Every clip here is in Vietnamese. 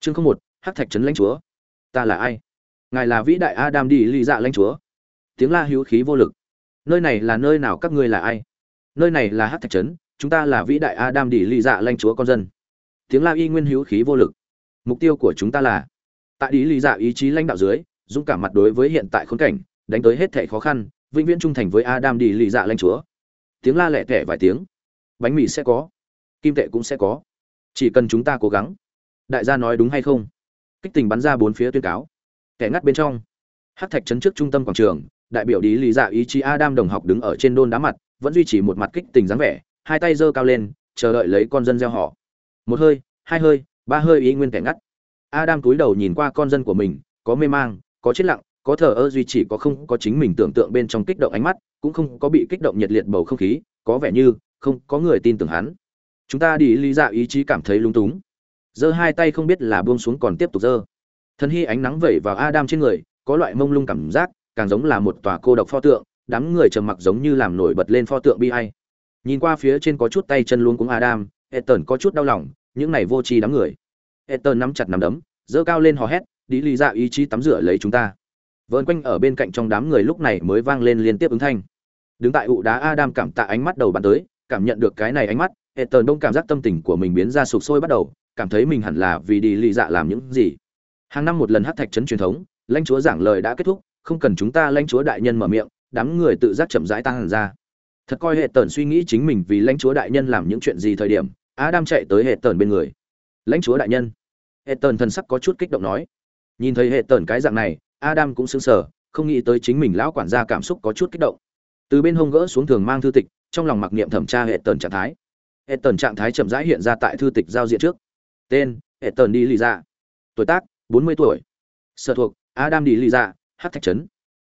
chương không một, hắc thạch trấn lãnh chúa. Ta là ai? Ngài là vĩ đại adam đi ly dạ lãnh chúa. Tiếng la hữu khí vô lực. Nơi này là nơi nào các ngươi là ai? Nơi này là hắc thạch trấn, chúng ta là vĩ đại adam đi ly dạ lãnh chúa con dân. Tiếng la y nguyên hữu khí vô lực. Mục tiêu của chúng ta là, tại đi ly dạ ý chí lãnh đạo dưới, dũng cảm mặt đối với hiện tại khốn cảnh, đánh tới hết thảy khó khăn, vĩnh viễn trung thành với adam đi ly dạ lãnh chúa. Tiếng la lẹ tẻ vài tiếng. Bánh mì sẽ có. Kim tệ cũng sẽ có. Chỉ cần chúng ta cố gắng đại gia nói đúng hay không? Kích tình bắn ra bốn phía tuyên cáo. Kẻ ngắt bên trong. Hát thạch chấn trước trung tâm quảng trường, đại biểu đi lý dạ ý chí adam đồng học đứng ở trên đôn đá mặt, vẫn duy trì một mặt kích tình dáng vẻ, hai tay giơ cao lên, chờ đợi lấy con dân gieo họ. Một hơi, hai hơi, ba hơi ý nguyên kẻ ngắt. Adam cúi đầu nhìn qua con dân của mình, có mê mang, có chết lặng, có thờ ơ duy chỉ có không có chính mình tưởng tượng bên trong kích động ánh mắt, cũng không có bị kích động nhiệt liệt bầu không khí, có vẻ như không có người tin tưởng hắn. Chúng ta đi lý dạ ý chí cảm thấy lung túng giơ hai tay không biết là buông xuống còn tiếp tục giơ. Thân hy ánh nắng vẩy vào adam trên người, có loại mông lung cảm giác, càng giống là một tòa cô độc pho tượng, đám người trầm mặc giống như làm nổi bật lên pho tượng bi ai. Nhìn qua phía trên có chút tay chân luôn cũng adam etern có chút đau lòng, những này vô tri đám người. Etern nắm chặt nắm đấm, giơ cao lên hò hét, đi lý dạ ý chí tắm rửa lấy chúng ta. Vơn quanh ở bên cạnh trong đám người lúc này mới vang lên liên tiếp ứng thanh. Đứng tại ụ đá adam cảm tạ ánh mắt đầu bạn tới, cảm nhận được cái này ánh mắt etern đông cảm giác tâm tình của mình biến ra sụp sôi bắt đầu cảm thấy mình hẳn là vì đi lì dạ làm những gì. Hàng năm một lần hát thạch trấn truyền thống, lãnh chúa giảng lời đã kết thúc, không cần chúng ta lãnh chúa đại nhân mở miệng, đám người tự giác chậm rãi tăng hẳn ra. Thật coi hệ tần suy nghĩ chính mình vì lãnh chúa đại nhân làm những chuyện gì thời điểm, adam chạy tới hệ tần bên người. Lãnh chúa đại nhân. Hệ tần thần sắc có chút kích động nói. Nhìn thấy hệ tần cái dạng này, adam cũng sững sờ, không nghĩ tới chính mình lão quản gia cảm xúc có chút kích động. Từ bên hông gỡ xuống thường mang thư tịch, trong lòng mặc niệm thẩm tra hệ tần trạng thái. Hệ tần trạng thái chậm rãi hiện ra tại thư tịch giao diện trước tên hệ tần đi lì dạ. Tuổi tác 40 tuổi. Sở thuộc, adam đi lì dạ hát thạch trấn.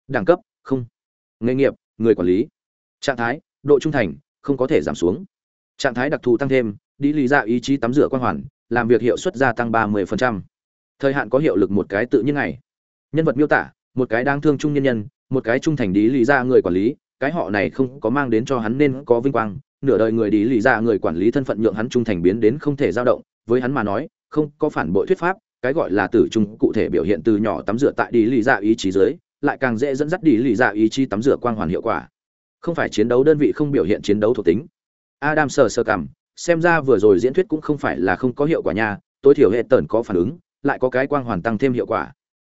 Đẳng cấp, không. Nghề nghiệp, người quản lý. Trạng thái, độ trung thành, không có thể giảm xuống. Trạng thái đặc thù tăng thêm, đi lì dạ ý chí tắm rửa quan hoàn, làm việc hiệu suất gia tăng 30%. thời hạn có hiệu lực một cái tự nhiên ngày. Nhân vật miêu tả, một cái đáng thương trung nhân nhân, một cái trung thành đi lì ra người quản lý, cái họ này không có mang đến cho hắn nên có vinh quang, nửa đời người đi lì ra người quản lý thân phận nhượng hắn trung thành biến đến không thể dao động với hắn mà nói, không có phản bội thuyết pháp, cái gọi là tử trung cụ thể biểu hiện từ nhỏ tắm rửa tại đi lì dạ ý chí dưới, lại càng dễ dẫn dắt đi lì dạ ý chí tắm rửa quang hoàn hiệu quả. Không phải chiến đấu đơn vị không biểu hiện chiến đấu thuộc tính. Adam sờ sơ cảm, xem ra vừa rồi diễn thuyết cũng không phải là không có hiệu quả nha, tối thiểu hệ tần có phản ứng, lại có cái quang hoàn tăng thêm hiệu quả.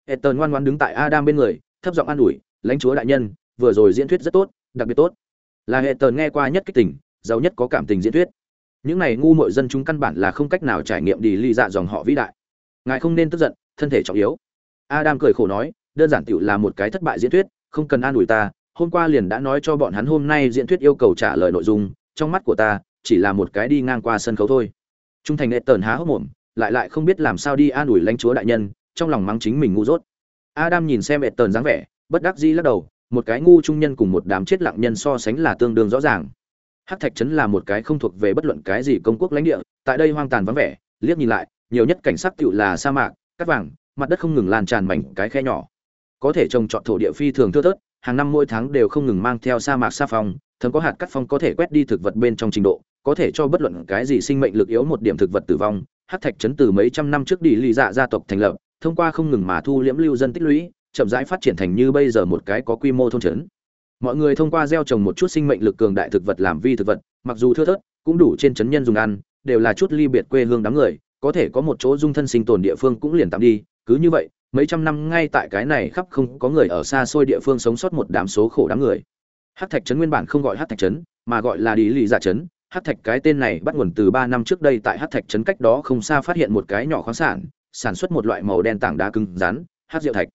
Hệ tần ngoan ngoan đứng tại adam bên người, thấp giọng an ủi, lãnh chúa đại nhân, vừa rồi diễn thuyết rất tốt, đặc biệt tốt. Là hệ tần nghe qua nhất kích tình, giàu nhất có cảm tình diễn thuyết những này ngu mội dân chúng căn bản là không cách nào trải nghiệm đi ly dạ dòng họ vĩ đại. Ngài không nên tức giận, thân thể trọng yếu. Adam cười khổ nói, đơn giản tiểu là một cái thất bại diễn thuyết, không cần an ủi ta, hôm qua liền đã nói cho bọn hắn hôm nay diễn thuyết yêu cầu trả lời nội dung, trong mắt của ta, chỉ là một cái đi ngang qua sân khấu thôi. Trung thành nệ tờn há hốc mồm, lại lại không biết làm sao đi an ủi lãnh chúa đại nhân, trong lòng mắng chính mình ngu dốt. Adam nhìn xem hệ tờn dáng vẻ, bất đắc dĩ lắc đầu, một cái ngu trung nhân cùng một đám chết lặng nhân so sánh là tương đương rõ ràng hắc thạch trấn là một cái không thuộc về bất luận cái gì công quốc lãnh địa, tại đây hoang tàn vắng vẻ, liếc nhìn lại, nhiều nhất cảnh sắc tựu là sa mạc, cát vàng, mặt đất không ngừng lan tràn mảnh cái khe nhỏ có thể trồng trọt thổ địa phi thường thưa thớt, hàng năm mỗi tháng đều không ngừng mang theo sa mạc sa phong, thấm có hạt cát phong có thể quét đi thực vật bên trong trình độ, có thể cho bất luận cái gì sinh mệnh lực yếu một điểm thực vật tử vong hắc thạch trấn từ mấy trăm năm trước đi lì dạ gia tộc thành lập, thông qua không ngừng mà thu liễm lưu dân tích lũy, chậm rãi phát triển thành như bây giờ một cái có quy mô thôn trấn. Mọi người thông qua gieo trồng một chút sinh mệnh lực cường đại thực vật làm vi thực vật, mặc dù thưa thớt, cũng đủ trên chấn nhân dùng ăn, đều là chút ly biệt quê hương đám người, có thể có một chỗ dung thân sinh tồn địa phương cũng liền tạm đi, cứ như vậy, mấy trăm năm ngay tại cái này khắp không có người ở xa xôi địa phương sống sót một đám số khổ đám người. Hát Thạch trấn nguyên bản không gọi Hát Thạch trấn, mà gọi là Đi Lì Dạ trấn. Hát Thạch cái tên này bắt nguồn từ ba năm trước đây tại Hát Thạch trấn cách đó không xa phát hiện một cái nhỏ khoáng sản, sản xuất một loại màu đen tảng đá cứng rắn, Hát diệu thạch.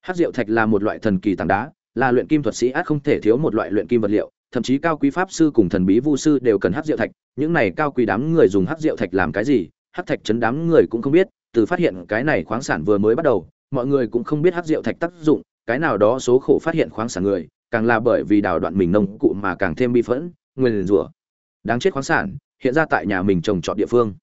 Hát diệu thạch là một loại thần kỳ tảng đá, là luyện kim thuật sĩ át không thể thiếu một loại luyện kim vật liệu, thậm chí cao quý pháp sư cùng thần bí vu sư đều cần hắc diệu thạch, những này cao quý đám người dùng hắc diệu thạch làm cái gì, hắc thạch chấn đám người cũng không biết, từ phát hiện cái này khoáng sản vừa mới bắt đầu, mọi người cũng không biết hắc diệu thạch tác dụng, cái nào đó số khổ phát hiện khoáng sản người, càng là bởi vì đào đoạn mình nông cụ mà càng thêm bi phẫn, nguyên rủa. Đáng chết khoáng sản, hiện ra tại nhà mình trồng trọt địa phương.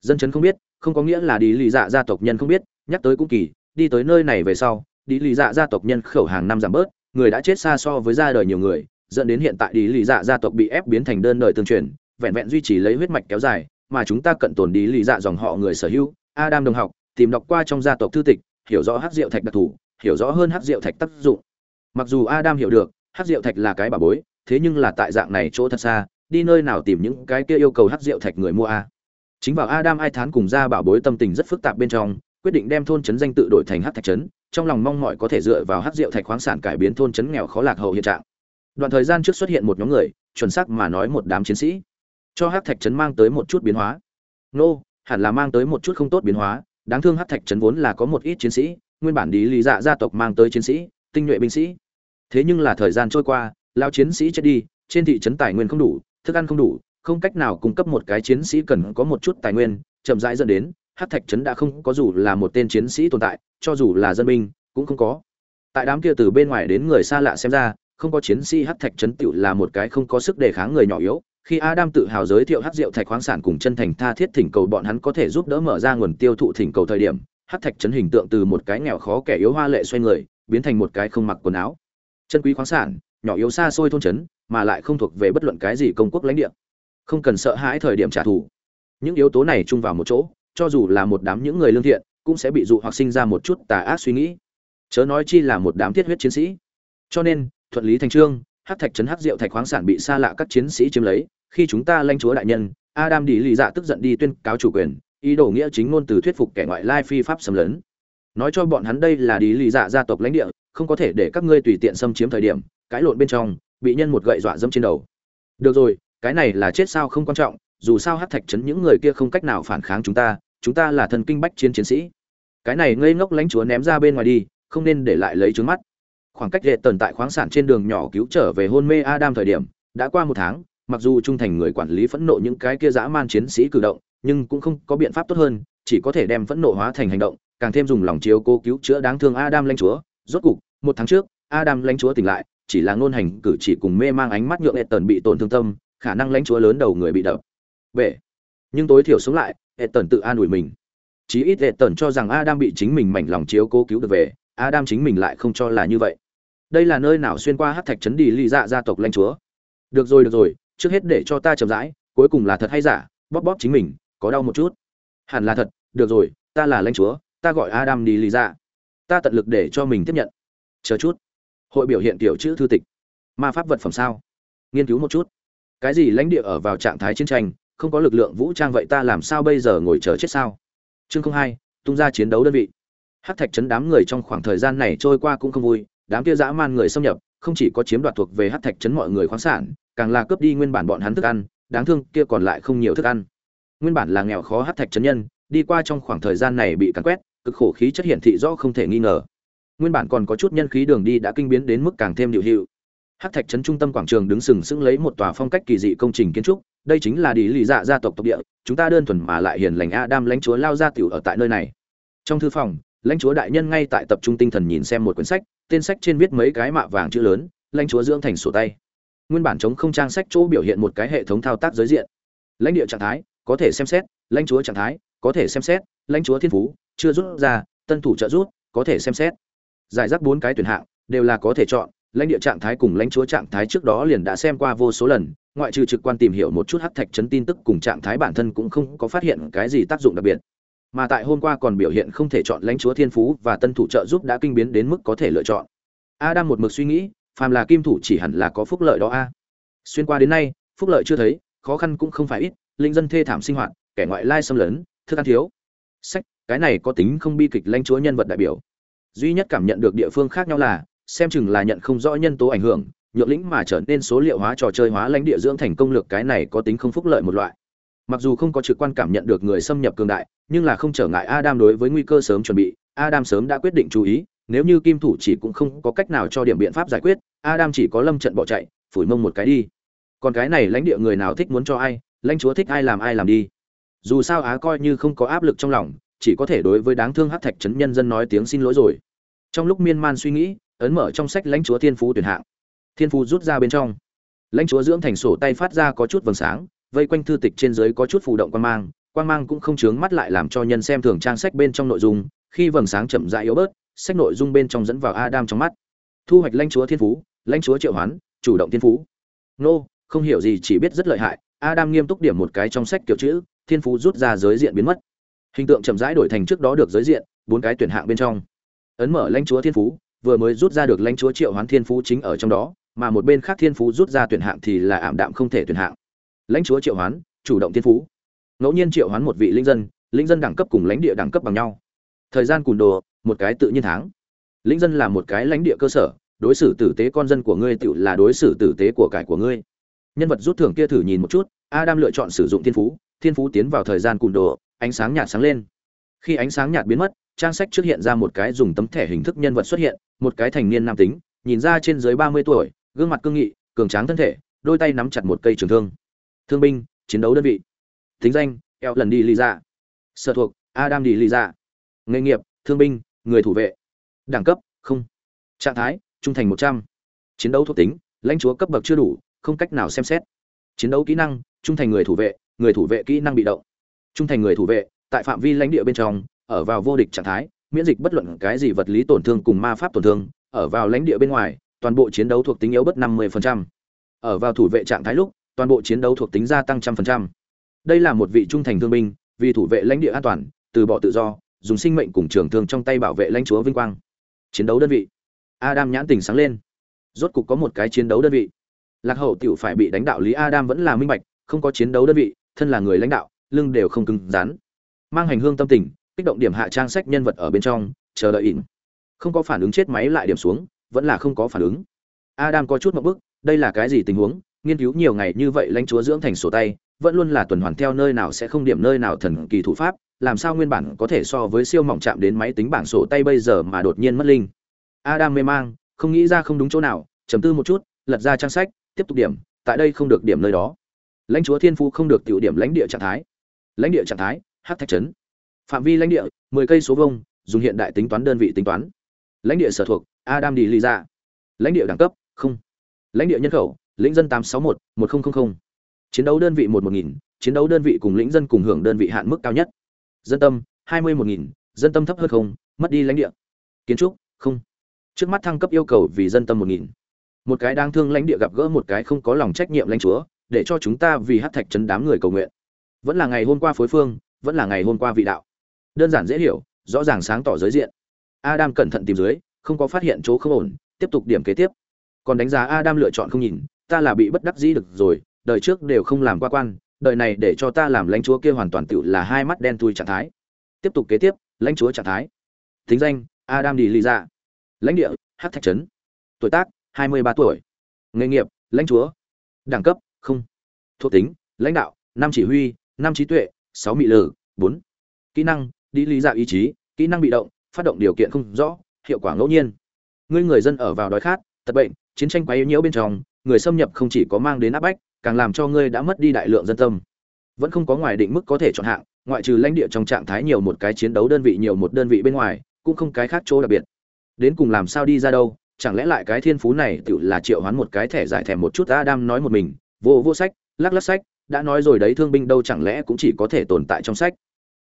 Dân chấn không biết, không có nghĩa là đi lì dạ gia tộc nhân không biết, nhắc tới cũng kỳ, đi tới nơi này về sau, đi lì dạ gia tộc nhân khẩu hàng năm giảm bớt người đã chết xa so với ra đời nhiều người, dẫn đến hiện tại đi lì dạ gia tộc bị ép biến thành đơn đời tương truyền, vẹn vẹn duy trì lấy huyết mạch kéo dài, mà chúng ta cận tồn đi lì dạ dòng họ người sở hữu, adam đồng học, tìm đọc qua trong gia tộc thư tịch, hiểu rõ hắc diệu thạch đặc thù, hiểu rõ hơn hắc diệu thạch tác dụng. Mặc dù adam hiểu được, hắc diệu thạch là cái bà bối, thế nhưng là tại dạng này chỗ thật xa, đi nơi nào tìm những cái kia yêu cầu hắc diệu thạch người mua a? Chính vào adam ai thán cùng ra bảo bối tâm tình rất phức tạp bên trong, quyết định đem thôn trấn danh tự đổi thành hắc thạch trấn trong lòng mong mọi có thể dựa vào hát rượu thạch khoáng sản cải biến thôn chấn nghèo khó lạc hậu hiện trạng. Đoạn thời gian trước xuất hiện một nhóm người, chuẩn xác mà nói một đám chiến sĩ. Cho hát thạch trấn mang tới một chút biến hóa. Nô, hẳn là mang tới một chút không tốt biến hóa. Đáng thương hát thạch trấn vốn là có một ít chiến sĩ, nguyên bản đi lý dạ gia tộc mang tới chiến sĩ, tinh nhuệ binh sĩ. Thế nhưng là thời gian trôi qua, lao chiến sĩ chết đi, trên thị trấn tài nguyên không đủ, thức ăn không đủ, không cách nào cung cấp một cái chiến sĩ cần có một chút tài nguyên, chậm rãi dẫn đến hát thạch trấn đã không có dù là một tên chiến sĩ tồn tại, cho dù là dân binh, cũng không có. Tại đám kia từ bên ngoài đến người xa lạ xem ra, không có chiến sĩ hát thạch trấn tựu là một cái không có sức đề kháng người nhỏ yếu. Khi adam tự hào giới thiệu hát rượu thạch khoáng sản cùng chân thành tha thiết thỉnh cầu, bọn hắn có thể giúp đỡ mở ra nguồn tiêu thụ thỉnh cầu thời điểm, hát thạch trấn hình tượng từ một cái nghèo khó kẻ yếu hoa lệ xoay người, biến thành một cái không mặc quần áo. Chân quý khoáng sản, nhỏ yếu xa xôi thôn trấn, mà lại không thuộc về bất luận cái gì công quốc lãnh địa. Không cần sợ hãi thời điểm trả thù. Những yếu tố này chung vào một chỗ cho dù là một đám những người lương thiện, cũng sẽ bị dụ hoặc sinh ra một chút tà ác suy nghĩ. Chớ nói chi là một đám thiết huyết chiến sĩ. Cho nên, thuận lý thành trương, hắc thạch trấn hắc diệu thạch khoáng sản bị xa lạ các chiến sĩ chiếm lấy, khi chúng ta lanh chúa đại nhân, adam đi lì dạ tức giận đi tuyên cáo chủ quyền, ý đồ nghĩa chính ngôn từ thuyết phục kẻ ngoại lai phi pháp xâm lấn. Nói cho bọn hắn đây là đi lì dạ gia tộc lãnh địa, không có thể để các ngươi tùy tiện xâm chiếm thời điểm cãi lộn bên trong, bị nhân một gậy dọa dẫm trên đầu. Được rồi, cái này là chết sao không quan trọng dù sao hát thạch trấn những người kia không cách nào phản kháng chúng ta chúng ta là thần kinh bách chiến chiến sĩ. Cái này ngây ngốc lãnh chúa ném ra bên ngoài đi, không nên để lại lấy trứng mắt. Khoảng cách lệ tần tại khoáng sản trên đường nhỏ cứu trở về hôn mê adam thời điểm, đã qua một tháng, mặc dù trung thành người quản lý phẫn nộ những cái kia dã man chiến sĩ cử động, nhưng cũng không có biện pháp tốt hơn, chỉ có thể đem phẫn nộ hóa thành hành động, càng thêm dùng lòng chiếu cố cứu chữa đáng thương adam lãnh chúa. Rốt cục, một tháng trước, adam lãnh chúa tỉnh lại, chỉ là ngôn hành cử chỉ cùng mê mang ánh mắt nhượng lệ tần bị tổn thương tâm, khả năng lãnh chúa lớn đầu người bị đập bể nhưng tối thiểu sống lại hệ tần tự an ủi mình. Chí ít hệ tần cho rằng adam bị chính mình mảnh lòng chiếu cố cứu được về, adam chính mình lại không cho là như vậy. Đây là nơi nào xuyên qua hát thạch trấn đi ly dạ gia tộc lãnh chúa? Được rồi được rồi, trước hết để cho ta chậm rãi, cuối cùng là thật hay giả, bóp bóp chính mình, có đau một chút. Hẳn là thật, được rồi, ta là lãnh chúa, ta gọi adam đi ly dạ. Ta tận lực để cho mình tiếp nhận. Chờ chút. Hội biểu hiện tiểu chữ thư tịch. Ma pháp vật phẩm sao? Nghiên cứu một chút. Cái gì lãnh địa ở vào trạng thái chiến tranh không có lực lượng vũ trang vậy ta làm sao bây giờ ngồi chờ chết sao? Chương không hai tung ra chiến đấu đơn vị. Hát thạch chấn đám người trong khoảng thời gian này trôi qua cũng không vui đám kia dã man người xâm nhập không chỉ có chiếm đoạt thuộc về hát thạch chấn mọi người khoáng sản càng là cướp đi nguyên bản bọn hắn thức ăn đáng thương kia còn lại không nhiều thức ăn. Nguyên bản là nghèo khó hát thạch chấn nhân đi qua trong khoảng thời gian này bị cắn quét cực khổ khí chất hiện thị rõ không thể nghi ngờ. Nguyên bản còn có chút nhân khí đường đi đã kinh biến đến mức càng thêm điệu hiệu. Hắc Thạch trấn trung tâm quảng trường đứng sừng sững lấy một tòa phong cách kỳ dị công trình kiến trúc, đây chính là đi lì dạ gia tộc tộc địa, chúng ta đơn thuần mà lại hiền lành Adam lãnh chúa lao ra tiểu ở tại nơi này. Trong thư phòng, lãnh chúa đại nhân ngay tại tập trung tinh thần nhìn xem một quyển sách, tên sách trên viết mấy cái mạ vàng chữ lớn, lãnh chúa dưỡng thành sổ tay. Nguyên bản chống không trang sách chỗ biểu hiện một cái hệ thống thao tác giới diện. Lãnh địa trạng thái, có thể xem xét, lãnh chúa trạng thái, có thể xem xét, lãnh chúa thiên phú, chưa rút ra, tân thủ trợ rút, có thể xem xét. Giải rác bốn cái tuyển hạng, đều là có thể chọn, lãnh địa trạng thái cùng lãnh chúa trạng thái trước đó liền đã xem qua vô số lần ngoại trừ trực quan tìm hiểu một chút hắc thạch chấn tin tức cùng trạng thái bản thân cũng không có phát hiện cái gì tác dụng đặc biệt. Mà tại hôm qua còn biểu hiện không thể chọn lãnh chúa thiên phú và tân thủ trợ giúp đã kinh biến đến mức có thể lựa chọn. A đang một mực suy nghĩ, phàm là kim thủ chỉ hẳn là có phúc lợi đó a. À. Xuyên qua đến nay, phúc lợi chưa thấy, khó khăn cũng không phải ít, linh dân thê thảm sinh hoạt, kẻ ngoại lai xâm lấn, thức ăn thiếu. Sách, cái này có tính không bi kịch lãnh chúa nhân vật đại biểu. Duy nhất cảm nhận được địa phương khác nhau là, xem chừng là nhận không rõ nhân tố ảnh hưởng nhượng lĩnh mà trở nên số liệu hóa trò chơi hóa lãnh địa dưỡng thành công lược cái này có tính không phúc lợi một loại. Mặc dù không có trực quan cảm nhận được người xâm nhập cường đại, nhưng là không trở ngại adam đối với nguy cơ sớm chuẩn bị, adam sớm đã quyết định chú ý, nếu như kim thủ chỉ cũng không có cách nào cho điểm biện pháp giải quyết, adam chỉ có lâm trận bỏ chạy, phủi mông một cái đi. Còn cái này lãnh địa người nào thích muốn cho ai, lãnh chúa thích ai làm ai làm đi. Dù sao á coi như không có áp lực trong lòng, chỉ có thể đối với đáng thương hát thạch trấn nhân dân nói tiếng xin lỗi rồi. Trong lúc miên man suy nghĩ, ấn mở trong sách lãnh chúa thiên phú tuyển hạng thiên phú rút ra bên trong. Lãnh chúa dưỡng thành sổ tay phát ra có chút vầng sáng, vây quanh thư tịch trên dưới có chút phù động quan mang quan mang cũng không chướng mắt lại làm cho nhân xem thường trang sách bên trong nội dung, khi vầng sáng chậm rãi yếu bớt, sách nội dung bên trong dẫn vào adam trong mắt. Thu hoạch lãnh chúa thiên phú, lãnh chúa triệu hoán, chủ động thiên phú. Nô, không hiểu gì, chỉ biết rất lợi hại. Adam nghiêm túc điểm một cái trong sách kiểu chữ, thiên phú rút ra giới diện biến mất. Hình tượng chậm rãi đổi thành trước đó được giới diện, bốn cái tuyển hạng bên trong. Ấn mở lãnh chúa thiên phú, vừa mới rút ra được lãnh chúa triệu hoán thiên phú chính ở trong đó mà một bên khác thiên phú rút ra tuyển hạng thì là ảm đạm không thể tuyển hạng. Lãnh chúa triệu hoán, chủ động thiên phú. Ngẫu nhiên triệu hoán một vị linh dân linh dân đẳng cấp cùng lãnh địa đẳng cấp bằng nhau. Thời gian cùn đồ, một cái tự nhiên tháng. Linh dân là một cái lãnh địa cơ sở, đối xử tử tế con dân của ngươi tự là đối xử tử tế của cải của ngươi. Nhân vật rút thưởng kia thử nhìn một chút, adam lựa chọn sử dụng thiên phú thiên phú tiến vào thời gian cùn đồ, ánh sáng nhạt sáng lên. Khi ánh sáng nhạt biến mất, trang sách trước hiện ra một cái dùng tấm thẻ hình thức nhân vật xuất hiện, một cái thành niên nam tính, nhìn ra trên dưới ba mươi tuổi gương mặt cương nghị, cường tráng thân thể, đôi tay nắm chặt một cây trường thương. Thương binh, chiến đấu đơn vị. Thính danh, eo lần đi lý ra dạ. sở thuộc, adam đi lý ra dạ. nghề nghiệp, thương binh, người thủ vệ. Đẳng cấp, không. Trạng thái, trung thành một trăm. Chiến đấu thuộc tính, lãnh chúa cấp bậc chưa đủ, không cách nào xem xét. Chiến đấu kỹ năng, trung thành người thủ vệ, người thủ vệ kỹ năng bị động. Trung thành người thủ vệ, tại phạm vi lãnh địa bên trong, ở vào vô địch trạng thái, miễn dịch bất luận cái gì vật lý tổn thương cùng ma pháp tổn thương, ở vào lãnh địa bên ngoài toàn bộ chiến đấu thuộc tính yếu bất 50%. ở vào thủ vệ trạng thái lúc, toàn bộ chiến đấu thuộc tính gia tăng trăm phần trăm. Đây là một vị trung thành thương binh, vì thủ vệ lãnh địa an toàn, từ bỏ tự do, dùng sinh mệnh cùng trường thương trong tay bảo vệ lãnh chúa vinh quang. Chiến đấu đơn vị. Adam nhãn tình sáng lên. Rốt cục có một cái chiến đấu đơn vị. Lạc hậu tiểu phải bị đánh đạo lý adam vẫn là minh bạch, không có chiến đấu đơn vị, thân là người lãnh đạo, lưng đều không cứng rắn. Mang hành hương tâm tình, kích động điểm hạ trang sách nhân vật ở bên trong, chờ đợi ỉn. Không có phản ứng chết máy lại điểm xuống vẫn là không có phản ứng. Adam có chút một bức, đây là cái gì tình huống? Nghiên cứu nhiều ngày như vậy lãnh chúa dưỡng thành sổ tay, vẫn luôn là tuần hoàn theo nơi nào sẽ không điểm nơi nào thần kỳ thủ pháp, làm sao nguyên bản có thể so với siêu mỏng chạm đến máy tính bảng sổ tay bây giờ mà đột nhiên mất linh? Adam mê mang, không nghĩ ra không đúng chỗ nào chấm tư một chút, lật ra trang sách, tiếp tục điểm, tại đây không được điểm nơi đó. Lãnh chúa thiên phu không được tiểu điểm lãnh địa trạng thái. Lãnh địa trạng thái hắc thạch trấn. Phạm vi lãnh địa 10 cây số vuông, dùng hiện đại tính toán đơn vị tính toán. Lãnh địa sở thuộc adam đi lý ra lãnh địa đẳng cấp, không. Lãnh địa nhân khẩu, lĩnh dân 861 1000 chiến đấu đơn vị 11000 chiến đấu đơn vị cùng lĩnh dân cùng hưởng đơn vị hạn mức cao nhất. Dân tâm 21000 dân tâm thấp hơn không, mất đi lãnh địa. Kiến trúc, không. Trước mắt thăng cấp yêu cầu vì dân tâm 1000 một cái đang thương lãnh địa gặp gỡ một cái không có lòng trách nhiệm lãnh chúa, để cho chúng ta vì hát thạch chấn đám người cầu nguyện. Vẫn là ngày hôm qua phối phương, vẫn là ngày hôm qua vị đạo. Đơn giản dễ hiểu, rõ ràng sáng tỏ giới diện. Adam cẩn thận tìm dưới không có phát hiện chỗ không ổn, tiếp tục điểm kế tiếp. Còn đánh giá adam lựa chọn không nhìn, ta là bị bất đắc dĩ được rồi, đời trước đều không làm qua quan, đời này để cho ta làm lãnh chúa kia hoàn toàn tựu là hai mắt đen thui trạng thái. Tiếp tục kế tiếp, lãnh chúa trạng thái. Tính danh, adam đi lý dạ. Lãnh địa, Hắc thạch trấn. Tuổi tác, hai mươi ba tuổi. Nghề nghiệp, lãnh chúa. Đẳng cấp, không. Thuộc tính, lãnh đạo, năm chỉ huy, năm trí tuệ, sáu mị lử bốn. Kỹ năng đi lý dạ ý chí, kỹ năng bị động, phát động điều kiện không rõ hiệu quả ngẫu nhiên. Ngươi người dân ở vào đói khát tật bệnh chiến tranh quá yếu nhiễu bên trong người xâm nhập không chỉ có mang đến áp bách càng làm cho ngươi đã mất đi đại lượng dân tâm. Vẫn không có ngoài định mức có thể chọn hạng ngoại trừ lãnh địa trong trạng thái nhiều một cái chiến đấu đơn vị nhiều một đơn vị bên ngoài cũng không cái khác chỗ đặc biệt. Đến cùng làm sao đi ra đâu chẳng lẽ lại cái thiên phú này tự là triệu hoán một cái thẻ giải thẻ một chút Adam nói một mình, vô vô sách, lắc lắc sách, đã nói rồi đấy thương binh đâu chẳng lẽ cũng chỉ có thể tồn tại trong sách.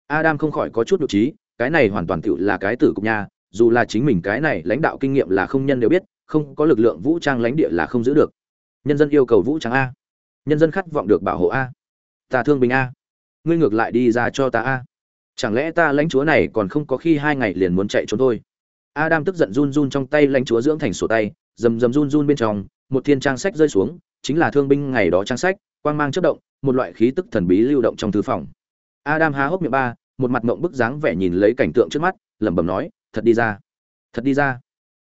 Adam không khỏi có chút nhục trí, cái này hoàn toàn tự là cái tử cục nha, dù là chính mình cái này lãnh đạo kinh nghiệm là không nhân đều biết, không có lực lượng vũ trang lãnh địa là không giữ được. Nhân dân yêu cầu vũ trang a. Nhân dân khát vọng được bảo hộ a. Ta thương binh a. Ngươi ngược lại đi ra cho ta a. Chẳng lẽ ta lãnh chúa này còn không có khi hai ngày liền muốn chạy trốn thôi. Adam tức giận run run trong tay lãnh chúa dưỡng thành sổ tay, rầm rầm run run bên trong, một thiên trang sách rơi xuống, chính là thương binh ngày đó trang sách, quang mang chớp động, một loại khí tức thần bí lưu động trong thư phòng. Adam há hốc miệng ba, một mặt ngậm bức dáng vẻ nhìn lấy cảnh tượng trước mắt, lẩm bẩm nói, thật đi ra, thật đi ra.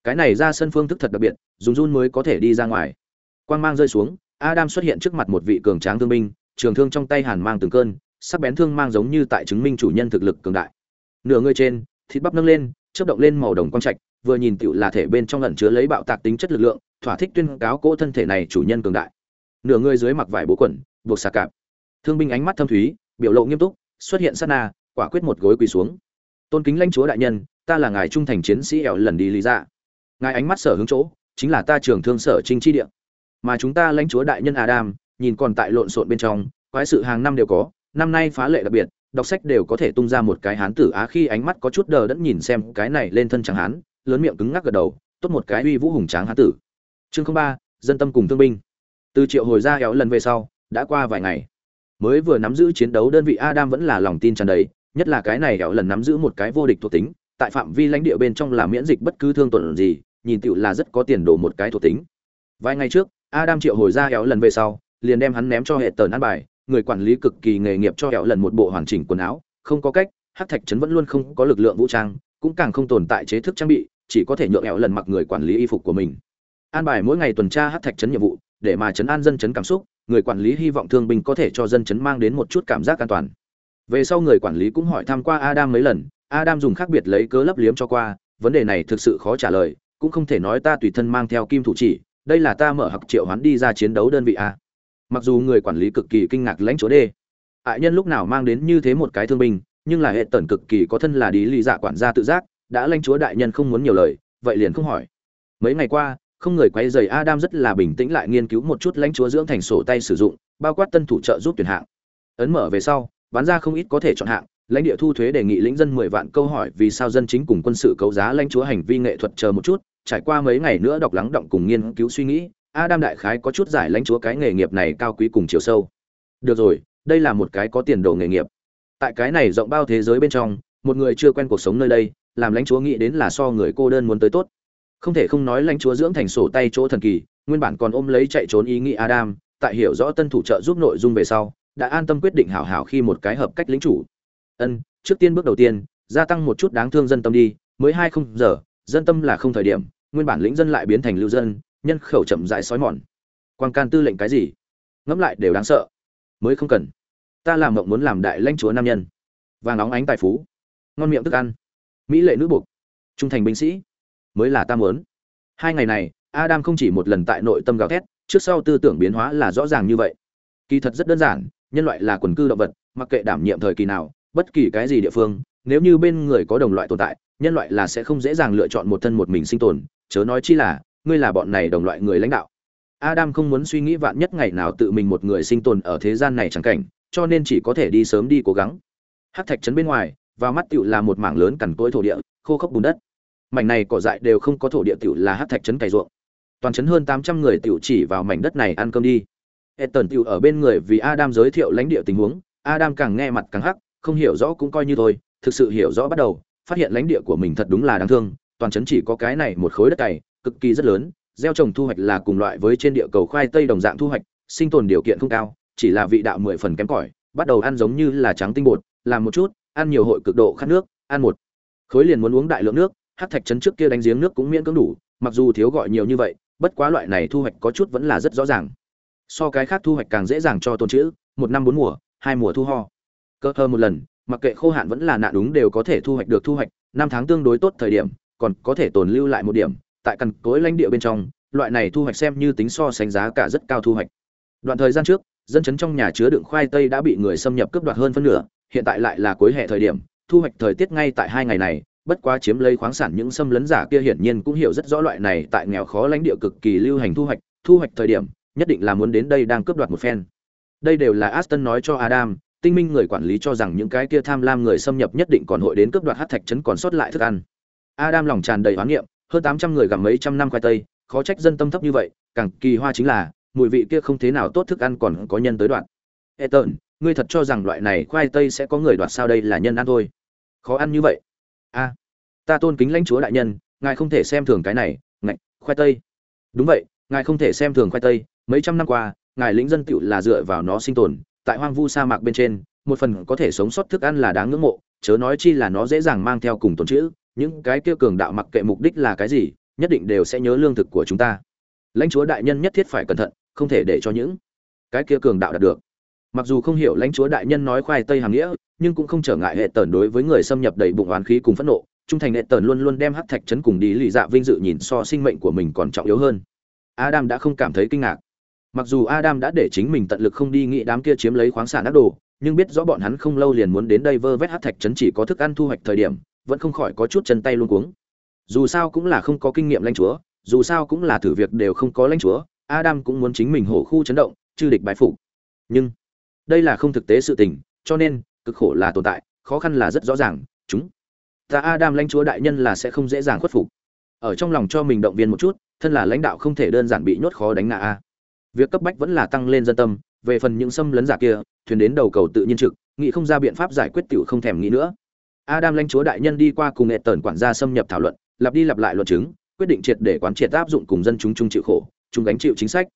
Cái này ra sân phương thức thật đặc biệt, dùng run mới có thể đi ra ngoài. Quang mang rơi xuống, Adam xuất hiện trước mặt một vị cường tráng thương binh, trường thương trong tay hàn mang từng cơn, sắc bén thương mang giống như tại chứng minh chủ nhân thực lực cường đại. Nửa người trên, thịt bắp nâng lên, chớp động lên màu đồng quang trạch, vừa nhìn tựu là thể bên trong lẩn chứa lấy bạo tạc tính chất lực lượng, thỏa thích tuyên cáo cỗ thân thể này chủ nhân cường đại. Nửa người dưới mặc vải bố quần, buộc xà cạp. Thương binh ánh mắt thâm thúy, biểu lộ nghiêm túc, xuất hiện sát na, quả quyết một gối quỳ xuống. Tôn kính lãnh chúa đại nhân, ta là ngài trung thành chiến sĩ ẻo lần đi lý ra. Ngài ánh mắt sở hướng chỗ, chính là ta trường thương sở trinh chi địa. Mà chúng ta lãnh chúa đại nhân Adam, nhìn còn tại lộn xộn bên trong, quái sự hàng năm đều có, năm nay phá lệ đặc biệt, đọc sách đều có thể tung ra một cái hán tử á khi ánh mắt có chút đờ đẫn nhìn xem cái này lên thân chẳng hán lớn miệng cứng ngắc gật đầu tốt một cái uy vũ hùng tráng hán tử chương không ba dân tâm cùng thương binh từ triệu hồi ra éo lần về sau đã qua vài ngày mới vừa nắm giữ chiến đấu đơn vị adam vẫn là lòng tin tràn đầy nhất là cái này éo lần nắm giữ một cái vô địch thuộc tính tại phạm vi lãnh địa bên trong là miễn dịch bất cứ thương tổn gì nhìn tựu là rất có tiền đồ một cái thuộc tính vài ngày trước adam triệu hồi ra hẻo lần về sau liền đem hắn ném cho hệ tờn ăn bài người quản lý cực kỳ nghề nghiệp cho hẻo lần một bộ hoàn chỉnh quần áo không có cách hắc thạch trấn vẫn luôn không có lực lượng vũ trang cũng càng không tồn tại chế thức trang bị chỉ có thể nhượng hẻo lần mặc người quản lý y phục của mình an bài mỗi ngày tuần tra hắc thạch trấn nhiệm vụ để mà trấn an dân trấn cảm xúc người quản lý hy vọng thương binh có thể cho dân chấn mang đến một chút cảm giác an toàn. Về sau người quản lý cũng hỏi thăm qua Adam mấy lần, Adam dùng khác biệt lấy cớ lấp liếm cho qua, vấn đề này thực sự khó trả lời, cũng không thể nói ta tùy thân mang theo kim thủ chỉ, đây là ta mở học triệu hoán đi ra chiến đấu đơn vị a. Mặc dù người quản lý cực kỳ kinh ngạc lãnh chúa đê, ại nhân lúc nào mang đến như thế một cái thương binh, nhưng là hệ tần cực kỳ có thân là đi lý dạ quản gia tự giác, đã lãnh chúa đại nhân không muốn nhiều lời, vậy liền không hỏi. Mấy ngày qua, không người quay rời Adam rất là bình tĩnh lại nghiên cứu một chút lãnh chúa dưỡng thành sổ tay sử dụng, bao quát tân thủ trợ giúp tuyển hạng. Ấn mở về sau, bán ra không ít có thể chọn hạng, lãnh địa thu thuế đề nghị lĩnh dân 10 vạn câu hỏi vì sao dân chính cùng quân sự cấu giá lãnh chúa hành vi nghệ thuật chờ một chút, trải qua mấy ngày nữa đọc lắng động cùng nghiên cứu suy nghĩ, Adam đại khái có chút giải lãnh chúa cái nghề nghiệp này cao quý cùng chiều sâu. Được rồi, đây là một cái có tiền đồ nghề nghiệp. Tại cái này rộng bao thế giới bên trong, một người chưa quen cuộc sống nơi đây, làm lãnh chúa nghĩ đến là so người cô đơn muốn tới tốt không thể không nói lãnh chúa dưỡng thành sổ tay chỗ thần kỳ nguyên bản còn ôm lấy chạy trốn ý nghĩ adam tại hiểu rõ tân thủ trợ giúp nội dung về sau đã an tâm quyết định hảo hảo khi một cái hợp cách lĩnh chủ ân trước tiên bước đầu tiên gia tăng một chút đáng thương dân tâm đi mới hai không giờ dân tâm là không thời điểm nguyên bản lĩnh dân lại biến thành lưu dân nhân khẩu chậm dại sói mòn. Quan can tư lệnh cái gì? Ngẫm lại đều đáng sợ. Mới không cần. Ta làm mộng muốn làm đại lãnh chúa nam nhân. Vàng óng ánh tài phú. Ngon miệng thức ăn. Mỹ lệ nữ buộc. Trung thành binh sĩ. Mới là ta muốn. Hai ngày này, Adam không chỉ một lần tại nội tâm gào thét, trước sau tư tưởng biến hóa là rõ ràng như vậy. Kỳ thật rất đơn giản, nhân loại là quần cư động vật, mặc kệ đảm nhiệm thời kỳ nào, bất kỳ cái gì địa phương, nếu như bên người có đồng loại tồn tại, nhân loại là sẽ không dễ dàng lựa chọn một thân một mình sinh tồn, chớ nói chi là, ngươi là bọn này đồng loại người lãnh đạo. Adam không muốn suy nghĩ vạn nhất ngày nào tự mình một người sinh tồn ở thế gian này chẳng cảnh, cho nên chỉ có thể đi sớm đi cố gắng. Hát thạch trấn bên ngoài, và mắt tựu là một mảng lớn cằn cỗi thổ địa, khô khốc bùn đất mảnh này cỏ dại đều không có thổ địa tiểu là hát thạch trấn cày ruộng toàn trấn hơn tám trăm người tiểu chỉ vào mảnh đất này ăn cơm đi Ethan tiểu ở bên người vì Adam giới thiệu lãnh địa tình huống, Adam càng nghe mặt càng hắc, không hiểu rõ cũng coi như thôi, thực sự hiểu rõ bắt đầu, phát hiện lãnh địa của mình thật đúng là đáng thương, toàn trấn chỉ có cái này một khối đất cày, cực kỳ rất lớn, gieo trồng thu hoạch là cùng loại với trên địa cầu khoai tây đồng dạng thu hoạch, sinh tồn điều kiện không cao, chỉ là vị đạo mười phần kém cỏi, bắt đầu ăn giống như là trắng tinh bột, làm một chút, ăn nhiều hội cực độ khát nước, ăn một khối liền muốn uống đại lượng nước, hát thạch trấn trước kia đánh giếng nước cũng miễn cưỡng đủ mặc dù thiếu gọi nhiều như vậy bất quá loại này thu hoạch có chút vẫn là rất rõ ràng. So cái khác thu hoạch càng dễ dàng cho tồn trữ, một năm bốn mùa hai mùa thu ho cơ hơn một lần mặc kệ khô hạn vẫn là nạn đúng đều có thể thu hoạch được thu hoạch năm tháng tương đối tốt thời điểm còn có thể tồn lưu lại một điểm tại căn cối lãnh địa bên trong loại này thu hoạch xem như tính so sánh giá cả rất cao thu hoạch đoạn thời gian trước dân chấn trong nhà chứa đựng khoai tây đã bị người xâm nhập cướp đoạt hơn phân nửa hiện tại lại là cuối hè thời điểm thu hoạch thời tiết ngay tại hai ngày này bất quá chiếm lấy khoáng sản những xâm lấn giả kia hiển nhiên cũng hiểu rất rõ loại này tại nghèo khó lãnh địa cực kỳ lưu hành thu hoạch, thu hoạch thời điểm, nhất định là muốn đến đây đang cướp đoạt một phen. Đây đều là Aston nói cho Adam, tinh minh người quản lý cho rằng những cái kia tham lam người xâm nhập nhất định còn hội đến cướp đoạt hắc thạch trấn còn sót lại thức ăn. Adam lòng tràn đầy hoán niệm, hơn 800 người gặm mấy trăm năm khoai tây, khó trách dân tâm thấp như vậy, càng kỳ hoa chính là, mùi vị kia không thế nào tốt thức ăn còn có nhân tới đoạn. Ethan, ngươi thật cho rằng loại này khoai tây sẽ có người đoạt sao đây là nhân ăn thôi. Khó ăn như vậy a ta tôn kính lãnh chúa đại nhân ngài không thể xem thường cái này ngạch khoai tây đúng vậy ngài không thể xem thường khoai tây mấy trăm năm qua ngài lĩnh dân tựu là dựa vào nó sinh tồn tại hoang vu sa mạc bên trên, một phần có thể sống sót thức ăn là đáng ngưỡng mộ, chớ nói chi là nó dễ dàng mang theo cùng tồn chữ, những cái kia cường đạo mặc kệ mục đích là cái gì, nhất định đều sẽ nhớ lương thực của chúng ta. Lãnh chúa đại nhân nhất thiết phải cẩn thận, không thể để cho những cái kia cường đạo đạt được. Mặc dù không hiểu lãnh chúa đại nhân nói khoai tây hàm nghĩa, nhưng cũng không trở ngại hệ tần đối với người xâm nhập đầy bụng oán khí cùng phẫn nộ, trung thành hệ tần luôn luôn đem hắc thạch trấn cùng đi lì dạ vinh dự nhìn so sinh mệnh của mình còn trọng yếu hơn. Adam đã không cảm thấy kinh ngạc mặc dù adam đã để chính mình tận lực không đi nghĩ đám kia chiếm lấy khoáng sản ác đồ, nhưng biết rõ bọn hắn không lâu liền muốn đến đây vơ vét hắc thạch trấn chỉ có thức ăn thu hoạch thời điểm, vẫn không khỏi có chút chân tay luôn cuống. Dù sao cũng là không có kinh nghiệm lãnh chúa, dù sao cũng là thử việc đều không có lãnh chúa, adam cũng muốn chính mình hổ khu chấn động, chư địch bại phục. Nhưng, đây là không thực tế sự tình, cho nên, cực khổ là tồn tại, khó khăn là rất rõ ràng, chúng ta adam lãnh chúa đại nhân là sẽ không dễ dàng khuất phục. Ở trong lòng cho mình động viên một chút, thân là lãnh đạo không thể đơn giản bị nhốt khó đánh ngã a việc cấp bách vẫn là tăng lên dân tâm, về phần những xâm lấn giả kia, thuyền đến đầu cầu tự nhiên trực, nghĩ không ra biện pháp giải quyết tiểu không thèm nghĩ nữa. Adam lãnh chúa đại nhân đi qua cùng nghệ tần quản gia xâm nhập thảo luận, lặp đi lặp lại luận chứng, quyết định triệt để quán triệt áp dụng cùng dân chúng chung chịu khổ, chung gánh chịu chính sách.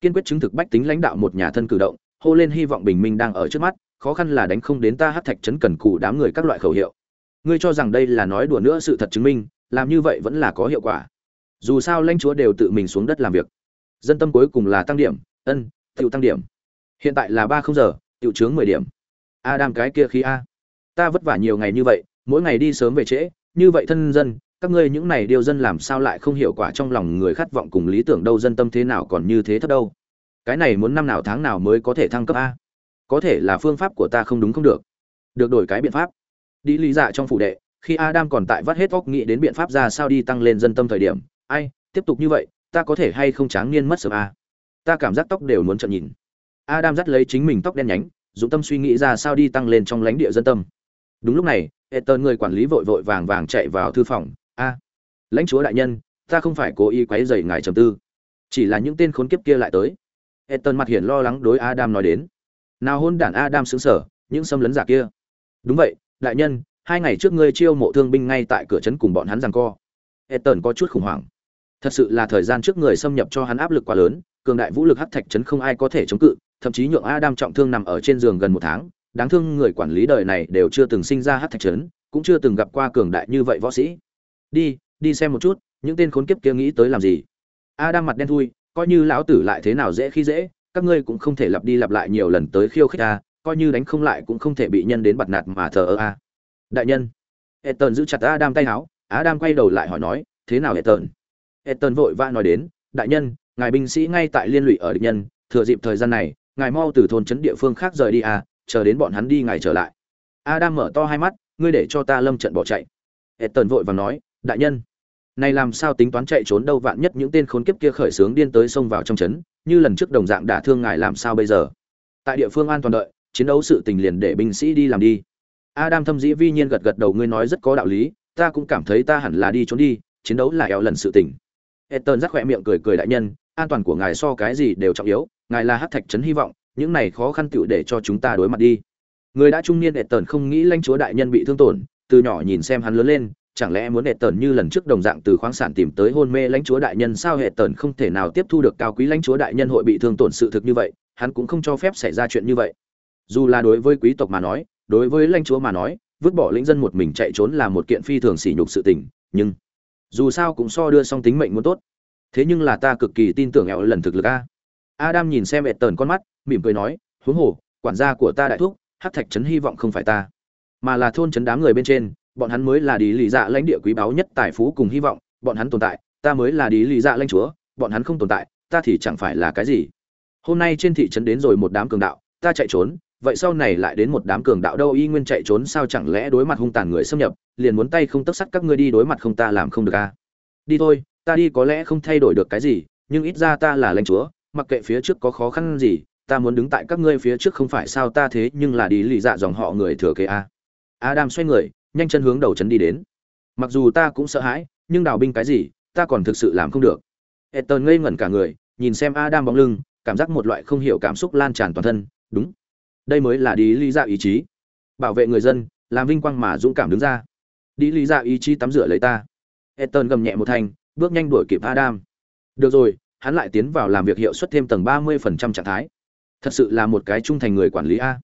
Kiên quyết chứng thực bách tính lãnh đạo một nhà thân cử động, hô lên hy vọng bình minh đang ở trước mắt, khó khăn là đánh không đến ta hát thạch trấn cần cù đám người các loại khẩu hiệu. Ngươi cho rằng đây là nói đùa nữa sự thật chứng minh, làm như vậy vẫn là có hiệu quả. Dù sao lãnh chúa đều tự mình xuống đất làm việc dân tâm cuối cùng là tăng điểm, ân tự tăng điểm. Hiện tại là ba không giờ tự chướng mười điểm. Adam cái kia khí a. Ta vất vả nhiều ngày như vậy, mỗi ngày đi sớm về trễ, như vậy thân dân, các ngươi những này điều dân làm sao lại không hiệu quả trong lòng người khát vọng cùng lý tưởng đâu, dân tâm thế nào còn như thế thấp đâu. Cái này muốn năm nào tháng nào mới có thể thăng cấp a? Có thể là phương pháp của ta không đúng không được. Được đổi cái biện pháp. Đi lý dạ trong phủ đệ, khi adam còn tại vắt hết óc nghĩ đến biện pháp ra sao đi tăng lên dân tâm thời điểm, ai, tiếp tục như vậy ta có thể hay không tráng niên mất sớm à? ta cảm giác tóc đều muốn trợn nhìn. Adam dắt lấy chính mình tóc đen nhánh dũng tâm suy nghĩ ra sao đi tăng lên trong lãnh địa dân tâm. Đúng lúc này hệ người quản lý vội vội vàng vàng chạy vào thư phòng. A, lãnh chúa đại nhân, ta không phải cố ý quấy rầy ngài trầm tư. Chỉ là những tên khốn kiếp kia lại tới. Hệ mặt hiển lo lắng đối adam nói đến. Nào hôn đản adam xứng sở những xâm lấn giả kia. Đúng vậy, đại nhân, hai ngày trước ngươi chiêu mộ thương binh ngay tại cửa trấn cùng bọn hắn rằng co. Hệ có chút khủng hoảng thật sự là thời gian trước người xâm nhập cho hắn áp lực quá lớn cường đại vũ lực hắc thạch chấn không ai có thể chống cự thậm chí nhượng adam trọng thương nằm ở trên giường gần một tháng. Đáng thương người quản lý đời này đều chưa từng sinh ra hắc thạch chấn, cũng chưa từng gặp qua cường đại như vậy võ sĩ. Đi đi xem một chút những tên khốn kiếp kia nghĩ tới làm gì. Adam mặt đen thui coi như lão tử lại thế nào dễ khi dễ các ngươi cũng không thể lặp đi lặp lại nhiều lần tới khiêu khích ta coi như đánh không lại cũng không thể bị nhân đến bật nạt mà thờ ơ a. Đại nhân Ethan giữ chặt Adam tay áo, Adam quay đầu lại hỏi nói, "Thế nào Ethan?" Etton vội vã nói đến, "Đại nhân, ngài binh sĩ ngay tại liên lụy ở địch nhân, thừa dịp thời gian này, ngài mau từ thôn trấn địa phương khác rời đi à, chờ đến bọn hắn đi ngài trở lại." Adam mở to hai mắt, "Ngươi để cho ta lâm trận bỏ chạy." Etton vội vàng nói, "Đại nhân, này làm sao tính toán chạy trốn đâu vạn nhất những tên khốn kiếp kia khởi sướng điên tới xông vào trong trấn, như lần trước đồng dạng đả thương ngài làm sao bây giờ?" Tại địa phương an toàn đợi, chiến đấu sự tình liền để binh sĩ đi làm đi. Adam thâm dĩ vi nhiên gật gật đầu ngươi nói rất có đạo lý, ta cũng cảm thấy ta hẳn là đi trốn đi, chiến đấu là eo lần sự tình. Etton rắc khỏe miệng cười cười đại nhân, an toàn của ngài so cái gì đều trọng yếu, ngài là hắc thạch trấn hy vọng, những này khó khăn tựu để cho chúng ta đối mặt đi. Người đã trung niên Etton không nghĩ lãnh chúa đại nhân bị thương tổn, từ nhỏ nhìn xem hắn lớn lên, chẳng lẽ muốn Etton như lần trước đồng dạng từ khoáng sản tìm tới hôn mê lãnh chúa đại nhân sao Etton không thể nào tiếp thu được cao quý lãnh chúa đại nhân hội bị thương tổn sự thực như vậy, hắn cũng không cho phép xảy ra chuyện như vậy. Dù là đối với quý tộc mà nói, đối với lãnh chúa mà nói vứt bỏ lĩnh dân một mình chạy trốn là một kiện phi thường sỉ nhục sự tình nhưng dù sao cũng so đưa xong tính mệnh muốn tốt. Thế nhưng là ta cực kỳ tin tưởng eo lần thực lực a. Adam nhìn xem ẹ tờn con mắt, mỉm cười nói, huống hồ, quản gia của ta đại thúc hát thạch trấn hy vọng không phải ta, mà là thôn trấn đám người bên trên, bọn hắn mới là đi lì dạ lãnh địa quý báu nhất tài phú cùng hy vọng, bọn hắn tồn tại, ta mới là đi lì dạ lãnh chúa, bọn hắn không tồn tại, ta thì chẳng phải là cái gì. Hôm nay trên thị trấn đến rồi một đám cường đạo, ta chạy trốn vậy sau này lại đến một đám cường đạo đâu y nguyên chạy trốn sao chẳng lẽ đối mặt hung tàn người xâm nhập, liền muốn tay không tất sắt các ngươi đi đối mặt không ta làm không được a à? đi thôi, ta đi có lẽ không thay đổi được cái gì, nhưng ít ra ta là lãnh chúa, mặc kệ phía trước có khó khăn gì, ta muốn đứng tại các ngươi phía trước không phải sao ta thế nhưng là đi lì dạ dòng họ người thừa kế a adam xoay người, nhanh chân hướng đầu trấn đi đến. Mặc dù ta cũng sợ hãi, nhưng đào binh cái gì, ta còn thực sự làm không được. Ethan ngây ngẩn cả người, nhìn xem adam bóng lưng, cảm giác một loại không hiểu cảm xúc lan tràn toàn thân. Đúng đây mới là đi lý ra ý chí. Bảo vệ người dân, làm vinh quang mà dũng cảm đứng ra. Đi lý ra ý chí tắm rửa lấy ta. Ethan gầm nhẹ một thành, bước nhanh đuổi kịp adam. Được rồi, hắn lại tiến vào làm việc hiệu suất thêm tầng ba mươi phần trăm trạng thái. Thật sự là một cái trung thành người quản lý a.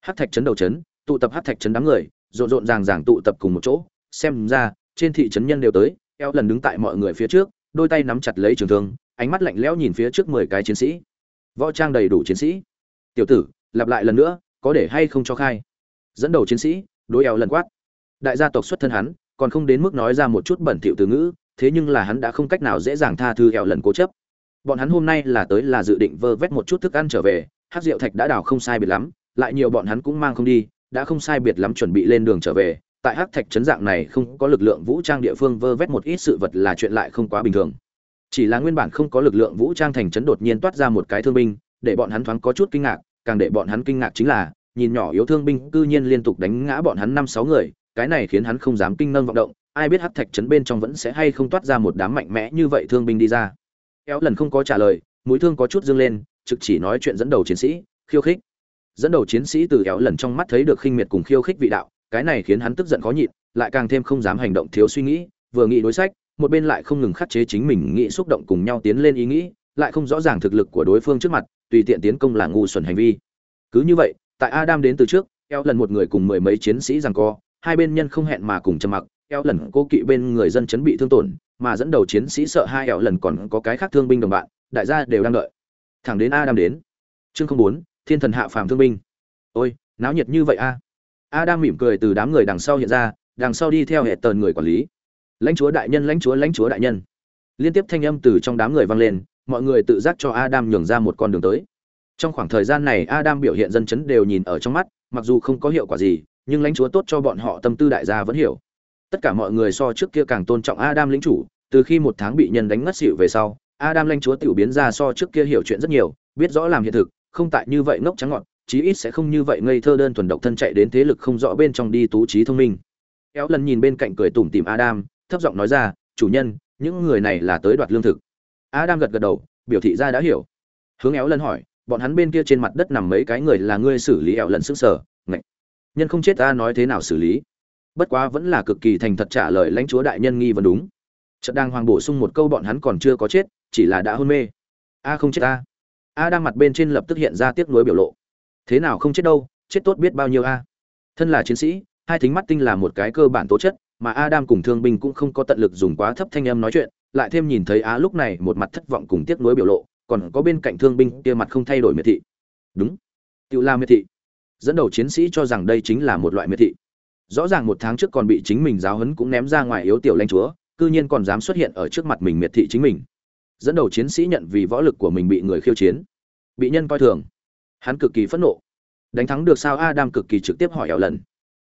Hát thạch trấn đầu trấn tụ tập hát thạch trấn đám người, rộn rộn ràng ràng tụ tập cùng một chỗ. Xem ra, trên thị trấn nhân đều tới, eo lần đứng tại mọi người phía trước, đôi tay nắm chặt lấy trường thương, ánh mắt lạnh lẽo nhìn phía trước mười cái chiến sĩ. Võ trang đầy đủ chiến sĩ. Tiểu tử lặp lại lần nữa, có để hay không cho khai. Dẫn đầu chiến sĩ, đối eo lần quát. Đại gia tộc xuất thân hắn, còn không đến mức nói ra một chút bẩn thỉu từ ngữ, thế nhưng là hắn đã không cách nào dễ dàng tha thứ eo lần cố chấp. Bọn hắn hôm nay là tới là dự định vơ vét một chút thức ăn trở về, hát rượu thạch đã đào không sai biệt lắm, lại nhiều bọn hắn cũng mang không đi, đã không sai biệt lắm chuẩn bị lên đường trở về. Tại hát thạch trấn dạng này không có lực lượng vũ trang địa phương vơ vét một ít sự vật là chuyện lại không quá bình thường. Chỉ là nguyên bản không có lực lượng vũ trang thành trấn đột nhiên toát ra một cái thương binh, để bọn hắn thoáng có chút kinh ngạc càng để bọn hắn kinh ngạc chính là, nhìn nhỏ yếu thương binh cư nhiên liên tục đánh ngã bọn hắn năm sáu người, cái này khiến hắn không dám kinh nâng vọng động, ai biết hắc thạch trấn bên trong vẫn sẽ hay không toát ra một đám mạnh mẽ như vậy thương binh đi ra. Kéo lần không có trả lời, mũi thương có chút dương lên, trực chỉ nói chuyện dẫn đầu chiến sĩ, khiêu khích. Dẫn đầu chiến sĩ từ kéo lần trong mắt thấy được khinh miệt cùng khiêu khích vị đạo, cái này khiến hắn tức giận khó nhịn, lại càng thêm không dám hành động thiếu suy nghĩ, vừa nghĩ đối sách, một bên lại không ngừng khắc chế chính mình, nghĩ xúc động cùng nhau tiến lên ý nghĩ, lại không rõ ràng thực lực của đối phương trước mặt tùy tiện tiến công là ngu xuẩn hành vi. Cứ như vậy, tại adam đến từ trước, eo lần một người cùng mười mấy chiến sĩ rằng co, hai bên nhân không hẹn mà cùng trầm mặc, eo lần cô kỵ bên người dân chấn bị thương tổn, mà dẫn đầu chiến sĩ sợ hai eo lần còn có cái khác thương binh đồng bạn, đại gia đều đang đợi. Thẳng đến adam đến, chương không bốn, thiên thần hạ phàm thương binh. Ôi, náo nhiệt như vậy a. Adam mỉm cười từ đám người đằng sau hiện ra, đằng sau đi theo hệ tờn người quản lý. Lãnh chúa đại nhân, lãnh chúa lãnh chúa đại nhân. Liên tiếp thanh âm từ trong đám người vang lên mọi người tự giác cho adam nhường ra một con đường tới. Trong khoảng thời gian này, adam biểu hiện dân chấn đều nhìn ở trong mắt, mặc dù không có hiệu quả gì, nhưng lãnh chúa tốt cho bọn họ tâm tư đại gia vẫn hiểu. Tất cả mọi người so trước kia càng tôn trọng adam lĩnh chủ, từ khi một tháng bị nhân đánh ngất xỉu về sau, adam lãnh chúa tiểu biến ra so trước kia hiểu chuyện rất nhiều, biết rõ làm hiện thực, không tại như vậy ngốc trắng ngọn, chí ít sẽ không như vậy ngây thơ đơn thuần độc thân chạy đến thế lực không rõ bên trong đi tú trí thông minh. Kéo lần nhìn bên cạnh cười tủm tỉm adam, thấp giọng nói ra, chủ nhân, những người này là tới đoạt lương thực adam gật gật đầu biểu thị ra đã hiểu. Hướng éo lần hỏi bọn hắn bên kia trên mặt đất nằm mấy cái người là ngươi xử lý éo lần sức sở ngạch. Nhân không chết ta nói thế nào xử lý? Bất quá vẫn là cực kỳ thành thật trả lời lãnh chúa đại nhân nghi vấn đúng. Trận đang hoàng bổ sung một câu bọn hắn còn chưa có chết chỉ là đã hôn mê. A không chết ta. A đang mặt bên trên lập tức hiện ra tiếc nuối biểu lộ. Thế nào không chết đâu chết tốt biết bao nhiêu a. Thân là chiến sĩ hai thính mắt tinh là một cái cơ bản tố chất mà Adam cùng thương binh cũng không có tận lực dùng quá thấp thanh âm nói chuyện, lại thêm nhìn thấy Á lúc này một mặt thất vọng cùng tiếc nuối biểu lộ, còn có bên cạnh thương binh kia mặt không thay đổi miệt thị. Đúng, tự La miệt thị. Dẫn đầu chiến sĩ cho rằng đây chính là một loại miệt thị. Rõ ràng một tháng trước còn bị chính mình giáo huấn cũng ném ra ngoài yếu tiểu lanh chúa, cư nhiên còn dám xuất hiện ở trước mặt mình miệt thị chính mình. Dẫn đầu chiến sĩ nhận vì võ lực của mình bị người khiêu chiến, bị nhân coi thường. Hắn cực kỳ phẫn nộ. Đánh thắng được sao Adam cực kỳ trực tiếp hỏi Éo lần.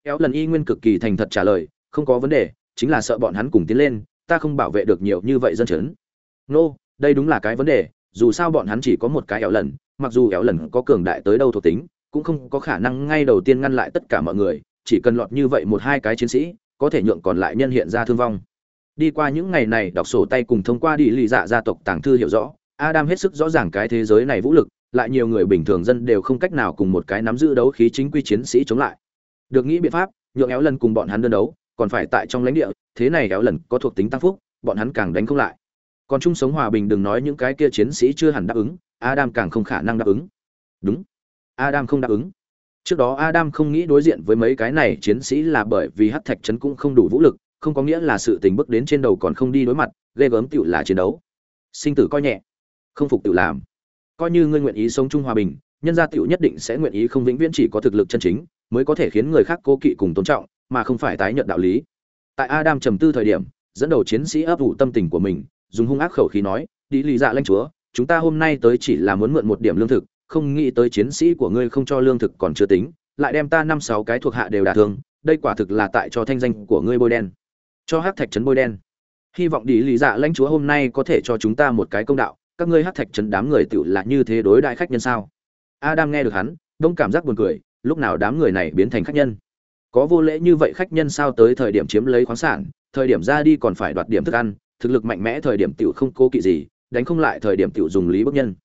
Éo lần y nguyên cực kỳ thành thật trả lời, không có vấn đề chính là sợ bọn hắn cùng tiến lên ta không bảo vệ được nhiều như vậy dân chấn. Nô、no, đây đúng là cái vấn đề dù sao bọn hắn chỉ có một cái éo lần mặc dù éo lần có cường đại tới đâu thuộc tính cũng không có khả năng ngay đầu tiên ngăn lại tất cả mọi người chỉ cần lọt như vậy một hai cái chiến sĩ có thể nhượng còn lại nhân hiện ra thương vong. Đi qua những ngày này đọc sổ tay cùng thông qua đi lì dạ gia tộc tàng thư hiểu rõ adam hết sức rõ ràng cái thế giới này vũ lực lại nhiều người bình thường dân đều không cách nào cùng một cái nắm giữ đấu khí chính quy chiến sĩ chống lại. Được nghĩ biện pháp nhượng éo lần cùng bọn hắn đơn đấu còn phải tại trong lãnh địa, thế này kéo lần có thuộc tính tăng phúc, bọn hắn càng đánh không lại. Còn chung sống hòa bình đừng nói những cái kia chiến sĩ chưa hẳn đáp ứng, adam càng không khả năng đáp ứng. Đúng. Adam không đáp ứng. Trước đó adam không nghĩ đối diện với mấy cái này chiến sĩ là bởi vì hắc thạch trấn cũng không đủ vũ lực, không có nghĩa là sự tình bước đến trên đầu còn không đi đối mặt, ghê gớm tựu là chiến đấu. Sinh tử coi nhẹ. Không phục tự làm. Coi như ngươi nguyện ý sống chung hòa bình, nhân gia tựu nhất định sẽ nguyện ý không vĩnh viễn chỉ có thực lực chân chính, mới có thể khiến người khác cố kỵ cùng tôn trọng mà không phải tái nhận đạo lý. Tại adam trầm tư thời điểm, dẫn đầu chiến sĩ ấp ủ tâm tình của mình, dùng hung ác khẩu khí nói, đi lý dạ lãnh chúa, chúng ta hôm nay tới chỉ là muốn mượn một điểm lương thực, không nghĩ tới chiến sĩ của ngươi không cho lương thực còn chưa tính, lại đem ta năm sáu cái thuộc hạ đều đả thương, đây quả thực là tại cho thanh danh của ngươi bôi đen. Cho hắc thạch trấn bôi đen. Hy vọng đi lý dạ lãnh chúa hôm nay có thể cho chúng ta một cái công đạo, các ngươi hắc thạch trấn đám người tiểu là như thế đối đại khách nhân sao? Adam nghe được hắn, đông cảm giác buồn cười, lúc nào đám người này biến thành khách nhân? Có vô lễ như vậy khách nhân sao tới thời điểm chiếm lấy khoáng sản, thời điểm ra đi còn phải đoạt điểm thức ăn, thực lực mạnh mẽ thời điểm tiểu không cố kỵ gì, đánh không lại thời điểm tiểu dùng lý bức nhân.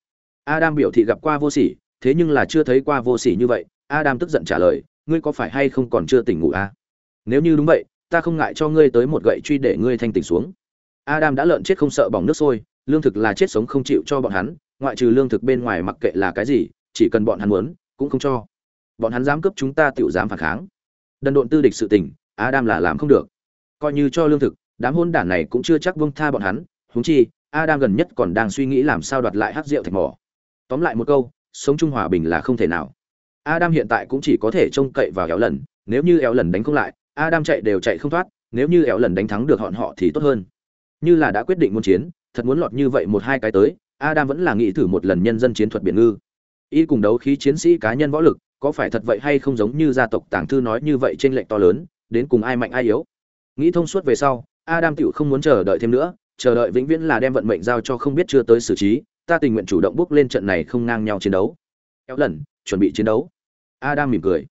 Adam biểu thị gặp qua vô sỉ, thế nhưng là chưa thấy qua vô sỉ như vậy, adam tức giận trả lời, ngươi có phải hay không còn chưa tỉnh ngủ à? nếu như đúng vậy, ta không ngại cho ngươi tới một gậy truy để ngươi thanh tỉnh xuống. Adam đã lợn chết không sợ bỏng nước sôi, lương thực là chết sống không chịu cho bọn hắn, ngoại trừ lương thực bên ngoài mặc kệ là cái gì, chỉ cần bọn hắn muốn, cũng không cho. Bọn hắn dám cướp chúng ta tiểu dám phản kháng đần độn tư địch sự tình, adam là làm không được. Coi như cho lương thực, đám hôn đản này cũng chưa chắc vương tha bọn hắn, huống chi, adam gần nhất còn đang suy nghĩ làm sao đoạt lại hát rượu thạch mỏ. Tóm lại một câu, sống chung hòa bình là không thể nào. Adam hiện tại cũng chỉ có thể trông cậy vào éo lần, nếu như éo lần đánh không lại, adam chạy đều chạy không thoát, nếu như éo lần đánh thắng được họn họ thì tốt hơn. Như là đã quyết định muốn chiến, thật muốn lọt như vậy một hai cái tới, adam vẫn là nghĩ thử một lần nhân dân chiến thuật biển ngư. Y cùng đấu khí chiến sĩ cá nhân võ lực có phải thật vậy hay không giống như gia tộc tàng thư nói như vậy trên lệnh to lớn, đến cùng ai mạnh ai yếu? Nghĩ thông suốt về sau, adam tựu không muốn chờ đợi thêm nữa, chờ đợi vĩnh viễn là đem vận mệnh giao cho không biết chưa tới xử trí, ta tình nguyện chủ động bước lên trận này không ngang nhau chiến đấu. Kéo lần, chuẩn bị chiến đấu. Adam mỉm cười.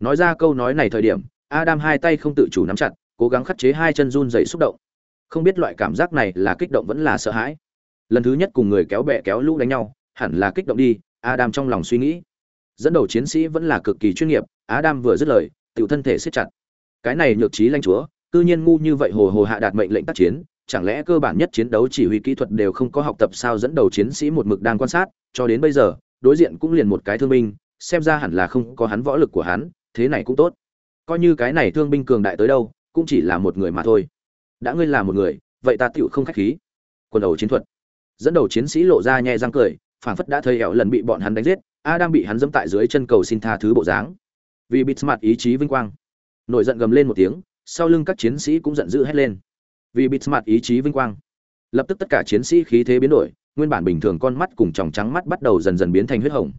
Nói ra câu nói này thời điểm, adam hai tay không tự chủ nắm chặt, cố gắng khắt chế hai chân run dày xúc động. Không biết loại cảm giác này là kích động vẫn là sợ hãi. Lần thứ nhất cùng người kéo bẹ kéo lũ đánh nhau, hẳn là kích động đi, adam trong lòng suy nghĩ dẫn đầu chiến sĩ vẫn là cực kỳ chuyên nghiệp, adam vừa dứt lời, tiểu thân thể siết chặt. Cái này nhược trí lanh chúa, cư nhiên ngu như vậy hồ hồ hạ đạt mệnh lệnh tác chiến, chẳng lẽ cơ bản nhất chiến đấu chỉ huy kỹ thuật đều không có học tập sao dẫn đầu chiến sĩ một mực đang quan sát, cho đến bây giờ, đối diện cũng liền một cái thương binh, xem ra hẳn là không có hắn võ lực của hắn, thế này cũng tốt. Coi như cái này thương binh cường đại tới đâu, cũng chỉ là một người mà thôi. Đã ngươi là một người, vậy ta tựu không khách khí. Quân đầu chiến thuật. Dẫn đầu chiến sĩ lộ ra nhẹ răng cười, phảng phất đã thấy ẻo lần bị bọn hắn đánh giết a đang bị hắn dẫm tại dưới chân cầu xin tha thứ bộ dáng. Vì bịt mặt ý chí vinh quang, nổi giận gầm lên một tiếng, sau lưng các chiến sĩ cũng giận dữ hét lên. Vì bịt mặt ý chí vinh quang, lập tức tất cả chiến sĩ khí thế biến đổi, nguyên bản bình thường con mắt cùng tròng trắng mắt bắt đầu dần dần biến thành huyết hồng.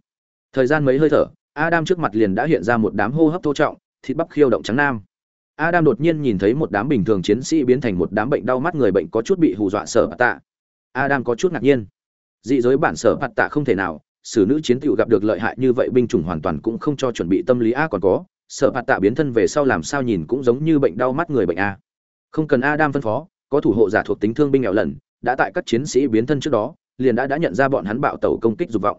Thời gian mấy hơi thở, adam trước mặt liền đã hiện ra một đám hô hấp thô trọng, thịt bắp khiêu động trắng nam. Adam đột nhiên nhìn thấy một đám bình thường chiến sĩ biến thành một đám bệnh đau mắt người bệnh có chút bị hù dọa sợ bạt tạ. Adam có chút ngạc nhiên. Dị giới bản sở bạt tạ không thể nào Sử nữ chiến tựu gặp được lợi hại như vậy binh chủng hoàn toàn cũng không cho chuẩn bị tâm lý a còn có, sợ bạt tạ biến thân về sau làm sao nhìn cũng giống như bệnh đau mắt người bệnh a. Không cần adam phân phó, có thủ hộ giả thuộc tính thương binh nghèo lần đã tại các chiến sĩ biến thân trước đó, liền đã đã nhận ra bọn hắn bạo tẩu công kích dục vọng.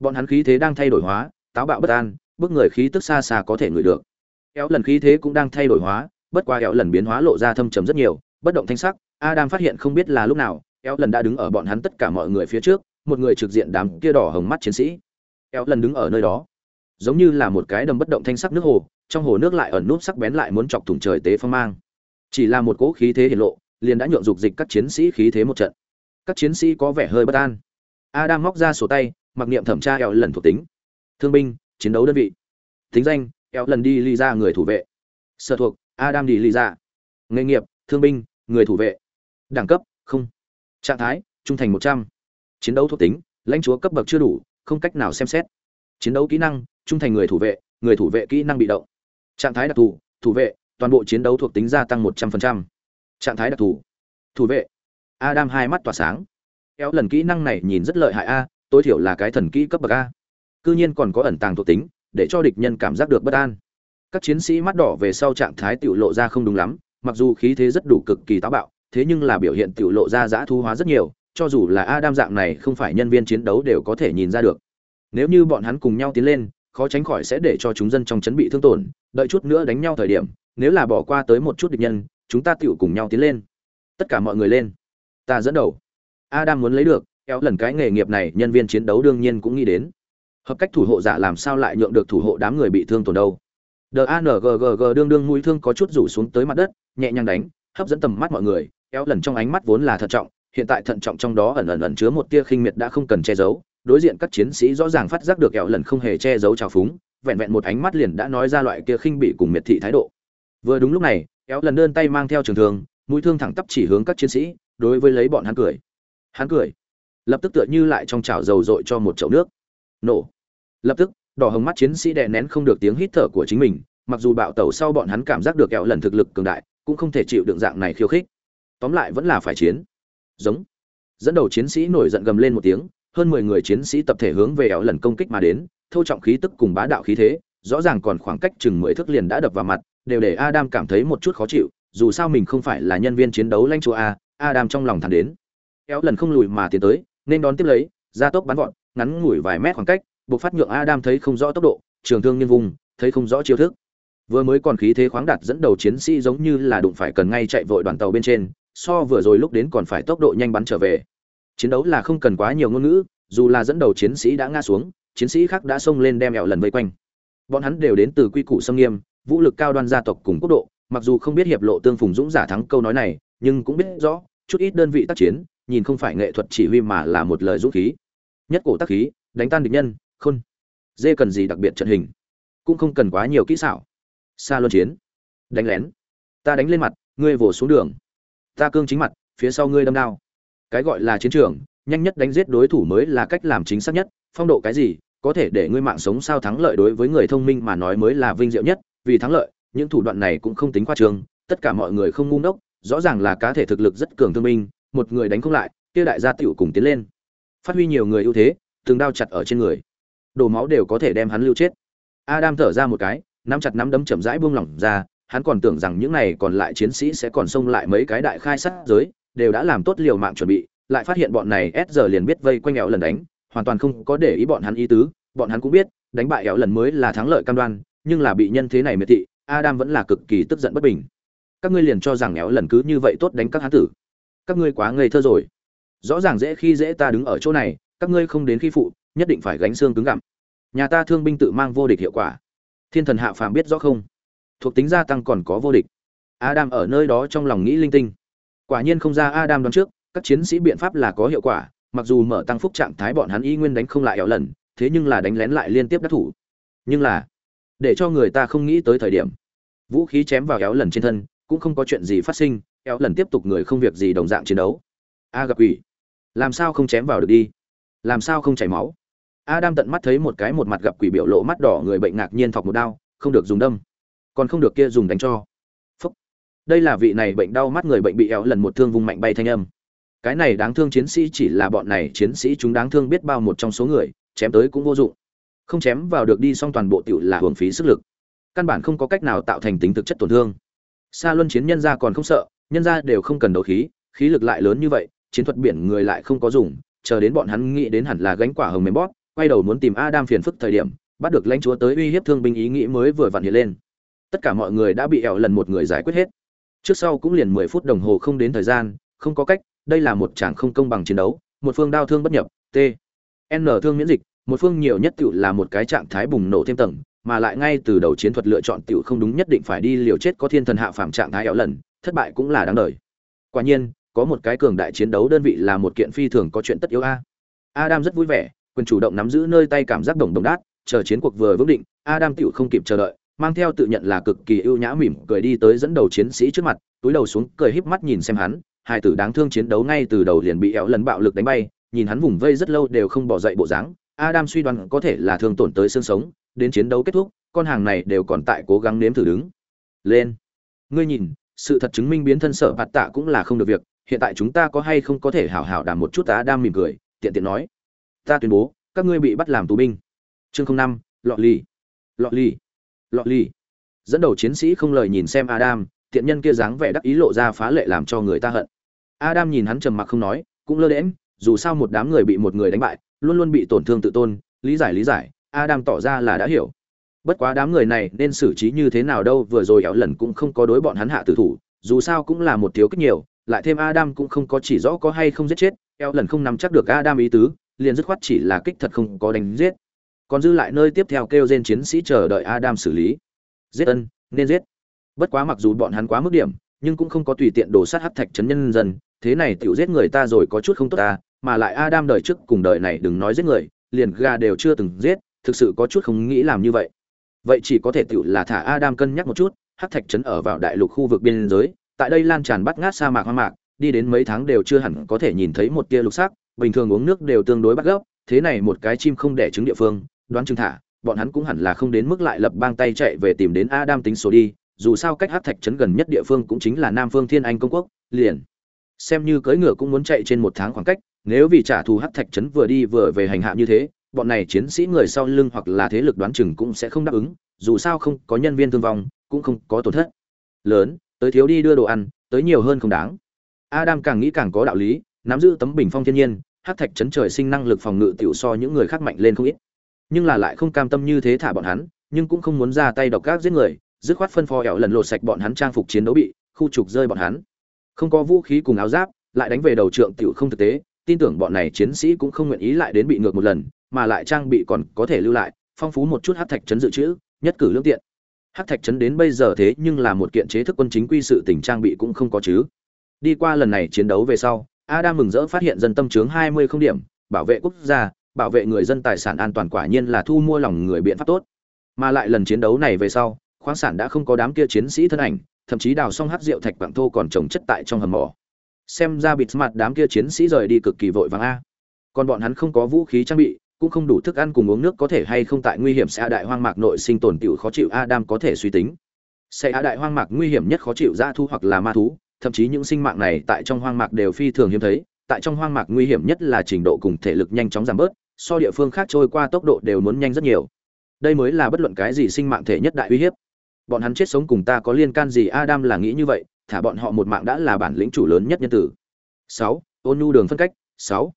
Bọn hắn khí thế đang thay đổi hóa, táo bạo bất an, bước người khí tức xa xa có thể ngửi được. Éo lần khí thế cũng đang thay đổi hóa, bất qua éo lần biến hóa lộ ra thâm trầm rất nhiều, bất động thanh sắc, adam phát hiện không biết là lúc nào éo lần đã đứng ở bọn hắn tất cả mọi người phía trước một người trực diện đám kia đỏ hồng mắt chiến sĩ. Eo lần đứng ở nơi đó. Giống như là một cái đầm bất động thanh sắc nước hồ, trong hồ nước lại ẩn núp sắc bén lại muốn chọc thủng trời tế phong mang. Chỉ là một cỗ khí thế hiển lộ, liền đã nhượng dục dịch các chiến sĩ khí thế một trận. Các chiến sĩ có vẻ hơi bất an. Adam móc ra sổ tay, mặc niệm thẩm tra eo lần thuộc tính. Thương binh, chiến đấu đơn vị. Tính danh eo lần đi ly ra người thủ vệ. Sở thuộc, adam đi ly ra. Nghề nghiệp, thương binh, người thủ vệ. Đẳng cấp, không. Trạng thái, trung thành một trăm chiến đấu thuộc tính, lãnh chúa cấp bậc chưa đủ, không cách nào xem xét. Chiến đấu kỹ năng, trung thành người thủ vệ, người thủ vệ kỹ năng bị động. Trạng thái đặc thù, thủ vệ, toàn bộ chiến đấu thuộc tính gia tăng một trăm linh trạng thái đặc thù, thủ vệ. Adam hai mắt tỏa sáng. Kéo lần kỹ năng này nhìn rất lợi hại a, tối thiểu là cái thần kỹ cấp bậc a. Cư nhiên còn có ẩn tàng thuộc tính, để cho địch nhân cảm giác được bất an. Các chiến sĩ mắt đỏ về sau trạng thái tiểu lộ ra không đúng lắm, mặc dù khí thế rất đủ cực kỳ táo bạo, thế nhưng là biểu hiện tiểu lộ ra giã thu hóa rất nhiều cho dù là adam dạng này không phải nhân viên chiến đấu đều có thể nhìn ra được. Nếu như bọn hắn cùng nhau tiến lên khó tránh khỏi sẽ để cho chúng dân trong chấn bị thương tổn đợi chút nữa đánh nhau thời điểm nếu là bỏ qua tới một chút địch nhân chúng ta tiểu cùng nhau tiến lên. Tất cả mọi người lên. Ta dẫn đầu. Adam muốn lấy được kéo lần cái nghề nghiệp này nhân viên chiến đấu đương nhiên cũng nghĩ đến. Hợp cách thủ hộ giả làm sao lại nhượng được thủ hộ đám người bị thương tổn đâu? DANGGG đương đương mũi thương có chút rủ xuống tới mặt đất, nhẹ nhàng đánh, hấp dẫn tầm mắt mọi người, kéo lần trong ánh mắt vốn là thận trọng, hiện tại thận trọng trong đó ẩn ẩn ẩn chứa một tia khinh miệt đã không cần che giấu, đối diện các chiến sĩ rõ ràng phát giác được kẹo lần không hề che giấu trào phúng, vẹn vẹn một ánh mắt liền đã nói ra loại kia khinh bị cùng miệt thị thái độ. Vừa đúng lúc này, kéo lần đơn tay mang theo trường thương, mũi thương thẳng tắp chỉ hướng các chiến sĩ, đối với lấy bọn hắn cười. Hắn cười, lập tức tựa như lại trong chảo dầu dội cho một chậu nước. Nổ. Lập tức, đỏ hồng mắt chiến sĩ đè nén không được tiếng hít thở của chính mình mặc dù bạo tẩu sau bọn hắn cảm giác được kẹo lần thực lực cường đại cũng không thể chịu đựng dạng này khiêu khích tóm lại vẫn là phải chiến giống dẫn đầu chiến sĩ nổi giận gầm lên một tiếng hơn mười người chiến sĩ tập thể hướng về ẻo lần công kích mà đến thâu trọng khí tức cùng bá đạo khí thế rõ ràng còn khoảng cách chừng mười thước liền đã đập vào mặt đều để adam cảm thấy một chút khó chịu dù sao mình không phải là nhân viên chiến đấu lanh chúa a adam trong lòng thẳng đến kéo lần không lùi mà tiến tới nên đón tiếp lấy gia tốc bắn vọt ngắn ngủi vài mét khoảng cách buộc phát nhượng Adam thấy không rõ tốc độ, trường thương nghiêng vùng, thấy không rõ chiêu thức. Vừa mới còn khí thế khoáng đạt dẫn đầu chiến sĩ giống như là đụng phải cần ngay chạy vội đoàn tàu bên trên, so vừa rồi lúc đến còn phải tốc độ nhanh bắn trở về. Chiến đấu là không cần quá nhiều ngôn ngữ, dù là dẫn đầu chiến sĩ đã ngã xuống, chiến sĩ khác đã xông lên đem ẻo lần vây quanh. Bọn hắn đều đến từ quy củ sông nghiêm, vũ lực cao đoan gia tộc cùng quốc độ, mặc dù không biết hiệp lộ tương phùng dũng giả thắng câu nói này, nhưng cũng biết rõ, chút ít đơn vị tác chiến, nhìn không phải nghệ thuật chỉ huy mà là một lời dũng khí. Nhất cổ tác khí, đánh tan địch nhân, khôn dê cần gì đặc biệt trận hình cũng không cần quá nhiều kỹ xảo xa luân chiến đánh lén ta đánh lên mặt ngươi vồ xuống đường ta cương chính mặt, phía sau ngươi đâm đao. Cái gọi là chiến trường, nhanh nhất đánh giết đối thủ mới là cách làm chính xác nhất, phong độ cái gì, có thể để ngươi mạng sống sao thắng lợi đối với người thông minh mà nói mới là vinh diệu nhất, vì thắng lợi, những thủ đoạn này cũng không tính qua trường tất cả mọi người không ngu ngốc, rõ ràng là cá thể thực lực rất cường thương minh, một người đánh không lại, kia đại gia tiểu cùng tiến lên. Phát huy nhiều người ưu thế, từng đao chặt ở trên người. Đổ máu đều có thể đem hắn lưu chết. Adam thở ra một cái, nắm chặt nắm đấm chậm rãi buông lỏng ra hắn còn tưởng rằng những này còn lại chiến sĩ sẽ còn xông lại mấy cái đại khai sát giới, đều đã làm tốt liều mạng chuẩn bị, lại phát hiện bọn này s giờ liền biết vây quanh nghèo lần đánh, hoàn toàn không có để ý bọn hắn ý tứ, bọn hắn cũng biết, đánh bại éo lần mới là thắng lợi cam đoan, nhưng là bị nhân thế này miệt thị, adam vẫn là cực kỳ tức giận bất bình. Các ngươi liền cho rằng éo lần cứ như vậy tốt đánh các hắn tử. Các ngươi quá ngây thơ rồi. Rõ ràng dễ khi dễ ta đứng ở chỗ này, các ngươi không đến khi phụ, nhất định phải gánh xương cứng gặm. Nhà ta thương binh tự mang vô địch hiệu quả. Thiên thần hạ phàm biết rõ không? Thuộc tính gia tăng còn có vô địch. Adam ở nơi đó trong lòng nghĩ linh tinh. Quả nhiên không ra adam đoán trước, các chiến sĩ biện pháp là có hiệu quả, mặc dù mở tăng phúc trạng thái bọn hắn y nguyên đánh không lại éo lần, thế nhưng là đánh lén lại liên tiếp đắc thủ. Nhưng là, để cho người ta không nghĩ tới thời điểm, vũ khí chém vào éo lần trên thân, cũng không có chuyện gì phát sinh éo lần tiếp tục người không việc gì đồng dạng chiến đấu. A gặp quỷ. Làm sao không chém vào được đi? Làm sao không chảy máu? Adam tận mắt thấy một cái một mặt gặp quỷ biểu lộ mắt đỏ người bệnh ngạc nhiên thọc một đao, không được dùng đâm còn không được kia dùng đánh cho. Phúc. đây là vị này bệnh đau mắt người bệnh bị éo lần một thương vùng mạnh bay thanh âm. Cái này đáng thương chiến sĩ chỉ là bọn này chiến sĩ chúng đáng thương biết bao một trong số người, chém tới cũng vô dụng. Không chém vào được đi xong toàn bộ tiểu là hưởng phí sức lực. Căn bản không có cách nào tạo thành tính thực chất tổn thương. Xa luân chiến nhân gia còn không sợ, nhân gia đều không cần đấu khí khí lực lại lớn như vậy, chiến thuật biển người lại không có dùng, chờ đến bọn hắn nghĩ đến hẳn là gánh quả hồng mềm bót quay đầu muốn tìm adam phiền phức thời điểm, bắt được lãnh chúa tới uy hiếp thương binh ý nghĩ mới vừa vặn hiện lên tất cả mọi người đã bị ẹo lần một người giải quyết hết. Trước sau cũng liền mười phút đồng hồ không đến thời gian, không có cách, đây là một chàng không công bằng chiến đấu, một phương đau thương bất nhập, t. N thương miễn dịch, một phương nhiều nhất tựu là một cái trạng thái bùng nổ thêm tầng, mà lại ngay từ đầu chiến thuật lựa chọn tựu không đúng nhất định phải đi liều chết có thiên thần hạ phạm trạng thái ẹo lần, thất bại cũng là đáng đời. Quả nhiên, có một cái cường đại chiến đấu đơn vị là một kiện phi thường có chuyện tất yếu a. Adam rất vui vẻ, quyền chủ động nắm giữ nơi tay cảm giác đồng đồng đát, chờ chiến cuộc vừa vững định, adam tựu không kịp chờ đợi mang theo tự nhận là cực kỳ ưu nhã mỉm cười đi tới dẫn đầu chiến sĩ trước mặt, túi đầu xuống cười híp mắt nhìn xem hắn, hai tử đáng thương chiến đấu ngay từ đầu liền bị éo lần bạo lực đánh bay, nhìn hắn vùng vây rất lâu đều không bỏ dậy bộ dáng, adam suy đoán có thể là thương tổn tới xương sống, đến chiến đấu kết thúc, con hàng này đều còn tại cố gắng nếm thử đứng lên. Ngươi nhìn, sự thật chứng minh biến thân sở bạt tạ cũng là không được việc, hiện tại chúng ta có hay không có thể hảo hảo đàm một chút Adam mỉm cười, tiện tiện nói. Ta tuyên bố, các ngươi bị bắt làm tù binh. Chương năm lọ lì. Lọ lì lọ ly dẫn đầu chiến sĩ không lời nhìn xem adam tiện nhân kia dáng vẻ đắc ý lộ ra phá lệ làm cho người ta hận. Adam nhìn hắn trầm mặc không nói, cũng lơ đễm dù sao một đám người bị một người đánh bại, luôn luôn bị tổn thương tự tôn, lý giải lý giải, adam tỏ ra là đã hiểu. Bất quá đám người này nên xử trí như thế nào đâu, vừa rồi éo lần cũng không có đối bọn hắn hạ tử thủ, dù sao cũng là một thiếu kích nhiều, lại thêm adam cũng không có chỉ rõ có hay không giết chết éo lần không nắm chắc được adam ý tứ, liền dứt khoát chỉ là kích thật không có đánh giết còn dư lại nơi tiếp theo kêu trên chiến sĩ chờ đợi adam xử lý. Giết ân, nên giết. Bất quá mặc dù bọn hắn quá mức điểm, nhưng cũng không có tùy tiện đổ sát hắc thạch chấn nhân dân, thế này tiểu giết người ta rồi có chút không tốt ta, mà lại adam đời trước cùng đời này đừng nói giết người, liền gà đều chưa từng giết, thực sự có chút không nghĩ làm như vậy. Vậy chỉ có thể tiểu là thả adam cân nhắc một chút, hắc thạch chấn ở vào đại lục khu vực biên giới, tại đây lan tràn bắt ngát sa mạc hoang mạc, đi đến mấy tháng đều chưa hẳn có thể nhìn thấy một tia lục sắc, bình thường uống nước đều tương đối bắt gốc, thế này một cái chim không đẻ trứng địa phương đoán chừng thả, bọn hắn cũng hẳn là không đến mức lại lập bang tay chạy về tìm đến adam tính số đi, dù sao cách hát thạch trấn gần nhất địa phương cũng chính là nam phương thiên anh công quốc, liền. Xem như cưỡi ngựa cũng muốn chạy trên một tháng khoảng cách, nếu vì trả thù hát thạch trấn vừa đi vừa về hành hạ như thế, bọn này chiến sĩ người sau lưng hoặc là thế lực đoán chừng cũng sẽ không đáp ứng, dù sao không có nhân viên thương vong, cũng không có tổn thất. Lớn, tới thiếu đi đưa đồ ăn, tới nhiều hơn không đáng. Adam càng nghĩ càng có đạo lý, nắm giữ tấm bình phong thiên nhiên hát thạch chấn trời sinh năng lực phòng ngự tiểu so những người khác mạnh lên không ít nhưng là lại không cam tâm như thế thả bọn hắn, nhưng cũng không muốn ra tay độc ác giết người, dứt khoát phân phò ẻo lần lột sạch bọn hắn trang phục chiến đấu bị, khu trục rơi bọn hắn. Không có vũ khí cùng áo giáp, lại đánh về đầu trượng tiểu không thực tế, tin tưởng bọn này chiến sĩ cũng không nguyện ý lại đến bị ngược một lần, mà lại trang bị còn có thể lưu lại, phong phú một chút hát thạch chấn dự trữ, nhất cử lương tiện. Hát thạch chấn đến bây giờ thế nhưng là một kiện chế thức quân chính quy sự tình trang bị cũng không có chứ. Đi qua lần này chiến đấu về sau, adam mừng rỡ phát hiện dân tâm chướng hai mươi không điểm, bảo vệ quốc gia bảo vệ người dân tài sản an toàn quả nhiên là thu mua lòng người biện pháp tốt. Mà lại lần chiến đấu này về sau, khoáng sản đã không có đám kia chiến sĩ thân ảnh, thậm chí đào xong hát rượu thạch quảng thô còn trồng chất tại trong hầm mỏ. Xem ra bịt mặt đám kia chiến sĩ rời đi cực kỳ vội vàng a. Còn bọn hắn không có vũ khí trang bị, cũng không đủ thức ăn cùng uống nước có thể hay không tại nguy hiểm xã đại hoang mạc nội sinh tồn tiểu khó chịu adam có thể suy tính. Xã đại hoang mạc nguy hiểm nhất khó chịu ra thu hoặc là ma thú, thậm chí những sinh mạng này tại trong hoang mạc đều phi thường hiếm thấy, tại trong hoang mạc nguy hiểm nhất là trình độ cùng thể lực nhanh chóng giảm bớt so địa phương khác trôi qua tốc độ đều muốn nhanh rất nhiều. Đây mới là bất luận cái gì sinh mạng thể nhất đại uy hiếp. Bọn hắn chết sống cùng ta có liên can gì? Adam là nghĩ như vậy, thả bọn họ một mạng đã là bản lĩnh chủ lớn nhất nhân tử. Sáu, ôn nhu đường phân cách. Sáu.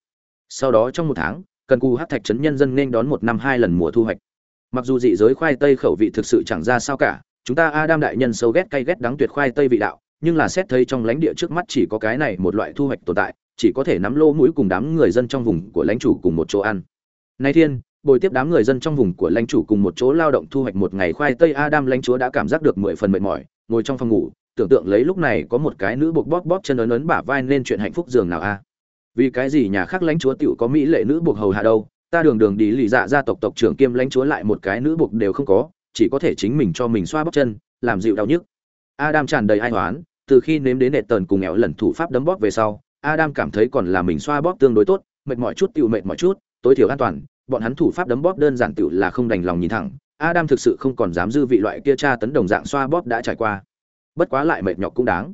Sau đó trong một tháng, cần cù hát thạch trấn nhân dân nên đón một năm hai lần mùa thu hoạch. Mặc dù dị giới khoai tây khẩu vị thực sự chẳng ra sao cả, chúng ta adam đại nhân sâu ghét cay ghét đắng tuyệt khoai tây vị đạo, nhưng là xét thấy trong lãnh địa trước mắt chỉ có cái này một loại thu hoạch tồn tại, chỉ có thể nắm lô mũi cùng đám người dân trong vùng của lãnh chủ cùng một chỗ ăn nay thiên, bồi tiếp đám người dân trong vùng của lãnh chủ cùng một chỗ lao động thu hoạch một ngày khoai tây adam lãnh chúa đã cảm giác được mười phần mệt mỏi, ngồi trong phòng ngủ, tưởng tượng lấy lúc này có một cái nữ buộc bóp bóp chân ấn ấn bả vai nên chuyện hạnh phúc giường nào a. Vì cái gì nhà khác lãnh chúa tiểu có mỹ lệ nữ buộc hầu hạ đâu, ta đường đường đi lì dạ gia tộc tộc trưởng kiêm lãnh chúa lại một cái nữ buộc đều không có, chỉ có thể chính mình cho mình xoa bóp chân, làm dịu đau nhức. Adam tràn đầy ai hoán, từ khi nếm đến nệ tần cùng nghèo lần thủ pháp đấm bóp về sau, adam cảm thấy còn là mình xoa bóp tương đối tốt, mệt mỏi chút tiểu mệt mỏi chút tối thiểu an toàn, bọn hắn thủ pháp đấm bóp đơn giản tiểu là không đành lòng nhìn thẳng, adam thực sự không còn dám dư vị loại kia tra tấn đồng dạng xoa bóp đã trải qua. Bất quá lại mệt nhọc cũng đáng.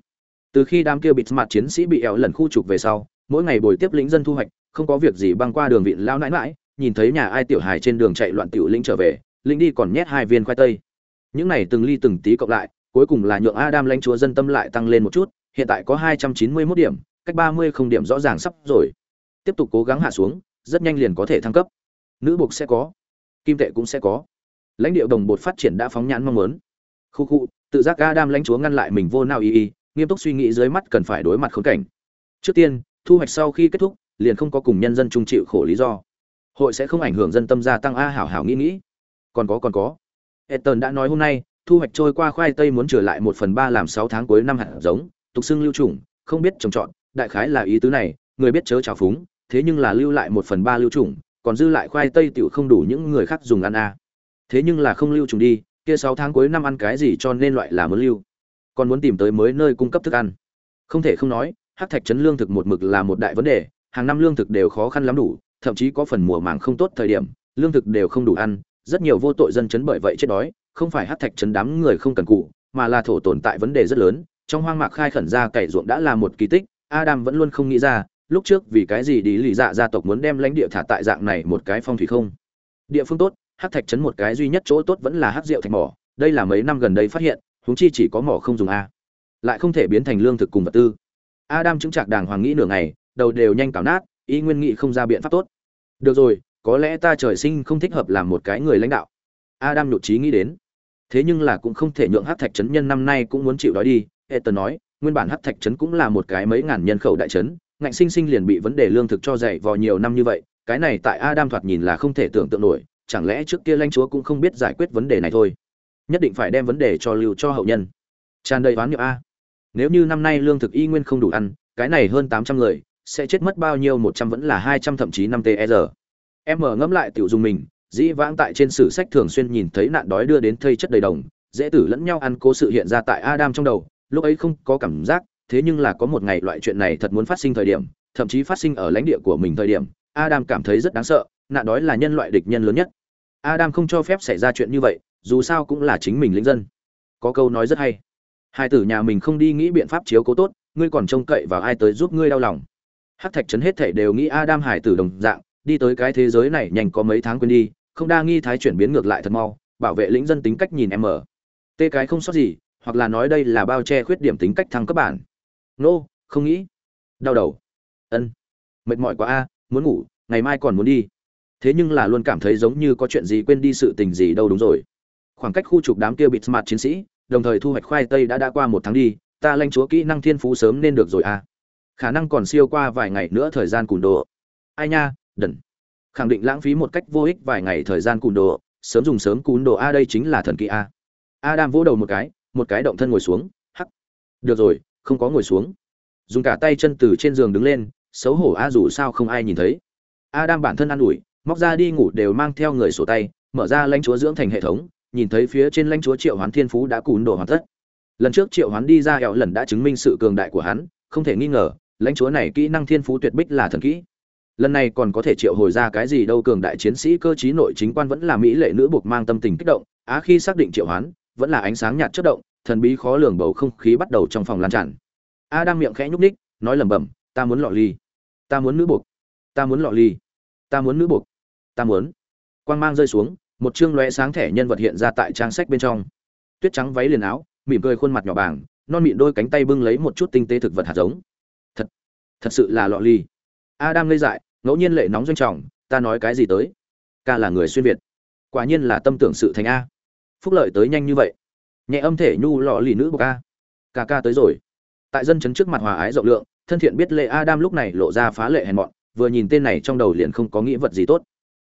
Từ khi đám kia bịt mặt chiến sĩ bị éo lần khu trục về sau, mỗi ngày buổi tiếp lính dân thu hoạch, không có việc gì băng qua đường vịn lao nãi mãi nhìn thấy nhà ai tiểu hài trên đường chạy loạn tiểu lĩnh trở về lính đi còn nhét hai viên khoai tây. Những này từng ly từng tí cộng lại, cuối cùng là nhượng adam lãnh chúa dân tâm lại tăng lên một chút, hiện tại có hai trăm chín mươi 291 điểm, cách ba mươi không điểm rõ ràng sắp rồi. Tiếp tục cố gắng hạ xuống rất nhanh liền có thể thăng cấp nữ buộc sẽ có kim tệ cũng sẽ có lãnh địa đồng bột phát triển đã phóng nhãn mong muốn khu khu tự giác ga đam lãnh chúa ngăn lại mình vô nào y y, nghiêm túc suy nghĩ dưới mắt cần phải đối mặt khốn cảnh. Trước tiên, thu hoạch sau khi kết thúc, liền không có cùng nhân dân chung chịu khổ lý do. Hội sẽ không ảnh hưởng dân tâm gia tăng a hảo hảo nghĩ nghĩ. Còn có còn có. Ethan đã nói hôm nay, thu hoạch trôi qua khoai tây muốn trở lại một phần ba làm sáu tháng cuối năm hạt giống, tục xưng lưu trùng, không biết trồng trọt, đại khái là ý tứ này, người biết chớ trào phúng, thế nhưng là lưu lại một phần ba lưu trùng, còn dư lại khoai tây tiểu không đủ những người khác dùng ăn a. Thế nhưng là không lưu trùng đi, kia sáu tháng cuối năm ăn cái gì cho nên loại là muốn lưu còn muốn tìm tới mới nơi cung cấp thức ăn không thể không nói hắc thạch trấn lương thực một mực là một đại vấn đề hàng năm lương thực đều khó khăn lắm đủ thậm chí có phần mùa màng không tốt thời điểm lương thực đều không đủ ăn rất nhiều vô tội dân chấn bởi vậy chết đói không phải hắc thạch trấn đám người không cần cụ mà là thổ tồn tại vấn đề rất lớn trong hoang mạc khai khẩn ra cày ruộng đã là một kỳ tích adam vẫn luôn không nghĩ ra lúc trước vì cái gì đi lì dạ gia tộc muốn đem lãnh địa thả tại dạng này một cái phong thủy không? Địa phương tốt hắc thạch trấn một cái duy nhất chỗ tốt vẫn là hắc rượu thạch mỏ, đây là mấy năm gần đây phát hiện, huống chi chỉ có mỏ không dùng a. Lại không thể biến thành lương thực cùng vật tư. Adam chứng trạc đàng hoàng nghĩ nửa ngày, đầu đều nhanh cào nát, ý nguyên nghị không ra biện pháp tốt. Được rồi, có lẽ ta trời sinh không thích hợp làm một cái người lãnh đạo. Adam nhột trí nghĩ đến. Thế nhưng là cũng không thể nhượng hắc thạch trấn nhân năm nay cũng muốn chịu đói đi, Ethan nói, nguyên bản hắc thạch trấn cũng là một cái mấy ngàn nhân khẩu đại trấn ngạnh sinh sinh liền bị vấn đề lương thực cho dạy vò nhiều năm như vậy, cái này tại adam thoạt nhìn là không thể tưởng tượng nổi, chẳng lẽ trước kia lãnh chúa cũng không biết giải quyết vấn đề này thôi? Nhất định phải đem vấn đề cho lưu cho hậu nhân. Tràn đầy oán niệm a. Nếu như năm nay lương thực y nguyên không đủ ăn, cái này hơn tám trăm người, sẽ chết mất bao nhiêu một trăm vẫn là hai trăm thậm chí năm TR. E em mở ngẫm lại tiểu dùng mình, dĩ vãng tại trên sử sách thường xuyên nhìn thấy nạn đói đưa đến thây chất đầy đồng, dễ tử lẫn nhau ăn cố sự hiện ra tại adam trong đầu, lúc ấy không có cảm giác thế nhưng là có một ngày loại chuyện này thật muốn phát sinh thời điểm thậm chí phát sinh ở lãnh địa của mình thời điểm adam cảm thấy rất đáng sợ nạn đói là nhân loại địch nhân lớn nhất Adam không cho phép xảy ra chuyện như vậy, dù sao cũng là chính mình lĩnh dân. Có câu nói rất hay. Hai tử nhà mình không đi nghĩ biện pháp chiếu cố tốt, ngươi còn trông cậy vào ai tới giúp ngươi đau lòng. Hắc Thạch trấn hết thảy đều nghĩ Adam hải tử đồng dạng, đi tới cái thế giới này nhanh có mấy tháng quên đi, không đa nghi thái chuyển biến ngược lại thật mau, bảo vệ lĩnh dân tính cách nhìn em ở. Tê cái không sót gì, hoặc là nói đây là bao che khuyết điểm tính cách thăng cấp bản. Nô, no, không nghĩ. Đau đầu. Ân. Mệt mỏi quá a, muốn ngủ, ngày mai còn muốn đi. Thế nhưng là luôn cảm thấy giống như có chuyện gì quên đi sự tình gì đâu đúng rồi. Khoảng cách khu trục đám kia bịt mặt chiến sĩ đồng thời thu hoạch khoai tây đã đã qua một tháng đi ta lanh chúa kỹ năng thiên phú sớm nên được rồi à khả năng còn siêu qua vài ngày nữa thời gian cùn đồ. Ai nha đần. Khẳng định lãng phí một cách vô ích vài ngày thời gian cùn đồ sớm dùng sớm cùn đồ a đây chính là thần kỳ a. Adam vỗ đầu một cái một cái động thân ngồi xuống hắc. Được rồi không có ngồi xuống. Dùng cả tay chân từ trên giường đứng lên, xấu hổ a dù sao không ai nhìn thấy. A đang bản thân ă n ủi, móc ra đi ngủ đều mang theo người sổ tay, mở ra lãnh chúa dưỡng thành hệ thống, nhìn thấy phía trên lãnh chúa triệu hoán thiên phú đã cùn đổ hoàn tất. Lần trước triệu hoán đi ra hẹo lần đã chứng minh sự cường đại của hắn, không thể nghi ngờ, lãnh chúa này kỹ năng thiên phú tuyệt bích là thần kỹ. Lần này còn có thể triệu hồi ra cái gì đâu cường đại chiến sĩ cơ chí nội chính quan vẫn là mỹ lệ nữ buộc mang tâm tình kích động, á khi xác định triệu hoán, vẫn là ánh sáng nhạt chất động thần bí khó lường bầu không khí bắt đầu trong phòng lan tràn. A đang miệng khẽ nhúc ních nói lẩm bẩm, ta muốn lọ ly. Ta muốn nữ buộc. Ta muốn lọ ly. Ta muốn nữ buộc. Ta muốn. Quang mang rơi xuống, một chương lóe sáng thẻ nhân vật hiện ra tại trang sách bên trong. Tuyết trắng váy liền áo, mỉm cười khuôn mặt nhỏ bảng non mịn đôi cánh tay bưng lấy một chút tinh tế thực vật hạt giống. Thật thật sự là lọ ly. Adam ngây dại, ngẫu nhiên lệ nóng doanh trọng, ta nói cái gì tới? Ca là người xuyên việt. Quả nhiên là tâm tưởng sự thành a. Phúc lợi tới nhanh như vậy nhẹ âm thể nhu lọ lì nữ bậc a. Ca ca tới rồi. Tại dân chấn trước mặt hòa ái rộng lượng, thân thiện biết lệ adam lúc này lộ ra phá lệ hèn mọn, vừa nhìn tên này trong đầu liền không có nghĩ vật gì tốt.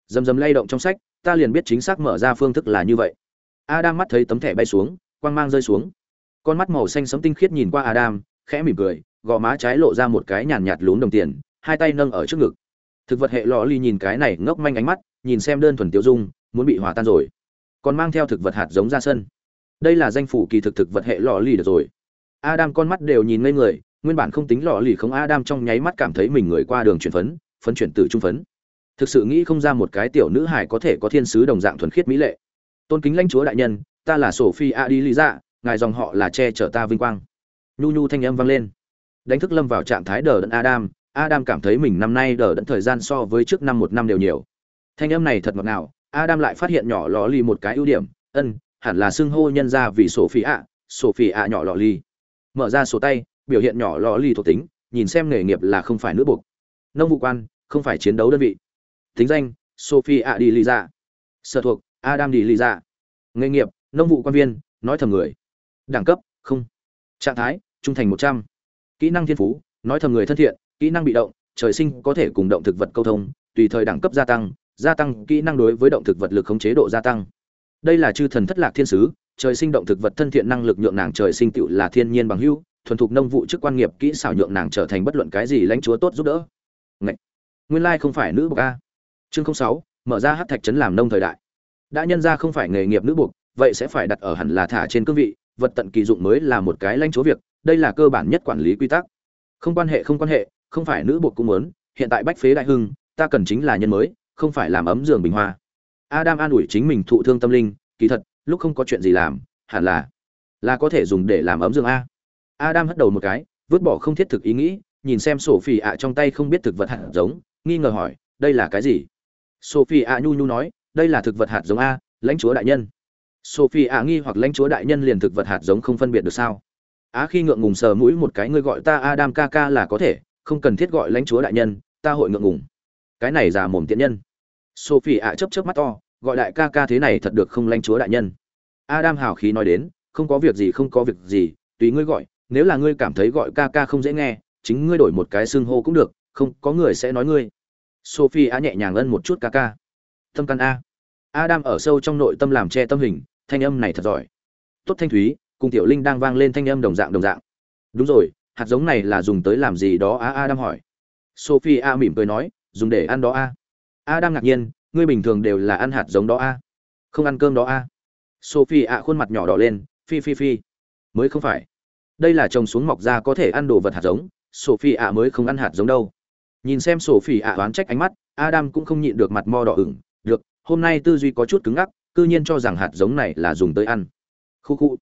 Dầm dầm lay động trong sách, ta liền biết chính xác mở ra phương thức là như vậy. Adam mắt thấy tấm thẻ bay xuống, quang mang rơi xuống. Con mắt màu xanh sấm tinh khiết nhìn qua adam, khẽ mỉm cười, gò má trái lộ ra một cái nhàn nhạt lún đồng tiền, hai tay nâng ở trước ngực. Thực vật hệ lò ly nhìn cái này ngốc manh ánh mắt, nhìn xem đơn thuần tiêu dung, muốn bị hòa tan rồi. Còn mang theo thực vật hạt giống ra sân đây là danh phủ kỳ thực thực vật hệ lò lì được rồi. Adam con mắt đều nhìn ngây người, nguyên bản không tính lò lì không adam trong nháy mắt cảm thấy mình người qua đường chuyển phấn phấn chuyển từ trung phấn. Thực sự nghĩ không ra một cái tiểu nữ hải có thể có thiên sứ đồng dạng thuần khiết mỹ lệ. Tôn kính lãnh chúa đại nhân, ta là sophie a đi lý dạ ngài dòng họ là che chở ta vinh quang. Nhu nhu thanh âm vang lên. Đánh thức lâm vào trạng thái đờ đẫn adam adam cảm thấy mình năm nay đờ đẫn thời gian so với trước năm một năm đều nhiều. Thanh âm này thật ngọt ngào, adam lại phát hiện nhỏ lò lì một cái ưu điểm, ân hẳn là xưng hô nhân ra vì sổ phi ạ, sổ phi ạ nhỏ lò ly. Mở ra sổ tay, biểu hiện nhỏ lò ly thuộc tính, nhìn xem nghề nghiệp là không phải nữ buộc. Nông vụ quan, không phải chiến đấu đơn vị. Tính danh, sophie a đi lý dạ sở thuộc, adam đi lý dạ nghề nghiệp, nông vụ quan viên, nói thầm người. Đẳng cấp, không. Trạng thái, trung thành một trăm. Kỹ năng thiên phú, nói thầm người thân thiện, kỹ năng bị động, trời sinh có thể cùng động thực vật câu thông, tùy thời đẳng cấp gia tăng gia tăng kỹ năng đối với động thực vật lực khống chế độ gia tăng đây là chư thần thất lạc thiên sứ, trời sinh động thực vật thân thiện năng lực nhượng nàng trời sinh tựu là thiên nhiên bằng hữu, thuần thục nông vụ chức quan nghiệp kỹ xảo nhượng nàng trở thành bất luận cái gì lãnh chúa tốt giúp đỡ. Ngậy! nguyên lai không phải nữ bộc a. Chương sáu, mở ra hát thạch trấn làm nông thời đại. Đã nhân ra không phải nghề nghiệp nữ buộc vậy sẽ phải đặt ở hẳn là thả trên cương vị, vật tận kỳ dụng mới là một cái lãnh chúa việc, đây là cơ bản nhất quản lý quy tắc. Không quan hệ, không quan hệ, không phải nữ buộc cũng muốn, hiện tại bách phế đại hưng, ta cần chính là nhân mới, không phải làm ấm giường bình hoa adam an ủi chính mình thụ thương tâm linh, kỳ thật, lúc không có chuyện gì làm, hẳn là là có thể dùng để làm ấm giường a. Adam hất đầu một cái, vứt bỏ không thiết thực ý nghĩ, nhìn xem Sophie ạ trong tay không biết thực vật hạt giống, nghi ngờ hỏi, đây là cái gì? Sophie ạ nhu nhu nói, đây là thực vật hạt giống a, lãnh chúa đại nhân. Sophie ạ nghi hoặc lãnh chúa đại nhân liền thực vật hạt giống không phân biệt được sao? Á khi ngượng ngùng sờ mũi một cái, ngươi gọi ta adam ca ca là có thể, không cần thiết gọi lãnh chúa đại nhân, ta hội ngượng ngùng. Cái này già mồm tiện nhân sophie ạ chớp chớp mắt to, gọi đại ca ca thế này thật được không lanh chúa đại nhân. Adam hào khí nói đến, không có việc gì, không có việc gì, tùy ngươi gọi, nếu là ngươi cảm thấy gọi ca ca không dễ nghe, chính ngươi đổi một cái xưng hô cũng được, không, có người sẽ nói ngươi. Sophie ạ nhẹ nhàng ân một chút ca ca. Tâm căn a. Adam ở sâu trong nội tâm làm che tâm hình, thanh âm này thật giỏi. Tốt thanh thúy, cùng tiểu linh đang vang lên thanh âm đồng dạng đồng dạng. Đúng rồi, hạt giống này là dùng tới làm gì đó á adam hỏi. Sophie a mỉm cười nói, dùng để ăn đó a adam ngạc nhiên, ngươi bình thường đều là ăn hạt giống đó a, không ăn cơm đó a. Sophie ạ, khuôn mặt nhỏ đỏ lên, phi phi phi. Mới không phải. Đây là trồng xuống mọc ra có thể ăn đồ vật hạt giống, sophie ạ mới không ăn hạt giống đâu. Nhìn xem sophie ạ oán trách ánh mắt, adam cũng không nhịn được mặt mo đỏ ửng. Được, hôm nay tư duy có chút cứng ngắc, cư nhiên cho rằng hạt giống này là dùng tới ăn. Khu khu.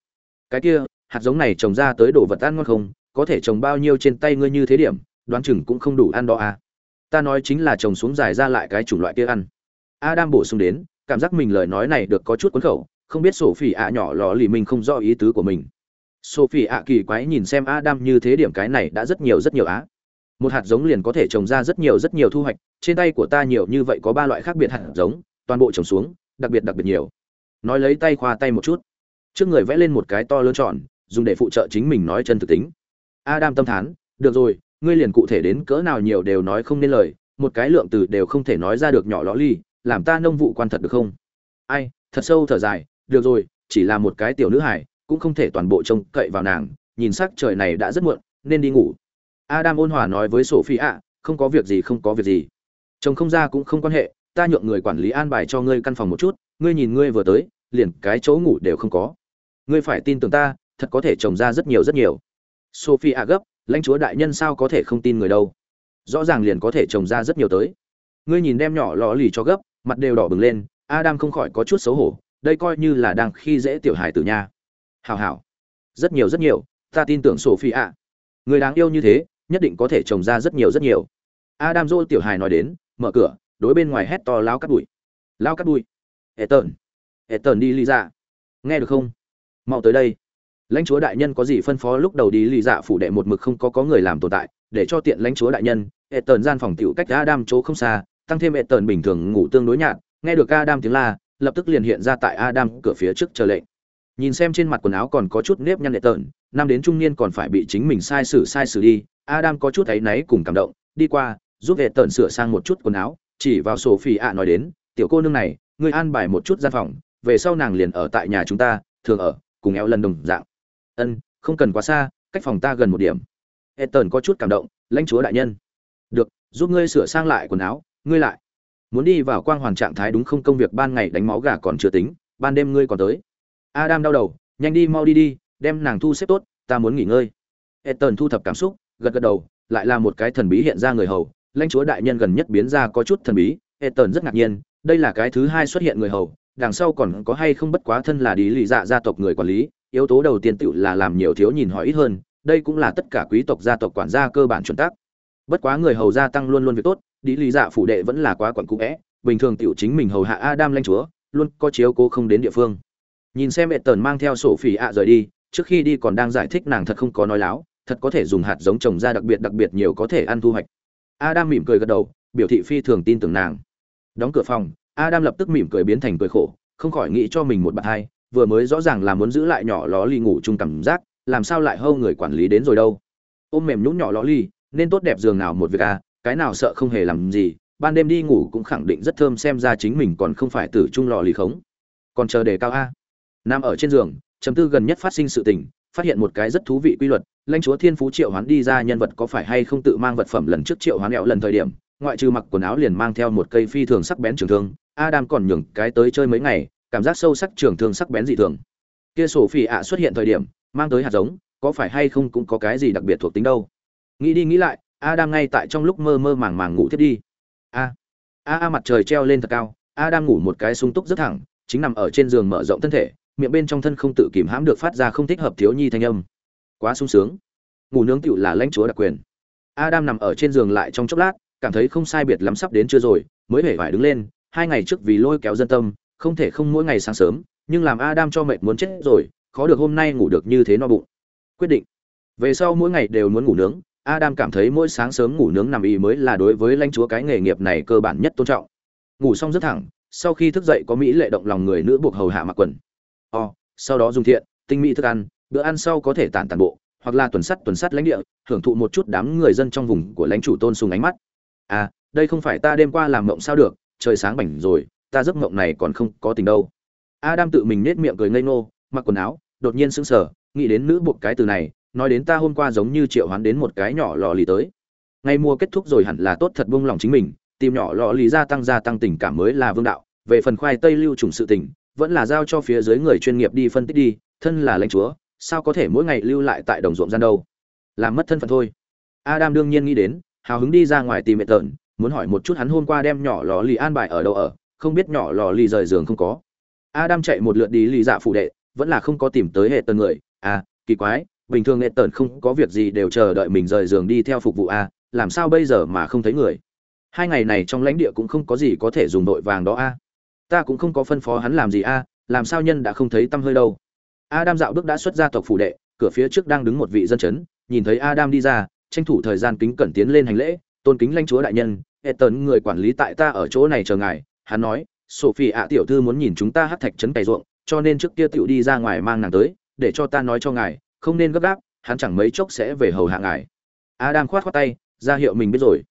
Cái kia, hạt giống này trồng ra tới đồ vật ăn ngon không? Có thể trồng bao nhiêu trên tay ngươi như thế điểm? Đoán chừng cũng không đủ ăn đó à ta nói chính là trồng xuống dài ra lại cái chủng loại kia ăn. Adam bổ sung đến, cảm giác mình lời nói này được có chút cuốn khẩu, không biết sổ phỉ ạ nhỏ lò lì mình không rõ ý tứ của mình. Sophie ạ kỳ quái nhìn xem adam như thế điểm cái này đã rất nhiều rất nhiều á. Một hạt giống liền có thể trồng ra rất nhiều rất nhiều thu hoạch, trên tay của ta nhiều như vậy có ba loại khác biệt hạt giống, toàn bộ trồng xuống, đặc biệt đặc biệt nhiều. Nói lấy tay khoa tay một chút. Trước người vẽ lên một cái to lớn tròn, dùng để phụ trợ chính mình nói chân thực tính. Adam tâm thán, được rồi ngươi liền cụ thể đến cỡ nào nhiều đều nói không nên lời, một cái lượng từ đều không thể nói ra được nhỏ lõ ly, làm ta nông vụ quan thật được không? Ai, thật sâu thở dài, được rồi, chỉ là một cái tiểu nữ hải cũng không thể toàn bộ trông cậy vào nàng, nhìn sắc trời này đã rất muộn, nên đi ngủ. Adam ôn hòa nói với sophie ạ không có việc gì, không có việc gì. Chồng không ra cũng không quan hệ, ta nhượng người quản lý an bài cho ngươi căn phòng một chút, ngươi nhìn ngươi vừa tới, liền cái chỗ ngủ đều không có. Ngươi phải tin tưởng ta, thật có thể trồng ra rất nhiều rất nhiều. Sophie ạ gấp lãnh chúa đại nhân sao có thể không tin người đâu? Rõ ràng liền có thể trồng ra rất nhiều tới. Ngươi nhìn đem nhỏ lò lì cho gấp, mặt đều đỏ bừng lên, adam không khỏi có chút xấu hổ, đây coi như là đang khi dễ tiểu hài tử nha. Hào hào rất nhiều rất nhiều, ta tin tưởng sophie ạ. Người đáng yêu như thế, nhất định có thể trồng ra rất nhiều rất nhiều. Adam dô tiểu hài nói đến, mở cửa, đối bên ngoài hét to lao cắt bụi. Lao cắt bụi. Hệ tợn hệ tợn đi lý dạ nghe được không? Mau tới đây lãnh chúa đại nhân có gì phân phó lúc đầu đi lì dạ phủ đệ một mực không có có người làm tồn tại, để cho tiện lãnh chúa đại nhân, hệ tần gian phòng tiểu cách adam chỗ không xa, tăng thêm hệ tần bình thường ngủ tương đối nhạt, nghe được adam tiếng la, lập tức liền hiện ra tại adam cửa phía trước chờ lệnh. Nhìn xem trên mặt quần áo còn có chút nếp nhăn hệ tần năm đến trung niên còn phải bị chính mình sai sử sai sử đi, adam có chút thấy náy cùng cảm động, đi qua, giúp hệ tần sửa sang một chút quần áo, chỉ vào sổ phi ạ nói đến, tiểu cô nương này, ngươi an bài một chút gian phòng, về sau nàng liền ở tại nhà chúng ta, thường ở, cùng eo lần đồng dạng ân, không cần quá xa, cách phòng ta gần một điểm. Hệ tợn có chút cảm động, lãnh chúa đại nhân. Được, giúp ngươi sửa sang lại quần áo, ngươi lại. Muốn đi vào quang hoàn trạng thái đúng không công việc ban ngày đánh máu gà còn chưa tính, ban đêm ngươi còn tới. Adam đau đầu, nhanh đi mau đi đi, đem nàng thu xếp tốt, ta muốn nghỉ ngơi. Ethan thu thập cảm xúc, gật gật đầu, lại là một cái thần bí hiện ra người hầu. Lãnh chúa đại nhân gần nhất biến ra có chút thần bí Ethan rất ngạc nhiên, đây là cái thứ hai xuất hiện người hầu, đằng sau còn có hay không bất quá thân là đi lì dạ gia tộc người quản lý yếu tố đầu tiên tựu là làm nhiều thiếu nhìn hỏi ít hơn, đây cũng là tất cả quý tộc gia tộc quản gia cơ bản chuẩn tắc bất quá người hầu gia tăng luôn luôn việc tốt đi lý dạ phủ đệ vẫn là quá quẩn cũ vẽ bình thường tiểu chính mình hầu hạ adam lãnh chúa, luôn có chiếu cố không đến địa phương. Nhìn xem mẹ tần mang theo sổ phỉ ạ rời đi, trước khi đi còn đang giải thích nàng thật không có nói láo, thật có thể dùng hạt giống trồng ra đặc biệt đặc biệt nhiều có thể ăn thu hoạch. Adam mỉm cười gật đầu, biểu thị phi thường tin tưởng nàng. Đóng cửa phòng, adam lập tức mỉm cười biến thành cười khổ, không khỏi nghĩ cho mình một bạn hai vừa mới rõ ràng là muốn giữ lại nhỏ ló ly ngủ chung cảm giác, làm sao lại hâu người quản lý đến rồi đâu. Ôm mềm nhũng nhỏ ló ly, nên tốt đẹp giường nào một việc à cái nào sợ không hề làm gì, ban đêm đi ngủ cũng khẳng định rất thơm xem ra chính mình còn không phải tử trung lò lì khống. Còn chờ đề cao a. Nằm ở trên giường chấm tư gần nhất phát sinh sự tình, phát hiện một cái rất thú vị quy luật, lãnh chúa thiên phú triệu hoán đi ra nhân vật có phải hay không tự mang vật phẩm lần trước triệu hoán ẹo lần thời điểm, ngoại trừ mặc quần áo liền mang theo một cây phi thường sắc bén trường thương, adam còn nhường cái tới chơi mấy ngày cảm giác sâu sắc trường thương sắc bén dị thường. Kia sổ phi ạ xuất hiện thời điểm, mang tới hạt giống, có phải hay không cũng có cái gì đặc biệt thuộc tính đâu. Nghĩ đi nghĩ lại, adam ngay tại trong lúc mơ mơ màng màng ngủ thiết đi. A a a, mặt trời treo lên thật cao, adam ngủ một cái sung túc rất thẳng, chính nằm ở trên giường mở rộng thân thể, miệng bên trong thân không tự kìm hãm được phát ra không thích hợp thiếu nhi thanh âm. Quá sung sướng. Ngủ nướng tựu là lãnh chúa đặc quyền. Adam nằm ở trên giường lại trong chốc lát, cảm thấy không sai biệt lắm sắp đến chưa rồi, mới hể vải đứng lên, hai ngày trước vì lôi kéo dân tâm không thể không mỗi ngày sáng sớm, nhưng làm adam cho mệt muốn chết rồi, khó được hôm nay ngủ được như thế no bụng. Quyết định. Về sau mỗi ngày đều muốn ngủ nướng, adam cảm thấy mỗi sáng sớm ngủ nướng nằm y mới là đối với lãnh chúa cái nghề nghiệp này cơ bản nhất tôn trọng. Ngủ xong rất thẳng, sau khi thức dậy có mỹ lệ động lòng người nữ buộc hầu hạ mặc quần. O, sau đó dùng thiện, tinh mỹ thức ăn, bữa ăn sau có thể tản tản bộ, hoặc là tuần sắt tuần sắt lãnh địa hưởng thụ một chút đám người dân trong vùng của lãnh chủ tôn sùng ánh mắt. À đây không phải ta đêm qua làm mộng sao được, trời sáng bảnh rồi ta giấc mộng này còn không có tình đâu. Adam tự mình nết miệng cười ngây ngô, mặc quần áo, đột nhiên sững sờ, nghĩ đến nữ buộc cái từ này, nói đến ta hôm qua giống như triệu hoán đến một cái nhỏ lò lì tới. Ngày mùa kết thúc rồi hẳn là tốt thật buông lòng chính mình, tìm nhỏ lò lì gia tăng gia tăng tình cảm mới là vương đạo. Về phần khoai tây lưu trùng sự tình, vẫn là giao cho phía dưới người chuyên nghiệp đi phân tích đi, thân là lãnh chúa, sao có thể mỗi ngày lưu lại tại đồng ruộng gian đâu? Làm mất thân phận thôi. Adam đương nhiên nghĩ đến, hào hứng đi ra ngoài tìm mẹ tợn muốn hỏi một chút hắn hôm qua đem nhỏ lò lì an bài ở đâu ở không biết nhỏ lò lì rời giường không có. Adam chạy một lượt đi lì dạ phụ đệ, vẫn là không có tìm tới hệ tần người. À kỳ quái, bình thường hệ tần không có việc gì đều chờ đợi mình rời giường đi theo phục vụ a, làm sao bây giờ mà không thấy người? Hai ngày này trong lãnh địa cũng không có gì có thể dùng đội vàng đó a. Ta cũng không có phân phó hắn làm gì a, làm sao nhân đã không thấy tâm hơi đâu. Adam dạo bước đã xuất ra tộc phủ đệ, cửa phía trước đang đứng một vị dân chấn, nhìn thấy adam đi ra, tranh thủ thời gian kính cẩn tiến lên hành lễ, tôn kính lãnh chúa đại nhân, hệ tần người quản lý tại ta ở chỗ này chờ ngài hắn nói, sophie ạ, tiểu thư muốn nhìn chúng ta hát thạch trấn cày ruộng, cho nên trước kia tiểu đi ra ngoài mang nàng tới, để cho ta nói cho ngài, không nên gấp gáp, hắn chẳng mấy chốc sẽ về hầu hạ ngài. Adam khoát khoát tay, ra hiệu mình biết rồi.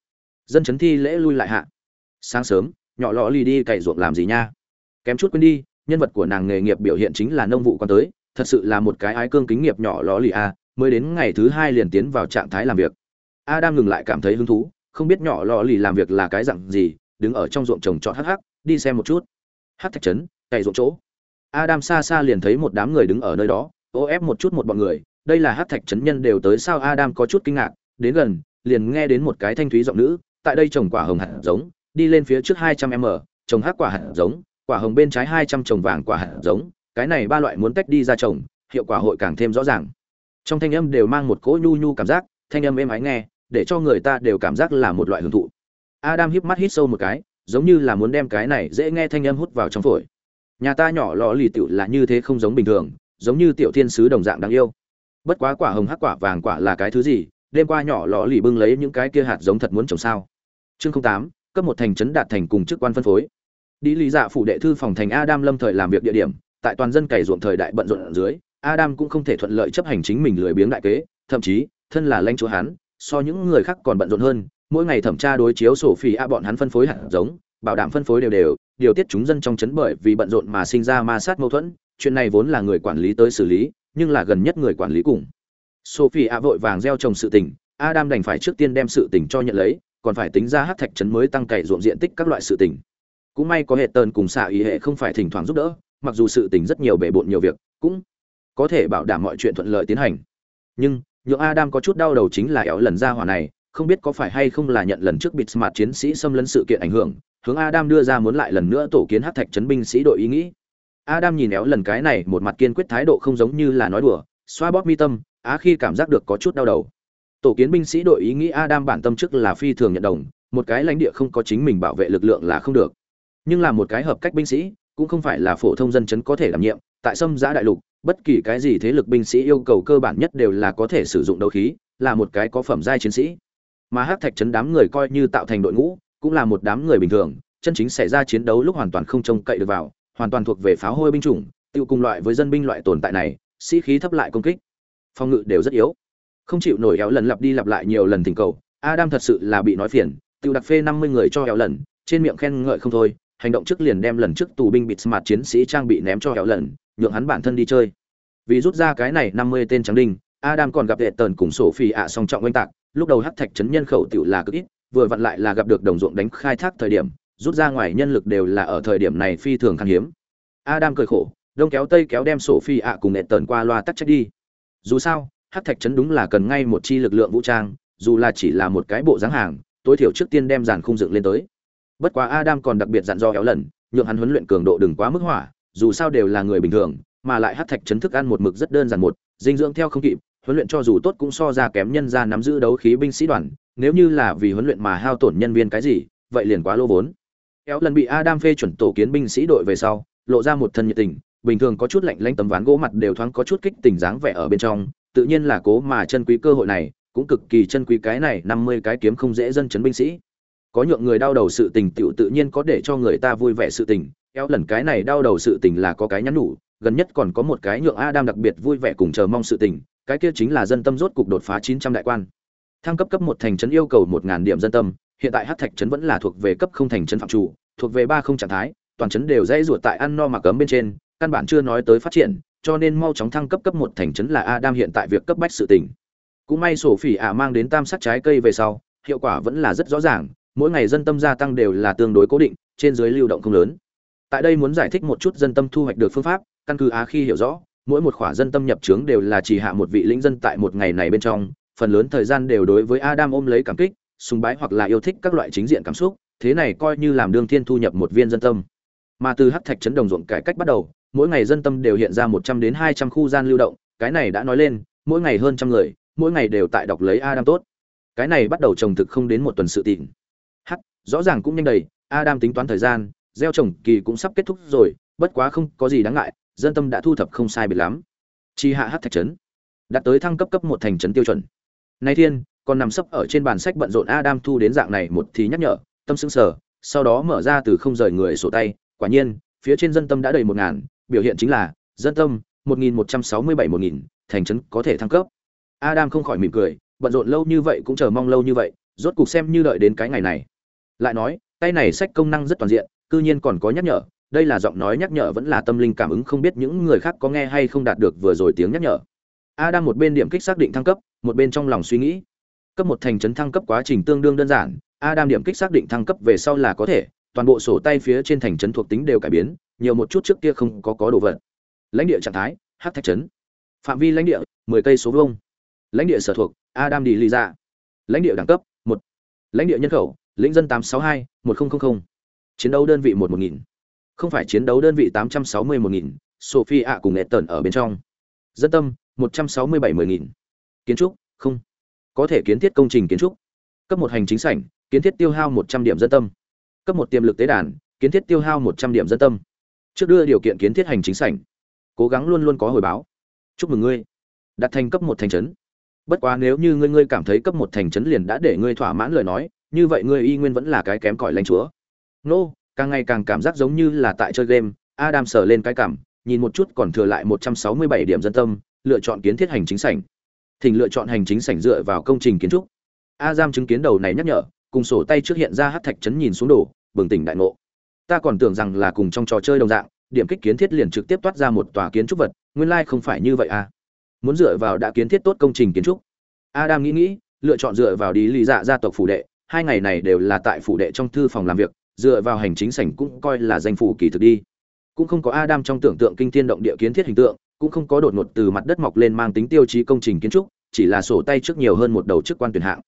Dân chấn thi lễ lui lại hạ. Sáng sớm, nhỏ lọ lì đi cày ruộng làm gì nha? Kém chút quên đi, nhân vật của nàng nghề nghiệp biểu hiện chính là nông vụ quan tới, thật sự là một cái ái cương kính nghiệp nhỏ lọ lì a, mới đến ngày thứ hai liền tiến vào trạng thái làm việc. Adam ngừng lại cảm thấy hứng thú, không biết nhỏ lọ lì làm việc là cái dặn gì, đứng ở trong ruộng trồng trọt hắc hắc đi xem một chút. Hắc thạch trấn, cày ruộng chỗ. Adam xa xa liền thấy một đám người đứng ở nơi đó, ô ép một chút một bọn người. Đây là hắc thạch trấn nhân đều tới sao adam có chút kinh ngạc. Đến gần, liền nghe đến một cái thanh thúy giọng nữ, tại đây trồng quả hồng hạt giống, đi lên phía trước hai trăm m, trồng hát quả hạt giống, quả hồng bên trái hai trăm, trồng vàng quả hạt giống. Cái này ba loại muốn tách đi ra trồng, hiệu quả hội càng thêm rõ ràng. Trong thanh âm đều mang một cỗ nhu nhu cảm giác, thanh âm êm ái nghe, để cho người ta đều cảm giác là một loại hưởng thụ. Adam híp mắt hít sâu một cái giống như là muốn đem cái này dễ nghe thanh âm hút vào trong phổi. Nhà ta nhỏ lọ lì tiểu là như thế không giống bình thường, giống như tiểu thiên sứ đồng dạng đáng yêu. Bất quá quả hồng hắc quả vàng quả là cái thứ gì, đêm qua nhỏ lọ lì bưng lấy những cái kia hạt giống thật muốn trồng sao. Chương tám, cấp một thành trấn đạt thành cùng chức quan phân phối. Đi lý dạ phủ đệ thư phòng thành adam lâm thời làm việc địa điểm, tại toàn dân cày ruộng thời đại bận rộn ở dưới, adam cũng không thể thuận lợi chấp hành chính mình lười biếng đại kế, thậm chí, thân là lãnh chúa hắn, so những người khác còn bận rộn hơn mỗi ngày thẩm tra đối chiếu sổ phi a bọn hắn phân phối hạt giống, bảo đảm phân phối đều đều, điều tiết chúng dân trong chấn bởi vì bận rộn mà sinh ra ma sát mâu thuẫn, chuyện này vốn là người quản lý tới xử lý, nhưng là gần nhất người quản lý cùng. Sophie a vội vàng gieo trồng sự tình, adam đành phải trước tiên đem sự tình cho nhận lấy, còn phải tính ra hát thạch trấn mới tăng cày ruộng diện tích các loại sự tình. Cũng may có hệ tần cùng xạ ý hệ không phải thỉnh thoảng giúp đỡ, mặc dù sự tình rất nhiều bề bộn nhiều việc, cũng có thể bảo đảm mọi chuyện thuận lợi tiến hành. Nhưng, nhượng adam có chút đau đầu chính là éo lần ra hỏa này không biết có phải hay không là nhận lần trước bịt smart chiến sĩ xâm lấn sự kiện ảnh hưởng, hướng adam đưa ra muốn lại lần nữa tổ kiến hát thạch chấn binh sĩ đội ý nghĩ. Adam nhìn éo lần cái này, một mặt kiên quyết thái độ không giống như là nói đùa, xoa bóp mi tâm, á khi cảm giác được có chút đau đầu. Tổ kiến binh sĩ đội ý nghĩ adam bản tâm trước là phi thường nhận đồng, một cái lãnh địa không có chính mình bảo vệ lực lượng là không được. Nhưng là một cái hợp cách binh sĩ, cũng không phải là phổ thông dân chấn có thể đảm nhiệm, tại xâm giã đại lục, bất kỳ cái gì thế lực binh sĩ yêu cầu cơ bản nhất đều là có thể sử dụng đấu khí, là một cái có phẩm giai chiến sĩ mà hắc thạch chấn đám người coi như tạo thành đội ngũ, cũng là một đám người bình thường, chân chính xảy ra chiến đấu lúc hoàn toàn không trông cậy được vào, hoàn toàn thuộc về pháo hôi binh chủng tiêu cùng loại với dân binh loại tồn tại này, sĩ khí thấp lại công kích. Phòng ngự đều rất yếu. Không chịu nổi éo lần lặp đi lặp lại nhiều lần thỉnh cầu, adam thật sự là bị nói phiền tiêu đặc phê năm mươi người cho éo lần, trên miệng khen ngợi không thôi, hành động trước liền đem lần trước tù binh bịt smart chiến sĩ trang bị ném cho éo lần, nhượng hắn bản thân đi chơi. Vì rút ra cái này năm mươi tên trắng đinh, adam còn gặp hệ tần cùng sổ phi ạ song trọng oanh tạc lúc đầu hắc thạch chấn nhân khẩu tiểu là cực ít, vừa vặn lại là gặp được đồng ruộng đánh khai thác thời điểm, rút ra ngoài nhân lực đều là ở thời điểm này phi thường khan hiếm. Adam cười khổ, đông kéo tây kéo đem sổ phi ạ cùng nệ tần qua loa tắt trách đi. Dù sao, hắc thạch trấn đúng là cần ngay một chi lực lượng vũ trang, dù là chỉ là một cái bộ dáng hàng, tối thiểu trước tiên đem dàn khung dựng lên tới. Bất quá adam còn đặc biệt dặn dò kéo lần, nhượng hắn huấn luyện cường độ đừng quá mức hỏa, dù sao đều là người bình thường, mà lại hắc thạch trấn thức ăn một mực rất đơn giản một, dinh dưỡng theo không kịp huấn luyện cho dù tốt cũng so ra kém nhân ra nắm giữ đấu khí binh sĩ đoàn, nếu như là vì huấn luyện mà hao tổn nhân viên cái gì, vậy liền quá lô vốn. Kéo lần bị adam phê chuẩn tổ kiến binh sĩ đội về sau, lộ ra một thân nhiệt tình, bình thường có chút lạnh lanh tấm ván gỗ mặt đều thoáng có chút kích tình dáng vẻ ở bên trong, tự nhiên là cố mà chân quý cơ hội này, cũng cực kỳ chân quý cái này năm mươi cái kiếm không dễ dân chấn binh sĩ. Có nhượng người đau đầu sự tình tựu tự nhiên có để cho người ta vui vẻ sự tình, kéo lần cái này đau đầu sự tình là có cái nhắn nhủ gần nhất còn có một cái nhượng Adam đặc biệt vui vẻ cùng chờ mong sự tình, cái kia chính là dân tâm rốt cục đột phá 900 đại quan. Thăng cấp cấp một thành trấn yêu cầu 1000 điểm dân tâm, hiện tại Hắc Thạch trấn vẫn là thuộc về cấp không thành trấn phạm chủ, thuộc về ba không trạng thái, toàn trấn đều dãy ruột tại ăn no mà cấm bên trên, căn bản chưa nói tới phát triển, cho nên mau chóng thăng cấp cấp một thành trấn là Adam hiện tại việc cấp bách sự tình. Cũng may sổ phỉ ả mang đến tam sắc trái cây về sau, hiệu quả vẫn là rất rõ ràng, mỗi ngày dân tâm gia tăng đều là tương đối cố định, trên dưới lưu động không lớn. Tại đây muốn giải thích một chút dân tâm thu hoạch được phương pháp, căn cứ á khi hiểu rõ mỗi một khỏa dân tâm nhập trướng đều là chỉ hạ một vị lĩnh dân tại một ngày này bên trong phần lớn thời gian đều đối với adam ôm lấy cảm kích sùng bái hoặc là yêu thích các loại chính diện cảm xúc thế này coi như làm đương thiên thu nhập một viên dân tâm. Mà từ hắc thạch chấn đồng ruộng cải cách bắt đầu mỗi ngày dân tâm đều hiện ra một trăm đến hai trăm khu gian lưu động cái này đã nói lên mỗi ngày hơn trăm người mỗi ngày đều tại đọc lấy adam tốt. Cái này bắt đầu trồng thực không đến một tuần sự tịnh hắc rõ ràng cũng nhanh đầy adam tính toán thời gian gieo trồng kỳ cũng sắp kết thúc rồi bất quá không có gì đáng ngại dân tâm đã thu thập không sai biệt lắm. Chi hạ hát thạch trấn đạt tới thăng cấp cấp một thành trấn tiêu chuẩn. Nay thiên còn nằm sấp ở trên bàn sách bận rộn adam thu đến dạng này một thì nhắc nhở tâm sững sờ, sau đó mở ra từ không rời người sổ tay. Quả nhiên phía trên dân tâm đã đầy một ngàn biểu hiện chính là dân tâm một nghìn một trăm sáu mươi bảy một nghìn thành trấn có thể thăng cấp. Adam không khỏi mỉm cười bận rộn lâu như vậy cũng chờ mong lâu như vậy rốt cục xem như đợi đến cái ngày này. Lại nói tay này sách công năng rất toàn diện cư nhiên còn có nhắc nhở, đây là giọng nói nhắc nhở vẫn là tâm linh cảm ứng không biết những người khác có nghe hay không đạt được vừa rồi tiếng nhắc nhở. A đang một bên điểm kích xác định thăng cấp, một bên trong lòng suy nghĩ. Cấp một thành trấn thăng cấp quá trình tương đương đơn giản a đang điểm kích xác định thăng cấp về sau là có thể, toàn bộ sổ tay phía trên thành trấn thuộc tính đều cải biến, nhiều một chút trước kia không có có đồ vật. Lãnh địa trạng thái, hát thạch trấn. Phạm vi lãnh địa 10 cây số vông lãnh địa sở thuộc, adam đi lì ra lãnh địa đẳng cấp, một. Lãnh địa nhân khẩu, lĩnh dân 862 1000 chiến đấu đơn vị một một nghìn không phải chiến đấu đơn vị 860 1000, Sophie ạ cùng Ethan ở bên trong. Dân tâm 167 10000. Kiến trúc, không. Có thể kiến thiết công trình kiến trúc. Cấp một hành chính sảnh, kiến thiết tiêu hao 100 điểm dân tâm. Cấp một tiềm lực tế đàn, kiến thiết tiêu hao 100 điểm dân tâm. Trước đưa điều kiện kiến thiết hành chính sảnh. Cố gắng luôn luôn có hồi báo. Chúc mừng ngươi. Đạt thành cấp một thành trấn. Bất quá nếu như ngươi ngươi cảm thấy cấp một thành trấn liền đã để ngươi thỏa mãn lời nói, như vậy ngươi y nguyên vẫn là cái kém cỏi lãnh chúa. Nô, càng ngày càng cảm giác giống như là tại chơi game adam sờ lên cái cảm nhìn một chút còn thừa lại 167 điểm dân tâm lựa chọn kiến thiết hành chính sảnh. Thỉnh lựa chọn hành chính sảnh dựa vào công trình kiến trúc. Adam chứng kiến đầu này nhắc nhở cùng sổ tay trước hiện ra hát thạch chấn nhìn xuống đổ bừng tỉnh đại ngộ. Ta còn tưởng rằng là cùng trong trò chơi đồng dạng điểm kích kiến thiết liền trực tiếp toát ra một tòa kiến trúc vật nguyên lai không phải như vậy à. Muốn dựa vào đã kiến thiết tốt công trình kiến trúc. Adam nghĩ nghĩ lựa chọn dựa vào đi lý dạ gia tộc phủ đệ hai ngày này đều là tại phủ đệ trong thư phòng làm việc dựa vào hành chính sảnh cũng coi là danh phủ kỳ thực đi cũng không có adam trong tưởng tượng kinh thiên động địa kiến thiết hình tượng cũng không có đột ngột từ mặt đất mọc lên mang tính tiêu chí công trình kiến trúc chỉ là sổ tay trước nhiều hơn một đầu chức quan tuyển hạng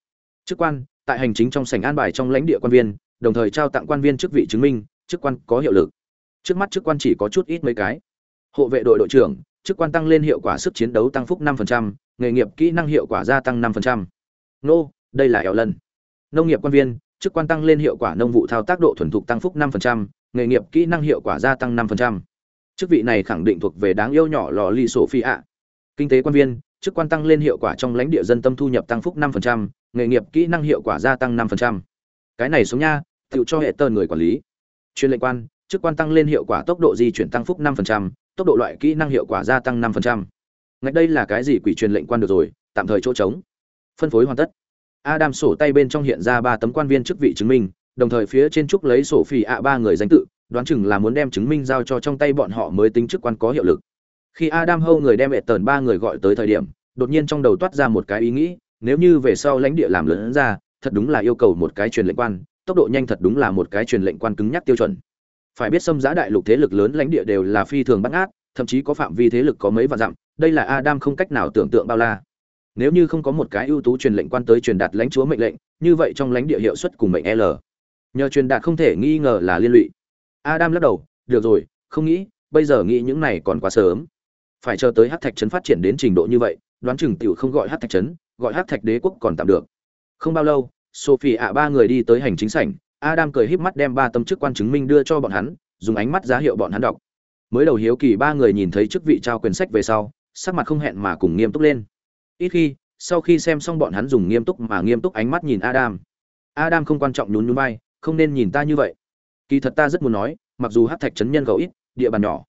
chức quan tại hành chính trong sảnh an bài trong lãnh địa quan viên đồng thời trao tặng quan viên chức vị chứng minh chức quan có hiệu lực trước mắt chức quan chỉ có chút ít mấy cái hộ vệ đội đội trưởng chức quan tăng lên hiệu quả sức chiến đấu tăng phúc 5%, nghề nghiệp kỹ năng hiệu quả gia tăng 5%. Nô, đây là eo lần. Nông nghiệp quan viên, chức quan tăng lên hiệu quả nông vụ thao tác độ thuần thục tăng phúc 5%, nghề nghiệp kỹ năng hiệu quả gia tăng 5%. Chức vị này khẳng định thuộc về đáng yêu nhỏ lò ly sổ phi ạ. Kinh tế quan viên, chức quan tăng lên hiệu quả trong lãnh địa dân tâm thu nhập tăng phúc 5%, nghề nghiệp kỹ năng hiệu quả gia tăng 5%. Cái này xuống nha, tiểu cho hệ tơn người quản lý. Chuyên lệnh quan, chức quan tăng lên hiệu quả tốc độ di chuyển tăng phúc 5%, tốc độ loại kỹ năng hiệu quả gia tăng 5%. Ngay đây là cái gì quỷ truyền lệnh quan được rồi, tạm thời chỗ trống. Phân phối hoàn tất. Adam sổ tay bên trong hiện ra ba tấm quan viên chức vị chứng minh, đồng thời phía trên trúc lấy sổ phỉ ạ ba người danh tự, đoán chừng là muốn đem chứng minh giao cho trong tay bọn họ mới tính chức quan có hiệu lực. Khi Adam Hâu người đem tần ba người gọi tới thời điểm, đột nhiên trong đầu toát ra một cái ý nghĩ, nếu như về sau lãnh địa làm lớn ra, thật đúng là yêu cầu một cái truyền lệnh quan, tốc độ nhanh thật đúng là một cái truyền lệnh quan cứng nhắc tiêu chuẩn phải biết xâm giá đại lục thế lực lớn lãnh địa đều là phi thường bắt ngát thậm chí có phạm vi thế lực có mấy vạn dặm đây là adam không cách nào tưởng tượng bao la nếu như không có một cái ưu tú truyền lệnh quan tới truyền đạt lãnh chúa mệnh lệnh như vậy trong lãnh địa hiệu suất cùng mệnh l. Nhờ truyền đạt không thể nghi ngờ là liên lụy. Adam lắc đầu được rồi không nghĩ bây giờ nghĩ những này còn quá sớm. Phải chờ tới hát thạch trấn phát triển đến trình độ như vậy đoán chừng tiểu không gọi hát thạch trấn gọi hát thạch đế quốc còn tạm được. Không bao lâu sophie ạ ba người đi tới hành chính sảnh. Adam cười híp mắt đem ba tâm chức quan chứng minh đưa cho bọn hắn, dùng ánh mắt giá hiệu bọn hắn đọc. Mới đầu hiếu kỳ ba người nhìn thấy chức vị trao quyền sách về sau, sắc mặt không hẹn mà cùng nghiêm túc lên. Ít khi, sau khi xem xong bọn hắn dùng nghiêm túc mà nghiêm túc ánh mắt nhìn Adam. Adam không quan trọng nhún nhún vai, không nên nhìn ta như vậy. Kỳ thật ta rất muốn nói, mặc dù Hắc Thạch trấn nhân gấu ít, địa bàn nhỏ,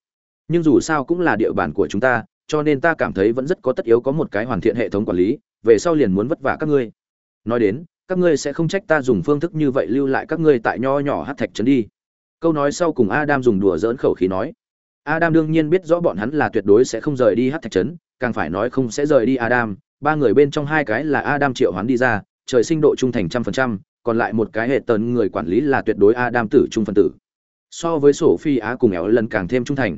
nhưng dù sao cũng là địa bàn của chúng ta, cho nên ta cảm thấy vẫn rất có tất yếu có một cái hoàn thiện hệ thống quản lý, về sau liền muốn vất vả các ngươi. Nói đến, các ngươi sẽ không trách ta dùng phương thức như vậy lưu lại các ngươi tại nho nhỏ hát thạch trấn đi câu nói sau cùng adam dùng đùa dỡn khẩu khí nói adam đương nhiên biết rõ bọn hắn là tuyệt đối sẽ không rời đi hát thạch trấn càng phải nói không sẽ rời đi adam ba người bên trong hai cái là adam triệu hoán đi ra trời sinh độ trung thành trăm phần trăm còn lại một cái hệ tần người quản lý là tuyệt đối adam tử trung phân tử so với sổ phi á cùng éo lần càng thêm trung thành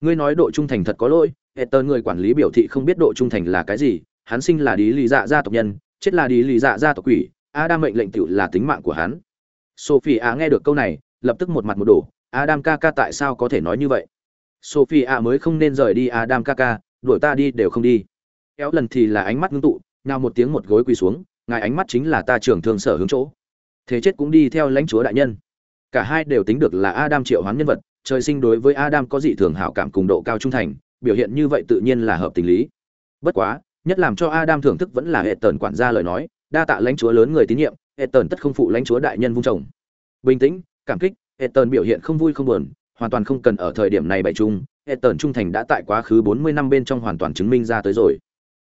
ngươi nói độ trung thành thật có lỗi hệ tần người quản lý biểu thị không biết độ trung thành là cái gì hắn sinh là đi lý dạ gia tộc nhân chết là đi lý dạ gia tộc quỷ Adam mệnh lệnh tiểu là tính mạng của hắn. Sophia nghe được câu này, lập tức một mặt một đổ, Adam ca ca tại sao có thể nói như vậy? Sophia mới không nên rời đi Adam ca ca đuổi ta đi đều không đi. Kéo lần thì là ánh mắt ngưng tụ, nhào một tiếng một gối quỳ xuống, ngài ánh mắt chính là ta trưởng thương sở hướng chỗ. Thế chết cũng đi theo lãnh chúa đại nhân. Cả hai đều tính được là Adam triệu hoán nhân vật, trời sinh đối với Adam có dị thường hảo cảm cùng độ cao trung thành, biểu hiện như vậy tự nhiên là hợp tình lý. Bất quá, nhất làm cho Adam thưởng thức vẫn là hệ tần quản gia lời nói, đa tạ lãnh chúa lớn người tín nhiệm hệ tần tất không phụ lãnh chúa đại nhân vung chồng bình tĩnh cảm kích hệ tần biểu hiện không vui không buồn hoàn toàn không cần ở thời điểm này bày chung hệ tần trung thành đã tại quá khứ bốn mươi năm bên trong hoàn toàn chứng minh ra tới rồi.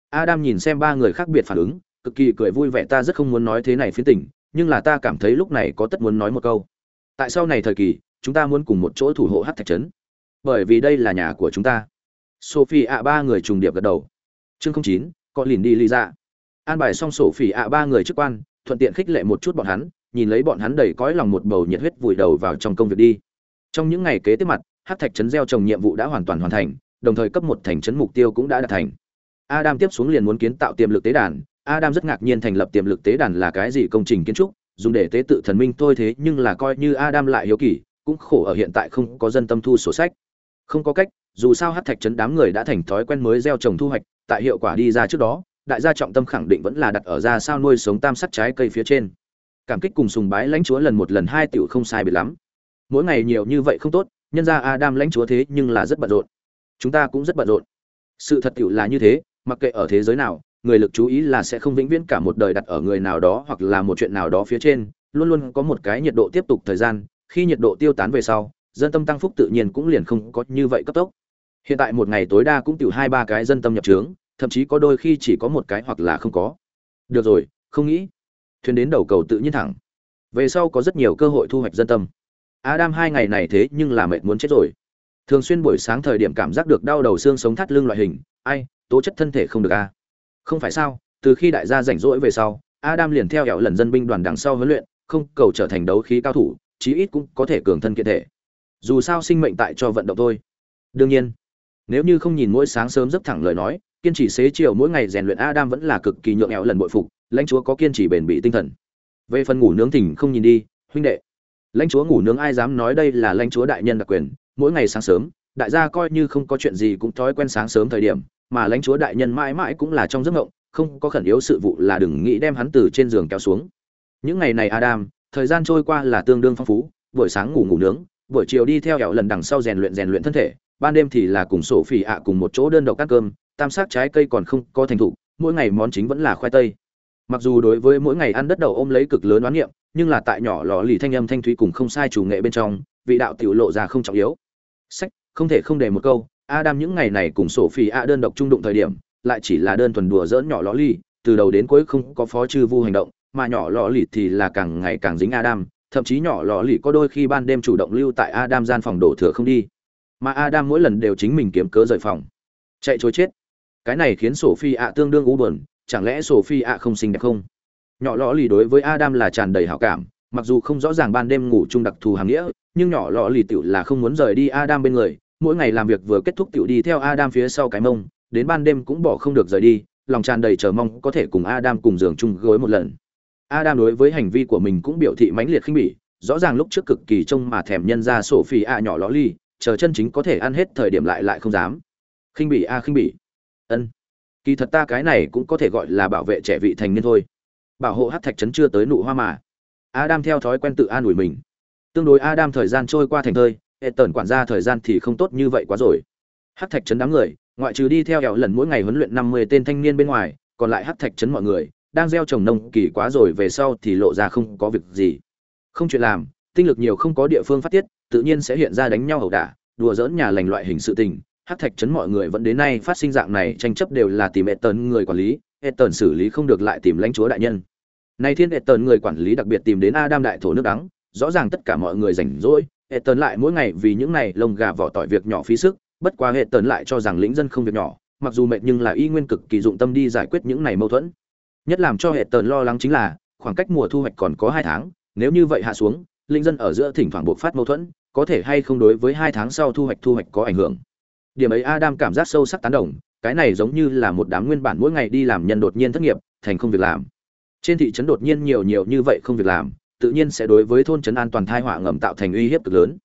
Adam nhìn xem ba người khác biệt phản ứng, cực kỳ cười vui vẻ, ta rất không muốn nói thế này phiến tỉnh nhưng là ta cảm thấy lúc này có tất muốn nói một câu. Tại sau này thời kỳ, chúng ta muốn cùng một chỗ thủ hộ hát thạch trấn. Bởi vì đây là nhà của chúng ta. Sophie ạ ba người trùng điệp gật đầu. Chương chín, có lìn đi ly ra an bài xong sổ phỉ ạ ba người chức quan, thuận tiện khích lệ một chút bọn hắn, nhìn lấy bọn hắn đầy cõi lòng một bầu nhiệt huyết vùi đầu vào trong công việc đi. Trong những ngày kế tiếp mặt hát thạch trấn gieo trồng nhiệm vụ đã hoàn toàn hoàn thành, đồng thời cấp một thành trấn mục tiêu cũng đã đạt thành. Adam tiếp xuống liền muốn kiến tạo tiềm lực tế đàn. Adam rất ngạc nhiên thành lập tiềm lực tế đàn là cái gì công trình kiến trúc, dùng để tế tự thần minh thôi thế nhưng là coi như adam lại hiếu kỳ, cũng khổ ở hiện tại không có dân tâm thu sổ sách. Không có cách, dù sao hát thạch trấn đám người đã thành thói quen mới gieo trồng thu hoạch, tại hiệu quả đi ra trước đó, đại gia trọng tâm khẳng định vẫn là đặt ở ra sao nuôi sống tam sắc trái cây phía trên. Cảm kích cùng sùng bái lãnh chúa lần một lần hai tiểu không sai biệt lắm. Mỗi ngày nhiều như vậy không tốt nhân ra adam lãnh chúa thế nhưng là rất bận rộn. Chúng ta cũng rất bận rộn. Sự thật tiểu là như thế, mặc kệ ở thế giới nào, người lực chú ý là sẽ không vĩnh viễn cả một đời đặt ở người nào đó hoặc là một chuyện nào đó phía trên, luôn luôn có một cái nhiệt độ tiếp tục thời gian, khi nhiệt độ tiêu tán về sau, dân tâm tăng phúc tự nhiên cũng liền không có như vậy cấp tốc. Hiện tại một ngày tối đa cũng tiểu hai ba cái dân tâm nhập trướng, thậm chí có đôi khi chỉ có một cái hoặc là không có. Được rồi, không nghĩ. Thuyền đến đầu cầu tự nhiên thẳng. Về sau có rất nhiều cơ hội thu hoạch dân tâm adam hai ngày này thế nhưng là mệt muốn chết rồi. Thường xuyên buổi sáng thời điểm cảm giác được đau đầu xương sống thắt lưng loại hình, ai, tố chất thân thể không được a. Không phải sao, từ khi đại gia rảnh rỗi về sau, adam liền theo hẻo lần dân binh đoàn đằng sau huấn luyện, không cầu trở thành đấu khí cao thủ, chí ít cũng có thể cường thân kiện thể. Dù sao sinh mệnh tại cho vận động thôi. Đương nhiên, nếu như không nhìn mỗi sáng sớm rất thẳng lời nói, kiên trì xế chiều mỗi ngày rèn luyện adam vẫn là cực kỳ nhượng hẻo lần bội phục, lãnh chúa có kiên trì bền bỉ tinh thần. Về phần ngủ nướng tỉnh không nhìn đi, huynh đệ lãnh chúa ngủ nướng ai dám nói đây là lãnh chúa đại nhân đặc quyền, mỗi ngày sáng sớm, đại gia coi như không có chuyện gì cũng thói quen sáng sớm thời điểm, mà lãnh chúa đại nhân mãi mãi cũng là trong giấc ngộng không có khẩn yếu sự vụ là đừng nghĩ đem hắn từ trên giường kéo xuống. Những ngày này adam, thời gian trôi qua là tương đương phong phú, buổi sáng ngủ ngủ nướng, buổi chiều đi theo hẹo lần đằng sau rèn luyện rèn luyện thân thể, ban đêm thì là cùng sổ phỉ ạ cùng một chỗ đơn độc ăn cơm, tam sát trái cây còn không có thành thục, mỗi ngày món chính vẫn là khoai tây. Mặc dù đối với mỗi ngày ăn đất đầu ôm lấy cực lớn oán niệm nhưng là tại nhỏ lò lì thanh âm thanh thúy cùng không sai chủ nghệ bên trong, vị đạo tiểu lộ ra không trọng yếu. Sách, không thể không để một câu, adam những ngày này cùng sổ phi ạ đơn độc trung đụng thời điểm, lại chỉ là đơn thuần đùa dỡn nhỏ lò lì, từ đầu đến cuối không có phó chư vu hành động, mà nhỏ lò lì thì là càng ngày càng dính adam, thậm chí nhỏ lò lì có đôi khi ban đêm chủ động lưu tại adam gian phòng đổ thừa không đi. Mà adam mỗi lần đều chính mình kiếm cớ rời phòng. Chạy trốn chết. Cái này khiến sổ phi ạ tương đương u buồn, chẳng lẽ sổ phi ạ không xinh đẹp không? Nhỏ lọ lì đối với adam là tràn đầy hảo cảm, mặc dù không rõ ràng ban đêm ngủ chung đặc thù hàm nghĩa, nhưng nhỏ lọ lì tựu là không muốn rời đi adam bên người, mỗi ngày làm việc vừa kết thúc tựu đi theo adam phía sau cái mông, đến ban đêm cũng bỏ không được rời đi, lòng tràn đầy chờ mong có thể cùng adam cùng giường chung gối một lần. Adam đối với hành vi của mình cũng biểu thị mãnh liệt khinh bỉ, rõ ràng lúc trước cực kỳ trông mà thèm nhân ra sổ phi ạ nhỏ lọ lì, chờ chân chính có thể ăn hết thời điểm lại lại không dám. Khinh bỉ a, khinh bỉ. Ân. Kỳ thật ta cái này cũng có thể gọi là bảo vệ trẻ vị thành niên thôi bảo hộ hát thạch trấn chưa tới nụ hoa mà. Adam theo thói quen tự an ủi mình. Tương đối adam thời gian trôi qua thành thơi, hệ tần quản gia thời gian thì không tốt như vậy quá rồi. Hát thạch trấn đám người, ngoại trừ đi theo hẹo lần mỗi ngày huấn luyện năm mươi tên thanh niên bên ngoài, còn lại hát thạch trấn mọi người, đang gieo trồng nông kỳ quá rồi về sau thì lộ ra không có việc gì. Không chuyện làm, tinh lực nhiều không có địa phương phát tiết, tự nhiên sẽ hiện ra đánh nhau ẩu đả, đùa dỡn nhà lành loại hình sự tình. Hát thạch trấn mọi người vẫn đến nay phát sinh dạng này, tranh chấp đều là tìm hệ tấn người quản lý hệ tần xử lý không được lại tìm lãnh chúa đại nhân. Nay thiên hệ tần người quản lý đặc biệt tìm đến adam đại thổ nước đắng, rõ ràng tất cả mọi người rảnh rỗi hệ tần lại mỗi ngày vì những này lông gà vỏ tỏi việc nhỏ phí sức, bất quá hệ tần lại cho rằng lĩnh dân không việc nhỏ, mặc dù mệt nhưng là y nguyên cực kỳ dụng tâm đi giải quyết những này mâu thuẫn. Nhất làm cho hệ tần lo lắng chính là, khoảng cách mùa thu hoạch còn có hai tháng, nếu như vậy hạ xuống linh dân ở giữa thỉnh thoảng buộc phát mâu thuẫn, có thể hay không đối với hai tháng sau thu hoạch thu hoạch có ảnh hưởng. Điểm ấy adam cảm giác sâu sắc tán đồng cái này giống như là một đám nguyên bản mỗi ngày đi làm nhân đột nhiên thất nghiệp, thành không việc làm. Trên thị trấn đột nhiên nhiều nhiều như vậy không việc làm, tự nhiên sẽ đối với thôn trấn an toàn thai họa ngầm tạo thành uy hiếp cực lớn.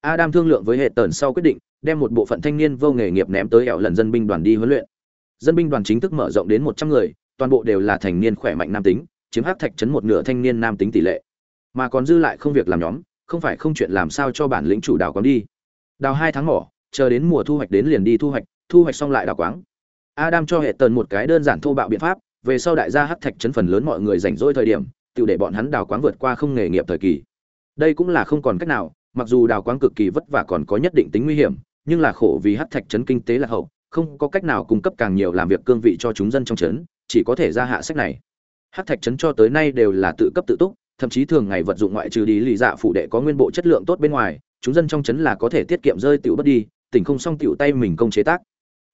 Adam thương lượng với hệ tần sau quyết định, đem một bộ phận thanh niên vô nghề nghiệp ném tới hẻo lần dân binh đoàn đi huấn luyện. Dân binh đoàn chính thức mở rộng đến một trăm người, toàn bộ đều là thành niên khỏe mạnh nam tính, chiếm hắc thạch trấn một nửa thanh niên nam tính tỷ lệ. Mà còn dư lại không việc làm nhóm, không phải không chuyện làm sao cho bản lĩnh chủ đào có đi. Đào hai tháng mỏ, chờ đến mùa thu hoạch đến liền đi thu hoạch thu hoạch xong lại đào quáng. Adam cho hệ tần một cái đơn giản thô bạo biện pháp, về sau đại gia hắc thạch chấn phần lớn mọi người rảnh rỗi thời điểm, tự để bọn hắn đào quáng vượt qua không nghề nghiệp thời kỳ. Đây cũng là không còn cách nào, mặc dù đào quáng cực kỳ vất vả còn có nhất định tính nguy hiểm, nhưng là khổ vì hắc thạch chấn kinh tế là hậu, không có cách nào cung cấp càng nhiều làm việc cương vị cho chúng dân trong chấn, chỉ có thể ra hạ sách này. Hắc thạch chấn cho tới nay đều là tự cấp tự túc, thậm chí thường ngày vật dụng ngoại trừ đi lì dạ phụ đệ có nguyên bộ chất lượng tốt bên ngoài, chúng dân trong chấn là có thể tiết kiệm rơi tiểu bất đi, tỉnh không xong tiểu tay mình công chế tác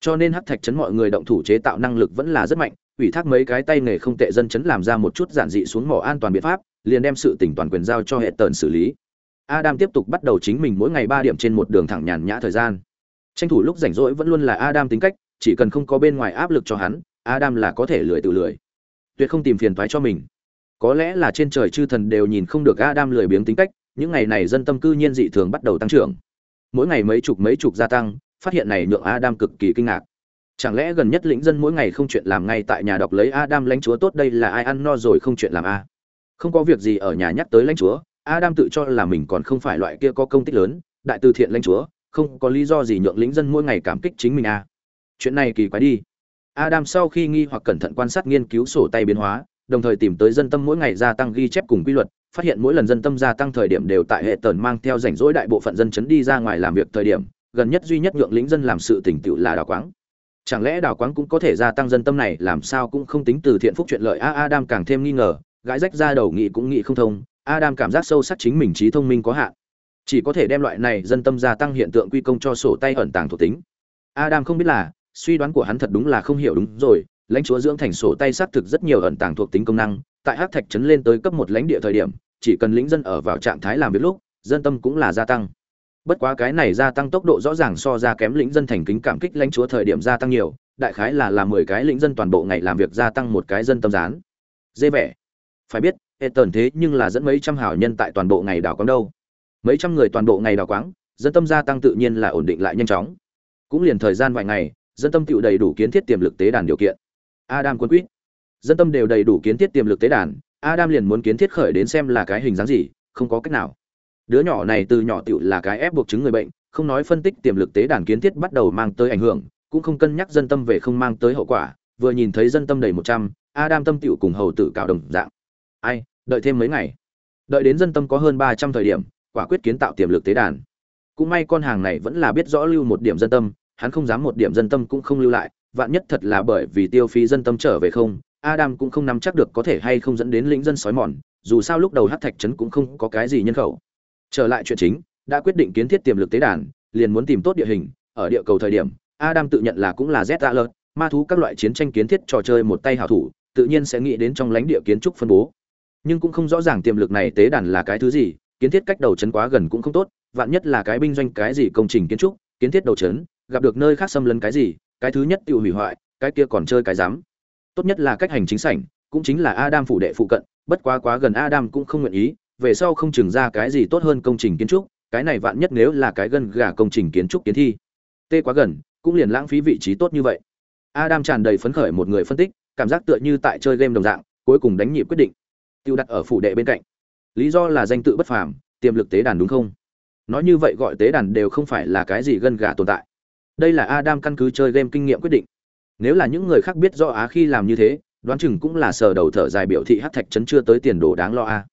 cho nên hắc thạch chấn mọi người động thủ chế tạo năng lực vẫn là rất mạnh, ủy thác mấy cái tay nghề không tệ dân chấn làm ra một chút giản dị xuống mỏ an toàn biện pháp, liền đem sự tỉnh toàn quyền giao cho hệ tần xử lý. Adam tiếp tục bắt đầu chính mình mỗi ngày ba điểm trên một đường thẳng nhàn nhã thời gian. Tranh thủ lúc rảnh rỗi vẫn luôn là adam tính cách, chỉ cần không có bên ngoài áp lực cho hắn, adam là có thể lười tự lười. Tuyệt không tìm phiền thoái cho mình. Có lẽ là trên trời chư thần đều nhìn không được adam lười biếng tính cách, những ngày này dân tâm cư nhiên dị thường bắt đầu tăng trưởng. Mỗi ngày mấy chục mấy chục gia tăng phát hiện này nhượng adam cực kỳ kinh ngạc. Chẳng lẽ gần nhất lĩnh dân mỗi ngày không chuyện làm ngay tại nhà đọc lấy adam lãnh chúa tốt đây là ai ăn no rồi không chuyện làm a không có việc gì ở nhà nhắc tới lãnh chúa, adam tự cho là mình còn không phải loại kia có công tích lớn, đại từ thiện lãnh chúa, không có lý do gì nhượng lĩnh dân mỗi ngày cảm kích chính mình a chuyện này kỳ quái đi. Adam sau khi nghi hoặc cẩn thận quan sát nghiên cứu sổ tay biến hóa, đồng thời tìm tới dân tâm mỗi ngày gia tăng ghi chép cùng quy luật, phát hiện mỗi lần dân tâm gia tăng thời điểm đều tại hệ tần mang theo rảnh rỗi đại bộ phận dân chấn đi ra ngoài làm việc thời điểm gần nhất duy nhất nhượng lĩnh dân làm sự tỉnh tựu là đào quáng. Chẳng lẽ đào quáng cũng có thể gia tăng dân tâm này, làm sao cũng không tính từ thiện phúc chuyện lợi a adam càng thêm nghi ngờ, gãi rách ra đầu nghị cũng nghị không thông adam cảm giác sâu sắc chính mình trí thông minh có hạn. Chỉ có thể đem loại này dân tâm gia tăng hiện tượng quy công cho sổ tay ẩn tàng thuộc tính. Adam không biết là, suy đoán của hắn thật đúng là không hiểu đúng rồi, lãnh chúa dưỡng thành sổ tay xác thực rất nhiều ẩn tàng thuộc tính công năng, tại hắc thạch trấn lên tới cấp một lãnh địa thời điểm, chỉ cần lĩnh dân ở vào trạng thái làm việc lúc, dân tâm cũng là gia tăng bất quá cái này gia tăng tốc độ rõ ràng so ra kém lĩnh dân thành kính cảm kích lãnh chúa thời điểm gia tăng nhiều, đại khái là là mười cái lĩnh dân toàn bộ ngày làm việc gia tăng một cái dân tâm gián. Dễ vẻ. Phải biết hệ tần thế nhưng là dẫn mấy trăm hảo nhân tại toàn bộ ngày đảo quáng đâu. Mấy trăm người toàn bộ ngày đảo quáng dân tâm gia tăng tự nhiên là ổn định lại nhanh chóng. Cũng liền thời gian vài ngày, dân tâm tựu đầy đủ kiến thiết tiềm lực tế đàn điều kiện. Adam quân quýt. Dân tâm đều đầy đủ kiến thiết tiềm lực tế đàn, adam liền muốn kiến thiết khởi đến xem là cái hình dáng gì, không có cách nào đứa nhỏ này từ nhỏ tựu là cái ép buộc chứng người bệnh, không nói phân tích tiềm lực tế đàn kiến thiết bắt đầu mang tới ảnh hưởng, cũng không cân nhắc dân tâm về không mang tới hậu quả, vừa nhìn thấy dân tâm đầy một trăm, adam tâm tựu cùng hầu tử cạo đồng dạng. Ai, đợi thêm mấy ngày. Đợi đến dân tâm có hơn ba trăm thời điểm, quả quyết kiến tạo tiềm lực tế đàn. Cũng may con hàng này vẫn là biết rõ lưu một điểm dân tâm, hắn không dám một điểm dân tâm cũng không lưu lại, vạn nhất thật là bởi vì tiêu phí dân tâm trở về không, adam cũng không nắm chắc được có thể hay không dẫn đến lĩnh dân sói mòn, dù sao lúc đầu hát thạch trấn cũng không có cái gì nhân khẩu trở lại chuyện chính, đã quyết định kiến thiết tiềm lực tế đàn, liền muốn tìm tốt địa hình, ở địa cầu thời điểm, adam tự nhận là cũng là z alert, ma thú các loại chiến tranh kiến thiết trò chơi một tay hảo thủ, tự nhiên sẽ nghĩ đến trong lãnh địa kiến trúc phân bố. Nhưng cũng không rõ ràng tiềm lực này tế đàn là cái thứ gì, kiến thiết cách đầu trấn quá gần cũng không tốt, vạn nhất là cái binh doanh cái gì công trình kiến trúc, kiến thiết đầu trấn, gặp được nơi khác xâm lấn cái gì, cái thứ nhất tự hủy hoại, cái kia còn chơi cái dám tốt nhất là cách hành chính sảnh, cũng chính là adam phủ đệ phụ cận, bất quá quá gần adam cũng không nguyện ý về sau không chừng ra cái gì tốt hơn công trình kiến trúc, cái này vạn nhất nếu là cái gần gà công trình kiến trúc kiến thi. Tê quá gần, cũng liền lãng phí vị trí tốt như vậy. Adam tràn đầy phấn khởi một người phân tích, cảm giác tựa như tại chơi game đồng dạng, cuối cùng đánh nhịp quyết định. Tiêu đặt ở phủ đệ bên cạnh. Lý do là danh tự bất phàm, tiềm lực tế đàn đúng không? Nói như vậy gọi tế đàn đều không phải là cái gì gân gà tồn tại. Đây là adam căn cứ chơi game kinh nghiệm quyết định. Nếu là những người khác biết do á khi làm như thế, đoán chừng cũng là sờ đầu thở dài biểu thị hát thạch trấn chưa tới tiền đồ đáng lo a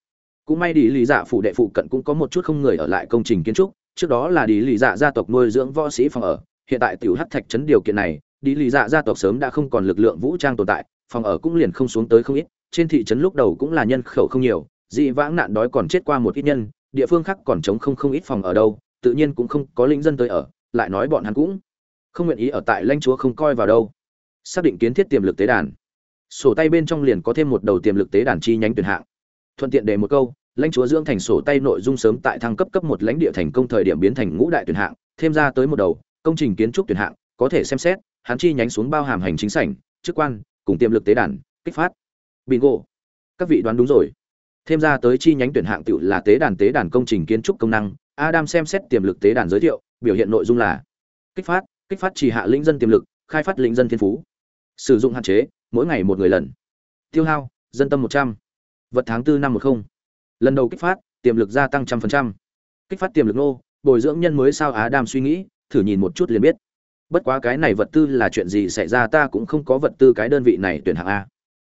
cũng may đi lý dạ phụ đệ phụ cận cũng có một chút không người ở lại công trình kiến trúc. Trước đó là đi lý dạ gia tộc nuôi dưỡng võ sĩ phòng ở. Hiện tại tiểu hát thạch trấn điều kiện này đi lý dạ gia tộc sớm đã không còn lực lượng vũ trang tồn tại, phòng ở cũng liền không xuống tới không ít. Trên thị trấn lúc đầu cũng là nhân khẩu không nhiều, dị vãng nạn đói còn chết qua một ít nhân, địa phương khác còn chống không không ít phòng ở đâu, tự nhiên cũng không có lĩnh dân tới ở, lại nói bọn hắn cũng không nguyện ý ở tại lãnh chúa không coi vào đâu. Xác định kiến thiết tiềm lực tế đàn. Sổ tay bên trong liền có thêm một đầu tiềm lực tế đàn chi nhánh tuyển hạng. Thuận tiện để một câu lãnh chúa dưỡng thành sổ tay nội dung sớm tại thăng cấp cấp một lãnh địa thành công thời điểm biến thành ngũ đại tuyển hạng, thêm ra tới một đầu, công trình kiến trúc tuyển hạng, có thể xem xét, hắn chi nhánh xuống bao hàm hành chính sảnh, chức quan, cùng tiềm lực tế đàn, kích phát. Bingo. Các vị đoán đúng rồi. Thêm ra tới chi nhánh tuyển hạng tự là tế đàn tế đàn công trình kiến trúc công năng, adam xem xét tiềm lực tế đàn giới thiệu, biểu hiện nội dung là kích phát kích phát chỉ hạ lĩnh dân tiềm lực, khai phát lĩnh dân thiên phú. Sử dụng hạn chế, mỗi ngày một người lần. Tiêu hao, dân tâm một trăm. Vật tháng tư năm một không lần đầu kích phát, tiềm lực gia tăng trăm phần trăm. Kích phát tiềm lực nô, bồi dưỡng nhân mới sao á đam suy nghĩ, thử nhìn một chút liền biết. Bất quá cái này vật tư là chuyện gì xảy ra ta cũng không có vật tư cái đơn vị này tuyển hạng a.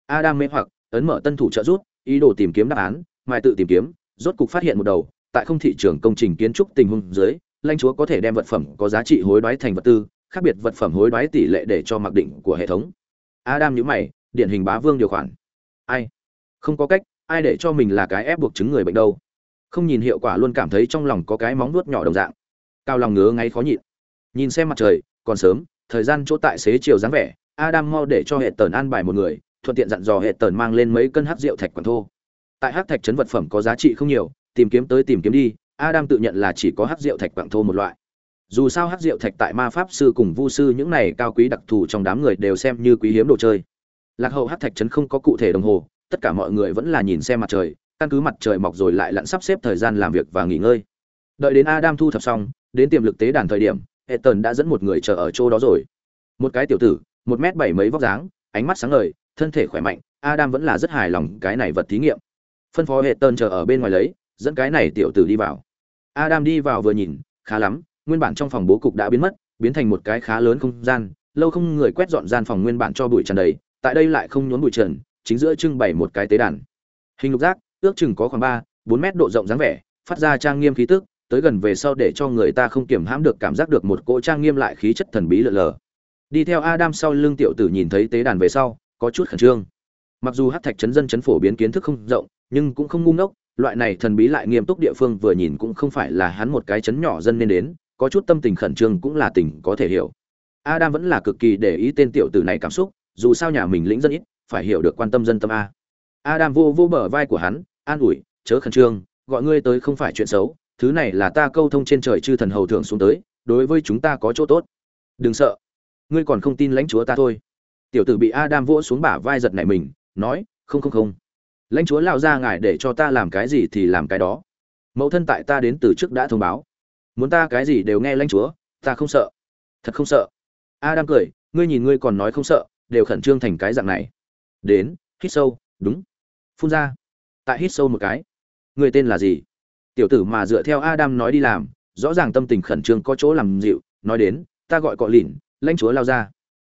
Adam mê hoặc, ấn mở tân thủ trợ rút ý đồ tìm kiếm đáp án mai tự tìm kiếm, rốt cục phát hiện một đầu, tại không thị trường công trình kiến trúc tình huống dưới, lãnh chúa có thể đem vật phẩm có giá trị hối đoái thành vật tư, khác biệt vật phẩm hối đoái tỷ lệ để cho mặc định của hệ thống. Adam nhữ mày, điển hình bá vương điều khoản. Ai? Không có cách ai để cho mình là cái ép buộc chứng người bệnh đâu. Không nhìn hiệu quả luôn cảm thấy trong lòng có cái móng nuốt nhỏ đồng dạng. Cao lòng ngứa ngay khó nhịn. Nhìn xem mặt trời, còn sớm, thời gian chỗ tại xế chiều dáng vẻ, adam mau để cho hệ tần an bài một người, thuận tiện dặn dò hệ tần mang lên mấy cân hắc rượu thạch quản thô. Tại hắc thạch trấn vật phẩm có giá trị không nhiều, tìm kiếm tới tìm kiếm đi, adam tự nhận là chỉ có hắc rượu thạch quảng thô một loại. Dù sao hắc rượu thạch tại ma pháp sư cùng vu sư những này cao quý đặc thù trong đám người đều xem như quý hiếm đồ chơi. Lạc hậu hắc thạch trấn không có cụ thể đồng hồ tất cả mọi người vẫn là nhìn xem mặt trời, căn cứ mặt trời mọc rồi lại lặn sắp xếp thời gian làm việc và nghỉ ngơi. Đợi đến adam thu thập xong, đến tiềm lực tế đàn thời điểm hệ tần đã dẫn một người chờ ở chỗ đó rồi. Một cái tiểu tử, một mét bảy mấy vóc dáng, ánh mắt sáng ngời, thân thể khỏe mạnh, adam vẫn là rất hài lòng cái này vật thí nghiệm. Phân phó hệ tần chờ ở bên ngoài lấy, dẫn cái này tiểu tử đi vào. Adam đi vào vừa nhìn, khá lắm, nguyên bản trong phòng bố cục đã biến mất, biến thành một cái khá lớn không gian, lâu không người quét dọn gian phòng nguyên bản cho bụi tràn đầy, tại đây lại không nhốn bụi trần chính giữa trưng bày một cái tế đàn. Hình lục giác, ước chừng có khoảng ba, bốn mét độ rộng dáng vẻ, phát ra trang nghiêm khí tức, tới gần về sau để cho người ta không kiểm hãm được cảm giác được một cỗ trang nghiêm lại khí chất thần bí lờ lờ. Đi theo adam sau lưng tiểu tử nhìn thấy tế đàn về sau, có chút khẩn trương. Mặc dù hát thạch chấn dân chấn phổ biến kiến thức không rộng, nhưng cũng không ngu ngốc, loại này thần bí lại nghiêm túc địa phương vừa nhìn cũng không phải là hắn một cái chấn nhỏ dân nên đến, có chút tâm tình khẩn trương cũng là tình có thể hiểu. Adam vẫn là cực kỳ để ý tên tiểu tử này cảm xúc, dù sao nhà mình lĩnh dân ít phải hiểu được quan tâm dân tâm a. Adam vô vô bờ vai của hắn, an ủi, chớ khẩn trương, gọi ngươi tới không phải chuyện xấu, thứ này là ta câu thông trên trời chư thần hầu thượng xuống tới, đối với chúng ta có chỗ tốt. Đừng sợ, ngươi còn không tin lãnh chúa ta thôi. Tiểu tử bị adam vỗ xuống bả vai giật nảy mình, nói, không không không. Lãnh chúa lao ra ngài để cho ta làm cái gì thì làm cái đó. Mẫu thân tại ta đến từ trước đã thông báo. Muốn ta cái gì đều nghe lãnh chúa, ta không sợ. Thật không sợ. Adam cười, ngươi nhìn ngươi còn nói không sợ, đều khẩn trương thành cái dạng này đến, hít sâu, đúng. Phun ra. Tại hít sâu một cái. Người tên là gì? Tiểu tử mà dựa theo adam nói đi làm, rõ ràng tâm tình khẩn trương có chỗ làm dịu, nói đến, ta gọi cọ lìn, lãnh chúa lao ra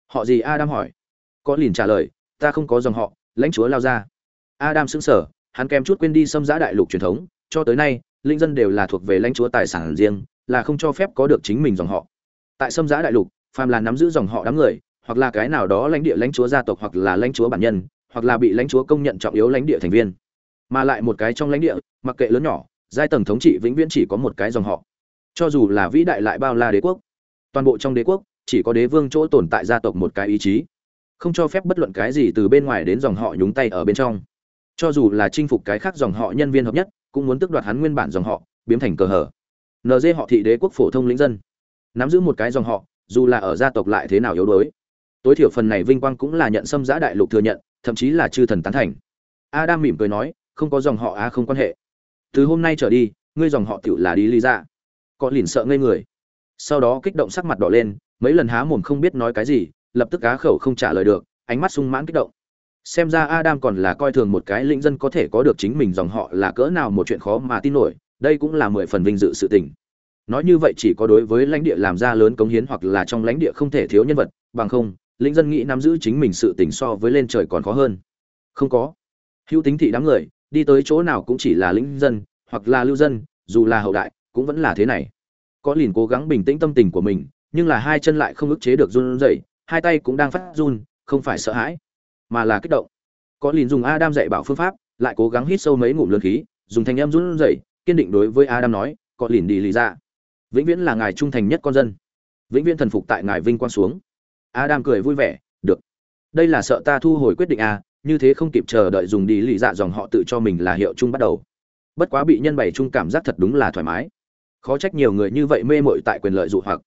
họ gì? Adam hỏi. Cọ lìn trả lời, ta không có dòng họ, lãnh chúa lao ra adam sững sờ, hắn kèm chút quên đi xâm giã đại lục truyền thống, cho tới nay, linh dân đều là thuộc về lãnh chúa tài sản riêng, là không cho phép có được chính mình dòng họ. Tại xâm giã đại lục, phàm là nắm giữ dòng họ đám người hoặc là cái nào đó lãnh địa lãnh chúa gia tộc hoặc là lãnh chúa bản nhân, hoặc là bị lãnh chúa công nhận trọng yếu lãnh địa thành viên. Mà lại một cái trong lãnh địa, mặc kệ lớn nhỏ, giai tầng thống trị vĩnh viễn chỉ có một cái dòng họ. Cho dù là vĩ đại lại bao la đế quốc, toàn bộ trong đế quốc, chỉ có đế vương chỗ tồn tại gia tộc một cái ý chí. Không cho phép bất luận cái gì từ bên ngoài đến dòng họ nhúng tay ở bên trong. Cho dù là chinh phục cái khác dòng họ nhân viên hợp nhất, cũng muốn tước đoạt hắn nguyên bản dòng họ, biến thành cờ hở nd họ thị đế quốc phổ thông lĩnh dân. Nắm giữ một cái dòng họ, dù là ở gia tộc lại thế nào yếu đuối tối thiểu phần này vinh quang cũng là nhận xâm giã đại lục thừa nhận, thậm chí là chư thần tán thành. Adam mỉm cười nói, không có dòng họ A không quan hệ. Từ hôm nay trở đi, ngươi dòng họ tiểu là đi lý ra dạ. có lìn sợ ngây người. Sau đó kích động sắc mặt đỏ lên, mấy lần há mồm không biết nói cái gì, lập tức á khẩu không trả lời được, ánh mắt sung mãn kích động. Xem ra adam còn là coi thường một cái lĩnh dân có thể có được chính mình dòng họ là cỡ nào một chuyện khó mà tin nổi, đây cũng là mười phần vinh dự sự tình. Nói như vậy chỉ có đối với lãnh địa làm ra lớn cống hiến hoặc là trong lãnh địa không thể thiếu nhân vật, bằng không lĩnh dân nghĩ nắm giữ chính mình sự tình so với lên trời còn khó hơn. Không có. Hữu tính thị đám người, đi tới chỗ nào cũng chỉ là lĩnh dân, hoặc là lưu dân, dù là hậu đại, cũng vẫn là thế này. Có lìn cố gắng bình tĩnh tâm tình của mình, nhưng là hai chân lại không ức chế được run rẩy, hai tay cũng đang phát run, không phải sợ hãi, mà là kích động. Có lìn dùng adam dạy bảo phương pháp, lại cố gắng hít sâu mấy ngụm lượn khí, dùng thanh em run rẩy, kiên định đối với adam nói, có lìn đi lý ra. Vĩnh viễn là ngài trung thành nhất con dân. Vĩnh viễn thần phục tại ngài vinh quang xuống adam cười vui vẻ, được. Đây là sợ ta thu hồi quyết định à như thế không kịp chờ đợi dùng đi lì dạ dòng họ tự cho mình là hiệu chung bắt đầu. Bất quá bị nhân bày chung cảm giác thật đúng là thoải mái. Khó trách nhiều người như vậy mê mội tại quyền lợi dụ hoặc.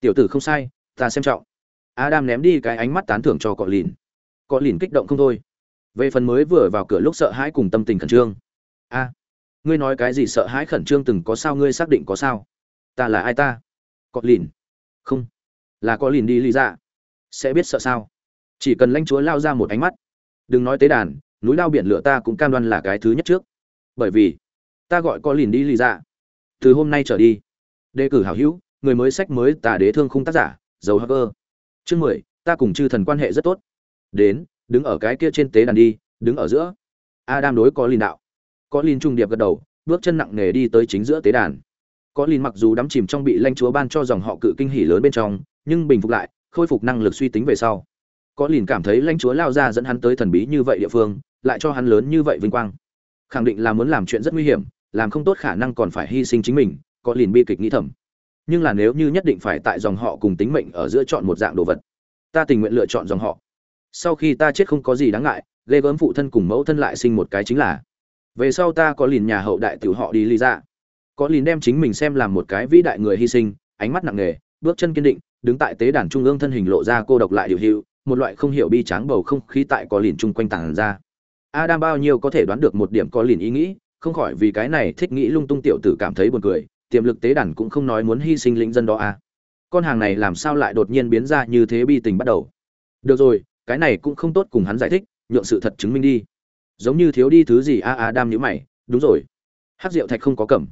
Tiểu tử không sai, ta xem trọng. Adam ném đi cái ánh mắt tán thưởng cho cọ lìn. Cọ lìn kích động không thôi. Về phần mới vừa vào cửa lúc sợ hãi cùng tâm tình khẩn trương. A, ngươi nói cái gì sợ hãi khẩn trương từng có sao ngươi xác định có sao? Ta là ai ta? Cọ lìn. Không, là cọ lìn đi lý ra dạ sẽ biết sợ sao? Chỉ cần lãnh chúa lao ra một ánh mắt. Đừng nói tế đàn, núi lao biển lửa ta cũng cam đoan là cái thứ nhất trước. Bởi vì, ta gọi có lìn đi lì ra từ hôm nay trở đi, đề cử hảo hữu, người mới sách mới tà đế thương khung tác giả dầu hacker chương mười, ta cùng chư thần quan hệ rất tốt. Đến, đứng ở cái kia trên tế đàn đi, đứng ở giữa. Adam đối có lìn đạo. Có lìn trung điệp gật đầu, bước chân nặng nề đi tới chính giữa tế đàn. Có lìn mặc dù đắm chìm trong bị lanh chúa ban cho dòng họ cự kinh hỉ lớn bên trong, nhưng bình phục lại khôi phục năng lực suy tính về sau. Có liền cảm thấy lãnh chúa lao ra dẫn hắn tới thần bí như vậy địa phương, lại cho hắn lớn như vậy vinh quang. Khẳng định là muốn làm chuyện rất nguy hiểm, làm không tốt khả năng còn phải hy sinh chính mình, có liền bi kịch nghĩ thầm. Nhưng là nếu như nhất định phải tại dòng họ cùng tính mệnh ở giữa chọn một dạng đồ vật, ta tình nguyện lựa chọn dòng họ. Sau khi ta chết không có gì đáng ngại, ghê gớm phụ thân cùng mẫu thân lại sinh một cái chính là. Về sau ta có liền nhà hậu đại tiểu họ đi lý ra có liền đem chính mình xem làm một cái vĩ đại người hy sinh, ánh mắt nặng nề, bước chân kiên định đứng tại tế đàn trung ương thân hình lộ ra cô độc lại điều hữu một loại không hiểu bi tráng bầu không khí tại có lìn chung quanh tàng ra. Adam bao nhiêu có thể đoán được một điểm có lìn ý nghĩ, không khỏi vì cái này thích nghĩ lung tung tiểu tử cảm thấy buồn cười, tiềm lực tế đàn cũng không nói muốn hy sinh lĩnh dân đó à. Con hàng này làm sao lại đột nhiên biến ra như thế bi tình bắt đầu? Được rồi, cái này cũng không tốt cùng hắn giải thích, nhượng sự thật chứng minh đi. Giống như thiếu đi thứ gì a, adam nhíu mày, đúng rồi. Hát rượu thạch không có cầm.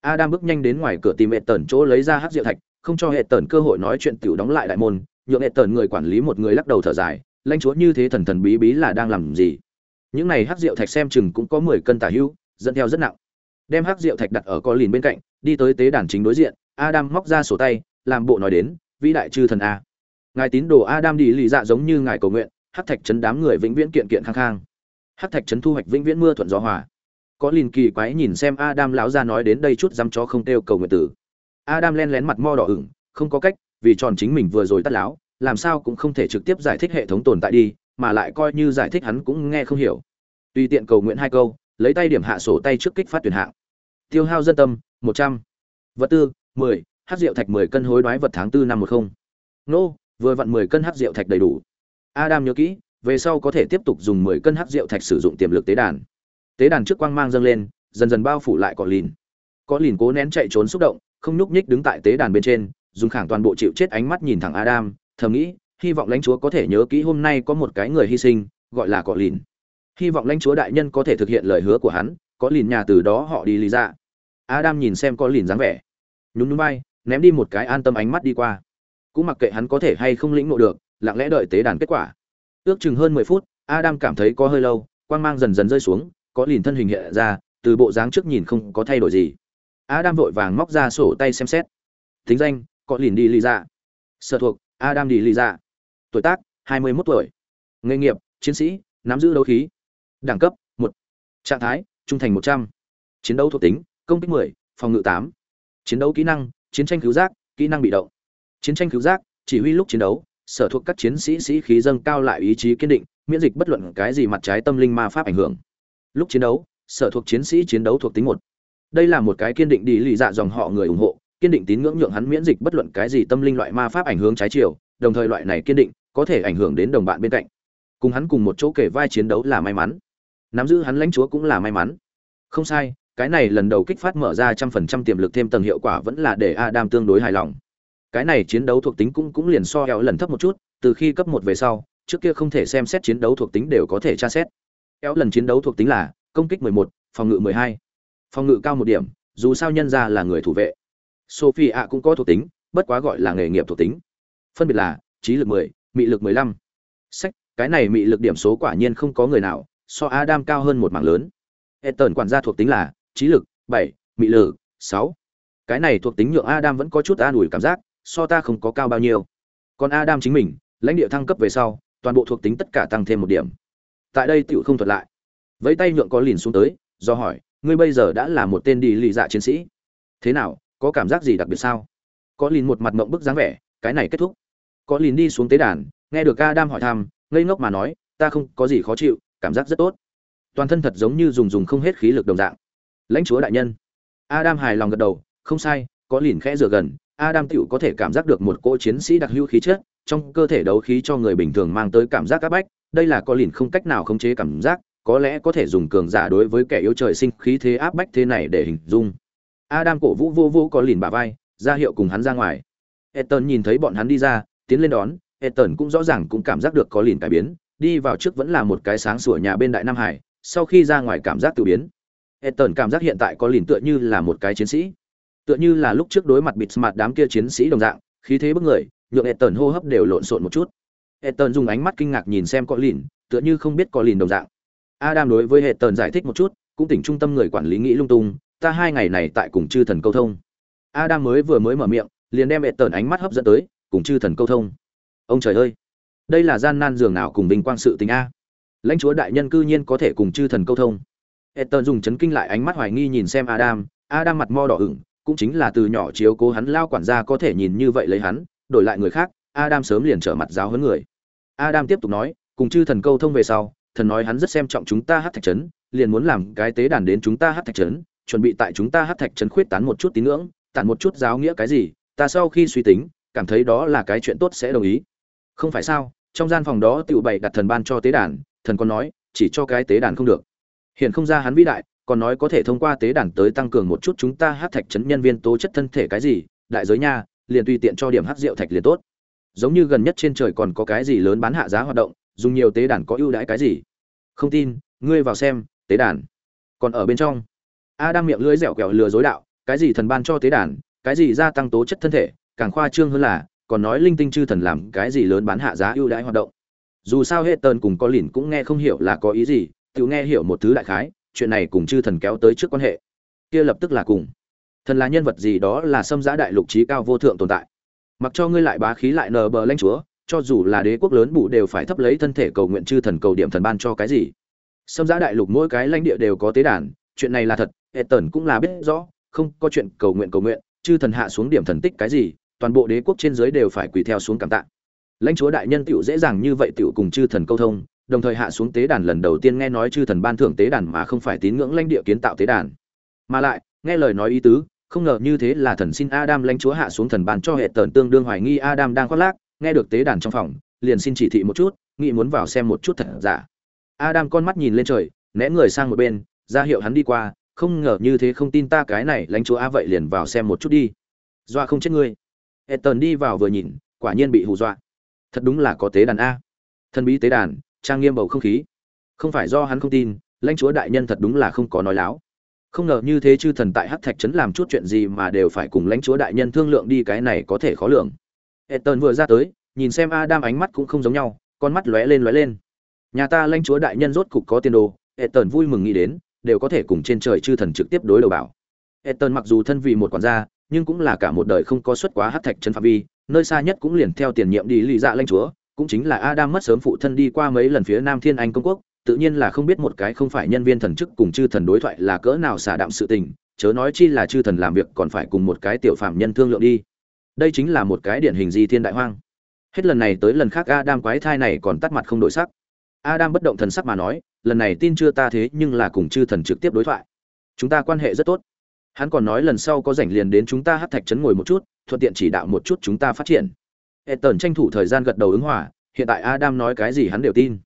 Adam bước nhanh đến ngoài cửa tìm mẹ tẩn chỗ lấy ra hát rượu thạch không cho hệ tần cơ hội nói chuyện tiểu đóng lại đại môn, nhượng hệ tần người quản lý một người lắc đầu thở dài, lãnh chúa như thế thần thần bí bí là đang làm gì? Những này hát rượu thạch xem chừng cũng có mười cân tả hữu, dẫn theo rất nặng. Đem hắc rượu thạch đặt ở có lìn bên cạnh, đi tới tế đàn chính đối diện, adam móc ra sổ tay, làm bộ nói đến, vĩ đại chư thần a, ngài tín đồ adam đi lì dạ giống như ngài cầu nguyện, hắc thạch chấn đám người vĩnh viễn kiện kiện khang khang hắc thạch chấn thu hoạch vĩnh viễn mưa thuận gió hòa. Có lìn kỳ quái nhìn xem adam lão ra nói đến đây chút dăm chó không kêu cầu nguyện tử adam len lén mặt mo đỏ ửng, không có cách, vì tròn chính mình vừa rồi tắt láo, làm sao cũng không thể trực tiếp giải thích hệ thống tồn tại đi, mà lại coi như giải thích hắn cũng nghe không hiểu. Tùy tiện cầu nguyện hai câu, lấy tay điểm hạ sổ tay trước kích phát tuyển hạng. Tiêu hao dân tâm, một trăm. Vật tư, mười. Hát rượu thạch mười cân hối đoái vật tháng tư năm một không. Nô, vừa vặn mười cân hát rượu thạch đầy đủ. Adam nhớ kỹ, về sau có thể tiếp tục dùng mười cân hát rượu thạch sử dụng tiềm lực tế đàn. Tế đàn trước quang mang dâng lên, dần dần bao phủ lại cỏ lìn. Có lìn cố nén chạy trốn xúc động không nhúc nhích đứng tại tế đàn bên trên, dùng khảng toàn bộ chịu chết ánh mắt nhìn thẳng adam, thầm nghĩ, hy vọng lãnh chúa có thể nhớ kỹ hôm nay có một cái người hy sinh, gọi là cọ lìn. Hy vọng lãnh chúa đại nhân có thể thực hiện lời hứa của hắn có lìn nhà từ đó họ đi lý ra. Adam nhìn xem có lìn dáng vẻ. Nhún nhún vai, ném đi một cái an tâm ánh mắt đi qua. Cũng mặc kệ hắn có thể hay không lĩnh ngộ được, lặng lẽ đợi tế đàn kết quả. Ước chừng hơn mười phút, adam cảm thấy có hơi lâu, quang mang dần dần rơi xuống có lìn thân hình hiện ra, từ bộ dáng trước nhìn không có thay đổi gì adam vội vàng móc ra sổ tay xem xét. Tính danh, có lìn đi Lì ra sở thuộc, adam đi Lì ra tuổi tác, hai mươi 21 tuổi. Nghề nghiệp, chiến sĩ, nắm giữ đấu khí. Đẳng cấp, một. Trạng thái, trung thành một trăm. Chiến đấu thuộc tính, công kích mười, phòng ngự tám. Chiến đấu kỹ năng, chiến tranh cứu giác, kỹ năng bị động. Chiến tranh cứu giác, chỉ huy lúc chiến đấu, sở thuộc các chiến sĩ sĩ khí dâng cao lại ý chí kiên định, miễn dịch bất luận cái gì mặt trái tâm linh ma pháp ảnh hưởng. Lúc chiến đấu, sở thuộc chiến sĩ chiến đấu thuộc tính một đây là một cái kiên định đi lì dạ dòng họ người ủng hộ kiên định tín ngưỡng nhượng hắn miễn dịch bất luận cái gì tâm linh loại ma pháp ảnh hưởng trái chiều đồng thời loại này kiên định có thể ảnh hưởng đến đồng bạn bên cạnh. Cùng hắn cùng một chỗ kể vai chiến đấu là may mắn. Nắm giữ hắn lãnh chúa cũng là may mắn. Không sai cái này lần đầu kích phát mở ra trăm phần trăm tiềm lực thêm tầng hiệu quả vẫn là để adam tương đối hài lòng. Cái này chiến đấu thuộc tính cũng cũng liền so eo lần thấp một chút từ khi cấp một về sau trước kia không thể xem xét chiến đấu thuộc tính đều có thể tra xét. Eo lần chiến đấu thuộc tính là công kích 11, phòng ngự 12 phòng ngự cao một điểm dù sao nhân ra là người thủ vệ. Sophie ạ cũng có thuộc tính bất quá gọi là nghề nghiệp thuộc tính. Phân biệt là trí lực 10, mị lực 15. sách cái này mị lực điểm số quả nhiên không có người nào so adam cao hơn một mảng lớn. Ethan quản gia thuộc tính là trí lực bảy, mị lực sáu. cái này thuộc tính nhượng adam vẫn có chút an ủi cảm giác so ta không có cao bao nhiêu. Còn adam chính mình lãnh địa thăng cấp về sau toàn bộ thuộc tính tất cả tăng thêm một điểm. Tại đây tựu không thuật lại. Vẫy tay nhượng có lìn xuống tới do hỏi ngươi bây giờ đã là một tên đi lì dạ chiến sĩ. Thế nào có cảm giác gì đặc biệt sao? Có lìn một mặt mộng bức dáng vẻ cái này kết thúc. Có lìn đi xuống tế đàn nghe được adam hỏi thăm ngây ngốc mà nói ta không có gì khó chịu cảm giác rất tốt. Toàn thân thật giống như dùng dùng không hết khí lực đồng dạng. Lãnh chúa đại nhân. Adam hài lòng gật đầu không sai có lìn khẽ rửa gần Adam tựu có thể cảm giác được một cỗ chiến sĩ đặc hữu khí chất, trong cơ thể đấu khí cho người bình thường mang tới cảm giác áp bách, đây là có lìn không cách nào khống chế cảm giác, có lẽ có thể dùng cường giả đối với kẻ yếu trời sinh khí thế áp bách thế này để hình dung. Adam cổ vũ vô vô có lìn bả vai, ra hiệu cùng hắn ra ngoài. Ethan nhìn thấy bọn hắn đi ra, tiến lên đón, Ethan cũng rõ ràng cũng cảm giác được có lìn cải biến, đi vào trước vẫn là một cái sáng sủa nhà bên Đại Nam Hải, sau khi ra ngoài cảm giác tự biến. Ethan cảm giác hiện tại có lìn tựa như là một cái chiến sĩ tựa như là lúc trước đối mặt bịt mặt đám kia chiến sĩ đồng dạng khí thế bức người nhượng hệ hô hấp đều lộn xộn một chút hệ dùng ánh mắt kinh ngạc nhìn xem có lìn tựa như không biết có lìn đồng dạng adam đối với hệ tần giải thích một chút cũng tỉnh trung tâm người quản lý nghĩ lung tung ta hai ngày này tại cùng chư thần câu thông. Adam mới vừa mới mở miệng liền đem hệ tần ánh mắt hấp dẫn tới cùng chư thần câu thông. Ông trời ơi! Đây là gian nan giường nào cùng vinh quang sự tình a? Lãnh chúa đại nhân cư nhiên có thể cùng chư thần câu thông. Hệ tần dùng chấn kinh lại ánh mắt hoài nghi nhìn xem adam adam mặt mo đỏ ửng cũng chính là từ nhỏ chiếu cố hắn lao quản gia có thể nhìn như vậy lấy hắn, đổi lại người khác, Adam sớm liền trở mặt giáo huấn người. Adam tiếp tục nói, cùng chư thần câu thông về sau, thần nói hắn rất xem trọng chúng ta hát thạch trấn, liền muốn làm cái tế đàn đến chúng ta hát thạch trấn, chuẩn bị tại chúng ta hát thạch trấn khuyết tán một chút tín ngưỡng, tản một chút giáo nghĩa cái gì, ta sau khi suy tính, cảm thấy đó là cái chuyện tốt sẽ đồng ý. Không phải sao? Trong gian phòng đó tựu bày đặt thần ban cho tế đàn, thần còn nói, chỉ cho cái tế đàn không được. Hiện không ra hắn vĩ đại, còn nói có thể thông qua tế đàn tới tăng cường một chút chúng ta hát thạch chấn nhân viên tố chất thân thể cái gì đại giới nha liền tùy tiện cho điểm hát rượu thạch liền tốt giống như gần nhất trên trời còn có cái gì lớn bán hạ giá hoạt động dùng nhiều tế đàn có ưu đãi cái gì? Không tin, ngươi vào xem, tế đàn. Còn ở bên trong a đang miệng lưỡi dẻo kẹo lừa dối đạo, cái gì thần ban cho tế đàn, cái gì gia tăng tố chất thân thể, càng khoa trương hơn là, còn nói linh tinh chư thần làm cái gì lớn bán hạ giá ưu đãi hoạt động. Dù sao hệ tần cùng có lìn cũng nghe không hiểu là có ý gì, tự nghe hiểu một thứ đại khái, chuyện này cùng chư thần kéo tới trước quan hệ. Kia lập tức là cùng. Thần là nhân vật gì đó là xâm giã đại lục trí cao vô thượng tồn tại. Mặc cho ngươi lại bá khí lại nờ bờ lãnh chúa cho dù là đế quốc lớn bụ đều phải thấp lấy thân thể cầu nguyện chư thần cầu điểm thần ban cho cái gì. Xâm giã đại lục mỗi cái lãnh địa đều có tế đàn, chuyện này là thật hệ tần cũng là biết rõ, không có chuyện cầu nguyện cầu nguyện, chư thần hạ xuống điểm thần tích cái gì, toàn bộ đế quốc trên giới đều phải quỳ theo xuống cảm tạ. Lãnh chúa đại nhân tựu dễ dàng như vậy tựu cùng chư thần câu thông, đồng thời hạ xuống tế đàn lần đầu tiên nghe nói chư thần ban thưởng tế đàn mà không phải tín ngưỡng lãnh địa kiến tạo tế đàn. Mà lại, nghe lời nói ý tứ, không ngờ như thế là thần xin adam lãnh chúa hạ xuống thần ban cho hệ tần tương đương hoài nghi adam đang khoác lác nghe được tế đàn trong phòng, liền xin chỉ thị một chút, nghĩ muốn vào xem một chút thật giả. Adam con mắt nhìn lên trời, né người sang một bên, ra hiệu hắn đi qua, không ngờ như thế không tin ta cái này lãnh chúa a vậy liền vào xem một chút đi. Doa không chết ngươi. Ethan đi vào vừa nhìn, quả nhiên bị hù dọa. Thật đúng là có tế đàn a. Thần bí tế đàn, trang nghiêm bầu không khí. Không phải do hắn không tin, lãnh chúa đại nhân thật đúng là không có nói láo. Không ngờ như thế chư thần tại hắc thạch trấn làm chút chuyện gì mà đều phải cùng lãnh chúa đại nhân thương lượng đi, cái này có thể khó lường. Etton vừa ra tới nhìn xem adam ánh mắt cũng không giống nhau con mắt lóe lên lóe lên nhà ta lãnh chúa đại nhân rốt cục có tiền đồ Etton vui mừng nghĩ đến đều có thể cùng trên trời chư thần trực tiếp đối đầu bảo Etton mặc dù thân vì một quản gia nhưng cũng là cả một đời không có xuất quá hắc thạch trấn phạm vi nơi xa nhất cũng liền theo tiền nhiệm đi lì dạ lãnh chúa cũng chính là adam mất sớm phụ thân đi qua mấy lần phía nam thiên anh công quốc tự nhiên là không biết một cái không phải nhân viên thần chức cùng chư thần đối thoại là cỡ nào xả đạm sự tình, chớ nói chi là chư thần làm việc còn phải cùng một cái tiểu phạm nhân thương lượng đi. Đây chính là một cái điển hình di thiên đại hoang. Hết lần này tới lần khác Adam quái thai này còn tắt mặt không đổi sắc. Adam bất động thần sắc mà nói, lần này tin chưa ta thế nhưng là cùng chư thần trực tiếp đối thoại. Chúng ta quan hệ rất tốt. Hắn còn nói lần sau có rảnh liền đến chúng ta hát thạch trấn ngồi một chút, thuận tiện chỉ đạo một chút chúng ta phát triển. Ethan tranh thủ thời gian gật đầu ứng hòa, hiện tại Adam nói cái gì hắn đều tin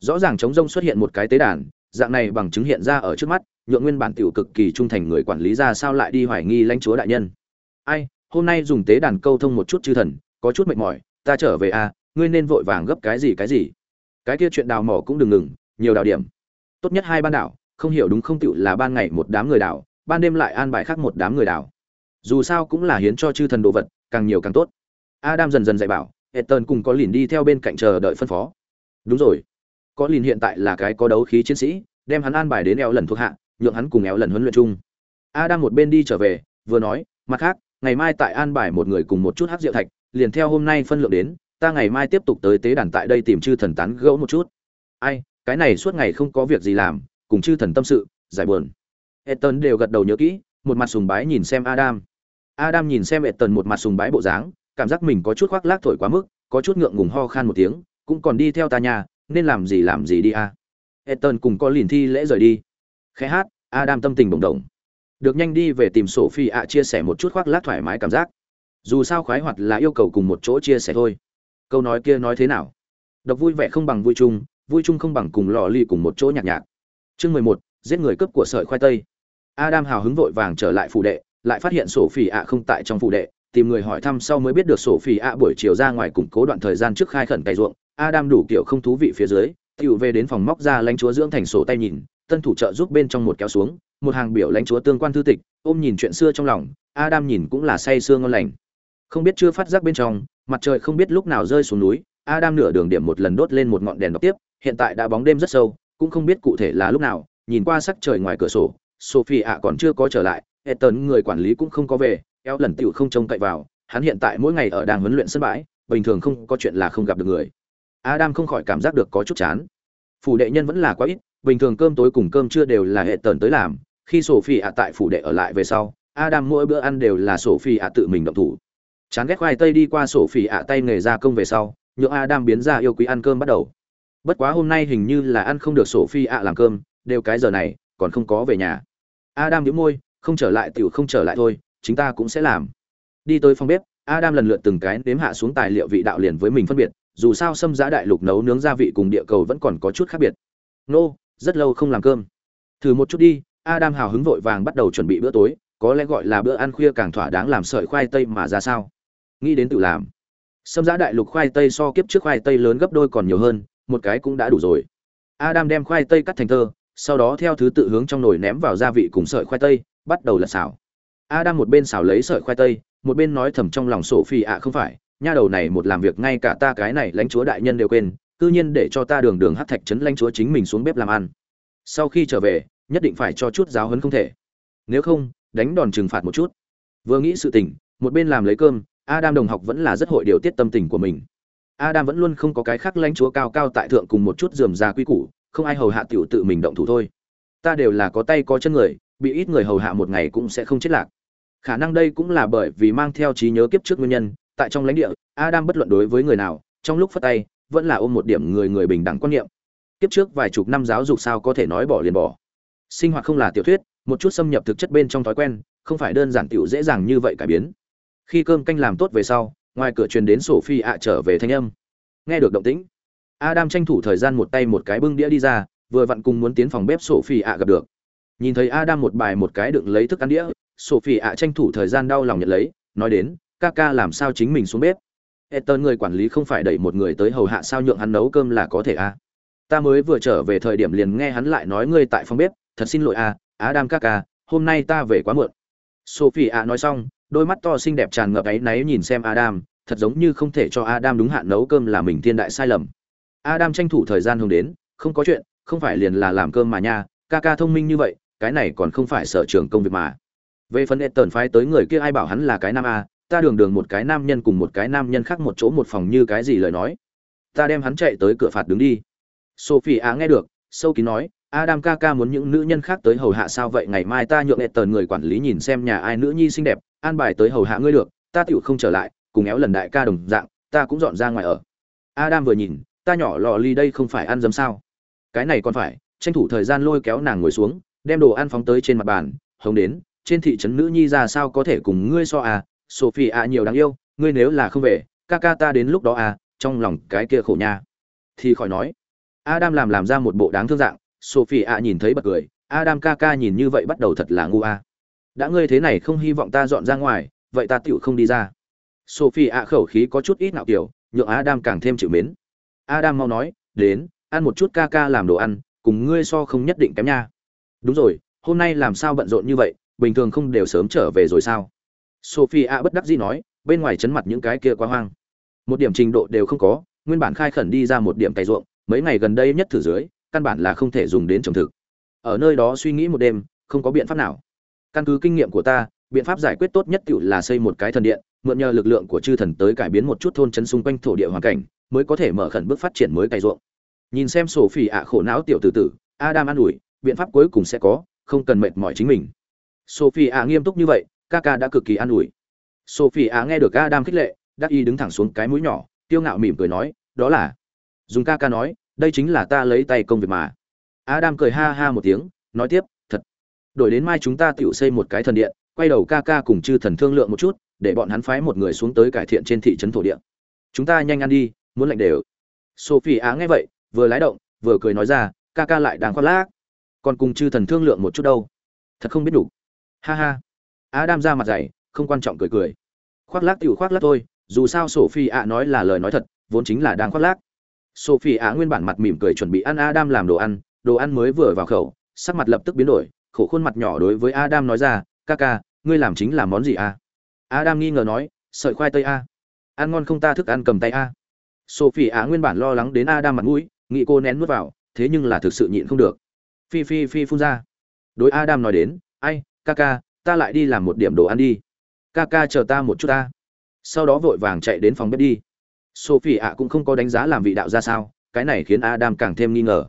rõ ràng chống rông xuất hiện một cái tế đàn dạng này bằng chứng hiện ra ở trước mắt nhượng nguyên bản tiểu cực kỳ trung thành người quản lý ra sao lại đi hoài nghi lãnh chúa đại nhân ai hôm nay dùng tế đàn câu thông một chút chư thần có chút mệt mỏi ta trở về a à, ngươi nên vội vàng gấp cái gì cái gì. Cái kia chuyện đào mỏ cũng đừng ngừng nhiều đào điểm. Tốt nhất hai ban đảo không hiểu đúng không tựu là ban ngày một đám người đào ban đêm lại an bài khác một đám người đào. Dù sao cũng là hiến cho chư thần đồ vật càng nhiều càng tốt. Adam dần dần dạy bảo etern cùng có lìn đi theo bên cạnh chờ đợi phân phó. Đúng rồi. Có lìn hiện tại là cái có đấu khí chiến sĩ đem hắn an bài đến eo lần thuộc hạ nhượng hắn cùng eo lần huấn luyện chung. A một bên đi trở về vừa nói mặt khác ngày mai tại an bài một người cùng một chút hát rượu thạch, liền theo hôm nay phân lượng đến, ta ngày mai tiếp tục tới tế đàn tại đây tìm chư thần tán gẫu một chút. Ai, cái này suốt ngày không có việc gì làm, cùng chư thần tâm sự, giải buồn. Etton đều gật đầu nhớ kỹ, một mặt sùng bái nhìn xem Adam. Adam nhìn xem etton một mặt sùng bái bộ dáng, cảm giác mình có chút khoác lác thổi quá mức, có chút ngượng ngùng ho khan một tiếng, cũng còn đi theo ta nhà nên làm gì làm gì đi a. À. Ethan cùng có liền thi lễ rời đi. Khẽ hát, adam tâm tình bồng đồng được nhanh đi về tìm sổ phi ạ chia sẻ một chút khoác lác thoải mái cảm giác. Dù sao khoái hoạt là yêu cầu cùng một chỗ chia sẻ thôi. Câu nói kia nói thế nào? Đọc vui vẻ không bằng vui chung vui chung không bằng cùng lò ly cùng một chỗ nhạc nhạc. Chương mười một giết người cướp của sợi khoai tây. Adam hào hứng vội vàng trở lại phủ đệ lại phát hiện sổ phi ạ không tại trong phủ đệ tìm người hỏi thăm sau mới biết được sổ phi ạ buổi chiều ra ngoài củng cố đoạn thời gian trước khai khẩn cày ruộng. Adam đủ kiểu không thú vị phía dưới, tiểu về đến phòng móc ra lãnh chúa dưỡng thành sổ tay nhìn, tân thủ trợ giúp bên trong một kéo xuống, một hàng biểu lãnh chúa tương quan thư tịch, ôm nhìn chuyện xưa trong lòng, Adam nhìn cũng là say sưa ngon lành. Không biết chưa phát giác bên trong, mặt trời không biết lúc nào rơi xuống núi, Adam nửa đường điểm một lần đốt lên một ngọn đèn đọc tiếp, hiện tại đã bóng đêm rất sâu, cũng không biết cụ thể là lúc nào, nhìn qua sắc trời ngoài cửa sổ, Sophie ạ còn chưa có trở lại, Ethan người quản lý cũng không có về, eo lần tựu không trông cậy vào, hắn hiện tại mỗi ngày ở đang huấn luyện sân bãi, bình thường không có chuyện là không gặp được người. Adam không khỏi cảm giác được có chút chán. Phủ đệ nhân vẫn là quá ít, bình thường cơm tối cùng cơm trưa đều là hệ tần tới làm, khi Sophie ạ tại phủ đệ ở lại về sau, Adam mỗi bữa ăn đều là Sophie ạ tự mình động thủ. Chán ghét khoai tây đi qua Sophie ạ tay nghề ra công về sau, nhượng Adam biến ra yêu quý ăn cơm bắt đầu. Bất quá hôm nay hình như là ăn không được Sophie ạ làm cơm, đều cái giờ này, còn không có về nhà. Adam nhíu môi, không trở lại tiểu không trở lại thôi, chính ta cũng sẽ làm. Đi tới phòng bếp, Adam lần lượt từng cái nếm hạ xuống tài liệu vị đạo liền với mình phân biệt, dù sao xâm giã đại lục nấu nướng gia vị cùng địa cầu vẫn còn có chút khác biệt nô rất lâu không làm cơm. Thử một chút đi, adam hào hứng vội vàng bắt đầu chuẩn bị bữa tối, có lẽ gọi là bữa ăn khuya càng thỏa đáng làm sợi khoai tây mà ra sao? Nghĩ đến tự làm. Xâm giã đại lục khoai tây so kiếp trước khoai tây lớn gấp đôi còn nhiều hơn, một cái cũng đã đủ rồi. Adam đem khoai tây cắt thành thơ, sau đó theo thứ tự hướng trong nồi ném vào gia vị cùng sợi khoai tây, bắt đầu là xào. Adam một bên xào lấy sợi khoai tây, một bên nói thầm trong lòng sổ phi ạ à không phải, nha đầu này một làm việc ngay cả ta cái này lãnh chúa đại nhân đều quên cư nhiên để cho ta đường đường hát thạch trấn lanh chúa chính mình xuống bếp làm ăn. Sau khi trở về, nhất định phải cho chút giáo hấn không thể. Nếu không, đánh đòn trừng phạt một chút. Vừa nghĩ sự tình, một bên làm lấy cơm, adam đồng học vẫn là rất hội điều tiết tâm tình của mình. Adam vẫn luôn không có cái khác lãnh chúa cao cao tại thượng cùng một chút dườm già quy củ, không ai hầu hạ tiểu tự mình động thủ thôi. Ta đều là có tay có chân người, bị ít người hầu hạ một ngày cũng sẽ không chết lạc. Khả năng đây cũng là bởi vì mang theo trí nhớ kiếp trước nguyên nhân, tại trong lãnh địa, adam bất luận đối với người nào, trong lúc phát tay vẫn là ôm một điểm người người bình đẳng quan niệm. Kiếp trước vài chục năm giáo dục sao có thể nói bỏ liền bỏ. Sinh hoạt không là tiểu thuyết, một chút xâm nhập thực chất bên trong thói quen, không phải đơn giản tiểu dễ dàng như vậy cải biến. Khi cơm canh làm tốt về sau, ngoài cửa truyền đến sổ phi ạ trở về thanh âm. Nghe được động tĩnh, adam tranh thủ thời gian một tay một cái bưng đĩa đi ra, vừa vặn cùng muốn tiến phòng bếp sổ phi ạ gặp được. Nhìn thấy adam một bài một cái đựng lấy thức ăn đĩa sổ phi ạ tranh thủ thời gian đau lòng nhận lấy, nói đến, ca ca làm sao chính mình xuống bếp? Ethan người quản lý không phải đẩy một người tới hầu hạ sao nhượng hắn nấu cơm là có thể a. À. Ta mới vừa trở về thời điểm liền nghe hắn lại nói ngươi tại phòng bếp, thật xin lỗi a, à, Adam ca hôm nay ta về quá muộn. Sophie ạ nói xong, đôi mắt to xinh đẹp tràn ngập ấy náy nhìn xem Adam, thật giống như không thể cho Adam đúng hạn nấu cơm là mình thiên đại sai lầm. Adam tranh thủ thời gian hướng đến, không có chuyện, không phải liền là làm cơm mà nha, ca ca thông minh như vậy, cái này còn không phải sở trường công việc mà. Về phần Ethan phái tới người kia ai bảo hắn là cái nam a, ta đường đường một cái nam nhân cùng một cái nam nhân khác một chỗ một phòng như cái gì lời nói. Ta đem hắn chạy tới cửa phạt đứng đi. Sophie á nghe được, sâu kín nói, adam ca ca muốn những nữ nhân khác tới hầu hạ sao vậy? Ngày mai ta nhượng hẹn tờn người quản lý nhìn xem nhà ai nữ nhi xinh đẹp, an bài tới hầu hạ ngươi được, ta tựu không trở lại, cùng éo lần đại ca đồng dạng, ta cũng dọn ra ngoài ở. Adam vừa nhìn, ta nhỏ lò ly đây không phải ăn dấm sao? Cái này còn phải, tranh thủ thời gian lôi kéo nàng ngồi xuống, đem đồ ăn phóng tới trên mặt bàn hồng đến, trên thị trấn nữ nhi ra sao có thể cùng ngươi so à? Sophie ạ nhiều đáng yêu, ngươi nếu là không về, ca ca ta đến lúc đó à trong lòng cái kia khổ nha. Thì khỏi nói, adam làm làm ra một bộ đáng thương dạng sophie ạ nhìn thấy bật cười, adam ca ca nhìn như vậy bắt đầu thật là ngu a. À. đã ngươi thế này không hy vọng ta dọn ra ngoài, vậy ta tựu không đi ra. Sophie ạ khẩu khí có chút ít ngạo kiểu, nhượng adam càng thêm chịu mến. Adam mau nói, đến, ăn một chút ca ca làm đồ ăn, cùng ngươi so không nhất định kém nha. Đúng rồi, hôm nay làm sao bận rộn như vậy, bình thường không đều sớm trở về rồi sao? Sophia bất đắc dĩ nói, bên ngoài chấn mặt những cái kia quá hoang. Một điểm trình độ đều không có, nguyên bản khai khẩn đi ra một điểm cày ruộng, mấy ngày gần đây nhất thử dưới, căn bản là không thể dùng đến trồng thực. Ở nơi đó suy nghĩ một đêm, không có biện pháp nào. Căn cứ kinh nghiệm của ta, biện pháp giải quyết tốt nhất tiểu là xây một cái thần điện, mượn nhờ lực lượng của chư thần tới cải biến một chút thôn trấn xung quanh thổ địa hoàn cảnh, mới có thể mở khẩn bước phát triển mới cày ruộng. Nhìn xem Sophia ạ khổ não tiểu tử tử, adam an ủi, biện pháp cuối cùng sẽ có, không cần mệt mỏi chính mình. Sophie ạ nghiêm túc như vậy Kaka đã cực kỳ an ủi. Sophie á nghe được adam khích lệ, đắc y đứng thẳng xuống cái mũi nhỏ tiêu ngạo mỉm cười nói, đó là dùng Kaka nói, đây chính là ta lấy tay công việc mà. Adam cười ha ha một tiếng, nói tiếp, thật. Đổi đến mai chúng ta tự xây một cái thần điện, quay đầu Kaka cùng chư thần thương lượng một chút, để bọn hắn phái một người xuống tới cải thiện trên thị trấn thổ địa. Chúng ta nhanh ăn đi, muốn lạnh đều. Sophie á nghe vậy, vừa lái động, vừa cười nói ra, Kaka lại đang khoác lác. Còn cùng chư thần thương lượng một chút đâu. Thật không biết đủ. Ha ha. Adam ra mặt dày, không quan trọng cười cười. Khoác lác tiểu khoác lác thôi, dù sao Sophie ạ nói là lời nói thật, vốn chính là đang khoác lác. Sophie ạ nguyên bản mặt mỉm cười chuẩn bị ăn Adam làm đồ ăn, đồ ăn mới vừa vào khẩu, sắc mặt lập tức biến đổi, khổ khuôn mặt nhỏ đối với Adam nói ra, "Kaka, ngươi làm chính là món gì a?" À? Adam nghi ngờ nói, "Sợi khoai tây a." À? "Ăn ngon không ta thức ăn cầm tay a." À? Sophie ạ nguyên bản lo lắng đến Adam mặt mũi, nghĩ cô nén nuốt vào, thế nhưng là thực sự nhịn không được. Phi phi phi phun ra. Đối Adam nói đến, "Ai, Kaka, ta lại đi làm một điểm đồ ăn đi. Ca ca chờ ta một chút ta. Sau đó vội vàng chạy đến phòng bếp đi. Sophie ạ cũng không có đánh giá làm vị đạo ra sao, cái này khiến adam càng thêm nghi ngờ.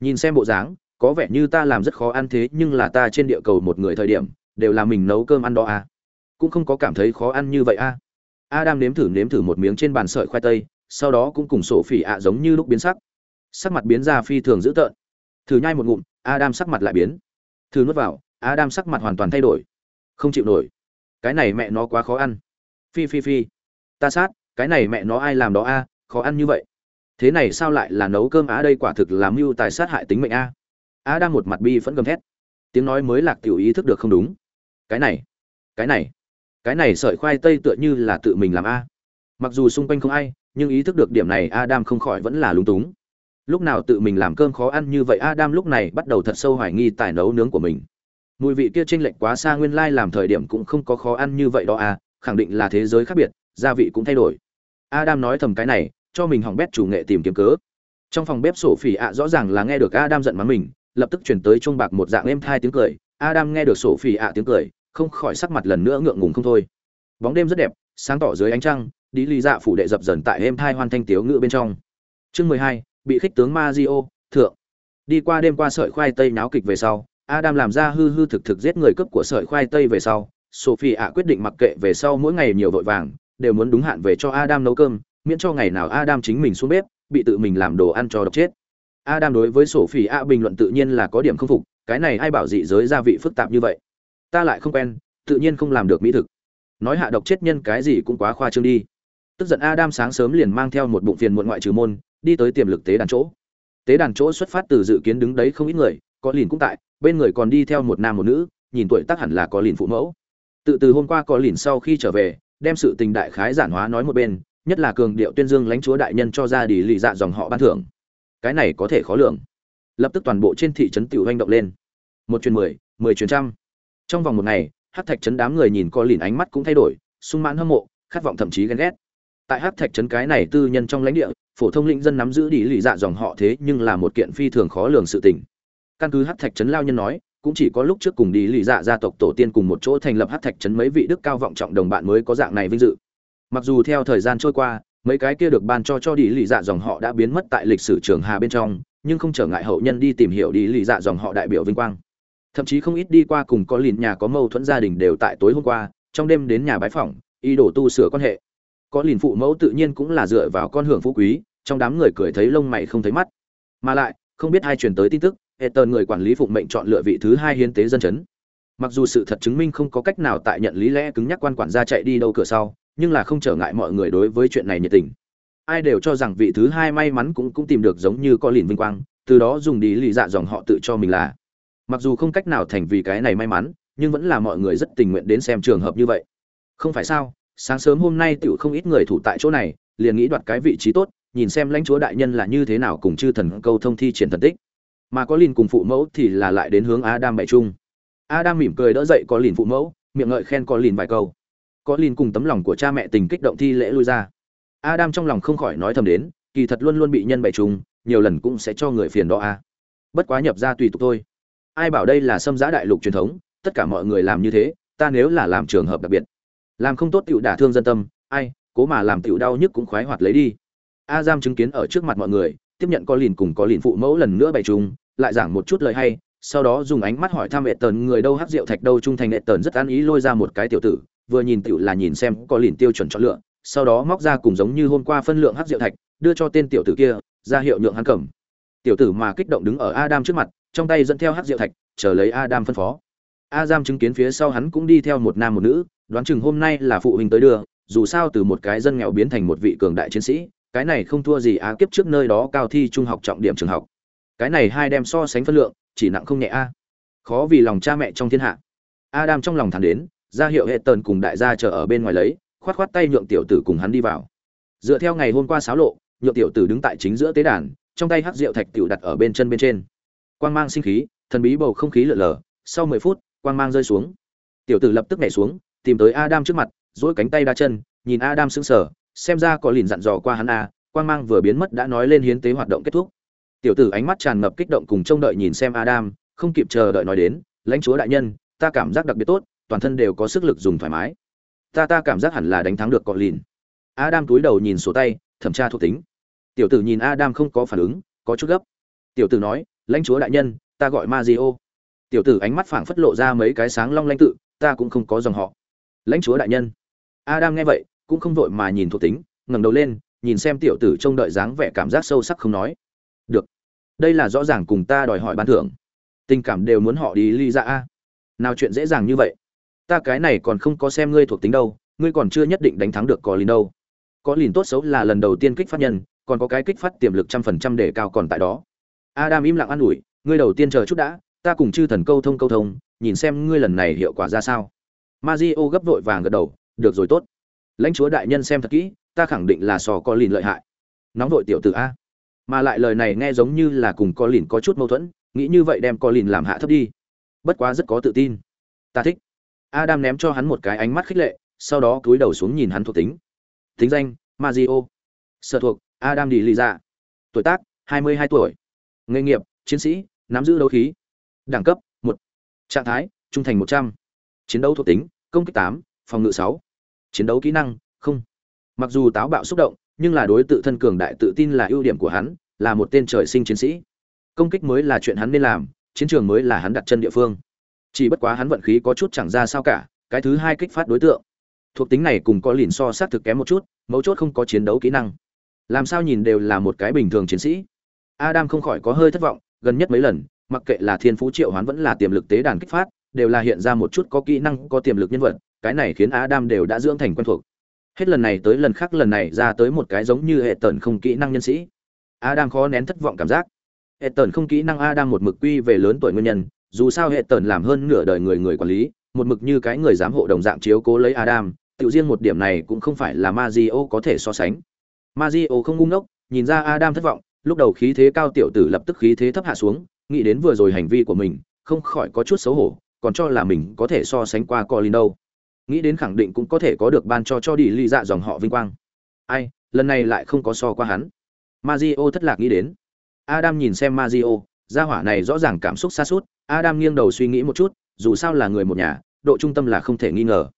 Nhìn xem bộ dáng, có vẻ như ta làm rất khó ăn thế, nhưng là ta trên địa cầu một người thời điểm, đều là mình nấu cơm ăn đó à. cũng không có cảm thấy khó ăn như vậy à. adam nếm thử nếm thử một miếng trên bàn sợi khoai tây, sau đó cũng cùng sổ phỉ ạ giống như lúc biến sắc. Sắc mặt biến ra phi thường dữ tợn. Thử nhai một ngụm, adam sắc mặt lại biến. Thử nuốt vào, adam sắc mặt hoàn toàn thay đổi không chịu nổi. Cái này mẹ nó quá khó ăn. Phi phi phi. Ta sát, cái này mẹ nó ai làm đó a, khó ăn như vậy. Thế này sao lại là nấu cơm á, đây quả thực là mưu tài sát hại tính mệnh a. A đang một mặt bi vẫn gầm thét. Tiếng nói mới lạc tiểu ý thức được không đúng. Cái này cái này cái này sợi khoai tây tựa như là tự mình làm a. Mặc dù xung quanh không ai, nhưng ý thức được điểm này adam không khỏi vẫn là lúng túng. Lúc nào tự mình làm cơm khó ăn như vậy, adam lúc này bắt đầu thật sâu hoài nghi tài nấu nướng của mình mùi vị kia chênh lệch quá xa nguyên lai làm thời điểm cũng không có khó ăn như vậy đó à khẳng định là thế giới khác biệt gia vị cũng thay đổi. Adam nói thầm cái này cho mình hỏng bét chủ nghệ tìm kiếm cớ. Trong phòng bếp sổ phỉ ạ rõ ràng là nghe được adam giận mắng mình lập tức chuyển tới chuông bạc một dạng êm thai tiếng cười. Adam nghe được sổ phỉ ạ tiếng cười không khỏi sắc mặt lần nữa ngượng ngùng không thôi. Bóng đêm rất đẹp sáng tỏ dưới ánh trăng đi lý dạ phủ đệ dập dần tại êm thai hoan thanh tiếu ngự bên trong. Chương mười hai bị khích tướng Mazio, thượng. Đi qua đêm qua sợi khoai tây náo kịch về sau adam làm ra hư hư thực thực giết người cướp của sợi khoai tây về sau, sophie ạ quyết định mặc kệ về sau mỗi ngày nhiều vội vàng, đều muốn đúng hạn về cho adam nấu cơm, miễn cho ngày nào adam chính mình xuống bếp, bị tự mình làm đồ ăn cho độc chết. Adam đối với sophie ạ bình luận tự nhiên là có điểm không phục, cái này ai bảo dị giới gia vị phức tạp như vậy? Ta lại không quen, tự nhiên không làm được mỹ thực. Nói hạ độc chết nhân cái gì cũng quá khoa trương đi. Tức giận adam sáng sớm liền mang theo một bụng phiền muộn ngoại trừ môn, đi tới tiềm lực tế đàn chỗ. Tế đàn chỗ xuất phát từ dự kiến đứng đấy không ít người có lìn cũng tại, bên người còn đi theo một nam một nữ, nhìn tuổi tác hẳn là có lìn phụ mẫu. Tự từ hôm qua có lìn sau khi trở về, đem sự tình đại khái giản hóa nói một bên, nhất là cường điệu tuyên dương lãnh chúa đại nhân cho ra đi lì dạ dòng họ ban thưởng. Cái này có thể khó lường. Lập tức toàn bộ trên thị trấn tiểu hành động lên. Một chuyến mười mười chuyến trăm. Trong vòng một ngày, hát thạch trấn đám người nhìn có lìn ánh mắt cũng thay đổi, sung mãn hâm mộ, khát vọng thậm chí ghen ghét. Tại hát thạch trấn cái này tư nhân trong lãnh địa, phổ thông lĩnh dân nắm giữ đi lì dạ dòng họ thế nhưng là một kiện phi thường khó lường sự tình căn cứ hát thạch trấn lao nhân nói, cũng chỉ có lúc trước cùng đi lì dạ gia tộc tổ tiên cùng một chỗ thành lập hát thạch trấn mấy vị đức cao vọng trọng đồng bạn mới có dạng này vinh dự. Mặc dù theo thời gian trôi qua, mấy cái kia được ban cho cho đi lì dạ dòng họ đã biến mất tại lịch sử trường hà bên trong, nhưng không trở ngại hậu nhân đi tìm hiểu đi lì dạ dòng họ đại biểu vinh quang. Thậm chí không ít đi qua cùng có lìn nhà có mâu thuẫn gia đình đều tại tối hôm qua, trong đêm đến nhà bái phỏng, ý đồ tu sửa quan hệ. Có lìn phụ mẫu tự nhiên cũng là dựa vào con hưởng phú quý, trong đám người cười thấy lông mày không thấy mắt. Mà lại, không biết ai truyền tới tin tức hệ tờn người quản lý phụng mệnh chọn lựa vị thứ hai hiến tế dân chấn. Mặc dù sự thật chứng minh không có cách nào tại nhận lý lẽ cứng nhắc quan quản gia chạy đi đâu cửa sau, nhưng là không trở ngại mọi người đối với chuyện này nhiệt tình. Ai đều cho rằng vị thứ hai may mắn cũng cũng tìm được giống như có lìn vinh quang, từ đó dùng đi lì dạ dòng họ tự cho mình là. Mặc dù không cách nào thành vì cái này may mắn, nhưng vẫn là mọi người rất tình nguyện đến xem trường hợp như vậy. Không phải sao, sáng sớm hôm nay tiểu không ít người thủ tại chỗ này, liền nghĩ đoạt cái vị trí tốt, nhìn xem lãnh chúa đại nhân là như thế nào cùng chư thần câu thông thi triển thần tích mà có lìn cùng phụ mẫu thì là lại đến hướng adam bày trung adam mỉm cười đỡ dậy có lìn phụ mẫu, miệng ngợi khen có lìn vài câu. Có lìn cùng tấm lòng của cha mẹ tình kích động thi lễ lui ra. Adam trong lòng không khỏi nói thầm đến, kỳ thật luôn luôn bị nhân bày trung nhiều lần cũng sẽ cho người phiền đó a bất quá nhập ra tùy tục thôi. Ai bảo đây là xâm giã đại lục truyền thống, tất cả mọi người làm như thế, ta nếu là làm trường hợp đặc biệt. Làm không tốt tựu đả thương dân tâm, ai, cố mà làm tựu đau nhức cũng khoái hoạt lấy đi. A giam chứng kiến ở trước mặt mọi người, tiếp nhận có lìn cùng có lìn phụ mẫu lần nữa bày chung lại giảng một chút lời hay, sau đó dùng ánh mắt hỏi thăm hệ tần người đâu hát rượu thạch đâu trung thành hệ tần rất an ý lôi ra một cái tiểu tử, vừa nhìn tiểu là nhìn xem có liền tiêu chuẩn chọn lựa, sau đó móc ra cùng giống như hôm qua phân lượng hát rượu thạch, đưa cho tên tiểu tử kia, ra hiệu nhượng hắn cầm. Tiểu tử mà kích động đứng ở adam trước mặt, trong tay dẫn theo hát rượu thạch, chờ lấy adam phân phó. Adam chứng kiến phía sau hắn cũng đi theo một nam một nữ, đoán chừng hôm nay là phụ huynh tới đưa, dù sao từ một cái dân nghèo biến thành một vị cường đại chiến sĩ, cái này không thua gì á kiếp trước nơi đó cao thi trung học trọng điểm trường học cái này hai đem so sánh phân lượng, chỉ nặng không nhẹ a. Khó vì lòng cha mẹ trong thiên hạ. Adam trong lòng thẳng đến, ra hiệu hệ tần cùng đại gia chờ ở bên ngoài lấy, khoát khoát tay nhượng tiểu tử cùng hắn đi vào. Dựa theo ngày hôm qua sáo lộ, nhượng tiểu tử đứng tại chính giữa tế đàn, trong tay hắc rượu thạch tiểu đặt ở bên chân bên trên. Quang mang sinh khí, thần bí bầu không khí lượn lờ sau mười phút, quang mang rơi xuống. Tiểu tử lập tức nhảy xuống, tìm tới adam trước mặt, duỗi cánh tay đa chân, nhìn adam sững sờ, xem ra có lìn dặn dò qua hắn a, quang mang vừa biến mất đã nói lên hiến tế hoạt động kết thúc tiểu tử ánh mắt tràn ngập kích động cùng trông đợi nhìn xem adam, không kịp chờ đợi nói đến, lãnh chúa đại nhân, ta cảm giác đặc biệt tốt, toàn thân đều có sức lực dùng thoải mái. Ta ta cảm giác hẳn là đánh thắng được cọ lìn. Adam túi đầu nhìn số tay, thẩm tra thuộc tính. Tiểu tử nhìn adam không có phản ứng, có chút gấp. Tiểu tử nói, lãnh chúa đại nhân, ta gọi Mario. tiểu tử ánh mắt phảng phất lộ ra mấy cái sáng long lanh tự, ta cũng không có dòng họ. Lãnh chúa đại nhân. Adam nghe vậy, cũng không vội mà nhìn thuộc tính, ngẩng đầu lên, nhìn xem tiểu tử trông đợi dáng vẻ cảm giác sâu sắc không nói đây là rõ ràng cùng ta đòi hỏi ban thưởng. Tình cảm đều muốn họ đi ly ra a. Nào chuyện dễ dàng như vậy. Ta cái này còn không có xem ngươi thuộc tính đâu, ngươi còn chưa nhất định đánh thắng được có lìn đâu. Có lìn tốt xấu là lần đầu tiên kích phát nhân, còn có cái kích phát tiềm lực trăm phần trăm để cao còn tại đó. Adam im lặng an ủi, ngươi đầu tiên chờ chút đã, ta cùng chư thần câu thông câu thông, nhìn xem ngươi lần này hiệu quả ra sao. Mazio gấp vội vàng gật đầu, được rồi tốt. Lãnh chúa đại nhân xem thật kỹ, ta khẳng định là sò có lìn lợi hại. Nóng vội tiểu tử a mà lại lời này nghe giống như là cùng có lìn có chút mâu thuẫn, nghĩ như vậy đem có lìn làm hạ thấp đi. Bất quá rất có tự tin. Ta thích. Adam ném cho hắn một cái ánh mắt khích lệ, sau đó cúi đầu xuống nhìn hắn thuộc tính. Tính danh mazio sở thuộc, adam đi lì dạ. Tuổi tác 22 tuổi. Nghề nghiệp, chiến sĩ, nắm giữ đấu khí. Đẳng cấp, một. Trạng thái, trung thành một trăm. Chiến đấu thuộc tính, công kích tám, phòng ngự sáu. Chiến đấu kỹ năng, không. Mặc dù táo bạo xúc động nhưng là đối tự thân cường đại tự tin là ưu điểm của hắn, là một tên trời sinh chiến sĩ. Công kích mới là chuyện hắn nên làm, chiến trường mới là hắn đặt chân địa phương. Chỉ bất quá hắn vận khí có chút chẳng ra sao cả, cái thứ hai kích phát đối tượng. Thuộc tính này cùng có lìn so sát thực kém một chút, mấu chốt không có chiến đấu kỹ năng. Làm sao nhìn đều là một cái bình thường chiến sĩ. Adam không khỏi có hơi thất vọng, gần nhất mấy lần, mặc kệ là thiên phú triệu hoán vẫn là tiềm lực tế đàn kích phát, đều là hiện ra một chút có kỹ năng, có tiềm lực nhân vật, cái này khiến adam đều đã dưỡng thành quen thuộc hết lần này tới lần khác lần này ra tới một cái giống như hệ tần không kỹ năng nhân sĩ A đang khó nén thất vọng cảm giác hệ tần không kỹ năng A đang một mực quy về lớn tuổi nguyên nhân dù sao hệ tần làm hơn nửa đời người người quản lý một mực như cái người giám hộ đồng dạng chiếu cố lấy adam tự riêng một điểm này cũng không phải là Mazio có thể so sánh. Mazio không ngu ngốc, nhìn ra Adam thất vọng, lúc đầu khí thế cao tiểu tử lập tức khí thế thấp hạ xuống, nghĩ đến vừa rồi hành vi của mình, không khỏi có chút xấu hổ, còn cho là mình có thể so sánh qua Colin đâu. Nghĩ đến khẳng định cũng có thể có được ban cho cho đi ly dạ dòng họ vinh quang. Ai, lần này lại không có so qua hắn. Mazio thất lạc nghĩ đến. Adam nhìn xem Mazio, gia hỏa này rõ ràng cảm xúc xa suốt Adam nghiêng đầu suy nghĩ một chút, dù sao là người một nhà, độ trung tâm là không thể nghi ngờ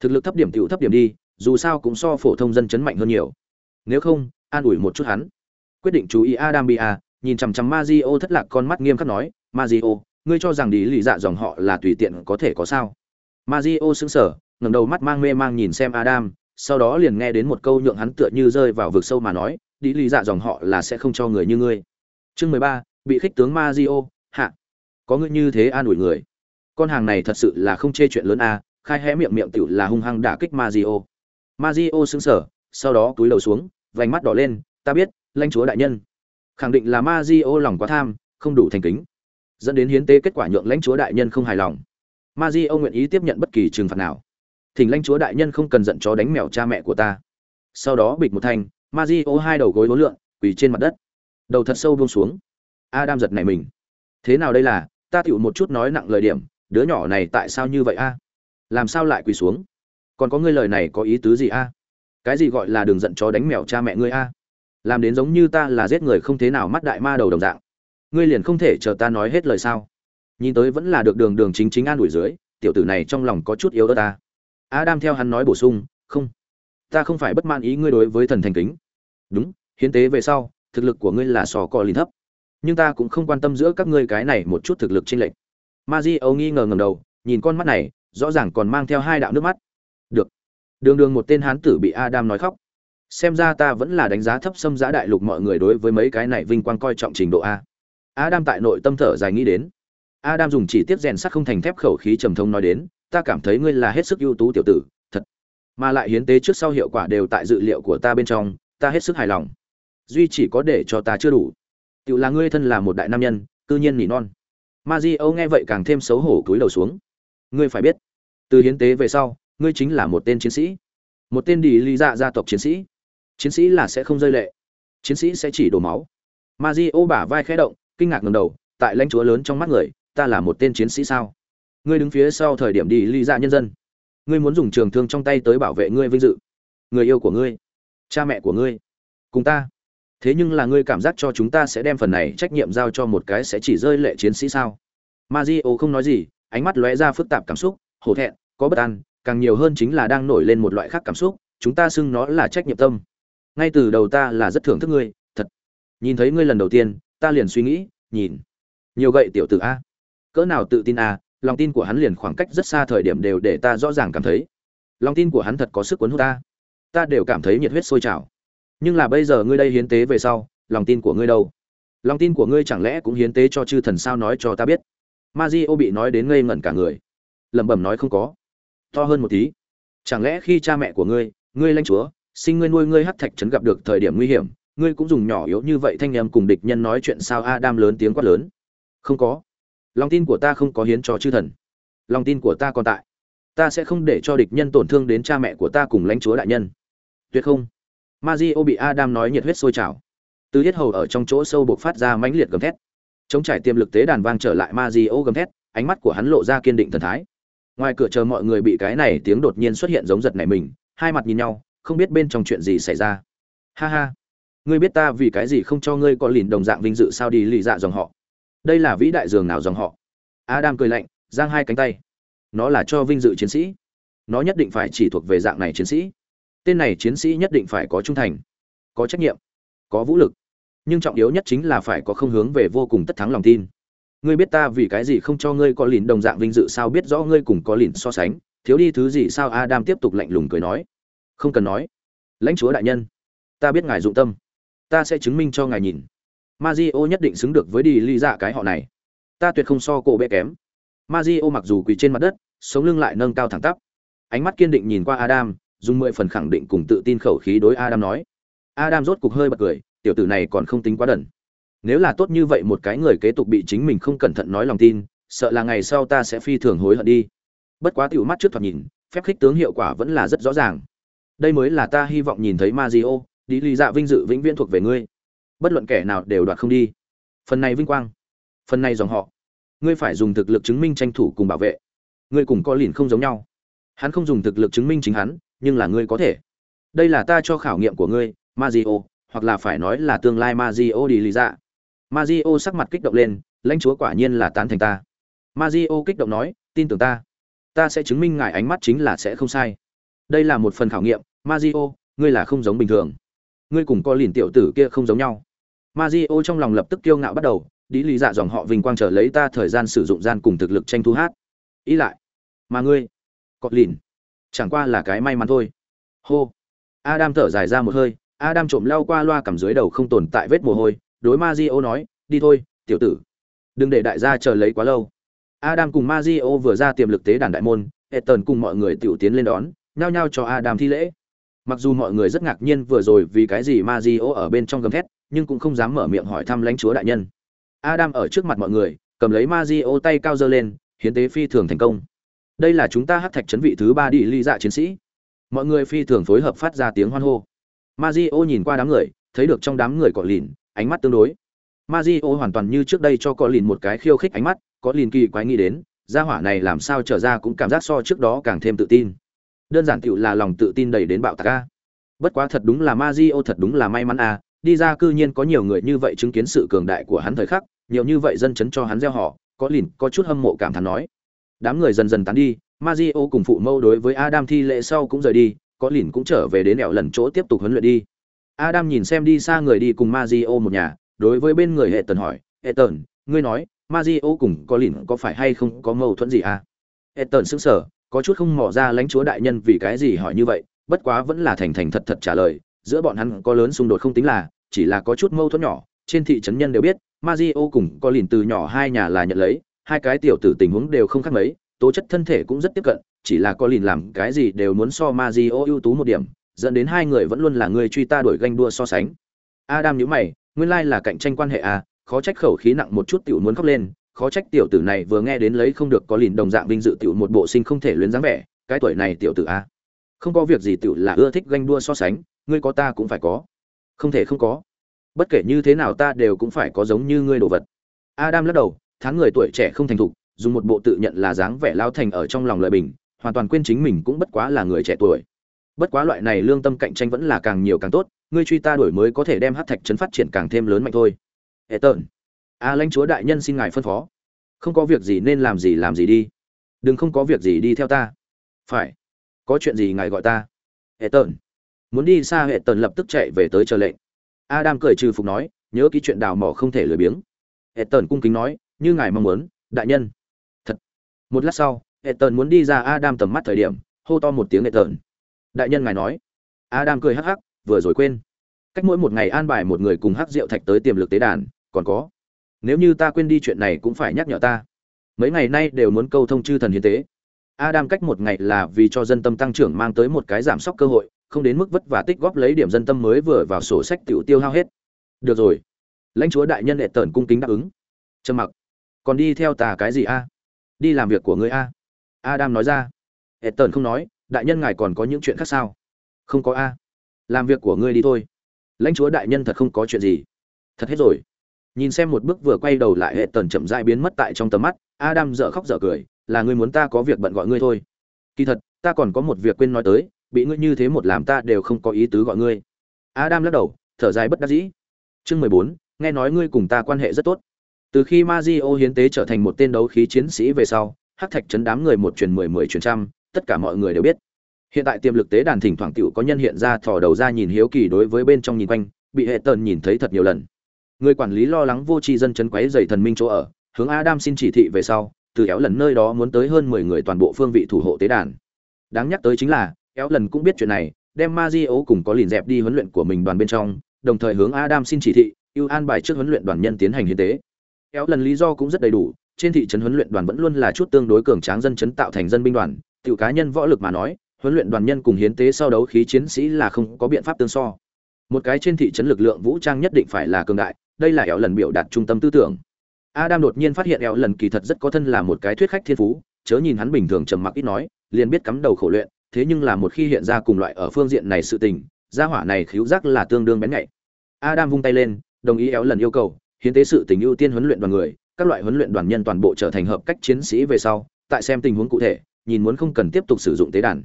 thực lực thấp điểm tiểu thấp điểm đi dù sao cũng so phổ thông dân chấn mạnh hơn nhiều nếu không an ủi một chút hắn quyết định chú ý adam bia nhìn chằm chằm Mazio thất lạc con mắt nghiêm khắc nói Mazio ngươi cho rằng đi lì dạ dòng họ là tùy tiện có thể có sao Mazio sững sờ ngẩng đầu mắt mang mê mang nhìn xem adam sau đó liền nghe đến một câu nhượng hắn tựa như rơi vào vực sâu mà nói đi lý dạ dòng họ là sẽ không cho người như ngươi chương mười ba bị khích tướng Mazio hạ có ngươi như thế an ủi người con hàng này thật sự là không chê chuyện lớn a khai hé miệng miệng tiểu là hung hăng đả kích Mazio. Mazio sững sờ, sau đó túi đầu xuống, vành mắt đỏ lên, ta biết, lãnh chúa đại nhân. Khẳng định là Mazio lòng quá tham, không đủ thành kính, dẫn đến hiến tế kết quả nhượng lãnh chúa đại nhân không hài lòng. Mazio nguyện ý tiếp nhận bất kỳ trừng phạt nào. Thỉnh lãnh chúa đại nhân không cần giận chó đánh mèo cha mẹ của ta. Sau đó bịch một thanh, Mazio hai đầu gối uốn lượn, quỳ trên mặt đất. Đầu thật sâu buông xuống. Adam giật nảy mình. Thế nào đây là, ta tựu một chút nói nặng lời điểm, đứa nhỏ này tại sao như vậy a? làm sao lại quỳ xuống còn có ngươi lời này có ý tứ gì a cái gì gọi là đường giận chó đánh mèo cha mẹ ngươi a làm đến giống như ta là giết người không thế nào mắt đại ma đầu đồng dạng ngươi liền không thể chờ ta nói hết lời sao nhìn tới vẫn là được đường đường chính chính an ủi dưới tiểu tử này trong lòng có chút yếu ớt ta adam theo hắn nói bổ sung, không, ta không phải bất mãn ý ngươi đối với thần thành kính. Đúng, hiến tế về sau, thực lực của ngươi là sò cò lìn thấp, nhưng ta cũng không quan tâm giữa các ngươi cái này một chút thực lực chênh lệch. Mazio âu nghi ngờ ngẩng đầu, nhìn con mắt này, rõ ràng còn mang theo hai đạo nước mắt. Được. Đường đường một tên hán tử bị adam nói khóc. Xem ra ta vẫn là đánh giá thấp xâm giá đại lục mọi người đối với mấy cái này vinh quang coi trọng trình độ a. Adam tại nội tâm thở dài nghĩ đến. Adam dùng chỉ tiết rèn sắt không thành thép khẩu khí trầm thông nói đến ta cảm thấy ngươi là hết sức ưu tú tiểu tử, thật. Mà lại hiến tế trước sau hiệu quả đều tại dự liệu của ta bên trong, ta hết sức hài lòng. Duy chỉ có để cho ta chưa đủ. Tự là ngươi thân là một đại nam nhân, cư nhiên nỉ non. Ma di âu nghe vậy càng thêm xấu hổ cúi đầu xuống. Ngươi phải biết, từ hiến tế về sau, ngươi chính là một tên chiến sĩ. Một tên đi lý dạ gia tộc chiến sĩ. Chiến sĩ là sẽ không rơi lệ. Chiến sĩ sẽ chỉ đổ máu. Ma di ô bả vai khẽ động, kinh ngạc ngầm đầu, tại lãnh chúa lớn trong mắt người, ta là một tên chiến sĩ sao? Ngươi đứng phía sau thời điểm đi ly dạ nhân dân. Ngươi muốn dùng trường thương trong tay tới bảo vệ ngươi vinh dự. Người yêu của ngươi, cha mẹ của ngươi, cùng ta. Thế nhưng là ngươi cảm giác cho chúng ta sẽ đem phần này trách nhiệm giao cho một cái sẽ chỉ rơi lệ chiến sĩ sao? Ma di ô không nói gì, ánh mắt lóe ra phức tạp cảm xúc, hổ thẹn, có bất an, càng nhiều hơn chính là đang nổi lên một loại khác cảm xúc, chúng ta xưng nó là trách nhiệm tâm. Ngay từ đầu ta là rất thưởng thức ngươi, thật. Nhìn thấy ngươi lần đầu tiên, ta liền suy nghĩ, nhìn. Nhiều gậy tiểu tử a. Cỡ nào tự tin a lòng tin của hắn liền khoảng cách rất xa thời điểm đều để ta rõ ràng cảm thấy. Lòng tin của hắn thật có sức cuốn hút ta. Ta đều cảm thấy nhiệt huyết sôi trào. Nhưng là bây giờ ngươi đây hiến tế về sau, lòng tin của ngươi đâu? Lòng tin của ngươi chẳng lẽ cũng hiến tế cho chư thần sao nói cho ta biết? Ma di ô bị nói đến ngây ngẩn cả người. Lẩm bẩm nói không có. To hơn một tí. Chẳng lẽ khi cha mẹ của ngươi ngươi lanh chúa sinh ngươi nuôi ngươi hắc thạch trấn gặp được thời điểm nguy hiểm, ngươi cũng dùng nhỏ yếu như vậy thanh em cùng địch nhân nói chuyện sao adam lớn tiếng quát lớn. Không có lòng tin của ta không có hiến cho chư thần. Lòng tin của ta còn tại. Ta sẽ không để cho địch nhân tổn thương đến cha mẹ của ta cùng lãnh chúa đại nhân. Tuyệt không. Ma di o bị adam nói nhiệt huyết sôi trào. Từ hết hầu ở trong chỗ sâu buộc phát ra mãnh liệt gầm thét. Chống trải tiềm lực tế đàn vang trở lại ma di o gầm thét, ánh mắt của hắn lộ ra kiên định thần thái. Ngoài cửa chờ mọi người bị cái này tiếng đột nhiên xuất hiện giống giật này mình, hai mặt nhìn nhau, không biết bên trong chuyện gì xảy ra. Ha ha. Ngươi biết ta vì cái gì không cho ngươi có lìn đồng dạng vinh dự sao đi lì dạ dòng họ? Đây là vĩ đại dường nào dòng họ? Adam cười lạnh, giang hai cánh tay. Nó là cho vinh dự chiến sĩ. Nó nhất định phải chỉ thuộc về dạng này chiến sĩ. Tên này chiến sĩ nhất định phải có trung thành, có trách nhiệm, có vũ lực. Nhưng trọng yếu nhất chính là phải có không hướng về vô cùng tất thắng lòng tin. Ngươi biết ta vì cái gì không cho ngươi có lìn đồng dạng vinh dự sao biết rõ ngươi cùng có lìn so sánh? Thiếu đi thứ gì sao? Adam tiếp tục lạnh lùng cười nói. Không cần nói. Lãnh chúa đại nhân, ta biết ngài dụng tâm. Ta sẽ chứng minh cho ngài nhìn. Mazio nhất định xứng được với đi ly dạ cái họ này. Ta tuyệt không so cổ bé kém. Mazio mặc dù quỳ trên mặt đất sống lưng lại nâng cao thẳng tắp. Ánh mắt kiên định nhìn qua adam dùng mười phần khẳng định cùng tự tin khẩu khí đối adam nói. Adam rốt cục hơi bật cười tiểu tử này còn không tính quá đần. Nếu là tốt như vậy một cái người kế tục bị chính mình không cẩn thận nói lòng tin sợ là ngày sau ta sẽ phi thường hối hận đi. Bất quá tiểu mắt trước thoạt nhìn phép khích tướng hiệu quả vẫn là rất rõ ràng. Đây mới là ta hy vọng nhìn thấy Mazio, đi lý dạ vinh dự vĩnh viễn thuộc về ngươi bất luận kẻ nào đều đoạt không đi. Phần này vinh quang phần này dòng họ ngươi phải dùng thực lực chứng minh tranh thủ cùng bảo vệ. Ngươi cùng có lìn không giống nhau. Hắn không dùng thực lực chứng minh chính hắn nhưng là ngươi có thể. Đây là ta cho khảo nghiệm của ngươi Mazio, hoặc là phải nói là tương lai Mazio đi lý dạ. O sắc mặt kích động lên lãnh chúa quả nhiên là tán thành ta. Mazio kích động nói tin tưởng ta. Ta sẽ chứng minh ngài ánh mắt chính là sẽ không sai. Đây là một phần khảo nghiệm Mazio, ngươi là không giống bình thường. Ngươi cùng có lìn tiểu tử kia không giống nhau. Mario trong lòng lập tức kiêu ngạo bắt đầu đi lý dạ dòng họ vinh quang trở lấy ta thời gian sử dụng gian cùng thực lực tranh thu hát. Ý lại, mà ngươi, cọt lìn, chẳng qua là cái may mắn thôi. Hô, adam thở dài ra một hơi, adam trộm leo qua loa cầm dưới đầu không tồn tại vết mồ hôi, đối Mario nói, đi thôi, tiểu tử, đừng để đại gia chờ lấy quá lâu. Adam cùng Mario vừa ra tiềm lực tế đàn đại môn, Ethan cùng mọi người tiểu tiến lên đón, nhao nhao cho adam thi lễ. Mặc dù mọi người rất ngạc nhiên vừa rồi vì cái gì Mario ở bên trong gầm thét nhưng cũng không dám mở miệng hỏi thăm lãnh chúa đại nhân. Adam ở trước mặt mọi người, cầm lấy Mazio tay cao giơ lên, hiến tế phi thường thành công. Đây là chúng ta hắc thạch chấn vị thứ ba đi ly dạ chiến sĩ. Mọi người phi thường phối hợp phát ra tiếng hoan hô. Mazio nhìn qua đám người, thấy được trong đám người cọ lìn ánh mắt tương đối. Mazio hoàn toàn như trước đây cho cọ lìn một cái khiêu khích ánh mắt có lìn kỳ quái nghĩ đến, gia hỏa này làm sao trở ra cũng cảm giác so trước đó càng thêm tự tin. Đơn giản tiểu là lòng tự tin đầy đến bạo tạc a. Bất quá thật đúng là Mazio thật đúng là may mắn à đi ra cư nhiên có nhiều người như vậy chứng kiến sự cường đại của hắn thời khắc, nhiều như vậy dân chấn cho hắn gieo họ, có lìn, có chút hâm mộ cảm thán nói. Đám người dần dần tán đi, Mazio cùng phụ mâu đối với Adam thi lễ sau cũng rời đi, có lìn cũng trở về đến nẻo lần chỗ tiếp tục huấn luyện đi. Adam nhìn xem đi xa người đi cùng Mazio một nhà, đối với bên người hệ tần hỏi, hệ tần, ngươi nói, Mazio cùng có lìn có phải hay không có mâu thuẫn gì à? Hệ tần sững sờ, có chút không mò ra lãnh chúa đại nhân vì cái gì hỏi như vậy, bất quá vẫn là thành thành thật thật trả lời giữa bọn hắn có lớn xung đột không tính là, chỉ là có chút mâu thuẫn nhỏ, trên thị trấn nhân đều biết Mazio cùng có lìn từ nhỏ hai nhà là nhận lấy, hai cái tiểu tử tình huống đều không khác mấy, tố chất thân thể cũng rất tiếp cận, chỉ là có lìn làm cái gì đều muốn so Mazio ưu tú một điểm, dẫn đến hai người vẫn luôn là người truy ta đuổi ganh đua so sánh. Adam nhíu mày, nguyên lai là cạnh tranh quan hệ à khó trách khẩu khí nặng một chút tiểu muốn khóc lên, khó trách tiểu tử này vừa nghe đến lấy không được có lìn đồng dạng vinh dự tiểu một bộ sinh không thể luyến dáng vẻ, cái tuổi này tiểu tử a không có việc gì tiểu là ưa thích ganh đua so sánh ngươi có ta cũng phải có. Không thể không có. Bất kể như thế nào ta đều cũng phải có giống như ngươi đồ vật. Adam lắc đầu tháng người tuổi trẻ không thành thục dùng một bộ tự nhận là dáng vẻ lao thành ở trong lòng lợi bình hoàn toàn quên chính mình cũng bất quá là người trẻ tuổi. Bất quá loại này lương tâm cạnh tranh vẫn là càng nhiều càng tốt ngươi truy ta đổi mới có thể đem hát thạch trấn phát triển càng thêm lớn mạnh thôi. Hệ tợn a à, lãnh chúa đại nhân xin ngài phân phó. Không có việc gì nên làm gì làm gì đi. Đừng không có việc gì đi theo ta. Phải. Có chuyện gì ngài gọi ta. Hệ tợn muốn đi xa hệ tần lập tức chạy về tới chờ lệnh. Adam cười trừ phục nói, nhớ ký chuyện đào mỏ không thể lười biếng. Hệ tần cung kính nói, như ngài mong muốn, đại nhân. Thật. Một lát sau, hệ tần muốn đi ra adam tầm mắt thời điểm, hô to một tiếng hệ tần. đại nhân ngài nói. Adam cười hắc hắc, vừa rồi quên. Cách mỗi một ngày an bài một người cùng hắc rượu thạch tới tiềm lực tế đàn, còn có. Nếu như ta quên đi chuyện này cũng phải nhắc nhở ta. Mấy ngày nay đều muốn câu thông chư thần hiến tế. Adam cách một ngày là vì cho dân tâm tăng trưởng mang tới một cái giảm sốc cơ hội không đến mức vất vả tích góp lấy điểm dân tâm mới vừa vào sổ sách tiểu tiêu hao hết. Được rồi. Lãnh chúa đại nhân đệ tần cung kính đáp ứng. Trầm mặc. Còn đi theo tà cái gì a? Đi làm việc của ngươi a? Adam nói ra. Đệ tần không nói, đại nhân ngài còn có những chuyện khác sao? Không có a. Làm việc của ngươi đi thôi. Lãnh chúa đại nhân thật không có chuyện gì. Thật hết rồi. Nhìn xem một bước vừa quay đầu lại hệ tần chậm dại biến mất tại trong tầm mắt, adam dở khóc dở cười, là ngươi muốn ta có việc bận gọi ngươi thôi. Kỳ thật, ta còn có một việc quên nói tới bị ngươi như thế một làm ta đều không có ý tứ gọi ngươi. Adam lắc đầu, thở dài bất đắc dĩ. Chương mười bốn, nghe nói ngươi cùng ta quan hệ rất tốt. Từ khi Mazio hiến tế trở thành một tên đấu khí chiến sĩ về sau, hắc thạch chấn đám người một truyền mười mười truyền trăm, tất cả mọi người đều biết. Hiện tại tiềm lực tế đàn thỉnh thoảng tựu có nhân hiện ra thò đầu ra nhìn hiếu kỳ đối với bên trong nhìn quanh, bị hệ tần nhìn thấy thật nhiều lần. Người quản lý lo lắng vô tri dân chấn quấy dày thần minh chỗ ở, hướng adam xin chỉ thị về sau, từ éo lần nơi đó muốn tới hơn mười người toàn bộ phương vị thủ hộ tế đàn. Đáng nhắc tới chính là éo lần cũng biết chuyện này, đem ma di ấu cùng có lìn dẹp đi huấn luyện của mình đoàn bên trong, đồng thời hướng adam xin chỉ thị, ưu an bài trước huấn luyện đoàn nhân tiến hành hiến tế. Éo lần lý do cũng rất đầy đủ, trên thị trấn huấn luyện đoàn vẫn luôn là chút tương đối cường tráng dân chấn tạo thành dân binh đoàn, tiểu cá nhân võ lực mà nói, huấn luyện đoàn nhân cùng hiến tế sau đấu khí chiến sĩ là không có biện pháp tương so. Một cái trên thị trấn lực lượng vũ trang nhất định phải là cường đại, đây là éo lần biểu đạt trung tâm tư tưởng. Adam đột nhiên phát hiện éo lần kỳ thật rất có thân là một cái thuyết khách thiên phú, chớ nhìn hắn bình thường trầm mặc ít nói, liền biết cắm đầu khổ luyện thế nhưng là một khi hiện ra cùng loại ở phương diện này sự tình, gia hỏa này khiếu giác là tương đương bén nhạy. Adam vung tay lên, đồng ý éo lần yêu cầu, hiến tế sự tình ưu tiên huấn luyện đoàn người, các loại huấn luyện đoàn nhân toàn bộ trở thành hợp cách chiến sĩ về sau, tại xem tình huống cụ thể, nhìn muốn không cần tiếp tục sử dụng tế đàn.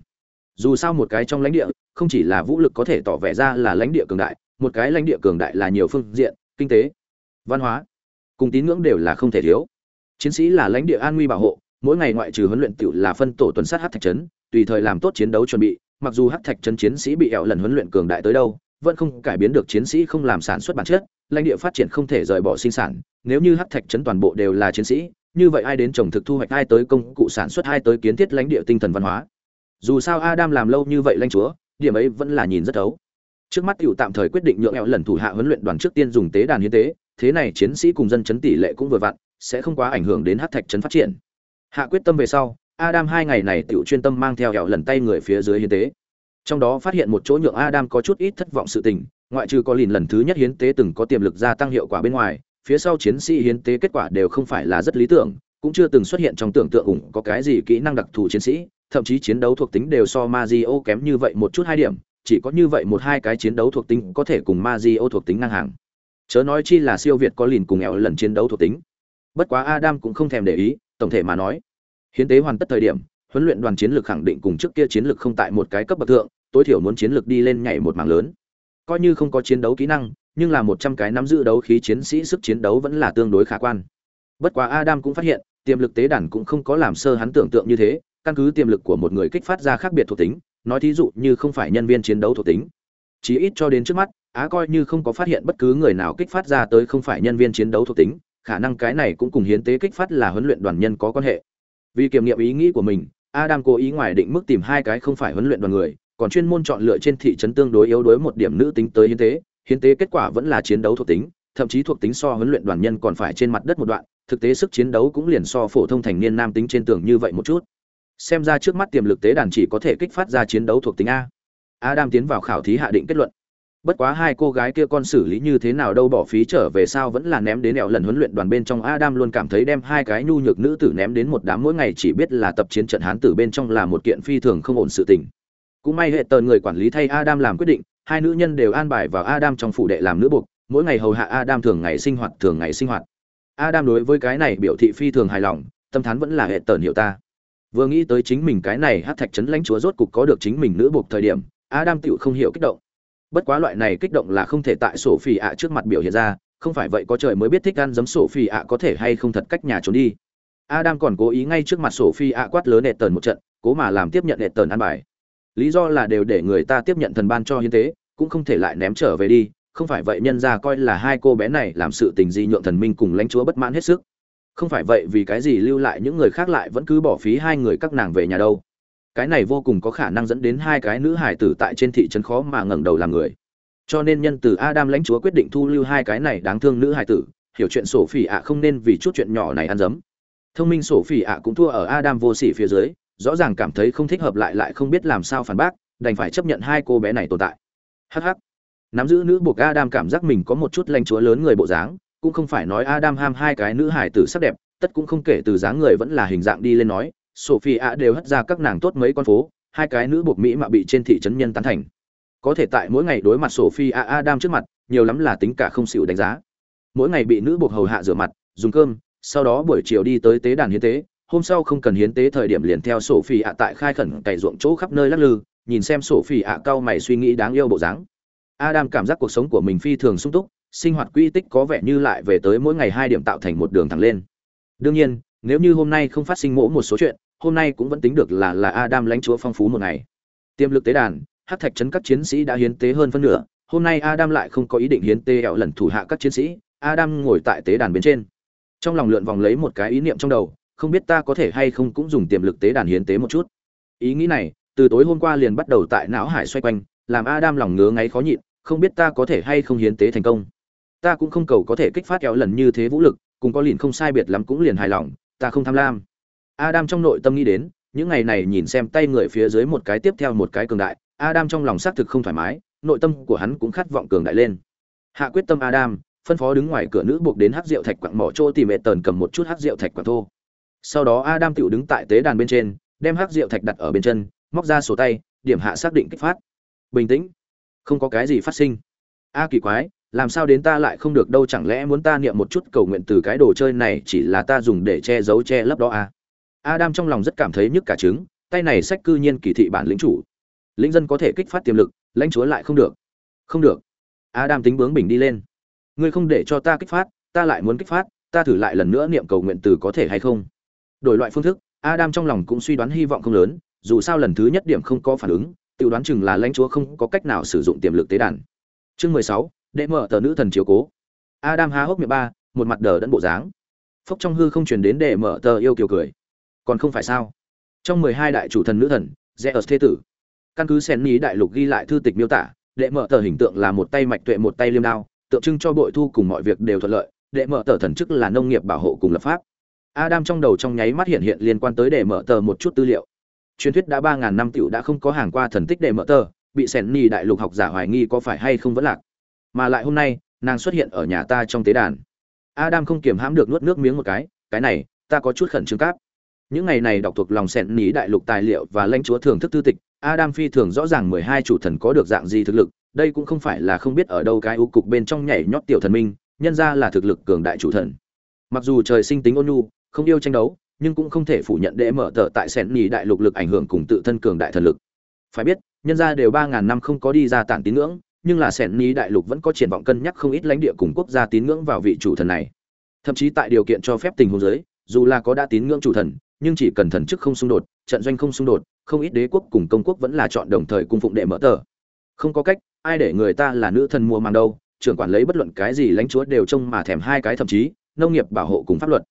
Dù sao một cái trong lãnh địa, không chỉ là vũ lực có thể tỏ vẻ ra là lãnh địa cường đại, một cái lãnh địa cường đại là nhiều phương diện, kinh tế, văn hóa, cùng tín ngưỡng đều là không thể thiếu. Chiến sĩ là lãnh địa an nguy bảo hộ, mỗi ngày ngoại trừ huấn luyện tiểu là phân tổ tuần sát hắc thạch trấn tùy thời làm tốt chiến đấu chuẩn bị, mặc dù hắc thạch trấn chiến sĩ bị ẹo lần huấn luyện cường đại tới đâu, vẫn không cải biến được chiến sĩ không làm sản xuất bản chất, lãnh địa phát triển không thể rời bỏ sinh sản. Nếu như hắc thạch trấn toàn bộ đều là chiến sĩ, như vậy ai đến trồng thực thu hoạch, ai tới công cụ sản xuất, ai tới kiến thiết lãnh địa tinh thần văn hóa. Dù sao adam làm lâu như vậy lãnh chúa, điểm ấy vẫn là nhìn rất thấu. Trước mắt cựu tạm thời quyết định nhượng ẹo lần thủ hạ huấn luyện đoàn trước tiên dùng tế đàn hiến tế, thế này chiến sĩ cùng dân chấn tỷ lệ cũng vừa vặn, sẽ không quá ảnh hưởng đến hát thạch trấn phát triển. Hạ quyết tâm về sau adam hai ngày này tiểu chuyên tâm mang theo hẻo lần tay người phía dưới hiến tế trong đó phát hiện một chỗ nhượng adam có chút ít thất vọng sự tình ngoại trừ có lìn lần thứ nhất hiến tế từng có tiềm lực gia tăng hiệu quả bên ngoài phía sau chiến sĩ hiến tế kết quả đều không phải là rất lý tưởng cũng chưa từng xuất hiện trong tưởng tượng ủng có cái gì kỹ năng đặc thù chiến sĩ thậm chí chiến đấu thuộc tính đều so Mazio kém như vậy một chút hai điểm, chỉ có như vậy một hai cái chiến đấu thuộc tính có thể cùng Mazio thuộc tính ngang hàng. Chớ nói chi là siêu việt có lìn cùng eo lần chiến đấu thuộc tính. Bất quá Adam cũng không thèm để ý, tổng thể mà nói, hiến tế hoàn tất thời điểm, huấn luyện đoàn chiến lược khẳng định cùng trước kia chiến lược không tại một cái cấp bậc thượng, tối thiểu muốn chiến lược đi lên nhảy một mảng lớn. Coi như không có chiến đấu kỹ năng, nhưng là một trăm cái nắm giữ đấu khí chiến sĩ sức chiến đấu vẫn là tương đối khả quan. Bất quá Adam cũng phát hiện, tiềm lực tế đàn cũng không có làm sơ hắn tưởng tượng như thế, căn cứ tiềm lực của một người kích phát ra khác biệt thuộc tính nói thí dụ như không phải nhân viên chiến đấu thuộc tính chí ít cho đến trước mắt á coi như không có phát hiện bất cứ người nào kích phát ra tới không phải nhân viên chiến đấu thuộc tính khả năng cái này cũng cùng hiến tế kích phát là huấn luyện đoàn nhân có quan hệ vì kiểm nghiệm ý nghĩ của mình, adam cố ý ngoài định mức tìm hai cái không phải huấn luyện đoàn người, còn chuyên môn chọn lựa trên thị trấn tương đối yếu đuối một điểm nữ tính tới hiến tế. Hiến tế kết quả vẫn là chiến đấu thuộc tính, thậm chí thuộc tính so huấn luyện đoàn nhân còn phải trên mặt đất một đoạn, thực tế sức chiến đấu cũng liền so phổ thông thành niên nam tính trên tường như vậy một chút. Xem ra trước mắt tiềm lực tế đàn chỉ có thể kích phát ra chiến đấu thuộc tính a. Adam tiến vào khảo thí hạ định kết luận bất quá hai cô gái kia con xử lý như thế nào đâu bỏ phí trở về sao vẫn là ném đến ẹo lần huấn luyện đoàn bên trong. Adam luôn cảm thấy đem hai cái nhu nhược nữ tử ném đến một đám mỗi ngày chỉ biết là tập chiến trận hán tử bên trong là một kiện phi thường không ổn sự tình. Cũng may hệ tờ người quản lý thay adam làm quyết định, hai nữ nhân đều an bài vào adam trong phủ đệ làm nữ buộc, mỗi ngày hầu hạ adam thường ngày sinh hoạt, thường ngày sinh hoạt. Adam đối với cái này biểu thị phi thường hài lòng, tâm thán vẫn là hệ tờn hiểu ta. Vừa nghĩ tới chính mình cái này hát thạch trấn lãnh chúa rốt cục có được chính mình nữ buộc thời điểm, adam tựu không hiểu kích động bất quá loại này kích động là không thể tại sổ phi ạ trước mặt biểu hiện ra, không phải vậy có trời mới biết thích ăn giấm sổ phi ạ có thể hay không thật cách nhà trốn đi. Adam còn cố ý ngay trước mặt sổ phi ạ quát lớn nệ tần một trận, cố mà làm tiếp nhận nệ tần ăn bài. Lý do là đều để người ta tiếp nhận thần ban cho hiến tế, cũng không thể lại ném trở về đi, không phải vậy nhân ra coi là hai cô bé này làm sự tình gì nhượng thần minh cùng lãnh chúa bất mãn hết sức. Không phải vậy vì cái gì lưu lại những người khác lại vẫn cứ bỏ phí hai người các nàng về nhà đâu cái này vô cùng có khả năng dẫn đến hai cái nữ hải tử tại trên thị trấn khó mà ngẩng đầu làm người. Cho nên nhân từ adam lãnh chúa quyết định thu lưu hai cái này đáng thương nữ hải tử hiểu chuyện sổ phỉ ạ không nên vì chút chuyện nhỏ này ăn dấm. Thông minh sổ phỉ ạ cũng thua ở adam vô sỉ phía dưới rõ ràng cảm thấy không thích hợp lại lại không biết làm sao phản bác đành phải chấp nhận hai cô bé này tồn tại. Hh nắm giữ nữ buộc adam cảm giác mình có một chút lãnh chúa lớn người bộ dáng cũng không phải nói Adam ham hai cái nữ hải tử sắc đẹp, tất cũng không kể từ dáng người vẫn là hình dạng đi lên nói, Sophia đều hất ra các nàng tốt mấy con phố, hai cái nữ buộc mỹ mà bị trên thị trấn nhân tán thành. Có thể tại mỗi ngày đối mặt Sophia Adam trước mặt, nhiều lắm là tính cả không chịu đánh giá. Mỗi ngày bị nữ buộc hầu hạ rửa mặt, dùng cơm, sau đó buổi chiều đi tới tế đàn hiến tế, hôm sau không cần hiến tế thời điểm liền theo Sophia tại khai khẩn cày ruộng chỗ khắp nơi lắc lư, nhìn xem Sophia cao mày suy nghĩ đáng yêu bộ dáng. Adam cảm giác cuộc sống của mình phi thường sung túc, sinh hoạt quy tích có vẻ như lại về tới mỗi ngày hai điểm tạo thành một đường thẳng lên đương nhiên nếu như hôm nay không phát sinh mỗ một số chuyện, hôm nay cũng vẫn tính được là là adam lãnh chúa phong phú một ngày. Tiềm lực tế đàn hát thạch trấn các chiến sĩ đã hiến tế hơn phân nửa, hôm nay adam lại không có ý định hiến tế ẹo lần thủ hạ các chiến sĩ, adam ngồi tại tế đàn bên trên. Trong lòng lượn vòng lấy một cái ý niệm trong đầu, không biết ta có thể hay không cũng dùng tiềm lực tế đàn hiến tế một chút. Ý nghĩ này, từ tối hôm qua liền bắt đầu tại não hải xoay quanh, làm adam lòng ngứa ngáy khó nhịn, không biết ta có thể hay không hiến tế thành công. Ta cũng không cầu có thể kích phát kéo lần như thế vũ lực, cùng có liền không sai biệt lắm cũng liền hài lòng ta không tham lam. Adam trong nội tâm nghĩ đến, những ngày này nhìn xem tay người phía dưới một cái tiếp theo một cái cường đại, adam trong lòng xác thực không thoải mái, nội tâm của hắn cũng khát vọng cường đại lên. Hạ quyết tâm adam, phân phó đứng ngoài cửa nữ buộc đến hát rượu thạch quặng mỏ chỗ tìm mẹ tần cầm một chút hát rượu thạch quặng thô. Sau đó adam tựu đứng tại tế đàn bên trên, đem hát rượu thạch đặt ở bên chân, móc ra sổ tay, điểm hạ xác định kích phát. Bình tĩnh. Không có cái gì phát sinh. A kỳ quái làm sao đến ta lại không được đâu chẳng lẽ muốn ta niệm một chút cầu nguyện từ cái đồ chơi này chỉ là ta dùng để che giấu che lấp đó à? Adam trong lòng rất cảm thấy nhức cả trứng, tay này sách cư nhiên kỳ thị bản lĩnh chủ. Lĩnh dân có thể kích phát tiềm lực, lãnh chúa lại không được. Không được. Adam tính bướng bình đi lên. Ngươi không để cho ta kích phát, ta lại muốn kích phát, ta thử lại lần nữa niệm cầu nguyện từ có thể hay không? Đổi loại phương thức, Adam trong lòng cũng suy đoán hy vọng không lớn, dù sao lần thứ nhất điểm không có phản ứng, tự đoán chừng là lãnh chúa không có cách nào sử dụng tiềm lực tế đàn. Chương mười sáu đệ mở tờ nữ thần chiếu cố. Adam há hốc miệng ba, một mặt đờ đẫn bộ dáng. Phốc trong hư không truyền đến đệ mở tờ yêu kiều cười. Còn không phải sao? Trong mười hai đại chủ thần nữ thần rẽ ở thế tử. Căn cứ sen ní đại lục ghi lại thư tịch miêu tả, đệ mở tờ hình tượng là một tay mạch tuệ một tay liêm đao, tượng trưng cho bội thu cùng mọi việc đều thuận lợi. Đệ mở tờ thần chức là nông nghiệp bảo hộ cùng lập pháp. Adam trong đầu trong nháy mắt hiện hiện liên quan tới đệ mở tờ một chút tư liệu. Truyền thuyết đã ba ngàn năm tiểu đã không có hàng qua thần tích đệ mở tờ, bị sen ní đại lục học giả hoài nghi có phải hay không vẫn lạc mà lại hôm nay, nàng xuất hiện ở nhà ta trong tế đàn. Adam không kiềm hãm được nuốt nước miếng một cái cái này, ta có chút khẩn trương cáp. Những ngày này đọc thuộc lòng sẹn ní đại lục tài liệu và lãnh chúa thưởng thức tư tịch, adam phi thường rõ ràng mười hai chủ thần có được dạng gì thực lực, đây cũng không phải là không biết ở đâu cái ưu cục bên trong nhảy nhót tiểu thần minh, nhân ra là thực lực cường đại chủ thần. Mặc dù trời sinh tính ôn nhu, không yêu tranh đấu, nhưng cũng không thể phủ nhận để mở tờ tại sẹn nhì đại lục lực ảnh hưởng cùng tự thân cường đại thần lực. Phải biết, nhân ra đều ba ngàn năm không có đi ra tản tín ngưỡng nhưng là sẻn ni đại lục vẫn có triển vọng cân nhắc không ít lãnh địa cùng quốc gia tín ngưỡng vào vị chủ thần này. Thậm chí tại điều kiện cho phép tình huống giới dù là có đã tín ngưỡng chủ thần, nhưng chỉ cần thần chức không xung đột, trận doanh không xung đột, không ít đế quốc cùng công quốc vẫn là chọn đồng thời cung phụng đệ mở tờ. Không có cách, ai để người ta là nữ thần mua mang đâu, trưởng quản lấy bất luận cái gì lãnh chúa đều trông mà thèm hai cái thậm chí, nông nghiệp, bảo hộ cùng pháp luật.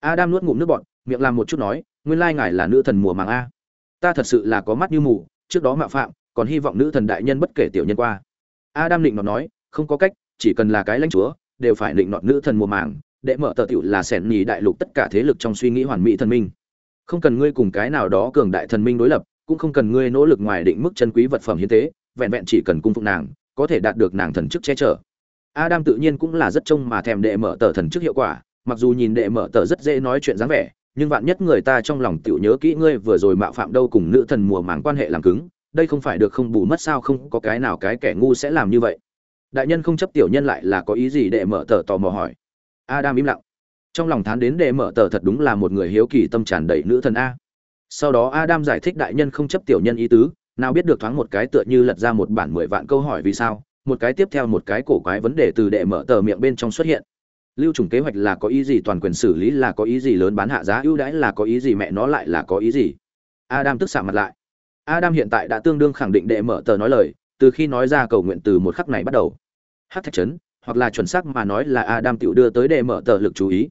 Adam nuốt ngụm nước bọn miệng làm một chút nói, nguyên lai ngài là nữ thần mùa màng a. Ta thật sự là có mắt như mù, trước đó mạo phạm, còn hy vọng nữ thần đại nhân bất kể tiểu nhân qua. Adam định nọt nói, không có cách, chỉ cần là cái lãnh chúa, đều phải định nọt nữ thần mùa màng, để mở tờ tiểu là sẻn nhì đại lục tất cả thế lực trong suy nghĩ hoàn mỹ thần minh. Không cần ngươi cùng cái nào đó cường đại thần minh đối lập, cũng không cần ngươi nỗ lực ngoài định mức chân quý vật phẩm hiến tế, vẹn vẹn chỉ cần cung phụng nàng, có thể đạt được nàng thần chức che chở. Adam tự nhiên cũng là rất trông mà thèm đệ mở tờ thần chức hiệu quả, mặc dù nhìn đệ mở tờ rất dễ nói chuyện dáng vẻ, nhưng vạn nhất người ta trong lòng tiểu nhớ kỹ ngươi vừa rồi mạo phạm đâu cùng nữ thần mùa màng quan hệ làm cứng, đây không phải được không bù mất sao không có cái nào cái kẻ ngu sẽ làm như vậy. Đại nhân không chấp tiểu nhân lại là có ý gì để mở tờ tò mò hỏi. Adam im lặng. Trong lòng thán đến để mở tờ thật đúng là một người hiếu kỳ tâm tràn đầy nữ thần a. Sau đó adam giải thích đại nhân không chấp tiểu nhân ý tứ, nào biết được thoáng một cái tựa như lật ra một bản mười vạn câu hỏi vì sao, một cái tiếp theo một cái cổ quái vấn đề từ đệ mở tờ miệng bên trong xuất hiện. Lưu trùng kế hoạch là có ý gì, toàn quyền xử lý là có ý gì, lớn bán hạ giá ưu đãi là có ý gì, mẹ nó lại là có ý gì. Adam tức xạ mặt lại. Adam hiện tại đã tương đương khẳng định đệ mở tờ nói lời, từ khi nói ra cầu nguyện từ một khắc này bắt đầu. Hắc thạch chấn, hoặc là chuẩn xác mà nói là Adam tiểu đưa tới đệ mở tờ lực chú ý.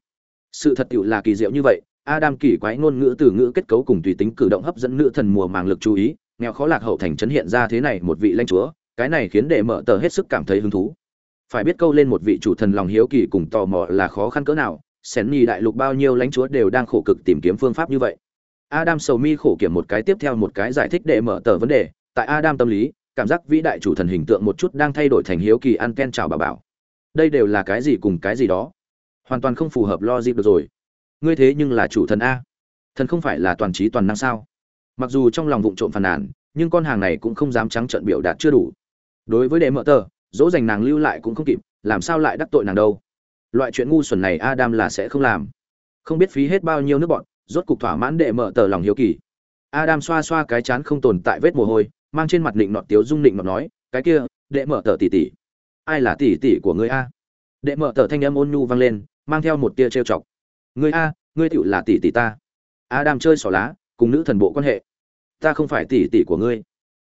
Sự thật tiểu là kỳ diệu như vậy, Adam kỳ quái ngôn ngữ từ ngữ kết cấu cùng tùy tính cử động hấp dẫn nữ thần mùa màng lực chú ý, nghèo khó lạc hậu thành chấn hiện ra thế này một vị lãnh chúa, cái này khiến đệ mở tờ hết sức cảm thấy hứng thú. Phải biết câu lên một vị chủ thần lòng hiếu kỳ cùng tò mò là khó khăn cỡ nào, Sén nhì đại lục bao nhiêu lãnh chúa đều đang khổ cực tìm kiếm phương pháp như vậy. Adam sầu mi khổ kiểm một cái tiếp theo một cái giải thích để mở tờ vấn đề, tại Adam tâm lý, cảm giác vĩ đại chủ thần hình tượng một chút đang thay đổi thành hiếu kỳ ăn ken chào bà bảo. Đây đều là cái gì cùng cái gì đó, hoàn toàn không phù hợp logic được rồi. Ngươi thế nhưng là chủ thần a, thần không phải là toàn trí toàn năng sao? Mặc dù trong lòng vụng trộm phàn nàn, nhưng con hàng này cũng không dám trắng trợn biểu đạt chưa đủ. Đối với đệ mở tờ, dỗ dành nàng lưu lại cũng không kịp, làm sao lại đắc tội nàng đâu? Loại chuyện ngu xuẩn này Adam là sẽ không làm. Không biết phí hết bao nhiêu nước bọn, rốt cục thỏa mãn đệ mở tờ lòng hiếu kỳ. Adam xoa xoa cái chán không tồn tại vết mồ hôi, mang trên mặt định nọt tiếu dung định nọt nói, cái kia, đệ mở tờ tỷ tỷ ai là tỷ tỷ của ngươi a? Đệ mở tờ thanh âm ôn nhu vang lên, mang theo một tia trêu chọc. Ngươi a, ngươi tựu là tỷ tỷ ta. Adam chơi xỏ lá, cùng nữ thần bộ quan hệ. Ta không phải tỷ tỷ của ngươi.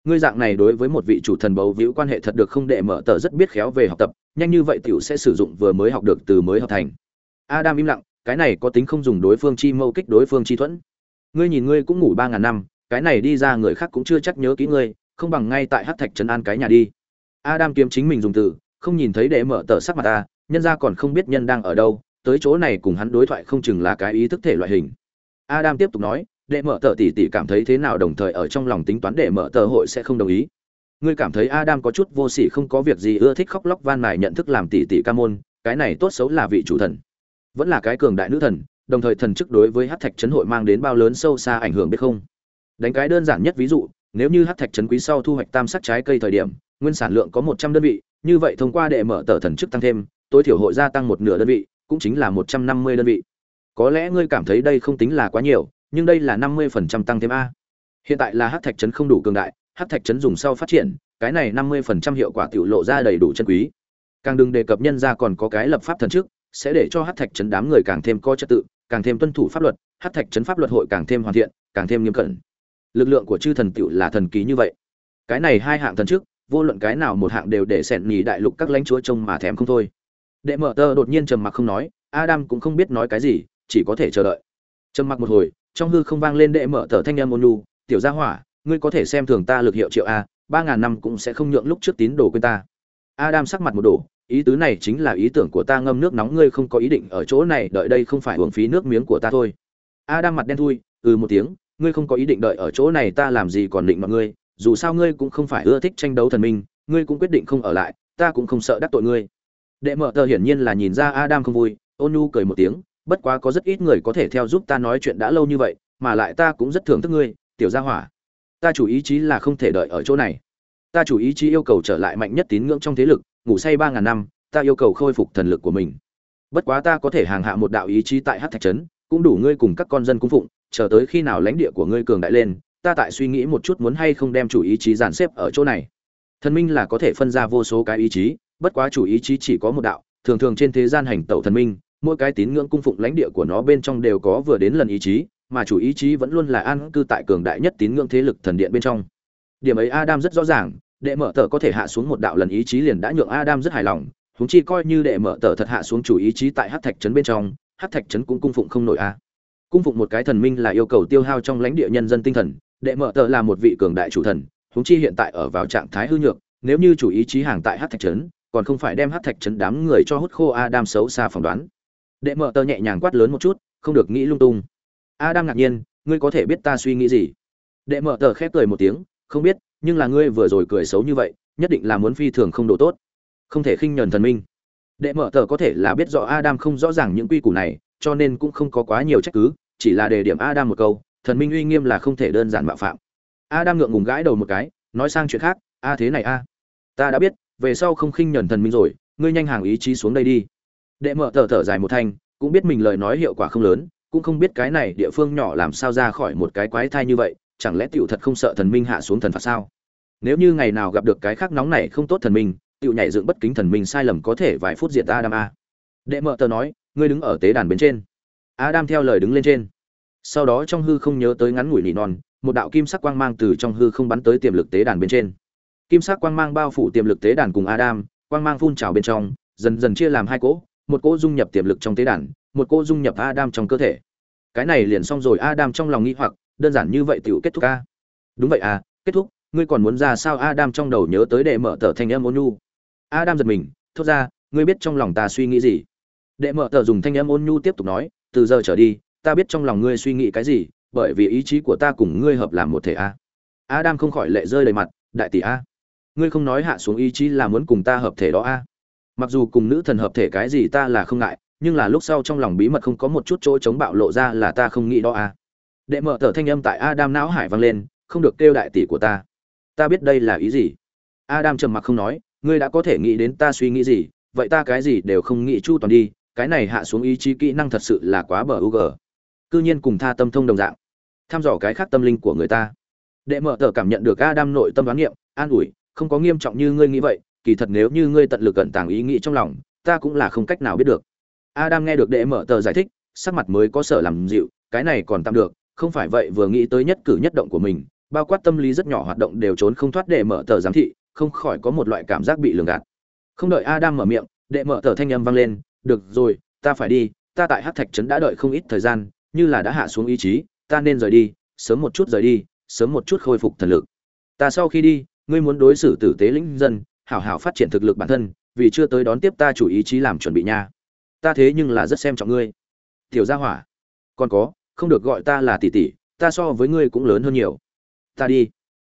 Ngươi dạng này đối với một vị chủ thần bầu víu quan hệ thật được không đệ mở tờ rất biết khéo về học tập, nhanh như vậy tiểu sẽ sử dụng vừa mới học được từ mới học thành. Adam im lặng cái này có tính không dùng đối phương chi mâu kích đối phương chi thuẫn. Ngươi nhìn ngươi cũng ngủ ba ngàn năm, cái này đi ra người khác cũng chưa chắc nhớ kỹ ngươi, không bằng ngay tại hát thạch trấn an cái nhà đi. Adam kiếm chính mình dùng từ, không nhìn thấy đệ mở tờ sắc mặt ta, nhân ra còn không biết nhân đang ở đâu, tới chỗ này cùng hắn đối thoại không chừng là cái ý thức thể loại hình. Adam tiếp tục nói đệ mở tờ tỷ tỷ cảm thấy thế nào đồng thời ở trong lòng tính toán đệ mở tờ hội sẽ không đồng ý. Ngươi cảm thấy adam có chút vô sỉ không có việc gì ưa thích khóc lóc van mài nhận thức làm tỷ tỷ ca môn, cái này tốt xấu là vị chủ thần vẫn là cái cường đại nữ thần, đồng thời thần chức đối với hát thạch trấn hội mang đến bao lớn sâu xa ảnh hưởng biết không? Đánh cái đơn giản nhất ví dụ, nếu như hát thạch trấn quý sau thu hoạch tam sắc trái cây thời điểm, nguyên sản lượng có một trăm đơn vị, như vậy thông qua đệ mở tờ thần chức tăng thêm, tối thiểu hội gia tăng một nửa đơn vị, cũng chính là một trăm năm mươi đơn vị. Có lẽ ngươi cảm thấy đây không tính là quá nhiều, nhưng đây là năm mươi phần trăm tăng thêm a. Hiện tại là hát thạch trấn không đủ cường đại, hát thạch trấn dùng sau phát triển, cái này năm mươi phần trăm hiệu quả tiểu lộ ra đầy đủ chân quý. Càng đừng đề cập nhân ra còn có cái lập pháp thần chức sẽ để cho hát thạch trấn đám người càng thêm có trật tự, càng thêm tuân thủ pháp luật, hát thạch trấn pháp luật hội càng thêm hoàn thiện, càng thêm nghiêm cẩn. Lực lượng của chư thần tựu là thần ký như vậy. Cái này hai hạng thần trước, vô luận cái nào một hạng đều để xẻn nhì đại lục các lãnh chúa trông mà thèm không thôi. Đệ mở tơ đột nhiên trầm mặc không nói, adam cũng không biết nói cái gì, chỉ có thể chờ đợi. Trầm mặc một hồi, trong hư không vang lên đệ mở tờ thanh âm ôn nhu, tiểu gia hỏa, ngươi có thể xem thường ta lực hiệu triệu a, ba ngàn năm cũng sẽ không nhượng lúc trước tín đồ quên ta. Adam sắc mặt một đổ ý tứ này chính là ý tưởng của ta ngâm nước nóng, ngươi không có ý định ở chỗ này, đợi đây không phải hưởng phí nước miếng của ta thôi. A adam mặt đen thui ừ một tiếng, ngươi không có ý định đợi ở chỗ này, ta làm gì còn định mọi ngươi? Dù sao ngươi cũng không phải ưa thích tranh đấu thần minh, ngươi cũng quyết định không ở lại, ta cũng không sợ đắc tội ngươi. Đệ mở tờ hiển nhiên là nhìn ra adam không vui, ôn nhu cười một tiếng, bất quá có rất ít người có thể theo giúp ta nói chuyện đã lâu như vậy, mà lại ta cũng rất thưởng thức ngươi, tiểu gia hỏa. Ta chủ ý chí là không thể đợi ở chỗ này. Ta chủ ý chí yêu cầu trở lại mạnh nhất tín ngưỡng trong thế lực ngủ say ba ngàn năm, ta yêu cầu khôi phục thần lực của mình. Bất quá ta có thể hàng hạ một đạo ý chí tại hát thạch trấn, cũng đủ ngươi cùng các con dân cung phụng, chờ tới khi nào lãnh địa của ngươi cường đại lên, ta tại suy nghĩ một chút muốn hay không đem chủ ý chí dàn xếp ở chỗ này. Thần minh là có thể phân ra vô số cái ý chí, bất quá chủ ý chí chỉ có một đạo, thường thường trên thế gian hành tẩu thần minh, mỗi cái tín ngưỡng cung phụng lãnh địa của nó bên trong đều có vừa đến lần ý chí, mà chủ ý chí vẫn luôn là an cư tại cường đại nhất tín ngưỡng thế lực thần điện bên trong. Điểm ấy adam rất rõ ràng đệ mở tờ có thể hạ xuống một đạo lần ý chí liền đã nhượng adam rất hài lòng húng chi coi như đệ mở tờ thật hạ xuống chủ ý chí tại hát thạch trấn bên trong hát thạch trấn cũng cung phụng không nổi a. Cung phụng một cái thần minh là yêu cầu tiêu hao trong lãnh địa nhân dân tinh thần, đệ mở tờ là một vị cường đại chủ thần húng chi hiện tại ở vào trạng thái hư nhược, nếu như chủ ý chí hàng tại hát thạch trấn, còn không phải đem hát thạch trấn đám người cho hút khô adam xấu xa phỏng đoán. Đệ mở tờ nhẹ nhàng quát lớn một chút, không được nghĩ lung tung. Adam ngạc nhiên, ngươi có thể biết ta suy nghĩ gì? Đệ mở tờ khép cười một tiếng, không biết nhưng là ngươi vừa rồi cười xấu như vậy, nhất định là muốn phi thường không độ tốt. Không thể khinh nhờn thần minh. Đệ mở tờ có thể là biết rõ adam không rõ ràng những quy củ này, cho nên cũng không có quá nhiều trách cứ, chỉ là đề điểm adam một câu, thần minh uy nghiêm là không thể đơn giản mạo phạm. Adam ngượng ngùng gãi đầu một cái, nói sang chuyện khác, a thế này a, ta đã biết, về sau không khinh nhờn thần minh rồi, ngươi nhanh hàng ý chí xuống đây đi. Đệ mở tờ thở dài một thanh, cũng biết mình lời nói hiệu quả không lớn, cũng không biết cái này địa phương nhỏ làm sao ra khỏi một cái quái thai như vậy, chẳng lẽ tiểu thật không sợ thần minh hạ xuống thần phạt sao? Nếu như ngày nào gặp được cái khác nóng này không tốt thần minh, tiểu nhảy dựng bất kính thần minh sai lầm có thể vài phút diệt adam a. Đệ mở tờ nói, ngươi đứng ở tế đàn bên trên. Adam theo lời đứng lên trên. Sau đó trong hư không nhớ tới ngắn ngủi nỉ non, một đạo kim sắc quang mang từ trong hư không bắn tới tiềm lực tế đàn bên trên. Kim sắc quang mang bao phủ tiềm lực tế đàn cùng adam, quang mang phun trào bên trong, dần dần chia làm hai cỗ, một cỗ dung nhập tiềm lực trong tế đàn, một cỗ dung nhập adam trong cơ thể. Cái này liền xong rồi, adam trong lòng nghĩ hoặc, đơn giản như vậy tiểu kết thúc a. Đúng vậy à kết thúc ngươi còn muốn ra sao adam trong đầu nhớ tới đệ mở tờ thanh âm ôn nhu? Adam giật mình, thốt ra, ngươi biết trong lòng ta suy nghĩ gì? Đệ mở tờ dùng thanh âm ôn nhu tiếp tục nói, từ giờ trở đi, ta biết trong lòng ngươi suy nghĩ cái gì, bởi vì ý chí của ta cùng ngươi hợp làm một thể a. Adam không khỏi lệ rơi đầy mặt, đại tỷ a, ngươi không nói hạ xuống ý chí là muốn cùng ta hợp thể đó a. Mặc dù cùng nữ thần hợp thể cái gì ta là không ngại, nhưng là lúc sau trong lòng bí mật không có một chút chỗ chống bạo lộ ra là ta không nghĩ đó a. Đệ mở tờ thanh âm tại adam não hải vang lên, không được kêu đại tỷ của ta ta biết đây là ý gì? Adam trầm mặc không nói, ngươi đã có thể nghĩ đến ta suy nghĩ gì, vậy ta cái gì đều không nghĩ chu toàn đi, cái này hạ xuống ý chí kỹ năng thật sự là quá bờ u g cư nhiên cùng tha tâm thông đồng dạng. Tham dò cái khác tâm linh của người ta. Đệ mở tờ cảm nhận được adam nội tâm đoán nghiệm, an ủi, không có nghiêm trọng như ngươi nghĩ vậy, kỳ thật nếu như ngươi tận lực cẩn tàng ý nghĩ trong lòng, ta cũng là không cách nào biết được. Adam nghe được đệ mở tờ giải thích, sắc mặt mới có sở làm dịu, cái này còn tạm được, không phải vậy vừa nghĩ tới nhất cử nhất động của mình bao quát tâm lý rất nhỏ hoạt động đều trốn không thoát để mở tờ giám thị, không khỏi có một loại cảm giác bị lường gạt. Không đợi adam mở miệng, đệ mở tờ thanh âm vang lên, được rồi, ta phải đi, ta tại hát thạch trấn đã đợi không ít thời gian, như là đã hạ xuống ý chí, ta nên rời đi, sớm một chút rời đi, sớm một chút khôi phục thần lực. Ta sau khi đi, ngươi muốn đối xử tử tế lĩnh dân, hảo hảo phát triển thực lực bản thân, vì chưa tới đón tiếp ta chủ ý chí làm chuẩn bị nha. Ta thế nhưng là rất xem trọng ngươi. Tiểu gia hỏa, còn có, không được gọi ta là tỷ tỷ, ta so với ngươi cũng lớn hơn nhiều ta đi.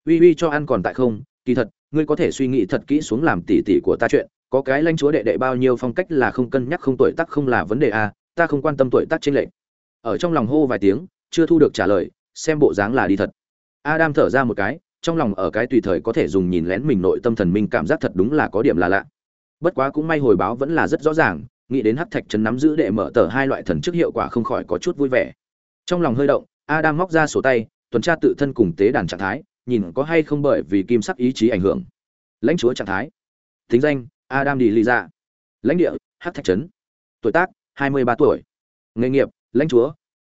Uy uy cho ăn còn tại không? Kỳ thật, ngươi có thể suy nghĩ thật kỹ xuống làm tỷ tỷ của ta chuyện. Có cái lãnh chúa đệ đệ bao nhiêu phong cách là không cân nhắc không tuổi tác không là vấn đề a ta không quan tâm tuổi tác trên lệnh. Ở trong lòng hô vài tiếng, chưa thu được trả lời, xem bộ dáng là đi thật. Adam thở ra một cái, trong lòng ở cái tùy thời có thể dùng nhìn lén mình nội tâm thần minh cảm giác thật đúng là có điểm là lạ. Bất quá cũng may hồi báo vẫn là rất rõ ràng, nghĩ đến hắc thạch trấn nắm giữ đệ mở tờ hai loại thần chức hiệu quả không khỏi có chút vui vẻ. Trong lòng hơi động, adam móc ra sổ tay tuần tra tự thân cùng tế đàn trạng thái, nhìn có hay không bởi vì kim sắc ý chí ảnh hưởng. Lãnh chúa trạng thái. Thính danh, adam đi lì ra lãnh địa, hắc thạch trấn. Tuổi tác 23 tuổi. Nghề nghiệp, lãnh chúa.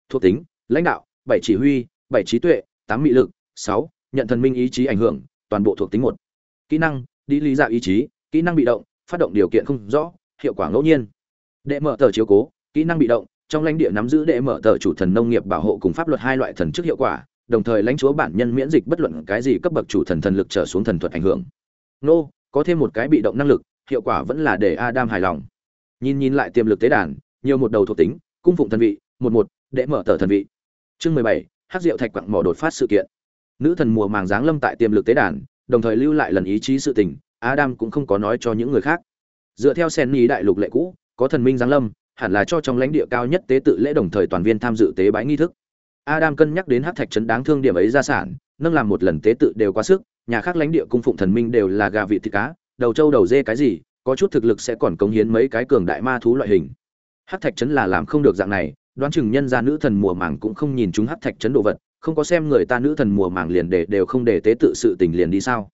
Thuộc tính, lãnh đạo, bảy chỉ huy, bảy trí tuệ, tám mị lực, sáu, nhận thần minh ý chí ảnh hưởng, toàn bộ thuộc tính một. Kỹ năng đi lý dạ ý chí, kỹ năng bị động, phát động điều kiện không rõ, hiệu quả ngẫu nhiên. Đệ mở tờ chiếu cố, kỹ năng bị động, trong lãnh địa nắm giữ đệ mở tờ chủ thần nông nghiệp bảo hộ cùng pháp luật hai loại thần chức hiệu quả đồng thời lãnh chúa bản nhân miễn dịch bất luận cái gì cấp bậc chủ thần thần lực trở xuống thần thuật ảnh hưởng. Nô, có thêm một cái bị động năng lực, hiệu quả vẫn là để adam hài lòng. Nhìn nhìn lại tiềm lực tế đàn, nhiều một đầu thuộc tính, cung phụng thần vị, một một để mở tờ thần vị. Chương mười bảy hát rượu thạch quặng mỏ đột phát sự kiện. Nữ thần mùa màng giáng lâm tại tiềm lực tế đàn, đồng thời lưu lại lần ý chí sự tình, adam cũng không có nói cho những người khác. Dựa theo sen ý đại lục lệ cũ, có thần minh giáng lâm, hẳn là cho trong lãnh địa cao nhất tế tự lễ đồng thời toàn viên tham dự tế bái nghi thức adam cân nhắc đến hắc thạch trấn đáng thương điểm ấy gia sản, nâng làm một lần tế tự đều quá sức, nhà khác lãnh địa cung phụng thần minh đều là gà vị thịt cá, đầu trâu đầu dê cái gì, có chút thực lực sẽ còn cống hiến mấy cái cường đại ma thú loại hình. Hắc thạch trấn là làm không được dạng này, đoán chừng nhân gia nữ thần mùa màng cũng không nhìn chúng hắc thạch trấn đồ vật, không có xem người ta nữ thần mùa màng liền để đều không để tế tự sự tình liền đi sao.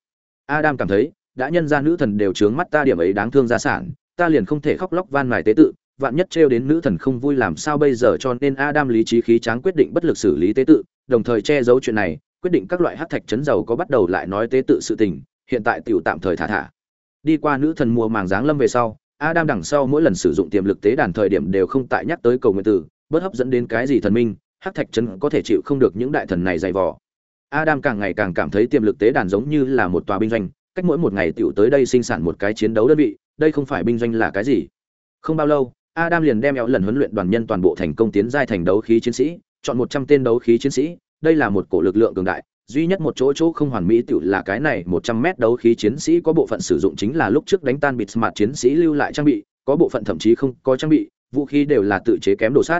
Adam cảm thấy, đã nhân gia nữ thần đều trướng mắt ta điểm ấy đáng thương gia sản, ta liền không thể khóc lóc van mài tế tự vạn nhất trêu đến nữ thần không vui làm sao bây giờ cho nên adam lý trí khí tráng quyết định bất lực xử lý tế tự, đồng thời che giấu chuyện này, quyết định các loại hắc thạch trấn dầu có bắt đầu lại nói tế tự sự tình, hiện tại tiểu tạm thời thả thả. Đi qua nữ thần mùa màng giáng lâm về sau, adam đằng sau mỗi lần sử dụng tiềm lực tế đàn thời điểm đều không tại nhắc tới cầu nguyện tử bất hấp dẫn đến cái gì thần minh hắc thạch trấn có thể chịu không được những đại thần này dày vò. Adam càng ngày càng cảm thấy tiềm lực tế đàn giống như là một tòa binh doanh, cách mỗi một ngày tiểu tới đây sinh sản một cái chiến đấu đơn vị, đây không phải binh doanh là cái gì? Không bao lâu adam liền đem éo lần huấn luyện đoàn nhân toàn bộ thành công tiến giai thành đấu khí chiến sĩ chọn một trăm tên đấu khí chiến sĩ đây là một cổ lực lượng cường đại duy nhất một chỗ chỗ không hoàn mỹ tiểu là cái này một trăm mét đấu khí chiến sĩ có bộ phận sử dụng chính là lúc trước đánh tan bịt smart chiến sĩ lưu lại trang bị có bộ phận thậm chí không có trang bị vũ khí đều là tự chế kém đồ sát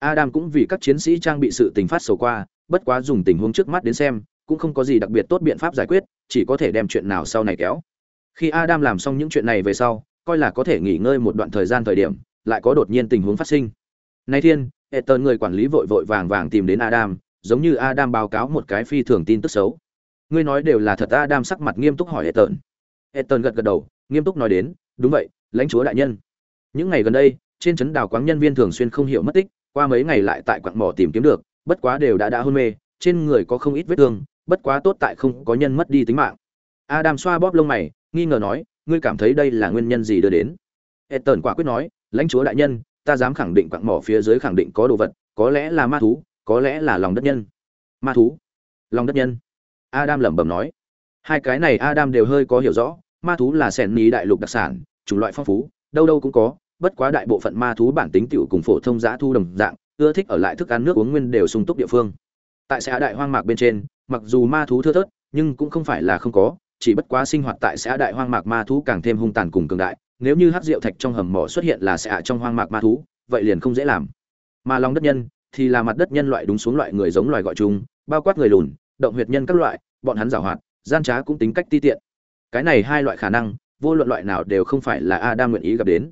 Adam cũng vì các chiến sĩ trang bị sự tình phát sầu qua, bất quá dùng tình huống trước mắt đến xem, cũng không có gì đặc biệt tốt biện pháp giải quyết, chỉ có thể đem chuyện nào sau này kéo. Khi Adam làm xong những chuyện này về sau, coi là có thể nghỉ ngơi một đoạn thời gian thời điểm, lại có đột nhiên tình huống phát sinh. Nay thiên, Ethan người quản lý vội vội vàng vàng tìm đến Adam, giống như Adam báo cáo một cái phi thường tin tức xấu. Ngươi nói đều là thật Adam sắc mặt nghiêm túc hỏi Ethan. Ethan gật gật đầu, nghiêm túc nói đến, đúng vậy, lãnh chúa đại nhân. Những ngày gần đây, trên trấn đảo quáng nhân viên thường xuyên không hiểu mất tích, qua mấy ngày lại tại quặng mỏ tìm kiếm được bất quá đều đã đã hôn mê trên người có không ít vết thương bất quá tốt tại không có nhân mất đi tính mạng adam xoa bóp lông mày nghi ngờ nói ngươi cảm thấy đây là nguyên nhân gì đưa đến Ethan quả quyết nói lãnh chúa đại nhân ta dám khẳng định quặng mỏ phía dưới khẳng định có đồ vật có lẽ là ma thú có lẽ là lòng đất nhân. Ma thú? Lòng đất nhân? Adam lẩm bẩm nói. Hai cái này adam đều hơi có hiểu rõ ma thú là sẻn ní đại lục đặc sản chủng loại phong phú đâu đâu cũng có bất quá đại bộ phận ma thú bản tính tiểu cùng phổ thông giã thu đồng dạng, ưa thích ở lại thức ăn nước uống nguyên đều sung túc địa phương. Tại xã đại hoang mạc bên trên, mặc dù ma thú thưa thớt, nhưng cũng không phải là không có, chỉ bất quá sinh hoạt tại xã đại hoang mạc ma thú càng thêm hung tàn cùng cường đại, nếu như hắc diệu thạch trong hầm mỏ xuất hiện là sẽ xã trong hoang mạc ma thú, vậy liền không dễ làm. Mà lòng đất nhân thì là mặt đất nhân loại đúng xuống loại người giống loài gọi chung, bao quát người lùn, động huyệt nhân các loại, bọn hắn giàu hoạt, gian trá cũng tính cách ti tiện. Cái này hai loại khả năng, vô luận loại nào đều không phải là Adam nguyện ý gặp đến.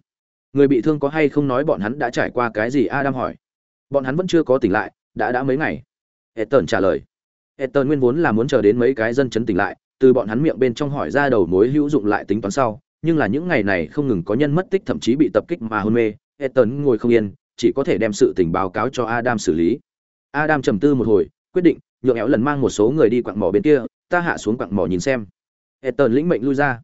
Người bị thương có hay không nói bọn hắn đã trải qua cái gì? Adam hỏi. Bọn hắn vẫn chưa có tỉnh lại đã đã mấy ngày. Ethan trả lời. Ethan nguyên vốn là muốn chờ đến mấy cái dân chấn tỉnh lại từ bọn hắn miệng bên trong hỏi ra đầu mối hữu dụng lại tính toán sau nhưng là những ngày này không ngừng có nhân mất tích thậm chí bị tập kích mà hôn mê ethan ngồi không yên chỉ có thể đem sự tình báo cáo cho Adam xử lý. Adam trầm tư một hồi, quyết định nhượng éo lần mang một số người đi quặng mỏ bên kia, ta hạ xuống quặng mỏ nhìn xem. Ethan lĩnh mệnh lui ra.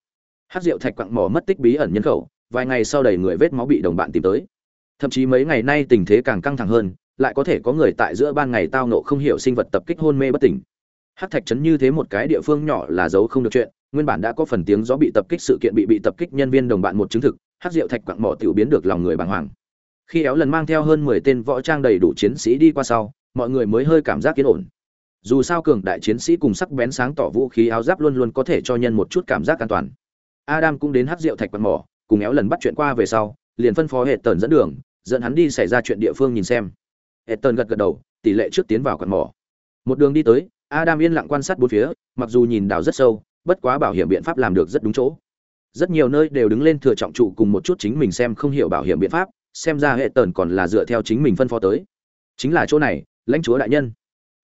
Hát rượu thạch quặng mỏ mất tích bí ẩn nhân khẩu, vài ngày sau đầy người vết máu bị đồng bạn tìm tới. Thậm chí mấy ngày nay tình thế càng căng thẳng hơn, lại có thể có người tại giữa ban ngày tao nộ không hiểu sinh vật tập kích hôn mê bất tỉnh. Hắc thạch trấn như thế một cái địa phương nhỏ là giấu không được chuyện, nguyên bản đã có phần tiếng gió bị tập kích sự kiện bị bị tập kích nhân viên đồng bạn một chứng thực, hát rượu thạch quặng mỏ tiểu biến được lòng người bàng hoàng. Khi éo lần mang theo hơn 10 tên võ trang đầy đủ chiến sĩ đi qua sau, mọi người mới hơi cảm giác yên ổn. Dù sao cường đại chiến sĩ cùng sắc bén sáng tỏ vũ khí áo giáp luôn luôn có thể cho nhân một chút cảm giác an toàn. Adam cũng đến hát rượu thạch quặng mỏ, cùng éo lần bắt chuyện qua về sau, liền phân phó hệ tần dẫn đường, dẫn hắn đi xảy ra chuyện địa phương nhìn xem. Hệ tần gật gật đầu, tỷ lệ trước tiến vào quặng mỏ. Một đường đi tới, Adam yên lặng quan sát bốn phía, mặc dù nhìn đảo rất sâu, bất quá bảo hiểm biện pháp làm được rất đúng chỗ. Rất nhiều nơi đều đứng lên thừa trọng trụ cùng một chút chính mình xem không hiểu bảo hiểm biện pháp, xem ra hệ tần còn là dựa theo chính mình phân phó tới. Chính là chỗ này, lãnh chúa đại nhân.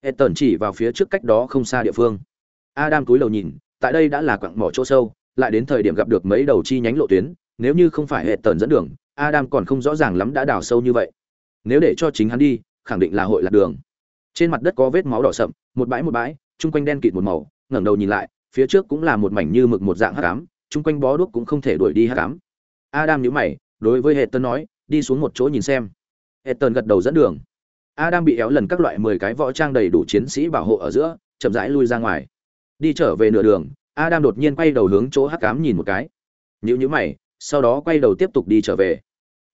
Hệ tần chỉ vào phía trước cách đó không xa địa phương. Adam cúi đầu nhìn, tại đây đã là quặng mỏ chỗ sâu, lại đến thời điểm gặp được mấy đầu chi nhánh lộ tuyến, nếu như không phải hệ tần dẫn đường, Adam còn không rõ ràng lắm đã đào sâu như vậy. Nếu để cho chính hắn đi, khẳng định là hội lạc đường. Trên mặt đất có vết máu đỏ sậm, một bãi một bãi, chung quanh đen kịt một màu, ngẩng đầu nhìn lại, phía trước cũng là một mảnh như mực một dạng hắc ám, chung quanh bó đuốc cũng không thể đuổi đi hắc ám. Adam nhíu mày, đối với Heton nói, đi xuống một chỗ nhìn xem. Heton gật đầu dẫn đường. Adam bị éo lần các loại 10 cái võ trang đầy đủ chiến sĩ bảo hộ ở giữa, chậm rãi lui ra ngoài. Đi trở về nửa đường, Adam đột nhiên quay đầu hướng chỗ hắc ám nhìn một cái. Nhíu nhíu mày, sau đó quay đầu tiếp tục đi trở về.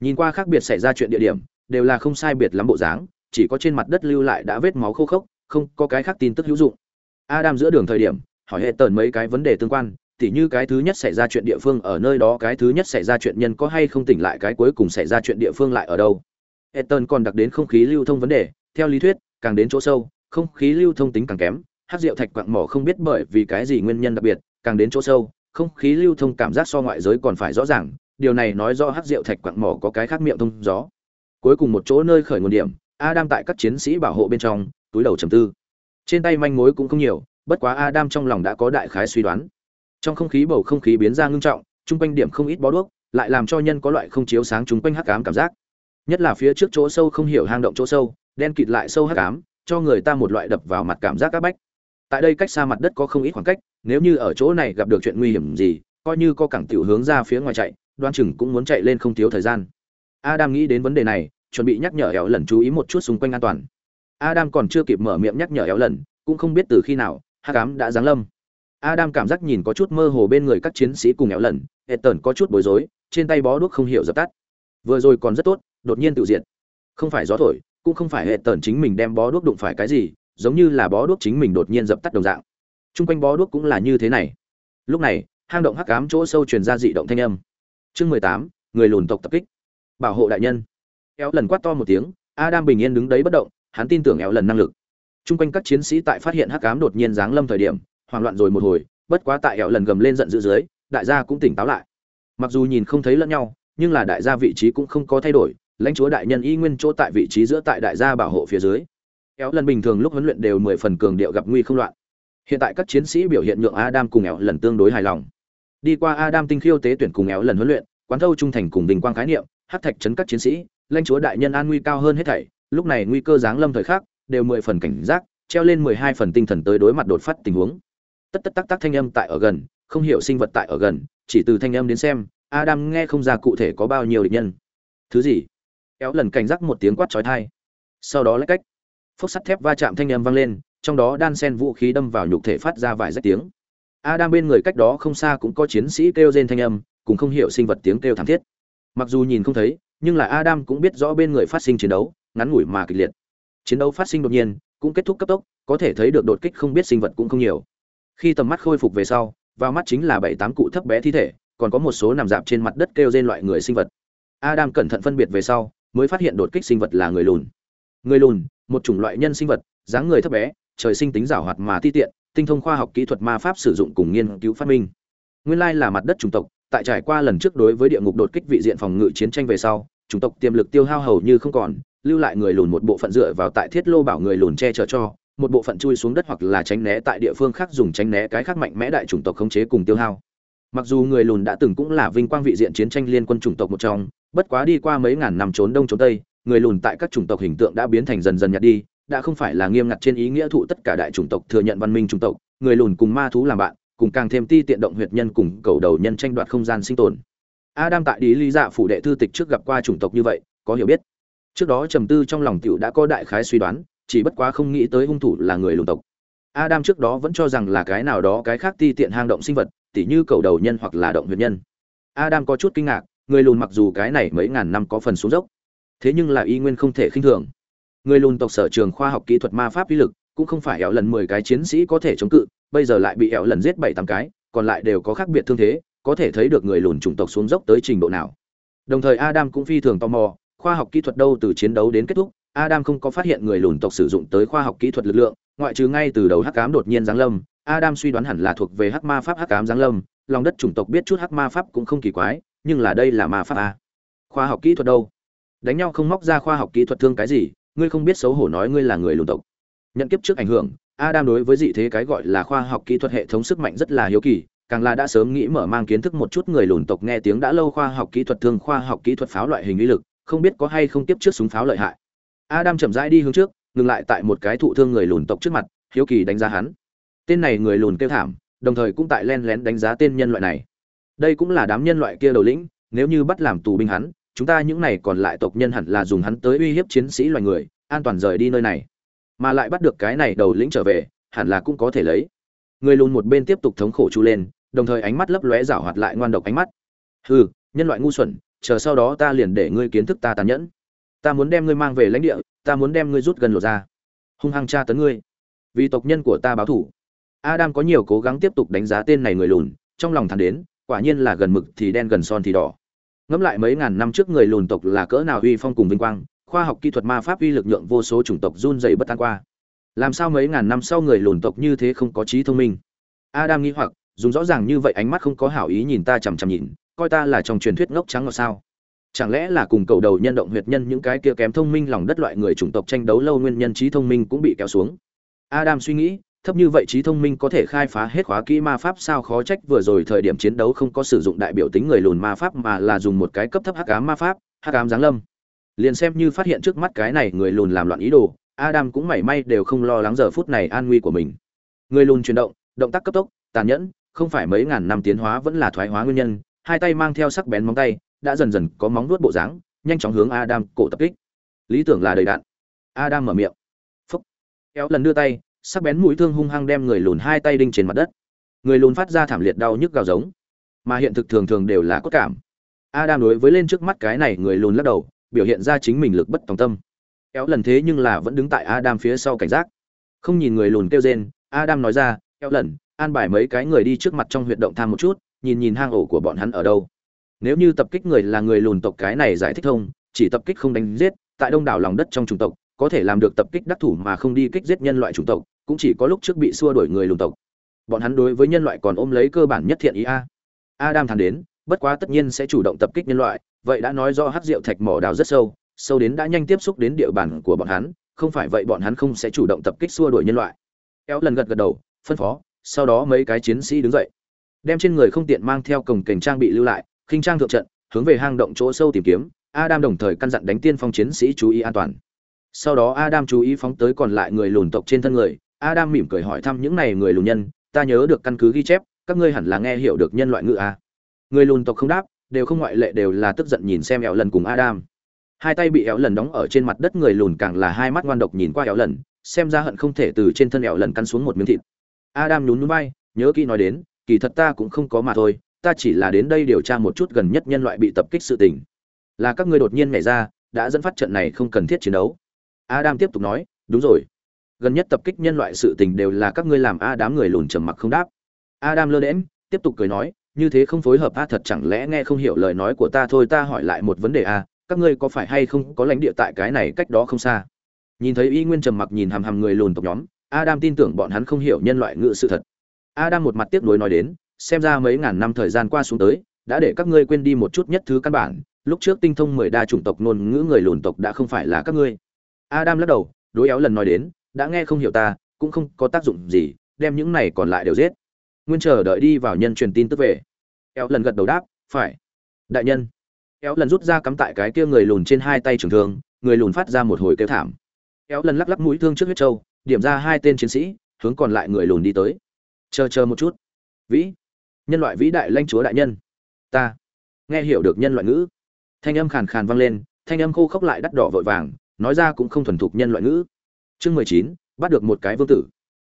Nhìn qua khác biệt xảy ra chuyện địa điểm, đều là không sai biệt lắm bộ dáng, chỉ có trên mặt đất lưu lại đã vết máu khô khốc, không có cái khác tin tức hữu dụng. Adam giữa đường thời điểm, hỏi hệ tần mấy cái vấn đề tương quan, tỉ như cái thứ nhất xảy ra chuyện địa phương ở nơi đó, cái thứ nhất xảy ra chuyện nhân có hay không tỉnh lại, cái cuối cùng xảy ra chuyện địa phương lại ở đâu. Ethan còn đặc đến không khí lưu thông vấn đề, theo lý thuyết, càng đến chỗ sâu, không khí lưu thông tính càng kém, hắc rượu thạch quặng mỏ không biết bởi vì cái gì nguyên nhân đặc biệt, càng đến chỗ sâu, không khí lưu thông cảm giác so ngoại giới còn phải rõ ràng, điều này nói do hắc rượu thạch quặng mỏ có cái khác miệng thông gió. Cuối cùng một chỗ nơi khởi nguồn điểm, a đang tại các chiến sĩ bảo hộ bên trong, túi đầu trầm tư. Trên tay manh mối cũng không nhiều, bất quá Adam trong lòng đã có đại khái suy đoán. Trong không khí bầu không khí biến ra ngưng trọng, trung quanh điểm không ít bó đuốc, lại làm cho nhân có loại không chiếu sáng trung quanh hắc ám cảm giác. Nhất là phía trước chỗ sâu không hiểu hang động chỗ sâu, đen kịt lại sâu hắc ám, cho người ta một loại đập vào mặt cảm giác các bách. Tại đây cách xa mặt đất có không ít khoảng cách, nếu như ở chỗ này gặp được chuyện nguy hiểm gì, coi như có cẳng tiểu hướng ra phía ngoài chạy, đoan chừng cũng muốn chạy lên không thiếu thời gian. Adam nghĩ đến vấn đề này, chuẩn bị nhắc nhở éo lần chú ý một chút xung quanh an toàn. Adam còn chưa kịp mở miệng nhắc nhở éo lần, cũng không biết từ khi nào, hắc ám đã giáng lâm. Adam cảm giác nhìn có chút mơ hồ bên người các chiến sĩ cùng éo lần, Ethan có chút bối rối, trên tay bó đuốc không hiểu dập tắt. Vừa rồi còn rất tốt, đột nhiên tự diện. Không phải gió thổi, cũng không phải Ethan chính mình đem bó đuốc đụng phải cái gì, giống như là bó đuốc chính mình đột nhiên dập tắt đồng dạng. Trung quanh bó đuốc cũng là như thế này. Lúc này, hang động hắc ám chỗ sâu truyền ra dị động thanh âm. Chương mười tám, người lùn tộc tập kích. Bảo hộ đại nhân. Éo lần quát to một tiếng, Adam bình yên đứng đấy bất động, hắn tin tưởng éo lần năng lực. Trung quanh các chiến sĩ tại phát hiện hắc ám đột nhiên giáng lâm thời điểm, hoảng loạn rồi một hồi, bất quá tại éo lần gầm lên giận dữ dưới, đại gia cũng tỉnh táo lại. Mặc dù nhìn không thấy lẫn nhau, nhưng là đại gia vị trí cũng không có thay đổi, lãnh chúa đại nhân y nguyên chỗ tại vị trí giữa tại đại gia bảo hộ phía dưới. Éo lần bình thường lúc huấn luyện đều mười phần cường điệu gặp nguy không loạn. Hiện tại các chiến sĩ biểu hiện nhượng Adam cùng éo lần tương đối hài lòng. Đi qua Adam tinh khiêu tế tuyển cùng éo lần huấn luyện, quán thâu trung thành cùng bình quang khái niệm, hắc thạch chấn các chiến sĩ, lãnh chúa đại nhân an nguy cao hơn hết thảy, lúc này nguy cơ giáng lâm thời khắc, đều mười phần cảnh giác, treo lên mười hai phần tinh thần tới đối mặt đột phát tình huống. Tất tất tắc tắc thanh âm tại ở gần, không hiểu sinh vật tại ở gần, chỉ từ thanh âm đến xem, Adam nghe không ra cụ thể có bao nhiêu địch nhân. Thứ gì? Kéo lần cảnh giác một tiếng quát chói tai. Sau đó lấy cách, phốc sắt thép va chạm thanh âm vang lên, trong đó đan sen vũ khí đâm vào nhục thể phát ra vài rách tiếng. Adam bên người cách đó không xa cũng có chiến sĩ kêu rên thanh âm, cùng không hiểu sinh vật tiếng kêu thảm thiết. Mặc dù nhìn không thấy, nhưng là Adam cũng biết rõ bên người phát sinh chiến đấu, ngắn ngủi mà kịch liệt. Chiến đấu phát sinh đột nhiên, cũng kết thúc cấp tốc, có thể thấy được đột kích không biết sinh vật cũng không nhiều. Khi tầm mắt khôi phục về sau, vào mắt chính là bảy tám cụ thấp bé thi thể, còn có một số nằm dạp trên mặt đất kêu trên loại người sinh vật. Adam cẩn thận phân biệt về sau, mới phát hiện đột kích sinh vật là người lùn. Người lùn, một chủng loại nhân sinh vật, dáng người thấp bé, trời sinh tính giảo hoạt mà ti tiện, tinh thông khoa học kỹ thuật ma pháp sử dụng cùng nghiên cứu phát minh. Nguyên lai là mặt đất chủng tộc, tại trải qua lần trước đối với địa ngục đột kích vị diện phòng ngự chiến tranh về sau, chủng tộc tiềm lực tiêu hao hầu như không còn, lưu lại người lùn một bộ phận dựa vào tại thiết lô bảo người lùn che chở cho, một bộ phận chui xuống đất hoặc là tránh né tại địa phương khác dùng tránh né cái khác mạnh mẽ đại chủng tộc khống chế cùng tiêu hao. Mặc dù người lùn đã từng cũng là vinh quang vị diện chiến tranh liên quân chủng tộc một trong, bất quá đi qua mấy ngàn năm trốn đông trốn tây, người lùn tại các chủng tộc hình tượng đã biến thành dần dần nhạt đi đã không phải là nghiêm ngặt trên ý nghĩa thụ tất cả đại chủng tộc thừa nhận văn minh chủng tộc người lùn cùng ma thú làm bạn cùng càng thêm ti tiện động huyệt nhân cùng cầu đầu nhân tranh đoạt không gian sinh tồn adam tại đi lý dạ phủ đệ thư tịch trước gặp qua chủng tộc như vậy có hiểu biết trước đó trầm tư trong lòng tiểu đã có đại khái suy đoán, chỉ bất quá không nghĩ tới hung thủ là người lùn tộc. Adam trước đó vẫn cho rằng là cái nào đó cái khác ti tiện hang động sinh vật, tỉ như cầu đầu nhân hoặc là động huyệt nhân. Adam có chút kinh ngạc, người lùn mặc dù cái này mấy ngàn năm có phần xuống dốc, thế nhưng là y nguyên không thể khinh thường. Người lùn tộc sở trường khoa học kỹ thuật ma pháp uy lực, cũng không phải ẻo lần mười cái chiến sĩ có thể chống cự, bây giờ lại bị ẻo lần giết bảy tám cái, còn lại đều có khác biệt thương thế, có thể thấy được người lùn chủng tộc xuống dốc tới trình độ nào. Đồng thời adam cũng phi thường tò mò khoa học kỹ thuật đâu từ chiến đấu đến kết thúc, adam không có phát hiện người lùn tộc sử dụng tới khoa học kỹ thuật lực lượng, ngoại trừ ngay từ đầu hắc ám đột nhiên giáng lâm, adam suy đoán hẳn là thuộc về hắc ma pháp hắc ám giáng lâm, lòng đất chủng tộc biết chút hắc ma pháp cũng không kỳ quái, nhưng là đây là ma pháp a. Khoa học kỹ thuật đâu? Đánh nhau không móc ra khoa học kỹ thuật thương cái gì, ngươi không biết xấu hổ nói ngươi là người lùn tộc. Nhận kiếp trước ảnh hưởng, adam đối với dị thế cái gọi là khoa học kỹ thuật hệ thống sức mạnh rất là hiếu kỳ, càng là đã sớm nghĩ mở mang kiến thức một chút người lùn tộc nghe tiếng đã lâu khoa học kỹ thuật thương, khoa học kỹ thuật pháo loại hình uy lực không biết có hay không tiếp trước súng pháo lợi hại. Adam chậm rãi đi hướng trước, ngừng lại tại một cái thụ thương người lùn tộc trước mặt, hiếu kỳ đánh giá hắn. Tên này người lùn kêu thảm, đồng thời cũng tại len lén đánh giá tên nhân loại này. Đây cũng là đám nhân loại kia đầu lĩnh, nếu như bắt làm tù binh hắn, chúng ta những này còn lại tộc nhân hẳn là dùng hắn tới uy hiếp chiến sĩ loài người, an toàn rời đi nơi này. Mà lại bắt được cái này đầu lĩnh trở về, hẳn là cũng có thể lấy. Người lùn một bên tiếp tục thống khổ chu lên, đồng thời ánh mắt lấp lóe rảo hoạt lại ngoan độc ánh mắt. Hừ, nhân loại ngu xuẩn chờ sau đó ta liền để ngươi kiến thức ta tàn nhẫn. Ta muốn đem ngươi mang về lãnh địa, ta muốn đem ngươi rút gần lột ra. Hung hăng tra tấn ngươi. Vì tộc nhân của ta báo thủ adam có nhiều cố gắng tiếp tục đánh giá tên này người lùn, trong lòng thắn đến, quả nhiên là gần mực thì đen, gần son thì đỏ. Ngẫm lại mấy ngàn năm trước người lùn tộc là cỡ nào uy phong cùng vinh quang, khoa học kỹ thuật ma pháp uy lực nhượng vô số chủng tộc run dày bất an qua. Làm sao mấy ngàn năm sau người lùn tộc như thế không có trí thông minh? Adam nghĩ hoặc, dùng rõ ràng như vậy ánh mắt không có hảo ý nhìn ta chằm chằm nhìn coi ta là trong truyền thuyết ngốc trắng ngọt sao? Chẳng lẽ là cùng cầu đầu nhân động huyệt nhân những cái kia kém thông minh lòng đất loại người chủng tộc tranh đấu lâu nguyên nhân trí thông minh cũng bị kéo xuống? Adam suy nghĩ, thấp như vậy trí thông minh có thể khai phá hết khóa kỹ ma pháp sao khó trách vừa rồi thời điểm chiến đấu không có sử dụng đại biểu tính người lùn ma pháp mà là dùng một cái cấp thấp hắc ám ma pháp, hắc ám giáng lâm. Liền xem như phát hiện trước mắt cái này người lùn làm loạn ý đồ, adam cũng mảy may đều không lo lắng giờ phút này an nguy của mình. Người lùn chuyển động động tác cấp tốc, tàn nhẫn, không phải mấy ngàn năm tiến hóa vẫn là thoái hóa nguyên nhân hai tay mang theo sắc bén móng tay, đã dần dần có móng nuốt bộ dáng, nhanh chóng hướng adam cổ tập kích. Lý tưởng là đầy đạn. Adam mở miệng. Phúc. Kéo lần đưa tay, sắc bén mũi thương hung hăng đem người lùn hai tay đinh trên mặt đất. Người lùn phát ra thảm liệt đau nhức gào giống. Mà hiện thực thường thường đều là cốt cảm. Adam đối với lên trước mắt cái này người lùn lắc đầu, biểu hiện ra chính mình lực bất tòng tâm. Kéo lần thế nhưng là vẫn đứng tại adam phía sau cảnh giác. Không nhìn người lùn kêu rên, adam nói ra, kéo lần, an bài mấy cái người đi trước mặt trong huyệt động tham một chút nhìn nhìn hang ổ của bọn hắn ở đâu. Nếu như tập kích người là người lùn tộc cái này giải thích thông, chỉ tập kích không đánh giết, tại đông đảo lòng đất trong chủng tộc, có thể làm được tập kích đắc thủ mà không đi kích giết nhân loại chủng tộc, cũng chỉ có lúc trước bị xua đuổi người lùn tộc. Bọn hắn đối với nhân loại còn ôm lấy cơ bản nhất thiện ý a. Adam thàn đến, bất quá tất nhiên sẽ chủ động tập kích nhân loại, vậy đã nói do hắc rượu thạch mỏ đào rất sâu sâu đến đã nhanh tiếp xúc đến địa bàn của bọn hắn, không phải vậy bọn hắn không sẽ chủ động tập kích xua đuổi nhân loại. Kéo lần gật gật đầu, phân phó, sau đó mấy cái chiến sĩ đứng dậy đem trên người không tiện mang theo cồng kềnh trang bị lưu lại, khinh trang thượng trận, hướng về hang động chỗ sâu tìm kiếm, adam đồng thời căn dặn đánh tiên phong chiến sĩ chú ý an toàn. Sau đó adam chú ý phóng tới còn lại người lùn tộc trên thân người, adam mỉm cười hỏi thăm những này người lùn nhân, ta nhớ được căn cứ ghi chép, các ngươi hẳn là nghe hiểu được nhân loại ngữ a. Người lùn tộc không đáp, đều không ngoại lệ đều là tức giận nhìn xem éo lần cùng adam. Hai tay bị éo lần đóng ở trên mặt đất, người lùn càng là hai mắt ngoan độc nhìn qua éo lần, xem ra hận không thể từ trên thân éo lần căn xuống một miếng thịt. Adam nhún núi bay, nhớ kỹ nói đến kỳ thật ta cũng không có mà thôi, ta chỉ là đến đây điều tra một chút gần nhất nhân loại bị tập kích sự tình. Là các ngươi đột nhiên nhảy ra, đã dẫn phát trận này không cần thiết chiến đấu. Adam tiếp tục nói, đúng rồi. Gần nhất tập kích nhân loại sự tình đều là các ngươi làm, a, đám người lùn trầm mặc không đáp. Adam lơ đễm tiếp tục cười nói, như thế không phối hợp, a, thật chẳng lẽ nghe không hiểu lời nói của ta thôi, ta hỏi lại một vấn đề, a, các ngươi có phải hay không có lãnh địa tại cái này cách đó không xa? Nhìn thấy y nguyên trầm mặc nhìn hàm hàm người lùn tộc nhóm, adam tin tưởng bọn hắn không hiểu nhân loại ngự sự thật adam một mặt tiếc nuối nói đến xem ra mấy ngàn năm thời gian qua xuống tới đã để các ngươi quên đi một chút nhất thứ căn bản lúc trước tinh thông mười đa chủng tộc ngôn ngữ người lùn tộc đã không phải là các ngươi. Adam lắc đầu đối éo lần nói đến đã nghe không hiểu ta cũng không có tác dụng gì đem những này còn lại đều giết. Nguyên chờ đợi đi vào nhân truyền tin tức về. Éo lần gật đầu đáp phải. Đại nhân. Éo lần rút ra cắm tại cái kia người lùn trên hai tay trường thương người lùn phát ra một hồi kêu thảm. Kéo lần lắc lắc mũi thương trước huyết châu, điểm ra hai tên chiến sĩ hướng còn lại người lùn đi tới chờ chờ một chút. Vĩ. Nhân loại vĩ đại lãnh chúa đại nhân. Ta. Nghe hiểu được nhân loại ngữ. Thanh âm khàn khàn vang lên, thanh âm khô khốc lại đắt đỏ vội vàng, nói ra cũng không thuần thục nhân loại ngữ. Chương mười chín, bắt được một cái vương tử.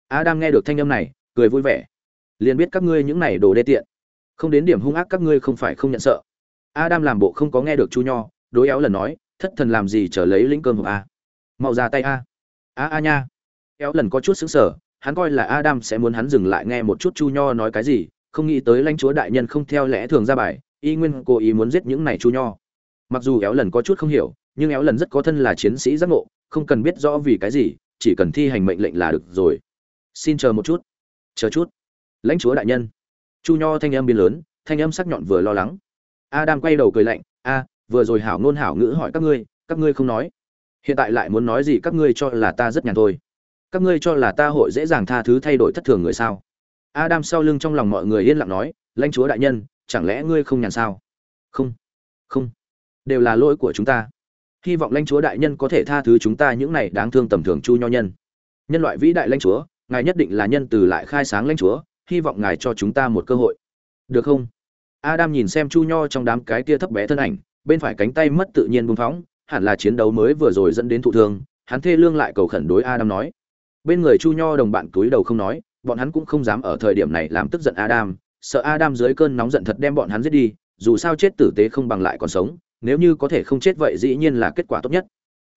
Adam nghe được thanh âm này, cười vui vẻ. Liền biết các ngươi những này đồ đê tiện. Không đến điểm hung ác các ngươi không phải không nhận sợ. Adam làm bộ không có nghe được chu nho, đối éo lần nói, thất thần làm gì trở lấy lĩnh cơm hộp a? Mau ra tay a. A a nha. Éo lần có chút xứng sở hắn coi là adam sẽ muốn hắn dừng lại nghe một chút chu nho nói cái gì, không nghĩ tới lãnh chúa đại nhân không theo lẽ thường ra bài, y nguyên cố ý muốn giết những này chu nho. Mặc dù éo lần có chút không hiểu, nhưng éo lần rất có thân là chiến sĩ giác ngộ, không cần biết rõ vì cái gì, chỉ cần thi hành mệnh lệnh là được rồi. Xin chờ một chút. Chờ chút. Lãnh chúa đại nhân. Chu nho thanh âm biến lớn, thanh âm sắc nhọn vừa lo lắng. Adam quay đầu cười lạnh, a, vừa rồi hảo ngôn hảo ngữ hỏi các ngươi các ngươi không nói. Hiện tại lại muốn nói gì các ngươi cho là ta rất nhàn thôi các ngươi cho là ta hội dễ dàng tha thứ thay đổi thất thường người sao? Adam sau lưng trong lòng mọi người yên lặng nói, lãnh chúa đại nhân, chẳng lẽ ngươi không nhàn sao? Không không, đều là lỗi của chúng ta. Hy vọng lãnh chúa đại nhân có thể tha thứ chúng ta những này đáng thương tầm thường chu nho nhân. Nhân loại vĩ đại lãnh chúa, ngài nhất định là nhân từ lại khai sáng lãnh chúa, hy vọng ngài cho chúng ta một cơ hội. Được không? Adam nhìn xem chu nho trong đám cái tia thấp bé thân ảnh, bên phải cánh tay mất tự nhiên buông phóng, hẳn là chiến đấu mới vừa rồi dẫn đến thụ thương. Hắn thê lương lại cầu khẩn đối adam nói bên người chu nho đồng bạn túi đầu không nói, bọn hắn cũng không dám ở thời điểm này làm tức giận adam, sợ adam dưới cơn nóng giận thật đem bọn hắn giết đi, dù sao chết tử tế không bằng lại còn sống, nếu như có thể không chết vậy dĩ nhiên là kết quả tốt nhất.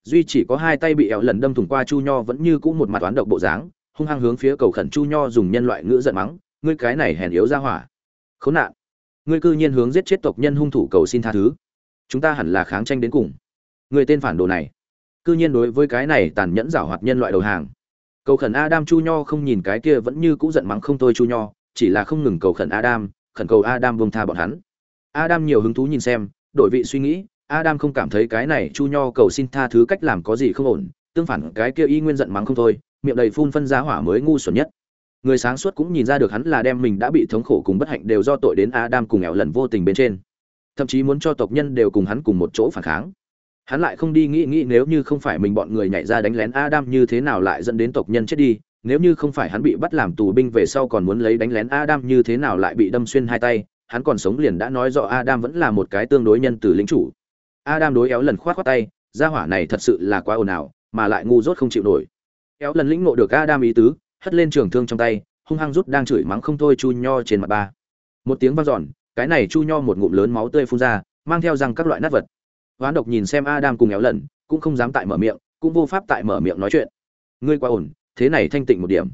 Duy chỉ có hai tay bị ẹo lần đâm thủng qua chu nho vẫn như cũ một mặt toán độc bộ dáng, hung hăng hướng phía cầu khẩn chu nho dùng nhân loại ngữ giận mắng, ngươi cái này hèn yếu ra hỏa. Khốn nạn. Ngươi cư nhiên hướng giết chết tộc nhân hung thủ cầu xin tha thứ. Chúng ta hẳn là kháng tranh đến cùng. Người tên phản đồ này, cư nhiên đối với cái này tàn nhẫn giảo hoạt nhân loại đầu hàng cầu khẩn adam chu nho không nhìn cái kia vẫn như cũ giận mắng không thôi chu nho, chỉ là không ngừng cầu khẩn adam, khẩn cầu adam buông tha bọn hắn. Adam nhiều hứng thú nhìn xem, đổi vị suy nghĩ, adam không cảm thấy cái này chu nho cầu xin tha thứ cách làm có gì không ổn, tương phản cái kia y nguyên giận mắng không thôi, miệng đầy phun phân giá hỏa mới ngu xuẩn nhất. Người sáng suốt cũng nhìn ra được hắn là đem mình đã bị thống khổ cùng bất hạnh đều do tội đến adam cùng ẻo lần vô tình bên trên. Thậm chí muốn cho tộc nhân đều cùng hắn cùng một chỗ phản kháng hắn lại không đi nghĩ nghĩ nếu như không phải mình bọn người nhảy ra đánh lén adam như thế nào lại dẫn đến tộc nhân chết đi, nếu như không phải hắn bị bắt làm tù binh về sau còn muốn lấy đánh lén adam như thế nào lại bị đâm xuyên hai tay, hắn còn sống liền đã nói rõ adam vẫn là một cái tương đối nhân từ lính chủ. Adam đối éo lần khoát khoát tay, gia hỏa này thật sự là quá ồn ào, mà lại ngu dốt không chịu nổi. Éo lần lĩnh ngộ được adam ý tứ, hất lên trường thương trong tay, hung hăng rút đang chửi mắng không thôi chu nho trên mặt ba. Một tiếng vang dọn, cái này chu nho một ngụm lớn máu tươi phun ra, mang theo răng các loại nát vật hoán độc nhìn xem adam cùng éo lần cũng không dám tại mở miệng, cũng vô pháp tại mở miệng nói chuyện. Ngươi quá ổn, thế này thanh tịnh một điểm.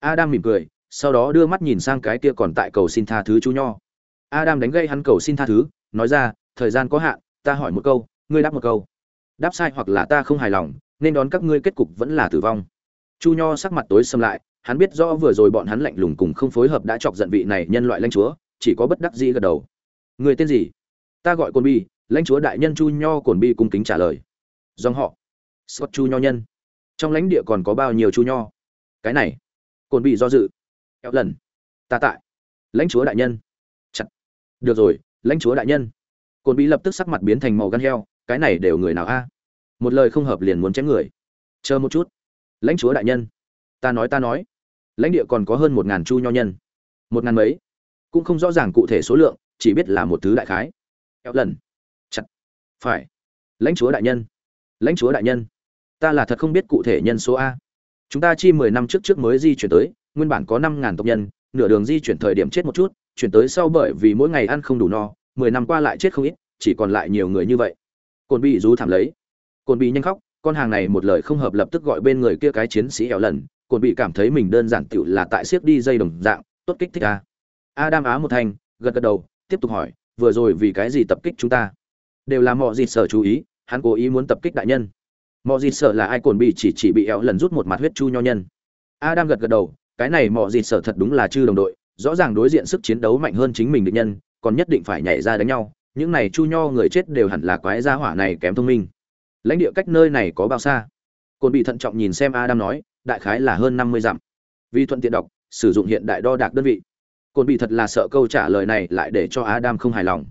Adam mỉm cười, sau đó đưa mắt nhìn sang cái kia còn tại cầu xin tha thứ chú nho. Adam đánh gây hắn cầu xin tha thứ, nói ra, thời gian có hạn, ta hỏi một câu, ngươi đáp một câu. Đáp sai hoặc là ta không hài lòng, nên đón các ngươi kết cục vẫn là tử vong. Chu nho sắc mặt tối xâm lại, hắn biết rõ vừa rồi bọn hắn lạnh lùng cùng không phối hợp đã chọc giận vị này nhân loại lãnh chúa, chỉ có bất đắc dĩ gật đầu. Người tên gì? Ta gọi côn bi lãnh chúa đại nhân chu nho cồn bi cung kính trả lời. Dòng họ. Scott chu nho nhân. Trong lãnh địa còn có bao nhiêu chu nho? Cái này. Cồn bi do dự. Kéo lần. Ta tại. Lãnh chúa đại nhân. Chặt. Được rồi, lãnh chúa đại nhân. Cồn bi lập tức sắc mặt biến thành màu gan heo, cái này đều người nào a? Một lời không hợp liền muốn chém người. Chờ một chút. Lãnh chúa đại nhân. Ta nói ta nói. Lãnh địa còn có hơn một ngàn chu nho nhân. Một ngàn mấy. Cũng không rõ ràng cụ thể số lượng, chỉ biết là một thứ đại khái. Kéo lần phải. Lãnh chúa đại nhân. Lãnh chúa đại nhân. Ta là thật không biết cụ thể nhân số a. Chúng ta chi mười năm trước trước mới di chuyển tới, nguyên bản có năm ngàn tộc nhân, nửa đường di chuyển thời điểm chết một chút, chuyển tới sau bởi vì mỗi ngày ăn không đủ no, mười năm qua lại chết không ít, chỉ còn lại nhiều người như vậy. Cồn bị rú thảm lấy. Cồn bị nhanh khóc, con hàng này một lời không hợp lập tức gọi bên người kia cái chiến sĩ ẻo lần. Cồn bị cảm thấy mình đơn giản tựu là tại siếc đi dây đồng dạng, tốt kích thích a. Adam á một thanh, gật gật đầu, tiếp tục hỏi, vừa rồi vì cái gì tập kích chúng ta? Đều là mọi dịt sở chú ý, hắn cố ý muốn tập kích đại nhân. Mọi dịt sở là ai cồn bị chỉ chỉ bị éo lần rút một mặt huyết chu nho nhân. Adam gật gật đầu, cái này mọi dịt sở thật đúng là chư đồng đội, rõ ràng đối diện sức chiến đấu mạnh hơn chính mình địch nhân, còn nhất định phải nhảy ra đánh nhau, những này chu nho người chết đều hẳn là quái gia hỏa này kém thông minh. Lãnh địa cách nơi này có bao xa? Cồn bị thận trọng nhìn xem adam nói, đại khái là hơn năm mươi dặm. Vì thuận tiện đọc, sử dụng hiện đại đo đạc đơn vị. Cồn bị thật là sợ câu trả lời này lại để cho adam không hài lòng.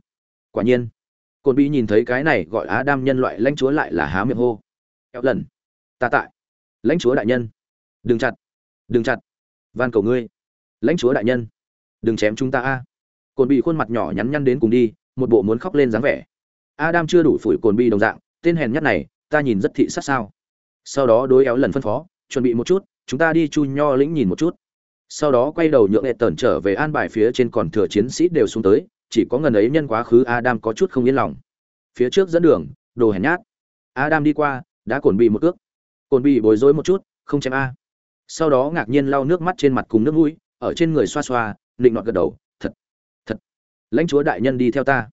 Quả nhiên cồn bị nhìn thấy cái này gọi adam nhân loại lãnh chúa lại là há miệng hô. Éo lần. Ta tại. Lãnh chúa đại nhân. Đừng chặt. Đừng chặt. Van cầu ngươi. Lãnh chúa đại nhân. Đừng chém chúng ta a. Cồn bị khuôn mặt nhỏ nhắn nhăn đến cùng đi, một bộ muốn khóc lên dáng vẻ. Adam chưa đủ phủi cồn bị đồng dạng, tên hèn nhất này, ta nhìn rất thị sát sao. Sau đó đối éo lần phân phó, chuẩn bị một chút, chúng ta đi chu nho lĩnh nhìn một chút. Sau đó quay đầu nhượng hệ tởn trở về an bài phía trên còn thừa chiến sĩ đều xuống tới chỉ có ngần ấy nhân quá khứ adam có chút không yên lòng. Phía trước dẫn đường, đồ hèn nhát. Adam đi qua, đã cồn bị một cước. cồn bị bối rối một chút, không chém a. Sau đó ngạc nhiên lau nước mắt trên mặt cùng nước mũi, ở trên người xoa xoa định nọt gật đầu, thật thật, lãnh chúa đại nhân đi theo ta.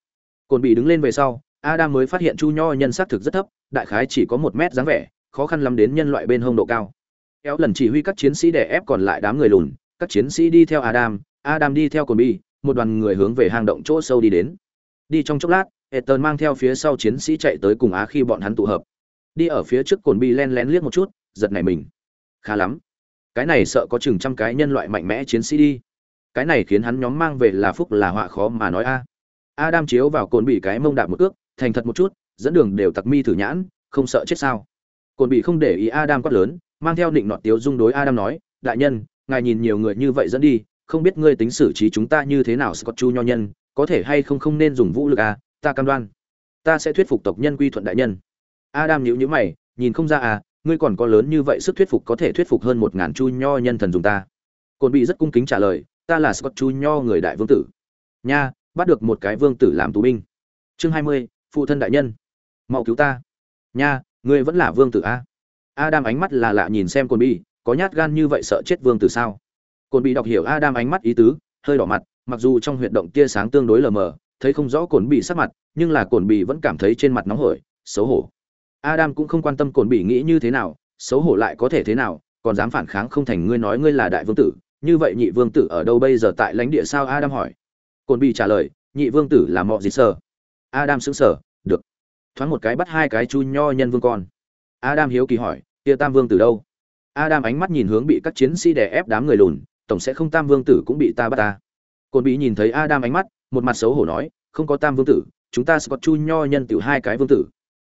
Cồn bị đứng lên về sau, adam mới phát hiện chu nho nhân xác thực rất thấp, đại khái chỉ có một mét dáng vẻ, khó khăn lắm đến nhân loại bên hông độ cao. Kéo lần chỉ huy các chiến sĩ để ép còn lại đám người lùn, các chiến sĩ đi theo adam adam đi theo cồn bi một đoàn người hướng về hang động chỗ sâu đi đến đi trong chốc lát Ethan mang theo phía sau chiến sĩ chạy tới cùng Á khi bọn hắn tụ hợp. Đi ở phía trước cồn bi len lén liếc một chút, giật nảy mình. Khá lắm. Cái này sợ có chừng trăm cái nhân loại mạnh mẽ chiến sĩ đi. Cái này khiến hắn nhóm mang về là phúc là họa khó mà nói a. Adam chiếu vào cồn bị cái mông đạp một cước, thành thật một chút, dẫn đường đều tặc mi thử nhãn, không sợ chết sao? Cồn bị không để ý Adam quát lớn, mang theo định nọt tiếu dung đối Adam nói, đại nhân, ngài nhìn nhiều người như vậy dẫn đi, không biết ngươi tính xử trí chúng ta như thế nào Scott Chu nho nhân, có thể hay không không nên dùng vũ lực à, ta cam đoan. Ta sẽ thuyết phục tộc nhân quy thuận đại nhân. Adam nhíu nhíu mày nhìn không ra à ngươi còn có lớn như vậy sức thuyết phục có thể thuyết phục hơn một ngàn chu nho nhân thần dùng ta. Côn bị rất cung kính trả lời ta là scott chu nho người đại vương tử. Nha bắt được một cái vương tử làm tù binh. Chương hai mươi phụ thân đại nhân. Mau cứu ta. Nha ngươi vẫn là vương tử a à? adam ánh mắt là lạ nhìn xem Côn bị có nhát gan như vậy sợ chết vương tử sao? Cồn bị đọc hiểu adam ánh mắt ý tứ, hơi đỏ mặt, mặc dù trong huyệt động tia sáng tương đối lờ mờ, thấy không rõ cồn bị sắc mặt, nhưng là cồn bị vẫn cảm thấy trên mặt nóng hổi, xấu hổ. Adam cũng không quan tâm cồn bị nghĩ như thế nào, xấu hổ lại có thể thế nào, còn dám phản kháng không thành ngươi nói ngươi là đại vương tử, như vậy nhị vương tử ở đâu bây giờ tại lãnh địa sao adam hỏi. Cồn bị trả lời, nhị vương tử là mọ gì sơ adam sững sờ, được. Thoáng một cái bắt hai cái chu nho nhân vương con. Adam hiếu kỳ hỏi, kia tam vương tử đâu? Adam ánh mắt nhìn hướng bị các chiến sĩ đè ép đám người lùn tổng sẽ không tam vương tử cũng bị ta bắt ta. Cồn bị nhìn thấy adam ánh mắt, một mặt xấu hổ nói, không có tam vương tử, chúng ta sẽ có chu nho nhân tiểu hai cái vương tử.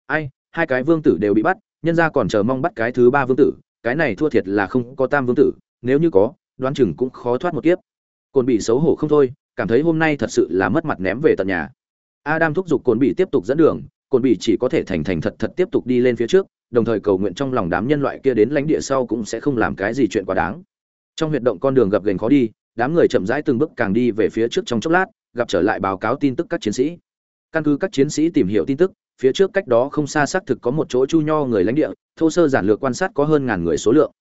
Ai, hai cái vương tử đều bị bắt, nhân ra còn chờ mong bắt cái thứ ba vương tử, cái này thua thiệt là không có tam vương tử, nếu như có, đoán chừng cũng khó thoát một kiếp. Cồn bị xấu hổ không thôi, cảm thấy hôm nay thật sự là mất mặt ném về tận nhà. Adam thúc giục cồn bị tiếp tục dẫn đường cồn bị chỉ có thể thành thành thật thật tiếp tục đi lên phía trước, đồng thời cầu nguyện trong lòng đám nhân loại kia đến lãnh địa sau cũng sẽ không làm cái gì chuyện quá đáng trong huyệt động con đường gập ghềnh khó đi, đám người chậm rãi từng bước càng đi về phía trước trong chốc lát, gặp trở lại báo cáo tin tức các chiến sĩ. Căn cứ các chiến sĩ tìm hiểu tin tức, phía trước cách đó không xa xác thực có một chỗ chu nho người lãnh địa, thô sơ giản lược quan sát có hơn ngàn người số lượng.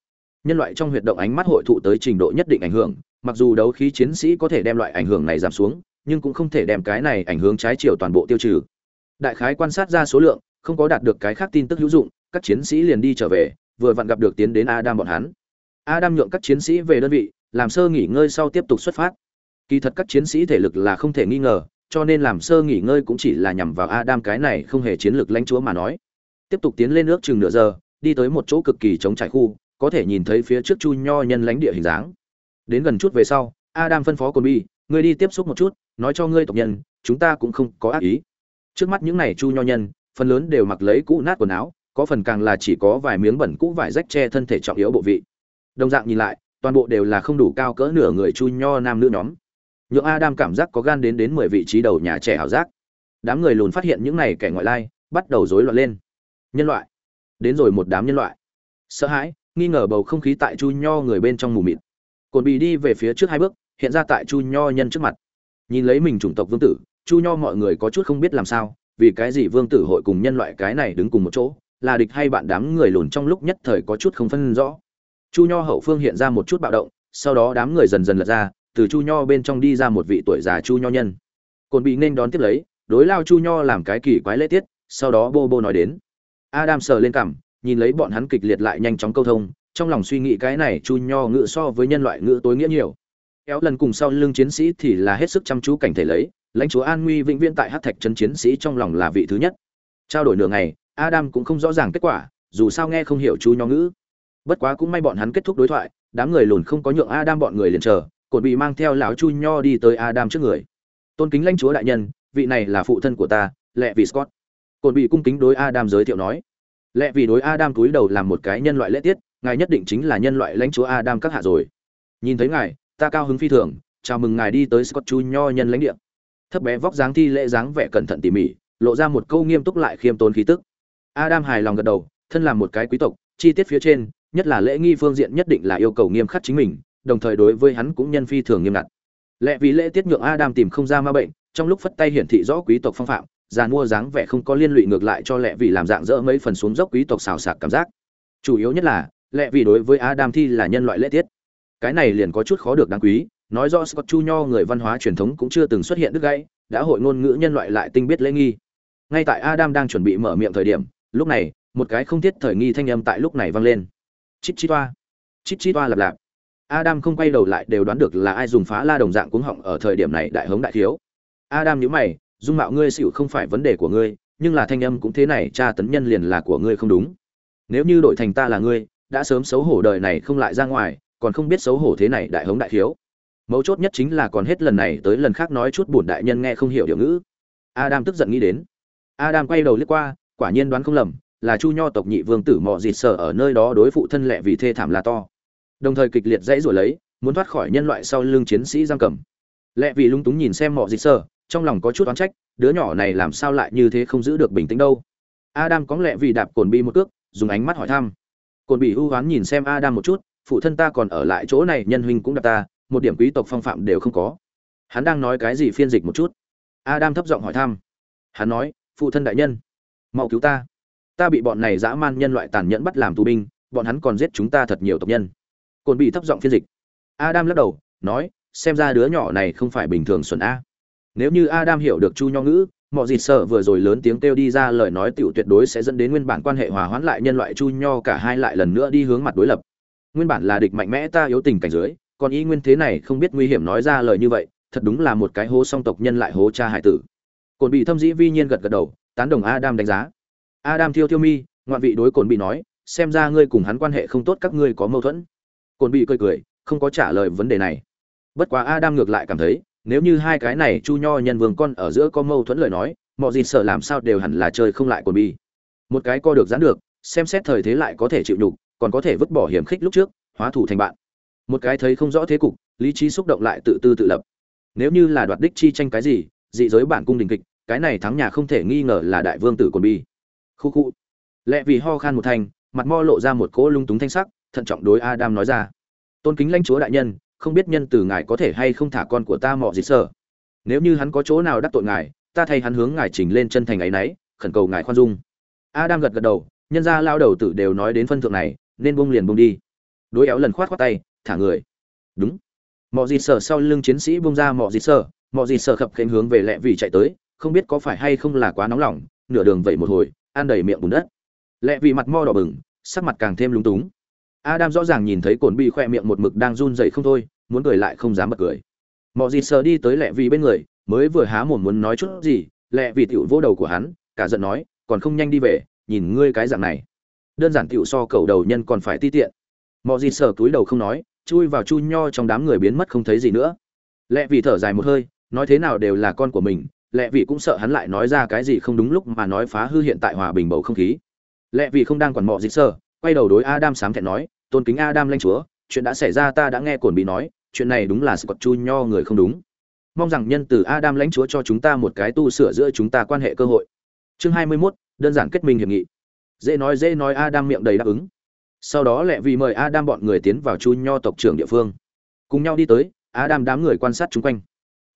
Nhân loại trong huyệt động ánh mắt hội thụ tới trình độ nhất định ảnh hưởng, mặc dù đấu khí chiến sĩ có thể đem loại ảnh hưởng này giảm xuống, nhưng cũng không thể đem cái này ảnh hưởng trái chiều toàn bộ tiêu trừ. Đại khái quan sát ra số lượng, không có đạt được cái khác tin tức hữu dụng, các chiến sĩ liền đi trở về, vừa vặn gặp được tiến đến adam bọn hắn adam nhượng các chiến sĩ về đơn vị làm sơ nghỉ ngơi sau tiếp tục xuất phát Kỳ thật các chiến sĩ thể lực là không thể nghi ngờ, cho nên làm sơ nghỉ ngơi cũng chỉ là nhằm vào Adam cái này không hề chiến lược lãnh chúa mà nói. Tiếp tục tiến lên nước chừng nửa giờ, đi tới một chỗ cực kỳ trống trải khu, có thể nhìn thấy phía trước Chu Nho nhân lãnh địa hình dáng. Đến gần chút về sau, Adam phân phó Côn Bi, ngươi đi tiếp xúc một chút, nói cho ngươi tộc nhân, chúng ta cũng không có ác ý. Trước mắt những này Chu Nho nhân, phần lớn đều mặc lấy cũ nát quần áo, có phần càng là chỉ có vài miếng bẩn cũ vải rách che thân thể trọng yếu bộ vị. Đồng dạng nhìn lại, toàn bộ đều là không đủ cao cỡ nửa người Chu Nho nam nữ nhóm, nhượng adam cảm giác có gan đến đến mười vị trí đầu nhà trẻ ảo giác. Đám người lùn phát hiện những này kẻ ngoại lai bắt đầu rối loạn lên. Nhân loại. Đến rồi một đám nhân loại. Sợ hãi nghi ngờ bầu không khí tại chu nho người bên trong mù mịt. Cồn bị đi về phía trước hai bước hiện ra tại chu nho nhân trước mặt. Nhìn lấy mình chủng tộc vương tử chu nho mọi người có chút không biết làm sao vì cái gì vương tử hội cùng nhân loại cái này đứng cùng một chỗ là địch hay bạn đám người lùn trong lúc nhất thời có chút không phân rõ chu nho hậu phương hiện ra một chút bạo động, sau đó đám người dần dần lật ra, từ chu nho bên trong đi ra một vị tuổi già chu nho nhân. Cồn bị nên đón tiếp lấy, đối lao chu nho làm cái kỳ quái lễ tiết, sau đó bô bô nói đến. Adam sờ lên cằm, nhìn lấy bọn hắn kịch liệt lại nhanh chóng câu thông, trong lòng suy nghĩ cái này chu nho ngự so với nhân loại ngự tối nghĩa nhiều. Kéo lần cùng sau lưng chiến sĩ thì là hết sức chăm chú cảnh thể lấy, lãnh chúa an nguy vĩnh viễn tại hát thạch chân chiến sĩ trong lòng là vị thứ nhất. Trao đổi nửa ngày, adam cũng không rõ ràng kết quả, dù sao nghe không hiểu chu nho ngữ bất quá cũng may bọn hắn kết thúc đối thoại, đám người lùn không có nhượng adam bọn người liền chờ cột bị mang theo lão chu nho đi tới adam trước người. Tôn kính lãnh chúa đại nhân, vị này là phụ thân của ta lẹ vị scott. Cột bị cung kính đối adam giới thiệu nói. Lẹ vì đối adam túi đầu làm một cái nhân loại lễ tiết, ngài nhất định chính là nhân loại lãnh chúa adam các hạ rồi. Nhìn thấy ngài, ta cao hứng phi thường, chào mừng ngài đi tới scott chu nho nhân lãnh địa. Thấp bé vóc dáng thi lễ dáng vẻ cẩn thận tỉ mỉ, lộ ra một câu nghiêm túc lại khiêm tốn khí tức. Adam hài lòng gật đầu, thân làm một cái quý tộc, chi tiết phía trên nhất là lễ nghi phương diện nhất định là yêu cầu nghiêm khắc chính mình, đồng thời đối với hắn cũng nhân phi thường nghiêm ngặt. Lẽ vì lễ tiết nhượng adam tìm không ra ma bệnh, trong lúc phất tay hiển thị rõ quý tộc phong phạm, già mua dáng vẻ không có liên lụy ngược lại cho lẽ vì làm dạng dỡ mấy phần xuống dốc quý tộc xào sạc cảm giác. Chủ yếu nhất là, lẽ vì đối với adam thi là nhân loại lễ tiết. Cái này liền có chút khó được đáng quý, nói rõ scott chu nho người văn hóa truyền thống cũng chưa từng xuất hiện đứt gãy, đã hội ngôn ngữ nhân loại lại tinh biết lễ nghi. Ngay tại adam đang chuẩn bị mở miệng thời điểm, lúc này, một cái không thiết thời nghi thanh âm tại lúc này vang lên chít chít toa. Chít chít toa lặp lạp. Adam không quay đầu lại đều đoán được là ai dùng phá la đồng dạng cuống họng ở thời điểm này đại hống đại thiếu. Adam nhíu mày, dung mạo ngươi xỉu không phải vấn đề của ngươi, nhưng là thanh âm cũng thế này, tra tấn nhân liền là của ngươi không đúng. Nếu như đổi thành ta là ngươi, đã sớm xấu hổ đời này không lại ra ngoài, còn không biết xấu hổ thế này đại hống đại thiếu. Mấu chốt nhất chính là còn hết lần này tới lần khác nói chút bổn đại nhân nghe không hiểu điều ngữ. Adam tức giận nghĩ đến. Adam quay đầu liếc qua, quả nhiên đoán không lầm là chu nho tộc nhị vương tử mọ dịt sở ở nơi đó đối phụ thân lệ vì thê thảm là to. Đồng thời kịch liệt dãy rồi lấy, muốn thoát khỏi nhân loại sau lưng chiến sĩ giam cầm. Lệ vì lung túng nhìn xem mọ dịt sở, trong lòng có chút oán trách, đứa nhỏ này làm sao lại như thế không giữ được bình tĩnh đâu. Adam có lẽ vì đạp cồn bi một cước, dùng ánh mắt hỏi thăm. Cồn bị ưu oán nhìn xem adam một chút, phụ thân ta còn ở lại chỗ này, nhân huynh cũng đạp ta, một điểm quý tộc phong phạm đều không có. Hắn đang nói cái gì phiên dịch một chút. Adam thấp giọng hỏi thăm. Hắn nói, phụ thân đại nhân, mau cứu ta ta bị bọn này dã man nhân loại tàn nhẫn bắt làm tù binh, bọn hắn còn giết chúng ta thật nhiều tộc nhân. Cồn bị thấp giọng phiên dịch. Adam lắc đầu, nói, xem ra đứa nhỏ này không phải bình thường xuẩn a. Nếu như adam hiểu được chu nho ngữ, mọi gì sợ vừa rồi lớn tiếng kêu đi ra lời nói tiểu tuyệt đối sẽ dẫn đến nguyên bản quan hệ hòa hoãn lại nhân loại chu nho cả hai lại lần nữa đi hướng mặt đối lập. Nguyên bản là địch mạnh mẽ ta yếu tình cảnh dưới, còn y nguyên thế này không biết nguy hiểm nói ra lời như vậy, thật đúng là một cái hố song tộc nhân lại hố cha hải tử. Cồn bị thâm dĩ vi nhiên gật gật đầu, tán đồng adam đánh giá adam thiêu thiêu mi, ngoạn vị đối cồn bị nói, xem ra ngươi cùng hắn quan hệ không tốt, các ngươi có mâu thuẫn. Cồn bị cười cười, không có trả lời vấn đề này. Bất quá adam ngược lại cảm thấy, nếu như hai cái này chu nho nhân vương con ở giữa có mâu thuẫn lời nói mọi gì sợ làm sao đều hẳn là chơi không lại cồn bị. Một cái co được giãn được, xem xét thời thế lại có thể chịu nhục, còn có thể vứt bỏ hiểm khích lúc trước, hóa thủ thành bạn. Một cái thấy không rõ thế cục, lý trí xúc động lại tự tư tự lập. Nếu như là đoạt đích chi tranh cái gì, dị giới bản cung đình kịch, cái này thắng nhà không thể nghi ngờ là đại vương tử cồn bi khu khu. Lẽ vì ho khan một thành, mặt mo lộ ra một cỗ lung túng thanh sắc, thận trọng đối adam nói ra. Tôn kính lãnh chúa đại nhân, không biết nhân từ ngài có thể hay không thả con của ta mọ gì sở. Nếu như hắn có chỗ nào đắc tội ngài, ta thay hắn hướng ngài chỉnh lên chân thành ấy nấy, khẩn cầu ngài khoan dung. Adam gật gật đầu, nhân ra lao đầu tử đều nói đến phân thượng này, nên bông liền bông đi. Đối éo lần khoát khoát tay, thả người. Đúng. Mọ gì sở sau lưng chiến sĩ bông ra mọ gì sở, mọ gì sở khập khánh hướng về lẹ vì chạy tới, không biết có phải hay không là quá nóng lòng, nửa đường vậy một hồi ăn đầy miệng bùn đất. Lẹ vì mặt mo đỏ bừng, sắc mặt càng thêm lúng túng. Adam rõ ràng nhìn thấy cồn bị khoe miệng một mực đang run dậy không thôi, muốn cười lại không dám bật cười. Mọi gì sờ đi tới lẹ vì bên người, mới vừa há mồm muốn nói chút gì, lẹ vì tiểu vô đầu của hắn, cả giận nói, còn không nhanh đi về, nhìn ngươi cái dạng này. Đơn giản tiểu so cầu đầu nhân còn phải ti tiện. Mọi gì sờ túi đầu không nói, chui vào chu nho trong đám người biến mất không thấy gì nữa. Lẹ vì thở dài một hơi, nói thế nào đều là con của mình lẽ vì cũng sợ hắn lại nói ra cái gì không đúng lúc mà nói phá hư hiện tại hòa bình bầu không khí lẽ vì không đang quản mọ gì sơ, quay đầu đối adam sám thẹn nói tôn kính adam lanh chúa chuyện đã xảy ra ta đã nghe cổn bị nói chuyện này đúng là Scott Chu Nho người không đúng. Mong rằng nhân từ Adam lãnh chúa cho chúng ta một cái tu sửa giữa chúng ta quan hệ cơ hội. Chương 21, đơn giản kết minh hiệp nghị. Dễ nói dễ nói Adam miệng đầy đáp ứng. Sau đó lẹ vì mời Adam bọn người tiến vào Chu Nho tộc trưởng địa phương. Cùng nhau đi tới, Adam đám người quan sát chúng quanh.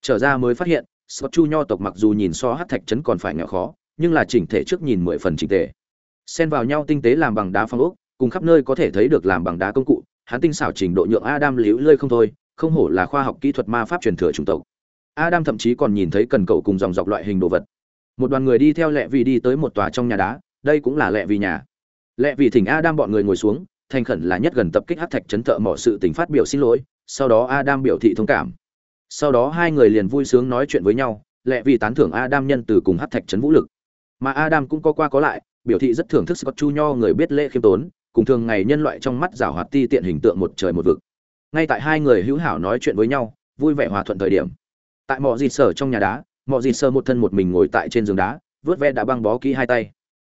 Trở ra mới phát hiện, Scott Chu Nho tộc mặc dù nhìn so hắc thạch trấn còn phải nghèo khó, nhưng là chỉnh thể trước nhìn mười phần chỉnh tề. Xen vào nhau tinh tế làm bằng đá phong ốc, cùng khắp nơi có thể thấy được làm bằng đá công cụ, hắn tinh xảo trình độ nhượng Adam liễu lơi không thôi, không hổ là khoa học kỹ thuật ma pháp truyền thừa chủng tộc. Adam thậm chí còn nhìn thấy cần cậu cùng dòng dọc loại hình đồ vật. Một đoàn người đi theo lẹ vì đi tới một tòa trong nhà đá đây cũng là lẹ vì nhà. Lẹ vì thỉnh adam bọn người ngồi xuống thành khẩn là nhất gần tập kích hắc thạch chấn thợ mỏ sự tình phát biểu xin lỗi sau đó adam biểu thị thông cảm sau đó hai người liền vui sướng nói chuyện với nhau, lẹ vì tán thưởng adam nhân từ cùng hát thạch chấn vũ lực. Mà adam cũng có qua có lại, biểu thị rất thưởng thức scott chu nho người biết lễ khiêm tốn, cùng thường ngày nhân loại trong mắt giảo hoạt ti tiện hình tượng một trời một vực. Ngay tại hai người hữu hảo nói chuyện với nhau, vui vẻ hòa thuận thời điểm. Tại mọi dịt sở trong nhà đá mọi dịt sơ một thân một mình ngồi tại trên giường đá, vớt ve đã băng bó kỹ hai tay.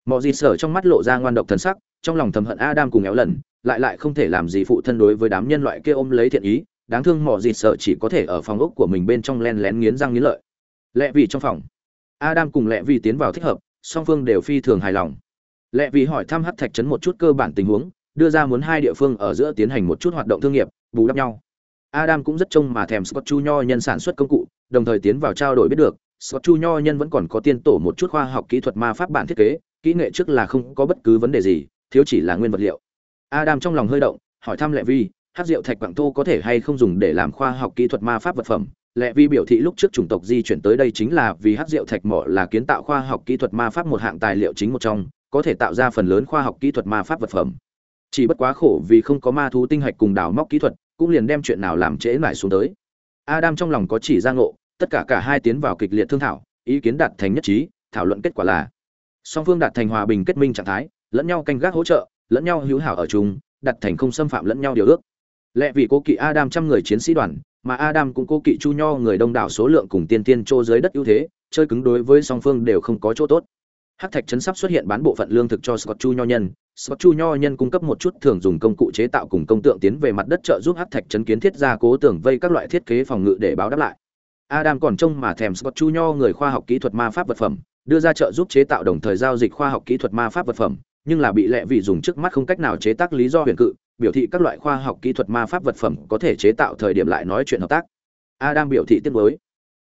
Mọi dịt sở trong mắt lộ ra ngoan độc thần sắc, trong lòng thầm hận adam cùng éo lần, lại lại không thể làm gì phụ thân đối với đám nhân loại kia ôm lấy thiện ý đáng thương mỏ gì sợ chỉ có thể ở phòng ốc của mình bên trong len lén nghiến răng nghiến lợi. Lẹ vì trong phòng. Adam cùng lẹ vì tiến vào thích hợp, song phương đều phi thường hài lòng. Lẹ vì hỏi thăm hát thạch trấn một chút cơ bản tình huống, đưa ra muốn hai địa phương ở giữa tiến hành một chút hoạt động thương nghiệp, bù đắp nhau. Adam cũng rất trông mà thèm scott chu nho nhân sản xuất công cụ, đồng thời tiến vào trao đổi biết được, scott chu nho nhân vẫn còn có tiên tổ một chút khoa học kỹ thuật ma pháp bản thiết kế, kỹ nghệ trước là không có bất cứ vấn đề gì, thiếu chỉ là nguyên vật liệu. Adam trong lòng hơi động, hỏi thăm lệ vi hát rượu thạch quảng tô có thể hay không dùng để làm khoa học kỹ thuật ma pháp vật phẩm. Lệ vi biểu thị lúc trước chủng tộc di chuyển tới đây chính là vì hát rượu thạch mỏ là kiến tạo khoa học kỹ thuật ma pháp một hạng tài liệu chính một trong, có thể tạo ra phần lớn khoa học kỹ thuật ma pháp vật phẩm. Chỉ bất quá khổ vì không có ma thú tinh hạch cùng đào móc kỹ thuật, cũng liền đem chuyện nào làm trễ lại xuống tới. Adam trong lòng có chỉ ra ngộ, tất cả cả hai tiến vào kịch liệt thương thảo, ý kiến đạt thành nhất trí, thảo luận kết quả là song phương đạt thành hòa bình kết minh trạng thái, lẫn nhau canh gác hỗ trợ, lẫn nhau hữu hảo ở chung đặt thành không xâm phạm lẫn nhau điều ước lẽ vì cố kỵ adam trăm người chiến sĩ đoàn, mà adam cũng cố kỵ chu nho người đông đảo số lượng cùng tiên tiên trô dưới đất ưu thế, chơi cứng đối với song phương đều không có chỗ tốt. Hắc thạch trấn sắp xuất hiện bán bộ phận lương thực cho scott chu nho nhân. Scott chu nho nhân cung cấp một chút thường dùng công cụ chế tạo cùng công tượng tiến về mặt đất trợ giúp hắc thạch trấn kiến thiết ra cố tưởng vây các loại thiết kế phòng ngự để báo đáp lại. Adam còn trông mà thèm scott chu nho người khoa học kỹ thuật ma pháp vật phẩm, đưa ra trợ giúp chế tạo đồng thời giao dịch khoa học kỹ thuật ma pháp vật phẩm, nhưng là bị lệ vì dùng trước mắt không cách nào chế tác lý do huyền cự biểu thị các loại khoa học kỹ thuật ma pháp vật phẩm có thể chế tạo thời điểm lại nói chuyện hợp tác. Adam biểu thị tiếc nuối.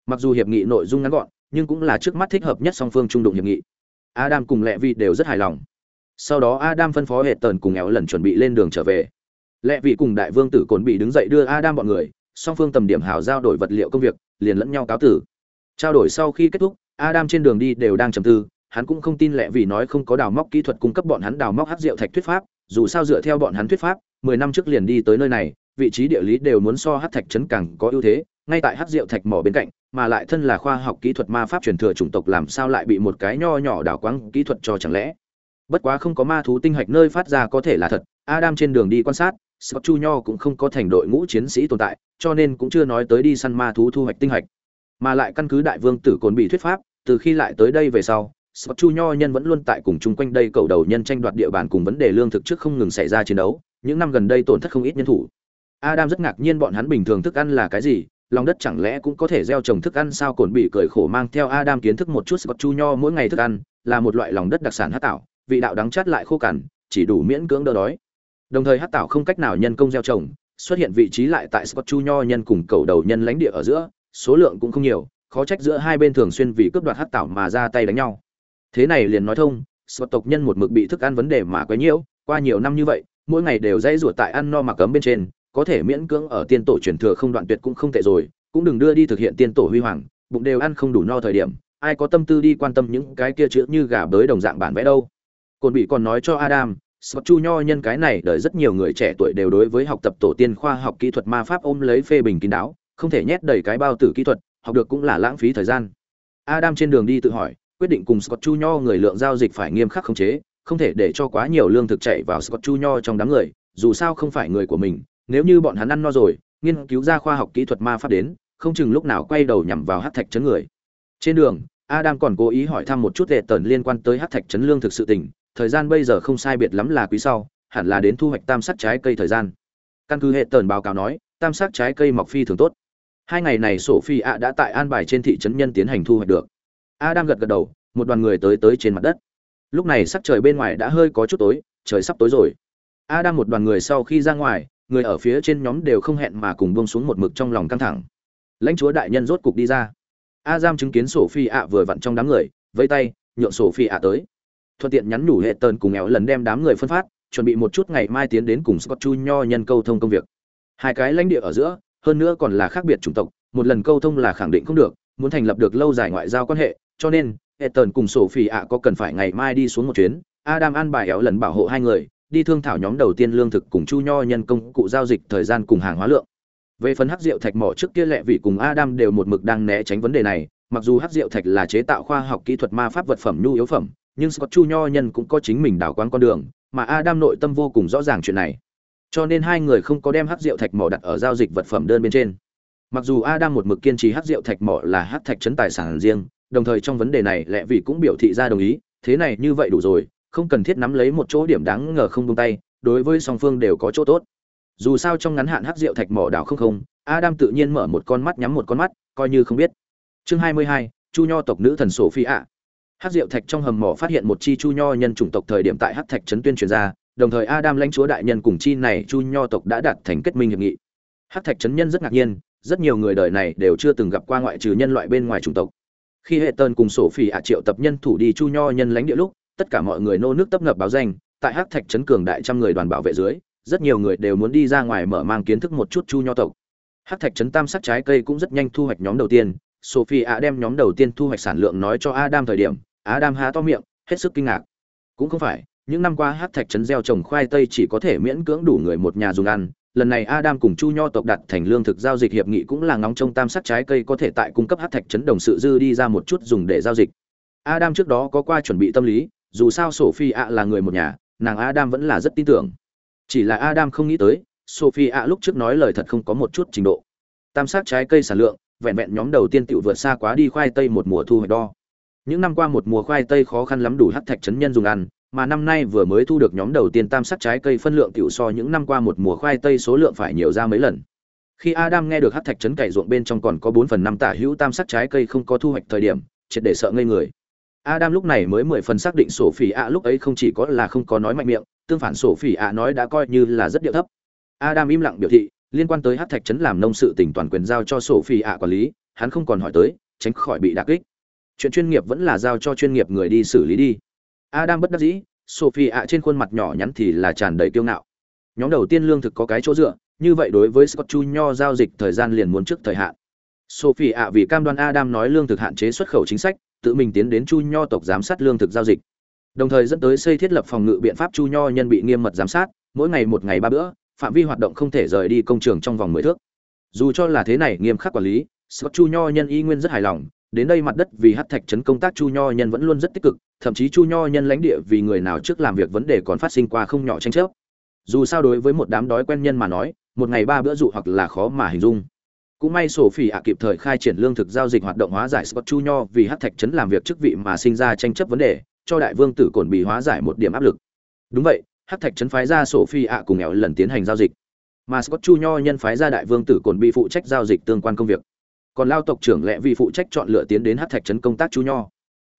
Mặc dù hiệp nghị nội dung ngắn gọn, nhưng cũng là trước mắt thích hợp nhất song phương trung đụng hiệp nghị. Adam cùng lệ vị đều rất hài lòng. Sau đó adam phân phó hệ tần cùng éo lần chuẩn bị lên đường trở về. Lệ vị cùng đại vương tử cồn bị đứng dậy đưa adam bọn người, song phương tầm điểm hào giao đổi vật liệu công việc, liền lẫn nhau cáo tử. Trao đổi sau khi kết thúc, adam trên đường đi đều đang trầm tư, hắn cũng không tin lệ vị nói không có đào móc kỹ thuật cung cấp bọn hắn đào móc hắc rượu thạch thuyết pháp dù sao dựa theo bọn hắn thuyết pháp, mười năm trước liền đi tới nơi này, vị trí địa lý đều muốn so Hắc thạch trấn càng có ưu thế, ngay tại Hắc Diệu thạch mỏ bên cạnh, mà lại thân là khoa học kỹ thuật ma pháp truyền thừa chủng tộc làm sao lại bị một cái nho nhỏ đảo quáng kỹ thuật cho chẳng lẽ? Bất quá không có ma thú tinh hạch nơi phát ra có thể là thật, adam trên đường đi quan sát, scott chu nho cũng không có thành đội ngũ chiến sĩ tồn tại, cho nên cũng chưa nói tới đi săn ma thú thu hoạch tinh hạch. Mà lại căn cứ đại vương tử cồn bị thuyết pháp, từ khi lại tới đây về sau Scott Chu Nho nhân vẫn luôn tại cùng chung quanh đây cầu đầu nhân tranh đoạt địa bàn cùng vấn đề lương thực trước không ngừng xảy ra chiến đấu, những năm gần đây tổn thất không ít nhân thủ. Adam rất ngạc nhiên bọn hắn bình thường thức ăn là cái gì, lòng đất chẳng lẽ cũng có thể gieo trồng thức ăn sao cồn bị cười khổ mang theo Adam kiến thức một chút Scott Chu Nho mỗi ngày thức ăn, là một loại lòng đất đặc sản hát tạo, vị đạo đắng chát lại khô cằn, chỉ đủ miễn cưỡng đỡ đói. Đồng thời hát tạo không cách nào nhân công gieo trồng, xuất hiện vị trí lại tại Scott Chu Nho nhân cùng cầu đầu nhân lãnh địa ở giữa, số lượng cũng không nhiều, khó trách giữa hai bên thường xuyên vì cướp đoạt hát tạo mà ra tay đánh nhau thế này liền nói thông sọt tộc nhân một mực bị thức ăn vấn đề mà quấy nhiễu qua nhiều năm như vậy mỗi ngày đều dãy ruột tại ăn no mà cấm bên trên có thể miễn cưỡng ở tiên tổ truyền thừa không đoạn tuyệt cũng không tệ rồi cũng đừng đưa đi thực hiện tiên tổ huy hoàng bụng đều ăn không đủ no thời điểm ai có tâm tư đi quan tâm những cái kia chữ như gà bới đồng dạng bản vẽ đâu cồn bị còn nói cho adam sọt Chu Nho nhân cái này đợi rất nhiều người trẻ tuổi đều đối với học tập tổ tiên khoa học kỹ thuật ma pháp ôm lấy phê bình kín đáo, không thể nhét đầy cái bao tử kỹ thuật, học được cũng là lãng phí thời gian. Adam trên đường đi tự hỏi, quyết định cùng Scott Chu Nho người lượng giao dịch phải nghiêm khắc khống chế, không thể để cho quá nhiều lương thực chạy vào Scott Chu Nho trong đám người, dù sao không phải người của mình, nếu như bọn hắn ăn no rồi, nghiên cứu ra khoa học kỹ thuật ma pháp đến, không chừng lúc nào quay đầu nhằm vào hắc thạch trấn người. Trên đường, Adam còn cố ý hỏi thăm một chút về tần liên quan tới hắc thạch trấn lương thực sự tình, thời gian bây giờ không sai biệt lắm là quý sau, hẳn là đến thu hoạch tam sắc trái cây thời gian. Căn cứ hệ tần báo cáo nói, tam sắc trái cây mọc phi thường tốt. Hai ngày này Sophie ạ đã tại an bài trên thị trấn nhân tiến hành thu hoạch được. Adam gật gật đầu, một đoàn người tới tới trên mặt đất. Lúc này sắc trời bên ngoài đã hơi có chút tối, trời sắp tối rồi. Adam một đoàn người sau khi ra ngoài, người ở phía trên nhóm đều không hẹn mà cùng buông xuống một mực trong lòng căng thẳng. Lãnh chúa đại nhân rốt cục đi ra. Adam chứng kiến Sophie ạ vừa vặn trong đám người, vẫy tay, nhượng Sophie ạ tới. Thuận tiện nhắn nhủ hệ tần cùng éo lần đem đám người phân phát, chuẩn bị một chút ngày mai tiến đến cùng Scott Chu Nho nhân câu thông công việc. Hai cái lãnh địa ở giữa, hơn nữa còn là khác biệt chủng tộc, một lần câu thông là khẳng định không được, muốn thành lập được lâu dài ngoại giao quan hệ, cho nên Ethan cùng Sophie ạ có cần phải ngày mai đi xuống một chuyến. Adam an bài éo lần bảo hộ hai người, đi thương thảo nhóm đầu tiên lương thực cùng Chu Nho nhân công cụ giao dịch thời gian cùng hàng hóa lượng. Về phần hắc rượu thạch mỏ trước kia lệ vị cùng Adam đều một mực đang né tránh vấn đề này, mặc dù hắc rượu thạch là chế tạo khoa học kỹ thuật ma pháp vật phẩm nhu yếu phẩm, nhưng Scott Chu Nho nhân cũng có chính mình đảo quán con đường, mà Adam nội tâm vô cùng rõ ràng chuyện này. Cho nên hai người không có đem hắc rượu thạch mỏ đặt ở giao dịch vật phẩm đơn bên trên. Mặc dù Adam một mực kiên trì hắc rượu thạch mỏ là hắc thạch trấn tài sản riêng, đồng thời trong vấn đề này lẽ vì cũng biểu thị ra đồng ý, thế này như vậy đủ rồi, không cần thiết nắm lấy một chỗ điểm đáng ngờ không tung tay, đối với song phương đều có chỗ tốt. Dù sao trong ngắn hạn hắc rượu thạch mỏ đảo không không, adam tự nhiên mở một con mắt nhắm một con mắt, coi như không biết. Chương hai mươi hai, chu nho tộc nữ thần sổ phi ạ hắc rượu thạch trong hầm mỏ phát hiện một chi chu nho nhân chủng tộc thời điểm tại hắc thạch trấn tuyên truyền ra, đồng thời adam lãnh chúa đại nhân cùng chi này chu nho tộc đã đạt thành kết minh hiệp nghị. Hắc thạch trấn nhân rất ngạc nhiên, rất nhiều người đời này đều chưa từng gặp qua ngoại trừ nhân loại bên ngoài chủng tộc khi hệ tần cùng sổ phi ạ triệu tập nhân thủ đi chu nho nhân lãnh địa lúc, tất cả mọi người nô nước tấp nập báo danh, tại hắc thạch trấn cường đại trăm người đoàn bảo vệ dưới, rất nhiều người đều muốn đi ra ngoài mở mang kiến thức một chút chu nho tộc. Hắc thạch trấn tam sắc trái cây cũng rất nhanh thu hoạch nhóm đầu tiên sophie ạ đem nhóm đầu tiên thu hoạch sản lượng nói cho adam thời điểm, adam há to miệng, hết sức kinh ngạc. Cũng không phải, những năm qua hắc thạch trấn gieo trồng khoai tây chỉ có thể miễn cưỡng đủ người một nhà dùng ăn lần này adam cùng chu nho tộc đặt thành lương thực giao dịch hiệp nghị cũng là ngóng trông tam sắc trái cây có thể tại cung cấp hắc thạch chấn đồng sự dư đi ra một chút dùng để giao dịch. Adam trước đó có qua chuẩn bị tâm lý, dù sao sophie ạ là người một nhà, nàng adam vẫn là rất tin tưởng. Chỉ là adam không nghĩ tới sophie ạ lúc trước nói lời thật không có một chút trình độ. Tam sắc trái cây sản lượng, vẹn vẹn nhóm đầu tiên tiểu vượt xa quá đi khoai tây một mùa thu hoạch đo. Những năm qua một mùa khoai tây khó khăn lắm đủ hắc thạch chấn nhân dùng ăn mà năm nay vừa mới thu được nhóm đầu tiên tam sắc trái cây phân lượng tiểu so những năm qua một mùa khoai tây số lượng phải nhiều ra mấy lần. Khi adam nghe được hắc thạch trấn cày ruộng bên trong còn có bốn phần năm tả hữu tam sắc trái cây không có thu hoạch thời điểm, triệt để sợ ngây người. Adam lúc này mới mười phần xác định sổ phỉ ạ lúc ấy không chỉ có là không có nói mạnh miệng, tương phản sổ phỉ ạ nói đã coi như là rất điệu thấp. Adam im lặng biểu thị, liên quan tới hắc thạch trấn làm nông sự tỉnh toàn quyền giao cho sổ phỉ ạ quản lý, hắn không còn hỏi tới, tránh khỏi bị đặc kích. Chuyện chuyên nghiệp vẫn là giao cho chuyên nghiệp người đi xử lý đi adam bất đắc dĩ sophie ạ trên khuôn mặt nhỏ nhắn thì là tràn đầy kiêu ngạo. Nhóm đầu tiên lương thực có cái chỗ dựa, như vậy đối với scott chu nho giao dịch thời gian liền muốn trước thời hạn. Sophie ạ vì cam đoan adam nói lương thực hạn chế xuất khẩu chính sách, tự mình tiến đến chu nho tộc giám sát lương thực giao dịch. Đồng thời dẫn tới xây thiết lập phòng ngự biện pháp chu nho nhân bị nghiêm mật giám sát, mỗi ngày một ngày ba bữa, phạm vi hoạt động không thể rời đi công trường trong vòng mười thước. Dù cho là thế này nghiêm khắc quản lý, scott chu nho nhân y nguyên rất hài lòng, đến đây mặt đất vì hắc thạch trấn công tác chu nho nhân vẫn luôn rất tích cực thậm chí chu nho nhân lãnh địa vì người nào trước làm việc vấn đề còn phát sinh qua không nhỏ tranh chấp. Dù sao đối với một đám đói quen nhân mà nói, một ngày ba bữa dụ hoặc là khó mà hình dung. Cũng may sổ phỉ ạ kịp thời khai triển lương thực giao dịch hoạt động hóa giải scott chu nho vì hát thạch trấn làm việc chức vị mà sinh ra tranh chấp vấn đề, cho đại vương tử cổn bị hóa giải một điểm áp lực. Đúng vậy, hát thạch trấn phái ra sổ phi ạ cùng nghèo lần tiến hành giao dịch. Mà scott chu nho nhân phái ra đại vương tử cổn bị phụ trách giao dịch tương quan công việc. Còn lao tộc trưởng lẽ vì phụ trách chọn lựa tiến đến hát thạch trấn công tác chu nho.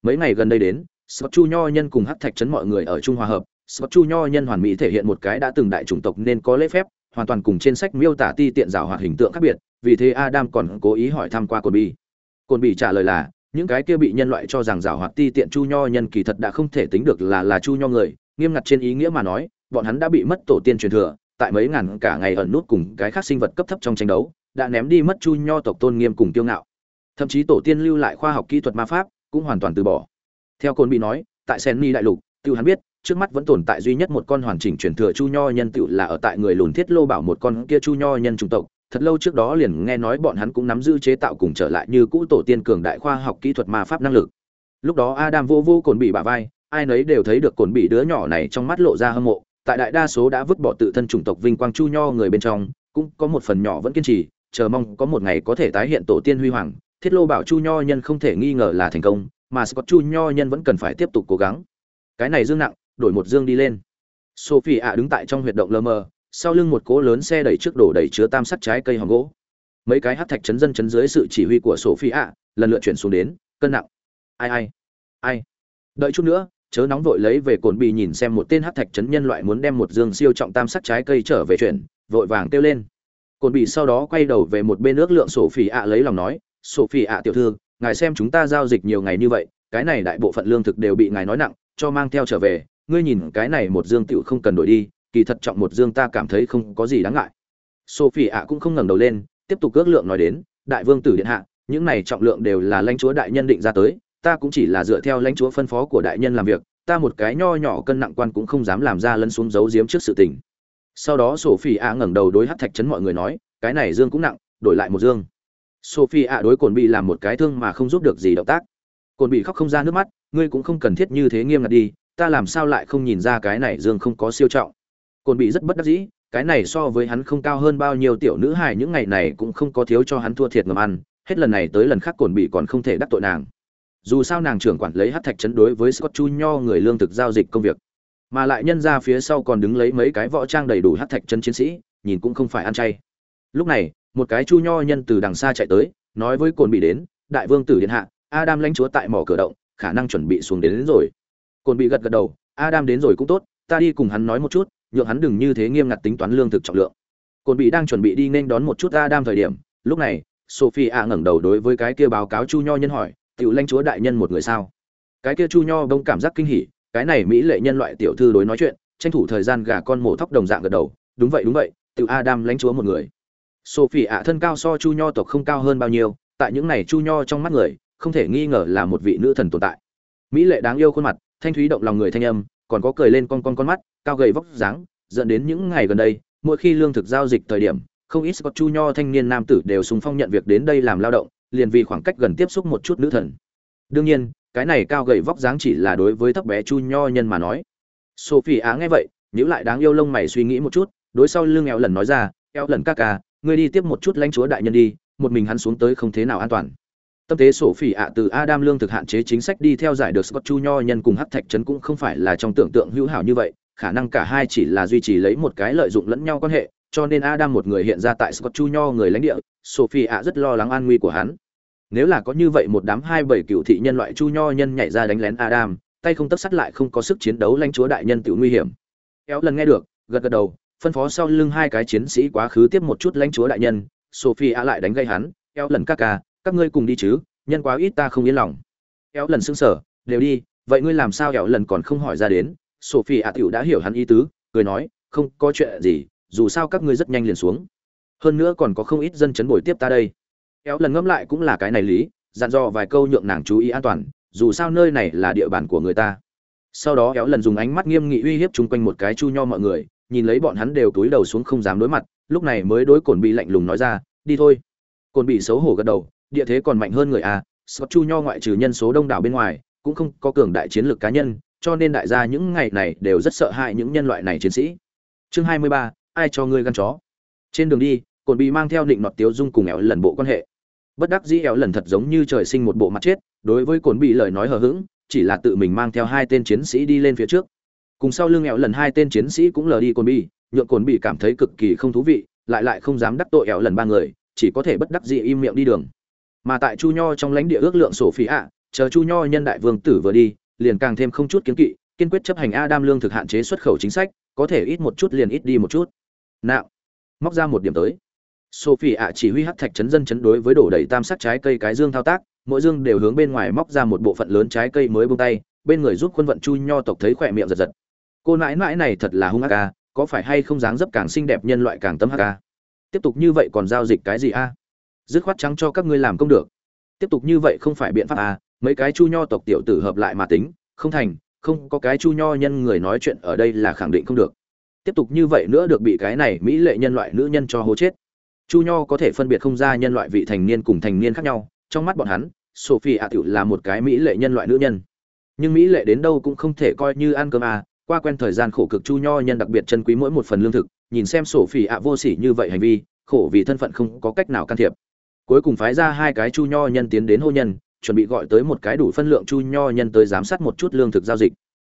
Mấy ngày gần đây đến scott chu nho nhân cùng hát thạch trấn mọi người ở trung hòa hợp, scott chu nho nhân hoàn mỹ thể hiện một cái đã từng đại chủng tộc nên có lễ phép, hoàn toàn cùng trên sách miêu tả ti tiện rào hoạt hình tượng khác biệt, vì thế adam còn cố ý hỏi thăm qua cồn Bì. cồn Bì trả lời là, những cái kia bị nhân loại cho rằng rào hoạt ti tiện chu nho nhân kỳ thật đã không thể tính được là là chu nho người, nghiêm ngặt trên ý nghĩa mà nói, bọn hắn đã bị mất tổ tiên truyền thừa, tại mấy ngàn cả ngày ẩn nút cùng cái khác sinh vật cấp thấp trong tranh đấu, đã ném đi mất chu nho tộc tôn nghiêm cùng kiêu ngạo thậm chí tổ tiên lưu lại khoa học kỹ thuật ma pháp cũng hoàn toàn từ bỏ theo cồn bị nói, tại sen mi đại lục tự hắn biết, trước mắt vẫn tồn tại duy nhất một con hoàn chỉnh truyền thừa chu nho nhân tựu là ở tại người lùn thiết lô bảo một con kia chu nho nhân chủng tộc. Thật lâu trước đó liền nghe nói bọn hắn cũng nắm giữ chế tạo cùng trở lại như cũ tổ tiên cường đại khoa học kỹ thuật ma pháp năng lực. Lúc đó adam vô vô cồn bị bả vai, ai nấy đều thấy được cồn bị đứa nhỏ này trong mắt lộ ra hâm mộ. Tại đại đa số đã vứt bỏ tự thân chủng tộc vinh quang chu nho người bên trong, cũng có một phần nhỏ vẫn kiên trì, chờ mong có một ngày có thể tái hiện tổ tiên huy hoàng. Thiết lô bảo chu nho nhân không thể nghi ngờ là thành công mà scott chu nho nhân vẫn cần phải tiếp tục cố gắng. Cái này dương nặng, đổi một dương đi lên. Sophie ạ đứng tại trong huyệt động lơ mờ, sau lưng một cỗ lớn xe đẩy trước đổ đầy chứa tam sắt trái cây hòm gỗ. Mấy cái hắc thạch chấn dân chấn dưới sự chỉ huy của sophie ạ, lần lượt chuyển xuống đến, cân nặng. Ai ai ai. Đợi chút nữa, chớ nóng vội lấy về cồn bì nhìn xem một tên hắc thạch chấn nhân loại muốn đem một dương siêu trọng tam sắt trái cây trở về chuyển, vội vàng kêu lên. Cồn bì sau đó quay đầu về một bên ước lượng sổ ạ lấy lòng nói sổ ạ tiểu thư ngài xem chúng ta giao dịch nhiều ngày như vậy, cái này đại bộ phận lương thực đều bị ngài nói nặng, cho mang theo trở về, ngươi nhìn cái này một dương tiểu không cần đổi đi, kỳ thật trọng một dương ta cảm thấy không có gì đáng ngại. Sophie ạ cũng không ngẩng đầu lên, tiếp tục ước lượng nói đến, đại vương tử điện hạ, những này trọng lượng đều là lãnh chúa đại nhân định ra tới, ta cũng chỉ là dựa theo lãnh chúa phân phó của đại nhân làm việc, ta một cái nho nhỏ cân nặng quan cũng không dám làm ra lấn xuống giấu giếm trước sự tình. Sau đó sophie ạ ngẩng đầu đối hát thạch chấn mọi người nói, cái này dương cũng nặng, đổi lại một dương sophie ạ đối cồn bị làm một cái thương mà không giúp được gì động tác. Cồn bị khóc không ra nước mắt, ngươi cũng không cần thiết như thế nghiêm ngặt đi, ta làm sao lại không nhìn ra cái này dương không có siêu trọng. Cồn bị rất bất đắc dĩ, cái này so với hắn không cao hơn bao nhiêu tiểu nữ hài những ngày này cũng không có thiếu cho hắn thua thiệt ngầm ăn, hết lần này tới lần khác cồn bị còn không thể đắc tội nàng. Dù sao nàng trưởng quản lấy hát thạch chấn đối với scott chu nho người lương thực giao dịch công việc, mà lại nhân ra phía sau còn đứng lấy mấy cái võ trang đầy đủ hát thạch chấn chiến sĩ, nhìn cũng không phải ăn chay. Lúc này một cái chu nho nhân từ đằng xa chạy tới nói với cồn bị đến đại vương tử điện hạ adam lãnh chúa tại mỏ cửa động khả năng chuẩn bị xuống đến, đến rồi. Cồn bị gật gật đầu adam đến rồi cũng tốt ta đi cùng hắn nói một chút nhượng hắn đừng như thế nghiêm ngặt tính toán lương thực trọng lượng. Cồn bị đang chuẩn bị đi nên đón một chút adam thời điểm lúc này sophie a ngẩng đầu đối với cái kia báo cáo chu nho nhân hỏi tiểu lãnh chúa đại nhân một người sao? Cái kia chu nho đông cảm giác kinh hỉ cái này mỹ lệ nhân loại tiểu thư đối nói chuyện tranh thủ thời gian gà con mổ thóc đồng dạng gật đầu đúng vậy đúng vậy tiểu adam lãnh chúa một người sophie ạ, thân cao so chu nho tộc không cao hơn bao nhiêu, tại những này chu nho trong mắt người, không thể nghi ngờ là một vị nữ thần tồn tại. Mỹ lệ đáng yêu khuôn mặt, thanh thúy động lòng người thanh âm, còn có cười lên con con con mắt, cao gầy vóc dáng, dẫn đến những ngày gần đây, mỗi khi lương thực giao dịch thời điểm, không ít có chu nho thanh niên nam tử đều xung phong nhận việc đến đây làm lao động, liền vì khoảng cách gần tiếp xúc một chút nữ thần. Đương nhiên, cái này cao gầy vóc dáng chỉ là đối với thấp bé chu nho nhân mà nói. Sophie á nghe vậy nhữ lại đáng yêu lông mày suy nghĩ một chút, đối sau lưng eo lần nói ra eo lần ca ca ngươi đi tiếp một chút lãnh chúa đại nhân đi, một mình hắn xuống tới không thế nào an toàn. Tâm tế sổ phỉ ạ từ adam lương thực hạn chế chính sách đi theo giải được scott chu nho nhân cùng hắc thạch trấn cũng không phải là trong tưởng tượng hữu hảo như vậy, khả năng cả hai chỉ là duy trì lấy một cái lợi dụng lẫn nhau quan hệ, cho nên adam một người hiện ra tại scott chu nho người lãnh địa sophie ạ rất lo lắng an nguy của hắn. Nếu là có như vậy một đám hai bảy cựu thị nhân loại chu nho nhân nhảy ra đánh lén adam, tay không tất sắt lại không có sức chiến đấu lãnh chúa đại nhân tự nguy hiểm. Kéo lần nghe được, gật gật đầu phân phó sau lưng hai cái chiến sĩ quá khứ tiếp một chút lãnh chúa đại nhân sophie a lại đánh gây hắn eo lần các ca, các ngươi cùng đi chứ, nhân quá ít ta không yên lòng. Eo lần xưng sở đều đi, vậy ngươi làm sao? Eo lần còn không hỏi ra đến sophie ạ tiểu đã hiểu hắn ý tứ, cười nói, không có chuyện gì, dù sao các ngươi rất nhanh liền xuống. Hơn nữa còn có không ít dân chấn bồi tiếp ta đây. Eo lần ngẫm lại cũng là cái này lý, dặn dò vài câu nhượng nàng chú ý an toàn, dù sao nơi này là địa bàn của người ta. Sau đó Éo lần dùng ánh mắt nghiêm nghị uy hiếp chung quanh một cái chu nho mọi người nhìn lấy bọn hắn đều túi đầu xuống không dám đối mặt, lúc này mới đối cồn bị lạnh lùng nói ra, đi thôi. Cồn bị xấu hổ gật đầu, địa thế còn mạnh hơn người a scott chu nho ngoại trừ nhân số đông đảo bên ngoài, cũng không có cường đại chiến lược cá nhân, cho nên đại gia những ngày này đều rất sợ hãi những nhân loại này chiến sĩ. Chương hai mươi ba, ai cho ngươi gan chó? Trên đường đi cồn bị mang theo định nọt tiếu dung cùng éo lần bộ quan hệ. Bất đắc dĩ éo lần thật giống như trời sinh một bộ mặt chết, đối với cồn bị lời nói hờ hững, chỉ là tự mình mang theo hai tên chiến sĩ đi lên phía trước cùng sau lưng éo lần hai tên chiến sĩ cũng lờ đi cồn bi, nhượng cồn bị cảm thấy cực kỳ không thú vị lại lại không dám đắc tội éo lần ba người chỉ có thể bất đắc dĩ im miệng đi đường. Mà tại chu nho trong lãnh địa ước lượng sổ phí ạ chờ chu nho nhân đại vương tử vừa đi liền càng thêm không chút kiến kỵ kiên quyết chấp hành adam lương thực hạn chế xuất khẩu chính sách có thể ít một chút liền ít đi một chút. Nạo móc ra một điểm tới. Sophie ạ chỉ huy hát thạch chấn dân chấn đối với đổ đầy tam sắc trái cây cái dương thao tác mỗi dương đều hướng bên ngoài móc ra một bộ phận lớn trái cây mới buông tay bên người giúp quân vận chu nho tộc thấy khỏe miệng giật giật cô nãi nãi này thật là hung ác ca có phải hay không dáng dấp càng xinh đẹp nhân loại càng tấm hắc ca tiếp tục như vậy còn giao dịch cái gì a? Dứt khoát trắng cho các ngươi làm công được. Tiếp tục như vậy không phải biện pháp a, mấy cái chu nho tộc tiểu tử hợp lại mà tính, không thành, không có cái chu nho nhân người nói chuyện ở đây là khẳng định không được. Tiếp tục như vậy nữa được bị cái này mỹ lệ nhân loại nữ nhân cho hố chết. Chu nho có thể phân biệt không ra nhân loại vị thành niên cùng thành niên khác nhau, trong mắt bọn hắn sophie ạ tiểu là một cái mỹ lệ nhân loại nữ nhân. Nhưng mỹ lệ đến đâu cũng không thể coi như ăn cơm à qua quen thời gian khổ cực chu nho nhân đặc biệt chân quý mỗi một phần lương thực, nhìn xem sổ phỉ ạ vô sỉ như vậy hành vi, khổ vì thân phận không có cách nào can thiệp. Cuối cùng phái ra hai cái chu nho nhân tiến đến hô nhân, chuẩn bị gọi tới một cái đủ phân lượng chu nho nhân tới giám sát một chút lương thực giao dịch.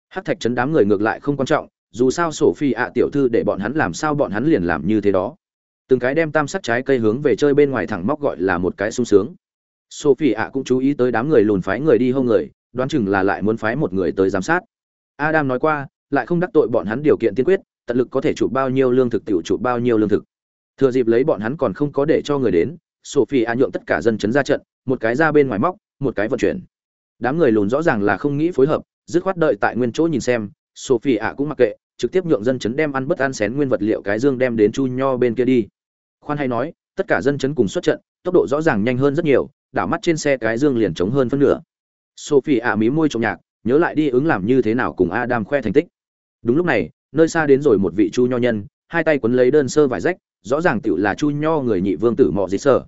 Hắc thạch chấn đám người ngược lại không quan trọng, dù sao sổ phi ạ tiểu thư để bọn hắn làm sao bọn hắn liền làm như thế đó. Từng cái đem tam sắc trái cây hướng về chơi bên ngoài thẳng móc gọi là một cái sung sướng. Sophie ạ cũng chú ý tới đám người lùn phái người đi hông người, đoán chừng là lại muốn phái một người tới giám sát. Adam nói qua lại không đắc tội bọn hắn điều kiện tiên quyết, tận lực có thể chụp bao nhiêu lương thực tiểu chụp bao nhiêu lương thực. Thừa dịp lấy bọn hắn còn không có để cho người đến sophie ạ nhượng tất cả dân chấn ra trận, một cái ra bên ngoài móc, một cái vận chuyển. Đám người lùn rõ ràng là không nghĩ phối hợp, dứt khoát đợi tại nguyên chỗ nhìn xem sophie ạ cũng mặc kệ, trực tiếp nhượng dân chấn đem ăn bất ăn xén nguyên vật liệu cái dương đem đến chu nho bên kia đi. Khoan hay nói, tất cả dân chấn cùng xuất trận, tốc độ rõ ràng nhanh hơn rất nhiều, đảo mắt trên xe cái dương liền trống hơn phân nửa. Sophie ạ mí môi trong nhạc, nhớ lại đi ứng làm như thế nào cùng adam khoe thành tích đúng lúc này, nơi xa đến rồi một vị chu nho nhân, hai tay quấn lấy đơn sơ vải rách, rõ ràng tựu là chu nho người nhị vương tử mọ dịt sở.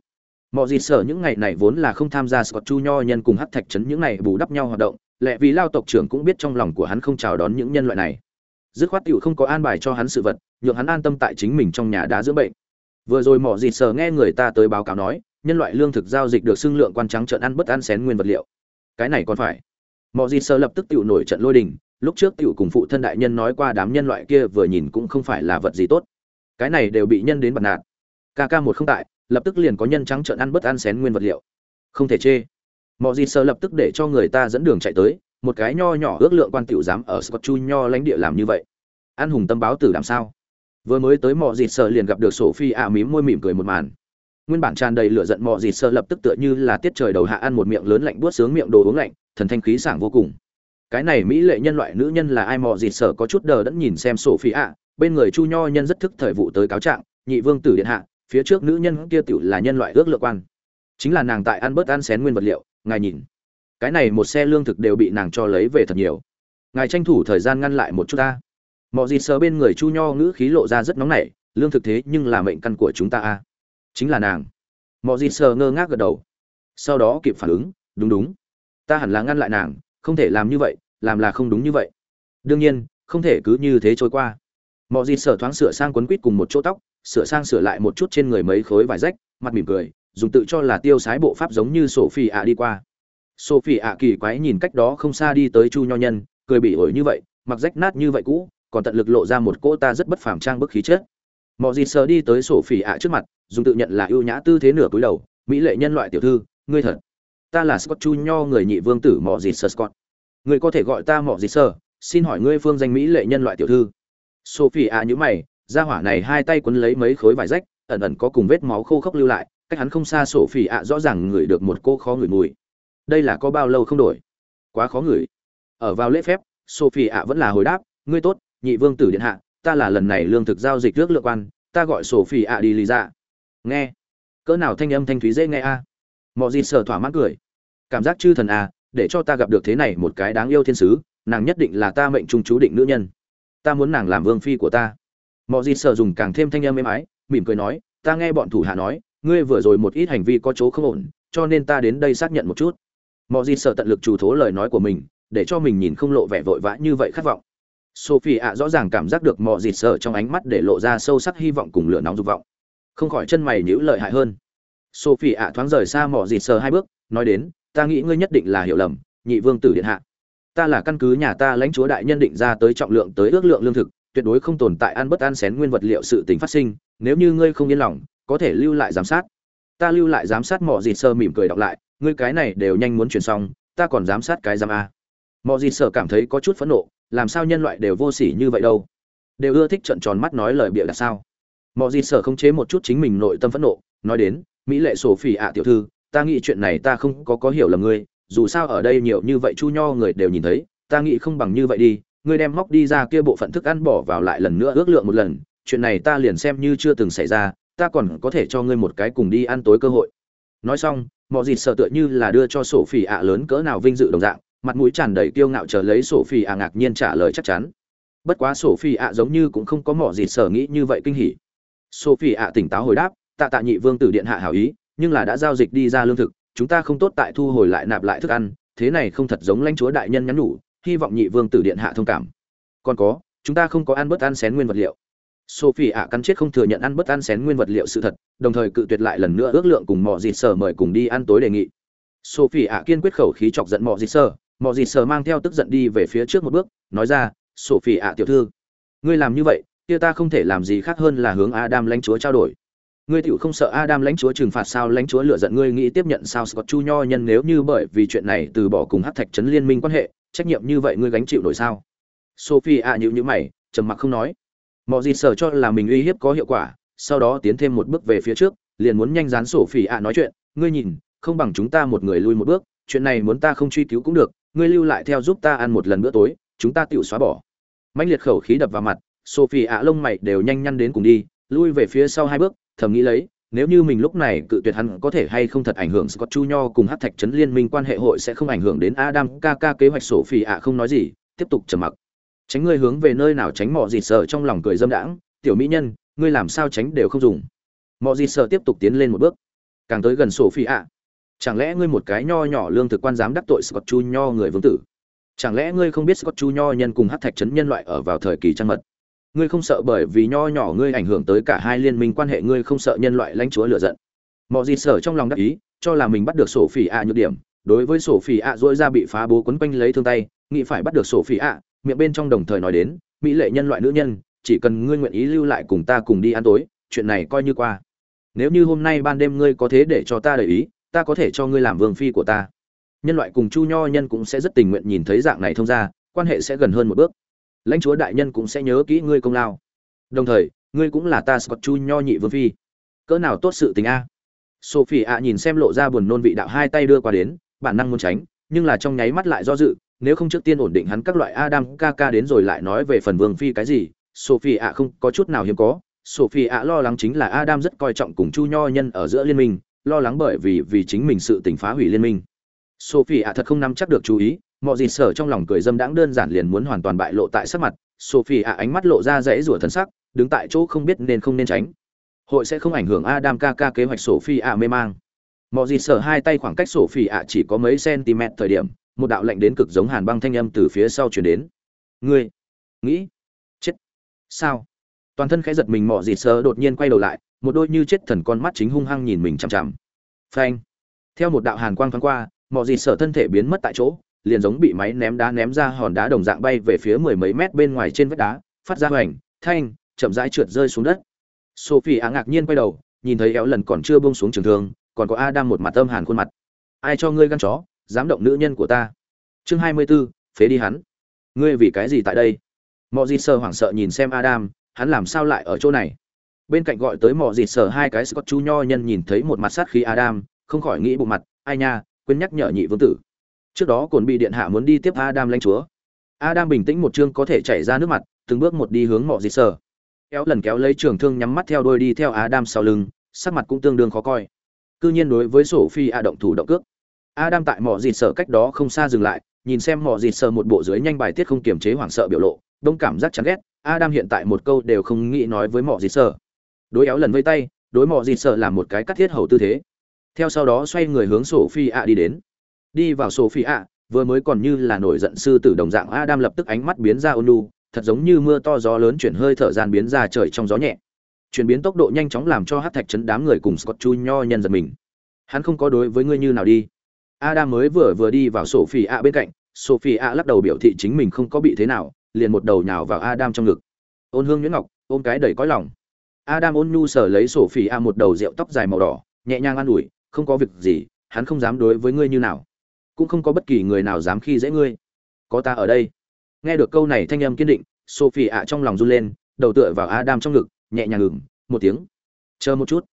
Mọ dịt sở những ngày này vốn là không tham gia scott chu nho nhân cùng hát thạch trấn những ngày bù đắp nhau hoạt động, lẽ vì lao tộc trưởng cũng biết trong lòng của hắn không chào đón những nhân loại này. Dứt khoát tựu không có an bài cho hắn sự vật, nhượng hắn an tâm tại chính mình trong nhà đá dưỡng bệnh. Vừa rồi mỏ dịt sờ nghe người ta tới báo cáo nói, nhân loại lương thực giao dịch được xưng lượng quan trắng trợn ăn bất ăn xén nguyên vật liệu. Cái này còn phải. Mọi gì sơ lập tức tự nổi trận lôi đình lúc trước tiểu cùng phụ thân đại nhân nói qua đám nhân loại kia vừa nhìn cũng không phải là vật gì tốt. Cái này đều bị nhân đến bật nạt. Kk một không tại, lập tức liền có nhân trắng trợn ăn bất ăn xén nguyên vật liệu. Không thể chê. Mọi gì sợ lập tức để cho người ta dẫn đường chạy tới, một cái nho nhỏ ước lượng quan tiểu dám ở scott chu nho lãnh địa làm như vậy. An hùng tâm báo tử làm sao? Vừa mới tới mọi gì sợ liền gặp được sổ phi ạ mím môi mỉm cười một màn. Nguyên bản tràn đầy lửa giận mọi gì sợ lập tức tựa như là tiết trời đầu hạ ăn một miệng lớn lạnh buốt sướng miệng đồ uống lạnh, thần thanh khí sảng vô cùng cái này mỹ lệ nhân loại nữ nhân là ai mò dịt sở có chút đờ đẫn nhìn xem sổ phi ạ. Bên người chu nho nhân rất thức thời vụ tới cáo trạng, nhị vương tử điện hạ, phía trước nữ nhân kia tiểu là nhân loại ước lượng quan. Chính là nàng tại ăn bớt ăn xén nguyên vật liệu, ngài nhìn. Cái này một xe lương thực đều bị nàng cho lấy về thật nhiều. Ngài tranh thủ thời gian ngăn lại một chút ta. Mọi gì sờ bên người chu nho ngữ khí lộ ra rất nóng nảy, lương thực thế nhưng là mệnh căn của chúng ta a. Chính là nàng. Mọi gì sờ ngơ ngác gật đầu. Sau đó kịp phản ứng, đúng đúng. Ta hẳn là ngăn lại nàng không thể làm như vậy, làm là không đúng như vậy. Đương nhiên, không thể cứ như thế trôi qua. Mọi gì sở thoáng sửa sang quấn quýt cùng một chỗ tóc, sửa sang sửa lại một chút trên người mấy khối vải rách, mặt mỉm cười, dùng tự cho là tiêu sái bộ pháp giống như sophie ạ đi qua. Sophie ạ kỳ quái nhìn cách đó không xa đi tới chu nho nhân, cười bị ổi như vậy, mặc rách nát như vậy cũ, còn tận lực lộ ra một cô ta rất bất phàm trang bức khí chết mọi gì sở đi tới sophie ạ trước mặt, dùng tự nhận là ưu nhã tư thế nửa cúi đầu, mỹ lệ nhân loại tiểu thư, ngươi thật ta là scott chu nho, người nhị vương tử mọ gì sơ scott. Người có thể gọi ta mọ gì sơ, xin hỏi ngươi phương danh mỹ lệ nhân loại tiểu thư. Sophie à, ạ nhữ mày ra hỏa này hai tay quấn lấy mấy khối vải rách, ẩn ẩn có cùng vết máu khô khốc lưu lại, cách hắn không xa sophie ạ rõ ràng ngửi được một cô khó ngửi mùi. Đây là có bao lâu không đổi? Quá khó ngửi. Ở vào lễ phép, sophie ạ vẫn là hồi đáp, ngươi tốt, nhị vương tử điện hạ, ta là lần này lương thực giao dịch trước lượng quan, ta gọi sophie ạ đi lý ra. Nghe. Cỡ nào thanh âm thanh thúy dễ nghe a? Mọi gì Sợ thỏa mãn cười. Cảm giác chư thần à để cho ta gặp được thế này một cái đáng yêu thiên sứ, nàng nhất định là ta mệnh trung chú định nữ nhân. Ta muốn nàng làm vương phi của ta. Mọi gì Sợ dùng càng thêm thanh âm êm ái, mỉm cười nói, ta nghe bọn thủ hạ nói, ngươi vừa rồi một ít hành vi có chỗ không ổn, cho nên ta đến đây xác nhận một chút. Mọi gì Sợ tận lực trù thố lời nói của mình, để cho mình nhìn không lộ vẻ vội vã như vậy khát vọng. Sophie ạ, rõ ràng cảm giác được mọi gì Sợ trong ánh mắt để lộ ra sâu sắc hy vọng cùng lửa nóng dục vọng. Không khỏi chân mày nhíu lợi hại hơn sophie ạ thoáng rời xa mỏ dịt sờ hai bước, nói đến, ta nghĩ ngươi nhất định là hiểu lầm, nhị vương tử điện hạ. Ta là căn cứ nhà ta lãnh chúa đại nhân định ra tới trọng lượng tới ước lượng lương thực, tuyệt đối không tồn tại ăn bất ăn xén nguyên vật liệu sự tình phát sinh, nếu như ngươi không yên lòng, có thể lưu lại giám sát. Ta lưu lại giám sát mỏ dịt sơ mỉm cười đọc lại, ngươi cái này đều nhanh muốn chuyển xong, ta còn giám sát cái giám a. Mỏ dịt sơ cảm thấy có chút phẫn nộ, làm sao nhân loại đều vô sỉ như vậy đâu? Đều ưa thích trận tròn mắt nói lời bịa là sao? Mỏ dịt sơ không chế một chút chính mình nội tâm phẫn nộ, nói đến mỹ lệ sổ phỉ ạ, tiểu thư, ta nghĩ chuyện này ta không có có hiểu lầm ngươi, dù sao ở đây nhiều như vậy chu nho người đều nhìn thấy, ta nghĩ không bằng như vậy đi, ngươi đem móc đi ra kia bộ phận thức ăn bỏ vào lại lần nữa ước lượng một lần, chuyện này ta liền xem như chưa từng xảy ra, ta còn có thể cho ngươi một cái cùng đi ăn tối cơ hội. Nói xong, mọi gì sợ tựa như là đưa cho sổ phỉ ạ lớn cỡ nào vinh dự đồng dạng, mặt mũi tràn đầy kiêu ngạo chờ lấy sổ phỉ ạ ngạc nhiên trả lời chắc chắn. Bất quá sổ phỉ ạ giống như cũng không có mỏ gì sợ nghĩ như vậy kinh hỉ. Sổ phỉ ạ tỉnh táo hồi đáp tạ tạ nhị vương tử điện hạ hảo ý, nhưng là đã giao dịch đi ra lương thực, chúng ta không tốt tại thu hồi lại nạp lại thức ăn, thế này không thật giống lãnh chúa đại nhân nhắn nhủ, hy vọng nhị vương tử điện hạ thông cảm. Còn có, chúng ta không có ăn bớt ăn xén nguyên vật liệu. Sophie ạ cắn chết không thừa nhận ăn bớt ăn xén nguyên vật liệu sự thật, đồng thời cự tuyệt lại lần nữa ước lượng cùng mọi dịt sở mời cùng đi ăn tối đề nghị. Sophie ạ kiên quyết khẩu khí chọc giận mọi dịt sở mọi dịt sở mang theo tức giận đi về phía trước một bước, nói ra, sophie ạ tiểu thư, ngươi làm như vậy, kia ta không thể làm gì khác hơn là hướng adam lãnh chúa trao đổi ngươi tiểu không sợ Adam lãnh chúa trừng phạt sao lãnh chúa lựa giận ngươi nghĩ tiếp nhận sao Scott Chu Nho nhân nếu như bởi vì chuyện này từ bỏ cùng Hắc Thạch trấn liên minh quan hệ, trách nhiệm như vậy ngươi gánh chịu nổi sao? Sophie ạ nhíu nhíu mày, trầm mặc không nói. Mọi gì sở cho là mình uy hiếp có hiệu quả, sau đó tiến thêm một bước về phía trước, liền muốn nhanh dán Sophie ạ nói chuyện, ngươi nhìn, không bằng chúng ta một người lui một bước, chuyện này muốn ta không truy cứu cũng được, ngươi lưu lại theo giúp ta ăn một lần bữa tối, chúng ta tiểu xóa bỏ. Mãnh liệt khẩu khí đập vào mặt, Sophie ạ lông mày đều nhanh nhăn đến cùng đi, lui về phía sau hai bước, thầm nghĩ lấy nếu như mình lúc này cự tuyệt hắn có thể hay không thật ảnh hưởng Scott Chu Nho cùng Hắc Thạch trấn liên minh quan hệ hội sẽ không ảnh hưởng đến Adam Kaka kế hoạch sổ phi ạ không nói gì, tiếp tục trầm mặc. Tránh ngươi hướng về nơi nào tránh mọ gì sợ trong lòng cười dâm đãng, tiểu mỹ nhân, ngươi làm sao tránh đều không dùng. Mọ gì sợ tiếp tục tiến lên một bước, càng tới gần sổ phi ạ. Chẳng lẽ ngươi một cái nho nhỏ lương thực quan dám đắc tội Scott Chu Nho người vương tử? Chẳng lẽ ngươi không biết Scott Chu Nho nhân cùng Hắc Thạch trấn nhân loại ở vào thời kỳ trăng mật? Ngươi không sợ bởi vì nho nhỏ ngươi ảnh hưởng tới cả hai liên minh quan hệ, ngươi không sợ nhân loại lãnh chúa lựa giận. Mọi gì sở trong lòng đắc ý, cho là mình bắt được sổ phỉ ạ nhược điểm, đối với sổ phỉ ạ dỗi ra bị phá bố quấn quanh lấy thương tay, nghĩ phải bắt được sổ phỉ ạ, miệng bên trong đồng thời nói đến, mỹ lệ nhân loại nữ nhân, chỉ cần ngươi nguyện ý lưu lại cùng ta cùng đi ăn tối, chuyện này coi như qua. Nếu như hôm nay ban đêm ngươi có thế để cho ta để ý, ta có thể cho ngươi làm vương phi của ta. Nhân loại cùng chu nho nhân cũng sẽ rất tình nguyện nhìn thấy dạng này thông ra quan hệ sẽ gần hơn một bước lãnh chúa đại nhân cũng sẽ nhớ kỹ ngươi công lao. Đồng thời, ngươi cũng là ta scott chu nho nhị vương phi. Cỡ nào tốt sự tình a? Sophie ạ nhìn xem lộ ra buồn nôn vị đạo hai tay đưa qua đến, bản năng muốn tránh, nhưng là trong nháy mắt lại do dự, nếu không trước tiên ổn định hắn các loại adam ca ca đến rồi lại nói về phần vương phi cái gì sophie ạ không có chút nào hiếm có. Sophie ạ lo lắng chính là adam rất coi trọng cùng chu nho nhân ở giữa liên minh, lo lắng bởi vì vì chính mình sự tình phá hủy liên minh. Sophie ạ thật không nắm chắc được chú ý mọi gì sở trong lòng cười dâm đãng đơn giản liền muốn hoàn toàn bại lộ tại sắc mặt, sophie ạ ánh mắt lộ ra rẽ rủa thần sắc, đứng tại chỗ không biết nên không nên tránh. Hội sẽ không ảnh hưởng adam ca ca kế hoạch sophie ạ mê mang. Mọi gì sở hai tay khoảng cách sophie ạ chỉ có mấy cm thời điểm, một đạo lệnh đến cực giống hàn băng thanh âm từ phía sau chuyển đến. Ngươi, nghĩ, chết. Sao? Toàn thân khẽ giật mình, mọ dịt sơ đột nhiên quay đầu lại, một đôi như chết thần con mắt chính hung hăng nhìn mình chằm chằm. Phanh. Theo một đạo hàn quang thoáng qua, mọ dịt sở thân thể biến mất tại chỗ liền giống bị máy ném đá ném ra hòn đá đồng dạng bay về phía mười mấy mét bên ngoài trên vách đá phát ra hoành thanh chậm rãi trượt rơi xuống đất. Sophie á ngạc nhiên quay đầu nhìn thấy éo lần còn chưa buông xuống trường thương còn có adam một mặt âm hàn khuôn mặt. Ai cho ngươi gan chó dám động nữ nhân của ta? Chương hai mươi 24, phế đi hắn. Ngươi vì cái gì tại đây? Mọi gì sơ hoảng sợ nhìn xem adam hắn làm sao lại ở chỗ này? Bên cạnh gọi tới mọi gì sờ hai cái scott chu nho nhân nhìn thấy một mặt sát khí adam không khỏi nghĩ bụng mặt ai nha quên nhắc nhở nhị vương tử trước đó cồn bị điện hạ muốn đi tiếp adam lãnh chúa. Adam bình tĩnh một chương có thể chảy ra nước mặt, từng bước một đi hướng mọi dị sở. kéo lần kéo lấy trường thương nhắm mắt theo đôi đi theo adam sau lưng, sắc mặt cũng tương đương khó coi. Cư nhiên đối với sổ phi a động thủ động cước. Adam tại Mọ dịt sợ cách đó không xa dừng lại, nhìn xem Mọ dịt sợ một bộ dưới nhanh bài tiết không kiềm chế hoảng sợ biểu lộ, đông cảm giác chán ghét, adam hiện tại một câu đều không nghĩ nói với Mọ dịt sợ đối éo lần vây tay, đối Mọ dịt sợ làm một cái cắt thiết hầu tư thế. Theo sau đó xoay người hướng sổ phi a đi đến đi vào sổ a vừa mới còn như là nổi giận sư tử đồng dạng, adam lập tức ánh mắt biến ra ônu thật giống như mưa to gió lớn chuyển hơi thở gian biến ra trời trong gió nhẹ. Chuyển biến tốc độ nhanh chóng làm cho hát thạch chấn đám người cùng scott chu nho nhân giật mình. Hắn không có đối với ngươi như nào đi. Adam mới vừa vừa đi vào sophie a bên cạnh sophie a lắc đầu biểu thị chính mình không có bị thế nào, liền một đầu nhào vào adam trong ngực. Ôn hương nhuyễn ngọc, ôm cái đầy cõi lòng. Adam ôn nhu sở lấy sophie a một đầu rượu tóc dài màu đỏ, nhẹ nhàng an ủi, không có việc gì, hắn không dám đối với ngươi như nào cũng không có bất kỳ người nào dám khi dễ ngươi. Có ta ở đây. Nghe được câu này thanh âm kiên định, sophie ạ trong lòng run lên, đầu tựa vào adam trong ngực, nhẹ nhàng ngừng một tiếng. Chờ một chút.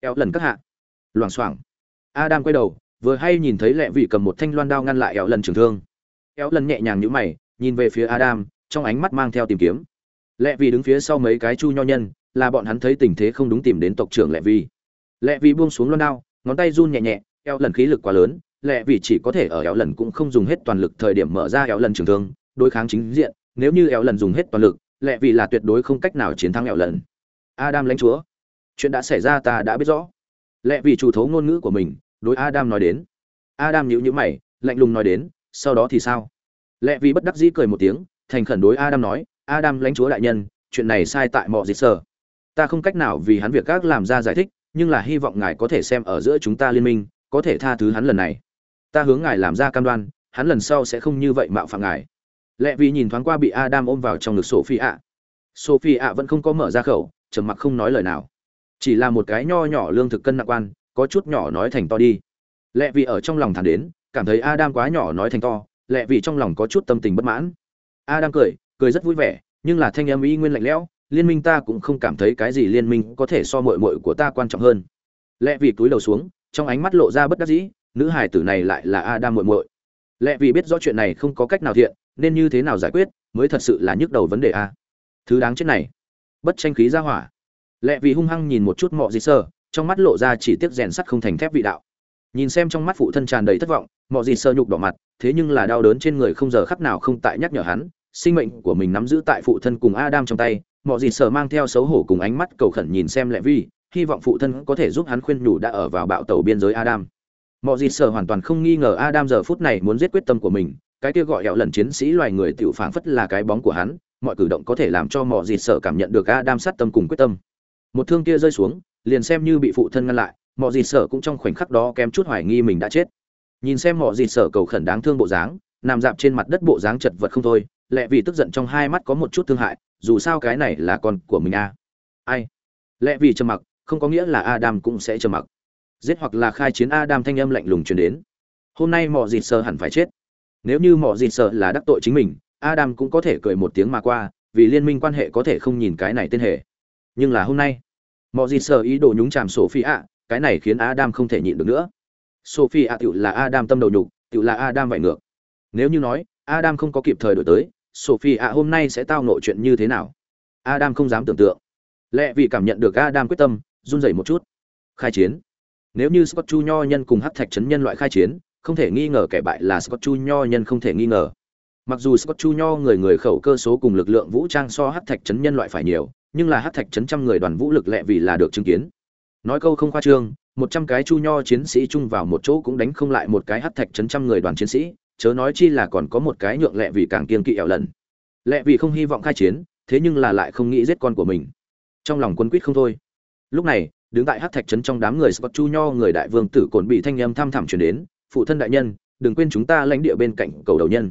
Eo lần các hạ. Loảng xoảng. Adam quay đầu, vừa hay nhìn thấy lẹ vị cầm một thanh loan đao ngăn lại eo lần trường thương. Eo lần nhẹ nhàng nhíu mày, nhìn về phía adam, trong ánh mắt mang theo tìm kiếm. Lẹ vị đứng phía sau mấy cái chu nho nhân, là bọn hắn thấy tình thế không đúng tìm đến tộc trưởng lẹ vị. Lẹ vị buông xuống loan đao, ngón tay run nhẹ nhẹ eo lần khí lực quá lớn lẽ vì chỉ có thể ở éo lần cũng không dùng hết toàn lực thời điểm mở ra éo lần trường thương, đối kháng chính diện, nếu như éo lần dùng hết toàn lực, lẽ vì là tuyệt đối không cách nào chiến thắng éo lần. Adam lãnh chúa, chuyện đã xảy ra ta đã biết rõ. Lẽ vì chủ thấu ngôn ngữ của mình, đối adam nói đến. Adam nhíu nhíu mày, lạnh lùng nói đến, sau đó thì sao? Lẽ vì bất đắc dĩ cười một tiếng, thành khẩn đối adam nói, adam lãnh chúa đại nhân, chuyện này sai tại mọi dịch sở. Ta không cách nào vì hắn việc các làm ra giải thích, nhưng là hy vọng ngài có thể xem ở giữa chúng ta liên minh, có thể tha thứ hắn lần này ta hướng ngài làm ra cam đoan, hắn lần sau sẽ không như vậy mạo phạm ngài. Lẽ vì nhìn thoáng qua bị adam ôm vào trong ngực sophie ạ sophie ạ vẫn không có mở ra khẩu, trầm mặc không nói lời nào. Chỉ là một cái nho nhỏ lương thực cân nặng quan, có chút nhỏ nói thành to đi. Lẽ vì ở trong lòng thản đến, cảm thấy adam quá nhỏ nói thành to lẽ vì trong lòng có chút tâm tình bất mãn. Adam cười cười rất vui vẻ, nhưng là thanh âm y nguyên lạnh lẽo, liên minh ta cũng không cảm thấy cái gì liên minh có thể so mội mội của ta quan trọng hơn. Lẽ vì túi đầu xuống, trong ánh mắt lộ ra bất đắc dĩ nữ hài tử này lại là adam muội muội. lẽ vì biết rõ chuyện này không có cách nào thiện, nên như thế nào giải quyết, mới thật sự là nhức đầu vấn đề a. Thứ đáng chết này, bất tranh khí ra hỏa. Lẽ vì hung hăng nhìn một chút Mộ gì sơ, trong mắt lộ ra chỉ tiếc rèn sắt không thành thép vị đạo. Nhìn xem trong mắt phụ thân tràn đầy thất vọng Mộ gì sơ nhục đỏ mặt, thế nhưng là đau đớn trên người không giờ khắc nào không tại nhắc nhở hắn, sinh mệnh của mình nắm giữ tại phụ thân cùng adam trong tay Mộ gì sơ mang theo xấu hổ cùng ánh mắt cầu khẩn nhìn xem Lệ vi hy vọng phụ thân có thể giúp hắn khuyên nhủ đã ở vào bạo tàu biên giới adam mọi gì sở hoàn toàn không nghi ngờ adam giờ phút này muốn giết quyết tâm của mình cái kia gọi hẹo lần chiến sĩ loài người tiểu phảng phất là cái bóng của hắn mọi cử động có thể làm cho mọi gì sợ cảm nhận được Adam sát tâm cùng quyết tâm. Một thương kia rơi xuống, liền xem như bị phụ thân ngăn lại, mọi gì sợ cũng trong khoảnh khắc đó kém chút hoài nghi mình đã chết. nhìn xem mọi gì sở cầu khẩn đáng thương bộ dáng nằm dạp trên mặt đất bộ dáng chật vật không thôi lẽ vì tức giận trong hai mắt có một chút thương hại dù sao cái này là con của mình a à. ai lẽ vì trầm mặc không có nghĩa là adam cũng sẽ trầm mặc giết hoặc là khai chiến adam thanh âm lạnh lùng truyền đến. Hôm nay Mọ gì sở hẳn phải chết. Nếu như Mọ gì sở là đắc tội chính mình, adam cũng có thể cười một tiếng mà qua, vì liên minh quan hệ có thể không nhìn cái này tên hệ nhưng là hôm nay, Mọ gì sở ý đồ nhúng chàm sophie ạ, cái này khiến adam không thể nhịn được nữa. Sophie ạ tựu là adam tâm đầu nhục tựu là adam vậy ngược. Nếu như nói, adam không có kịp thời đổi tới, sophie ạ hôm nay sẽ tao nội chuyện như thế nào? Adam không dám tưởng tượng. Lẽ vì cảm nhận được adam quyết tâm, run rẩy một chút. Khai chiến nếu như scott chu nho nhân cùng hắc thạch chấn nhân loại khai chiến, không thể nghi ngờ kẻ bại là scott chu nho nhân không thể nghi ngờ. Mặc dù scott chu nho người người khẩu cơ số cùng lực lượng vũ trang so hắc thạch chấn nhân loại phải nhiều, nhưng là hắc thạch chấn trăm người đoàn vũ lực lẹ vì là được chứng kiến. Nói câu không khoa trương, một trăm cái chu nho chiến sĩ chung vào một chỗ cũng đánh không lại một cái hắc thạch chấn trăm người đoàn chiến sĩ, chớ nói chi là còn có một cái nhượng lẹ vì càng kiên kỵ ẻo lần lẹ vì không hy vọng khai chiến, thế nhưng là lại không nghĩ giết con của mình. Trong lòng quân quýt không thôi. Lúc này đứng tại hắc thạch trấn trong đám người scott chu nho, người đại vương tử cồn bị thanh âm tham thẳm truyền đến, phụ thân đại nhân, đừng quên chúng ta lãnh địa bên cạnh cầu đầu nhân.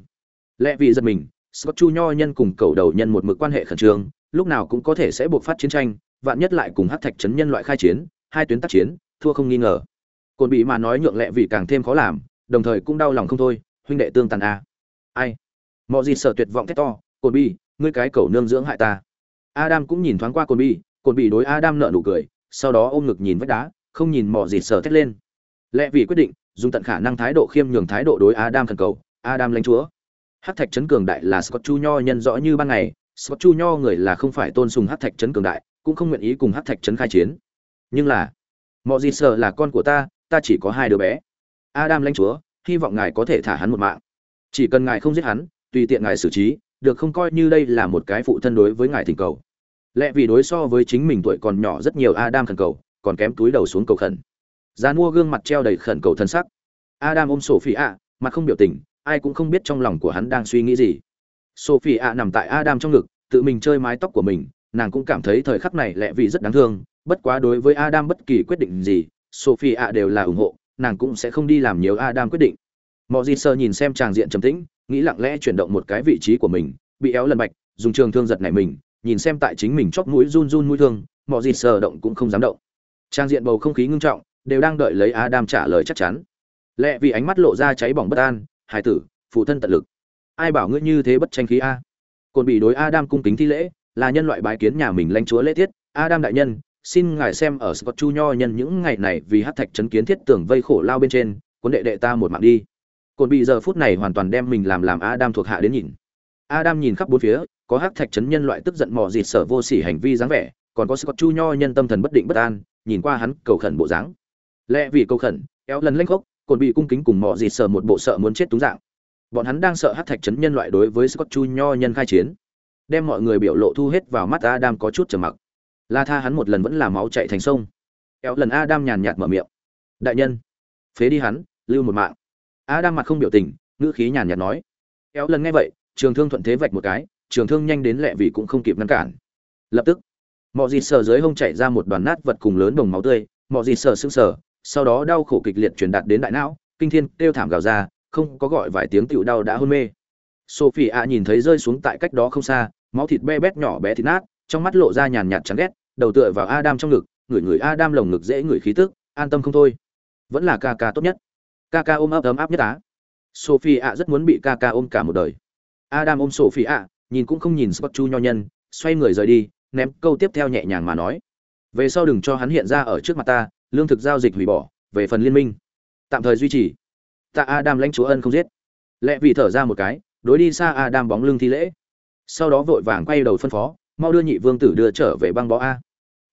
Lẽ vì giật mình, scott chu nho nhân cùng cầu đầu nhân một mực quan hệ khẩn trương, lúc nào cũng có thể sẽ buộc phát chiến tranh, vạn nhất lại cùng hắc thạch trấn nhân loại khai chiến, hai tuyến tác chiến, thua không nghi ngờ. Cồn bị mà nói nhượng lẹ vì càng thêm khó làm, đồng thời cũng đau lòng không thôi, huynh đệ tương tàn a. Ai? Mọi gì sợ tuyệt vọng thét to, cồn bi ngươi cái cầu nương dưỡng hại ta. Adam cũng nhìn thoáng qua cồn bi cồn bị đối adam nợ nụ cười sau đó ôm ngực nhìn vách đá, không nhìn mỏ gì sợ thét lên. Lẽ vì quyết định, dùng tận khả năng thái độ khiêm nhường thái độ đối adam thần cầu, adam lãnh chúa. Hát thạch trấn cường đại là scott chu nho nhân rõ như ban ngày, scott chu nho người là không phải tôn sùng hát thạch trấn cường đại, cũng không nguyện ý cùng hát thạch trấn khai chiến. Nhưng là mọi gì sợ là con của ta ta chỉ có hai đứa bé. Adam lãnh chúa, hy vọng ngài có thể thả hắn một mạng. Chỉ cần ngài không giết hắn, tùy tiện ngài xử trí, được không coi như đây là một cái phụ thân đối với ngài thỉnh cầu lẽ vì đối so với chính mình tuổi còn nhỏ rất nhiều adam khẩn cầu, còn kém túi đầu xuống cầu khẩn. Gian mua gương mặt treo đầy khẩn cầu thân sắc. Adam ôm sophie ạ mặt không biểu tình, ai cũng không biết trong lòng của hắn đang suy nghĩ gì. Sophie ạ nằm tại adam trong ngực, tự mình chơi mái tóc của mình, nàng cũng cảm thấy thời khắc này lẽ vì rất đáng thương, bất quá đối với adam bất kỳ quyết định gì sophie ạ đều là ủng hộ, nàng cũng sẽ không đi làm nhiều adam quyết định. Mọi gì sơ nhìn xem tràng diện trầm tĩnh, nghĩ lặng lẽ chuyển động một cái vị trí của mình, bị éo lần bạch, dùng trường thương giật này mình nhìn xem tại chính mình chóp mũi run run mũi thương mọi gì sờ động cũng không dám động. Trang diện bầu không khí ngưng trọng, đều đang đợi lấy adam trả lời chắc chắn. Lẽ vì ánh mắt lộ ra cháy bỏng bất an, hải tử, phụ thân tận lực. Ai bảo ngươi như thế bất tranh khí a? Còn bị đối adam cung kính thi lễ, là nhân loại bái kiến nhà mình lãnh chúa lễ tiết. Adam đại nhân, xin ngài xem ở scott chu nho nhân những ngày này vì hát thạch chấn kiến thiết tưởng vây khổ lao bên trên, cuốn đệ đệ ta một mạng đi. Cồn bị giờ phút này hoàn toàn đem mình làm làm adam thuộc hạ đến nhìn. Adam nhìn khắp bốn phía có hắc thạch chấn nhân loại tức giận mò dịt sở vô sỉ hành vi dáng vẻ, còn có scott chu nho nhân tâm thần bất định bất an, nhìn qua hắn cầu khẩn bộ dáng. Lẽ vì cầu khẩn, éo lần lênh khốc, còn bị cung kính cùng mò dịt sở một bộ sợ muốn chết túng dạng. Bọn hắn đang sợ hắc thạch chấn nhân loại đối với scott chu nho nhân khai chiến. Đem mọi người biểu lộ thu hết vào mắt adam có chút trầm mặc. La tha hắn một lần vẫn là máu chạy thành sông. Éo lần adam nhàn nhạt mở miệng. Đại nhân, phế đi hắn, lưu một mạng. Adam mặt không biểu tình, ngữ khí nhàn nhạt nói. Éo lần nghe vậy, trường thương thuận thế vạch một cái trường thương nhanh đến lẹ vì cũng không kịp ngăn cản. Lập tức mọi gì sờ dưới hông chảy ra một đoàn nát vật cùng lớn đồng máu tươi mọi gì sờ sững sờ, sau đó đau khổ kịch liệt truyền đạt đến đại não, kinh thiên kêu thảm gào ra, không có gọi vài tiếng tựu đau đã hôn mê. Sophie ạ nhìn thấy rơi xuống tại cách đó không xa, máu thịt be bét nhỏ bé thịt nát, trong mắt lộ ra nhàn nhạt chán ghét, đầu tựa vào adam trong ngực, người người adam lồng ngực dễ người khí tức, an tâm không thôi. Vẫn là ca ca tốt nhất. Ca ca ôm ấp ấm áp nhất á. Sophie ạ rất muốn bị ca ca ôm cả một đời. Adam ôm sophie ạ nhìn cũng không nhìn Scott Chu nho nhân, xoay người rời đi, ném câu tiếp theo nhẹ nhàng mà nói: "Về sau đừng cho hắn hiện ra ở trước mặt ta, lương thực giao dịch hủy bỏ, về phần liên minh, tạm thời duy trì." Ta Adam lãnh chúa ân không giết. Lệ vị thở ra một cái, đối đi xa Adam bóng lưng thi lễ. Sau đó vội vàng quay đầu phân phó, mau đưa nhị vương tử đưa trở về băng bó a.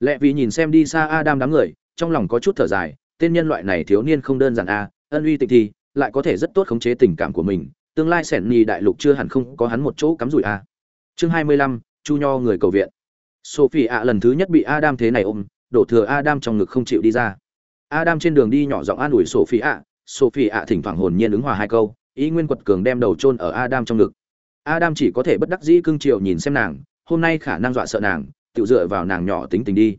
Lệ vị nhìn xem đi xa Adam đám người, trong lòng có chút thở dài, tên nhân loại này thiếu niên không đơn giản a, ân uy tịch thì lại có thể rất tốt khống chế tình cảm của mình, tương lai sẻn nhì đại lục chưa hẳn không có hắn một chỗ cắm rủi. À. Chương 25, Chu Nho người cầu viện. Sophie ạ lần thứ nhất bị Adam thế này ôm, đổ thừa Adam trong ngực không chịu đi ra. Adam trên đường đi nhỏ giọng an ủi Sophie ạ, Sophie ạ thỉnh thoảng hồn nhiên ứng hòa hai câu, ý nguyên quật cường đem đầu chôn ở Adam trong ngực. Adam chỉ có thể bất đắc dĩ cưng chiều nhìn xem nàng, hôm nay khả năng dọa sợ nàng, tự dựa vào nàng nhỏ tính tình đi.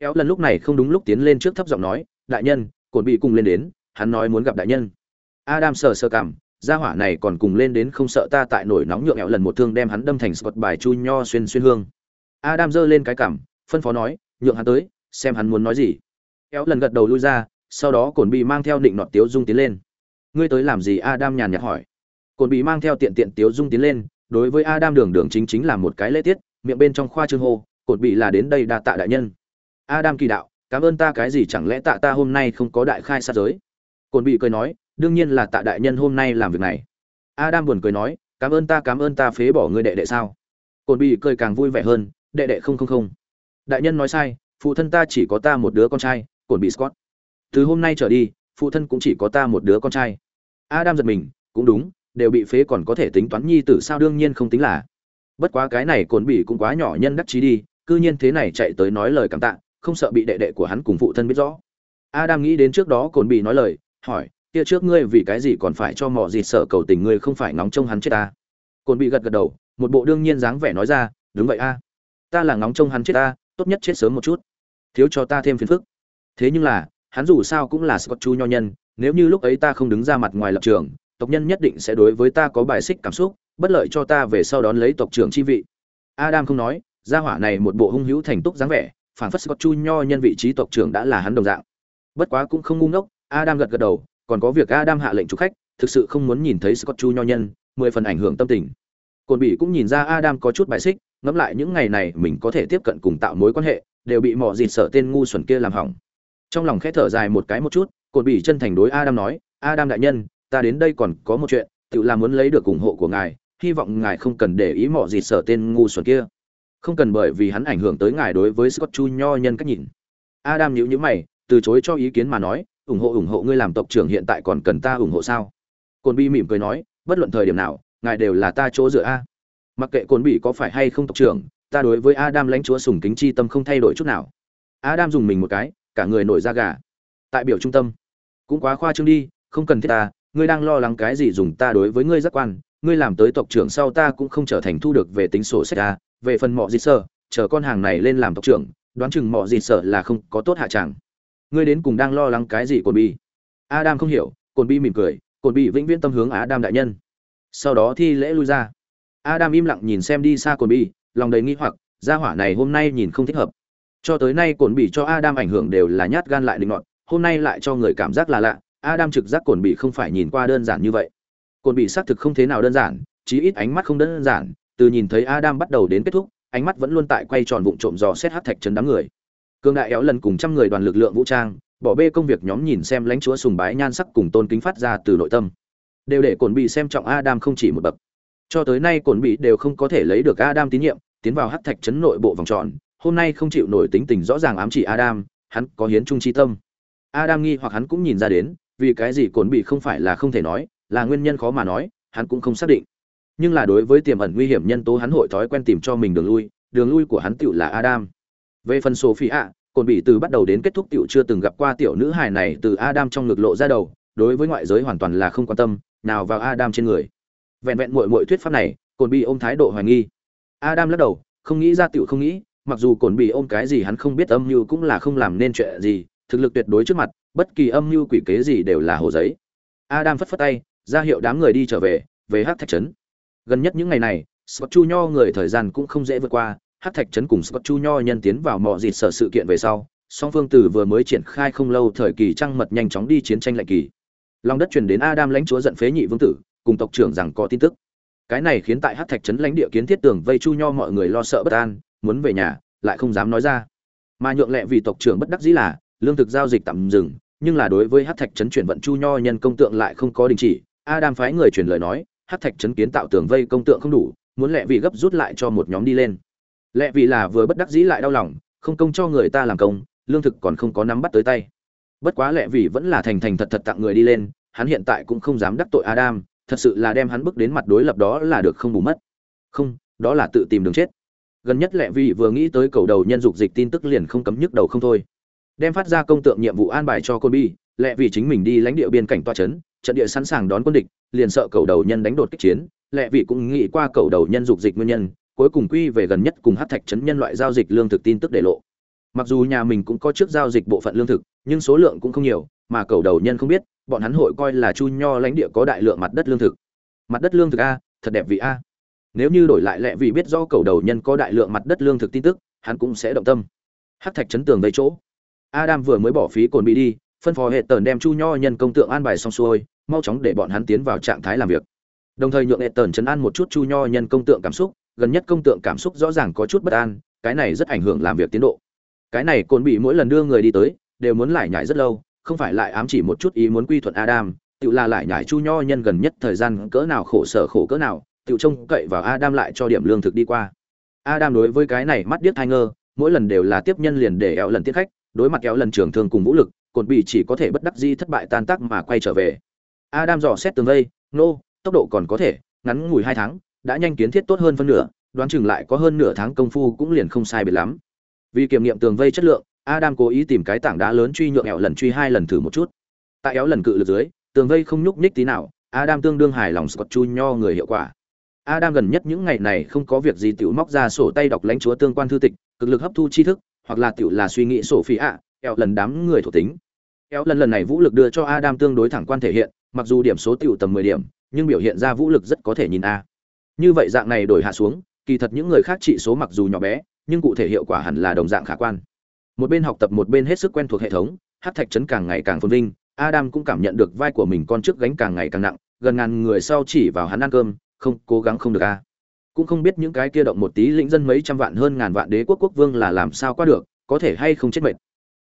Kéo lần lúc này không đúng lúc tiến lên trước thấp giọng nói, đại nhân, cồn bị cùng lên đến, hắn nói muốn gặp đại nhân. adam sờ sờ cảm gia hỏa này còn cùng lên đến không sợ ta tại nổi nóng nhượng ẹo lần một thương đem hắn đâm thành scott bài chu nho xuyên xuyên hương. Adam giơ lên cái cảm phân phó nói, nhượng hắn tới, xem hắn muốn nói gì. Éo lần gật đầu lui ra, sau đó cồn bị mang theo định nọt tiếu dung tiến lên. Ngươi tới làm gì? Adam nhàn nhạt hỏi. Cồn bị mang theo tiện tiện tiếu dung tiến lên, đối với adam đường đường chính chính là một cái lễ tiết, miệng bên trong khoa trương hô cồn bị là đến đây đa tạ đại nhân. Adam kỳ đạo, cảm ơn ta cái gì chẳng lẽ tạ ta hôm nay không có đại khai sát giới? Cồn bị cười nói đương nhiên là tạ đại nhân hôm nay làm việc này. Adam buồn cười nói, cảm ơn ta, cảm ơn ta phế bỏ ngươi đệ đệ sao? Cồn bị cười càng vui vẻ hơn, đệ đệ không không không. Đại nhân nói sai, phụ thân ta chỉ có ta một đứa con trai cồn bị scott. Từ hôm nay trở đi, phụ thân cũng chỉ có ta một đứa con trai. Adam giật mình, cũng đúng, đều bị phế còn có thể tính toán nhi tử sao đương nhiên không tính là. Bất quá cái này cồn bị cũng quá nhỏ nhân đắc chí đi, cư nhiên thế này chạy tới nói lời cảm tạ, không sợ bị đệ đệ của hắn cùng phụ thân biết rõ. Adam nghĩ đến trước đó cồn bị nói lời, hỏi kia trước ngươi vì cái gì còn phải cho mỏ gì sợ cầu tình ngươi không phải ngóng trông hắn chết ta? Cồn bị gật gật đầu, một bộ đương nhiên dáng vẻ nói ra, đúng vậy a. Ta là ngóng trông hắn chết ta, tốt nhất chết sớm một chút. Thiếu cho ta thêm phiền phức. Thế nhưng là, hắn dù sao cũng là scott chu nho nhân, nếu như lúc ấy ta không đứng ra mặt ngoài lập trường, tộc nhân nhất định sẽ đối với ta có bài xích cảm xúc, bất lợi cho ta về sau đón lấy tộc trưởng chi vị. Adam không nói, gia hỏa này một bộ hung hữu thành túc dáng vẻ phản phất scott chu nho nhân vị trí tộc trưởng đã là hắn đồng dạng. Bất quá cũng không ngu ngốc, adam gật gật đầu còn có việc adam hạ lệnh chủ khách, thực sự không muốn nhìn thấy scott chu nho nhân, mười phần ảnh hưởng tâm tình. Cồn Bỉ cũng nhìn ra adam có chút bài xích, ngẫm lại những ngày này mình có thể tiếp cận cùng tạo mối quan hệ, đều bị mỏ dịt sợ tên ngu xuẩn kia làm hỏng. Trong lòng khẽ thở dài một cái một chút cồn Bỉ chân thành đối adam nói, adam đại nhân, ta đến đây còn có một chuyện, tự là muốn lấy được ủng hộ của ngài, hy vọng ngài không cần để ý mỏ dịt sợ tên ngu xuẩn kia. Không cần bởi vì hắn ảnh hưởng tới ngài đối với scott chu nho nhân cách nhìn. Adam nhíu nhíu mày, từ chối cho ý kiến mà nói ủng hộ ủng hộ ngươi làm tộc trưởng hiện tại còn cần ta ủng hộ sao? Cồn bi mỉm cười nói bất luận thời điểm nào ngài đều là ta chỗ dựa a. Mặc kệ cồn bị có phải hay không tộc trưởng ta đối với adam lãnh chúa sùng kính chi tâm không thay đổi chút nào. Adam dùng mình một cái cả người nổi da gà. Tại biểu trung tâm cũng quá khoa trương đi không cần thiết ta ngươi đang lo lắng cái gì dùng ta đối với ngươi giác quan ngươi làm tới tộc trưởng sau ta cũng không trở thành thu được về tính sổ sách ta về phần mọ gì Sợ, chờ con hàng này lên làm tộc trưởng đoán chừng mọ gì sợ là không có tốt hạ tràng ngươi đến cùng đang lo lắng cái gì cồn bi? Adam không hiểu, cồn bi mỉm cười, cồn bi vĩnh viễn tâm hướng adam đại nhân. Sau đó thi lễ lui ra. Adam im lặng nhìn xem đi xa cồn bi, lòng đầy nghi hoặc, gia hỏa này hôm nay nhìn không thích hợp. Cho tới nay cồn bị cho adam ảnh hưởng đều là nhát gan lại định ngọn hôm nay lại cho người cảm giác là lạ, adam trực giác cồn bị không phải nhìn qua đơn giản như vậy. Cồn bị xác thực không thế nào đơn giản, chí ít ánh mắt không đơn giản, từ nhìn thấy adam bắt đầu đến kết thúc, ánh mắt vẫn luôn tại quay tròn vụng trộm dò xét hát thạch trấn đám người cương đại éo lần cùng trăm người đoàn lực lượng vũ trang, bỏ bê công việc nhóm nhìn xem lãnh chúa sùng bái nhan sắc cùng tôn kính phát ra từ nội tâm. Đều để cồn bị xem trọng adam không chỉ một bậc. Cho tới nay cồn bị đều không có thể lấy được adam tín nhiệm, tiến vào hắc thạch trấn nội bộ vòng tròn, hôm nay không chịu nổi tính tình rõ ràng ám chỉ adam, hắn có hiến trung chi tâm. Adam nghi hoặc hắn cũng nhìn ra đến, vì cái gì cồn bị không phải là không thể nói, là nguyên nhân khó mà nói, hắn cũng không xác định. Nhưng là đối với tiềm ẩn nguy hiểm nhân tố hắn hội thói quen tìm cho mình đường lui đường lui của hắn tựu là adam. Về phần sophie ạ cồn bị từ bắt đầu đến kết thúc tiểu chưa từng gặp qua tiểu nữ hài này từ adam trong ngực lộ ra đầu, đối với ngoại giới hoàn toàn là không quan tâm, nào vào adam trên người. Vẹn vẹn muội muội thuyết pháp này cồn bị ôm thái độ hoài nghi. Adam lắc đầu, không nghĩ ra tiểu không nghĩ, mặc dù cồn bị ôm cái gì hắn không biết âm mưu cũng là không làm nên chuyện gì, thực lực tuyệt đối trước mặt, bất kỳ âm mưu quỷ kế gì đều là hồ giấy. Adam phất phất tay, ra hiệu đám người đi trở về về hát thạch trấn. Gần nhất những ngày này, scott chu nho người thời gian cũng không dễ vượt qua hát thạch trấn cùng scott chu nho nhân tiến vào mọi dịt sở sự kiện về sau, song phương từ vừa mới triển khai không lâu thời kỳ trăng mật nhanh chóng đi chiến tranh lạnh kỳ. Lòng đất truyền đến adam lãnh chúa giận phế nhị vương tử, cùng tộc trưởng rằng có tin tức. Cái này khiến tại hát thạch trấn lãnh địa kiến thiết tường vây chu nho mọi người lo sợ bất an, muốn về nhà, lại không dám nói ra. Mà nhượng lệ vì tộc trưởng bất đắc dĩ là, lương thực giao dịch tạm dừng, nhưng là đối với hát thạch trấn chuyển vận chu nho nhân công tượng lại không có đình chỉ. Adam phái người truyền lời nói, hát thạch trấn kiến tạo tường vây công tượng không đủ, muốn lệ vì gấp rút lại cho một nhóm đi lên lệ vì là vừa bất đắc dĩ lại đau lòng, không công cho người ta làm công, lương thực còn không có nắm bắt tới tay. Bất quá lệ vì vẫn là thành thành thật thật tặng người đi lên, hắn hiện tại cũng không dám đắc tội adam, thật sự là đem hắn bước đến mặt đối lập đó là được không bù mất. Không, đó là tự tìm đường chết. Gần nhất lệ vì vừa nghĩ tới cầu đầu nhân dục dịch tin tức liền không cấm nhức đầu không thôi. Đem phát ra công tượng nhiệm vụ an bài cho côn bi lệ vì chính mình đi lãnh địa biên cảnh toa trấn trận địa sẵn sàng đón quân địch, liền sợ cầu đầu nhân đánh đột kích chiến lệ vì cũng nghĩ qua cầu đầu nhân dục dịch nguyên nhân cuối cùng quy về gần nhất cùng hát thạch trấn nhân loại giao dịch lương thực tin tức để lộ. Mặc dù nhà mình cũng có trước giao dịch bộ phận lương thực, nhưng số lượng cũng không nhiều, mà cầu đầu nhân không biết, bọn hắn hội coi là chu nho lãnh địa có đại lượng mặt đất lương thực. Mặt đất lương thực a, thật đẹp vị a. Nếu như đổi lại lẹ vì biết do cầu đầu nhân có đại lượng mặt đất lương thực tin tức, hắn cũng sẽ động tâm. Hát thạch chấn tường đầy chỗ. Adam vừa mới bỏ phí cồn bị đi, phân phó hệ tần đem chu nho nhân công tượng an bài xong xuôi, mau chóng để bọn hắn tiến vào trạng thái làm việc. Đồng thời nhượng hệ tần chấn an một chút chu nho nhân công tượng cảm xúc gần nhất công tượng cảm xúc rõ ràng có chút bất an, cái này rất ảnh hưởng làm việc tiến độ. Cái này cồn bị mỗi lần đưa người đi tới, đều muốn lại nhải rất lâu, không phải lại ám chỉ một chút ý muốn quy thuận adam, tự là lại nhải chu nho nhân gần nhất thời gian cỡ nào khổ sở khổ cỡ nào, tự trông cậy vào adam lại cho điểm lương thực đi qua. Adam đối với cái này mắt điếc hai ngơ, mỗi lần đều là tiếp nhân liền để éo lần tiếp khách, đối mặt éo lần trường thương cùng vũ lực côn bị chỉ có thể bất đắc dĩ thất bại tan tác mà quay trở về. Adam dò xét tường vây, nô, tốc độ còn có thể, ngắn ngủi hai tháng đã nhanh kiến thiết tốt hơn phân nửa, đoán chừng lại có hơn nửa tháng công phu cũng liền không sai biệt lắm. Vì kiểm nghiệm tường vây chất lượng, adam cố ý tìm cái tảng đá lớn truy nhượng éo lần truy hai lần thử một chút. Tại éo lần cự lực dưới, tường vây không nhúc nhích tí nào, adam tương đương hài lòng scott chu nho người hiệu quả. Adam gần nhất những ngày này không có việc gì tiểu móc ra sổ tay đọc lãnh chúa tương quan thư tịch, cực lực hấp thu tri thức, hoặc là tiểu là suy nghĩ sổ phi ạ éo lần đám người thuộc tính. Éo lần lần này vũ lực đưa cho adam tương đối thẳng quan thể hiện, mặc dù điểm số tiểu tầm mười điểm, nhưng biểu hiện ra vũ lực rất có thể nhìn a như vậy dạng này đổi hạ xuống, kỳ thật những người khác trị số mặc dù nhỏ bé, nhưng cụ thể hiệu quả hẳn là đồng dạng khả quan. Một bên học tập một bên hết sức quen thuộc hệ thống, hát thạch trấn càng ngày càng phồn vinh, adam cũng cảm nhận được vai của mình con trước gánh càng ngày càng nặng, gần ngàn người sau chỉ vào hắn ăn cơm, không, cố gắng không được a cũng không biết những cái kia động một tí lĩnh dân mấy trăm vạn hơn ngàn vạn đế quốc quốc vương là làm sao qua được, có thể hay không chết mệt.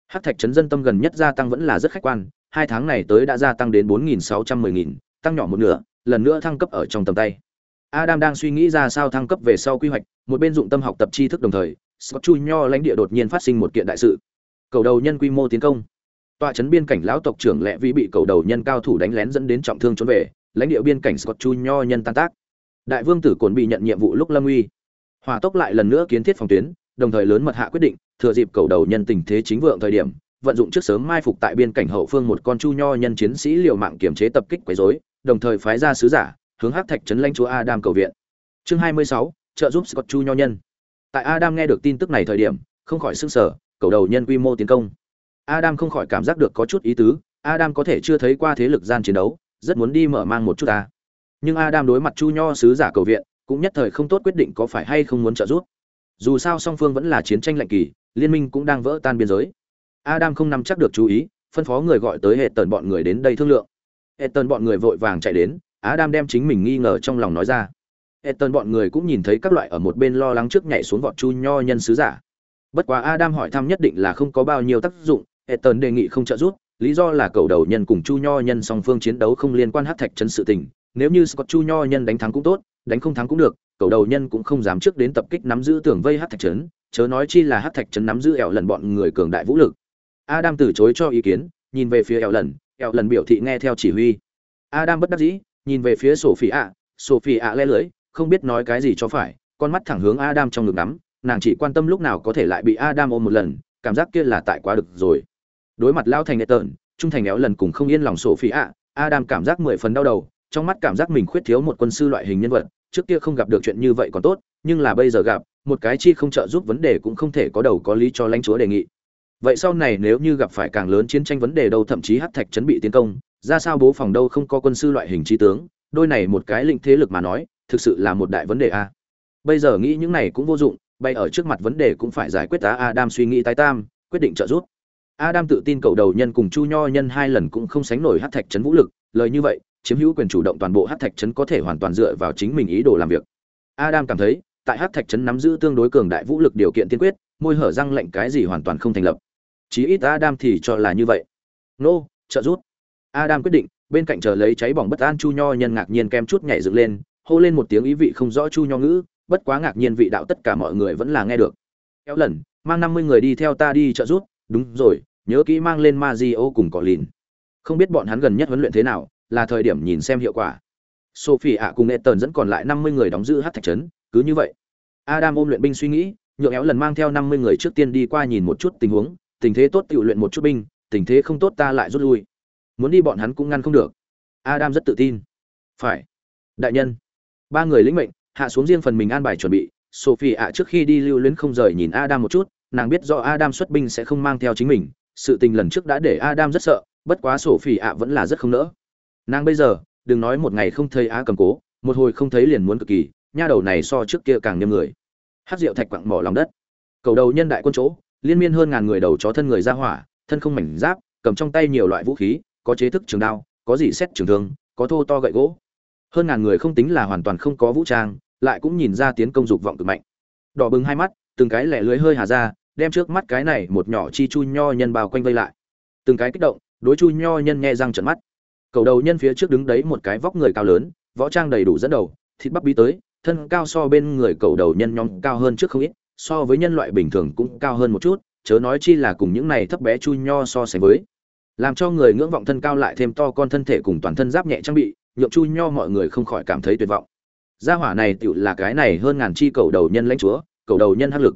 Hát thạch trấn dân tâm gần nhất gia tăng vẫn là rất khách quan, hai tháng này tới đã gia tăng đến bốn nghìn sáu trăm mười nghìn, tăng nhỏ một nửa, lần nữa thăng cấp ở trong tầm tay adam đang suy nghĩ ra sao thăng cấp về sau quy hoạch, một bên dụng tâm học tập tri thức đồng thời, scott chu nho lãnh địa đột nhiên phát sinh một kiện đại sự. Cầu đầu nhân quy mô tiến công. Tọa trấn biên cảnh lão tộc trưởng lệ vĩ bị cầu đầu nhân cao thủ đánh lén dẫn đến trọng thương trốn về, lãnh địa biên cảnh scott chu nho nhân tan tác. Đại vương tử cồn bị nhận nhiệm vụ lúc lâm uy. Hỏa tốc lại lần nữa kiến thiết phòng tuyến, đồng thời lớn mật hạ quyết định, thừa dịp cầu đầu nhân tình thế chính vượng thời điểm, vận dụng trước sớm mai phục tại biên cảnh hậu phương một con chu nho nhân chiến sĩ liều mạng kiểm chế tập kích quấy rối, đồng thời phái ra sứ giả hướng hắc thạch trấn lãnh chúa adam cầu viện. Chương 26, trợ giúp scott chu nho nhân. Tại adam nghe được tin tức này thời điểm không khỏi sức sở cầu đầu nhân quy mô tiến công. Adam không khỏi cảm giác được có chút ý tứ adam có thể chưa thấy qua thế lực gian chiến đấu rất muốn đi mở mang một chút ta. Nhưng adam đối mặt chu nho sứ giả cầu viện cũng nhất thời không tốt quyết định có phải hay không muốn trợ giúp. Dù sao song phương vẫn là chiến tranh lạnh kỳ liên minh cũng đang vỡ tan biên giới. Adam không nắm chắc được chú ý phân phó người gọi tới hệ tần bọn người đến đây thương lượng. Hệ tần bọn người vội vàng chạy đến adam đem chính mình nghi ngờ trong lòng nói ra. Eton bọn người cũng nhìn thấy các loại ở một bên lo lắng trước nhảy xuống vọt chu nho nhân sứ giả. Bất quá adam hỏi thăm nhất định là không có bao nhiêu tác dụng Eton đề nghị không trợ giúp, lý do là cầu đầu nhân cùng chu nho nhân song phương chiến đấu không liên quan hắc thạch chân sự tình. Nếu như scott chu nho nhân đánh thắng cũng tốt, đánh không thắng cũng được, cầu đầu nhân cũng không dám trước đến tập kích nắm giữ tưởng vây hắc thạch trấn chớ nói chi là hắc thạch trấn nắm giữ ẻo lần bọn người cường đại vũ lực. Adam từ chối cho ý kiến, nhìn về phía ẻo lần ẻo lần biểu thị nghe theo chỉ huy. Adam bất đắc dĩ nhìn về phía sophie ạ. Sophie ạ le lưới, không biết nói cái gì cho phải, con mắt thẳng hướng adam trong ngực nắm nàng chỉ quan tâm lúc nào có thể lại bị adam ôm một lần, cảm giác kia là tại quá được rồi. Đối mặt lao thành nệ tợn, trung thành éo lần cùng không yên lòng sophie ạ, adam cảm giác mười phần đau đầu, trong mắt cảm giác mình khuyết thiếu một quân sư loại hình nhân vật, trước kia không gặp được chuyện như vậy còn tốt, nhưng là bây giờ gặp, một cái chi không trợ giúp vấn đề cũng không thể có đầu có lý cho lãnh chúa đề nghị. Vậy sau này nếu như gặp phải càng lớn chiến tranh vấn đề đâu thậm chí hắc thạch chuẩn bị tiến công ra sao bố phòng đâu không có quân sư loại hình trí tướng, đôi này một cái lĩnh thế lực mà nói, thực sự là một đại vấn đề a. Bây giờ nghĩ những này cũng vô dụng, bay ở trước mặt vấn đề cũng phải giải quyết tá adam suy nghĩ tái tam, quyết định trợ giúp. Adam tự tin cầu đầu nhân cùng chu nho nhân hai lần cũng không sánh nổi hát thạch trấn vũ lực, lời như vậy, chiếm hữu quyền chủ động toàn bộ hát thạch trấn có thể hoàn toàn dựa vào chính mình ý đồ làm việc. Adam cảm thấy, tại hát thạch trấn nắm giữ tương đối cường đại vũ lực điều kiện tiên quyết, môi hở răng lệnh cái gì hoàn toàn không thành lập. Chí ít adam thì cho là như vậy. Nô, trợ giúp. Adam quyết định, bên cạnh chờ lấy cháy bỏng bất an Chu Nho nhân ngạc nhiên kem chút nhảy dựng lên, hô lên một tiếng ý vị không rõ Chu Nho ngữ, bất quá ngạc nhiên vị đạo tất cả mọi người vẫn là nghe được. Kéo lần, mang 50 người đi theo ta đi trợ giúp, đúng rồi, nhớ kỹ mang lên Mario cùng cỏ lìn. Không biết bọn hắn gần nhất huấn luyện thế nào, là thời điểm nhìn xem hiệu quả. Sophie ạ cùng Ethan dẫn còn lại 50 người đóng giữ hát thạch trấn, cứ như vậy. Adam ôm luyện binh suy nghĩ, nhượng éo lần mang theo 50 người trước tiên đi qua nhìn một chút tình huống, tình thế tốt tiểu luyện một chút binh, tình thế không tốt ta lại rút lui muốn đi bọn hắn cũng ngăn không được. Adam rất tự tin. Phải. Đại nhân. Ba người lĩnh mệnh, hạ xuống riêng phần mình an bài chuẩn bị. Sophie ạ trước khi đi lưu luyến không rời nhìn adam một chút, nàng biết do adam xuất binh sẽ không mang theo chính mình. Sự tình lần trước đã để adam rất sợ, bất quá sophie ạ vẫn là rất không nỡ. Nàng bây giờ, đừng nói một ngày không thấy á cầm cố, một hồi không thấy liền muốn cực kỳ, nha đầu này so trước kia càng nhâm người. Hát rượu thạch quặng mỏ lòng đất. Cầu đầu nhân đại quân chỗ, liên miên hơn ngàn người đầu chó thân người ra hỏa, thân không mảnh giáp, cầm trong tay nhiều loại vũ khí có chế thức trường đao, có gì xét trường thương, có thô to gậy gỗ. Hơn ngàn người không tính là hoàn toàn không có vũ trang, lại cũng nhìn ra tiến công dục vọng cực mạnh. Đỏ bừng hai mắt, từng cái lẻ lưới hơi hà ra, đem trước mắt cái này một nhỏ chi chu nho nhân bao quanh vây lại. Từng cái kích động, đối chu nho nhân nghe răng trận mắt. Cầu đầu nhân phía trước đứng đấy một cái vóc người cao lớn, võ trang đầy đủ dẫn đầu, thịt bắp bí tới, thân cao so bên người cầu đầu nhân nhóm cao hơn trước không ít, so với nhân loại bình thường cũng cao hơn một chút, chớ nói chi là cùng những này thấp bé chu nho so sánh với làm cho người ngưỡng vọng thân cao lại thêm to con thân thể cùng toàn thân giáp nhẹ trang bị, nhượng chu nho mọi người không khỏi cảm thấy tuyệt vọng. Gia hỏa này tựu là cái này hơn ngàn chi cầu đầu nhân lãnh chúa, cầu đầu nhân hắc lực.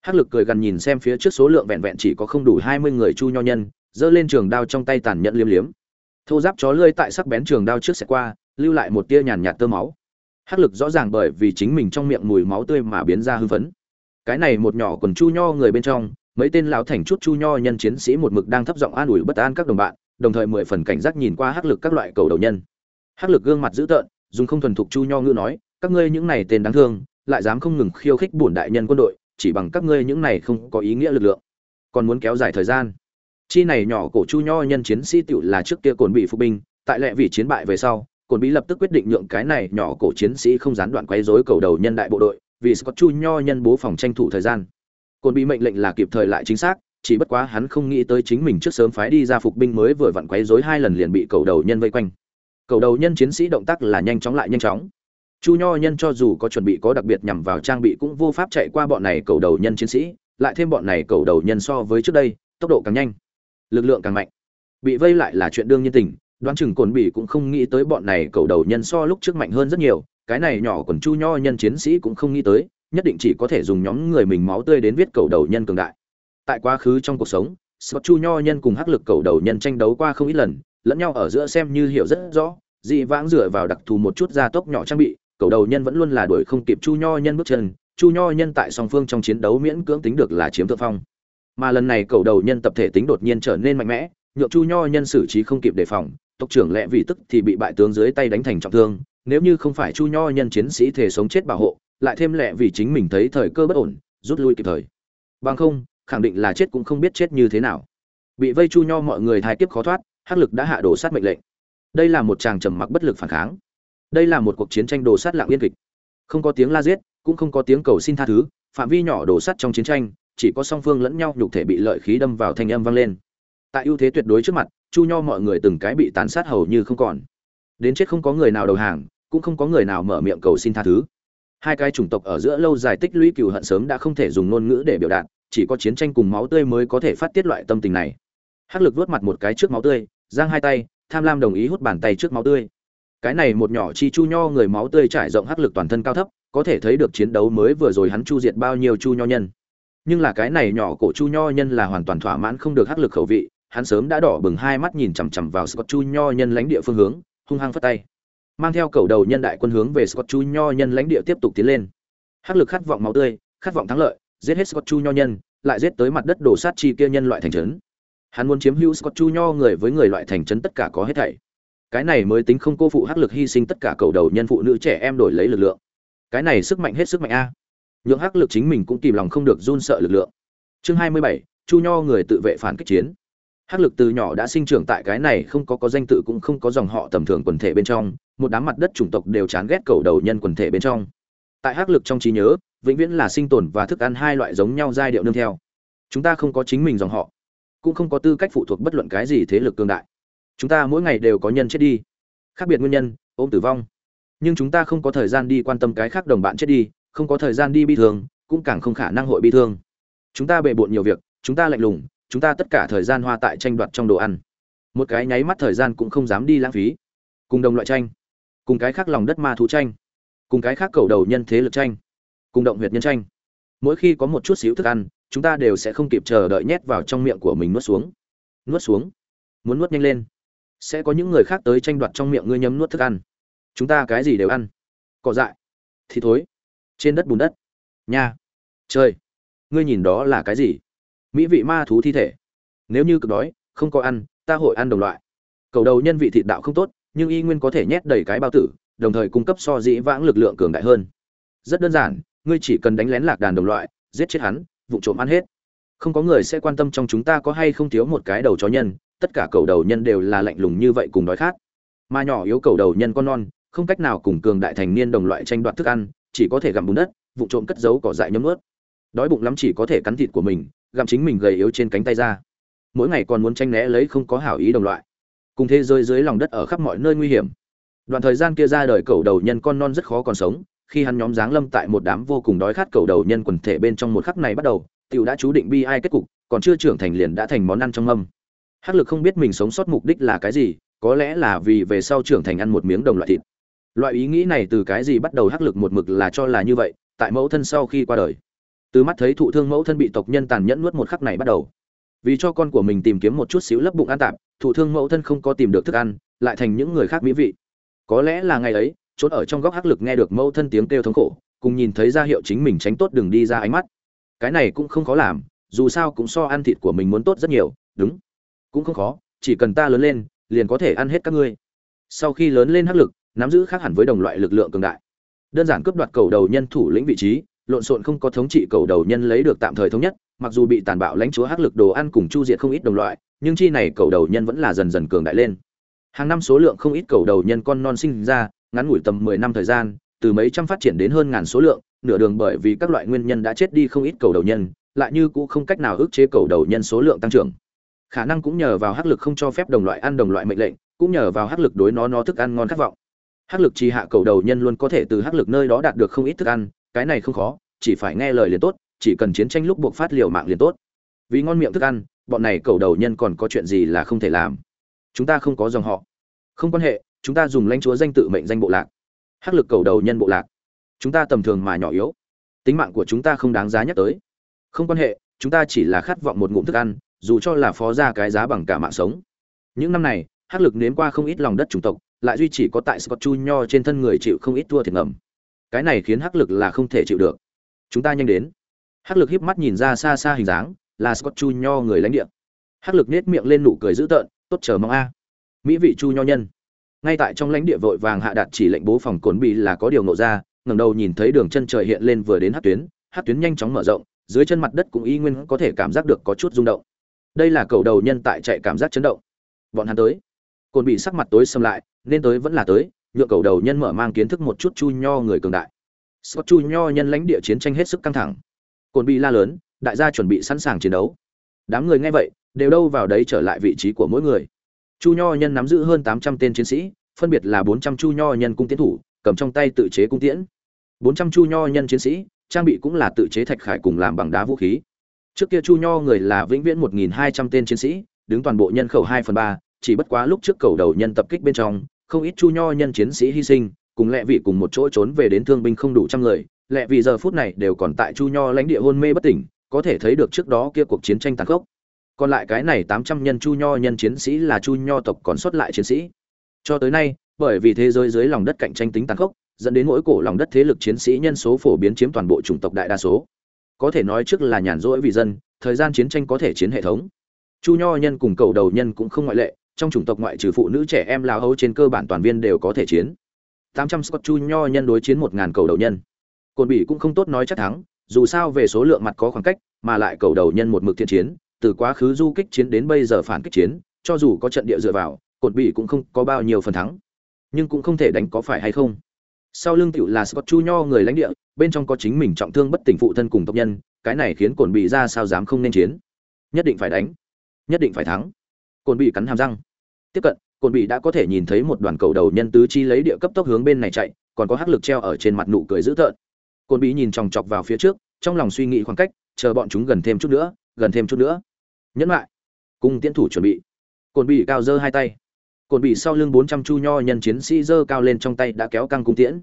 Hắc lực cười gần nhìn xem phía trước số lượng vẹn vẹn chỉ có không đủ hai mươi người chu nho nhân, giơ lên trường đao trong tay tàn nhẫn liếm liếm. Thô giáp chó lơi tại sắc bén trường đao trước sẽ qua, lưu lại một tia nhàn nhạt tơ máu. Hắc lực rõ ràng bởi vì chính mình trong miệng mùi máu tươi mà biến ra hư phấn. Cái này một nhỏ quần chu nho người bên trong mấy tên lão thành chút chu nho nhân chiến sĩ một mực đang thấp giọng an ủi bất an các đồng bạn, đồng thời mười phần cảnh giác nhìn qua hắc lực các loại cầu đầu nhân. Hắc lực gương mặt dữ tợn, dùng không thuần thục chu nho ngữ nói, các ngươi những này tên đáng thương, lại dám không ngừng khiêu khích bổn đại nhân quân đội, chỉ bằng các ngươi những này không có ý nghĩa lực lượng. Còn muốn kéo dài thời gian. Chi này nhỏ cổ chu nho nhân chiến sĩ tựu là trước kia cồn bị phục binh, tại lệ vị chiến bại về sau, cồn bị lập tức quyết định nhượng cái này nhỏ cổ chiến sĩ không gián đoạn quấy rối cầu đầu nhân đại bộ đội, vì scott chu nho nhân bố phòng tranh thủ thời gian cồn bị mệnh lệnh là kịp thời lại chính xác, chỉ bất quá hắn không nghĩ tới chính mình trước sớm phái đi ra phục binh mới vừa vặn quấy rối hai lần liền bị cầu đầu nhân vây quanh. Cầu đầu nhân chiến sĩ động tác là nhanh chóng lại nhanh chóng. Chu nho nhân cho dù có chuẩn bị có đặc biệt nhằm vào trang bị cũng vô pháp chạy qua bọn này cầu đầu nhân chiến sĩ, lại thêm bọn này cầu đầu nhân so với trước đây, tốc độ càng nhanh, lực lượng càng mạnh. Bị vây lại là chuyện đương nhiên tình, đoán chừng cồn bị cũng không nghĩ tới bọn này cầu đầu nhân so lúc trước mạnh hơn rất nhiều, cái này nhỏ còn chu nho nhân chiến sĩ cũng không nghĩ tới nhất định chỉ có thể dùng nhóm người mình máu tươi đến viết cầu đầu nhân cường đại tại quá khứ trong cuộc sống Scott Chu Nho nhân cùng hắc lực cầu đầu nhân tranh đấu qua không ít lần, lẫn nhau ở giữa xem như hiểu rất rõ, dị vãng dựa vào đặc thù một chút gia tốc nhỏ trang bị, cầu đầu nhân vẫn luôn là đuổi không kịp Chu Nho nhân bước chân, Chu Nho nhân tại song phương trong chiến đấu miễn cưỡng tính được là chiếm thượng phong. Mà lần này cầu đầu nhân tập thể tính đột nhiên trở nên mạnh mẽ, nhượng Chu Nho nhân xử trí không kịp đề phòng, tộc trưởng lẽ vì tức thì bị bại tướng dưới tay đánh thành trọng thương, nếu như không phải Chu Nho nhân chiến sĩ thể sống chết bảo hộ, lại thêm lẽ vì chính mình thấy thời cơ bất ổn, rút lui kịp thời. Bằng không, khẳng định là chết cũng không biết chết như thế nào. Bị vây Chu Nho mọi người thai kiếp khó thoát, hắc lực đã hạ đổ sát mệnh lệnh. Đây là một chàng trầm mặc bất lực phản kháng. Đây là một cuộc chiến tranh đồ sát lặng yên kịch. Không có tiếng la giết, cũng không có tiếng cầu xin tha thứ, phạm vi nhỏ đồ sát trong chiến tranh, chỉ có song phương lẫn nhau nhục thể bị lợi khí đâm vào thanh âm vang lên. Tại ưu thế tuyệt đối trước mặt, Chu Nho mọi người từng cái bị tàn sát hầu như không còn. Đến chết không có người nào đầu hàng, cũng không có người nào mở miệng cầu xin tha thứ. Hai cái chủng tộc ở giữa lâu dài tích lũy cừu hận sớm đã không thể dùng ngôn ngữ để biểu đạt, chỉ có chiến tranh cùng máu tươi mới có thể phát tiết loại tâm tình này. Hắc Lực vuốt mặt một cái trước máu tươi, giang hai tay, tham lam đồng ý hút bàn tay trước máu tươi. Cái này một nhỏ chi chu nho người máu tươi trải rộng hắc lực toàn thân cao thấp, có thể thấy được chiến đấu mới vừa rồi hắn chu diệt bao nhiêu chu nho nhân. Nhưng là cái này nhỏ cổ chu nho nhân là hoàn toàn thỏa mãn không được hắc lực khẩu vị, hắn sớm đã đỏ bừng hai mắt nhìn chằm chằm vào Scott chu nho nhân lãnh địa phương hướng, hung hăng phất tay. Mang theo cầu đầu nhân đại quân hướng về Scott chu nho nhân lãnh địa tiếp tục tiến lên. Hắc lực khát vọng máu tươi, khát vọng thắng lợi, giết hết Scott chu nho nhân, lại giết tới mặt đất đổ sát chi kia nhân loại thành trấn. Hắn muốn chiếm hữu Scott chu nho người với người loại thành trấn tất cả có hết thảy. Cái này mới tính không cô phụ hắc lực hy sinh tất cả cầu đầu nhân phụ nữ trẻ em đổi lấy lực lượng. Cái này sức mạnh hết sức mạnh a. Nhượng hắc lực chính mình cũng kìm lòng không được run sợ lực lượng. Chương 27, Chu Nho người tự vệ phản kích chiến. Hắc lực từ nhỏ đã sinh trưởng tại cái này không có có danh tự cũng không có dòng họ tầm thường quần thể bên trong, một đám mặt đất chủng tộc đều chán ghét cầu đầu nhân quần thể bên trong. Tại hắc lực trong trí nhớ, vĩnh viễn là sinh tồn và thức ăn hai loại giống nhau giai điệu nương theo. Chúng ta không có chính mình dòng họ, cũng không có tư cách phụ thuộc bất luận cái gì thế lực cương đại. Chúng ta mỗi ngày đều có nhân chết đi. Khác biệt nguyên nhân ôm tử vong. Nhưng chúng ta không có thời gian đi quan tâm cái khác đồng bạn chết đi không có thời gian đi bi thương cũng càng không khả năng hội bi thương. Chúng ta bề bộn nhiều việc chúng ta lạnh lùng chúng ta tất cả thời gian hoa tại tranh đoạt trong đồ ăn. Một cái nháy mắt thời gian cũng không dám đi lãng phí. Cùng đồng loại tranh cùng cái khác lòng đất ma thú tranh cùng cái khác cầu đầu nhân thế lực tranh cùng động huyệt nhân tranh. Mỗi khi có một chút xíu thức ăn chúng ta đều sẽ không kịp chờ đợi nhét vào trong miệng của mình nuốt xuống. Nuốt xuống. Muốn nuốt nhanh lên. Sẽ có những người khác tới tranh đoạt trong miệng ngươi nhấm nuốt thức ăn. Chúng ta cái gì đều ăn. Cỏ dại. Thì thối. Trên đất bùn đất. Nha trời, ngươi nhìn đó là cái gì? Mỹ vị ma thú thi thể. Nếu như cực đói không có ăn ta hội ăn đồng loại. Cầu đầu nhân vị thịt đạo không tốt nhưng y nguyên có thể nhét đầy cái bao tử, đồng thời cung cấp so dĩ vãng lực lượng cường đại hơn. Rất đơn giản, ngươi chỉ cần đánh lén lạc đàn đồng loại, giết chết hắn vụ trộm ăn hết. Không có người sẽ quan tâm trong chúng ta có hay không thiếu một cái đầu chó nhân, tất cả cầu đầu nhân đều là lạnh lùng như vậy cùng đói khát. Mà nhỏ yếu cầu đầu nhân con non, không cách nào cùng cường đại thành niên đồng loại tranh đoạt thức ăn, chỉ có thể gặm bùn đất vụ trộm cất giấu cỏ dại nhấm ướt đói bụng lắm chỉ có thể cắn thịt của mình, gặm chính mình gầy yếu trên cánh tay ra. Mỗi ngày còn muốn tranh né lấy không có hảo ý đồng loại cùng thế giới dưới lòng đất ở khắp mọi nơi nguy hiểm. Đoạn thời gian kia ra đời cầu đầu nhân con non rất khó còn sống, khi hắn nhóm giáng lâm tại một đám vô cùng đói khát cầu đầu nhân quần thể bên trong một khắc này bắt đầu, tiểu đã chú định bi ai kết cục, còn chưa trưởng thành liền đã thành món ăn trong âm hắc lực không biết mình sống sót mục đích là cái gì, có lẽ là vì về sau trưởng thành ăn một miếng đồng loại thịt. Loại ý nghĩ này từ cái gì bắt đầu hắc lực một mực là cho là như vậy, tại mẫu thân sau khi qua đời. Từ mắt thấy thụ thương mẫu thân bị tộc nhân tàn nhẫn nuốt một khắc này bắt đầu. Vì cho con của mình tìm kiếm một chút xíu lấp bụng an tạp thụ thương mẫu thân không có tìm được thức ăn, lại thành những người khác mỹ vị. Có lẽ là ngày ấy trốn ở trong góc hắc lực nghe được mẫu thân tiếng kêu thống khổ, cùng nhìn thấy ra hiệu chính mình tránh tốt đừng đi ra ánh mắt. Cái này cũng không khó làm, dù sao cũng so ăn thịt của mình muốn tốt rất nhiều, đúng. Cũng không khó, chỉ cần ta lớn lên, liền có thể ăn hết các ngươi. Sau khi lớn lên hắc lực, nắm giữ khác hẳn với đồng loại lực lượng cường đại. Đơn giản cướp đoạt cầu đầu nhân thủ lĩnh vị trí, lộn xộn không có thống trị cầu đầu nhân lấy được tạm thời thống nhất, mặc dù bị tàn bạo lãnh chúa hắc lực đồ ăn cùng chu diệt không ít đồng loại nhưng chi này cầu đầu nhân vẫn là dần dần cường đại lên. Hàng năm số lượng không ít cầu đầu nhân con non sinh ra, ngắn ngủi tầm mười năm thời gian, từ mấy trăm phát triển đến hơn ngàn số lượng, nửa đường bởi vì các loại nguyên nhân đã chết đi không ít cầu đầu nhân, lại như cũng không cách nào ức chế cầu đầu nhân số lượng tăng trưởng. Khả năng cũng nhờ vào hắc lực không cho phép đồng loại ăn đồng loại mệnh lệnh, cũng nhờ vào hắc lực đối nó nó thức ăn ngon khát vọng. Hắc lực trì hạ cầu đầu nhân luôn có thể từ hắc lực nơi đó đạt được không ít thức ăn, cái này không khó, chỉ phải nghe lời liền tốt, chỉ cần chiến tranh lúc buộc phát liều mạng liền tốt. Vì ngon miệng thức ăn bọn này cầu đầu nhân còn có chuyện gì là không thể làm? Chúng ta không có dòng họ. Không quan hệ, chúng ta dùng lãnh chúa danh tự mệnh danh bộ lạc. Hắc lực cầu đầu nhân bộ lạc. Chúng ta tầm thường mà nhỏ yếu. Tính mạng của chúng ta không đáng giá nhắc tới. Không quan hệ, chúng ta chỉ là khát vọng một ngụm thức ăn, dù cho là phó ra cái giá bằng cả mạng sống. Những năm này, hắc lực nếm qua không ít lòng đất chủng tộc, lại duy chỉ có tại scott chu nho trên thân người chịu không ít thua thiệt ngầm. Cái này khiến hắc lực là không thể chịu được. Chúng ta nhanh đến. Hắc lực híp mắt nhìn ra xa xa hình dáng là scott chu nho người lãnh địa. Hắc lực nết miệng lên nụ cười dữ tợn, tốt chờ mong a. Mỹ vị chu nho nhân. Ngay tại trong lãnh địa vội vàng hạ đạt chỉ lệnh bố phòng cồn bị là có điều nộ ra, ngẩng đầu nhìn thấy đường chân trời hiện lên vừa đến hắc tuyến hắc tuyến nhanh chóng mở rộng, dưới chân mặt đất cũng y nguyên có thể cảm giác được có chút rung động. Đây là cầu đầu nhân tại chạy cảm giác chấn động. Bọn hắn tới. Cồn bị sắc mặt tối sầm lại, nên tới vẫn là tới, nhượng cầu đầu nhân mở mang kiến thức một chút chu nho người cường đại. Scott chu nho nhân lãnh địa chiến tranh hết sức căng thẳng. Cồn bị la lớn đại gia chuẩn bị sẵn sàng chiến đấu. Đám người nghe vậy, đều đâu vào đấy trở lại vị trí của mỗi người. Chu nho nhân nắm giữ hơn tám trăm tên chiến sĩ, phân biệt là bốn trăm chu nho nhân cung tiến thủ, cầm trong tay tự chế cung tiễn. Bốn trăm chu nho nhân chiến sĩ, trang bị cũng là tự chế thạch khải cùng làm bằng đá vũ khí. Trước kia chu nho người là vĩnh viễn một nghìn hai trăm tên chiến sĩ, đứng toàn bộ nhân khẩu hai phần ba, chỉ bất quá lúc trước cầu đầu nhân tập kích bên trong, không ít chu nho nhân chiến sĩ hy sinh, cùng lẹ vị cùng một chỗ trốn về đến thương binh không đủ trăm người lẹ vị giờ phút này đều còn tại chu nho lãnh địa hôn mê bất tỉnh có thể thấy được trước đó kia cuộc chiến tranh tàn khốc. Còn lại cái này tám trăm nhân chu nho nhân chiến sĩ là chu nho tộc còn sót lại chiến sĩ. Cho tới nay, bởi vì thế giới dưới lòng đất cạnh tranh tính tàn khốc, dẫn đến mỗi cổ lòng đất thế lực chiến sĩ nhân số phổ biến chiếm toàn bộ chủng tộc đại đa số. Có thể nói trước là nhàn rỗi vì dân, thời gian chiến tranh có thể chiến hệ thống. Chu nho nhân cùng cầu đầu nhân cũng không ngoại lệ, trong chủng tộc ngoại trừ phụ nữ trẻ em lao hấu trên cơ bản toàn viên đều có thể chiến. Tám trăm scott chu nho nhân đối chiến một ngàn cầu đầu nhân. Cồn bị cũng không tốt nói chắc thắng dù sao về số lượng mặt có khoảng cách mà lại cầu đầu nhân một mực thiện chiến từ quá khứ du kích chiến đến bây giờ phản kích chiến cho dù có trận địa dựa vào cột bỉ cũng không có bao nhiêu phần thắng nhưng cũng không thể đánh có phải hay không sau lưng tiểu là Scott Chu Nho người lãnh địa, bên trong có chính mình trọng thương bất tỉnh phụ thân cùng tộc nhân, cái này khiến cồn Bị ra sao dám không nên chiến. Nhất định phải đánh, nhất định phải thắng. Cồn Bị cắn hàm răng. Tiếp cận, cồn Bị đã có thể nhìn thấy một đoàn cầu đầu nhân tứ chi lấy địa cấp tốc hướng bên này chạy, còn có hắc lực treo ở trên mặt nụ cười dữ tợn. Côn Bị nhìn chòng chọc vào phía trước, trong lòng suy nghĩ khoảng cách, chờ bọn chúng gần thêm chút nữa, gần thêm chút nữa. Nhẫn lại, cùng tiến thủ chuẩn bị. Côn Bị cao giơ hai tay. Cồn bị sau lưng bốn trăm chu nho nhân chiến sĩ giơ cao lên trong tay đã kéo căng cung tiễn.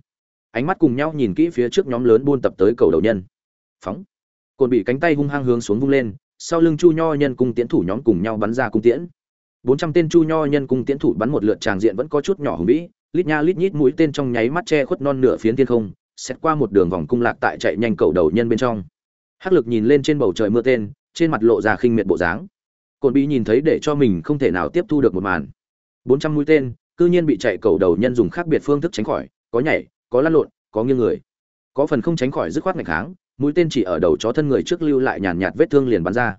Ánh mắt cùng nhau nhìn kỹ phía trước nhóm lớn buôn tập tới cầu đầu nhân. Phóng. Cồn bị cánh tay hung hăng hướng xuống vung lên sau lưng chu nho nhân cung tiễn thủ nhóm cùng nhau bắn ra cung tiễn. Bốn trăm tên chu nho nhân cung tiễn thủ bắn một lượt tràng diện vẫn có chút nhỏ hùng vĩ lít nha lít nhít mũi tên trong nháy mắt che khuất non nửa phiến thiên không xét qua một đường vòng cung lạc tại chạy nhanh cầu đầu nhân bên trong. Hắc lực nhìn lên trên bầu trời mưa tên, trên mặt lộ ra khinh miệt bộ dáng. Cồn bị nhìn thấy để cho mình không thể nào tiếp thu được một màn. Bốn trăm mũi tên, cư nhiên bị chạy cầu đầu nhân dùng khác biệt phương thức tránh khỏi, có nhảy, có lăn lộn, có nghiêng người. Có phần không tránh khỏi dứt khoát ngày kháng, mũi tên chỉ ở đầu chó thân người trước lưu lại nhàn nhạt vết thương liền bắn ra.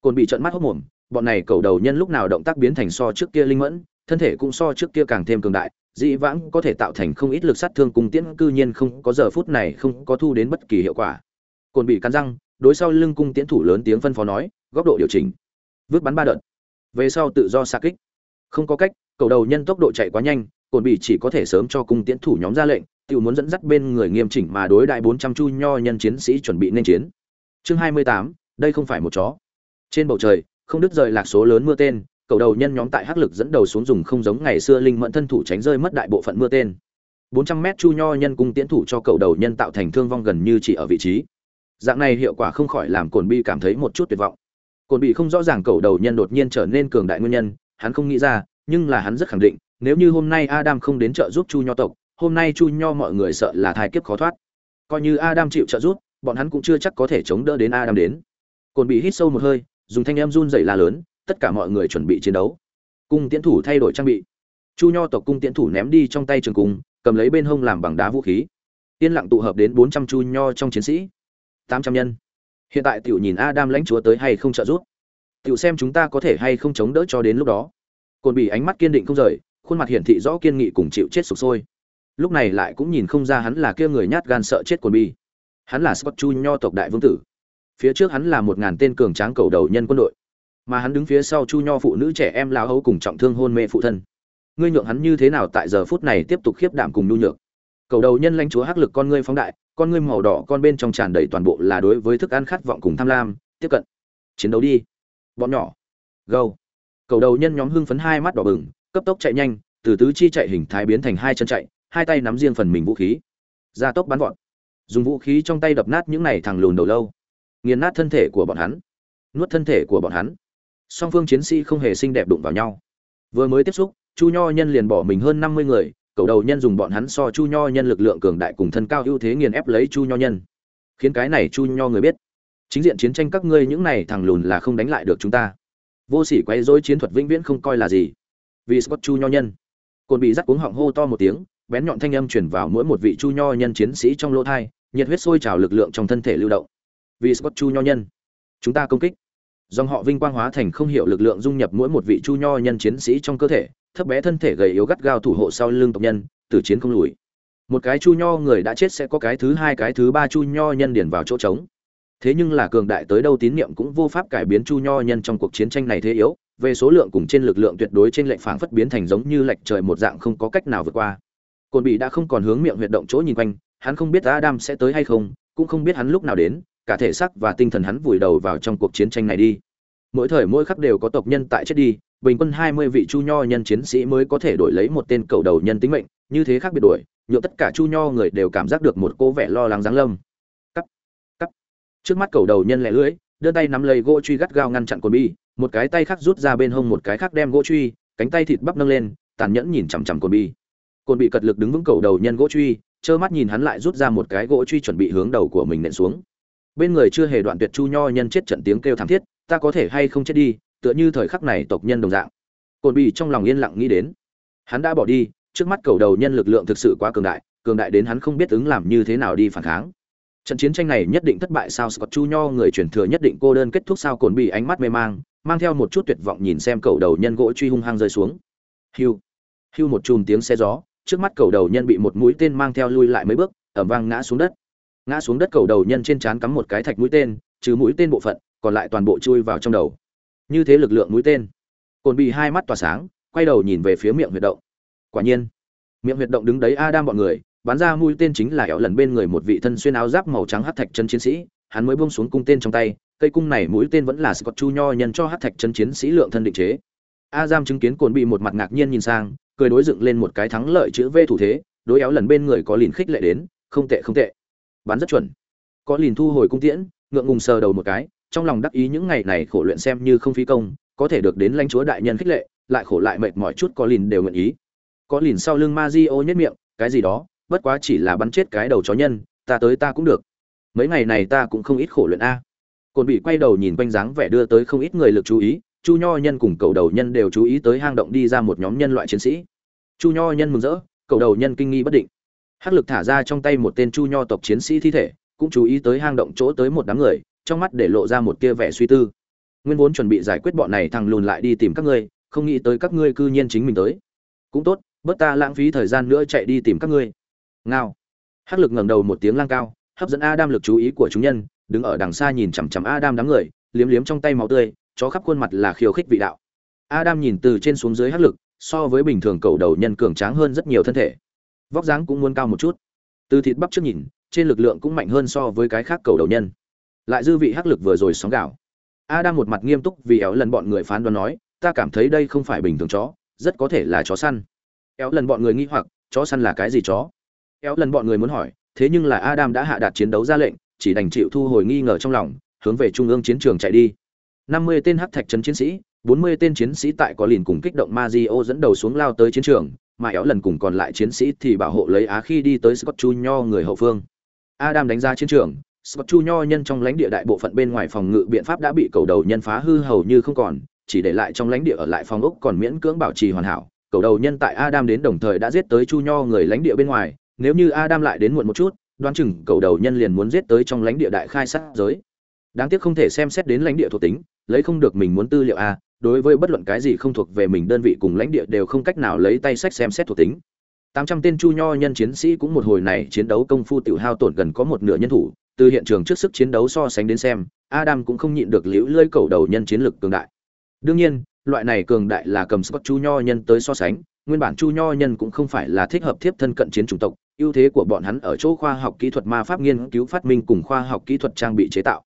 Cồn bị trợn mắt hốc mồm, bọn này cầu đầu nhân lúc nào động tác biến thành so trước kia linh mẫn, thân thể cũng so trước kia càng thêm cường đại dĩ vãng có thể tạo thành không ít lực sát thương cùng tiễn, cư nhiên không có giờ phút này không có thu đến bất kỳ hiệu quả. Cồn bị cắn răng, đối sau lưng cung tiễn thủ lớn tiếng phân phó nói, góc độ điều chỉnh. Vứt bắn ba đợt. Về sau tự do xa kích. Không có cách, cầu đầu nhân tốc độ chạy quá nhanh, cồn bị chỉ có thể sớm cho cung tiễn thủ nhóm ra lệnh tự muốn dẫn dắt bên người nghiêm chỉnh mà đối đại bốn trăm chu nho nhân chiến sĩ chuẩn bị nên chiến. Chương hai mươi tám, đây không phải một chó. Trên bầu trời, không đứt rời lạc số lớn mưa tên cầu đầu nhân nhóm tại hắc lực dẫn đầu xuống dùng không giống ngày xưa linh mẫn thân thủ tránh rơi mất đại bộ phận mưa tên. 400 mét chu nho nhân cung tiễn thủ cho cầu đầu nhân tạo thành thương vong gần như chỉ ở vị trí. Dạng này hiệu quả không khỏi làm cồn bi cảm thấy một chút tuyệt vọng. Cồn bị không rõ ràng cầu đầu nhân đột nhiên trở nên cường đại nguyên nhân, hắn không nghĩ ra, nhưng là hắn rất khẳng định, nếu như hôm nay adam không đến trợ giúp chu nho tộc, hôm nay chu nho mọi người sợ là thai kiếp khó thoát. Coi như adam chịu trợ giúp, bọn hắn cũng chưa chắc có thể chống đỡ đến adam đến. Cồn bị hít sâu một hơi, dùng thanh em run dậy la lớn tất cả mọi người chuẩn bị chiến đấu. Cung tiễn thủ thay đổi trang bị. Chu nho tộc cung tiễn thủ ném đi trong tay trường cung, cầm lấy bên hông làm bằng đá vũ khí. Yên lặng tụ hợp đến bốn trăm chu nho trong chiến sĩ. Tám trăm nhân. Hiện tại tiểu nhìn adam lãnh chúa tới hay không trợ giúp? Tiểu xem chúng ta có thể hay không chống đỡ cho đến lúc đó. Cồn bị ánh mắt kiên định không rời, khuôn mặt hiển thị rõ kiên nghị cùng chịu chết sụp sôi. Lúc này lại cũng nhìn không ra hắn là kia người nhát gan sợ chết cồn bi hắn là scott chu nho tộc đại vương tử. Phía trước hắn là một ngàn tên cường tráng cầu đầu nhân quân đội mà hắn đứng phía sau chu nho phụ nữ trẻ em lao hấu cùng trọng thương hôn mê phụ thân. Ngươi nhượng hắn như thế nào tại giờ phút này tiếp tục khiếp đảm cùng nhu nhược? Cầu đầu nhân lãnh chúa hắc lực con ngươi phóng đại, con ngươi màu đỏ con bên trong tràn đầy toàn bộ là đối với thức ăn khát vọng cùng tham lam. Tiếp cận. Chiến đấu đi. Bọn nhỏ. Gâu. Cầu đầu nhân nhóm hưng phấn hai mắt đỏ bừng, cấp tốc chạy nhanh, từ tứ chi chạy hình thái biến thành hai chân chạy, hai tay nắm riêng phần mình vũ khí. Gia tốc bắn vọt. Dùng vũ khí trong tay đập nát những này thằng lùn đầu lâu. Nghiền nát thân thể của bọn hắn. Nuốt thân thể của bọn hắn song phương chiến sĩ không hề xinh đẹp đụng vào nhau. Vừa mới tiếp xúc, chu nho nhân liền bỏ mình hơn năm mươi người, cầu đầu nhân dùng bọn hắn so chu nho nhân lực lượng cường đại cùng thân cao ưu thế nghiền ép lấy chu nho nhân. Khiến cái này chu nho người biết, chính diện chiến tranh các ngươi những này thằng lùn là không đánh lại được chúng ta. Vô sỉ quay dối chiến thuật vĩnh viễn không coi là gì. Vì scott chu nho nhân, cồn bị rắc cuống họng hô to một tiếng, bén nhọn thanh âm chuyển vào mỗi một vị chu nho nhân chiến sĩ trong lỗ thai nhiệt huyết sôi trào lực lượng trong thân thể lưu động. Vì scott chu nho nhân, chúng ta công kích dòng họ vinh quang hóa thành không hiểu lực lượng dung nhập mỗi một vị chu nho nhân chiến sĩ trong cơ thể, thấp bé thân thể gầy yếu gắt gao thủ hộ sau lưng tộc nhân từ chiến không lùi. Một cái chu nho người đã chết sẽ có cái thứ hai, cái thứ ba chu nho nhân điền vào chỗ trống. Thế nhưng là cường đại tới đâu tín niệm cũng vô pháp cải biến chu nho nhân trong cuộc chiến tranh này thế yếu, về số lượng cùng trên lực lượng tuyệt đối trên lệnh phảng phất biến thành giống như lệch trời một dạng không có cách nào vượt qua. Cồn bị đã không còn hướng miệng huyệt động chỗ nhìn quanh, hắn không biết adam sẽ tới hay không, cũng không biết hắn lúc nào đến cả thể xác và tinh thần hắn vùi đầu vào trong cuộc chiến tranh này đi. Mỗi thời mỗi khắc đều có tộc nhân tại chết đi, bình quân hai mươi vị chu nho nhân chiến sĩ mới có thể đổi lấy một tên cầu đầu nhân tính mệnh, như thế khác biệt đổi nhộn tất cả chu nho người đều cảm giác được một cô vẻ lo lắng giáng lâm. Cắt cắt. Trước mắt cầu đầu nhân lẻ lưỡi, đưa tay nắm lấy gỗ truy gắt gao ngăn chặn cồn bi, một cái tay khác rút ra bên hông một cái khác đem gỗ truy, cánh tay thịt bắp nâng lên, tàn nhẫn nhìn chằm chằm cồn bi. Cồn bị cật lực đứng vững cầu đầu nhân gỗ truy, trơ mắt nhìn hắn lại rút ra một cái gỗ truy chuẩn bị hướng đầu của mình nện xuống bên người chưa hề đoạn tuyệt chu nho nhân chết trận tiếng kêu thảm thiết, ta có thể hay không chết đi, tựa như thời khắc này tộc nhân đồng dạng. Cồn bị trong lòng yên lặng nghĩ đến. Hắn đã bỏ đi, trước mắt cầu đầu nhân lực lượng thực sự quá cường đại cường đại đến hắn không biết ứng làm như thế nào đi phản kháng. Trận chiến tranh này nhất định thất bại sao scott chu nho người truyền thừa nhất định cô đơn kết thúc sao cồn bị ánh mắt mê mang mang theo một chút tuyệt vọng nhìn xem cầu đầu nhân gỗ truy hung hăng rơi xuống. Hiu hiu một chùm tiếng xe gió, trước mắt cầu đầu nhân bị một mũi tên mang theo lui lại mấy bước ẩm vang ngã xuống đất ngã xuống đất cầu đầu nhân trên trán cắm một cái thạch mũi tên, trừ mũi tên bộ phận, còn lại toàn bộ chui vào trong đầu. Như thế lực lượng mũi tên. Cồn bị hai mắt tỏa sáng, quay đầu nhìn về phía miệng huyệt động. Quả nhiên, miệng huyệt động đứng đấy adam bọn người, bắn ra mũi tên chính là éo lần bên người một vị thân xuyên áo giáp màu trắng hắc thạch chân chiến sĩ, hắn mới buông xuống cung tên trong tay, cây cung này mũi tên vẫn là scott chu nho nhân cho hắc thạch chân chiến sĩ lượng thân định chế. Adam chứng kiến cồn bị một mặt ngạc nhiên nhìn sang, cười đối dựng lên một cái thắng lợi chữ v thủ thế, đối éo lần bên người có liền khích lệ đến, không tệ không tệ bắn rất chuẩn. Có liền thu hồi cung tiễn, ngượng ngùng sờ đầu một cái, trong lòng đắc ý những ngày này khổ luyện xem như không phí công, có thể được đến lãnh chúa đại nhân khích lệ, lại khổ lại mệt mỏi chút có liền đều nguyện ý. Có liền sau lưng ma di ô nhất miệng, cái gì đó, bất quá chỉ là bắn chết cái đầu chó nhân, ta tới ta cũng được. Mấy ngày này ta cũng không ít khổ luyện a. Cồn bị quay đầu nhìn quanh dáng vẻ đưa tới không ít người lực chú ý, chu nho nhân cùng cầu đầu nhân đều chú ý tới hang động đi ra một nhóm nhân loại chiến sĩ. Chu nho nhân mừng rỡ cầu đầu nhân kinh nghi bất định hắc lực thả ra trong tay một tên chu nho tộc chiến sĩ thi thể, cũng chú ý tới hang động chỗ tới một đám người, trong mắt để lộ ra một tia vẻ suy tư. Nguyên vốn chuẩn bị giải quyết bọn này thằng lùn lại đi tìm các ngươi, không nghĩ tới các ngươi cư nhiên chính mình tới. Cũng tốt, bớt ta lãng phí thời gian nữa chạy đi tìm các ngươi. Ngao. Hắc lực ngẩng đầu một tiếng lang cao, hấp dẫn adam lực chú ý của chúng nhân, đứng ở đằng xa nhìn chằm chằm adam đám người, liếm liếm trong tay máu tươi, chó khắp khuôn mặt là khiêu khích vị đạo. Adam nhìn từ trên xuống dưới hắc lực, so với bình thường cầu đầu nhân cường tráng hơn rất nhiều thân thể vóc dáng cũng muốn cao một chút. Từ thịt bắp trước nhìn, trên lực lượng cũng mạnh hơn so với cái khác cầu đầu nhân. Lại dư vị hắc lực vừa rồi sóng gạo. A đang một mặt nghiêm túc vì éo lần bọn người phán đoán nói, ta cảm thấy đây không phải bình thường chó, rất có thể là chó săn. Éo lần bọn người nghi hoặc, chó săn là cái gì chó? Éo lần bọn người muốn hỏi, thế nhưng là adam đã hạ đạt chiến đấu ra lệnh, chỉ đành chịu thu hồi nghi ngờ trong lòng, hướng về trung ương chiến trường chạy đi. Năm mươi tên hắc thạch trấn chiến sĩ, bốn mươi tên chiến sĩ tại có lìn cùng kích động Mazio dẫn đầu xuống lao tới chiến trường mà éo lần cùng còn lại chiến sĩ thì bảo hộ lấy á khi đi tới scott chu nho người hậu phương. Adam đánh ra chiến trường, scott chu nho nhân trong lãnh địa đại bộ phận bên ngoài phòng ngự biện pháp đã bị cầu đầu nhân phá hư hầu như không còn, chỉ để lại trong lãnh địa ở lại phòng ốc còn miễn cưỡng bảo trì hoàn hảo. Cầu đầu nhân tại adam đến đồng thời đã giết tới chu nho người lãnh địa bên ngoài, nếu như adam lại đến muộn một chút, đoán chừng cầu đầu nhân liền muốn giết tới trong lãnh địa đại khai sát giới. Đáng tiếc không thể xem xét đến lãnh địa thuộc tính, lấy không được mình muốn tư liệu a đối với bất luận cái gì không thuộc về mình đơn vị cùng lãnh địa đều không cách nào lấy tay sách xem xét thuộc tính. 800 tên chu nho nhân chiến sĩ cũng một hồi này chiến đấu công phu tiểu hao tổn gần có một nửa nhân thủ, từ hiện trường trước sức chiến đấu so sánh đến xem, Adam cũng không nhịn được liễu lơi cầu đầu nhân chiến lực cường đại. Đương nhiên, loại này cường đại là cầm Scott chu nho nhân tới so sánh, nguyên bản chu nho nhân cũng không phải là thích hợp tiếp thân cận chiến chủng tộc, ưu thế của bọn hắn ở chỗ khoa học kỹ thuật ma pháp nghiên cứu phát minh cùng khoa học kỹ thuật trang bị chế tạo.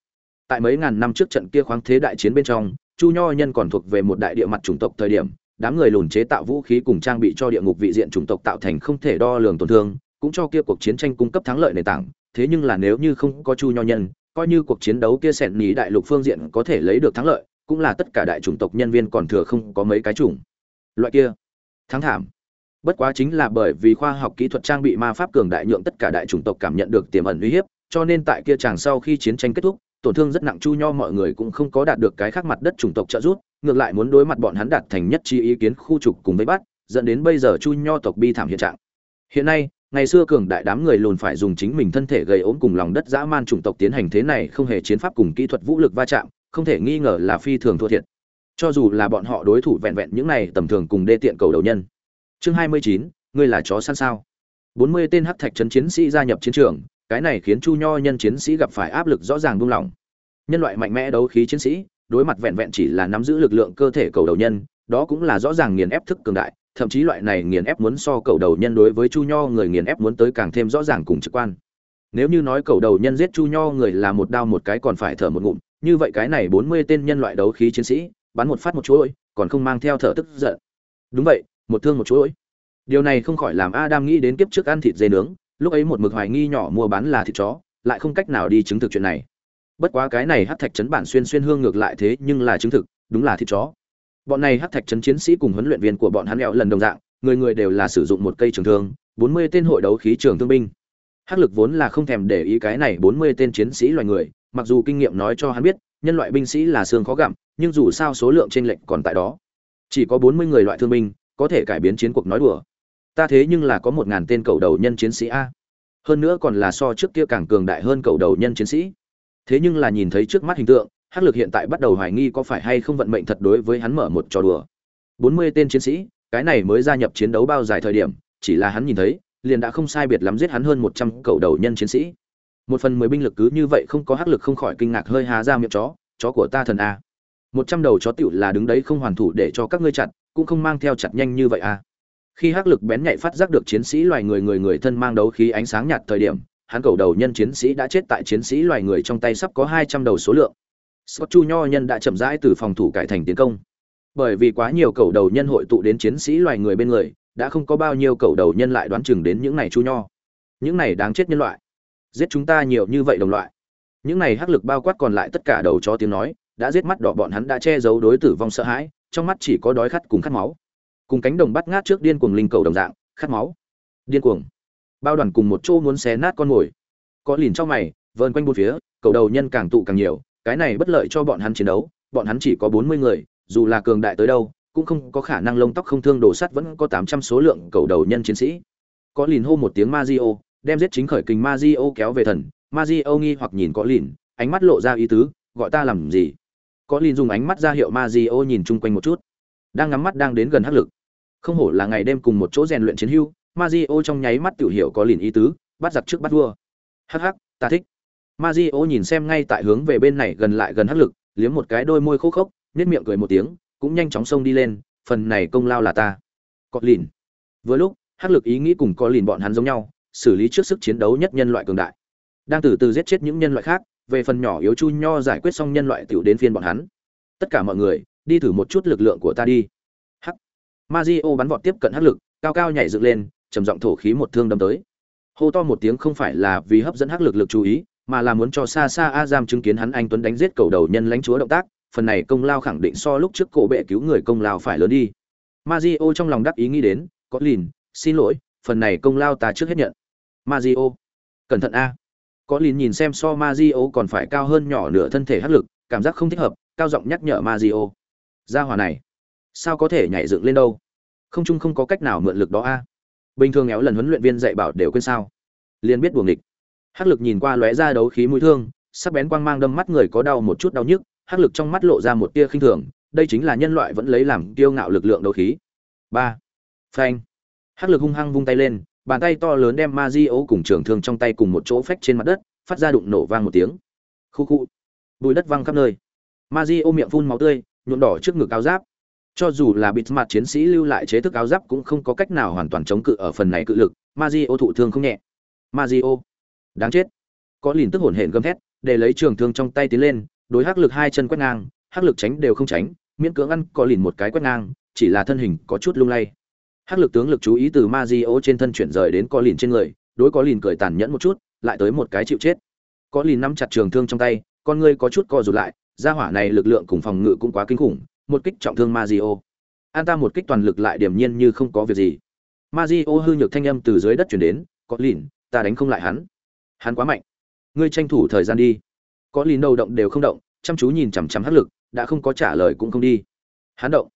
Tại mấy ngàn năm trước trận kia khoáng thế đại chiến bên trong, chu nho nhân còn thuộc về một đại địa mặt chủng tộc thời điểm, đám người lùn chế tạo vũ khí cùng trang bị cho địa ngục vị diện chủng tộc tạo thành không thể đo lường tổn thương, cũng cho kia cuộc chiến tranh cung cấp thắng lợi nền tảng. Thế nhưng là nếu như không có chu nho nhân, coi như cuộc chiến đấu kia sẹn ní đại lục phương diện có thể lấy được thắng lợi, cũng là tất cả đại chủng tộc nhân viên còn thừa không có mấy cái chủng. Loại kia, thắng thảm. Bất quá chính là bởi vì khoa học kỹ thuật trang bị ma pháp cường đại nhượng tất cả đại chủng tộc cảm nhận được tiềm ẩn uy hiếp, cho nên tại kia chàng sau khi chiến tranh kết thúc tổn thương rất nặng chu nho mọi người cũng không có đạt được cái khác mặt đất chủng tộc trợ giúp, ngược lại muốn đối mặt bọn hắn đạt thành nhất chi ý kiến khu trục cùng với bắt, dẫn đến bây giờ chu nho tộc bi thảm hiện trạng. Hiện nay, ngày xưa cường đại đám người lùn phải dùng chính mình thân thể gây ốm cùng lòng đất dã man chủng tộc tiến hành thế này không hề chiến pháp cùng kỹ thuật vũ lực va chạm, không thể nghi ngờ là phi thường thua thiệt. Cho dù là bọn họ đối thủ vẹn vẹn những này tầm thường cùng đê tiện cầu đầu nhân. Chương hai mươi chín, ngươi là chó săn sao? Bốn mươi tên hắc thạch trấn chiến sĩ gia nhập chiến trường cái này khiến chu nho nhân chiến sĩ gặp phải áp lực rõ ràng buông lỏng. Nhân loại mạnh mẽ đấu khí chiến sĩ, đối mặt vẹn vẹn chỉ là nắm giữ lực lượng cơ thể cầu đầu nhân, đó cũng là rõ ràng nghiền ép thức cường đại, thậm chí loại này nghiền ép muốn so cầu đầu nhân đối với chu nho người nghiền ép muốn tới càng thêm rõ ràng cùng trực quan. Nếu như nói cầu đầu nhân giết chu nho người là một đao một cái còn phải thở một ngụm, như vậy cái này bốn mươi tên nhân loại đấu khí chiến sĩ, bắn một phát một chuỗi, còn không mang theo thở tức giận. Đúng vậy, một thương một chuỗi. Điều này không khỏi làm adam nghĩ đến kiếp trước ăn thịt dê nướng lúc ấy một mực hoài nghi nhỏ mua bán là thịt chó, lại không cách nào đi chứng thực chuyện này. Bất quá cái này hát thạch chấn bản xuyên xuyên hương ngược lại thế nhưng là chứng thực, đúng là thịt chó. Bọn này hát thạch chấn chiến sĩ cùng huấn luyện viên của bọn hắn lẹo lần đồng dạng, người người đều là sử dụng một cây trường thương, bốn mươi tên hội đấu khí trường thương binh. Hắc lực vốn là không thèm để ý cái này bốn mươi tên chiến sĩ loài người, mặc dù kinh nghiệm nói cho hắn biết, nhân loại binh sĩ là xương khó gặm, nhưng dù sao số lượng trên lệnh còn tại đó. Chỉ có bốn mươi người loại thương binh, có thể cải biến chiến cuộc nói đùa ta thế nhưng là có một ngàn tên cầu đầu nhân chiến sĩ a. Hơn nữa còn là so trước kia càng cường đại hơn cầu đầu nhân chiến sĩ. Thế nhưng là nhìn thấy trước mắt hình tượng, hắc lực hiện tại bắt đầu hoài nghi có phải hay không vận mệnh thật đối với hắn mở một trò đùa. Bốn mươi tên chiến sĩ, cái này mới gia nhập chiến đấu bao dài thời điểm, chỉ là hắn nhìn thấy, liền đã không sai biệt lắm giết hắn hơn một trăm cầu đầu nhân chiến sĩ. Một phần mười binh lực cứ như vậy không có hắc lực không khỏi kinh ngạc hơi há ra miệng chó chó của ta thần a. Một trăm đầu chó tựu là đứng đấy không hoàn thủ để cho các ngươi chặt, cũng không mang theo chặt nhanh như vậy a khi hắc lực bén nhạy phát giác được chiến sĩ loài người người người thân mang đấu khí ánh sáng nhạt thời điểm, hắn cầu đầu nhân chiến sĩ đã chết tại chiến sĩ loài người trong tay sắp có hai trăm đầu số lượng. Scott chu nho nhân đã chậm rãi từ phòng thủ cải thành tiến công. Bởi vì quá nhiều cầu đầu nhân hội tụ đến chiến sĩ loài người bên người, đã không có bao nhiêu cầu đầu nhân lại đoán chừng đến những này chu nho. Những này đáng chết nhân loại. Giết chúng ta nhiều như vậy đồng loại. Những này hắc lực bao quát còn lại tất cả đầu chó tiếng nói, đã giết mắt đỏ bọn hắn đã che giấu đối tử vong sợ hãi, trong mắt chỉ có đói khát cùng khát máu cùng cánh đồng bắt ngát trước điên cuồng linh cầu đồng dạng khát máu. Điên cuồng. Bao đoàn cùng một chỗ muốn xé nát con mồi. Có lìn trong mày vơn quanh bốn phía cầu đầu nhân càng tụ càng nhiều cái này bất lợi cho bọn hắn chiến đấu bọn hắn chỉ có bốn mươi người dù là cường đại tới đâu cũng không có khả năng lông tóc không thương đổ sắt vẫn có tám trăm số lượng cầu đầu nhân chiến sĩ. Có lìn hô một tiếng Mazio, đem giết chính khởi kình Mazio kéo về thần. Mazio nghi hoặc nhìn có lìn ánh mắt lộ ra ý tứ gọi ta làm gì? Có lìn dùng ánh mắt ra hiệu Mazio nhìn chung quanh một chút. Đang ngắm mắt đang đến gần hắc lực không hổ là ngày đêm cùng một chỗ rèn luyện chiến hưu, Mazio trong nháy mắt tiểu hiểu có liền ý tứ, bắt giặc trước bắt vua. Hắc hắc, ta thích. Mazio nhìn xem ngay tại hướng về bên này gần lại gần hắc lực, liếm một cái đôi môi khô khốc, nhếch miệng cười một tiếng, cũng nhanh chóng xông đi lên, phần này công lao là ta. Có lìn vừa lúc, hắc lực ý nghĩ cùng có lìn bọn hắn giống nhau, xử lý trước sức chiến đấu nhất nhân loại cường đại. Đang từ từ giết chết những nhân loại khác, về phần nhỏ yếu chu nho giải quyết xong nhân loại tiểu đến phiên bọn hắn. Tất cả mọi người, đi thử một chút lực lượng của ta đi. Mazio bắn vọt tiếp cận hắc lực, cao cao nhảy dựng lên, trầm giọng thổ khí một thương đâm tới. Hô to một tiếng không phải là vì hấp dẫn hắc lực lực chú ý, mà là muốn cho xa xa Azam chứng kiến hắn anh tuấn đánh giết cầu đầu nhân lãnh chúa động tác, phần này công lao khẳng định so lúc trước cổ bệ cứu người công lao phải lớn đi. Mazio trong lòng đắc ý nghĩ đến, có lìn, xin lỗi, phần này công lao ta trước hết nhận. Mazio cẩn thận a. Có lìn nhìn xem so Mazio còn phải cao hơn nhỏ nửa thân thể hắc lực, cảm giác không thích hợp, cao giọng nhắc nhở Mazio gia hỏa này sao có thể nhảy dựng lên đâu? Không chung không có cách nào mượn lực đó a. Bình thường éo lần huấn luyện viên dạy bảo đều quên sao? Liền biết buồng địch hắc lực nhìn qua lóe ra đấu khí mũi thương, sắc bén quang mang đâm mắt người có đau một chút đau nhức, hắc lực trong mắt lộ ra một tia khinh thường, đây chính là nhân loại vẫn lấy làm kiêu ngạo lực lượng đấu khí. Ba. Phanh. Hắc lực hung hăng vung tay lên, bàn tay to lớn đem ma di ấu cùng trường thương trong tay cùng một chỗ phách trên mặt đất, phát ra đụng nổ vang một tiếng. Khu khu. Bùi đất văng khắp nơi. Ma di ô miệng phun máu tươi, nhuộm đỏ trước ngực áo giáp cho dù là bịt mặt chiến sĩ lưu lại chế thức áo giáp cũng không có cách nào hoàn toàn chống cự ở phần này cự lực ma di ô thụ thương không nhẹ. Ma di ô đáng chết. Có lìn tức hổn hển gầm thét, để lấy trường thương trong tay tiến lên, đối hắc lực hai chân quét ngang, hắc lực tránh đều không tránh, miễn cưỡng ăn có lìn một cái quét ngang, chỉ là thân hình có chút lung lay. Hắc lực tướng lực chú ý từ ma di ô trên thân chuyển rời đến có lìn trên người, đối có lìn cười tàn nhẫn một chút, lại tới một cái chịu chết. Có lìn nắm chặt trường thương trong tay, con ngươi có chút co rụt lại, gia hỏa này lực lượng cùng phòng ngự cũng quá kinh khủng một kích trọng thương Mazio. an ta một kích toàn lực lại điểm nhiên như không có việc gì. Mazio hư nhược thanh âm từ dưới đất truyền đến, có lìn, ta đánh không lại hắn. Hắn quá mạnh. Ngươi tranh thủ thời gian đi. Có lìn đầu động đều không động, chăm chú nhìn chằm chằm hắc lực, đã không có trả lời cũng không đi. Hắn động.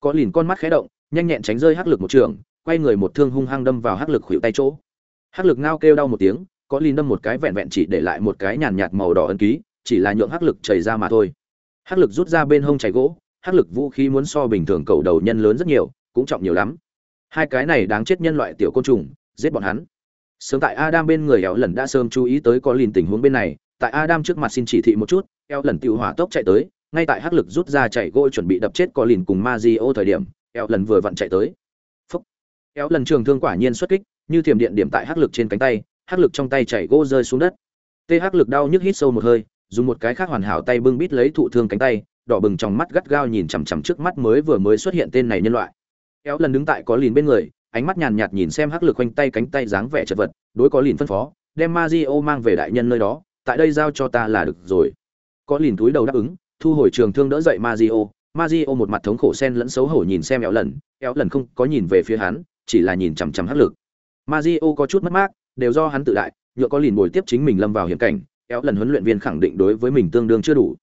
Có lìn con mắt khẽ động, nhanh nhẹn tránh rơi hắc lực một trường, quay người một thương hung hăng đâm vào hắc lực khuỷu tay chỗ. Hắc lực ngao kêu đau một tiếng, có lìn đâm một cái vẹn vẹn chỉ để lại một cái nhàn nhạt màu đỏ ấn ký, chỉ là nhượng hắc lực chảy ra mà thôi. Hắc lực rút ra bên hông chảy gỗ hắc lực vũ khí muốn so bình thường cầu đầu nhân lớn rất nhiều, cũng trọng nhiều lắm. Hai cái này đáng chết nhân loại tiểu côn trùng, giết bọn hắn. Sớm tại adam bên người éo lần đã sớm chú ý tới có lìn tình huống bên này, tại adam trước mặt xin chỉ thị một chút éo lần tự hỏa tốc chạy tới, ngay tại hắc lực rút ra chạy gỗ chuẩn bị đập chết có lìn cùng ma di ô thời điểm éo lần vừa vặn chạy tới. Phúc. Éo lần trường thương quả nhiên xuất kích, như thiểm điện điểm tại hắc lực trên cánh tay, hắc lực trong tay chạy gỗ rơi xuống đất. Tê hắc lực đau nhức hít sâu một hơi, dùng một cái khác hoàn hảo tay bưng bít lấy thụ thương cánh tay đỏ bừng trong mắt gắt gao nhìn chằm chằm trước mắt mới vừa mới xuất hiện tên này nhân loại. Éo lần đứng tại có lìn bên người, ánh mắt nhàn nhạt nhìn xem hắc lực quanh tay cánh tay dáng vẻ chật vật, đối có lìn phân phó, đem ma di o mang về đại nhân nơi đó, tại đây giao cho ta là được rồi. Có lìn túi đầu đáp ứng, thu hồi trường thương đỡ dậy ma di o ma di o một mặt thống khổ sen lẫn xấu hổ nhìn xem éo lần éo lần không có nhìn về phía hắn, chỉ là nhìn chằm chằm hắc lực. Ma di o có chút mất mát, đều do hắn tự đại, nhựa có lìn bồi tiếp chính mình lâm vào hiểm cảnh éo lần huấn luyện viên khẳng định đối với mình tương đương chưa đủ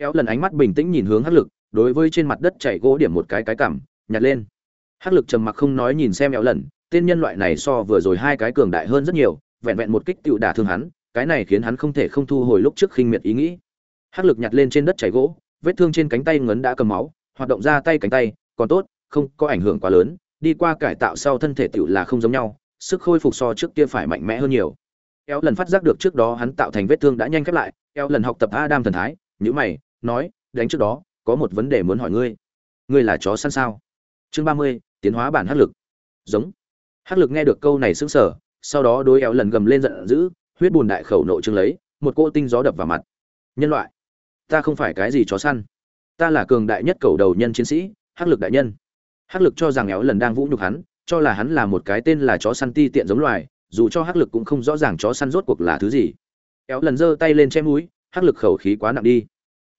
éo lần ánh mắt bình tĩnh nhìn hướng hắc lực, đối với trên mặt đất chảy gỗ điểm một cái cái cảm, nhặt lên. Hắc lực trầm mặc không nói nhìn xem éo lần, tên nhân loại này so vừa rồi hai cái cường đại hơn rất nhiều, vẹn vẹn một kích tựu đả thương hắn, cái này khiến hắn không thể không thu hồi lúc trước khinh miệt ý nghĩ. Hắc lực nhặt lên trên đất chảy gỗ, vết thương trên cánh tay ngấn đã cầm máu, hoạt động ra tay cánh tay, còn tốt, không có ảnh hưởng quá lớn, đi qua cải tạo sau thân thể tựu là không giống nhau, sức khôi phục so trước kia phải mạnh mẽ hơn nhiều. Éo lần phát giác được trước đó hắn tạo thành vết thương đã nhanh khép lại, éo lần học tập adam thần thái nhữ mày nói, đánh trước đó, có một vấn đề muốn hỏi ngươi. Ngươi là chó săn sao? Chương ba mươi, tiến hóa bản hắc lực. Giống. Hắc lực nghe được câu này sững sờ, sau đó đối eo lần gầm lên giận dữ, huyết bùn đại khẩu nộ trương lấy, một cỗ tinh gió đập vào mặt. Nhân loại, ta không phải cái gì chó săn. Ta là cường đại nhất cầu đầu nhân chiến sĩ, hắc lực đại nhân. Hắc lực cho rằng éo lần đang vũ nhục hắn, cho là hắn là một cái tên là chó săn ti tiện giống loài, dù cho hắc lực cũng không rõ ràng chó săn rốt cuộc là thứ gì. Éo lần giơ tay lên che mũi, hắc lực khẩu khí quá nặng đi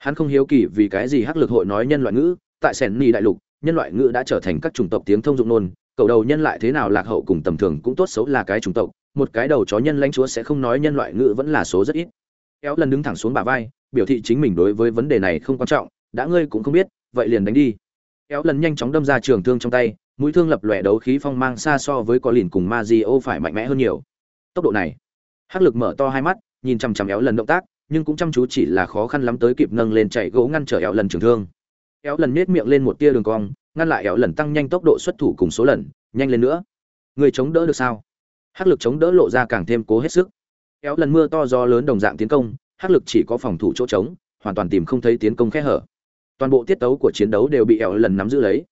hắn không hiếu kỳ vì cái gì hắc lực hội nói nhân loại ngữ, tại sẻn ni đại lục, nhân loại ngữ đã trở thành các chủng tộc tiếng thông dụng nôn cầu đầu nhân lại thế nào lạc hậu cùng tầm thường cũng tốt xấu là cái chủng tộc, một cái đầu chó nhân lãnh chúa sẽ không nói nhân loại ngữ vẫn là số rất ít. Éo lần đứng thẳng xuống bả vai, biểu thị chính mình đối với vấn đề này không quan trọng, đã ngươi cũng không biết, vậy liền đánh đi. Kéo lần nhanh chóng đâm ra trường thương trong tay, mũi thương lập lòe đấu khí phong mang xa so với có lìn cùng ma di ô phải mạnh mẽ hơn nhiều. Tốc độ này. Hắc lực mở to hai mắt, nhìn chằm chằm éo lần động tác nhưng cũng chăm chú chỉ là khó khăn lắm tới kịp nâng lên chạy gỗ ngăn trở éo lần trường thương. Éo lần nết miệng lên một tia đường cong, ngăn lại éo lần tăng nhanh tốc độ xuất thủ cùng số lần, nhanh lên nữa. Người chống đỡ được sao? Hắc lực chống đỡ lộ ra càng thêm cố hết sức. Éo lần mưa to do lớn đồng dạng tiến công, hắc lực chỉ có phòng thủ chỗ trống, hoàn toàn tìm không thấy tiến công khe hở. Toàn bộ tiết tấu của chiến đấu đều bị éo lần nắm giữ lấy.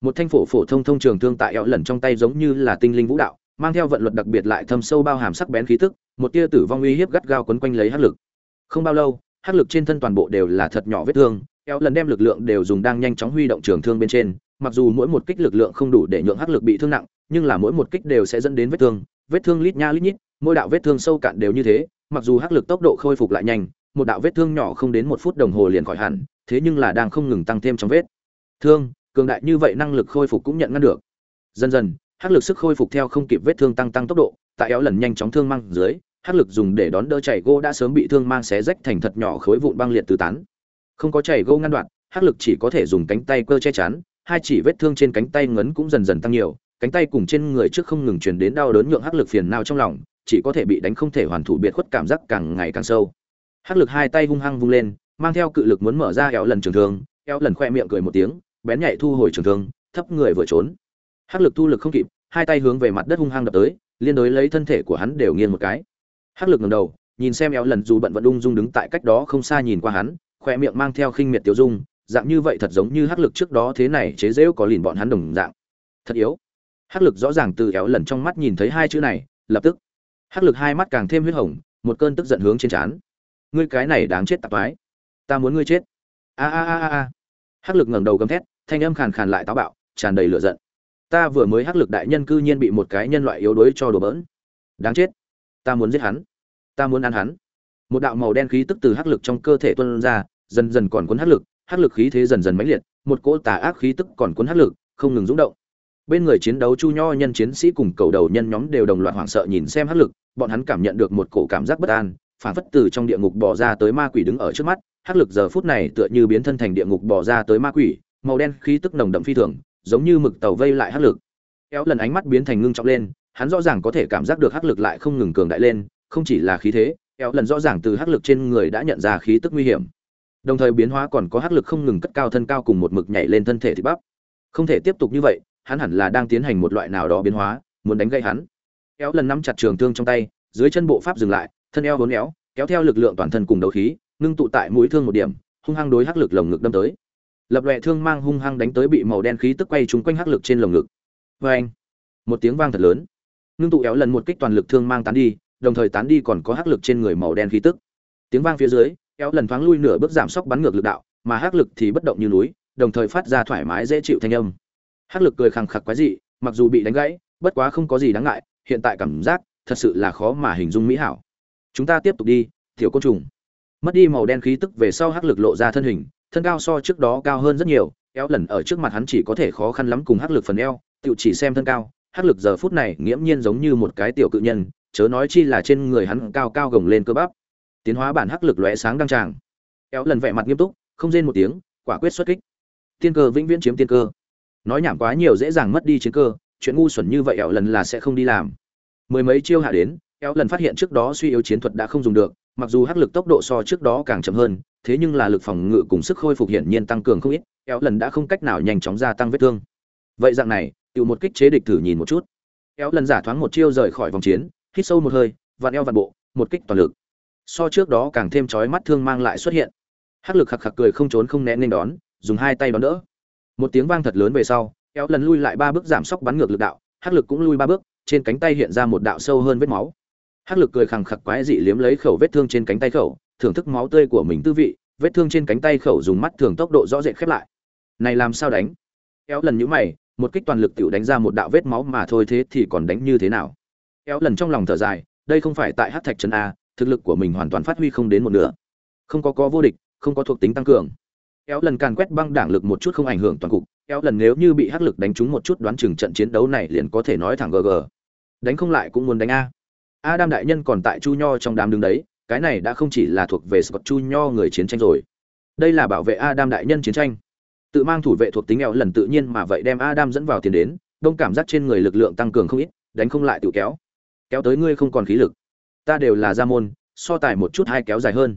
Một thanh phổ phổ thông thông trường thương tại éo lần trong tay giống như là tinh linh vũ đạo, mang theo vận luật đặc biệt lại thâm sâu bao hàm sắc bén khí tức, một tia tử vong uy hiếp gắt gao quấn quanh lấy hắc lực không bao lâu, hắc lực trên thân toàn bộ đều là thật nhỏ vết thương Eo lần đem lực lượng đều dùng đang nhanh chóng huy động trường thương bên trên, mặc dù mỗi một kích lực lượng không đủ để nhượng hắc lực bị thương nặng, nhưng là mỗi một kích đều sẽ dẫn đến vết thương vết thương lít nha lít nhít, mỗi đạo vết thương sâu cạn đều như thế, mặc dù hắc lực tốc độ khôi phục lại nhanh, một đạo vết thương nhỏ không đến một phút đồng hồ liền khỏi hẳn, thế nhưng là đang không ngừng tăng thêm trong vết. Thương, cường đại như vậy năng lực khôi phục cũng nhận ngăn được. Dần dần, hắc lực sức khôi phục theo không kịp vết thương tăng tăng tốc độ, tại éo lần nhanh chóng thương mang dưới hắc lực dùng để đón đỡ chảy gỗ đã sớm bị thương mang xé rách thành thật nhỏ khối vụn băng liệt tứ tán. Không có chảy gỗ ngăn đoạn, hắc lực chỉ có thể dùng cánh tay cơ che chắn, hai chỉ vết thương trên cánh tay ngấn cũng dần dần tăng nhiều, cánh tay cùng trên người trước không ngừng truyền đến đau đớn nhượng hắc lực phiền nào trong lòng, chỉ có thể bị đánh không thể hoàn thủ biệt khuất cảm giác càng ngày càng sâu. Hắc lực hai tay hung hăng vung lên, mang theo cự lực muốn mở ra éo lần trường thương éo lần khoe miệng cười một tiếng, bén nhạy thu hồi trường thương, thấp người vừa trốn. Hắc lực thu lực không kịp, hai tay hướng về mặt đất hung hăng đập tới, liên đối lấy thân thể của hắn đều nghiêng một cái hắc lực ngẩng đầu, nhìn xem éo lần dù bận vận ung dung đứng tại cách đó không xa nhìn qua hắn khoe miệng mang theo khinh miệt tiêu dung, dạng như vậy thật giống như hắc lực trước đó thế này chế dễu có lìn bọn hắn đồng dạng. Thật yếu. Hắc lực rõ ràng từ éo lần trong mắt nhìn thấy hai chữ này, lập tức. Hắc lực hai mắt càng thêm huyết hồng, một cơn tức giận hướng trên trán. Ngươi cái này đáng chết tạp ái ta muốn ngươi chết. A a a a. Hắc lực ngẩng đầu gầm thét, thanh âm khàn khàn lại táo bạo, tràn đầy lửa giận. Ta vừa mới hắc lực đại nhân cư nhiên bị một cái nhân loại yếu đuối cho đùa bỡn. Đáng chết ta muốn giết hắn. Ta muốn ăn hắn. Một đạo màu đen khí tức từ hắc lực trong cơ thể tuôn ra, dần dần còn cuốn hắc lực hắc lực khí thế dần dần mãnh liệt, một cỗ tà ác khí tức còn cuốn hắc lực, không ngừng rung động. Bên người chiến đấu chu nho nhân chiến sĩ cùng cầu đầu nhân nhóm đều đồng loạt hoảng sợ nhìn xem hắc lực, bọn hắn cảm nhận được một cổ cảm giác bất an phản phất từ trong địa ngục bò ra tới ma quỷ đứng ở trước mắt, hắc lực giờ phút này tựa như biến thân thành địa ngục bò ra tới ma quỷ, màu đen khí tức nồng đậm phi thường, giống như mực tàu vây lại hắc lực. Kéo lần ánh mắt biến thành ngưng trọng lên hắn rõ ràng có thể cảm giác được hắc lực lại không ngừng cường đại lên, không chỉ là khí thế kéo lần rõ ràng từ hắc lực trên người đã nhận ra khí tức nguy hiểm. Đồng thời biến hóa còn có hắc lực không ngừng cất cao thân cao cùng một mực nhảy lên thân thể thì bắp. Không thể tiếp tục như vậy, hắn hẳn là đang tiến hành một loại nào đó biến hóa, muốn đánh gây hắn. Kéo lần nắm chặt trường thương trong tay, dưới chân bộ pháp dừng lại, thân eo vốn éo, kéo theo lực lượng toàn thân cùng đấu khí, ngưng tụ tại mũi thương một điểm, hung hăng đối hắc lực lồng ngực đâm tới. Lập loè thương mang hung hăng đánh tới bị màu đen khí tức quay trúng quanh hắc lực trên lồng ngực. Oeng! một tiếng vang thật lớn ngưng tụ éo lần một kích toàn lực thương mang tán đi, đồng thời tán đi còn có hắc lực trên người màu đen khí tức. Tiếng vang phía dưới, éo lần thoáng lui nửa bước giảm sốc bắn ngược lực đạo, mà hắc lực thì bất động như núi, đồng thời phát ra thoải mái dễ chịu thanh âm. Hắc lực cười khẳng khặc quái dị, mặc dù bị đánh gãy, bất quá không có gì đáng ngại, hiện tại cảm giác thật sự là khó mà hình dung mỹ hảo. Chúng ta tiếp tục đi, tiểu côn trùng. Mất đi màu đen khí tức về sau hắc lực lộ ra thân hình, thân cao so trước đó cao hơn rất nhiều, éo lần ở trước mặt hắn chỉ có thể khó khăn lắm cùng hắc lực phần eo tự chỉ xem thân cao hắc lực giờ phút này nghiễm nhiên giống như một cái tiểu cự nhân, chớ nói chi là trên người hắn cao cao gồng lên cơ bắp. Tiến hóa bản hắc lực lóe sáng đăng tràng. Eo lần vẻ mặt nghiêm túc, không rên một tiếng, quả quyết xuất kích. Tiên cơ vĩnh viễn chiếm tiên cơ. Nói nhảm quá nhiều dễ dàng mất đi chiến cơ, chuyện ngu xuẩn như vậy eo lần là sẽ không đi làm. Mười mấy chiêu hạ đến eo lần phát hiện trước đó suy yếu chiến thuật đã không dùng được, mặc dù hắc lực tốc độ so trước đó càng chậm hơn, thế nhưng là lực phòng ngự cùng sức khôi phục hiển nhiên tăng cường không ít eo lần đã không cách nào nhanh chóng gia tăng vết thương. Vậy dạng này tự một kích chế địch thử nhìn một chút. Eo lần giả thoáng một chiêu rời khỏi vòng chiến, hít sâu một hơi, vặn eo vặn bộ, một kích toàn lực. So trước đó càng thêm chói mắt thương mang lại xuất hiện. Hắc lực khạc khạc cười không trốn không né nên đón, dùng hai tay đón đỡ. Một tiếng vang thật lớn về sau eo lần lui lại ba bước giảm sốc bắn ngược lực đạo, hắc lực cũng lui ba bước, trên cánh tay hiện ra một đạo sâu hơn vết máu. Hắc lực cười khẳng khặc quái dị liếm lấy khẩu vết thương trên cánh tay khẩu, thưởng thức máu tươi của mình tư vị, vết thương trên cánh tay khẩu dùng mắt thường tốc độ rõ rệt khép lại. Này làm sao đánh? Kéo lần nhũ mày một kích toàn lực tiểu đánh ra một đạo vết máu mà thôi thế thì còn đánh như thế nào? Kéo lần trong lòng thở dài đây không phải tại hắc thạch trấn a thực lực của mình hoàn toàn phát huy không đến một nửa. Không có có vô địch không có thuộc tính tăng cường. Kéo lần càn quét băng đảng lực một chút không ảnh hưởng toàn cục kéo lần nếu như bị hắc lực đánh trúng một chút đoán chừng trận chiến đấu này liền có thể nói thẳng gg đánh không lại cũng muốn đánh a. A đam đại nhân còn tại Chu Nho trong đám đứng đấy, cái này đã không chỉ là thuộc về Scott Chu Nho người chiến tranh rồi. Đây là bảo vệ a đam đại nhân chiến tranh tự mang thủ vệ thuộc tính eo lần tự nhiên mà vậy đem adam dẫn vào tiền đến, đông cảm giác trên người lực lượng tăng cường không ít, đánh không lại tự kéo. Kéo tới ngươi không còn khí lực. Ta đều là gia môn, so tài một chút hai kéo dài hơn.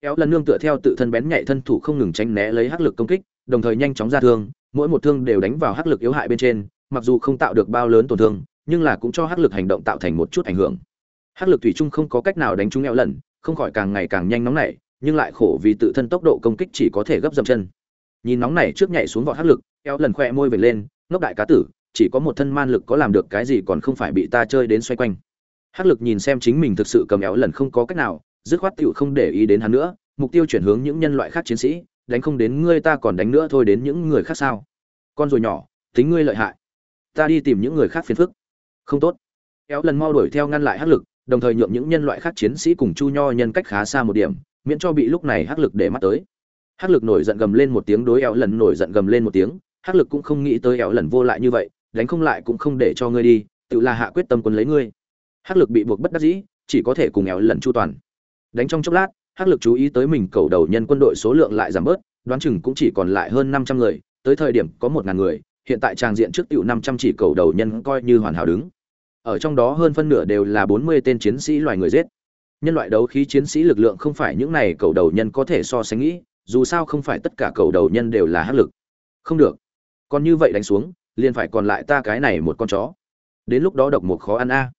Kéo lần nương tựa theo tự thân bén nhạy thân thủ không ngừng tránh né lấy hắc lực công kích, đồng thời nhanh chóng ra thương, mỗi một thương đều đánh vào hắc lực yếu hại bên trên, mặc dù không tạo được bao lớn tổn thương, nhưng là cũng cho hắc lực hành động tạo thành một chút ảnh hưởng. Hắc lực thủy chung không có cách nào đánh trúng eo lần, không khỏi càng ngày càng nhanh nóng nảy, nhưng lại khổ vì tự thân tốc độ công kích chỉ có thể gấp dậm chân nhìn nóng này trước nhảy xuống vọt hắc lực, eo lần khoe môi về lên, ngốc đại cá tử, chỉ có một thân man lực có làm được cái gì còn không phải bị ta chơi đến xoay quanh. Hắc lực nhìn xem chính mình thực sự cầm éo lần không có cách nào, dứt khoát tựu không để ý đến hắn nữa, mục tiêu chuyển hướng những nhân loại khác chiến sĩ, đánh không đến ngươi ta còn đánh nữa thôi đến những người khác sao? Con rồi nhỏ, tính ngươi lợi hại. Ta đi tìm những người khác phiền phức. Không tốt. Éo lần mau đuổi theo ngăn lại hắc lực, đồng thời nhượng những nhân loại khác chiến sĩ cùng chu nho nhân cách khá xa một điểm, miễn cho bị lúc này hắc lực để mắt tới hắc lực nổi giận gầm lên một tiếng đối éo lần nổi giận gầm lên một tiếng, hắc lực cũng không nghĩ tới éo lần vô lại như vậy, đánh không lại cũng không để cho ngươi đi, tự là hạ quyết tâm quân lấy ngươi. Hắc lực bị buộc bất đắc dĩ, chỉ có thể cùng éo lần chu toàn. Đánh trong chốc lát, hắc lực chú ý tới mình cầu đầu nhân quân đội số lượng lại giảm bớt, đoán chừng cũng chỉ còn lại hơn năm trăm người, tới thời điểm có một ngàn người, hiện tại tràng diện trước tiểu năm trăm chỉ cầu đầu nhân coi như hoàn hảo đứng. Ở trong đó hơn phân nửa đều là bốn mươi tên chiến sĩ loài người giết. Nhân loại đấu khí chiến sĩ lực lượng không phải những này cầu đầu nhân có thể so sánh nghĩ dù sao không phải tất cả cầu đầu nhân đều là hắc lực. Không được. Còn như vậy đánh xuống, liền phải còn lại ta cái này một con chó. Đến lúc đó độc một khó ăn a.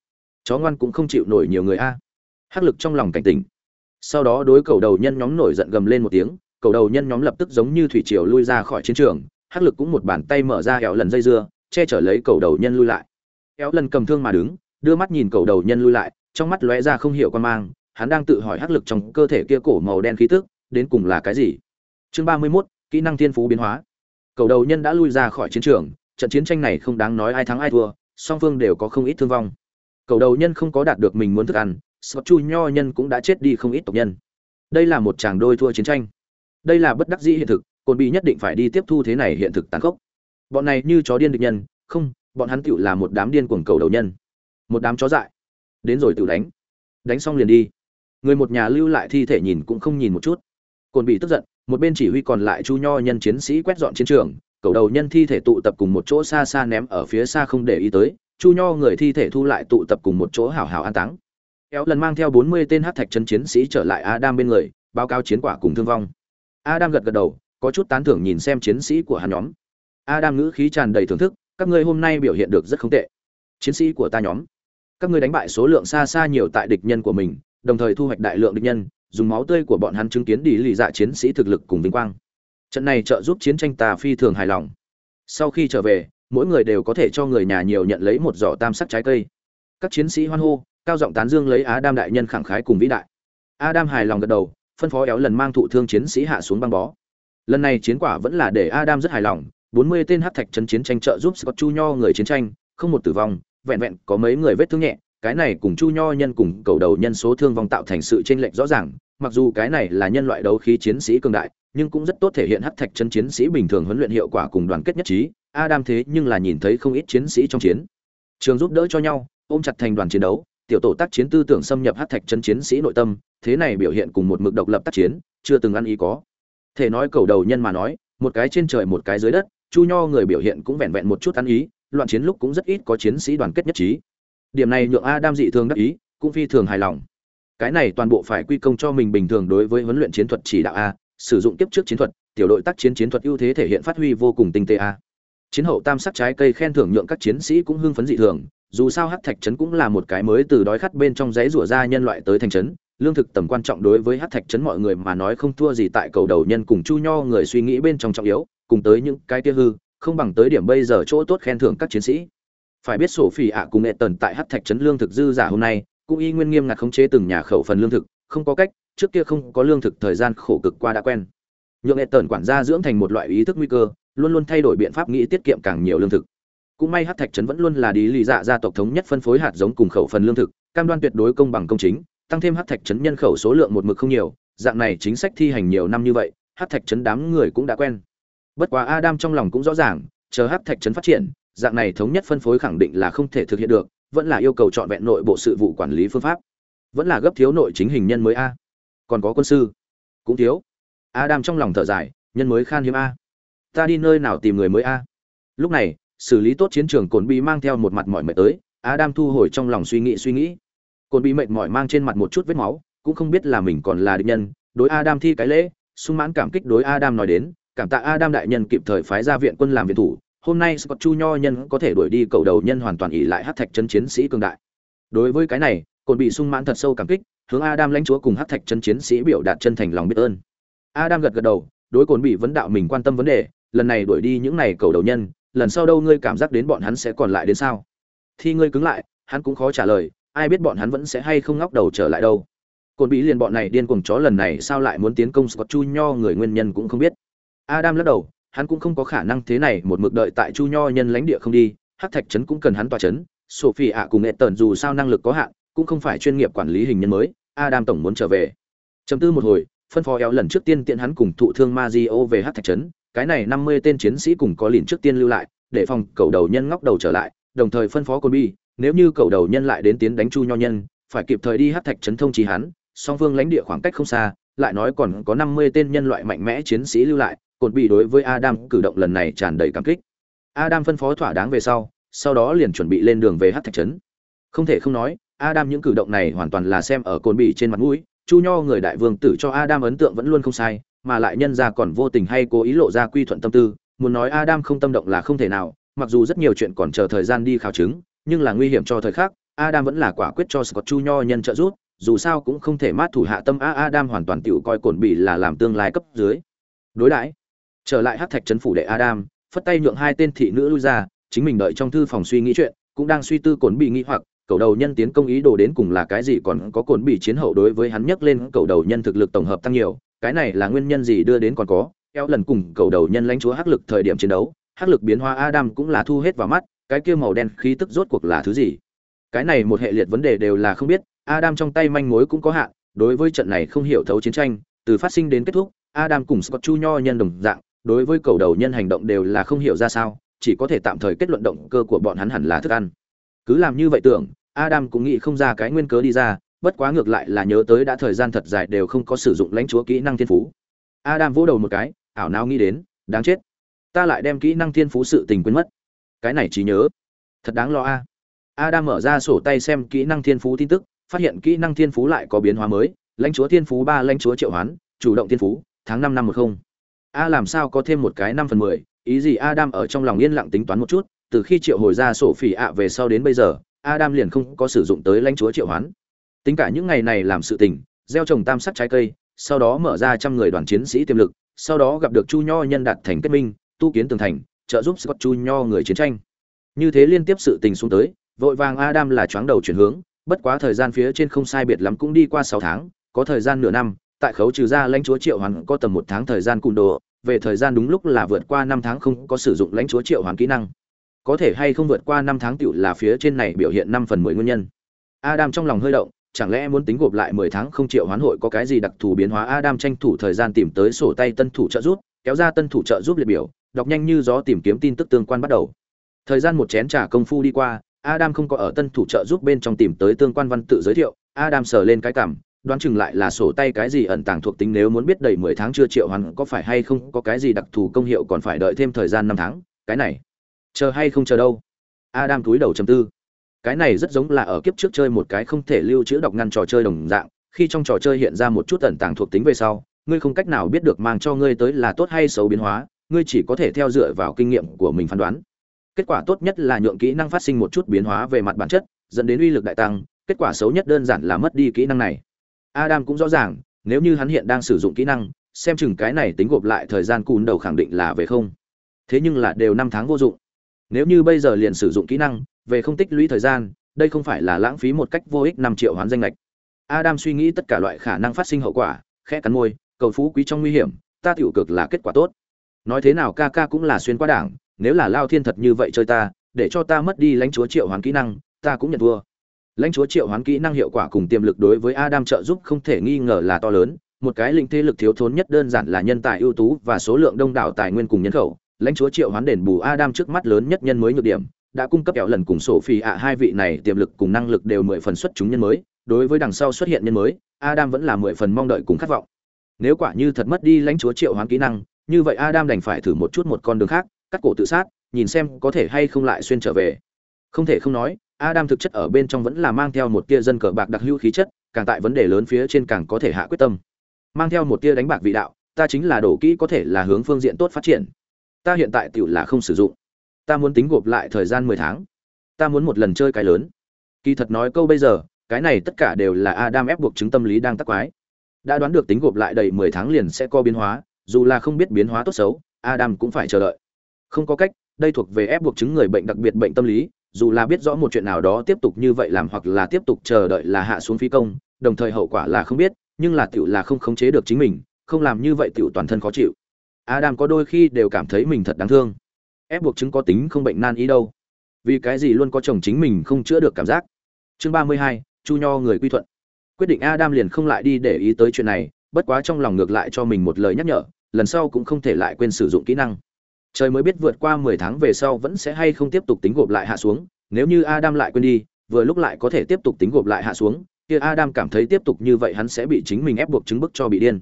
Chó ngoan cũng không chịu nổi nhiều người a. Hắc lực trong lòng cảnh tỉnh. Sau đó đối cầu đầu nhân nhóm nổi giận gầm lên một tiếng, cầu đầu nhân nhóm lập tức giống như thủy triều lui ra khỏi chiến trường, hắc lực cũng một bàn tay mở ra kéo lần dây dưa, che chở lấy cầu đầu nhân lui lại. Kéo lần cầm thương mà đứng, đưa mắt nhìn cầu đầu nhân lui lại, trong mắt lóe ra không hiểu quan mang, hắn đang tự hỏi hắc lực trong cơ thể kia cổ màu đen khí tức đến cùng là cái gì chương ba mươi 31, kỹ năng thiên phú biến hóa cầu đầu nhân đã lui ra khỏi chiến trường trận chiến tranh này không đáng nói ai thắng ai thua song phương đều có không ít thương vong cầu đầu nhân không có đạt được mình muốn thức ăn sọt Chu Nho nhân cũng đã chết đi không ít tộc nhân. Đây là một chàng đôi thua chiến tranh. Đây là bất đắc dĩ hiện thực, Côn Bị nhất định phải đi tiếp thu thế này hiện thực tàn khốc. Bọn này như chó điên địch nhân, không, bọn hắn tựu là một đám điên cuồng cầu đầu nhân. Một đám chó dại. Đến rồi tự đánh. Đánh xong liền đi. Người một nhà lưu lại thi thể nhìn cũng không nhìn một chút. Côn Bị tức giận, một bên chỉ huy còn lại Chu Nho nhân chiến sĩ quét dọn chiến trường, cầu đầu nhân thi thể tụ tập cùng một chỗ xa xa ném ở phía xa không để ý tới, Chu Nho người thi thể thu lại tụ tập cùng một chỗ hảo hảo an táng. Kéo lần mang theo bốn mươi tên hát thạch chân chiến sĩ trở lại adam bên người báo cáo chiến quả cùng thương vong. Adam gật gật đầu có chút tán thưởng nhìn xem chiến sĩ của hắn nhóm. Adam ngữ khí tràn đầy thưởng thức các ngươi hôm nay biểu hiện được rất không tệ. Chiến sĩ của ta nhóm các ngươi đánh bại số lượng xa xa nhiều tại địch nhân của mình đồng thời thu hoạch đại lượng địch nhân dùng máu tươi của bọn hắn chứng kiến đi lì dạ chiến sĩ thực lực cùng vinh quang trận này trợ giúp chiến tranh ta phi thường hài lòng sau khi trở về mỗi người đều có thể cho người nhà nhiều nhận lấy một giỏ tam sắc trái cây các chiến sĩ hoan hô cao giọng tán dương lấy á đam đại nhân khẳng khái cùng vĩ đại. Adam hài lòng gật đầu, phân phó éo lần mang thụ thương chiến sĩ hạ xuống băng bó. Lần này chiến quả vẫn là để Adam rất hài lòng, 40 tên hát thạch trấn chiến tranh trợ giúp Scott Chu Nho người chiến tranh, không một tử vong, vẹn vẹn có mấy người vết thương nhẹ, cái này cùng Chu Nho nhân cùng cầu đầu nhân số thương vong tạo thành sự chênh lệch rõ ràng, mặc dù cái này là nhân loại đấu khí chiến sĩ cường đại, nhưng cũng rất tốt thể hiện hắc thạch chân chiến sĩ bình thường huấn luyện hiệu quả cùng đoàn kết nhất trí. Adam thế nhưng là nhìn thấy không ít chiến sĩ trong chiến trường giúp đỡ cho nhau, ôm chặt thành đoàn chiến đấu, tiểu tổ tác chiến tư tưởng xâm nhập hắc thạch chân chiến sĩ nội tâm, thế này biểu hiện cùng một mực độc lập tác chiến, chưa từng ăn ý có. Thể nói cầu đầu nhân mà nói, một cái trên trời một cái dưới đất, Chu Nho người biểu hiện cũng vẹn vẹn một chút ăn ý, loạn chiến lúc cũng rất ít có chiến sĩ đoàn kết nhất trí. Điểm này nhượng Adam dị thường đắc ý, cũng phi thường hài lòng. Cái này toàn bộ phải quy công cho mình bình thường đối với huấn luyện chiến thuật chỉ đạo a, sử dụng tiếp trước chiến thuật, tiểu đội tác chiến chiến thuật ưu thế thể hiện phát huy vô cùng tinh tế a. Chiến hậu tam sắc trái cây khen thưởng nhượng các chiến sĩ cũng hưng phấn dị thường, dù sao hắc thạch trấn cũng là một cái mới từ đói khát bên trong giấy rủa ra nhân loại tới thành trấn lương thực tầm quan trọng đối với hắc thạch trấn mọi người mà nói không thua gì tại cầu đầu nhân cùng chu nho người suy nghĩ bên trong trọng yếu cùng tới những cái tia hư không bằng tới điểm bây giờ chỗ tốt khen thưởng các chiến sĩ phải biết sổ phỉ ạ cùng nghệ tần tại hắc thạch trấn lương thực dư giả hôm nay cũng y nguyên nghiêm ngặt khống chế từng nhà khẩu phần lương thực, không có cách, trước kia không có lương thực thời gian khổ cực qua đã quen. Nhượng nghệ tần quản gia dưỡng thành một loại ý thức nguy cơ, luôn luôn thay đổi biện pháp nghĩ tiết kiệm càng nhiều lương thực. Cũng may hát thạch trấn vẫn luôn là đi lì dạ gia tộc thống nhất phân phối hạt giống cùng khẩu phần lương thực, cam đoan tuyệt đối công bằng công chính, tăng thêm hát thạch trấn nhân khẩu số lượng một mực không nhiều, dạng này chính sách thi hành nhiều năm như vậy hát thạch trấn đám người cũng đã quen. Bất quá adam trong lòng cũng rõ ràng, chờ hát thạch trấn phát triển, dạng này thống nhất phân phối khẳng định là không thể thực hiện được vẫn là yêu cầu trọn vẹn nội bộ sự vụ quản lý phương pháp. Vẫn là gấp thiếu nội chính hình nhân mới a. Còn có quân sư. Cũng thiếu. Adam trong lòng thở dài, nhân mới khan hiếm a. Ta đi nơi nào tìm người mới a? Lúc này, xử lý tốt chiến trường cồn bị mang theo một mặt mỏi mệt tới, adam thu hồi trong lòng suy nghĩ suy nghĩ. Cồn bị mệt mỏi mang trên mặt một chút vết máu, cũng không biết là mình còn là địch nhân, đối adam thi cái lễ, sung mãn cảm kích đối adam nói đến, cảm tạ adam đại nhân kịp thời phái ra viện quân làm viện thủ hôm nay scott chu nho nhân có thể đuổi đi cầu đầu nhân hoàn toàn ỷ lại Hắc thạch chân chiến sĩ cường đại. Đối với cái này cồn bị sung mãn thật sâu cảm kích, hướng adam lãnh chúa cùng Hắc thạch chân chiến sĩ biểu đạt chân thành lòng biết ơn. Adam gật gật đầu, đối cồn bị vấn đạo mình quan tâm vấn đề, lần này đuổi đi những này cầu đầu nhân, lần sau đâu ngươi cảm giác đến bọn hắn sẽ còn lại đến sao? Thì ngươi cứng lại, hắn cũng khó trả lời, ai biết bọn hắn vẫn sẽ hay không ngóc đầu trở lại đâu. Cồn bị liền bọn này điên cuồng chó lần này sao lại muốn tiến công scott chu nho người nguyên nhân cũng không biết. Adam lắc đầu hắn cũng không có khả năng thế này một mực đợi tại chu nho nhân lãnh địa không đi, hắc thạch trấn cũng cần hắn tòa trấn sophie ạ cùng nghệ tần dù sao năng lực có hạn, cũng không phải chuyên nghiệp quản lý hình nhân mới, adam tổng muốn trở về. Chấm tư một hồi, phân phó éo lần trước tiên tiện hắn cùng thụ thương Mazio về hắc thạch trấn, cái này năm mươi tên chiến sĩ cùng có liền trước tiên lưu lại, để phòng cầu đầu nhân ngóc đầu trở lại, đồng thời phân phó côn bi, nếu như cầu đầu nhân lại đến tiến đánh chu nho nhân, phải kịp thời đi hắc thạch trấn thông trí hắn, song phương lãnh địa khoảng cách không xa, lại nói còn có năm mươi tên nhân loại mạnh mẽ chiến sĩ lưu lại cột bị đối với Adam cử động lần này tràn đầy cảm kích. Adam phân phó thỏa đáng về sau, sau đó liền chuẩn bị lên đường về Hắc Thạch trấn. Không thể không nói, Adam những cử động này hoàn toàn là xem ở cột bị trên mặt mũi, Chu Nho người đại vương tử cho Adam ấn tượng vẫn luôn không sai, mà lại nhân ra còn vô tình hay cố ý lộ ra quy thuận tâm tư, muốn nói Adam không tâm động là không thể nào, mặc dù rất nhiều chuyện còn chờ thời gian đi khảo chứng, nhưng là nguy hiểm cho thời khắc, Adam vẫn là quả quyết cho Scott Chu Nho nhân trợ giúp, dù sao cũng không thể mát thủ hạ tâm A Adam hoàn toàn tiểu coi cồn bị là làm tương lai cấp dưới. Đối đãi trở lại hát thạch trấn phủ đệ adam, phất tay nhượng hai tên thị nữ lui ra, chính mình đợi trong thư phòng suy nghĩ chuyện, cũng đang suy tư cồn bị nghĩ hoặc cầu đầu nhân tiến công ý đồ đến cùng là cái gì còn có cồn bị chiến hậu đối với hắn nhắc lên cầu đầu nhân thực lực tổng hợp tăng nhiều, cái này là nguyên nhân gì đưa đến còn có, eo lần cùng cầu đầu nhân lãnh chúa hắc lực thời điểm chiến đấu, hắc lực biến hóa adam cũng là thu hết vào mắt, cái kia màu đen khí tức rốt cuộc là thứ gì? Cái này một hệ liệt vấn đề đều là không biết, adam trong tay manh mối cũng có hạn, đối với trận này không hiểu thấu chiến tranh, từ phát sinh đến kết thúc, adam cùng scott chu nho nhân đồng dạng đối với cầu đầu nhân hành động đều là không hiểu ra sao, chỉ có thể tạm thời kết luận động cơ của bọn hắn hẳn là thức ăn. Cứ làm như vậy tưởng, adam cũng nghĩ không ra cái nguyên cớ đi ra, bất quá ngược lại là nhớ tới đã thời gian thật dài đều không có sử dụng lãnh chúa kỹ năng thiên phú. Adam vỗ đầu một cái, ảo não nghĩ đến, đáng chết. Ta lại đem kỹ năng thiên phú sự tình quên mất. Cái này chỉ nhớ, thật đáng lo a. Adam mở ra sổ tay xem kỹ năng thiên phú tin tức, phát hiện kỹ năng thiên phú lại có biến hóa mới, lãnh chúa thiên phú ba, lãnh chúa triệu hoán, chủ động thiên phú, tháng năm năm một không a làm sao có thêm một cái năm phần mười? Ý gì adam ở trong lòng yên lặng tính toán một chút, từ khi triệu hồi ra sổ phỉ ạ về sau đến bây giờ, adam liền không có sử dụng tới lãnh chúa triệu hoán. Tính cả những ngày này làm sự tình, gieo trồng tam sắc trái cây, sau đó mở ra trăm người đoàn chiến sĩ tiềm lực, sau đó gặp được chu nho nhân đạt thành kết minh, tu kiến tường thành, trợ giúp scott chu nho người chiến tranh. Như thế liên tiếp sự tình xuống tới, vội vàng adam là choáng đầu chuyển hướng, bất quá thời gian phía trên không sai biệt lắm cũng đi qua sáu tháng, có thời gian nửa năm, tại khấu trừ ra lãnh chúa triệu hoàn có tầm một tháng thời gian cùn đồ về thời gian đúng lúc là vượt qua năm tháng không có sử dụng lãnh chúa triệu hoàn kỹ năng. Có thể hay không vượt qua năm tháng tựu là phía trên này biểu hiện năm phần mười nguyên nhân. Adam trong lòng hơi động, chẳng lẽ muốn tính gộp lại mười tháng không triệu hoán hội có cái gì đặc thù biến hóa? Adam tranh thủ thời gian tìm tới sổ tay tân thủ trợ giúp, kéo ra tân thủ trợ giúp liệt biểu, đọc nhanh như gió tìm kiếm tin tức tương quan bắt đầu. Thời gian một chén trà công phu đi qua, adam không có ở tân thủ trợ giúp bên trong tìm tới tương quan văn tự giới thiệu. Adam sờ lên cái cảm đoán chừng lại là sổ tay cái gì ẩn tàng thuộc tính nếu muốn biết đầy mười tháng chưa triệu hoàn có phải hay không, có cái gì đặc thù công hiệu còn phải đợi thêm thời gian năm tháng, cái này. Chờ hay không chờ đâu? Adam túi đầu trầm tư. Cái này rất giống là ở kiếp trước chơi một cái không thể lưu trữ đọc ngăn trò chơi đồng dạng, khi trong trò chơi hiện ra một chút ẩn tàng thuộc tính về sau, ngươi không cách nào biết được mang cho ngươi tới là tốt hay xấu biến hóa, ngươi chỉ có thể theo dựa vào kinh nghiệm của mình phán đoán. Kết quả tốt nhất là nhượng kỹ năng phát sinh một chút biến hóa về mặt bản chất, dẫn đến uy lực đại tăng, kết quả xấu nhất đơn giản là mất đi kỹ năng này. Adam cũng rõ ràng, nếu như hắn hiện đang sử dụng kỹ năng, xem chừng cái này tính gộp lại thời gian cún đầu khẳng định là về không. Thế nhưng là đều năm tháng vô dụng. Nếu như bây giờ liền sử dụng kỹ năng, về không tích lũy thời gian, đây không phải là lãng phí một cách vô ích 5 triệu hoán danh lệch. Adam suy nghĩ tất cả loại khả năng phát sinh hậu quả, khẽ cắn môi, cầu phú quý trong nguy hiểm, ta tiểu cực là kết quả tốt. Nói thế nào ca ca cũng là xuyên qua đảng, nếu là Lao Thiên thật như vậy chơi ta, để cho ta mất đi lãnh chúa triệu hoán kỹ năng, ta cũng nhận thua lãnh chúa triệu hoán kỹ năng hiệu quả cùng tiềm lực đối với adam trợ giúp không thể nghi ngờ là to lớn, một cái linh thế lực thiếu thốn nhất đơn giản là nhân tài ưu tú và số lượng đông đảo tài nguyên cùng nhân khẩu. Lãnh chúa triệu hoán đền bù adam trước mắt lớn nhất nhân mới nhược điểm, đã cung cấp kẹo lần cùng sổ phi ạ hai vị này tiềm lực cùng năng lực đều mười phần xuất chúng nhân mới. Đối với đằng sau xuất hiện nhân mới, adam vẫn là mười phần mong đợi cùng khát vọng. Nếu quả như thật mất đi lãnh chúa triệu hoán kỹ năng, như vậy adam đành phải thử một chút một con đường khác, cắt cổ tự sát, nhìn xem có thể hay không lại xuyên trở về. Không thể không nói adam thực chất ở bên trong vẫn là mang theo một tia dân cờ bạc đặc hữu khí chất, càng tại vấn đề lớn phía trên càng có thể hạ quyết tâm. Mang theo một tia đánh bạc vị đạo, ta chính là đổ kỹ có thể là hướng phương diện tốt phát triển. Ta hiện tại tiểu là không sử dụng. Ta muốn tính gộp lại thời gian mười tháng. Ta muốn một lần chơi cái lớn. Kỳ thật nói câu bây giờ, cái này tất cả đều là adam ép buộc chứng tâm lý đang tắc quái. Đã đoán được tính gộp lại đầy mười tháng liền sẽ có biến hóa, dù là không biết biến hóa tốt xấu, adam cũng phải chờ đợi. Không có cách, đây thuộc về ép buộc chứng người bệnh đặc biệt bệnh tâm lý dù là biết rõ một chuyện nào đó tiếp tục như vậy làm hoặc là tiếp tục chờ đợi là hạ xuống phi công, đồng thời hậu quả là không biết, nhưng là tiểu là không khống chế được chính mình, không làm như vậy tiểu toàn thân khó chịu. Adam có đôi khi đều cảm thấy mình thật đáng thương. Ép buộc chứng có tính không bệnh nan ý đâu. Vì cái gì luôn có chồng chính mình không chữa được cảm giác? Chương ba mươi hai, chu nho người quy thuận. Quyết định adam liền không lại đi để ý tới chuyện này, bất quá trong lòng ngược lại cho mình một lời nhắc nhở, lần sau cũng không thể lại quên sử dụng kỹ năng trời mới biết vượt qua mười tháng về sau vẫn sẽ hay không tiếp tục tính gộp lại hạ xuống. Nếu như adam lại quên đi, vừa lúc lại có thể tiếp tục tính gộp lại hạ xuống, kia adam cảm thấy tiếp tục như vậy hắn sẽ bị chính mình ép buộc chứng bức cho bị điên.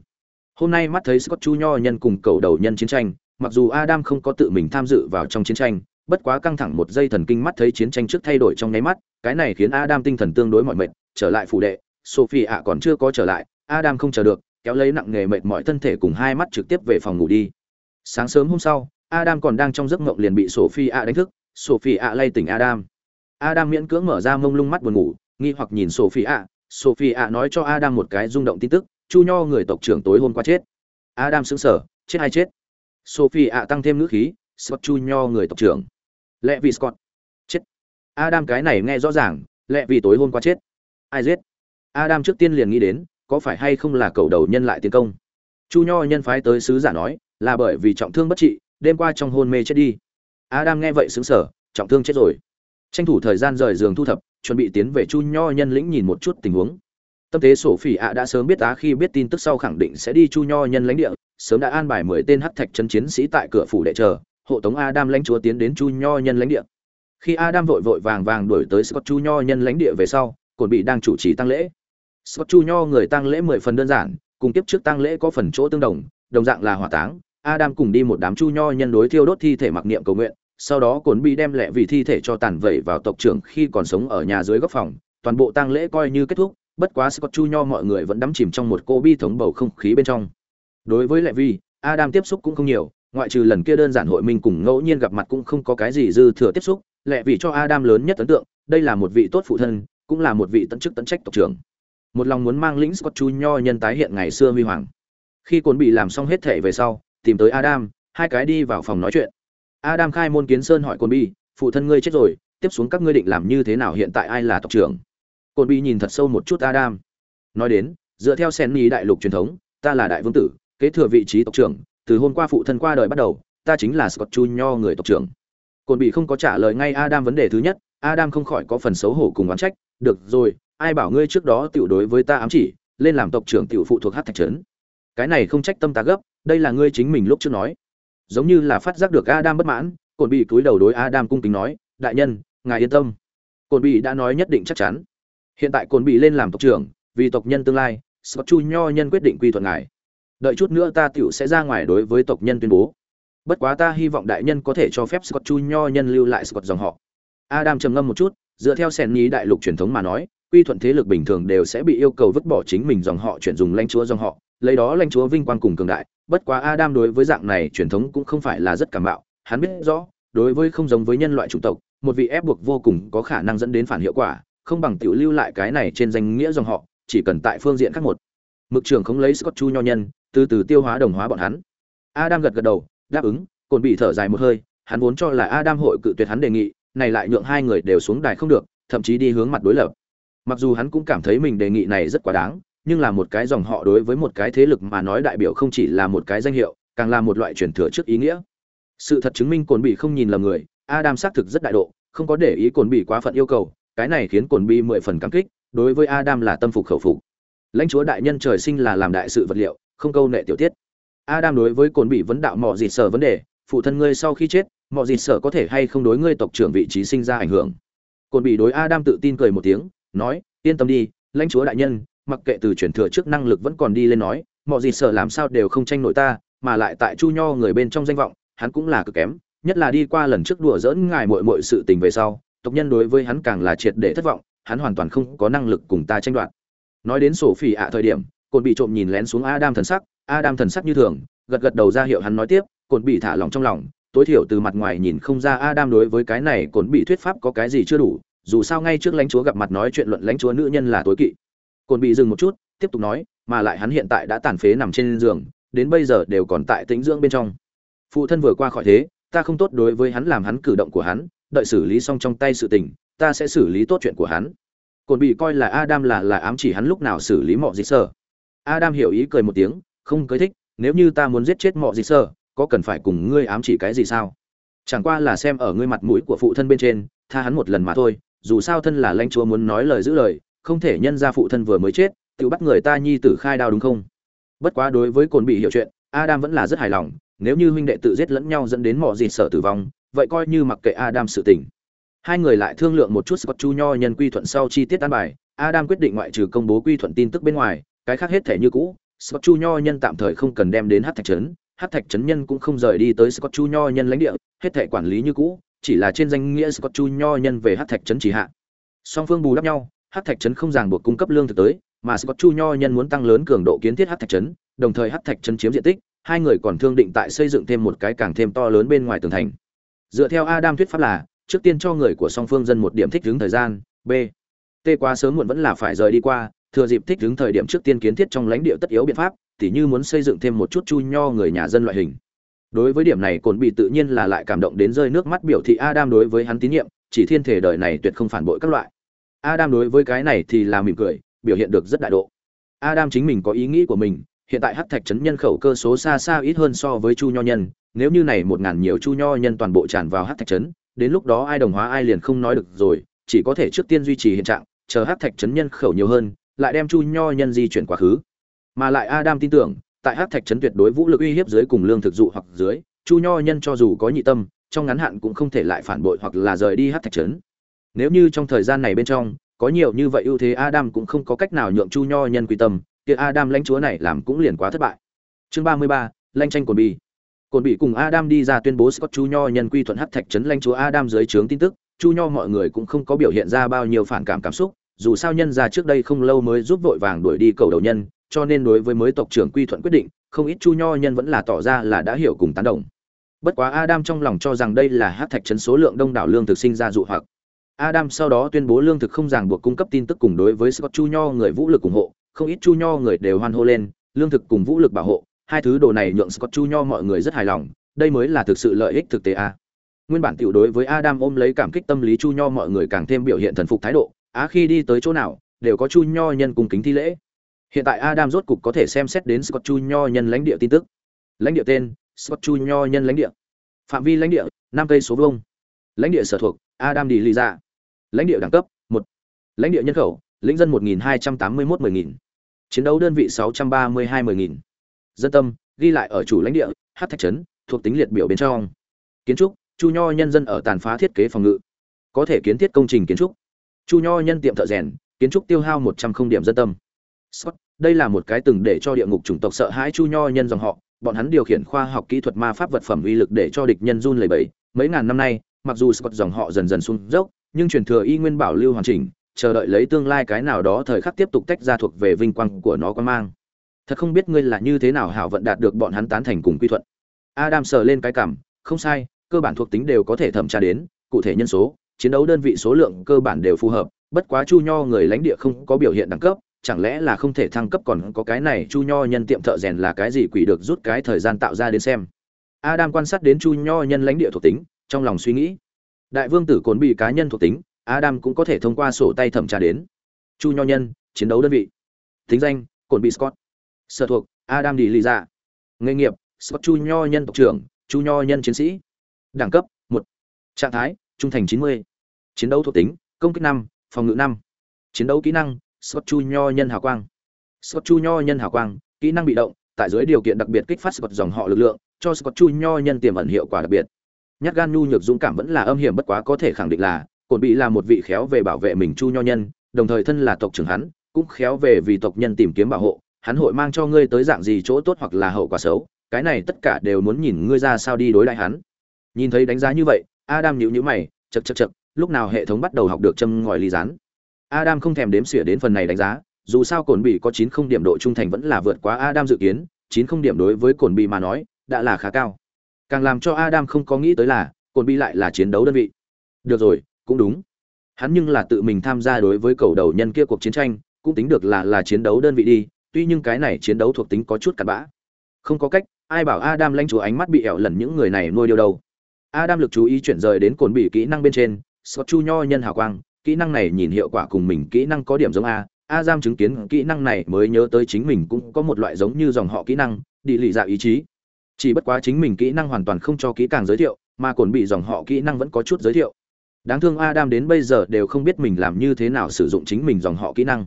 Hôm nay mắt thấy scott chu nho nhân cùng cầu đầu nhân chiến tranh, mặc dù adam không có tự mình tham dự vào trong chiến tranh, bất quá căng thẳng một giây thần kinh mắt thấy chiến tranh trước thay đổi trong nháy mắt, cái này khiến adam tinh thần tương đối mỏi mệt, trở lại phủ đệ, sophie ạ còn chưa có trở lại, adam không chờ được, kéo lấy nặng nghề mệt mỏi thân thể cùng hai mắt trực tiếp về phòng ngủ đi. Sáng sớm hôm sau adam còn đang trong giấc mộng liền bị sophie đánh thức. Sophie lay tỉnh adam. Adam miễn cưỡng mở ra mông lung mắt buồn ngủ, nghi hoặc nhìn sophie Sophia sophie nói cho adam một cái rung động tin tức, chu nho người tộc trưởng tối hôm qua chết. Adam sững sờ, chết hay chết? Sophie tăng thêm ngữ khí, scott chu nho người tộc trưởng. Lẽ vì scott. Chết. Adam cái này nghe rõ ràng lẽ vì tối hôm qua chết. Ai giết? Adam trước tiên liền nghĩ đến, có phải hay không là cầu đầu nhân lại tiến công? Chu nho nhân phái tới sứ giả nói, là bởi vì trọng thương bất trị đêm qua trong hôn mê chết đi. Adam nghe vậy xứng sở trọng thương chết rồi. Tranh thủ thời gian rời giường thu thập, chuẩn bị tiến về chu nho nhân lĩnh nhìn một chút tình huống. Tâm tế sổ phỉ ạ đã sớm biết á khi biết tin tức sau khẳng định sẽ đi chu nho nhân lãnh địa, sớm đã an bài mười tên hắc thạch chân chiến sĩ tại cửa phủ đệ chờ, hộ tống adam lãnh chúa tiến đến chu nho nhân lãnh địa. Khi adam vội vội vàng vàng đuổi tới scott chu nho nhân lãnh địa về sau còn bị đang chủ trì tăng lễ. Scott chu nho người tăng lễ mười phần đơn giản, cùng tiếp trước tăng lễ có phần chỗ tương đồng đồng dạng là hỏa táng adam cùng đi một đám chu nho nhân đối thiêu đốt thi thể mặc niệm cầu nguyện sau đó cuốn bị đem lẹ vì thi thể cho tàn vẩy vào tộc trưởng khi còn sống ở nhà dưới góc phòng toàn bộ tang lễ coi như kết thúc bất quá Scott Chu Nho mọi người vẫn đắm chìm trong một cô bi thống bầu không khí bên trong. Đối với Lệ Vi, Adam tiếp xúc cũng không nhiều, ngoại trừ lần kia đơn giản hội minh cùng ngẫu nhiên gặp mặt cũng không có cái gì dư thừa tiếp xúc, Lệ Vi cho Adam lớn nhất ấn tượng, đây là một vị tốt phụ thân, cũng là một vị tận chức tận trách tộc trưởng. Một lòng muốn mang lĩnh Scott Chu Nho nhân tái hiện ngày xưa huy hoàng. Khi cuốn bị làm xong hết thể về sau, tìm tới Adam, hai cái đi vào phòng nói chuyện. Adam khai môn kiến sơn hỏi Côn Bi, phụ thân ngươi chết rồi, tiếp xuống các ngươi định làm như thế nào hiện tại ai là tộc trưởng? Côn Bi nhìn thật sâu một chút Adam. Nói đến, dựa theo sen đại lục truyền thống, ta là đại vương tử, kế thừa vị trí tộc trưởng, từ hôm qua phụ thân qua đời bắt đầu, ta chính là Scott Chu Nho người tộc trưởng. Côn Bi không có trả lời ngay Adam vấn đề thứ nhất, Adam không khỏi có phần xấu hổ cùng oán trách, được rồi, ai bảo ngươi trước đó tiểu đối với ta ám chỉ, lên làm tộc trưởng tiểu phụ thuộc Hắc Thạch trấn. Cái này không trách tâm ta gấp, đây là ngươi chính mình lúc trước nói. Giống như là phát giác được Adam bất mãn, cồn bị cúi đầu đối Adam cung kính nói, đại nhân, ngài yên tâm. cồn bị đã nói nhất định chắc chắn hiện tại cồn bị lên làm tộc trưởng vì tộc nhân tương lai scott chu nho nhân quyết định quy thuận ngài đợi chút nữa ta tựu sẽ ra ngoài đối với tộc nhân tuyên bố bất quá ta hy vọng đại nhân có thể cho phép scott chu nho nhân lưu lại scott dòng họ adam trầm ngâm một chút dựa theo sen nhí đại lục truyền thống mà nói quy thuận thế lực bình thường đều sẽ bị yêu cầu vứt bỏ chính mình dòng họ chuyển dùng lãnh chúa dòng họ lấy đó lãnh chúa vinh quang cùng cường đại bất quá adam đối với dạng này truyền thống cũng không phải là rất cảm mạo. hắn biết rõ đối với không giống với nhân loại chủng tộc một vị ép buộc vô cùng có khả năng dẫn đến phản hiệu quả không bằng tiểu lưu lại cái này trên danh nghĩa dòng họ, chỉ cần tại phương diện khác một. Mực trưởng không lấy Scott Chu nho nhân, từ từ tiêu hóa đồng hóa bọn hắn. Adam gật gật đầu, đáp ứng, còn bị thở dài một hơi, hắn vốn cho là Adam hội cự tuyệt hắn đề nghị, này lại nhượng hai người đều xuống đài không được, thậm chí đi hướng mặt đối lập. Mặc dù hắn cũng cảm thấy mình đề nghị này rất quá đáng, nhưng là một cái dòng họ đối với một cái thế lực mà nói đại biểu không chỉ là một cái danh hiệu, càng là một loại truyền thừa trước ý nghĩa. Sự thật chứng minh cồn bỉ không nhìn lầm người, Adam xác thực rất đại độ, không có để ý cồn bỉ quá phận yêu cầu, cái này khiến cồn bỉ mười phần cảm kích đối với adam là tâm phục khẩu phục. Lãnh chúa đại nhân trời sinh là làm đại sự vật liệu không câu nệ tiểu tiết. Adam đối với cồn bỉ vấn đạo mò gì sở vấn đề phụ thân ngươi sau khi chết mò gì sở có thể hay không đối ngươi tộc trưởng vị trí sinh ra ảnh hưởng? Cồn bỉ đối adam tự tin cười một tiếng nói yên tâm đi lãnh chúa đại nhân mặc kệ từ truyền thừa trước năng lực vẫn còn đi lên nói, mọi gì sợ làm sao đều không tranh nổi ta, mà lại tại chu nho người bên trong danh vọng, hắn cũng là cực kém, nhất là đi qua lần trước đùa dỡn ngài mội mội sự tình về sau, tộc nhân đối với hắn càng là triệt để thất vọng, hắn hoàn toàn không có năng lực cùng ta tranh đoạt. Nói đến sổ phỉ ạ thời điểm, cồn bị trộm nhìn lén xuống adam thần sắc, adam thần sắc như thường, gật gật đầu ra hiệu hắn nói tiếp, cồn bị thả lòng trong lòng, tối thiểu từ mặt ngoài nhìn không ra adam đối với cái này cồn bị thuyết pháp có cái gì chưa đủ, dù sao ngay trước lãnh chúa gặp mặt nói chuyện luận lãnh chúa nữ nhân là tối kỵ cồn bị dừng một chút, tiếp tục nói, mà lại hắn hiện tại đã tàn phế nằm trên giường, đến bây giờ đều còn tại tĩnh dưỡng bên trong. Phụ thân vừa qua khỏi thế, ta không tốt đối với hắn làm hắn cử động của hắn, đợi xử lý xong trong tay sự tình, ta sẽ xử lý tốt chuyện của hắn. Cồn bị coi là adam là là ám chỉ hắn lúc nào xử lý mọi gì sơ. Adam hiểu ý cười một tiếng, không cưới thích, nếu như ta muốn giết chết mọi gì sơ, có cần phải cùng ngươi ám chỉ cái gì sao? Chẳng qua là xem ở ngươi mặt mũi của phụ thân bên trên, tha hắn một lần mà thôi, dù sao thân là lãnh chúa muốn nói lời giữ lời không thể nhân ra phụ thân vừa mới chết, tự bắt người ta nhi tử khai đao đúng không? Bất quá đối với cồn bị hiểu chuyện, adam vẫn là rất hài lòng, nếu như huynh đệ tự giết lẫn nhau dẫn đến mọi gì sợ tử vong, vậy coi như mặc kệ adam sự tình. Hai người lại thương lượng một chút scott chu nho nhân quy thuận sau chi tiết an bài, adam quyết định ngoại trừ công bố quy thuận tin tức bên ngoài, cái khác hết thể như cũ, scott chu nho nhân tạm thời không cần đem đến hát thạch trấn hát thạch trấn nhân cũng không rời đi tới scott chu nho nhân lãnh địa, hết thể quản lý như cũ, chỉ là trên danh nghĩa scott chu nho nhân về hát thạch trấn chỉ hạ. Song phương bù đắp nhau hát thạch trấn không ràng buộc cung cấp lương thực tới, mà scott chu nho nhân muốn tăng lớn cường độ kiến thiết hát thạch trấn, đồng thời hát thạch trấn chiếm diện tích, hai người còn thương định tại xây dựng thêm một cái càng thêm to lớn bên ngoài tường thành. Dựa theo adam thuyết pháp là, trước tiên cho người của song phương dân một điểm thích ứng thời gian, b. T quá sớm muộn vẫn là phải rời đi qua, thừa dịp thích ứng thời điểm trước tiên kiến thiết trong lãnh địa tất yếu biện pháp, tỉ như muốn xây dựng thêm một chút chu nho người nhà dân loại hình. Đối với điểm này cồn bị tự nhiên là lại cảm động đến rơi nước mắt biểu thị adam đối với hắn tín nhiệm, chỉ thiên thể đời này tuyệt không phản bội các loại adam đối với cái này thì là mỉm cười, biểu hiện được rất đại độ. Adam chính mình có ý nghĩ của mình, hiện tại hắc thạch trấn nhân khẩu cơ số xa xa ít hơn so với chu nho nhân, nếu như này một ngàn nhiều chu nho nhân toàn bộ tràn vào hắc thạch trấn đến lúc đó ai đồng hóa ai liền không nói được rồi, chỉ có thể trước tiên duy trì hiện trạng, chờ hắc thạch trấn nhân khẩu nhiều hơn, lại đem chu nho nhân di chuyển quá khứ. Mà lại adam tin tưởng, tại hắc thạch trấn tuyệt đối vũ lực uy hiếp dưới cùng lương thực dụ hoặc dưới, chu nho nhân cho dù có nhị tâm, trong ngắn hạn cũng không thể lại phản bội hoặc là rời đi hắc thạch trấn nếu như trong thời gian này bên trong, có nhiều như vậy ưu thế, adam cũng không có cách nào nhượng chu nho nhân quy tâm, kia adam lãnh chúa này làm cũng liền quá thất bại. Chương ba mươi ba, lãnh tranh cồn bì cồn bì cùng adam đi ra tuyên bố scott chu nho nhân quy thuận hắc thạch trấn lãnh chúa adam dưới trướng tin tức, chu nho mọi người cũng không có biểu hiện ra bao nhiêu phản cảm cảm xúc, dù sao nhân ra trước đây không lâu mới giúp vội vàng đuổi đi cầu đầu nhân, cho nên đối với mới tộc trưởng quy thuận quyết định, không ít chu nho nhân vẫn là tỏ ra là đã hiểu cùng tán đồng. Bất quá adam trong lòng cho rằng đây là hát thạch trấn số lượng đông đảo lương thực sinh ra dụ hoặc adam sau đó tuyên bố lương thực không ràng buộc cung cấp tin tức cùng đối với scott chu nho người vũ lực ủng hộ, không ít chu nho người đều hoan hô lên, lương thực cùng vũ lực bảo hộ, hai thứ đồ này nhượng scott chu nho mọi người rất hài lòng, đây mới là thực sự lợi ích thực tế a. Nguyên bản tiểu đối với adam ôm lấy cảm kích tâm lý chu nho mọi người càng thêm biểu hiện thần phục thái độ, á, khi đi tới chỗ nào, đều có chu nho nhân cùng kính thi lễ. Hiện tại adam rốt cục có thể xem xét đến scott chu nho nhân lãnh địa tin tức. Lãnh địa tên, scott chu nho nhân lãnh địa. Phạm vi lãnh địa, năm cây số vuông. Lãnh địa sở thuộc, adam đi lì ra lãnh địa đẳng cấp một. Lãnh địa nhân khẩu lĩnh dân một nghìn hai trăm tám mươi mốt mười nghìn. Chiến đấu đơn vị sáu trăm ba mươi hai mười nghìn. Dân tâm ghi lại ở chủ lãnh địa hát thạch trấn thuộc tính liệt biểu bên trong. Kiến trúc chu nho nhân dân ở tàn phá thiết kế phòng ngự. Có thể kiến thiết công trình kiến trúc. Chu nho nhân tiệm thợ rèn kiến trúc tiêu hao một trăm không điểm dân tâm. Scott, đây là một cái từng để cho địa ngục chủng tộc sợ hãi chu nho nhân dòng họ. Bọn hắn điều khiển khoa học kỹ thuật ma pháp vật phẩm uy lực để cho địch nhân run lẩy bẩy. Mấy ngàn năm nay mặc dù Scott dòng họ dần dần xuống dốc nhưng truyền thừa y nguyên bảo lưu hoàn chỉnh, chờ đợi lấy tương lai cái nào đó thời khắc tiếp tục tách ra thuộc về vinh quang của nó quan mang. Thật không biết ngươi là như thế nào hảo vận đạt được bọn hắn tán thành cùng quy thuận. Adam sờ lên cái cảm, không sai, cơ bản thuộc tính đều có thể thẩm tra đến, cụ thể nhân số, chiến đấu đơn vị số lượng cơ bản đều phù hợp, bất quá chu nho người lãnh địa không có biểu hiện đẳng cấp, chẳng lẽ là không thể thăng cấp còn có cái này, chu nho nhân tiệm thợ rèn là cái gì quỷ được rút cái thời gian tạo ra đến xem. Adam quan sát đến chu nho nhân lãnh địa thuộc tính, trong lòng suy nghĩ đại vương tử cồn bị cá nhân thuộc tính, adam cũng có thể thông qua sổ tay thẩm tra đến. Chu nho nhân, chiến đấu đơn vị. Tính danh, cồn bị scott. Sở thuộc, adam đi lì ra nghề nghiệp, scott chu nho nhân tộc trưởng, chu nho nhân chiến sĩ. Đẳng cấp, một. Trạng thái, trung thành chín mươi. Chiến đấu thuộc tính, công kích năm, phòng ngự năm. Chiến đấu kỹ năng, scott chu nho nhân hào quang. Scott chu nho nhân hào quang, kỹ năng bị động, tại dưới điều kiện đặc biệt kích phát scott dòng họ lực lượng, cho scott chu nho nhân tiềm ẩn hiệu quả đặc biệt nhát gan nhu nhược dũng cảm vẫn là âm hiểm bất quá có thể khẳng định là, cổn bị là một vị khéo về bảo vệ mình chu nho nhân, đồng thời thân là tộc trưởng hắn, cũng khéo về vì tộc nhân tìm kiếm bảo hộ, hắn hội mang cho ngươi tới dạng gì chỗ tốt hoặc là hậu quả xấu, cái này tất cả đều muốn nhìn ngươi ra sao đi đối lại hắn. Nhìn thấy đánh giá như vậy, adam nhíu nhíu mày chật chật chật lúc nào hệ thống bắt đầu học được châm ngòi ly rán adam không thèm đếm xỉa đến phần này đánh giá, dù sao Cổn bị có chín không điểm độ trung thành vẫn là vượt quá adam dự kiến, chín không điểm đối với Cổn bị mà nói, đã là khá cao càng làm cho adam không có nghĩ tới là cồn bị lại là chiến đấu đơn vị. Được rồi, cũng đúng. Hắn nhưng là tự mình tham gia đối với cầu đầu nhân kia cuộc chiến tranh, cũng tính được là là chiến đấu đơn vị đi, tuy nhưng cái này chiến đấu thuộc tính có chút cặn bã. Không có cách, ai bảo adam lãnh chúa ánh mắt bị ẻo lần những người này nuôi điều đâu. Adam lực chú ý chuyển rời đến cồn bị kỹ năng bên trên, scott chu nho nhân hào quang, kỹ năng này nhìn hiệu quả cùng mình kỹ năng có điểm giống a. Adam chứng kiến kỹ năng này mới nhớ tới chính mình cũng có một loại giống như dòng họ kỹ năng, đi lì dạ ý chí chỉ bất quá chính mình kỹ năng hoàn toàn không cho kỹ càng giới thiệu, mà cồn bị dòng họ kỹ năng vẫn có chút giới thiệu. Đáng thương adam đến bây giờ đều không biết mình làm như thế nào sử dụng chính mình dòng họ kỹ năng.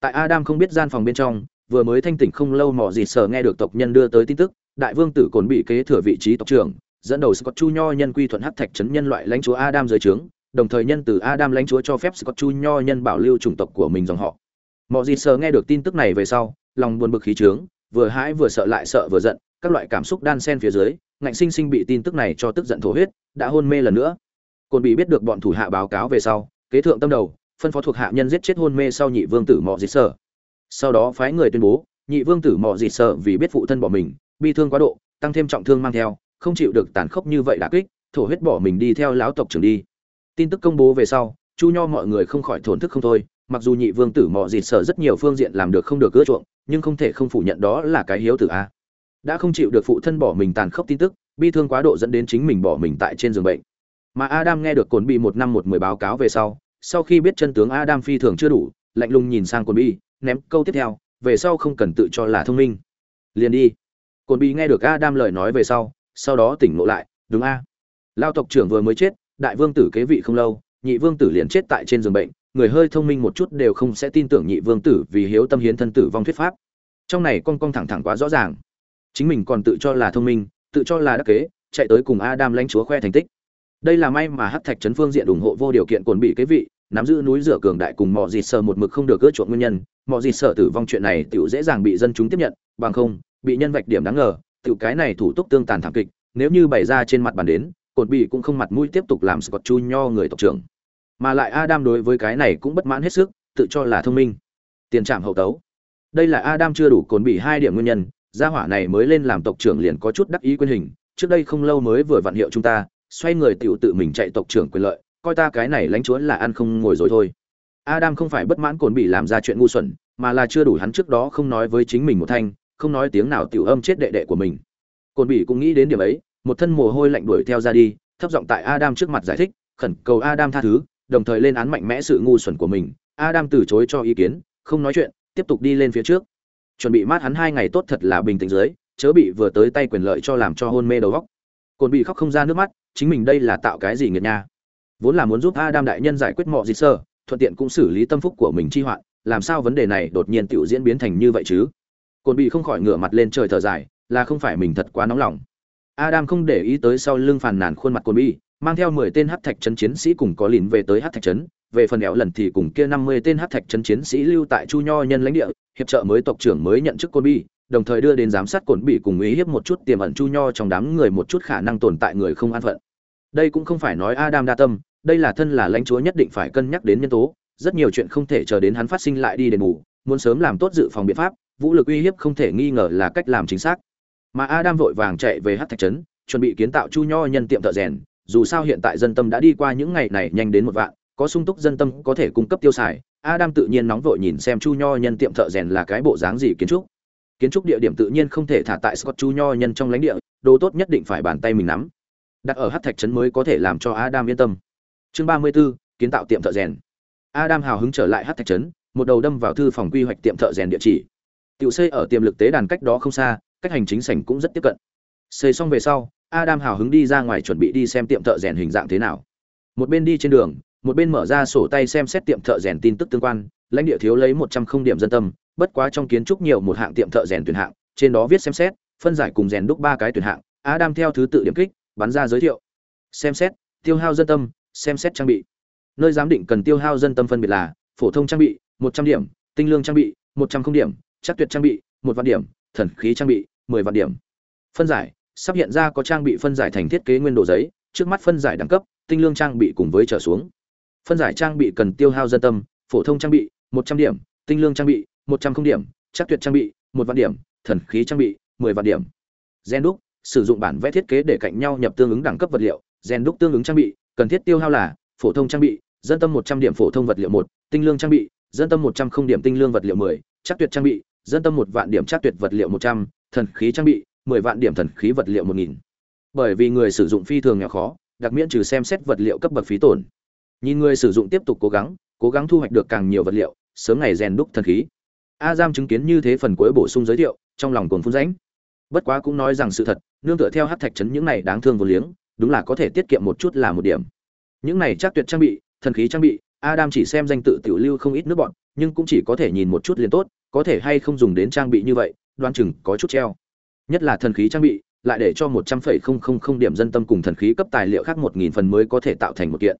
Tại adam không biết gian phòng bên trong, vừa mới thanh tỉnh không lâu mò gì sờ nghe được tộc nhân đưa tới tin tức, đại vương tử cồn bị kế thừa vị trí tộc trưởng, dẫn đầu scott chu nho nhân quy thuận hắc thạch trấn nhân loại lãnh chúa adam dưới trướng, đồng thời nhân từ adam lãnh chúa cho phép scott chu nho nhân bảo lưu chủng tộc của mình dòng họ. Mò gì sờ nghe được tin tức này về sau, lòng buồn bực khí trướng, vừa hãi vừa sợ lại sợ vừa giận các loại cảm xúc đan xen phía dưới, ngạnh sinh sinh bị tin tức này cho tức giận thổ huyết, đã hôn mê lần nữa. Cồn bị biết được bọn thủ hạ báo cáo về sau, kế thượng tâm đầu, phân phó thuộc hạ nhân giết chết hôn mê sau nhị vương tử mọ dịt sở. Sau đó phái người tuyên bố, nhị vương tử mọ dịt sở vì biết phụ thân bỏ mình, bi thương quá độ, tăng thêm trọng thương mang theo, không chịu được tàn khốc như vậy đả kích, thổ huyết bỏ mình đi theo lão tộc trưởng đi. Tin tức công bố về sau, chu nho mọi người không khỏi thổn thức không thôi, mặc dù nhị vương tử mọ dịt sở rất nhiều phương diện làm được không được ưa chuộng, nhưng không thể không phủ nhận đó là cái hiếu tử a đã không chịu được phụ thân bỏ mình tàn khốc tin tức, bi thương quá độ dẫn đến chính mình bỏ mình tại trên giường bệnh. Mà adam nghe được cồn bị một năm một mười báo cáo về sau sau khi biết chân tướng adam phi thường chưa đủ, lạnh lùng nhìn sang cồn bị ném câu tiếp theo, về sau không cần tự cho là thông minh. Liền đi. Cồn bị nghe được adam lời nói về sau sau đó tỉnh ngộ lại, đúng a. Lao tộc trưởng vừa mới chết, đại vương tử kế vị không lâu, nhị vương tử liền chết tại trên giường bệnh, người hơi thông minh một chút đều không sẽ tin tưởng nhị vương tử vì hiếu tâm hiến thân tử vong thuyết pháp. Trong này con con thẳng thẳng quá rõ ràng chính mình còn tự cho là thông minh, tự cho là đắc kế, chạy tới cùng adam lãnh chúa khoe thành tích. Đây là may mà hắc thạch trấn phương diện ủng hộ vô điều kiện cồn bị kế vị, nắm giữ núi rửa cường đại cùng mọi dịt sờ một mực không được gỡ chuộng nguyên nhân. Mọi dịt sờ tử vong chuyện này tiểu dễ dàng bị dân chúng tiếp nhận, bằng không, bị nhân vạch điểm đáng ngờ, tiểu cái này thủ tục tương tàn thảm kịch, nếu như bày ra trên mặt bàn đến cồn bị cũng không mặt mũi tiếp tục làm scott chu nho người tộc trưởng. Mà lại adam đối với cái này cũng bất mãn hết sức, tự cho là thông minh. Tiền trạm hậu tấu. Đây là adam chưa đủ cồn bị hai điểm nguyên nhân gia hỏa này mới lên làm tộc trưởng liền có chút đắc ý quyền hình, trước đây không lâu mới vừa vặn hiệu chúng ta, xoay người tiểu tự mình chạy tộc trưởng quyền lợi, coi ta cái này lãnh chúa là ăn không ngồi rồi thôi. Adam không phải bất mãn cồn bị làm ra chuyện ngu xuẩn, mà là chưa đủ hắn trước đó không nói với chính mình một thanh, không nói tiếng nào tiểu âm chết đệ đệ của mình. Cồn bị cũng nghĩ đến điểm ấy, một thân mồ hôi lạnh đuổi theo ra đi, thấp giọng tại adam trước mặt giải thích, khẩn cầu adam tha thứ, đồng thời lên án mạnh mẽ sự ngu xuẩn của mình. Adam từ chối cho ý kiến, không nói chuyện, tiếp tục đi lên phía trước chuẩn bị mát hắn hai ngày tốt thật là bình tĩnh dưới, chớ bị vừa tới tay quyền lợi cho làm cho hôn mê đầu góc cồn bị khóc không ra nước mắt, chính mình đây là tạo cái gì nghiệt nha? Vốn là muốn giúp adam đại nhân giải quyết mọi gì sơ, thuận tiện cũng xử lý tâm phúc của mình chi hoạn, làm sao vấn đề này đột nhiên tự diễn biến thành như vậy chứ? Cồn bị không khỏi ngửa mặt lên trời thở dài, là không phải mình thật quá nóng lòng. Adam không để ý tới sau lưng phàn nàn khuôn mặt cồn bị, mang theo mười tên hắc thạch trấn chiến sĩ cùng có lìn về tới hắc thạch trấn về phần éo lần thì cùng kia năm mươi tên hắc thạch trấn chiến sĩ lưu tại chu nho nhân lãnh địa hiệp trợ mới tộc trưởng mới nhận chức côn bi, đồng thời đưa đến giám sát cồn bị cùng ý hiếp một chút tiềm ẩn chu nho trong đám người một chút khả năng tồn tại người không an phận. Đây cũng không phải nói adam đa tâm, đây là thân là lãnh chúa nhất định phải cân nhắc đến nhân tố, rất nhiều chuyện không thể chờ đến hắn phát sinh lại đi đền bù, muốn sớm làm tốt dự phòng biện pháp, vũ lực uy hiếp không thể nghi ngờ là cách làm chính xác. Mà adam vội vàng chạy về hát thạch trấn, chuẩn bị kiến tạo chu nho nhân tiệm thợ rèn, dù sao hiện tại dân tâm đã đi qua những ngày này nhanh đến một vạn có sung túc dân tâm có thể cung cấp tiêu xài. Adam tự nhiên nóng vội nhìn xem chu nho nhân tiệm thợ rèn là cái bộ dáng gì kiến trúc. Kiến trúc địa điểm tự nhiên không thể thả tại scott chu nho nhân trong lãnh địa đồ tốt nhất định phải bàn tay mình nắm. Đặt ở hát thạch trấn mới có thể làm cho adam yên tâm. Chương ba mươi 34, kiến tạo tiệm thợ rèn. Adam hào hứng trở lại hát thạch trấn một đầu đâm vào thư phòng quy hoạch tiệm thợ rèn địa chỉ. Tiểu xây ở tiềm lực tế đàn cách đó không xa cách hành chính sảnh cũng rất tiếp cận. Xây xong về sau adam hào hứng đi ra ngoài chuẩn bị đi xem tiệm thợ rèn hình dạng thế nào. Một bên đi trên đường một bên mở ra sổ tay xem xét tiệm thợ rèn tin tức tương quan, lãnh địa thiếu lấy một trăm không điểm dân tâm, bất quá trong kiến trúc nhiều một hạng tiệm thợ rèn tuyển hạng, trên đó viết xem xét, phân giải cùng rèn đúc ba cái tuyển hạng, adam theo thứ tự điểm kích, bắn ra giới thiệu. Xem xét, tiêu hao dân tâm, xem xét trang bị. Nơi giám định cần tiêu hao dân tâm phân biệt là phổ thông trang bị, một trăm điểm, tinh lương trang bị, một trăm không điểm chắc tuyệt trang bị, một vạn điểm, thần khí trang bị, mười vạn điểm. Phân giải, sắp hiện ra có trang bị phân giải thành thiết kế nguyên đồ giấy, trước mắt phân giải đẳng cấp, tinh lương trang bị cùng với trở xuống phân giải trang bị cần tiêu hao dân tâm, phổ thông trang bị, một trăm điểm, tinh lương trang bị, một trăm không điểm, chắc tuyệt trang bị, một vạn điểm, thần khí trang bị, mười vạn điểm. Gen đúc sử dụng bản vẽ thiết kế để cạnh nhau nhập tương ứng đẳng cấp vật liệu. Gen đúc tương ứng trang bị, cần thiết tiêu hao là phổ thông trang bị, dân tâm một trăm điểm phổ thông vật liệu một, tinh lương trang bị, dân tâm một trăm không điểm tinh lương vật liệu mười, chắc tuyệt trang bị, dân tâm một vạn điểm chắc tuyệt vật liệu một trăm, thần khí trang bị, mười vạn điểm thần khí vật liệu một nghìn. Bởi vì người sử dụng phi thường nghèo khó, đặc miễn trừ xem xét vật liệu cấp bậc phí tổn nhìn người sử dụng tiếp tục cố gắng cố gắng thu hoạch được càng nhiều vật liệu, sớm ngày rèn đúc thần khí. A giam chứng kiến như thế phần cuối bổ sung giới thiệu, trong lòng cồn phun rãnh. Bất quá cũng nói rằng sự thật, nương tựa theo hát thạch trấn những này đáng thương vô liếng, đúng là có thể tiết kiệm một chút là một điểm. Những này chắc tuyệt trang bị, thần khí trang bị adam chỉ xem danh tự tiểu lưu không ít nước bọn, nhưng cũng chỉ có thể nhìn một chút liền tốt, có thể hay không dùng đến trang bị như vậy đoan chừng có chút treo. Nhất là thần khí trang bị, lại để cho một trăm phẩy không không không điểm dân tâm cùng thần khí cấp tài liệu khác một nghìn phần mới có thể tạo thành một kiện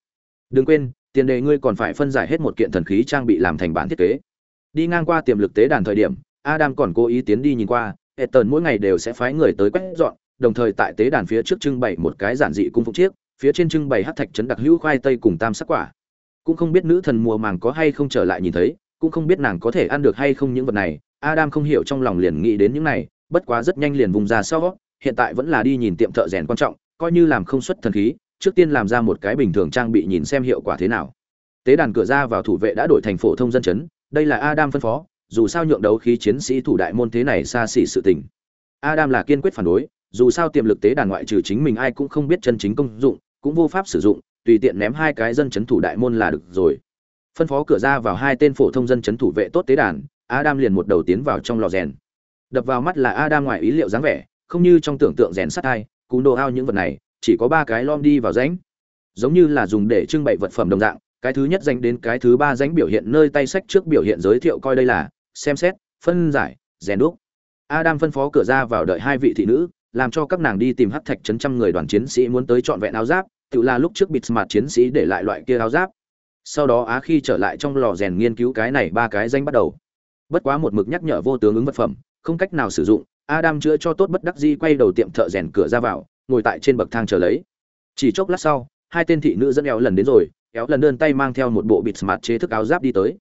đừng quên, tiền đề ngươi còn phải phân giải hết một kiện thần khí trang bị làm thành bản thiết kế. Đi ngang qua tiềm lực tế đàn thời điểm, adam còn cố ý tiến đi nhìn qua hệ tần mỗi ngày đều sẽ phái người tới quét dọn, đồng thời tại tế đàn phía trước trưng bày một cái giản dị cung phục chiếc, phía trên trưng bày hát thạch trấn đặc hữu khoai tây cùng tam sắc quả. Cũng không biết nữ thần mùa màng có hay không trở lại nhìn thấy, cũng không biết nàng có thể ăn được hay không những vật này, adam không hiểu trong lòng liền nghĩ đến những này, bất quá rất nhanh liền vùng ra sau, hiện tại vẫn là đi nhìn tiệm thợ rèn quan trọng, coi như làm không xuất thần khí trước tiên làm ra một cái bình thường trang bị nhìn xem hiệu quả thế nào. Tế đàn cửa ra vào thủ vệ đã đổi thành phổ thông dân chấn, đây là adam phân phó, dù sao nhượng đấu khí chiến sĩ thủ đại môn thế này xa xỉ sự tình. Adam là kiên quyết phản đối, dù sao tiềm lực tế đàn ngoại trừ chính mình ai cũng không biết chân chính công dụng, cũng vô pháp sử dụng, tùy tiện ném hai cái dân chấn thủ đại môn là được rồi. Phân phó cửa ra vào hai tên phổ thông dân chấn thủ vệ tốt tế đàn, adam liền một đầu tiến vào trong lò rèn. Đập vào mắt là adam ngoài ý liệu dáng vẻ, không như trong tưởng tượng rèn sắt hai, cú đồ ao những vật này chỉ có ba cái lom đi vào rãnh. Giống như là dùng để trưng bày vật phẩm đồng dạng, cái thứ nhất danh đến cái thứ ba danh biểu hiện nơi tay sách trước biểu hiện giới thiệu coi đây là, xem xét, phân giải, rèn đúc. Adam phân phó cửa ra vào đợi hai vị thị nữ, làm cho các nàng đi tìm hắc thạch chấn trăm người đoàn chiến sĩ muốn tới chọn vẹn áo giáp, tự là lúc trước bịt mặt chiến sĩ để lại loại kia áo giáp. Sau đó á khi trở lại trong lò rèn nghiên cứu cái này ba cái danh bắt đầu. Bất quá một mực nhắc nhở vô tướng ứng vật phẩm, không cách nào sử dụng, adam chữa cho tốt bất đắc di quay đầu tiệm thợ rèn cửa ra vào ngồi tại trên bậc thang chờ lấy. Chỉ chốc lát sau, hai tên thị nữ dẫn éo lần đến rồi, éo lần đơn tay mang theo một bộ bịt mặt chế thức áo giáp đi tới.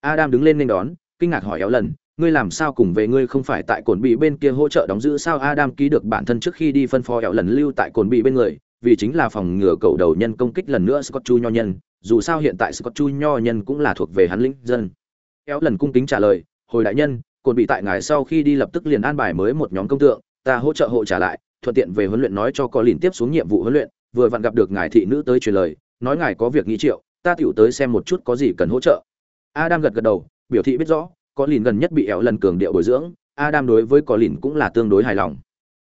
Adam đứng lên nên đón, kinh ngạc hỏi éo lần, ngươi làm sao cùng về ngươi không phải tại cồn bị bên kia hỗ trợ đóng giữ sao? Adam ký được bản thân trước khi đi phân phó éo lần lưu tại cồn bị bên người, vì chính là phòng ngừa cầu đầu nhân công kích lần nữa scott chu nho nhân, dù sao hiện tại scott chu nho nhân cũng là thuộc về hắn lĩnh dân. Éo lần cung kính trả lời, hồi đại nhân, cồn bị tại ngài sau khi đi lập tức liền an bài mới một nhóm công tượng, ta hỗ trợ hộ trả lại thuận tiện về huấn luyện nói cho có liền tiếp xuống nhiệm vụ huấn luyện, vừa vặn gặp được ngài thị nữ tới truyền lời, nói ngài có việc nghĩ triệu, ta tiểu tới xem một chút có gì cần hỗ trợ. Adam gật gật đầu, biểu thị biết rõ có lìn gần nhất bị éo lần cường điệu bồi dưỡng, adam đối với có lìn cũng là tương đối hài lòng.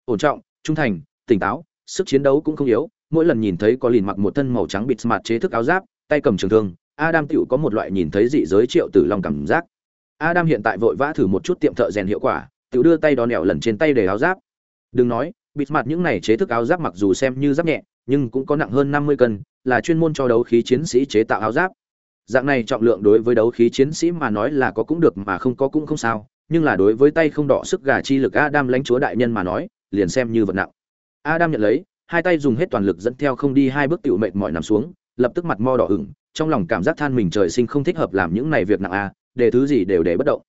Ổn trọng, trung thành, tỉnh táo, sức chiến đấu cũng không yếu, mỗi lần nhìn thấy có lìn mặc một thân màu trắng bịt mặt chế thức áo giáp, tay cầm trường thương, adam tựu có một loại nhìn thấy dị giới triệu tử lòng cảm giác. Adam hiện tại vội vã thử một chút tiệm thợ rèn hiệu quả tựu đưa tay đón nẹo lần trên tay để áo giáp. Đừng nói bịt mặt những này chế thức áo giáp mặc dù xem như giáp nhẹ nhưng cũng có nặng hơn năm mươi cân là chuyên môn cho đấu khí chiến sĩ chế tạo áo giáp. Dạng này trọng lượng đối với đấu khí chiến sĩ mà nói là có cũng được mà không có cũng không sao nhưng là đối với tay không đỏ sức gà chi lực adam lãnh chúa đại nhân mà nói liền xem như vật nặng. Adam nhận lấy hai tay dùng hết toàn lực dẫn theo không đi hai bước tiểu mệt mỏi nằm xuống lập tức mặt mo đỏ ửng trong lòng cảm giác than mình trời sinh không thích hợp làm những này việc nặng a à, để thứ gì đều để bất động.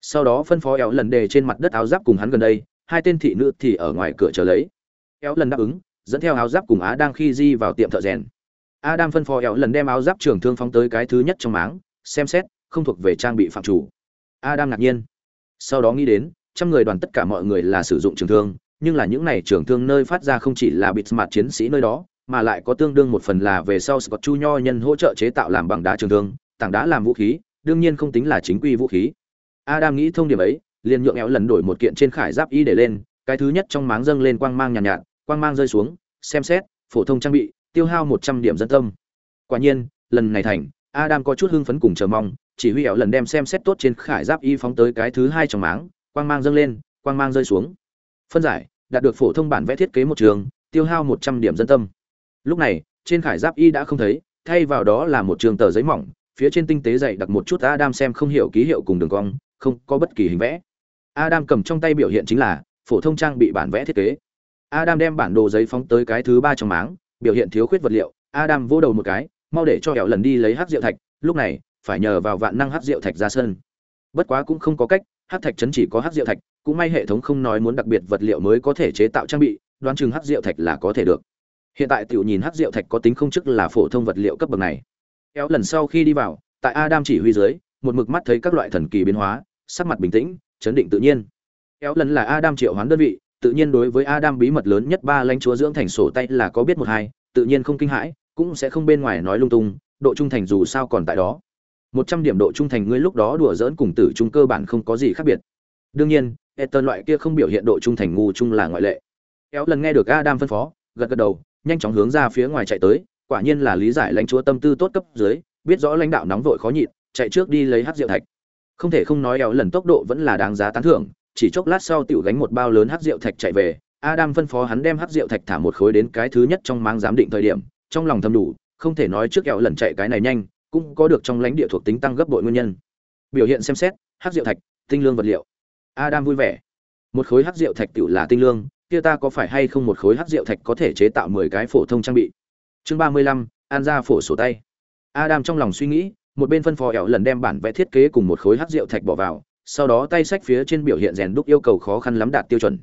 Sau đó phân phó éo lần đề trên mặt đất áo giáp cùng hắn gần đây hai tên thị nữ thì ở ngoài cửa chờ lấy. Éo lần đáp ứng dẫn theo áo giáp cùng á đang khi di vào tiệm thợ rèn. Adam phân phó éo lần đem áo giáp trường thương phóng tới cái thứ nhất trong máng xem xét không thuộc về trang bị phạm chủ. Adam ngạc nhiên. Sau đó nghĩ đến trăm người đoàn tất cả mọi người là sử dụng trường thương nhưng là những này trường thương nơi phát ra không chỉ là bịt mặt chiến sĩ nơi đó mà lại có tương đương một phần là về sau Scott Chu Nho nhân hỗ trợ chế tạo làm bằng đá trường thương, tảng đá làm vũ khí, đương nhiên không tính là chính quy vũ khí. Adam nghĩ thông điểm ấy, liền nhượng éo lần đổi một kiện trên khải giáp y để lên, cái thứ nhất trong máng dâng lên quang mang nhàn nhạt, nhạt, quang mang rơi xuống, xem xét, phổ thông trang bị, tiêu hao 100 điểm dân tâm. Quả nhiên, lần này thành, Adam có chút hưng phấn cùng chờ mong, chỉ huy éo lần đem xem xét tốt trên khải giáp y phóng tới cái thứ hai trong máng, quang mang dâng lên, quang mang rơi xuống. Phân giải, đạt được phổ thông bản vẽ thiết kế một trường, tiêu hao 100 điểm dân tâm. Lúc này, trên khải giáp y đã không thấy, thay vào đó là một trường tờ giấy mỏng, phía trên tinh tế dày đặc một chút Adam xem không hiểu ký hiệu cùng đường cong, không có bất kỳ hình vẽ. Adam cầm trong tay biểu hiện chính là phổ thông trang bị bản vẽ thiết kế, Adam đem bản đồ giấy phóng tới cái thứ ba trong máng, biểu hiện thiếu khuyết vật liệu, Adam vỗ đầu một cái, mau để cho kẹo lần đi lấy hắc rượu thạch, lúc này, phải nhờ vào vạn năng hắc rượu thạch ra sân. Bất quá cũng không có cách, hắc thạch trấn chỉ có hắc rượu thạch, cũng may hệ thống không nói muốn đặc biệt vật liệu mới có thể chế tạo trang bị, đoán chừng hắc rượu thạch là có thể được. Hiện tại tiểu nhìn hắc rượu thạch có tính không chức là phổ thông vật liệu cấp bậc này. Kéo lần sau khi đi vào, tại Adam chỉ huy dưới, một mực mắt thấy các loại thần kỳ biến hóa, sắc mặt bình tĩnh, chấn định tự nhiên. Kéo lần là Adam triệu hoán đơn vị, tự nhiên đối với Adam bí mật lớn nhất ba lãnh chúa dưỡng thành sổ tay là có biết một hai, tự nhiên không kinh hãi, cũng sẽ không bên ngoài nói lung tung, độ trung thành dù sao còn tại đó. một trăm điểm độ trung thành ngươi lúc đó đùa giỡn cùng tử trung cơ bản không có gì khác biệt. Đương nhiên, Ethan loại kia không biểu hiện độ trung thành ngu chung là ngoại lệ. Kéo lần nghe được Adam phân phó, gật gật đầu, nhanh chóng hướng ra phía ngoài chạy tới, quả nhiên là lý giải lãnh chúa tâm tư tốt cấp dưới, biết rõ lãnh đạo nóng vội khó nhịn, chạy trước đi lấy hắc rượu thạch. Không thể không nói éo lần tốc độ vẫn là đáng giá tán thưởng, chỉ chốc lát sau tiểu gánh một bao lớn hắc rượu thạch chạy về, Adam phân phó hắn đem hắc rượu thạch thả một khối đến cái thứ nhất trong mang giám định thời điểm, trong lòng thầm đủ, không thể nói trước éo lần chạy cái này nhanh, cũng có được trong lãnh địa thuộc tính tăng gấp bội nguyên nhân. Biểu hiện xem xét, hắc rượu thạch, tinh lương vật liệu. Adam vui vẻ. Một khối hắc rượu thạch tiểu là tinh lương, kia ta có phải hay không một khối hắc rượu thạch có thể chế tạo 10 cái phổ thông trang bị. Chương 35, An ra phổ sổ tay. Adam trong lòng suy nghĩ, một bên phân phó ẻo lần đem bản vẽ thiết kế cùng một khối hắc rượu thạch bỏ vào, sau đó tay sách phía trên biểu hiện rèn đúc yêu cầu khó khăn lắm đạt tiêu chuẩn.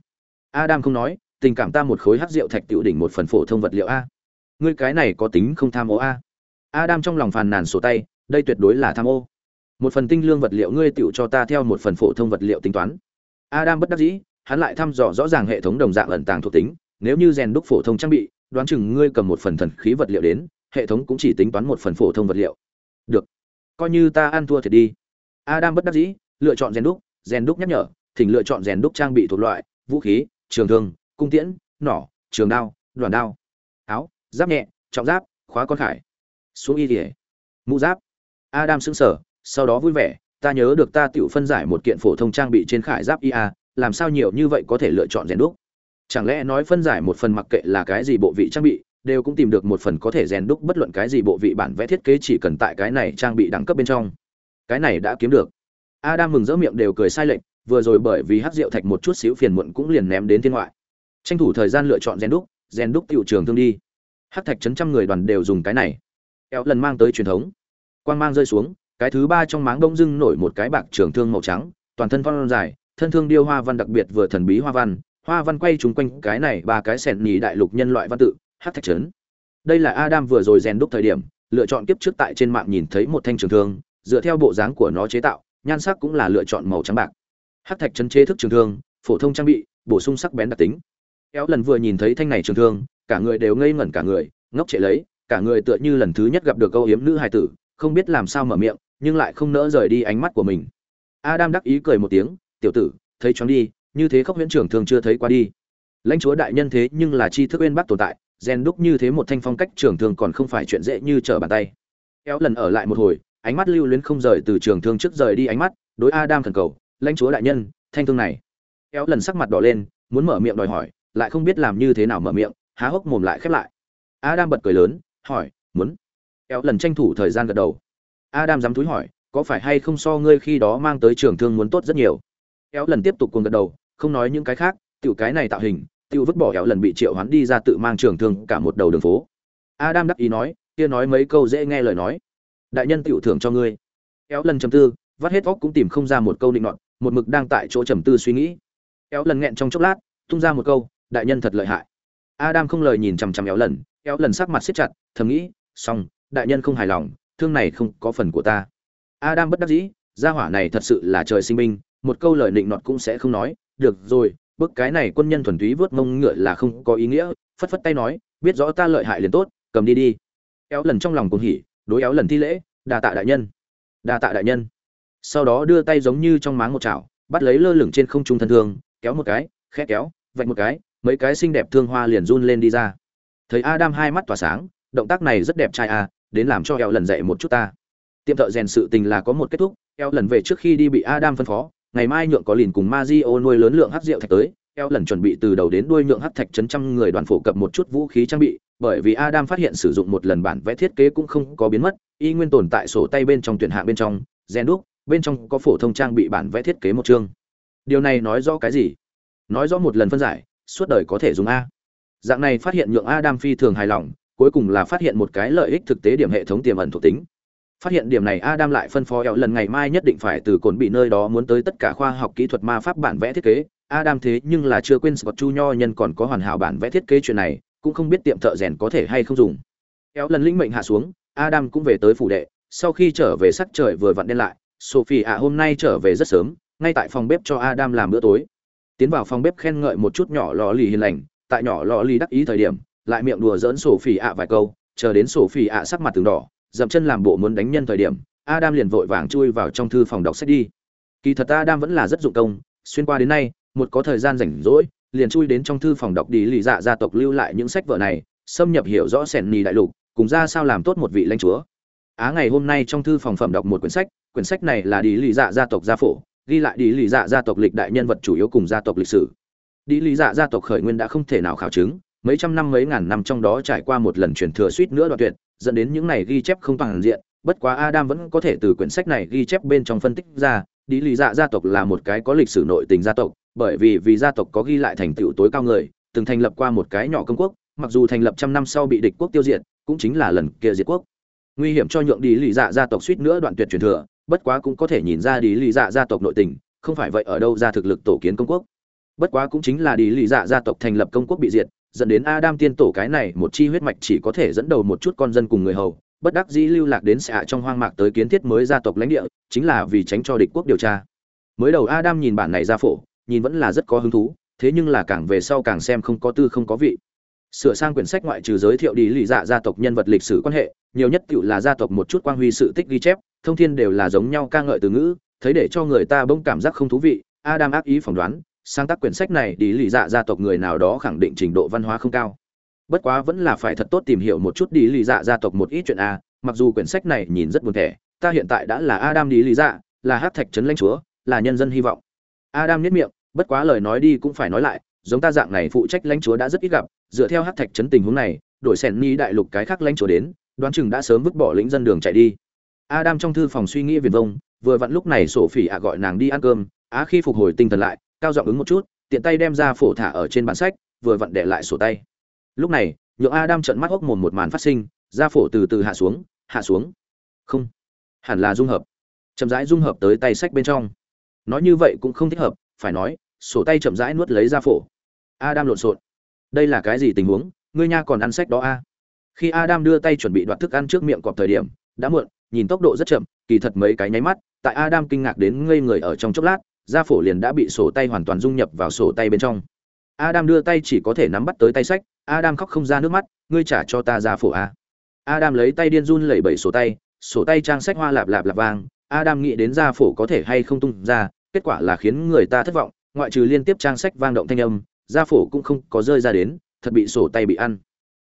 Adam không nói, tình cảm ta một khối hắc rượu thạch tiểu đỉnh một phần phổ thông vật liệu a. Ngươi cái này có tính không tham ô a. Adam trong lòng phàn nàn sổ tay, đây tuyệt đối là tham ô. Một phần tinh lương vật liệu ngươi tiểu cho ta theo một phần phổ thông vật liệu tính toán. Adam bất đắc dĩ, hắn lại thăm dò rõ ràng hệ thống đồng dạng ẩn tàng thuộc tính, nếu như rèn đúc phổ thông trang bị, đoán chừng ngươi cầm một phần thần khí vật liệu đến, hệ thống cũng chỉ tính toán một phần phổ thông vật liệu. Được, coi như ta ăn thua thiệt đi. Adam bất đắc dĩ, lựa chọn rèn đúc, rèn đúc nhắc nhở, thỉnh lựa chọn rèn đúc trang bị thuộc loại, vũ khí, trường thương, cung tiễn, nỏ, trường đao, đoàn đao, áo, giáp nhẹ, trọng giáp, khóa con khải. Xuống y liễu. Mũ giáp. Adam sững sờ, sau đó vui vẻ, ta nhớ được ta tiểu phân giải một kiện phổ thông trang bị trên khải giáp IA, làm sao nhiều như vậy có thể lựa chọn rèn đúc chẳng lẽ nói phân giải một phần mặc kệ là cái gì bộ vị trang bị đều cũng tìm được một phần có thể rèn đúc bất luận cái gì bộ vị bản vẽ thiết kế chỉ cần tại cái này trang bị đẳng cấp bên trong. Cái này đã kiếm được. Adam mừng rỡ miệng đều cười sai lệch, vừa rồi bởi vì hát rượu thạch một chút xíu phiền muộn cũng liền ném đến thiên ngoại. Tranh thủ thời gian lựa chọn rèn đúc rèn đúc tiểu trường thương đi. Hát thạch chấn trăm người đoàn đều dùng cái này. Kéo lần mang tới truyền thống. Quang mang rơi xuống, cái thứ ba trong máng đông dưng nổi một cái bạc trường thương màu trắng, toàn thân phong dài, thân thương điêu hoa văn đặc biệt vừa thần bí hoa văn. Hoa văn quay trúng quanh cái này ba cái sẻn nhì đại lục nhân loại văn tự hát thạch trấn. Đây là adam vừa rồi rèn đúc thời điểm, lựa chọn kiếp trước tại trên mạng nhìn thấy một thanh trường thương, dựa theo bộ dáng của nó chế tạo, nhan sắc cũng là lựa chọn màu trắng bạc. Hát thạch trấn chế thức trường thương, phổ thông trang bị, bổ sung sắc bén đặc tính. Kéo lần vừa nhìn thấy thanh này trường thương, cả người đều ngây ngẩn cả người, ngốc trệ lấy, cả người tựa như lần thứ nhất gặp được câu hiếm nữ hài tử, không biết làm sao mở miệng, nhưng lại không nỡ rời đi ánh mắt của mình. Adam đắc ý cười một tiếng, tiểu tử, thấy chóng đi, như thế khóc huyễn trường thường chưa thấy qua đi. Lãnh chúa đại nhân thế nhưng là chi thức uyên bác tồn tại rèn đúc như thế một thanh phong cách trưởng thương còn không phải chuyện dễ như trở bàn tay. Kéo lần ở lại một hồi, ánh mắt lưu luyến không rời từ trường thương trước rời đi ánh mắt, đối adam thần cầu, lãnh chúa đại nhân, thanh thương này. Kéo lần sắc mặt đỏ lên, muốn mở miệng đòi hỏi, lại không biết làm như thế nào mở miệng, há hốc mồm lại khép lại. Adam bật cười lớn, hỏi, muốn? Kéo lần tranh thủ thời gian gật đầu. Adam dám túi hỏi, có phải hay không so ngươi khi đó mang tới trường thương muốn tốt rất nhiều? Kéo lần tiếp tục cuồng gật đầu, không nói những cái khác, tiểu cái này tạo hình Tiêu vứt bỏ éo lần bị triệu hoán đi ra tự mang trường thương cả một đầu đường phố. Adam đắc ý nói, kia nói mấy câu dễ nghe lời nói. Đại nhân tiểu thưởng cho ngươi. Éo lần trầm tư, vắt hết óc cũng tìm không ra một câu định nọt, một mực đang tại chỗ trầm tư suy nghĩ. Éo lần nghẹn trong chốc lát, tung ra một câu, đại nhân thật lợi hại. Adam không lời nhìn chằm chằm éo lần éo lần sắc mặt siết chặt, thầm nghĩ, xong, đại nhân không hài lòng, thương này không có phần của ta. Adam bất đắc dĩ, gia hỏa này thật sự là trời sinh binh, một câu lời định nọt cũng sẽ không nói, được rồi bức cái này quân nhân thuần túy vớt mông ngựa là không có ý nghĩa, phất phất tay nói, biết rõ ta lợi hại liền tốt, cầm đi đi. Éo lần trong lòng cùng hỉ, đối éo lần thi lễ, đà tạ đại nhân. Đà tạ đại nhân. Sau đó đưa tay giống như trong máng một chảo, bắt lấy lơ lửng trên không trung thân thương, kéo một cái, khẽ kéo, vạch một cái, mấy cái xinh đẹp thương hoa liền run lên đi ra. Thấy adam hai mắt tỏa sáng, động tác này rất đẹp trai à đến làm cho éo lần dậy một chút ta. Tiệm thợ rèn sự tình là có một kết thúc, éo lần về trước khi đi bị adam phân phó ngày mai nhượng có lìn cùng Mazio nuôi lớn lượng hắc rượu thạch tới, eo lần chuẩn bị từ đầu đến đuôi nhượng hắc thạch chấn trăm người đoàn phổ cập một chút vũ khí trang bị, bởi vì Adam phát hiện sử dụng một lần bản vẽ thiết kế cũng không có biến mất, y nguyên tồn tại sổ tay bên trong tuyển hạng bên trong, gen đúc, bên trong có phổ thông trang bị bản vẽ thiết kế một chương. Điều này nói rõ cái gì? Nói rõ một lần phân giải, suốt đời có thể dùng a. dạng này phát hiện nhượng adam phi thường hài lòng cuối cùng là phát hiện một cái lợi ích thực tế điểm hệ thống tiềm ẩn thuộc tính phát hiện điểm này adam lại phân phó eo lần ngày mai nhất định phải từ cồn bị nơi đó muốn tới tất cả khoa học kỹ thuật ma pháp bản vẽ thiết kế. Adam thế nhưng là chưa quên scott chu nho nhân còn có hoàn hảo bản vẽ thiết kế chuyện này, cũng không biết tiệm thợ rèn có thể hay không dùng. Eo lần linh mệnh hạ xuống, adam cũng về tới phủ đệ. Sau khi trở về, sắc trời vừa vặn đen lại. Sophie ạ, hôm nay trở về rất sớm, ngay tại phòng bếp cho adam làm bữa tối. Tiến vào phòng bếp khen ngợi một chút nhỏ lò lì hiền lành. Tại nhỏ lò lì đắc ý thời điểm, lại miệng đùa dỡn sophie ạ vài câu. Chờ đến sophie ạ sắc mặt từng đỏ dậm chân làm bộ muốn đánh nhân thời điểm, adam liền vội vàng chui vào trong thư phòng đọc sách đi. Kỳ thật adam vẫn là rất dụng công, xuyên qua đến nay, một có thời gian rảnh rỗi, liền chui đến trong thư phòng đọc đi lì dạ gia tộc lưu lại những sách vở này, xâm nhập hiểu rõ sẻn nì đại lục, cùng ra sao làm tốt một vị lãnh chúa. Á, ngày hôm nay trong thư phòng phẩm đọc một quyển sách quyển sách này là đi lì dạ gia tộc gia phổ, ghi lại đi lì dạ gia tộc lịch đại nhân vật chủ yếu cùng gia tộc lịch sử. Đi lì dạ gia tộc khởi nguyên đã không thể nào khảo chứng mấy trăm năm mấy ngàn năm trong đó trải qua một lần truyền thừa suýt nữa đoạn tuyệt, dẫn đến những này ghi chép không toàn diện, bất quá adam vẫn có thể từ quyển sách này ghi chép bên trong phân tích ra đi Lý dạ gia tộc là một cái có lịch sử nội tình gia tộc, bởi vì vì gia tộc có ghi lại thành tựu tối cao người, từng thành lập qua một cái nhỏ công quốc, mặc dù thành lập trăm năm sau bị địch quốc tiêu diệt, cũng chính là lần kia diệt quốc. Nguy hiểm cho nhượng đi Lý dạ gia tộc suýt nữa đoạn tuyệt truyền thừa, bất quá cũng có thể nhìn ra đi Lý dạ gia tộc nội tình, không phải vậy ở đâu ra thực lực tổ kiến công quốc. Bất quá cũng chính là đi lì dạ gia tộc thành lập công quốc bị diệt dẫn đến adam tiên tổ cái này một chi huyết mạch chỉ có thể dẫn đầu một chút con dân cùng người hầu. Bất đắc dĩ lưu lạc đến xạ trong hoang mạc tới kiến thiết mới gia tộc lãnh địa, chính là vì tránh cho địch quốc điều tra. Mới đầu adam nhìn bản này ra phổ, nhìn vẫn là rất có hứng thú, thế nhưng là càng về sau càng xem không có tư không có vị. Sửa sang quyển sách ngoại trừ giới thiệu đi lý dạ gia tộc nhân vật lịch sử quan hệ, nhiều nhất tiểu là gia tộc một chút quang huy sự tích ghi chép, thông thiên đều là giống nhau ca ngợi từ ngữ, thấy để cho người ta bỗng cảm giác không thú vị, adam ác ý phỏng đoán sáng tác quyển sách này đi lì dạ gia tộc người nào đó khẳng định trình độ văn hóa không cao. Bất quá vẫn là phải thật tốt tìm hiểu một chút đi lì dạ gia tộc một ít chuyện a, mặc dù quyển sách này nhìn rất buồn thẻ, ta hiện tại đã là adam đi lì dạ là hát thạch trấn lãnh chúa, là nhân dân hy vọng. Adam nhất miệng, bất quá lời nói đi cũng phải nói lại, giống ta dạng này phụ trách lãnh chúa đã rất ít gặp, dựa theo hát thạch trấn tình huống này, đổi sẻn ni đại lục cái khác lãnh chúa đến, đoán chừng đã sớm vứt bỏ lĩnh dân đường chạy đi. Adam trong thư phòng suy nghĩ viền vông, vừa vặn lúc này sổ phỉ ạ gọi nàng đi ăn cơm, á khi phục hồi tinh thần lại cao giọng ứng một chút, tiện tay đem ra phổ thả ở trên bản sách, vừa vặn để lại sổ tay. Lúc này, nhượng adam trận mắt hốc mồm một màn phát sinh, ra phổ từ từ hạ xuống hạ xuống. Không, hẳn là dung hợp. Chậm rãi dung hợp tới tay sách bên trong. Nói như vậy cũng không thích hợp, phải nói, sổ tay chậm rãi nuốt lấy ra phổ. Adam lộn xộn. Đây là cái gì tình huống? Ngươi nha còn ăn sách đó a khi adam đưa tay chuẩn bị đoạt thức ăn trước miệng cọp thời điểm, đã muộn, nhìn tốc độ rất chậm, kỳ thật mấy cái nháy mắt, tại adam kinh ngạc đến ngây người ở trong chốc lát gia phổ liền đã bị sổ tay hoàn toàn dung nhập vào sổ tay bên trong. Adam đưa tay chỉ có thể nắm bắt tới tay sách. Adam khóc không ra nước mắt, ngươi trả cho ta gia phổ a adam lấy tay điên run lẩy bẩy sổ tay sổ tay trang sách hoa lạp lạp lạp vang adam nghĩ đến gia phổ có thể hay không tung ra, kết quả là khiến người ta thất vọng, ngoại trừ liên tiếp trang sách vang động thanh âm, gia phổ cũng không có rơi ra đến, thật bị sổ tay bị ăn.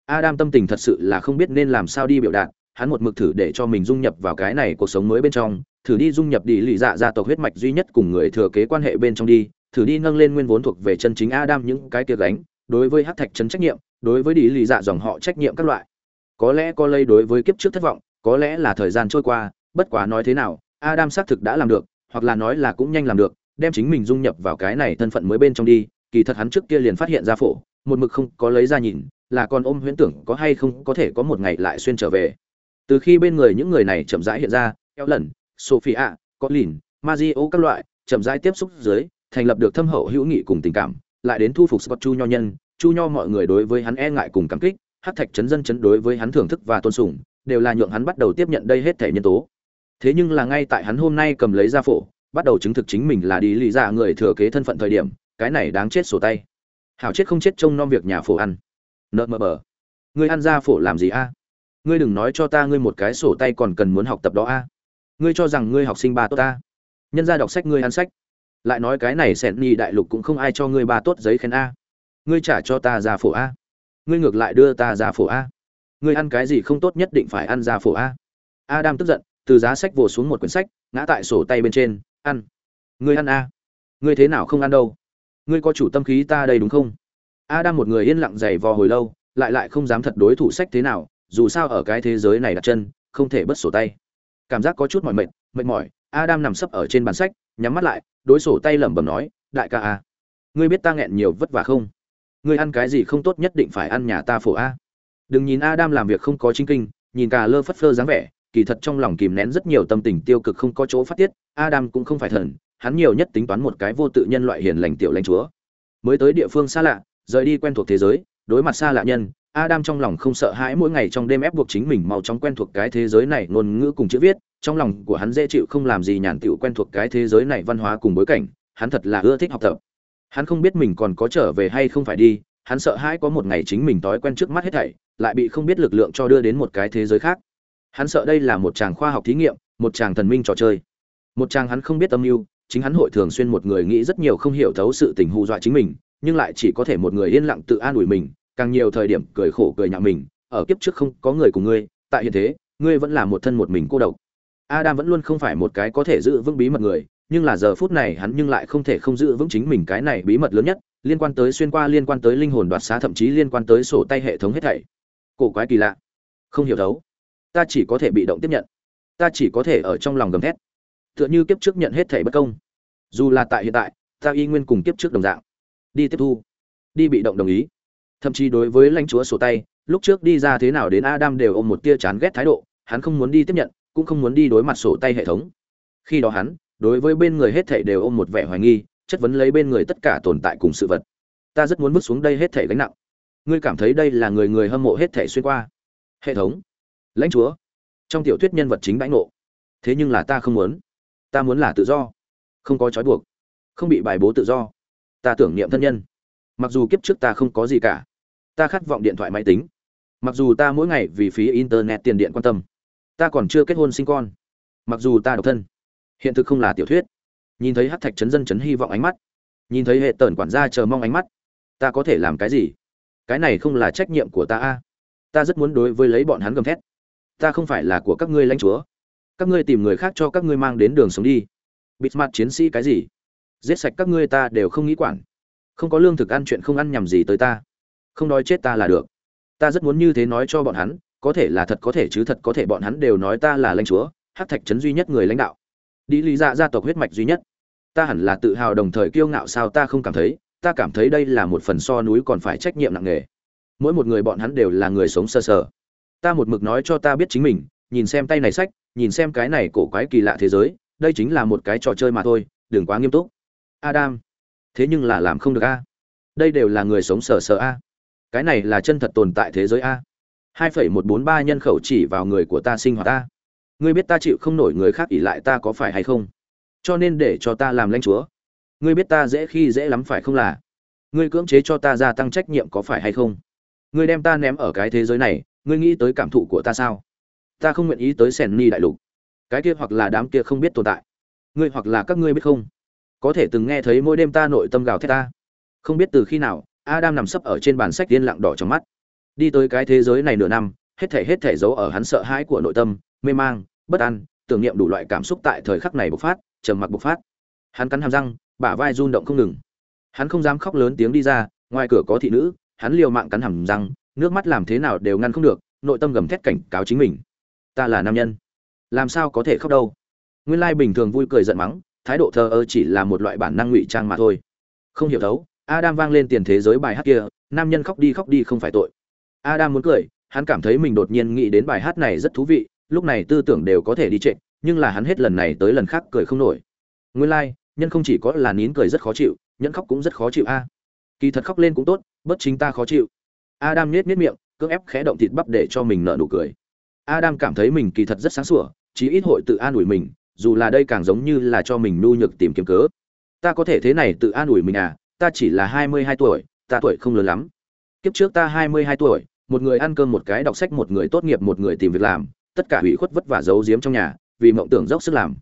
Adam tâm tình thật sự là không biết nên làm sao đi biểu đạt, hắn một mực thử để cho mình dung nhập vào cái này cuộc sống mới bên trong thử đi dung nhập đi lì dạ gia tộc huyết mạch duy nhất cùng người thừa kế quan hệ bên trong đi, thử đi nâng lên nguyên vốn thuộc về chân chính adam những cái kia gánh, đối với hát thạch trấn trách nhiệm, đối với đi lì dạ dòng họ trách nhiệm các loại. Có lẽ có lây đối với kiếp trước thất vọng, có lẽ là thời gian trôi qua, bất quá nói thế nào, adam xác thực đã làm được, hoặc là nói là cũng nhanh làm được, đem chính mình dung nhập vào cái này thân phận mới bên trong đi, kỳ thật hắn trước kia liền phát hiện ra phổ, một mực không có lấy ra nhìn, là còn ôm huyễn tưởng có hay không có thể có một ngày lại xuyên trở về. Từ khi bên người những người này chậm rãi hiện ra eo lần sophia có lìn các loại, chậm rãi tiếp xúc dưới, thành lập được thâm hậu hữu nghị cùng tình cảm, lại đến thu phục scott chu nho nhân. Chu nho mọi người đối với hắn e ngại cùng cảm kích hắc thạch chấn dân chấn đối với hắn thưởng thức và tôn sùng, đều là nhượng hắn bắt đầu tiếp nhận đây hết thể nhân tố. Thế nhưng là ngay tại hắn hôm nay cầm lấy ra phổ, bắt đầu chứng thực chính mình là đi lý ra dạ người thừa kế thân phận thời điểm, cái này đáng chết sổ tay. Hảo chết không chết trông nom việc nhà phổ ăn. Nợ mờ bờ. Ngươi ăn ra phổ làm gì a? Ngươi đừng nói cho ta ngươi một cái sổ tay còn cần muốn học tập đó a ngươi cho rằng ngươi học sinh ba tốt ta? Nhân ra đọc sách ngươi ăn sách. Lại nói cái này sẹn ni đại lục cũng không ai cho ngươi ba tốt giấy khen a. Ngươi trả cho ta ra phổ a. Ngươi ngược lại đưa ta ra phổ a. Ngươi ăn cái gì không tốt nhất định phải ăn ra phổ a. Adam tức giận, từ giá sách vồ xuống một quyển sách, ngã tại sổ tay bên trên, ăn. Ngươi ăn a. Ngươi thế nào không ăn đâu? Ngươi có chủ tâm khí ta đây đúng không? Adam một người yên lặng dày vò hồi lâu, lại lại không dám thật đối thủ sách thế nào, dù sao ở cái thế giới này đặt chân, không thể bất sổ tay cảm giác có chút mỏi mệt mệt mỏi. Adam nằm sấp ở trên bàn sách, nhắm mắt lại, đối sổ tay lẩm bẩm nói, đại ca a, ngươi biết ta nghẹn nhiều vất vả không? Ngươi ăn cái gì không tốt nhất định phải ăn nhà ta phổ a. Đừng nhìn adam làm việc không có chính kinh, nhìn cả lơ phất phơ dáng vẻ, kỳ thật trong lòng kìm nén rất nhiều tâm tình tiêu cực không có chỗ phát tiết, adam cũng không phải thần, hắn nhiều nhất tính toán một cái vô tự nhân loại hiền lành tiểu lãnh chúa. Mới tới địa phương xa lạ, rời đi quen thuộc thế giới, đối mặt xa lạ nhân adam trong lòng không sợ hãi mỗi ngày trong đêm ép buộc chính mình mau chóng quen thuộc cái thế giới này, ngôn ngữ cùng chữ viết, trong lòng của hắn dễ chịu không làm gì nhàn tựu quen thuộc cái thế giới này văn hóa cùng bối cảnh, hắn thật là ưa thích học tập. Hắn không biết mình còn có trở về hay không phải đi, hắn sợ hãi có một ngày chính mình tối quen trước mắt hết thảy, lại bị không biết lực lượng cho đưa đến một cái thế giới khác. Hắn sợ đây là một chàng khoa học thí nghiệm, một chàng thần minh trò chơi. Một chàng hắn không biết âm mưu, chính hắn hội thường xuyên một người nghĩ rất nhiều không hiểu thấu sự tình hù dọa chính mình, nhưng lại chỉ có thể một người yên lặng tự an ủi mình càng nhiều thời điểm cười khổ cười nhạo mình, ở kiếp trước không có người cùng ngươi, tại hiện thế, ngươi vẫn là một thân một mình cô độc. Adam vẫn luôn không phải một cái có thể giữ vững bí mật người, nhưng là giờ phút này hắn nhưng lại không thể không giữ vững chính mình cái này bí mật lớn nhất, liên quan tới xuyên qua, liên quan tới linh hồn đoạt xá, thậm chí liên quan tới sổ tay hệ thống hết thảy. Cổ quái kỳ lạ. Không hiểu đấu ta chỉ có thể bị động tiếp nhận. Ta chỉ có thể ở trong lòng gầm thét. Tựa như kiếp trước nhận hết thảy bất công. Dù là tại hiện tại, ta y nguyên cùng kiếp trước đồng dạng. Đi tiếp thu. Đi bị động đồng ý thậm chí đối với lãnh chúa sổ tay, lúc trước đi ra thế nào đến adam đều ôm một tia chán ghét thái độ, hắn không muốn đi tiếp nhận, cũng không muốn đi đối mặt sổ tay hệ thống. Khi đó hắn, đối với bên người hết thảy đều ôm một vẻ hoài nghi, chất vấn lấy bên người tất cả tồn tại cùng sự vật. Ta rất muốn bước xuống đây hết thảy gánh nặng. Ngươi cảm thấy đây là người người hâm mộ hết thảy xuyên qua. Hệ thống. Lãnh chúa. Trong tiểu thuyết nhân vật chính bãi ngộ. Thế nhưng là ta không muốn. Ta muốn là tự do. Không có trói buộc. Không bị bài bố tự do. Ta tưởng niệm thân nhân. Mặc dù kiếp trước ta không có gì cả ta khát vọng điện thoại máy tính. Mặc dù ta mỗi ngày vì phí internet tiền điện quan tâm, ta còn chưa kết hôn sinh con. Mặc dù ta độc thân, hiện thực không là tiểu thuyết. Nhìn thấy hát thạch chấn dân chấn hy vọng ánh mắt, nhìn thấy hệ tần quản gia chờ mong ánh mắt, ta có thể làm cái gì? Cái này không là trách nhiệm của ta a. Ta rất muốn đối với lấy bọn hắn gầm thét. Ta không phải là của các ngươi lãnh chúa. Các ngươi tìm người khác cho các ngươi mang đến đường sống đi. Bịt mặt chiến sĩ cái gì? Giết sạch các ngươi ta đều không nghĩ quản. Không có lương thực ăn chuyện không ăn nhầm gì tới ta không nói chết ta là được. Ta rất muốn như thế nói cho bọn hắn có thể là thật có thể chứ thật có thể bọn hắn đều nói ta là lãnh chúa hát thạch trấn duy nhất người lãnh đạo. Đi lý dạ gia tộc huyết mạch duy nhất. Ta hẳn là tự hào đồng thời kiêu ngạo sao ta không cảm thấy ta cảm thấy đây là một phần so núi còn phải trách nhiệm nặng nề. Mỗi một người bọn hắn đều là người sống sơ sờ, sờ ta một mực nói cho ta biết chính mình nhìn xem tay này sách nhìn xem cái này cổ quái kỳ lạ thế giới đây chính là một cái trò chơi mà thôi đừng quá nghiêm túc. Adam thế nhưng là làm không được a. Đây đều là người sống sờ sờ a cái này là chân thật tồn tại thế giới a. hai phẩy một bốn ba nhân khẩu chỉ vào người của ta sinh hoạt ta. Ngươi biết ta chịu không nổi người khác ỉ lại ta có phải hay không? Cho nên để cho ta làm lãnh chúa. Ngươi biết ta dễ khi dễ lắm phải không là? Ngươi cưỡng chế cho ta gia tăng trách nhiệm có phải hay không? Ngươi đem ta ném ở cái thế giới này, ngươi nghĩ tới cảm thụ của ta sao? Ta không nguyện ý tới sèn ni đại lục. Cái kia hoặc là đám kia không biết tồn tại. Ngươi hoặc là các ngươi biết không? Có thể từng nghe thấy mỗi đêm ta nội tâm gào thét ta. Không biết từ khi nào adam nằm sấp ở trên bàn sách tiên lặng đỏ trong mắt. Đi tới cái thế giới này nửa năm, hết thể hết thể giấu ở hắn sợ hãi của nội tâm, mê mang, bất an, tưởng niệm đủ loại cảm xúc tại thời khắc này bộc phát, trầm mặc bộc phát. Hắn cắn hàm răng, bả vai run động không ngừng. Hắn không dám khóc lớn tiếng đi ra, ngoài cửa có thị nữ, hắn liều mạng cắn hàm răng, nước mắt làm thế nào đều ngăn không được, nội tâm gầm thét cảnh cáo chính mình. Ta là nam nhân. Làm sao có thể khóc đâu? Nguyên lai bình thường vui cười giận mắng, thái độ thờ ơ chỉ là một loại bản năng ngụy trang mà thôi. Không hiểu thấu adam vang lên tiền thế giới bài hát kia, nam nhân khóc đi khóc đi không phải tội. Adam muốn cười, hắn cảm thấy mình đột nhiên nghĩ đến bài hát này rất thú vị, lúc này tư tưởng đều có thể đi trệ, nhưng là hắn hết lần này tới lần khác cười không nổi. Nguyên lai, nhân không chỉ có là nín cười rất khó chịu, nhẫn khóc cũng rất khó chịu a. Kỳ thật khóc lên cũng tốt, bất chính ta khó chịu. Adam nhếch nhếch miệng, cưỡng ép khẽ động thịt bắp để cho mình nở nụ cười. Adam cảm thấy mình kỳ thật rất sáng sủa, chí ít hội tự an ủi mình, dù là đây càng giống như là cho mình nu nhược tìm kiếm cớ. Ta có thể thế này tự an ủi mình à? Ta chỉ là hai mươi hai tuổi, ta tuổi không lớn lắm. Kiếp trước ta hai mươi hai tuổi, một người ăn cơm một cái, đọc sách một người, tốt nghiệp một người, tìm việc làm, tất cả hủy khuất vất vả giấu giếm trong nhà, vì mộng tưởng dốc sức làm.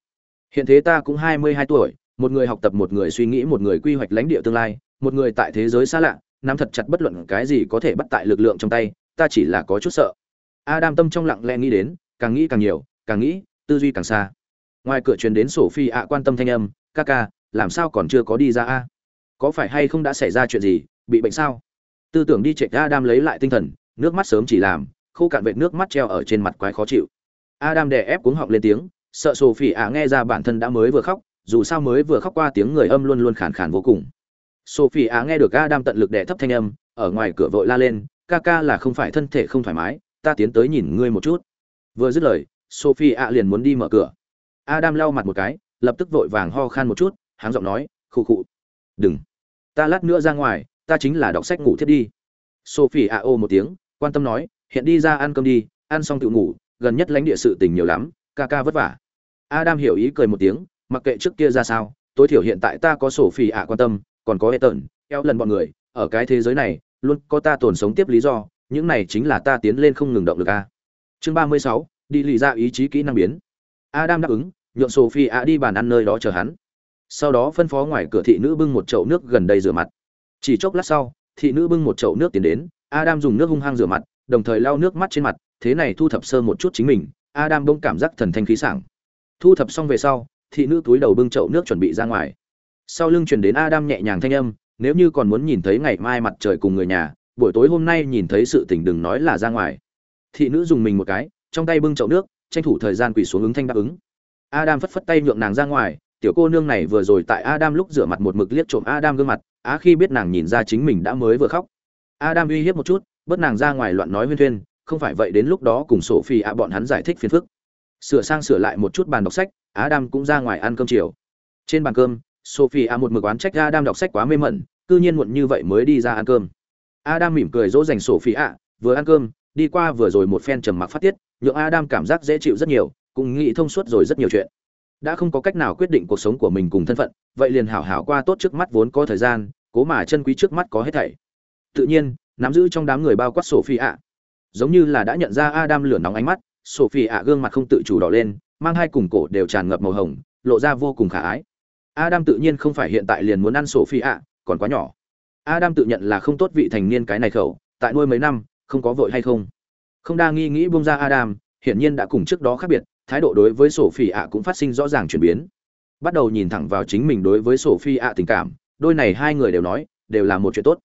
Hiện thế ta cũng hai mươi hai tuổi, một người học tập, một người suy nghĩ, một người quy hoạch lãnh địa tương lai, một người tại thế giới xa lạ, nắm thật chặt bất luận cái gì có thể bắt tại lực lượng trong tay, ta chỉ là có chút sợ. Adam tâm trong lặng lẽ nghĩ đến, càng nghĩ càng nhiều, càng nghĩ, tư duy càng xa. Ngoài cửa truyền đến sổ phi ạ quan tâm thanh âm ca ca làm sao còn chưa có đi ra a? Có phải hay không đã xảy ra chuyện gì, bị bệnh sao? Tư tưởng đi chạy adam lấy lại tinh thần, nước mắt sớm chỉ làm, khô cạn vệt nước mắt treo ở trên mặt quái khó chịu. Adam đè ép cuống họng lên tiếng, sợ sổ ạ nghe ra bản thân đã mới vừa khóc, dù sao mới vừa khóc qua tiếng người âm luôn luôn khàn khàn vô cùng. Sophie á nghe được adam tận lực đè thấp thanh âm, ở ngoài cửa vội la lên, ca ca là không phải thân thể không thoải mái, ta tiến tới nhìn ngươi một chút. Vừa dứt lời, sophie ạ liền muốn đi mở cửa. Adam lau mặt một cái, lập tức vội vàng ho khan một chút, háng giọng nói, khụ khụ. Đừng ta lát nữa ra ngoài ta chính là đọc sách ngủ thiết đi. Sophie ạ ô một tiếng quan tâm nói hiện đi ra ăn cơm đi ăn xong tự ngủ gần nhất lãnh địa sự tình nhiều lắm ca ca vất vả. Adam hiểu ý cười một tiếng mặc kệ trước kia ra sao tối thiểu hiện tại ta có sổ phỉ ạ quan tâm còn có Ethan, eo lần bọn người ở cái thế giới này luôn có ta tồn sống tiếp lý do những này chính là ta tiến lên không ngừng động lực a. Chương ba mươi sáu đi lì ra ý chí kỹ năng biến. Adam đáp ứng nhượng sophie ạ đi bàn ăn nơi đó chờ hắn sau đó phân phó ngoài cửa thị nữ bưng một chậu nước gần đây rửa mặt. Chỉ chốc lát sau, thị nữ bưng một chậu nước tiến đến, adam dùng nước hung hăng rửa mặt, đồng thời lau nước mắt trên mặt, thế này thu thập sơ một chút chính mình, adam bỗng cảm giác thần thanh khí sảng. Thu thập xong về sau, thị nữ túi đầu bưng chậu nước chuẩn bị ra ngoài. Sau lưng truyền đến adam nhẹ nhàng thanh âm, nếu như còn muốn nhìn thấy ngày mai mặt trời cùng người nhà, buổi tối hôm nay nhìn thấy sự tình đừng nói là ra ngoài. Thị nữ dùng mình một cái, trong tay bưng chậu nước, tranh thủ thời gian quỳ xuống ứng thanh đáp ứng. Adam phất phất tay nhượng nàng ra ngoài tiểu cô nương này vừa rồi tại adam lúc rửa mặt một mực liếc trộm adam gương mặt, á khi biết nàng nhìn ra chính mình đã mới vừa khóc. Adam uy hiếp một chút bất nàng ra ngoài loạn nói huyên thuyên, không phải vậy đến lúc đó cùng sổ phi ạ bọn hắn giải thích phiền phức. Sửa sang sửa lại một chút bàn đọc sách, adam cũng ra ngoài ăn cơm chiều. Trên bàn cơm, sophie a một mực oán trách adam đọc sách quá mê mẩn, cư nhiên muộn như vậy mới đi ra ăn cơm. Adam mỉm cười dỗ dành sophie a vừa ăn cơm, đi qua vừa rồi một phen trầm mặc phát tiết, nhượng adam cảm giác dễ chịu rất nhiều, cũng nghĩ thông suốt rồi rất nhiều chuyện đã không có cách nào quyết định cuộc sống của mình cùng thân phận vậy liền hảo hảo qua tốt trước mắt vốn có thời gian cố mà chân quý trước mắt có hết thảy. Tự nhiên nắm giữ trong đám người bao quát sophie ạ, giống như là đã nhận ra adam lửa nóng ánh mắt sophie ạ gương mặt không tự chủ đỏ lên mang hai cùng cổ đều tràn ngập màu hồng lộ ra vô cùng khả ái. Adam tự nhiên không phải hiện tại liền muốn ăn sophie ạ, còn quá nhỏ. Adam tự nhận là không tốt vị thành niên cái này khẩu tại nuôi mấy năm không có vội hay không. Không đa nghi nghĩ buông ra adam hiển nhiên đã cùng trước đó khác biệt thái độ đối với sophie ạ cũng phát sinh rõ ràng chuyển biến. Bắt đầu nhìn thẳng vào chính mình đối với sophie ạ tình cảm, đôi này hai người đều nói, đều là một chuyện tốt.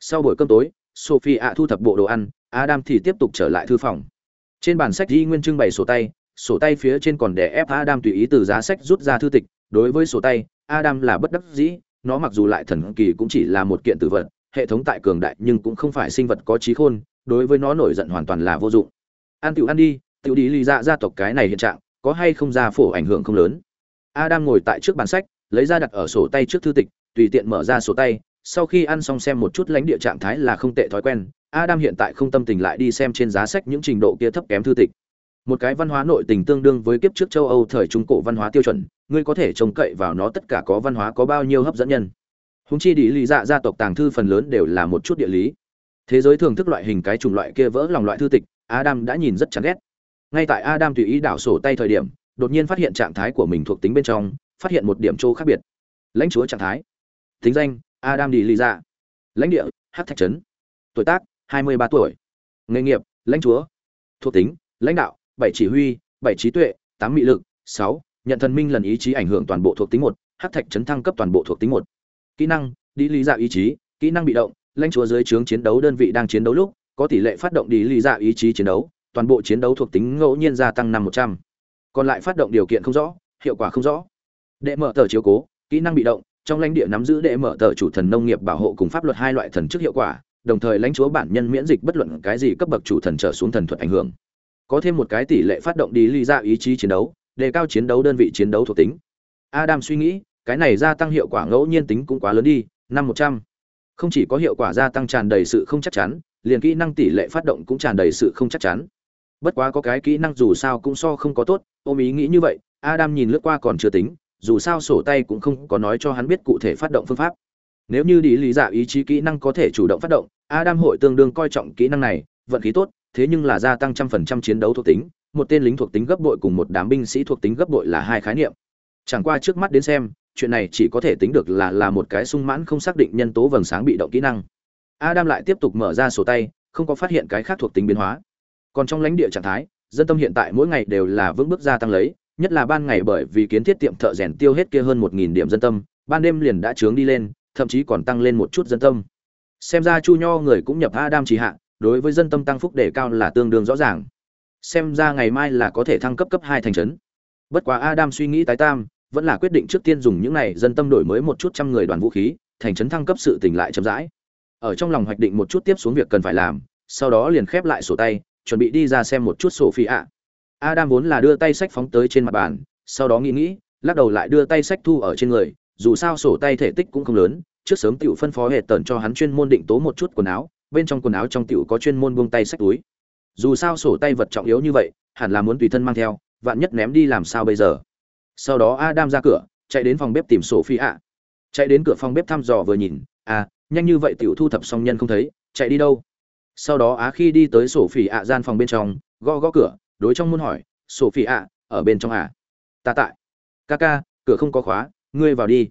Sau buổi cơm tối, sophie ạ thu thập bộ đồ ăn, adam thì tiếp tục trở lại thư phòng. Trên bản sách di nguyên trưng bày sổ tay sổ tay phía trên còn để ép adam tùy ý từ giá sách rút ra thư tịch. Đối với sổ tay, adam là bất đắc dĩ, nó mặc dù lại thần kỳ cũng chỉ là một kiện tử vật, hệ thống tại cường đại nhưng cũng không phải sinh vật có trí khôn, đối với nó nổi giận hoàn toàn là vô dụng. An tiểu ăn đi tiểu đi ly dạ gia tộc cái này hiện trạng, có hay không ra phổ ảnh hưởng không lớn? Adam ngồi tại trước bàn sách, lấy ra đặt ở sổ tay trước thư tịch, tùy tiện mở ra sổ tay, sau khi ăn xong xem một chút lãnh địa trạng thái là không tệ thói quen. Adam hiện tại không tâm tình lại đi xem trên giá sách những trình độ kia thấp kém thư tịch. Một cái văn hóa nội tình tương đương với kiếp trước châu âu thời trung cổ văn hóa tiêu chuẩn, ngươi có thể trông cậy vào nó tất cả có văn hóa có bao nhiêu hấp dẫn nhân. Húng chi đi lý dạ gia tộc tàng thư phần lớn đều là một chút địa lý. Thế giới thường thức loại hình cái chủng loại kia vỡ lòng loại thư tịch, adam đã nhìn rất chán ghét ngay tại adam tùy ý đảo sổ tay thời điểm, đột nhiên phát hiện trạng thái của mình thuộc tính bên trong, phát hiện một điểm chỗ khác biệt. Lãnh chúa trạng thái. Tính danh, adam đi Lì dạ. Lãnh địa hát thạch trấn. Tuổi tác 23 tuổi. Nghề nghiệp, lãnh chúa. Thuộc tính, lãnh đạo, bảy chỉ huy, bảy trí tuệ, tám mị lực, sáu. Nhận thần minh lần ý chí ảnh hưởng toàn bộ thuộc tính một hát thạch Trấn thăng cấp toàn bộ thuộc tính một. Kỹ năng đi lý dạ ý chí. Kỹ năng bị động, lãnh chúa dưới trướng chiến đấu đơn vị đang chiến đấu lúc, có tỷ lệ phát động đi lý dạ ý chí chiến đấu toàn bộ chiến đấu thuộc tính ngẫu nhiên gia tăng năm một trăm. Còn lại phát động điều kiện không rõ, hiệu quả không rõ. Đệ mở tờ chiếu cố, kỹ năng bị động, trong lãnh địa nắm giữ đệ mở tờ chủ thần nông nghiệp bảo hộ cùng pháp luật hai loại thần chức hiệu quả, đồng thời lãnh chúa bản nhân miễn dịch bất luận cái gì cấp bậc chủ thần trở xuống thần thuật ảnh hưởng. Có thêm một cái tỷ lệ phát động đi ly ra ý chí chiến đấu, đề cao chiến đấu đơn vị chiến đấu thuộc tính. Adam suy nghĩ, cái này gia tăng hiệu quả ngẫu nhiên tính cũng quá lớn đi, năm một trăm. Không chỉ có hiệu quả gia tăng tràn đầy sự không chắc chắn, liền kỹ năng tỷ lệ phát động cũng tràn đầy sự không chắc chắn bất quá có cái kỹ năng dù sao cũng so không có tốt, ôm ý nghĩ như vậy, adam nhìn lướt qua còn chưa tính, dù sao sổ tay cũng không có nói cho hắn biết cụ thể phát động phương pháp. Nếu như đi lý giả dạ ý chí kỹ năng có thể chủ động phát động, adam hội tương đương coi trọng kỹ năng này, vận khí tốt, thế nhưng là gia tăng trăm phần trăm chiến đấu thuộc tính, một tên lính thuộc tính gấp bội cùng một đám binh sĩ thuộc tính gấp bội là hai khái niệm. Chẳng qua trước mắt đến xem, chuyện này chỉ có thể tính được là là một cái sung mãn không xác định nhân tố vầng sáng bị động kỹ năng. Adam lại tiếp tục mở ra sổ tay, không có phát hiện cái khác thuộc tính biến hóa còn trong lãnh địa trạng thái, dân tâm hiện tại mỗi ngày đều là vững bước gia tăng lấy, nhất là ban ngày bởi vì kiến thiết tiệm thợ rèn tiêu hết kia hơn một nghìn điểm dân tâm, ban đêm liền đã trướng đi lên, thậm chí còn tăng lên một chút dân tâm. Xem ra chu nho người cũng nhập a đam trì hạ, đối với dân tâm tăng phúc đề cao là tương đương rõ ràng. Xem ra ngày mai là có thể thăng cấp cấp hai thành trấn. Bất quá adam suy nghĩ tái tam, vẫn là quyết định trước tiên dùng những này dân tâm đổi mới một chút trăm người đoàn vũ khí, thành trấn thăng cấp sự tỉnh lại chậm rãi. Ở trong lòng hoạch định một chút tiếp xuống việc cần phải làm, sau đó liền khép lại sổ tay chuẩn bị đi ra xem một chút sổ phi ạ. Adam vốn là đưa tay sách phóng tới trên mặt bàn, sau đó nghĩ nghĩ, lắc đầu lại đưa tay sách thu ở trên người, dù sao sổ tay thể tích cũng không lớn, trước sớm tiểu phân phó hệ tần cho hắn chuyên môn định tố một chút quần áo, bên trong quần áo trong tiểu có chuyên môn buông tay sách túi. Dù sao sổ tay vật trọng yếu như vậy, hẳn là muốn tùy thân mang theo, vạn nhất ném đi làm sao bây giờ? Sau đó adam ra cửa, chạy đến phòng bếp tìm sổ phi ạ. Chạy đến cửa phòng bếp thăm dò vừa nhìn à nhanh như vậy tiểu thu thập xong nhân không thấy, chạy đi đâu? Sau đó á khi đi tới sổ phỉ ạ gian phòng bên trong gõ gõ cửa đối trong muốn hỏi sổ phỉ ạ ở bên trong à? Ta tại. Ca ca cửa không có khóa ngươi vào đi.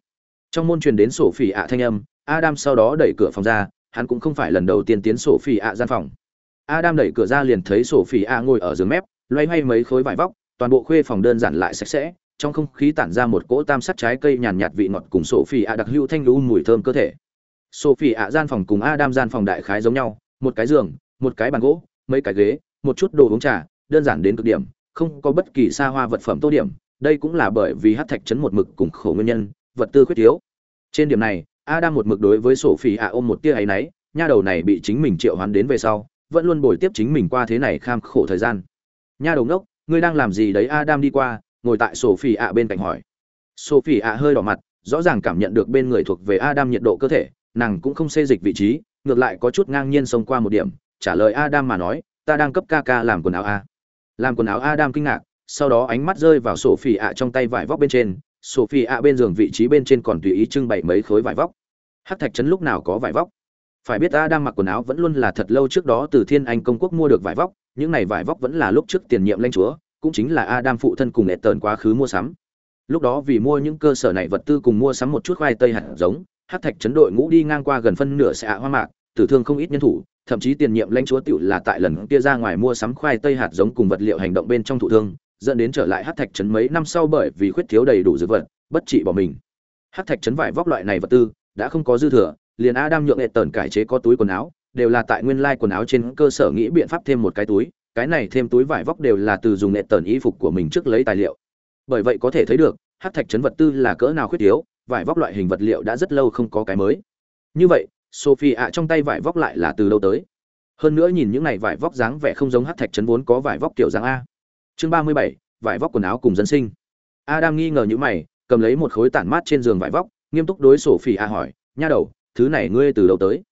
Trong môn truyền đến sổ phỉ ạ thanh âm adam sau đó đẩy cửa phòng ra hắn cũng không phải lần đầu tiên tiến sổ phỉ ạ gian phòng. Adam đẩy cửa ra liền thấy sổ phỉ ạ ngồi ở giường mép loay hoay mấy khối vải vóc toàn bộ khuê phòng đơn giản lại sạch sẽ trong không khí tản ra một cỗ tam sắt trái cây nhàn nhạt vị ngọt cùng sổ phỉ ạ đặc hữu thanh lũ mùi thơm cơ thể. sổ phỉ ạ gian phòng cùng Adam gian phòng đại khái giống nhau, một cái giường, một cái bàn gỗ, mấy cái ghế, một chút đồ uống trà, đơn giản đến cực điểm, không có bất kỳ xa hoa vật phẩm tô điểm, đây cũng là bởi vì hắc thạch chấn một mực cùng khổ nguyên nhân, vật tư khuyết thiếu. Trên điểm này, Adam một mực đối với Sophie ạ ôm một tia ấy nấy, nha đầu này bị chính mình triệu hoán đến về sau, vẫn luôn bồi tiếp chính mình qua thế này kham khổ thời gian. Nha đầu ngốc, ngươi đang làm gì đấy Adam đi qua, ngồi tại sophie ạ bên cạnh hỏi sophie ạ hơi đỏ mặt rõ ràng cảm nhận được bên người thuộc về adam nhiệt độ cơ thể nàng cũng không xê dịch vị trí ngược lại có chút ngang nhiên xông qua một điểm trả lời adam mà nói ta đang cấp ca ca làm quần áo a. Làm quần áo adam kinh ngạc sau đó ánh mắt rơi vào sophie ạ trong tay vải vóc bên trên sophie ạ bên giường vị trí bên trên còn tùy ý trưng bày mấy khối vải vóc. Hắc thạch trấn lúc nào có vải vóc? Phải biết adam mặc quần áo vẫn luôn là thật lâu trước đó từ thiên anh công quốc mua được vải vóc những này vải vóc vẫn là lúc trước tiền nhiệm lãnh chúa cũng chính là Adam phụ thân cùng tờn quá khứ mua sắm. Lúc đó vì mua những cơ sở này vật tư cùng mua sắm một chút khoai tây hạt giống, Hắc Thạch chấn đội ngũ đi ngang qua gần phân nửa xã hoa mạc, tử thương không ít nhân thủ, thậm chí tiền nhiệm lãnh chúa tiểu là tại lần kia ra ngoài mua sắm khoai tây hạt giống cùng vật liệu hành động bên trong thủ thương, dẫn đến trở lại Hắc Thạch chấn mấy năm sau bởi vì khuyết thiếu đầy đủ dược vật, bất trị bỏ mình. Hắc Thạch chấn vải vóc loại này vật tư đã không có dư thừa, liền Adam nhượng tần cải chế có túi quần áo, đều là tại nguyên lai quần áo trên cơ sở nghĩ biện pháp thêm một cái túi, cái này thêm túi vải vóc đều là từ dùng nệ tần y phục của mình trước lấy tài liệu bởi vậy có thể thấy được hát thạch chấn vật tư là cỡ nào khuyết yếu vải vóc loại hình vật liệu đã rất lâu không có cái mới. Như vậy sophie ạ trong tay vải vóc lại là từ đâu tới? Hơn nữa nhìn những này vải vóc dáng vẻ không giống hát thạch trấn vốn có vải vóc kiểu dáng a. Chương ba mươi bảy vải vóc quần áo cùng dân sinh. Adam nghi ngờ những mày cầm lấy một khối tản mát trên giường vải vóc nghiêm túc đối sophie ạ hỏi nha đầu thứ này ngươi từ đâu tới?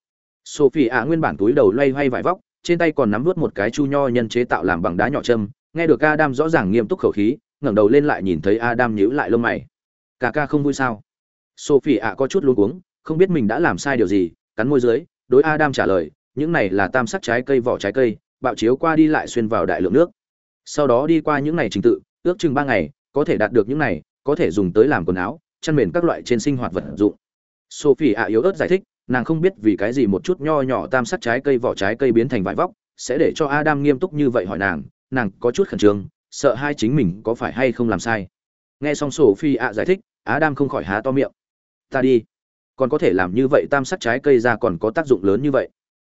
Sophie ạ nguyên bản túi đầu loay hoay vải vóc trên tay còn nắm vút một cái chu nho nhân chế tạo làm bằng đá nhỏ châm, nghe được Adam rõ ràng nghiêm túc khẩu khí, ngẩng đầu lên lại nhìn thấy Adam nhíu lại lông mày. Cả ca không vui sao? Sophie ạ có chút luống cuống, không biết mình đã làm sai điều gì, cắn môi dưới, đối Adam trả lời, những này là tam sắc trái cây vỏ trái cây, bạo chiếu qua đi lại xuyên vào đại lượng nước. Sau đó đi qua những này trình tự, ước chừng 3 ngày, có thể đạt được những này, có thể dùng tới làm quần áo, chăn mền các loại trên sinh hoạt vật dụng. Sophie ạ yếu ớt giải thích, nàng không biết vì cái gì một chút nho nhỏ tam sắc trái cây vỏ trái cây biến thành vải vóc sẽ để cho adam nghiêm túc như vậy hỏi nàng nàng có chút khẩn trương sợ hai chính mình có phải hay không làm sai nghe xong sophie phi ạ giải thích adam không khỏi há to miệng ta đi còn có thể làm như vậy tam sắc trái cây ra còn có tác dụng lớn như vậy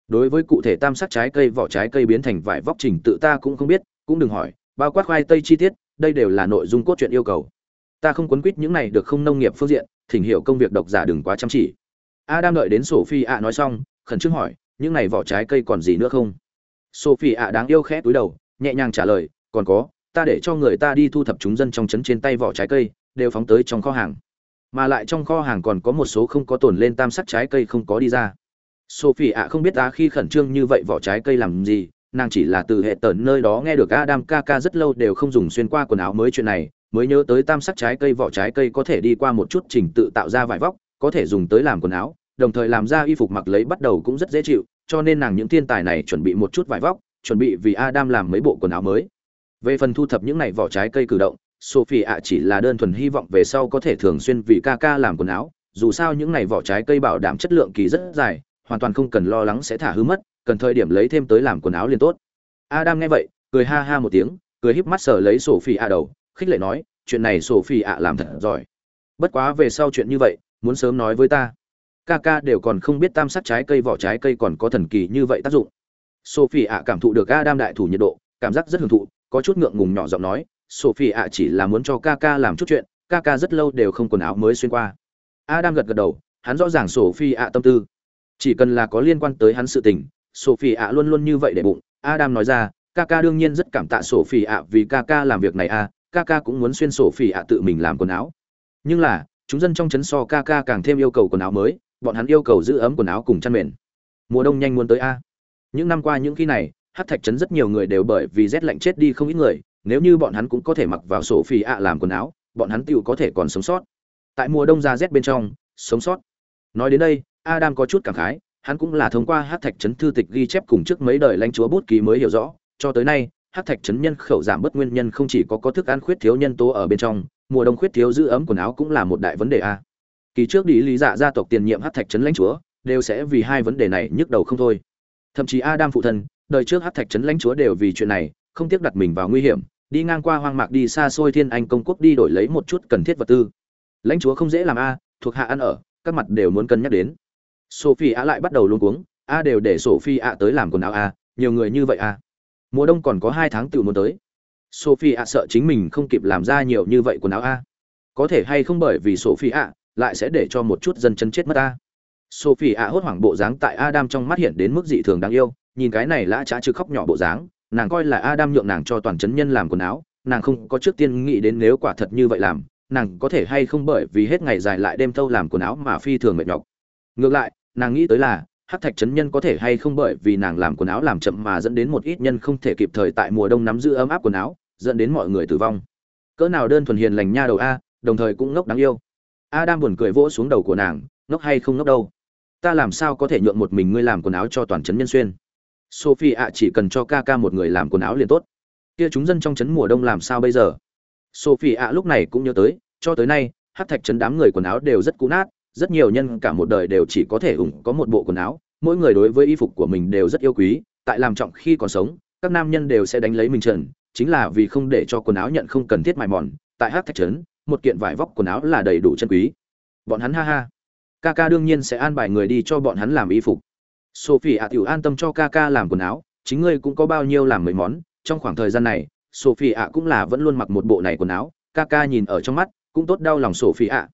đối với cụ thể tam sắc trái cây vỏ trái cây biến thành vải vóc trình tự ta cũng không biết cũng đừng hỏi bao quát khoai tây chi tiết đây đều là nội dung cốt truyện yêu cầu ta không quấn quýt những này được không nông nghiệp phương diện thỉnh hiểu công việc độc giả đừng quá chăm chỉ Adam đợi đến Sophie ạ nói xong, khẩn trương hỏi, những này vỏ trái cây còn gì nữa không? Sophie ạ đáng yêu khẽ túi đầu, nhẹ nhàng trả lời, còn có, ta để cho người ta đi thu thập chúng dân trong trấn trên tay vỏ trái cây, đều phóng tới trong kho hàng. Mà lại trong kho hàng còn có một số không có tồn lên tam sắc trái cây không có đi ra. Sophie ạ không biết ta khi khẩn trương như vậy vỏ trái cây làm gì, nàng chỉ là từ hệ tởn nơi đó nghe được Adam Kaka rất lâu đều không dùng xuyên qua quần áo mới chuyện này, mới nhớ tới tam sắc trái cây vỏ trái cây có thể đi qua một chút trình tự tạo ra vải vóc, có thể dùng tới làm quần áo, đồng thời làm ra y phục mặc lấy bắt đầu cũng rất dễ chịu, cho nên nàng những thiên tài này chuẩn bị một chút vải vóc, chuẩn bị vì Adam làm mấy bộ quần áo mới. Về phần thu thập những này vỏ trái cây cử động, Sophie ạ chỉ là đơn thuần hy vọng về sau có thể thường xuyên vì Kaka làm quần áo, dù sao những này vỏ trái cây bảo đảm chất lượng kỳ rất dài, hoàn toàn không cần lo lắng sẽ thả hư mất, cần thời điểm lấy thêm tới làm quần áo liền tốt. Adam nghe vậy, cười ha ha một tiếng, cười híp mắt sờ lấy Sophie ạ đầu, khích lệ nói, chuyện này Sophie ạ làm thật giỏi. Bất quá về sau chuyện như vậy, muốn sớm nói với ta ca ca đều còn không biết tam sắc trái cây vỏ trái cây còn có thần kỳ như vậy tác dụng sophie ạ cảm thụ được adam đại thủ nhiệt độ cảm giác rất hưởng thụ có chút ngượng ngùng nhỏ giọng nói sophie ạ chỉ là muốn cho Kaka làm chút chuyện, Kaka rất lâu đều không quần áo mới xuyên qua. Adam gật gật đầu, hắn rõ ràng sophie ạ tâm tư. Chỉ cần là có liên quan tới hắn sự tình, sophie ạ luôn luôn như vậy để bụng. Adam nói ra, Kaka đương nhiên rất cảm tạ sophie ạ vì Kaka làm việc này à Kaka cũng muốn xuyên sophie ạ tự mình làm quần áo. Nhưng là, chúng dân trong chấn so Kaka càng thêm yêu cầu quần áo mới, bọn hắn yêu cầu giữ ấm quần áo cùng chăn mền. Mùa đông nhanh muốn tới a. Những năm qua những khi này hắc thạch trấn rất nhiều người đều bởi vì rét lạnh chết đi không ít người nếu như bọn hắn cũng có thể mặc vào sổ phi ạ làm quần áo, bọn hắn tựu có thể còn sống sót. Tại mùa đông ra rét bên trong, sống sót. Nói đến đây, adam có chút cảm khái, hắn cũng là thông qua hát thạch trấn thư tịch ghi chép cùng trước mấy đời lãnh chúa bút ký mới hiểu rõ. Cho tới nay, hát thạch trấn nhân khẩu giảm bất nguyên nhân không chỉ có có thức ăn khuyết thiếu nhân tố ở bên trong, mùa đông khuyết thiếu giữ ấm quần áo cũng là một đại vấn đề a. Kỳ trước đi lý dạ gia tộc tiền nhiệm hát thạch trấn lãnh chúa, đều sẽ vì hai vấn đề này nhức đầu không thôi. Thậm chí adam phụ thân, đời trước hát thạch trấn lãnh chúa đều vì chuyện này không tiếc đặt mình vào nguy hiểm, đi ngang qua hoang mạc đi xa xôi thiên anh công quốc đi đổi lấy một chút cần thiết vật tư. Lãnh chúa không dễ làm a, thuộc hạ ăn ở, các mặt đều muốn cân nhắc đến. Sophie a lại bắt đầu luôn cuống, a đều để sophie a tới làm quần áo a, nhiều người như vậy a. Mùa đông còn có hai tháng tự muốn tới. Sophie a sợ chính mình không kịp làm ra nhiều như vậy quần áo a. Có thể hay không bởi vì sophie a lại sẽ để cho một chút dân chân chết mất a. Sophie a hốt hoảng bộ dáng tại adam trong mắt hiện đến mức dị thường đáng yêu, nhìn cái này lã trá chứ khóc nhỏ bộ dáng nàng coi là adam nhượng nàng cho toàn chấn nhân làm quần áo, nàng không có trước tiên nghĩ đến nếu quả thật như vậy làm, nàng có thể hay không bởi vì hết ngày dài lại đêm thâu làm quần áo mà phi thường mệt nhọc. Ngược lại, nàng nghĩ tới là, hắc thạch chấn nhân có thể hay không bởi vì nàng làm quần áo làm chậm mà dẫn đến một ít nhân không thể kịp thời tại mùa đông nắm giữ ấm áp quần áo, dẫn đến mọi người tử vong. Cỡ nào đơn thuần hiền lành nha đầu a, đồng thời cũng ngốc đáng yêu. Adam buồn cười vỗ xuống đầu của nàng, ngốc hay không ngốc đâu? Ta làm sao có thể nhượng một mình ngươi làm quần áo cho toàn trấn nhân xuyên? Sophie ạ, chỉ cần cho ca ca một người làm quần áo liền tốt. Kia chúng dân trong trấn mùa đông làm sao bây giờ? Sophie ạ, lúc này cũng nhớ tới, cho tới nay, hát thạch trấn đám người quần áo đều rất cũ nát, rất nhiều nhân cả một đời đều chỉ có thể ủng có một bộ quần áo, mỗi người đối với y phục của mình đều rất yêu quý, tại làm trọng khi còn sống, các nam nhân đều sẽ đánh lấy mình trần, chính là vì không để cho quần áo nhận không cần thiết mài mòn, tại hát thạch trấn, một kiện vải vóc quần áo là đầy đủ chân quý. Bọn hắn ha ha. Ca ca đương nhiên sẽ an bài người đi cho bọn hắn làm y phục sophie ạ, tiểu an tâm cho ca ca làm quần áo, chính ngươi cũng có bao nhiêu làm mấy món. Trong khoảng thời gian này, sophie ạ cũng là vẫn luôn mặc một bộ này quần áo. Ca ca nhìn ở trong mắt, cũng tốt đau lòng sophie ạ.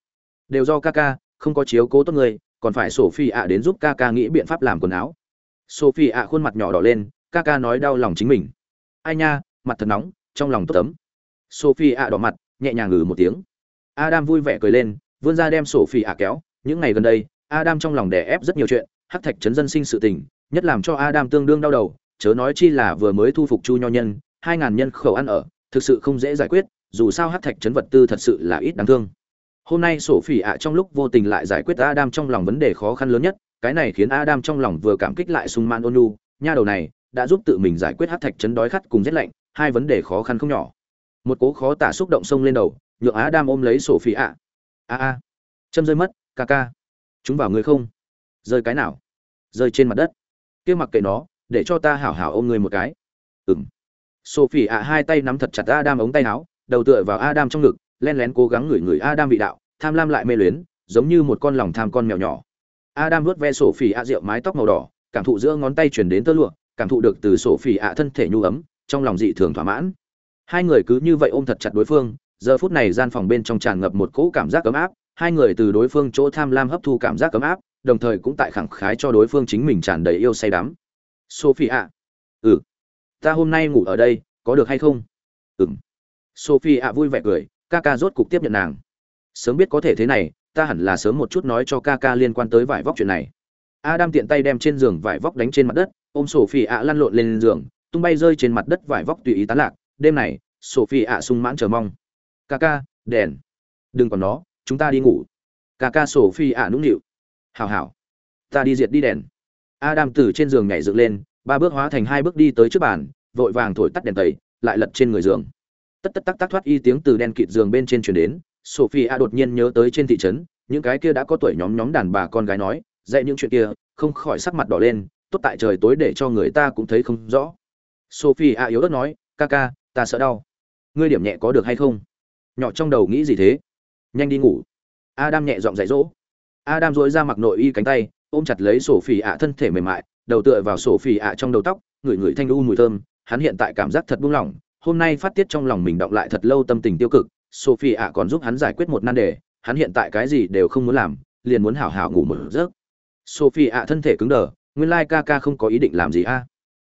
Đều do ca ca, không có chiếu cố tốt người còn phải sophie ạ đến giúp ca ca nghĩ biện pháp làm quần áo. Sophie ạ khuôn mặt nhỏ đỏ lên, ca ca nói đau lòng chính mình. Ai nha, mặt thật nóng, trong lòng tốt tấm. Sophie ạ đỏ mặt, nhẹ nhàng ngừ một tiếng. Adam vui vẻ cười lên, vươn ra đem sophie ạ kéo. Những ngày gần đây, adam trong lòng đè ép rất nhiều chuyện hắc thạch chấn dân sinh sự tình, nhất làm cho adam tương đương đau đầu, chớ nói chi là vừa mới thu phục chu nho nhân, hai ngàn nhân khẩu ăn ở, thực sự không dễ giải quyết, dù sao hắc thạch chấn vật tư thật sự là ít đáng thương. Hôm nay sổ phỉ ạ trong lúc vô tình lại giải quyết adam trong lòng vấn đề khó khăn lớn nhất, cái này khiến adam trong lòng vừa cảm kích lại sung man ônu nha đầu này đã giúp tự mình giải quyết hắc thạch chấn đói khát cùng rét lạnh, hai vấn đề khó khăn không nhỏ. Một cố khó tả xúc động sông lên đầu, nhượng adam ôm lấy sổ phỉ ạ. A a, châm rơi mất, ca ca. Chúng vào người không? Rơi cái nào? Rơi trên mặt đất. Kia mặc kệ nó, để cho ta hảo hảo ôm người một cái. Ừng sophie ạ, hai tay nắm thật chặt adam ống tay áo, đầu tựa vào adam trong ngực, len lén cố gắng ngửi ngửi adam vị đạo, tham lam lại mê luyến, giống như một con lòng tham con mèo nhỏ. Adam vuốt ve sophie ạ rượu mái tóc màu đỏ, cảm thụ giữa ngón tay chuyển đến tơ lụa, cảm thụ được từ sophie ạ thân thể nhu ấm, trong lòng dị thường thỏa mãn. Hai người cứ như vậy ôm thật chặt đối phương, giờ phút này gian phòng bên trong tràn ngập một cỗ cảm giác ấm áp, hai người từ đối phương chỗ tham lam hấp thu cảm giác ấm áp đồng thời cũng tại khẳng khái cho đối phương chính mình tràn đầy yêu say đắm. Sophie ạ ừ. Ta hôm nay ngủ ở đây, có được hay không? Ừm. Sophie ạ vui vẻ cười ca ca rốt cục tiếp nhận nàng. Sớm biết có thể thế này, ta hẳn là sớm một chút nói cho ca ca liên quan tới vải vóc chuyện này. Adam tiện tay đem trên giường vải vóc đánh trên mặt đất, ôm sophie ạ lăn lộn lên giường, tung bay rơi trên mặt đất vải vóc tùy ý tán lạc. Đêm này sophie ạ sung mãn chờ mong. Ca ca đèn. Đừng còn nó, chúng ta đi ngủ. Ca ca sophie ạ nũng nịu hảo hảo, ta đi diệt đi đèn. Adam từ trên giường nhảy dựng lên, ba bước hóa thành hai bước đi tới trước bàn, vội vàng thổi tắt đèn tẩy, lại lật trên người giường. Tất tất tắc tắc thoát y tiếng từ đen kịt giường bên trên truyền đến sophie a đột nhiên nhớ tới trên thị trấn, những cái kia đã có tuổi nhóm nhóm đàn bà con gái nói, dạy những chuyện kia, không khỏi sắc mặt đỏ lên, tốt tại trời tối để cho người ta cũng thấy không rõ. Sophie a yếu ớt nói, ca ca, ta sợ đau. Ngươi điểm nhẹ có được hay không? Nhỏ trong đầu nghĩ gì thế? Nhanh đi ngủ. Adam nhẹ giọng dạy dỗ adam duỗi ra mặc nội y cánh tay, ôm chặt lấy sổ phỉ ạ thân thể mềm mại, đầu tựa vào sổ phỉ ạ trong đầu tóc, ngửi ngửi thanh u mùi thơm, hắn hiện tại cảm giác thật buông lỏng, hôm nay phát tiết trong lòng mình động lại thật lâu tâm tình tiêu cực, sophie ạ còn giúp hắn giải quyết một nan đề, hắn hiện tại cái gì đều không muốn làm, liền muốn hảo hảo ngủ một giấc. Sophie ạ thân thể cứng đờ, nguyên lai ca ca không có ý định làm gì a.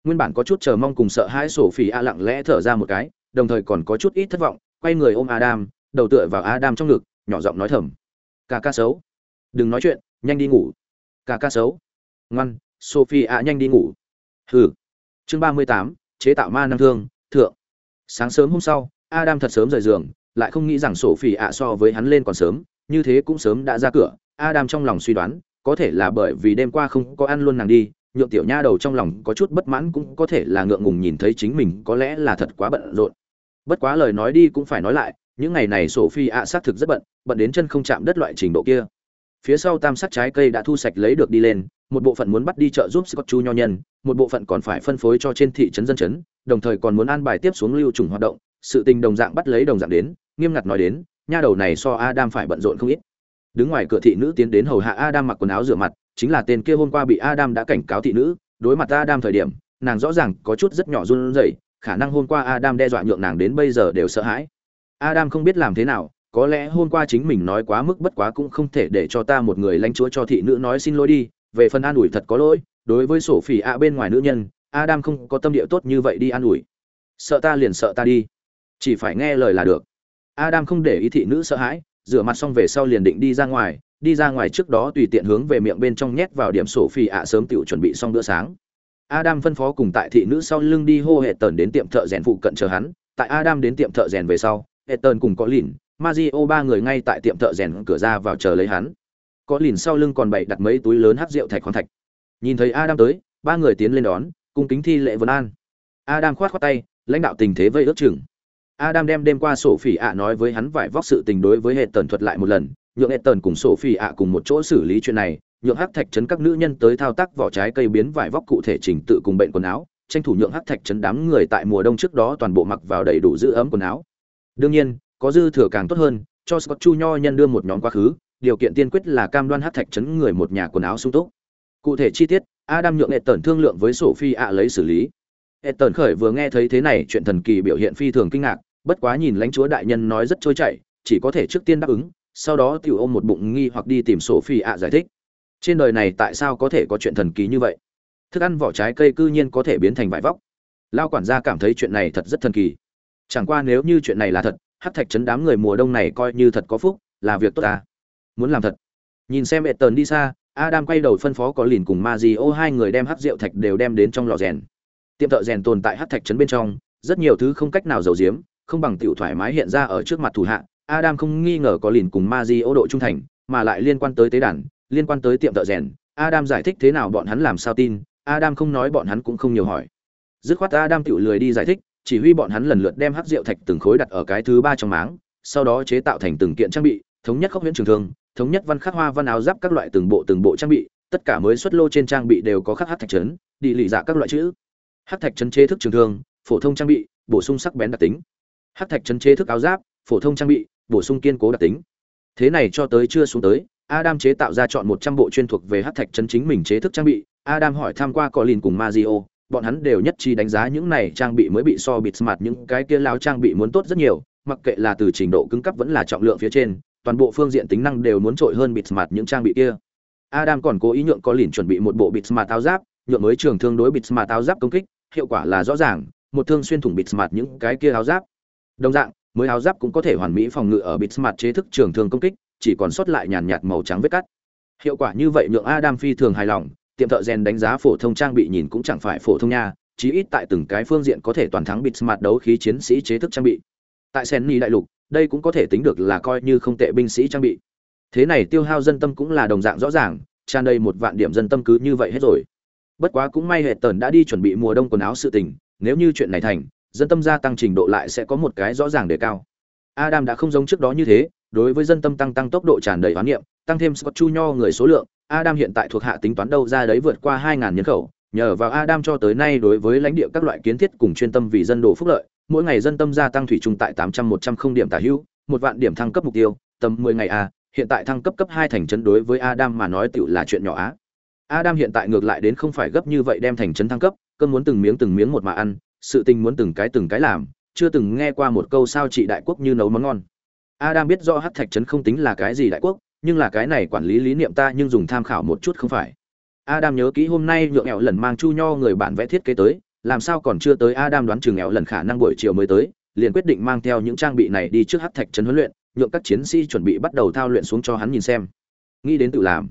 Nguyên bản có chút chờ mong cùng sợ hãi sophie ạ lặng lẽ thở ra một cái, đồng thời còn có chút ít thất vọng, quay người ôm adam, đầu tựa vào adam trong ngực, nhỏ giọng nói thầm, ca ca xấu đừng nói chuyện, nhanh đi ngủ. Ca ca xấu. Ngoan, sophie ạ, nhanh đi ngủ. Hừ. Chương ba mươi tám, chế tạo ma năng thương, thượng. Sáng sớm hôm sau, adam thật sớm rời giường, lại không nghĩ rằng sophie ạ so với hắn lên còn sớm, như thế cũng sớm đã ra cửa. Adam trong lòng suy đoán, có thể là bởi vì đêm qua không có ăn luôn nàng đi, nhượng tiểu nha đầu trong lòng có chút bất mãn cũng có thể là ngượng ngùng nhìn thấy chính mình, có lẽ là thật quá bận rộn. Bất quá lời nói đi cũng phải nói lại, những ngày này sophie ạ xác thực rất bận bận đến chân không chạm đất loại trình độ kia phía sau tam sắc trái cây đã thu sạch lấy được đi lên một bộ phận muốn bắt đi chợ giúp Scott Chu nho nhân, một bộ phận còn phải phân phối cho trên thị trấn dân chấn, đồng thời còn muốn an bài tiếp xuống lưu trùng hoạt động, sự tình đồng dạng bắt lấy đồng dạng đến, nghiêm ngặt nói đến, nha đầu này so Adam phải bận rộn không ít. Đứng ngoài cửa thị nữ tiến đến hầu hạ Adam mặc quần áo rửa mặt, chính là tên kia hôm qua bị Adam đã cảnh cáo thị nữ, đối mặt Adam thời điểm, nàng rõ ràng có chút rất nhỏ run rẩy, khả năng hôm qua Adam đe dọa nhượng nàng đến bây giờ đều sợ hãi. Adam không biết làm thế nào, có lẽ hôm qua chính mình nói quá mức bất quá cũng không thể để cho ta một người lãnh chúa cho thị nữ nói xin lỗi đi, về phần an ủi thật có lỗi đối với sổ phỉ ạ bên ngoài nữ nhân adam không có tâm địa tốt như vậy đi an ủi. Sợ ta liền sợ ta đi. Chỉ phải nghe lời là được. Adam không để ý thị nữ sợ hãi rửa mặt xong về sau liền định đi ra ngoài đi ra ngoài trước đó tùy tiện hướng về miệng bên trong nhét vào điểm sổ phỉ ạ sớm tự chuẩn bị xong bữa sáng. Adam phân phó cùng tại thị nữ sau lưng đi hô hệ tần đến tiệm thợ rèn phụ cận chờ hắn. Tại adam đến tiệm thợ rèn về sau hệ tần cùng có lìn Mazio ba người ngay tại tiệm thợ rèn cửa ra vào chờ lấy hắn. Có lìn sau lưng còn bày đặt mấy túi lớn hắc rượu thạch khoáng thạch. Nhìn thấy adam tới, ba người tiến lên đón, cung kính thi lễ vân an. Adam khoát khoát tay, lãnh đạo tình thế vây ước chừng. Adam đem đêm qua sổ phỉ ạ nói với hắn vải vóc sự tình đối với hệ tần thuật lại một lần, nhượng hệ tần cùng sổ phỉ ạ cùng một chỗ xử lý chuyện này, nhượng hắc thạch chấn các nữ nhân tới thao tác vỏ trái cây biến vải vóc cụ thể trình tự cùng bệnh quần áo, tranh thủ nhượng hắc thạch chấn đám người tại mùa đông trước đó toàn bộ mặc vào đầy đủ giữ ấm quần áo. Đương nhiên có dư thừa càng tốt hơn, cho scott chu nho nhân đưa một nhóm quá khứ, điều kiện tiên quyết là cam đoan hát thạch chấn người một nhà quần áo sung túc. Cụ thể chi tiết, adam nhượng hệ tần thương lượng với sophie ạ lấy xử lý. Hệ tần khởi vừa nghe thấy thế này, chuyện thần kỳ biểu hiện phi thường kinh ngạc, bất quá nhìn lãnh chúa đại nhân nói rất trôi chảy, chỉ có thể trước tiên đáp ứng, sau đó tiểu ôm một bụng nghi hoặc đi tìm sophie ạ giải thích. Trên đời này tại sao có thể có chuyện thần kỳ như vậy? Thức ăn vỏ trái cây cư nhiên có thể biến thành vải vóc. Lao quản gia cảm thấy chuyện này thật rất thần kỳ. Chẳng qua nếu như chuyện này là thật hát thạch chấn đám người mùa đông này coi như thật có phúc, là việc tốt ta. Muốn làm thật. Nhìn xem ệ tần đi xa, adam quay đầu phân phó có lìn cùng ma di ô hai người đem hát rượu thạch đều đem đến trong lò rèn. Tiệm thợ rèn tồn tại hát thạch trấn bên trong, rất nhiều thứ không cách nào giấu giếm, không bằng tiểu thoải mái hiện ra ở trước mặt thủ hạ. Adam không nghi ngờ có lìn cùng ma di ô độ trung thành, mà lại liên quan tới tế đàn, liên quan tới tiệm thợ rèn. Adam giải thích thế nào bọn hắn làm sao tin, adam không nói bọn hắn cũng không nhiều hỏi. Dứt khoát adam tiểu lười đi giải thích chỉ huy bọn hắn lần lượt đem hắc rượu thạch từng khối đặt ở cái thứ ba trong máng, sau đó chế tạo thành từng kiện trang bị, thống nhất khốc huyễn trường thương, thống nhất văn khắc hoa văn áo giáp các loại từng bộ từng bộ trang bị, tất cả mới xuất lô trên trang bị đều có khắc hát thạch trấn đi lì dạ các loại chữ. Hát thạch trấn chế thức trường thương, phổ thông trang bị, bổ sung sắc bén đặc tính. Hát thạch trấn chế thức áo giáp, phổ thông trang bị, bổ sung kiên cố đặc tính. Thế này cho tới chưa xuống tới, adam chế tạo ra chọn một trăm bộ chuyên thuộc về hát thạch trấn chính mình chế thức trang bị. Adam hỏi tham q u a colin cùng mazio bọn hắn đều nhất trí đánh giá những này trang bị mới bị so bịt mặt những cái kia lao trang bị muốn tốt rất nhiều mặc kệ là từ trình độ cứng cấp vẫn là trọng lượng phía trên toàn bộ phương diện tính năng đều muốn trội hơn bịt mặt những trang bị kia. Adam còn cố ý nhượng có lìn chuẩn bị một bộ bịt mặt áo giáp, nhượng mới trường thương đối bịt mặt áo giáp công kích, hiệu quả là rõ ràng, một thương xuyên thủng bịt mặt những cái kia áo giáp. Đồng dạng, mới áo giáp cũng có thể hoàn mỹ phòng ngự ở bịt mặt chế thức trường thương công kích, chỉ còn sót lại nhàn nhạt màu trắng vết cắt. Hiệu quả như vậy nhượng Adam phi thường hài lòng, tiệm thợ rèn đánh giá phổ thông trang bị nhìn cũng chẳng phải phổ thông nha, chí ít tại từng cái phương diện có thể toàn thắng bịt mặt đấu khí chiến sĩ chế thức trang bị. Tại Senni đại lục, đây cũng có thể tính được là coi như không tệ binh sĩ trang bị. Thế này tiêu hao dân tâm cũng là đồng dạng rõ ràng tràn đầy một vạn điểm dân tâm cứ như vậy hết rồi. Bất quá cũng may hệ tần đã đi chuẩn bị mùa đông quần áo sự tình nếu như chuyện này thành dân tâm gia tăng trình độ lại sẽ có một cái rõ ràng đề cao. Adam đã không giống trước đó như thế đối với dân tâm tăng tăng tốc độ tràn đầy hoán niệm tăng thêm scott chu nho người số lượng, adam hiện tại thuộc hạ tính toán đâu ra đấy vượt qua 2000 nhân khẩu, nhờ vào adam cho tới nay đối với lãnh địa các loại kiến thiết cùng chuyên tâm vì dân đồ phúc lợi, mỗi ngày dân tâm gia tăng thủy chung tại tám trăm một trăm không điểm tả hữu, một vạn điểm thăng cấp mục tiêu, tầm mười ngày a, hiện tại thăng cấp cấp hai thành trấn đối với adam mà nói tiểu là chuyện nhỏ á. Adam hiện tại ngược lại đến không phải gấp như vậy đem thành trấn thăng cấp cơn muốn từng miếng từng miếng một mà ăn, sự tình muốn từng cái từng cái làm, chưa từng nghe qua một câu sao trị đại quốc như nấu món ngon. Adam biết rõ hắc thạch trấn không tính là cái gì đại quốc nhưng là cái này quản lý lý niệm ta nhưng dùng tham khảo một chút không phải. Adam nhớ kỹ hôm nay nhượng ẹo lần mang chu nho người bạn vẽ thiết kế tới, làm sao còn chưa tới adam đoán chừng ẹo lần khả năng buổi chiều mới tới, liền quyết định mang theo những trang bị này đi trước hắc thạch trấn huấn luyện, nhượng các chiến sĩ chuẩn bị bắt đầu thao luyện xuống cho hắn nhìn xem. Nghĩ đến tự làm,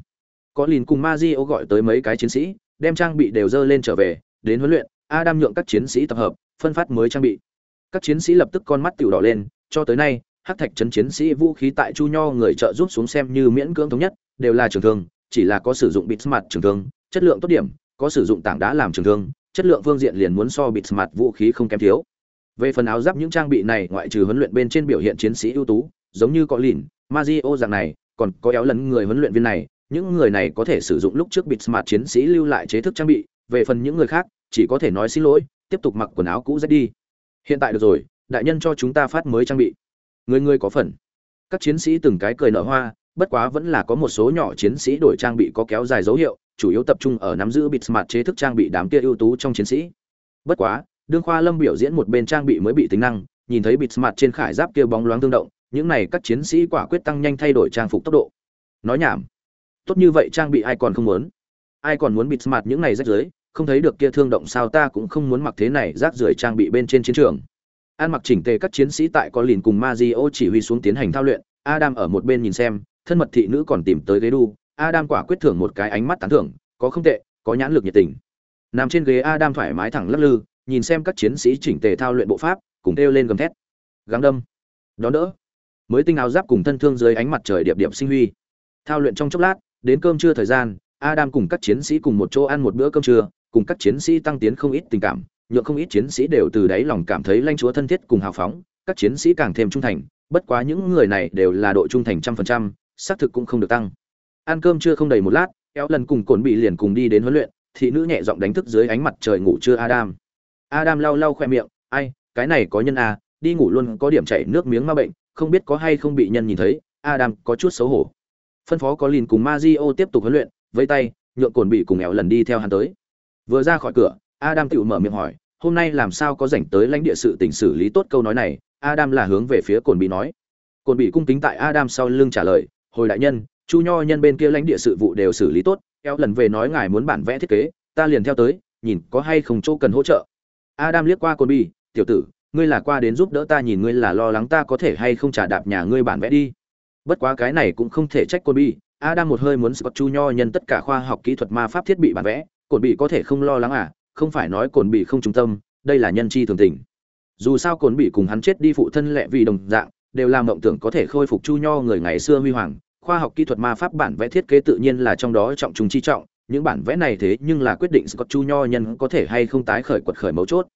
có lìn cùng Mazio gọi tới mấy cái chiến sĩ, đem trang bị đều dơ lên trở về, đến huấn luyện, adam nhượng các chiến sĩ tập hợp, phân phát mới trang bị. Các chiến sĩ lập tức con mắt tiểu đỏ lên, cho tới nay hắc thạch trấn chiến sĩ vũ khí tại chu nho người trợ giúp xuống xem như miễn cưỡng thống nhất, đều là trường thương, chỉ là có sử dụng bịt mặt trường thương, chất lượng tốt điểm, có sử dụng tảng đá làm trường thương, chất lượng phương diện liền muốn so bịt mặt vũ khí không kém thiếu. Về phần áo giáp những trang bị này ngoại trừ huấn luyện bên trên biểu hiện chiến sĩ ưu tú, giống như có lìn, mazio dạng này, còn có éo lấn người huấn luyện viên này, những người này có thể sử dụng lúc trước bịt mặt chiến sĩ lưu lại chế thức trang bị, về phần những người khác, chỉ có thể nói xin lỗi, tiếp tục mặc quần áo cũ rách đi. Hiện tại được rồi, đại nhân cho chúng ta phát mới trang bị người người có phần. Các chiến sĩ từng cái cười nở hoa, bất quá vẫn là có một số nhỏ chiến sĩ đổi trang bị có kéo dài dấu hiệu, chủ yếu tập trung ở nắm giữ bịt mặt chế thức trang bị đám kia ưu tú trong chiến sĩ. Bất quá, đương khoa lâm biểu diễn một bên trang bị mới bị tính năng, nhìn thấy bịt mặt trên khải giáp kia bóng loáng tương động, những này các chiến sĩ quả quyết tăng nhanh thay đổi trang phục tốc độ. Nói nhảm. Tốt như vậy trang bị ai còn không muốn? Ai còn muốn bịt mặt những này rách rưới, không thấy được kia thương động sao ta cũng không muốn mặc thế này rác rưởi trang bị bên trên chiến trường. An mặc chỉnh tề các chiến sĩ tại có lìn cùng Mazio chỉ huy xuống tiến hành thao luyện, Adam ở một bên nhìn xem, thân mật thị nữ còn tìm tới ghế đu, Adam quả quyết thưởng một cái ánh mắt tán thưởng, có không tệ, có nhãn lực nhiệt tình. Nằm trên ghế Adam thoải mái thẳng lắc lư, nhìn xem các chiến sĩ chỉnh tề thao luyện bộ pháp, cùng kêu lên gầm thét. Gắng đâm, đón đỡ. Mới tinh áo giáp cùng thân thương dưới ánh mặt trời điệp điệp sinh huy. Thao luyện trong chốc lát, đến cơm trưa thời gian, Adam cùng các chiến sĩ cùng một chỗ ăn một bữa cơm trưa, cùng các chiến sĩ tăng tiến không ít tình cảm, nhượng không ít chiến sĩ đều từ đáy lòng cảm thấy lãnh chúa thân thiết cùng hào phóng, các chiến sĩ càng thêm trung thành, bất quá những người này đều là độ trung thành trăm phần trăm, xác thực cũng không được tăng. Ăn cơm chưa không đầy một lát, kéo lần cùng cồn bị liền cùng đi đến huấn luyện, thị nữ nhẹ giọng đánh thức dưới ánh mặt trời ngủ trưa Adam. Adam lau lau khoe miệng, ai, cái này có nhân à, đi ngủ luôn có điểm chảy nước miếng ma bệnh, không biết có hay không bị nhân nhìn thấy, Adam có chút xấu hổ. Phân phó có liền cùng Mazio tiếp tục huấn luyện, với tay, nhượng cồn bị cùng éo lần đi theo hắn tới. Vừa ra khỏi cửa, Adam tự mở miệng hỏi, hôm nay làm sao có rảnh tới lãnh địa sự tình xử lý tốt câu nói này, Adam là hướng về phía Cổn Bị nói. Cổn Bị cung kính tại Adam sau lưng trả lời, hồi đại nhân, Chu Nho nhân bên kia lãnh địa sự vụ đều xử lý tốt, kéo lần về nói ngài muốn bản vẽ thiết kế, ta liền theo tới, nhìn có hay không chỗ cần hỗ trợ. Adam liếc qua Cổn Bị, tiểu tử, ngươi là qua đến giúp đỡ ta nhìn ngươi là lo lắng ta có thể hay không trả đạp nhà ngươi bản vẽ đi. Bất quá cái này cũng không thể trách Cổn Bị, Adam một hơi muốn Scott Chu Nho nhân tất cả khoa học kỹ thuật ma pháp thiết bị bản vẽ, Cổn Bị có thể không lo lắng à, không phải nói cồn bị không trung tâm đây là nhân chi thường tình dù sao cồn bị cùng hắn chết đi phụ thân lẹ vì đồng dạng đều làm mộng tưởng có thể khôi phục chu nho người ngày xưa huy hoàng khoa học kỹ thuật ma pháp bản vẽ thiết kế tự nhiên là trong đó trọng trùng chi trọng những bản vẽ này thế nhưng là quyết định Scott Chu Nho nhân có thể hay không tái khởi quật khởi mấu chốt.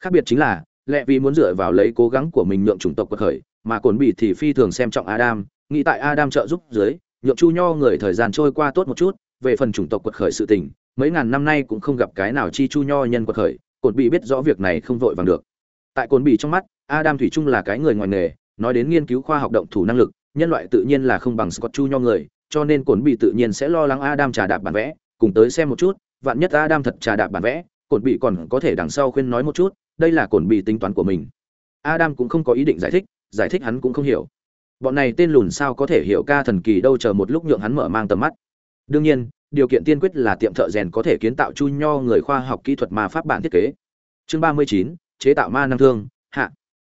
Khác biệt chính là, lẹ vì muốn dựa vào lấy cố gắng của mình nhượng chủng tộc quật khởi, mà cồn bị thì phi thường xem trọng Adam, nghĩ tại Adam trợ giúp dưới, nhượng Chu Nho người thời gian trôi qua tốt một chút, về phần chủng tộc quật khởi sự tình, mấy ngàn năm nay cũng không gặp cái nào chi chu nho nhân quật khởi cồn bị biết rõ việc này không vội vàng được. Tại cồn bị trong mắt, adam thủy trung là cái người ngoài nghề, nói đến nghiên cứu khoa học động thủ năng lực, nhân loại tự nhiên là không bằng scott chu nho người, cho nên cồn bị tự nhiên sẽ lo lắng adam trà đạp bản vẽ, cùng tới xem một chút, vạn nhất adam thật trà đạp bản vẽ cồn bị còn có thể đằng sau khuyên nói một chút, đây là cồn bị tính toán của mình. Adam cũng không có ý định giải thích giải thích hắn cũng không hiểu. Bọn này tên lùn sao có thể hiểu ca thần kỳ đâu chờ một lúc nhượng hắn mở mang tầm mắt đương nhiên, điều kiện tiên quyết là tiệm thợ rèn có thể kiến tạo chu nho người khoa học kỹ thuật ma pháp bản thiết kế. Chương ba mươi chín, chế tạo ma năng thương, hạ.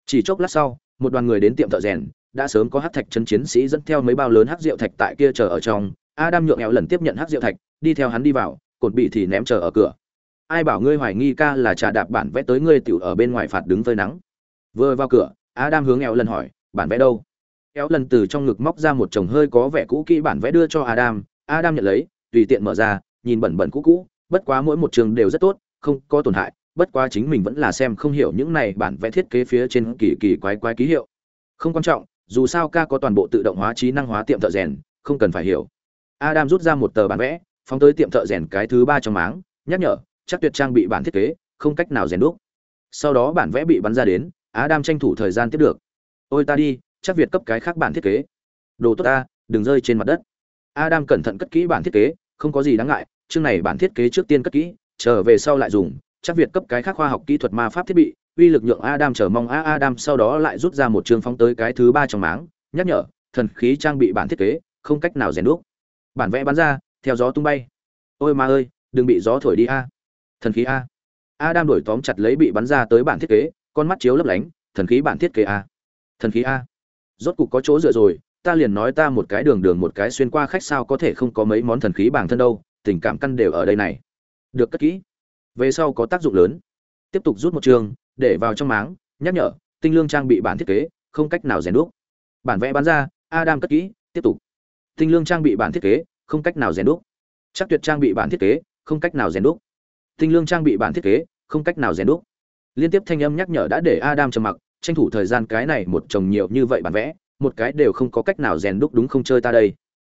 Chỉ chốc lát sau, một đoàn người đến tiệm thợ rèn, đã sớm có hát thạch chân chiến sĩ dẫn theo mấy bao lớn hát rượu thạch tại kia chờ ở trong. Adam nhượng éo lần tiếp nhận hát rượu thạch, đi theo hắn đi vào, cột bị thì ném chờ ở cửa. Ai bảo ngươi hoài nghi ca là trà đạp bản vẽ tới ngươi tiểu ở bên ngoài phạt đứng phơi nắng. Vừa vào cửa, adam hướng éo lần hỏi, bản vẽ đâu? Éo lần từ trong ngực móc ra một chồng hơi có vẻ cũ kỹ bản vẽ đưa cho adam adam nhận lấy, tùy tiện mở ra, nhìn bẩn bẩn cũ cũ, bất quá mỗi một trường đều rất tốt, không có tổn hại, bất quá chính mình vẫn là xem không hiểu những này bản vẽ thiết kế phía trên kỳ kỳ quái quái ký hiệu. Không quan trọng, dù sao ca có toàn bộ tự động hóa trí năng hóa tiệm thợ rèn, không cần phải hiểu. Adam rút ra một tờ bản vẽ, phóng tới tiệm thợ rèn cái thứ ba trong máng, nhắc nhở, chắc tuyệt trang bị bản thiết kế, không cách nào rèn đúc. Sau đó bản vẽ bị bắn ra đến, adam tranh thủ thời gian tiếp được. Ôi ta đi, chắc việt cấp cái khác bản thiết kế. Đồ tốt ta, đừng rơi trên mặt đất. Adam cẩn thận cất kỹ bản thiết kế, không có gì đáng ngại, chương này bản thiết kế trước tiên cất kỹ, trở về sau lại dùng, chắc việc cấp cái khác khoa học kỹ thuật ma pháp thiết bị, uy lực nhượng Adam chờ mong A Adam sau đó lại rút ra một trường phóng tới cái thứ ba trong máng, nhắc nhở, thần khí trang bị bản thiết kế, không cách nào rèn đúc. Bản vẽ bắn ra, theo gió tung bay. ôi ma ơi đừng bị gió thổi đi a thần khí a adam đổi tóm chặt lấy bị bắn ra tới bản thiết kế con mắt chiếu lấp lánh thần khí bản thiết kế a thần khí a rốt cục có chỗ dựa rồi ta liền nói ta một cái đường đường một cái xuyên qua khách sao có thể không có mấy món thần khí bản thân đâu, tình cảm căn đều ở đây này. Được cất kỹ. Về sau có tác dụng lớn. Tiếp tục rút một trường, để vào trong máng, nhắc nhở, tinh lương trang bị bản thiết kế, không cách nào rèn đúc. Bản vẽ bán ra, adam cất kỹ, tiếp tục. Tinh lương trang bị bản thiết kế, không cách nào rèn đúc. Chắc tuyệt trang bị bản thiết kế, không cách nào rèn đúc. Tinh lương trang bị bản thiết kế, không cách nào rèn đúc. Liên tiếp thanh âm nhắc nhở đã để adam trầm mặc, tranh thủ thời gian cái này một chồng nhiều như vậy bản vẽ một cái đều không có cách nào rèn đúc đúng không chơi ta đây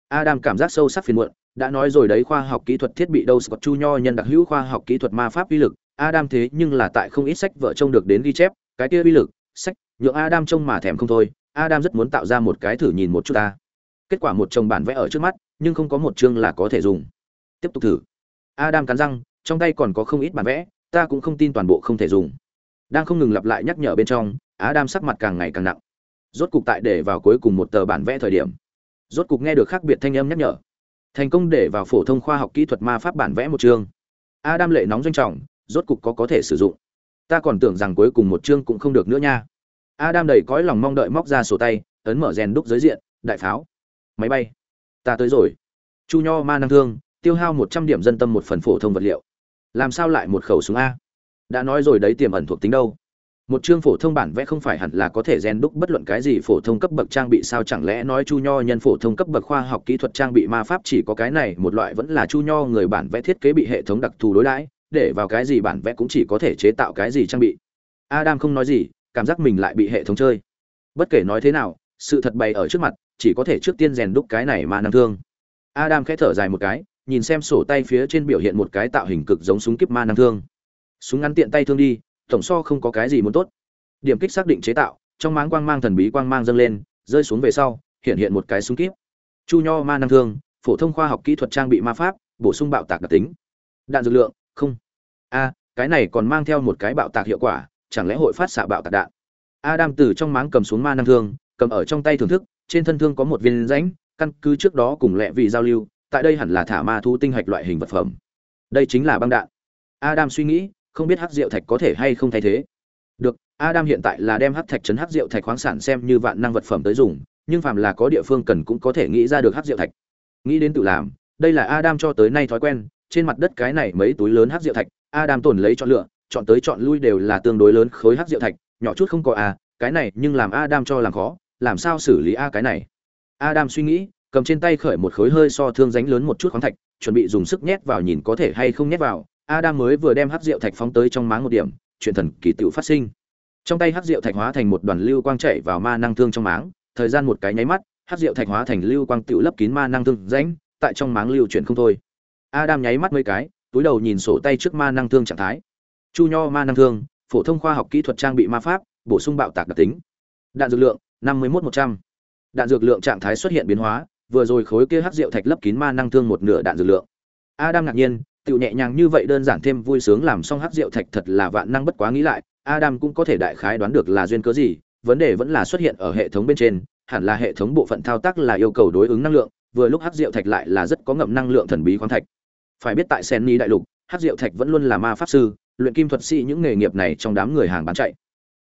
adam cảm giác sâu sắc phiền muộn đã nói rồi đấy khoa học kỹ thuật thiết bị đâu Scott Chu Nho nhân đặc hữu khoa học kỹ thuật ma pháp uy lực, Adam thế nhưng là tại không ít sách vợ trông được đến ghi chép, cái kia uy lực, sách, nhượng Adam trông mà thèm không thôi, Adam rất muốn tạo ra một cái thử nhìn một chút ta. Kết quả một chồng bản vẽ ở trước mắt, nhưng không có một chương là có thể dùng. Tiếp tục thử. Adam cắn răng, trong tay còn có không ít bản vẽ, ta cũng không tin toàn bộ không thể dùng. Đang không ngừng lặp lại nhắc nhở bên trong, Adam sắc mặt càng ngày càng nặng. Rốt cục tại để vào cuối cùng một tờ bản vẽ thời điểm, rốt cục nghe được khác biệt thanh âm nhắc nhở. Thành công để vào phổ thông khoa học kỹ thuật ma pháp bản vẽ một chương. A đam lệ nóng doanh trọng rốt cục có có thể sử dụng. Ta còn tưởng rằng cuối cùng một chương cũng không được nữa nha. A đam đầy cõi lòng mong đợi móc ra sổ tay ấn mở rèn đúc giới diện đại pháo. Máy bay. Ta tới rồi. Chu nho ma năng thương tiêu hao một trăm điểm dân tâm một phần phổ thông vật liệu. Làm sao lại một khẩu súng a? Đã nói rồi đấy tiềm ẩn thuộc tính đâu? Một chương phổ thông bản vẽ không phải hẳn là có thể rèn đúc bất luận cái gì phổ thông cấp bậc trang bị sao? Chẳng lẽ nói chu nho nhân phổ thông cấp bậc khoa học kỹ thuật trang bị ma pháp chỉ có cái này, một loại vẫn là chu nho người bản vẽ thiết kế bị hệ thống đặc thù đối đãi, để vào cái gì bản vẽ cũng chỉ có thể chế tạo cái gì trang bị? Adam không nói gì, cảm giác mình lại bị hệ thống chơi. Bất kể nói thế nào, sự thật bày ở trước mặt, chỉ có thể trước tiên rèn đúc cái này mà năng thương. Adam khẽ thở dài một cái, nhìn xem sổ tay phía trên biểu hiện một cái tạo hình cực giống súng kíp ma năng thương. Súng ngắn tiện tay thương đi tổng so không có cái gì muốn tốt. Điểm kích xác định chế tạo, trong máng quang mang thần bí quang mang dâng lên, rơi xuống về sau, hiện hiện một cái súng kíp. Chu nho ma năng thương, phổ thông khoa học kỹ thuật trang bị ma pháp, bổ sung bạo tạc đặc tính. Đạn dược lượng, không. A, cái này còn mang theo một cái bạo tạc hiệu quả, chẳng lẽ hội phát xạ bạo tạc đạn? Adam từ trong máng cầm xuống ma năng thương, cầm ở trong tay thưởng thức, trên thân thương có một viên rãnh, căn cứ trước đó cùng lẹ vì giao lưu, tại đây hẳn là thả ma thu tinh hạch loại hình vật phẩm. Đây chính là băng đạn. Adam suy nghĩ không biết hắc diệu thạch có thể hay không thay thế. Được, Adam hiện tại là đem hắc thạch trấn hắc diệu thạch khoáng sản xem như vạn năng vật phẩm tới dùng, nhưng phàm là có địa phương cần cũng có thể nghĩ ra được hắc diệu thạch. Nghĩ đến tự làm, đây là Adam cho tới nay thói quen, trên mặt đất cái này mấy túi lớn hắc diệu thạch, Adam tổn lấy chọn lựa, chọn tới chọn lui đều là tương đối lớn khối hắc diệu thạch, nhỏ chút không có a, à, cái này nhưng làm Adam cho làm khó, làm sao xử lý a cái này. Adam suy nghĩ, cầm trên tay khởi một khối hơi so thương dánh lớn một chút khoáng thạch, chuẩn bị dùng sức nhét vào nhìn có thể hay không nhét vào, Adam mới vừa đem hắc rượu thạch phóng tới trong máng một điểm, chuyện thần kỳ tựu phát sinh. Trong tay hắc rượu thạch hóa thành một đoàn lưu quang chạy vào ma năng thương trong máng, thời gian một cái nháy mắt, hắc rượu thạch hóa thành lưu quang tựu lấp kín ma năng thương rãnh, tại trong máng lưu chuyển không thôi. Adam nháy mắt mấy cái, túi đầu nhìn sổ tay trước ma năng thương trạng thái. Chu nho ma năng thương, phổ thông khoa học kỹ thuật trang bị ma pháp, bổ sung bạo tạc đặc tính. Đạn dược lượng 51100. Đạn dược lượng trạng thái xuất hiện biến hóa, vừa rồi khối kia hắc rượu thạch lấp kín ma năng thương một nửa đạn dược lượng. Adam ngạc nhiên, Tiểu nhẹ nhàng như vậy đơn giản thêm vui sướng làm xong hắc rượu thạch thật là vạn năng bất quá nghĩ lại, Adam cũng có thể đại khái đoán được là duyên cớ gì, vấn đề vẫn là xuất hiện ở hệ thống bên trên, hẳn là hệ thống bộ phận thao tác là yêu cầu đối ứng năng lượng, vừa lúc hắc rượu thạch lại là rất có ngậm năng lượng thần bí khoáng thạch. Phải biết tại Senni đại lục, hắc rượu thạch vẫn luôn là ma pháp sư, luyện kim thuật sĩ những nghề nghiệp này trong đám người hàng bán chạy.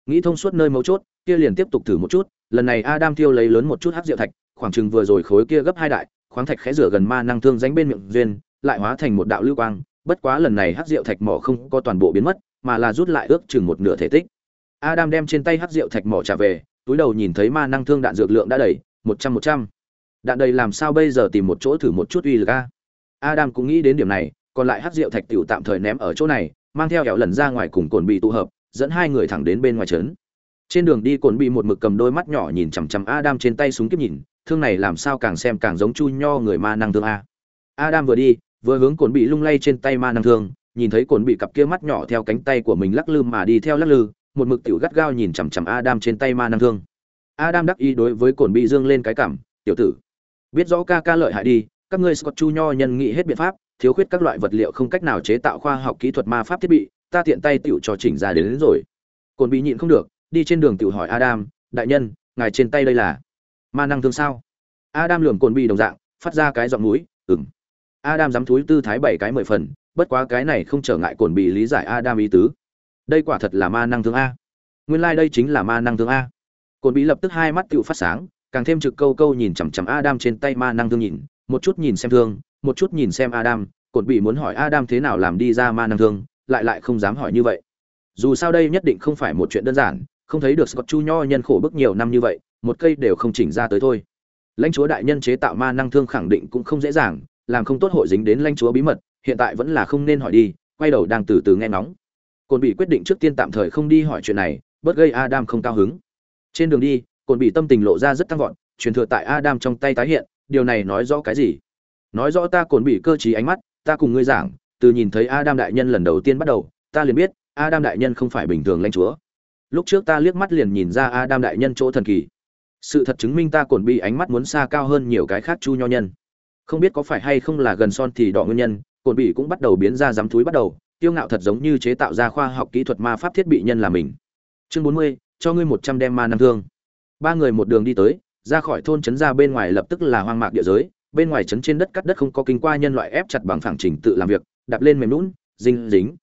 Nghĩ thông suốt nơi mấu chốt, kia liền tiếp tục thử một chút, lần này Adam tiêu lấy lớn một chút hắc rượu thạch, khoảng chừng vừa rồi khối kia gấp hai đại, khoáng thạch khẽ rửa gần ma năng thương dánh bên miệng duyên, lại hóa thành một đạo lưu quang, bất quá lần này hắc rượu thạch mỏ không có toàn bộ biến mất, mà là rút lại ước chừng một nửa thể tích. Adam đem trên tay hắc rượu thạch mỏ trả về, túi đầu nhìn thấy ma năng thương đạn dược lượng đã đầy, một trăm một trăm. Đạn đầy làm sao bây giờ tìm một chỗ thử một chút uy lực a? Adam cũng nghĩ đến điểm này, còn lại hắc rượu thạch tiểu tạm thời ném ở chỗ này, mang theo kẹo lần ra ngoài cùng cồn bị tụ hợp, dẫn hai người thẳng đến bên ngoài trấn. Trên đường đi cồn bị một mực cầm đôi mắt nhỏ nhìn chằm chằm Adam trên tay súng kiếp nhìn, thương này làm sao càng xem càng giống chu nho người ma năng thương a. Adam vừa đi, vừa hướng cồn bị lung lay trên tay ma năng thương nhìn thấy cồn bị cặp kia mắt nhỏ theo cánh tay của mình lắc lư mà đi theo lắc lư một mực tiểu gắt gao nhìn chằm chằm adam trên tay ma năng thương. Adam đắc ý đối với cồn bị dương lên cái cảm tiểu tử biết rõ ca ca lợi hại đi các ngươi scott chu nho nhân nghị hết biện pháp thiếu khuyết các loại vật liệu không cách nào chế tạo khoa học kỹ thuật ma pháp thiết bị ta tiện tay tiểu cho chỉnh ra đến, đến rồi. Cồn bị nhịn không được đi trên đường tiểu hỏi adam đại nhân ngài trên tay đây là ma năng thương sao? Adam lườm cồn bị đồng dạng phát ra cái giọng mũi, ừng adam dám thúi tư thái bảy cái mười phần, bất quá cái này không trở ngại cồn bị lý giải adam ý tứ. Đây quả thật là ma năng thương a. Nguyên lai、like、đây chính là ma năng thương a. Cồn bị lập tức hai mắt tựu phát sáng, càng thêm trực câu câu nhìn chằm chằm adam trên tay ma năng thương nhìn, một chút nhìn xem thương, một chút nhìn xem adam cồn bị muốn hỏi adam thế nào làm đi ra ma năng thương, lại lại không dám hỏi như vậy. Dù sao đây nhất định không phải một chuyện đơn giản, không thấy được scott chu nho nhân khổ bức nhiều năm như vậy, một cây đều không chỉnh ra tới thôi. Lãnh chúa đại nhân chế tạo ma năng thương khẳng định cũng không dễ dàng làm không tốt hội dính đến lãnh chúa bí mật, hiện tại vẫn là không nên hỏi đi, quay đầu đang từ từ nghe ngóng. Cồn bị quyết định trước tiên tạm thời không đi hỏi chuyện này bất gây adam không cao hứng. Trên đường đi cồn bị tâm tình lộ ra rất tăng vọt, truyền thừa tại adam trong tay tái hiện, điều này nói rõ cái gì? Nói rõ ta cồn bị cơ trí ánh mắt, ta cùng ngươi giảng, từ nhìn thấy adam đại nhân lần đầu tiên bắt đầu, ta liền biết, adam đại nhân không phải bình thường lãnh chúa. Lúc trước ta liếc mắt liền nhìn ra adam đại nhân chỗ thần kỳ. Sự thật chứng minh ta cồn bị ánh mắt muốn xa cao hơn nhiều cái khác chu nho nhân không biết có phải hay không là gần son thì đỏ nguyên nhân, cồn bị cũng bắt đầu biến ra dám túi bắt đầu tiêu ngạo thật giống như chế tạo ra khoa học kỹ thuật ma pháp thiết bị nhân là mình. Chương bốn mươi, cho ngươi một trăm đem ma năm thương. Ba người một đường đi tới, ra khỏi thôn trấn ra bên ngoài lập tức là hoang mạc địa giới, bên ngoài trấn trên đất cắt đất không có kinh qua nhân loại ép chặt bằng phẳng trình tự làm việc, đạp lên mềm lún dinh dính.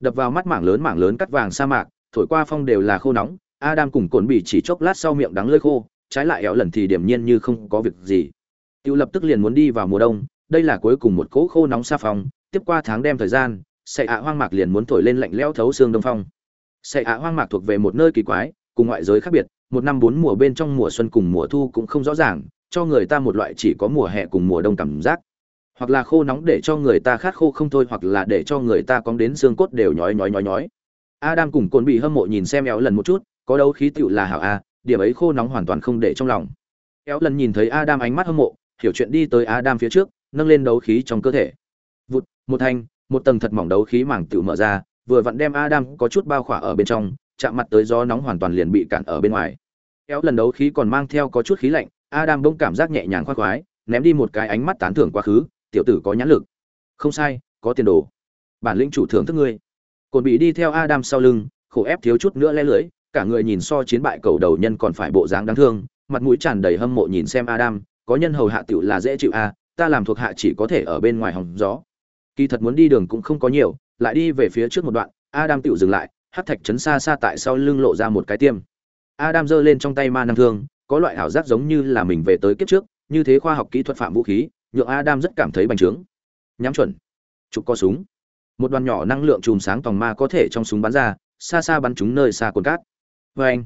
Đập vào mắt mảng lớn mảng lớn cắt vàng sa mạc, thổi qua phong đều là khô nóng, adam cùng cồn bị chỉ chốc lát sau miệng đắng lơi khô, trái lại éo lần thì điểm nhiên như không có việc gì tiêu lập tức liền muốn đi vào mùa đông, đây là cuối cùng một cỗ khô nóng xa phòng. tiếp qua tháng đem thời gian, sệ ạ hoang mạc liền muốn thổi lên lạnh lẽo thấu xương đông phong. Sệ ạ hoang mạc thuộc về một nơi kỳ quái, cùng ngoại giới khác biệt, một năm bốn mùa bên trong mùa xuân cùng mùa thu cũng không rõ ràng, cho người ta một loại chỉ có mùa hè cùng mùa đông cảm giác. Hoặc là khô nóng để cho người ta khát khô không thôi, hoặc là để cho người ta cóng đến xương cốt đều nhói nhói nhói nhói. Adam cùng cồn bị hâm mộ nhìn xem éo lần một chút, có đấu khí tựu là hảo a, điểm ấy khô nóng hoàn toàn không để trong lòng. Éo lần nhìn thấy adam ánh mắt hâm mộ hiểu chuyện đi tới adam phía trước nâng lên đấu khí trong cơ thể. Vụt một thanh một tầng thật mỏng đấu khí màng tự mở ra vừa vặn đem adam có chút bao khỏa ở bên trong chạm mặt tới gió nóng hoàn toàn liền bị cản ở bên ngoài. Kéo lần đấu khí còn mang theo có chút khí lạnh adam bỗng cảm giác nhẹ nhàng khoác khoái ném đi một cái ánh mắt tán thưởng quá khứ tiểu tử có nhãn lực. Không sai có tiền đồ. Bản lĩnh chủ thưởng thức ngươi. Cồn bị đi theo adam sau lưng khổ ép thiếu chút nữa le lưỡi, cả người nhìn so chiến bại cầu đầu nhân còn phải bộ dáng đáng thương mặt mũi tràn đầy hâm mộ nhìn xem adam có nhân hầu hạ tiểu là dễ chịu a ta làm thuộc hạ chỉ có thể ở bên ngoài hòng gió. Kỳ thật muốn đi đường cũng không có nhiều, lại đi về phía trước một đoạn, adam tiểu dừng lại, hắc thạch chấn xa xa tại sau lưng lộ ra một cái tiêm. Adam giơ lên trong tay ma năng thương, có loại ảo giác giống như là mình về tới kiếp trước, như thế khoa học kỹ thuật phạm vũ khí, nhượng adam rất cảm thấy bành trướng. Nhắm chuẩn. Chụp co súng. Một đoàn nhỏ năng lượng chùm sáng tòng ma có thể trong súng bắn ra, xa xa bắn trúng nơi xa cồn cát. Vê anh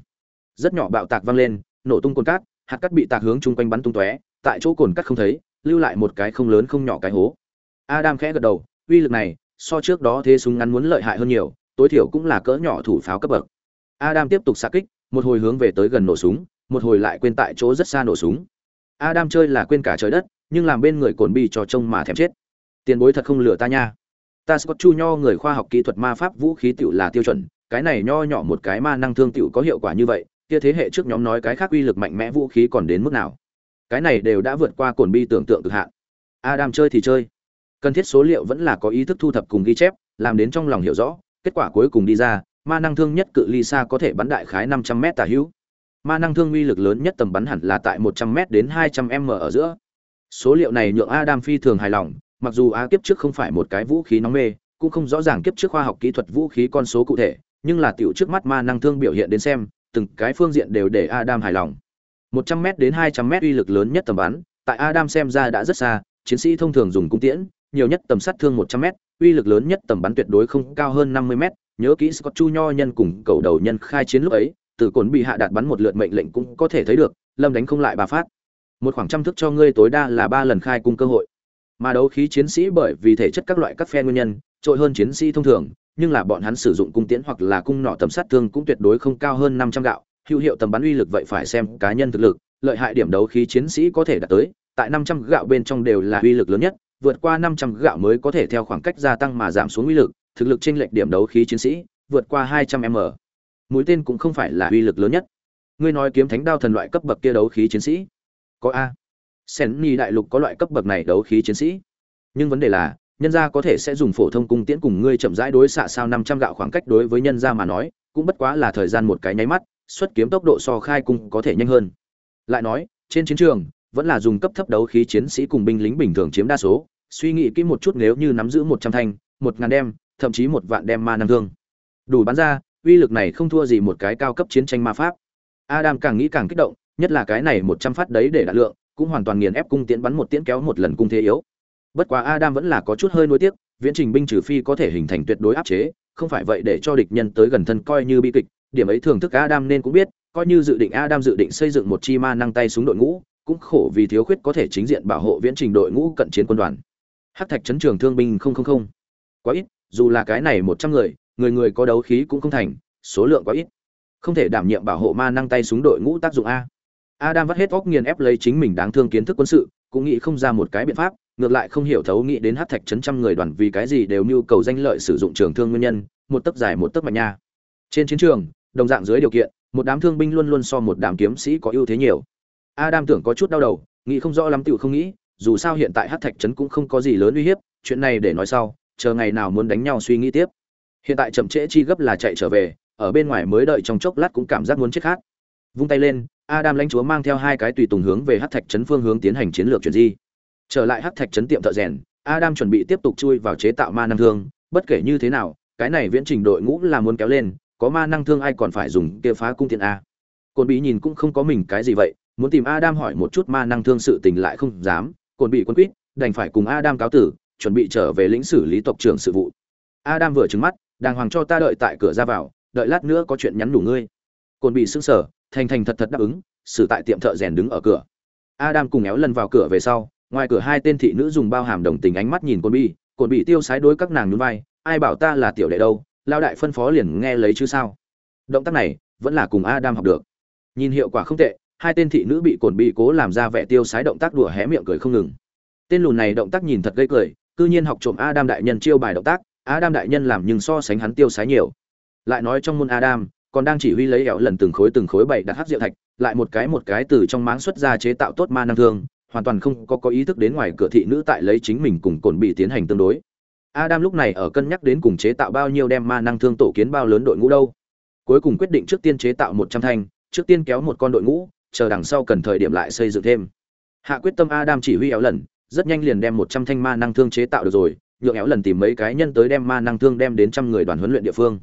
rất nhỏ bạo tạc vang lên, nổ tung cồn cát, hạt cát bị tạc hướng chung quanh bắn tung tóe tại chỗ cồn cắt không thấy, lưu lại một cái không lớn không nhỏ cái hố. Adam khẽ gật đầu, uy lực này, so trước đó thế súng ngắn muốn lợi hại hơn nhiều, tối thiểu cũng là cỡ nhỏ thủ pháo cấp bậc. Adam tiếp tục xạ kích, một hồi hướng về tới gần nổ súng, một hồi lại quên tại chỗ rất xa nổ súng. Adam chơi là quên cả trời đất, nhưng làm bên người cồn bi cho trông mà thèm chết. Tiền bối thật không lừa ta nha. Ta scott chu nho người khoa học kỹ thuật ma pháp vũ khí tựu là tiêu chuẩn, cái này nho nhỏ một cái ma năng thương tựu có hiệu quả như vậy, kia thế hệ trước nhóm nói cái khác uy lực mạnh mẽ vũ khí còn đến mức nào? Cái này đều đã vượt qua cồn bi tưởng tượng cực hạn. Adam chơi thì chơi. Cần thiết số liệu vẫn là có ý thức thu thập cùng ghi chép, làm đến trong lòng hiểu rõ, kết quả cuối cùng đi ra, ma năng thương nhất cự ly xa có thể bắn đại khái 500 m tả hữu. Ma năng thương uy lực lớn nhất tầm bắn hẳn là tại 100 m đến 200 m ở giữa. Số liệu này nhượng adam phi thường hài lòng, mặc dù a kiếp trước không phải một cái vũ khí nóng mê, cũng không rõ ràng kiếp trước khoa học kỹ thuật vũ khí con số cụ thể, nhưng là tiểu trước mắt ma năng thương biểu hiện đến xem, từng cái phương diện đều để adam hài lòng. 100 m đến 200 m uy lực lớn nhất tầm bắn tại adam xem ra đã rất xa chiến sĩ thông thường dùng cung tiễn nhiều nhất tầm sát thương 100 m uy lực lớn nhất tầm bắn tuyệt đối không cao hơn 50 m nhớ kỹ Scott Chu Nho nhân cùng cầu đầu nhân khai chiến lúc ấy, từ cồn bị hạ đạt bắn một lượt mệnh lệnh cũng có thể thấy được, lâm đánh không lại bà phát. Một khoảng trăm thức cho ngươi tối đa là ba lần khai cung cơ hội. Mà đấu khí chiến sĩ bởi vì thể chất các loại các phe nguyên nhân, trội hơn chiến sĩ thông thường, nhưng là bọn hắn sử dụng cung tiễn hoặc là cung nỏ tầm sát thương cũng tuyệt đối không cao hơn 500 gạo, hữu hiệu tầm bắn uy lực vậy phải xem cá nhân thực lực, lợi hại điểm đấu khí chiến sĩ có thể đạt tới, tại 500 gạo bên trong đều là uy lực lớn nhất, vượt qua 500 gạo mới có thể theo khoảng cách gia tăng mà giảm xuống uy lực, thực lực chênh lệch điểm đấu khí chiến sĩ, vượt qua 200m. Mũi tên cũng không phải là uy lực lớn nhất. Ngươi nói kiếm thánh đao thần loại cấp bậc kia đấu khí chiến sĩ? Có a. Sen Ni đại lục có loại cấp bậc này đấu khí chiến sĩ. Nhưng vấn đề là, nhân gia có thể sẽ dùng phổ thông cung tiễn cùng ngươi chậm rãi đối xạ sao 500 gạo khoảng cách đối với nhân gia mà nói, cũng bất quá là thời gian một cái nháy mắt, xuất kiếm tốc độ so khai cung có thể nhanh hơn. Lại nói, trên chiến trường, vẫn là dùng cấp thấp đấu khí chiến sĩ cùng binh lính bình thường chiếm đa số, suy nghĩ kỹ một chút nếu như nắm giữ một trăm thanh một ngàn đem thậm chí một vạn đem ma năng thương. Đủ bắn ra uy lực này không thua gì một cái cao cấp chiến tranh ma pháp. Adam càng nghĩ càng kích động nhất là cái này một trăm phát đấy để đạt lượng cũng hoàn toàn nghiền ép cung tiễn bắn một tiễn kéo một lần cung thế yếu. Bất quá adam vẫn là có chút hơi nuối tiếc viễn trình binh trừ phi có thể hình thành tuyệt đối áp chế không phải vậy để cho địch nhân tới gần thân coi như bi kịch điểm ấy thưởng thức adam nên cũng biết, coi như dự định adam dự định xây dựng một chi ma năng tay súng đội ngũ, cũng khổ vì thiếu khuyết có thể chính diện bảo hộ viễn trình đội ngũ cận chiến quân đoàn. Hắc thạch chấn trường thương binh không không không. Quá ít, dù là cái này một trăm người người người có đấu khí cũng không thành, số lượng quá ít. Không thể đảm nhiệm bảo hộ ma năng tay súng đội ngũ tác dụng a. Adam vắt hết óc nghiền ép lấy chính mình đáng thương kiến thức quân sự, cũng nghĩ không ra một cái biện pháp, ngược lại không hiểu thấu nghĩ đến hắc thạch chấn trăm người đoàn vì cái gì đều nhu cầu danh lợi sử dụng trường thương nguyên nhân, một tấc dài một tấc mạnh nha. Trên chiến trường đồng dạng dưới điều kiện, một đám thương binh luôn luôn so một đám kiếm sĩ có ưu thế nhiều. Adam tưởng có chút đau đầu, nghĩ không rõ lắm tựu không nghĩ, dù sao hiện tại hát thạch trấn cũng không có gì lớn uy hiếp, chuyện này để nói sau, chờ ngày nào muốn đánh nhau suy nghĩ tiếp. Hiện tại chậm trễ chi gấp là chạy trở về, ở bên ngoài mới đợi trong chốc lát cũng cảm giác muốn chết khác. Vung tay lên, adam lãnh chúa mang theo hai cái tùy tùng hướng về hát thạch trấn phương hướng tiến hành chiến lược chuyển di. Trở lại hát thạch trấn tiệm thợ rèn, adam chuẩn bị tiếp tục chui vào chế tạo ma năng thương, bất kể như thế nào, cái này viễn trình đội ngũ là muốn kéo lên có ma năng thương ai còn phải dùng kia phá cung tiện a. Cồn bị nhìn cũng không có mình cái gì vậy, muốn tìm adam hỏi một chút ma năng thương sự tình lại không dám. Cồn bị quân quýt, đành phải cùng adam cáo tử, chuẩn bị trở về lĩnh xử lý tộc trưởng sự vụ. Adam vừa trứng mắt, đàng hoàng cho ta đợi tại cửa ra vào, đợi lát nữa có chuyện nhắn đủ ngươi. Cồn bị sững sờ, thành thành thật thật đáp ứng, xử tại tiệm thợ rèn đứng ở cửa. Adam cùng éo lần vào cửa về sau, ngoài cửa hai tên thị nữ dùng bao hàm đồng tình ánh mắt nhìn cồn bị cồn bị tiêu sái đối các nàng nhún vai, ai bảo ta là tiểu đệ đâu lao đại phân phó liền nghe lấy chứ sao? Động tác này vẫn là cùng adam học được. Nhìn hiệu quả không tệ, hai tên thị nữ bị cồn bị cố làm ra vẻ tiêu sái động tác đùa hé miệng cười không ngừng. Tên lùn này động tác nhìn thật gây cười, cư nhiên học trộm adam đại nhân chiêu bài động tác, adam đại nhân làm nhưng so sánh hắn tiêu sái nhiều. Lại nói trong môn adam, còn đang chỉ huy lấy ẻo lần từng khối từng khối bảy đặt hát rượu thạch, lại một cái một cái từ trong máng xuất ra chế tạo tốt ma năng thương, hoàn toàn không có có ý thức đến ngoài cửa thị nữ tại lấy chính mình cùng cồn bị tiến hành tương đối. Adam lúc này ở cân nhắc đến cùng chế tạo bao nhiêu đem ma năng thương tổ kiến bao lớn đội ngũ đâu. Cuối cùng quyết định trước tiên chế tạo 100 thanh, trước tiên kéo một con đội ngũ, chờ đằng sau cần thời điểm lại xây dựng thêm. Hạ quyết tâm Adam chỉ huy éo lần, rất nhanh liền đem 100 thanh ma năng thương chế tạo được rồi, nhượng éo lần tìm mấy cái nhân tới đem ma năng thương đem đến trăm người đoàn huấn luyện địa phương.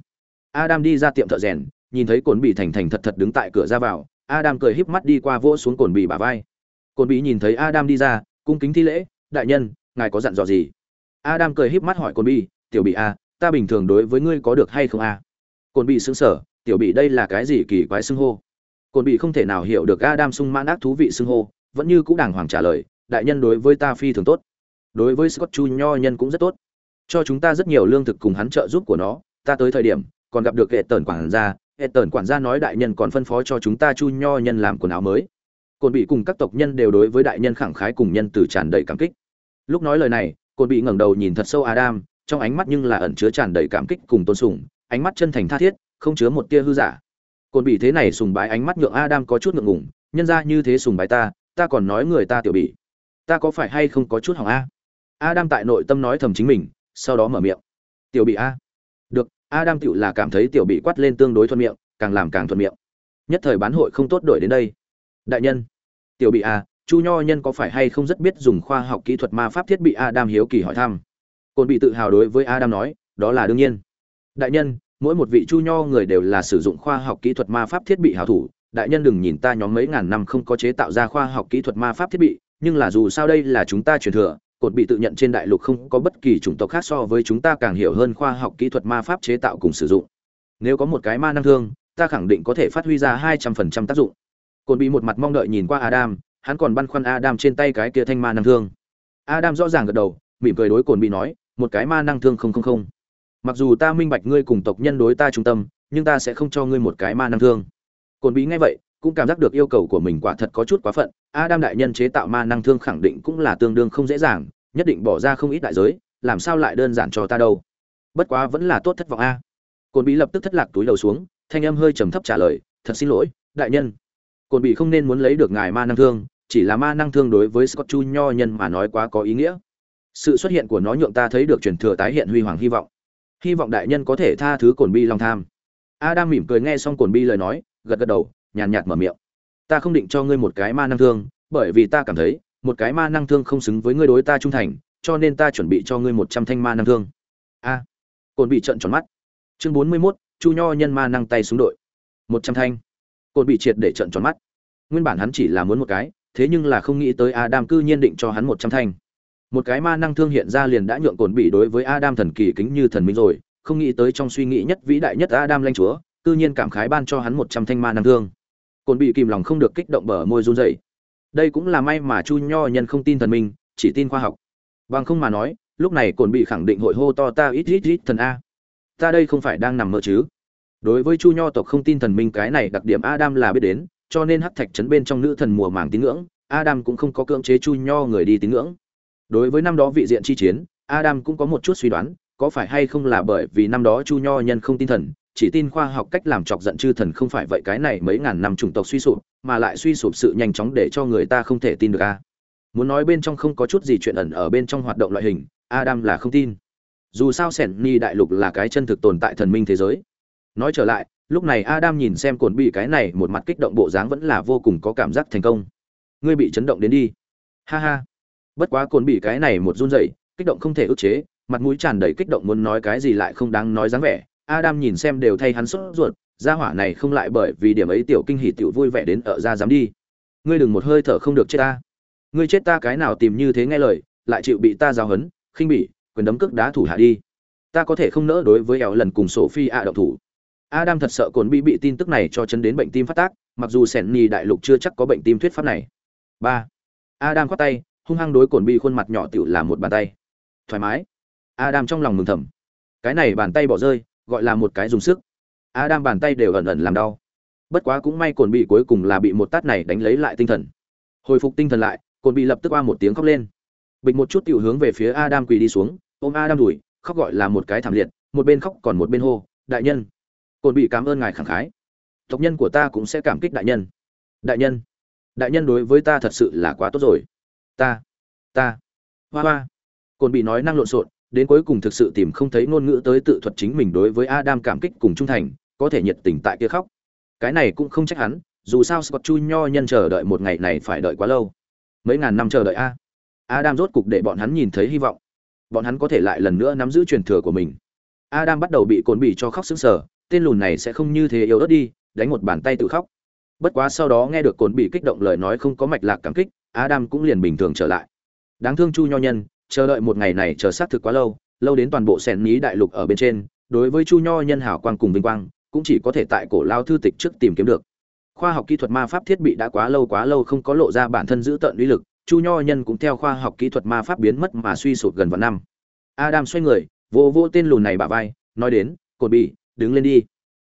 Adam đi ra tiệm thợ rèn, nhìn thấy Cổn Bỉ thành thành thật thật đứng tại cửa ra vào, Adam cười híp mắt đi qua vỗ xuống Cổn Bỉ bả vai. Cổn Bỉ nhìn thấy Adam đi ra, cung kính thi lễ, đại nhân, ngài có dặn dò gì? Adam cười híp mắt hỏi Cồn Bị, "Tiểu Bị a, à, ta bình thường đối với ngươi có được hay không a?" À? Cồn Bị sững sờ, "Tiểu Bị đây là cái gì kỳ quái xưng hô?" Cồn Bị không thể nào hiểu được Adam sung mãn ác thú vị xưng hô, vẫn như cũ đàng hoàng trả lời, "Đại nhân đối với ta phi thường tốt. Đối với Scott Chu nho nhân cũng rất tốt. Cho chúng ta rất nhiều lương thực cùng hắn trợ giúp của nó, ta tới thời điểm còn gặp được hệ tần quản gia, hệ tần quản gia nói đại nhân còn phân phó cho chúng ta Chu nho nhân làm quần áo mới." Cồn Bị cùng các tộc nhân đều đối với đại nhân khẳng khái cùng nhân từ tràn đầy cảm kích. Lúc nói lời này, cồn bị ngẩng đầu nhìn thật sâu adam, trong ánh mắt nhưng là ẩn chứa tràn đầy cảm kích cùng tôn sùng, ánh mắt chân thành tha thiết, không chứa một tia hư giả. Cồn bị thế này sùng bái ánh mắt nhượng adam có chút ngượng ngùng, nhân ra như thế sùng bái ta ta còn nói người ta tiểu bị. Ta có phải hay không có chút hỏng a? Adam tại nội tâm nói thầm chính mình, sau đó mở miệng, tiểu bị a. Được, adam tựu là cảm thấy tiểu bị quát lên tương đối thuận miệng, càng làm càng thuận miệng. Nhất thời bán hội không tốt đổi đến đây. Đại nhân. Tiểu bị a chu nho nhân có phải hay không rất biết dùng khoa học kỹ thuật ma pháp thiết bị adam hiếu kỳ hỏi thăm. Cồn bị tự hào đối với adam nói, đó là đương nhiên. Đại nhân, mỗi một vị chu nho người đều là sử dụng khoa học kỹ thuật ma pháp thiết bị hảo thủ. Đại nhân đừng nhìn ta nhóm mấy ngàn năm không có chế tạo ra khoa học kỹ thuật ma pháp thiết bị, nhưng là dù sao đây là chúng ta truyền thừa cột bị tự nhận trên đại lục không có bất kỳ chủng tộc khác so với chúng ta càng hiểu hơn khoa học kỹ thuật ma pháp chế tạo cùng sử dụng. Nếu có một cái ma năng thương, ta khẳng định có thể phát huy ra hai trăm phần trăm tác dụng. Cột bị một mặt mong đợi nhìn qua adam hắn còn băn khoăn Adam trên tay cái kia thanh ma năng thương. Adam rõ ràng gật đầu, mỉm cười đối cồn bị nói, một cái ma năng thương không không không. Mặc dù ta minh bạch ngươi cùng tộc nhân đối ta trung tâm, nhưng ta sẽ không cho ngươi một cái ma năng thương. Cồn bị nghe vậy, cũng cảm giác được yêu cầu của mình quả thật có chút quá phận. Adam đại nhân chế tạo ma năng thương khẳng định cũng là tương đương không dễ dàng, nhất định bỏ ra không ít đại giới, làm sao lại đơn giản cho ta đâu. Bất quá vẫn là tốt thất vọng a. Cồn bị lập tức thất lạc túi đầu xuống, thanh âm hơi trầm thấp trả lời, thật xin lỗi, đại nhân. Cồn bị không nên muốn lấy được ngài ma năng thương, chỉ là ma năng thương đối với Scott Chu nho nhân mà nói quá có ý nghĩa. Sự xuất hiện của nó nhượng ta thấy được truyền thừa tái hiện huy hoàng hy vọng. Hy vọng đại nhân có thể tha thứ Cổn Bi lòng tham. Adam mỉm cười nghe xong Cổn Bi lời nói, gật gật đầu, nhàn nhạt mở miệng. Ta không định cho ngươi một cái ma năng thương, bởi vì ta cảm thấy, một cái ma năng thương không xứng với ngươi đối ta trung thành, cho nên ta chuẩn bị cho ngươi một trăm thanh ma năng thương a cồn bị trận tròn mắt chương bốn mươi 41, chu nho nhân ma năng tay xuống đội một trăm thanh cồn bị triệt để trận tròn mắt. Nguyên bản hắn chỉ là muốn một cái, thế nhưng là không nghĩ tới adam cư nhiên định cho hắn một trăm thanh. Một cái ma năng thương hiện ra liền đã nhượng cồn bị đối với adam thần kỳ kính như thần minh rồi, không nghĩ tới trong suy nghĩ nhất vĩ đại nhất adam lanh chúa, cư nhiên cảm khái ban cho hắn một trăm thanh ma năng thương. Cồn bị kìm lòng không được kích động bờ môi run rẩy. Đây cũng là may mà chu nho nhân không tin thần minh, chỉ tin khoa học. Bằng không mà nói, lúc này cồn bị khẳng định hội hô to ta ít ít ít thần a. Ta đây không phải đang nằm mơ chứ đối với chu nho tộc không tin thần minh cái này đặc điểm adam là biết đến, cho nên hắc thạch trấn bên trong nữ thần mùa màng tín ngưỡng, adam cũng không có cưỡng chế chu nho người đi tín ngưỡng. Đối với năm đó vị diện chi chiến, adam cũng có một chút suy đoán, có phải hay không là bởi vì năm đó chu nho nhân không tin thần, chỉ tin khoa học cách làm chọc giận chư thần không phải vậy cái này mấy ngàn năm chủng tộc suy sụp, mà lại suy sụp sự nhanh chóng để cho người ta không thể tin được a. Muốn nói bên trong không có chút gì chuyện ẩn ở bên trong hoạt động loại hình, adam là không tin. Dù sao sẻn ni đại lục là cái chân thực tồn tại thần minh thế giới nói trở lại, lúc này adam nhìn xem cồn bị cái này một mặt kích động bộ dáng vẫn là vô cùng có cảm giác thành công. Ngươi bị chấn động đến đi. Ha ha. Bất quá cồn bị cái này một run rẩy, kích động không thể ức chế, mặt mũi tràn đầy kích động muốn nói cái gì lại không đáng nói dáng vẻ. Adam nhìn xem đều thay hắn sốt ruột, gia hỏa này không lại bởi vì điểm ấy tiểu kinh hỉ tiểu vui vẻ đến ở ra dám đi. Ngươi đừng một hơi thở không được chết ta. Ngươi chết ta cái nào tìm như thế nghe lời, lại chịu bị ta giao hấn khinh bỉ, quyền đấm cước đá thủ hạ đi. Ta có thể không nỡ đối với ẻo lần cùng sophie ạ động thủ adam thật sợ cồn bị bị tin tức này cho chấn đến bệnh tim phát tác, mặc dù sẻn nhì đại lục chưa chắc có bệnh tim thuyết pháp này. Ba. Adam khoát tay, hung hăng đối cồn bị khuôn mặt nhỏ tiểu là một bàn tay. Thoải mái. Adam trong lòng mừng thầm. Cái này bàn tay bỏ rơi, gọi là một cái dùng sức. Adam bàn tay đều ẩn ẩn làm đau. Bất quá cũng may cồn bị cuối cùng là bị một tát này đánh lấy lại tinh thần. Hồi phục tinh thần lại, cồn bị lập tức oa một tiếng khóc lên. Bịch một chút tiểu hướng về phía adam quỳ đi xuống, ôm adam đuổi khóc gọi là một cái thảm liệt, một bên khóc còn một bên hô, đại nhân cồn bị cảm ơn ngài khẳng khái. Tộc nhân của ta cũng sẽ cảm kích đại nhân. Đại nhân đại nhân đối với ta thật sự là quá tốt rồi. Ta ta, hoa hoa. Cồn bị nói năng lộn xộn, đến cuối cùng thực sự tìm không thấy ngôn ngữ tới tự thuật chính mình đối với adam cảm kích cùng trung thành, có thể nhiệt tình tại kia khóc. Cái này cũng không trách hắn, dù sao scott chu nho nhân chờ đợi một ngày này phải đợi quá lâu. Mấy ngàn năm chờ đợi a. Adam rốt cục để bọn hắn nhìn thấy hy vọng. Bọn hắn có thể lại lần nữa nắm giữ truyền thừa của mình. Adam bắt đầu bị cồn bị cho khóc sững sờ tên lùn này sẽ không như thế yếu ớt đi, đánh một bàn tay tự khóc. Bất quá sau đó nghe được cồn bị kích động lời nói không có mạch lạc cảm kích, adam cũng liền bình thường trở lại. Đáng thương chu nho nhân, chờ đợi một ngày này chờ xác thực quá lâu lâu đến toàn bộ sẻn ní đại lục ở bên trên, đối với chu nho nhân hảo quang cùng vinh quang, cũng chỉ có thể tại cổ lao thư tịch trước tìm kiếm được. Khoa học kỹ thuật ma pháp thiết bị đã quá lâu quá lâu không có lộ ra bản thân giữ tận uy lực, chu nho nhân cũng theo khoa học kỹ thuật ma pháp biến mất mà suy sụp gần vạn năm. Adam xoay người vô vô tên lùn này bả vai, nói đến cột bị đứng lên đi.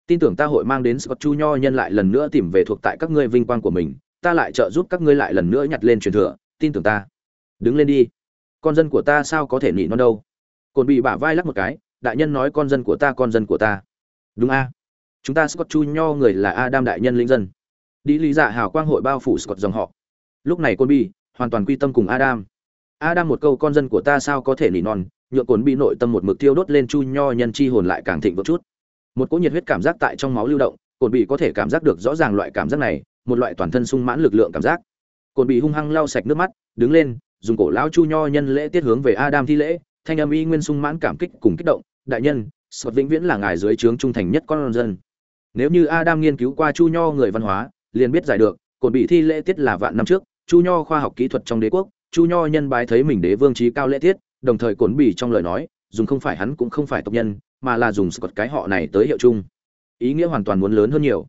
Tin tưởng ta hội mang đến scott chu nho nhân lại lần nữa tìm về thuộc tại các ngươi vinh quang của mình, ta lại trợ giúp các ngươi lại lần nữa nhặt lên truyền thừa, tin tưởng ta. Đứng lên đi. Con dân của ta sao có thể nị non đâu? Cồn bị bả vai lắc một cái, đại nhân nói con dân của ta, con dân của ta. Đúng a. Chúng ta scott chu nho người là adam đại nhân lĩnh dân. Đi lý dạ hào quang hội bao phủ scott dòng họ. Lúc này cồn bị hoàn toàn quy tâm cùng adam. Adam một câu con dân của ta sao có thể nỉ non nhượng cồn bị nội tâm một mực tiêu đốt lên chu nho nhân chi hồn lại càng thịnh một chút một cỗ nhiệt huyết cảm giác tại trong máu lưu động, cồn bị có thể cảm giác được rõ ràng loại cảm giác này, một loại toàn thân sung mãn lực lượng cảm giác. Cồn bị hung hăng lau sạch nước mắt, đứng lên, dùng cổ lão chu nho nhân lễ tiết hướng về adam thi lễ, thanh âm y nguyên sung mãn cảm kích cùng kích động, đại nhân sọt vĩnh viễn là ngài dưới trướng trung thành nhất con dân. Nếu như adam nghiên cứu qua chu nho người văn hóa, liền biết giải được, cồn bị thi lễ tiết là vạn năm trước, chu nho khoa học kỹ thuật trong đế quốc, chu nho nhân bái thấy mình đế vương trí cao lễ tiết, đồng thời cồn bị trong lời nói, dùng không phải hắn cũng không phải tộc nhân mà là dùng scott cái họ này tới hiệu chung. Ý nghĩa hoàn toàn muốn lớn hơn nhiều.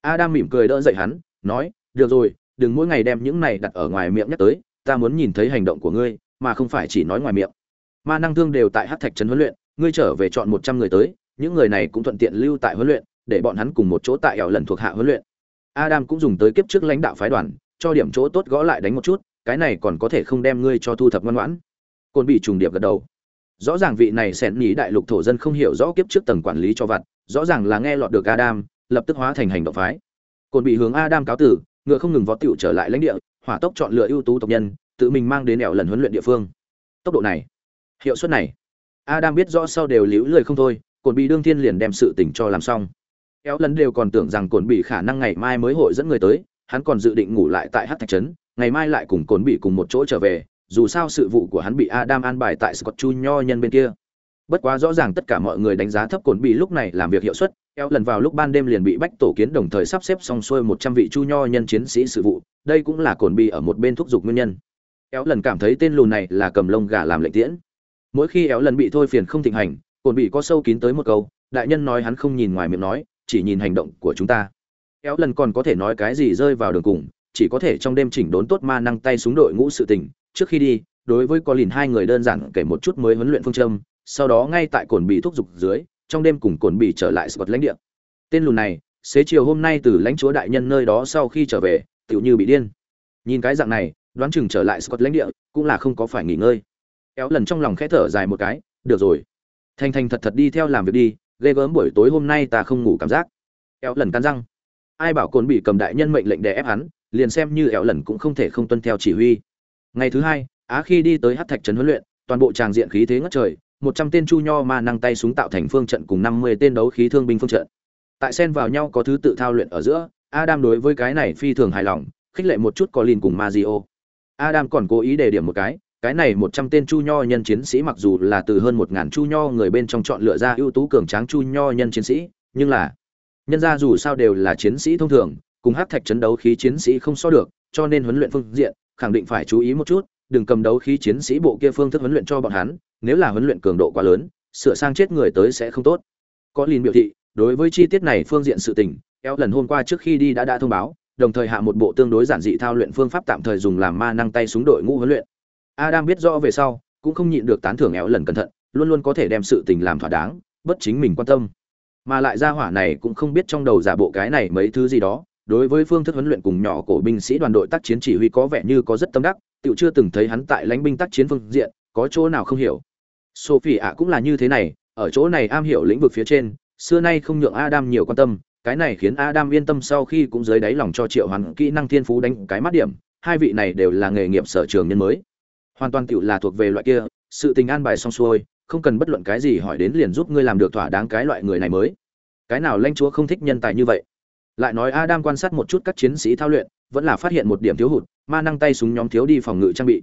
Adam mỉm cười đỡ dậy hắn, nói, được rồi, đừng mỗi ngày đem những này đặt ở ngoài miệng nhắc tới, ta muốn nhìn thấy hành động của ngươi, mà không phải chỉ nói ngoài miệng. Ma năng thương đều tại hắc thạch trấn huấn luyện, ngươi trở về chọn một trăm người tới, những người này cũng thuận tiện lưu tại huấn luyện, để bọn hắn cùng một chỗ tại ẻo lần thuộc hạ huấn luyện. Adam cũng dùng tới kiếp trước lãnh đạo phái đoàn, cho điểm chỗ tốt gõ lại đánh một chút, cái này còn có thể không đem ngươi cho thu thập ngoan ngoãn. Côn bị trùng điệp gật đầu rõ ràng vị này xẻn nhí đại lục thổ dân không hiểu rõ kiếp trước tầng quản lý cho vặt, rõ ràng là nghe lọt được adam, lập tức hóa thành hành động phái. Côn bị hướng adam cáo tử, ngựa không ngừng vó tựu trở lại lãnh địa, hỏa tốc chọn lựa ưu tú tộc nhân, tự mình mang đến ẻo lần huấn luyện địa phương. Tốc độ này, hiệu suất này. Adam biết rõ sau đều liễu lười không thôi cồn bị đương thiên liền đem sự tình cho làm xong. Ẻo lần đều còn tưởng rằng cồn bị khả năng ngày mai mới hội dẫn người tới, hắn còn dự định ngủ lại tại hát thạch trấn, ngày mai lại cùng cồn bị cùng một chỗ trở về dù sao sự vụ của hắn bị Adam an bài tại Scott Chu nho nhân bên kia. Bất quá rõ ràng tất cả mọi người đánh giá thấp cồn bị lúc này làm việc hiệu suất, eo lần vào lúc ban đêm liền bị bách tổ kiến đồng thời sắp xếp xong xuôi 100 vị Chu nho nhân chiến sĩ sự vụ, đây cũng là cồn bị ở một bên thúc giục nguyên nhân. Éo lần cảm thấy tên lùn này là cầm lông gà làm lệnh tiễn. Mỗi khi éo lần bị thôi phiền không thịnh hành, cồn bị có sâu kín tới một câu, đại nhân nói hắn không nhìn ngoài miệng nói, chỉ nhìn hành động của chúng ta. Éo lần còn có thể nói cái gì rơi vào đường cùng, chỉ có thể trong đêm chỉnh đốn tốt ma năng tay xuống đội ngũ sự tình, trước khi đi, đối với Colin hai người đơn giản kể một chút mới huấn luyện phương châm, sau đó ngay tại cồn bị thúc giục dưới, trong đêm cùng cồn bị trở lại Scott lãnh địa. Tên lùn này, xế chiều hôm nay từ lãnh chúa đại nhân nơi đó sau khi trở về, tựu như bị điên. Nhìn cái dạng này, đoán chừng trở lại Scott lãnh địa, cũng là không có phải nghỉ ngơi. Kéo lần trong lòng khẽ thở dài một cái, được rồi. Thanh Thanh thật thật đi theo làm việc đi, ghê gớm buổi tối hôm nay ta không ngủ cảm giác. Kéo lần cắn răng. Ai bảo cồn bị cầm đại nhân mệnh lệnh để ép hắn, liền xem như éo lần cũng không thể không tuân theo chỉ huy. Ngày thứ hai, Á khi đi tới Hắc Thạch trấn huấn luyện, toàn bộ tràng diện khí thế ngất trời, một trăm tên chu nho ma năng tay súng tạo thành phương trận cùng năm mươi tên đấu khí thương binh phương trận. Tại xen vào nhau có thứ tự thao luyện ở giữa, Adam đối với cái này phi thường hài lòng, khích lệ một chút Colin cùng Mazio. Adam còn cố ý đề điểm một cái, cái này một trăm tên chu nho nhân chiến sĩ mặc dù là từ hơn một ngàn chu nho người bên trong chọn lựa ra ưu tú cường tráng chu nho nhân chiến sĩ, nhưng là nhân ra dù sao đều là chiến sĩ thông thường, cùng hắc thạch chấn đấu khí chiến sĩ không so được, cho nên huấn luyện phương diện khẳng định phải chú ý một chút, đừng cầm đấu khí chiến sĩ bộ kia phương thức huấn luyện cho bọn hắn, nếu là huấn luyện cường độ quá lớn, sửa sang chết người tới sẽ không tốt. Có Lin biểu thị, đối với chi tiết này phương diện sự tình, eo lần hôm qua trước khi đi đã đã thông báo, đồng thời hạ một bộ tương đối giản dị thao luyện phương pháp tạm thời dùng làm ma năng tay súng đội ngũ huấn luyện. Adam biết rõ về sau, cũng không nhịn được tán thưởng éo lần cẩn thận, luôn luôn có thể đem sự tình làm thỏa đáng, bất chính mình quan tâm. Mà lại ra hỏa này cũng không biết trong đầu giả bộ cái này mấy thứ gì đó, đối với phương thức huấn luyện cùng nhỏ cổ binh sĩ đoàn đội tác chiến chỉ huy có vẻ như có rất tâm đắc, tiểu chưa từng thấy hắn tại lãnh binh tác chiến phương diện, có chỗ nào không hiểu. Sophie ạ cũng là như thế này, ở chỗ này am hiểu lĩnh vực phía trên, xưa nay không nhượng Adam nhiều quan tâm, cái này khiến Adam yên tâm sau khi cũng dưới đáy lòng cho Triệu Hoàn kỹ năng thiên phú đánh cái mắt điểm, hai vị này đều là nghề nghiệp sở trường nhân mới. Hoàn toàn tiểu là thuộc về loại kia, sự tình an bài xong xuôi, không cần bất luận cái gì hỏi đến liền giúp ngươi làm được thỏa đáng cái loại người này mới. Cái nào lãnh chúa không thích nhân tài như vậy? Lại nói Adam quan sát một chút các chiến sĩ thao luyện, vẫn là phát hiện một điểm thiếu hụt, ma năng tay súng nhóm thiếu đi phòng ngự trang bị.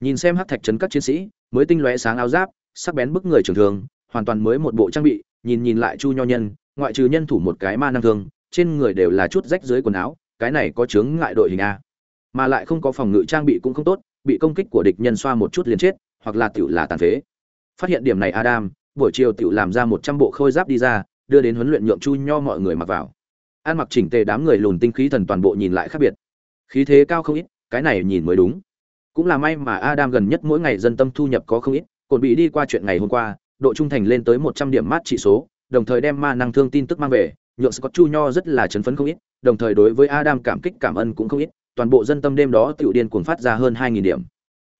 Nhìn xem hắc thạch trấn các chiến sĩ, mới tinh lóe sáng áo giáp, sắc bén bức người trưởng thường, hoàn toàn mới một bộ trang bị, nhìn nhìn lại Chu Nho Nhân, ngoại trừ nhân thủ một cái ma năng thương, trên người đều là chút rách dưới quần áo, cái này có chướng ngại đội hình a. Mà lại không có phòng ngự trang bị cũng không tốt, bị công kích của địch nhân xoa một chút liền chết, hoặc là tiểu là tàn phế. Phát hiện điểm này Adam, buổi chiều tiểu làm ra một trăm bộ khôi giáp đi ra, đưa đến huấn luyện nhượng Chu Nho mọi người mặc vào. An mặc chỉnh tề đám người lùn tinh khí thần toàn bộ nhìn lại khác biệt. Khí thế cao không ít, cái này nhìn mới đúng. Cũng là may mà Adam gần nhất mỗi ngày dân tâm thu nhập có không ít, còn bị đi qua chuyện ngày hôm qua, độ trung thành lên tới một trăm điểm mát trị số, đồng thời đem ma năng thương tin tức mang về, nhượng Scott Chu Nho rất là chấn phấn không ít, đồng thời đối với Adam cảm kích cảm ơn cũng không ít, toàn bộ dân tâm đêm đó tiểu điên cuồng phát ra hơn 2000 điểm.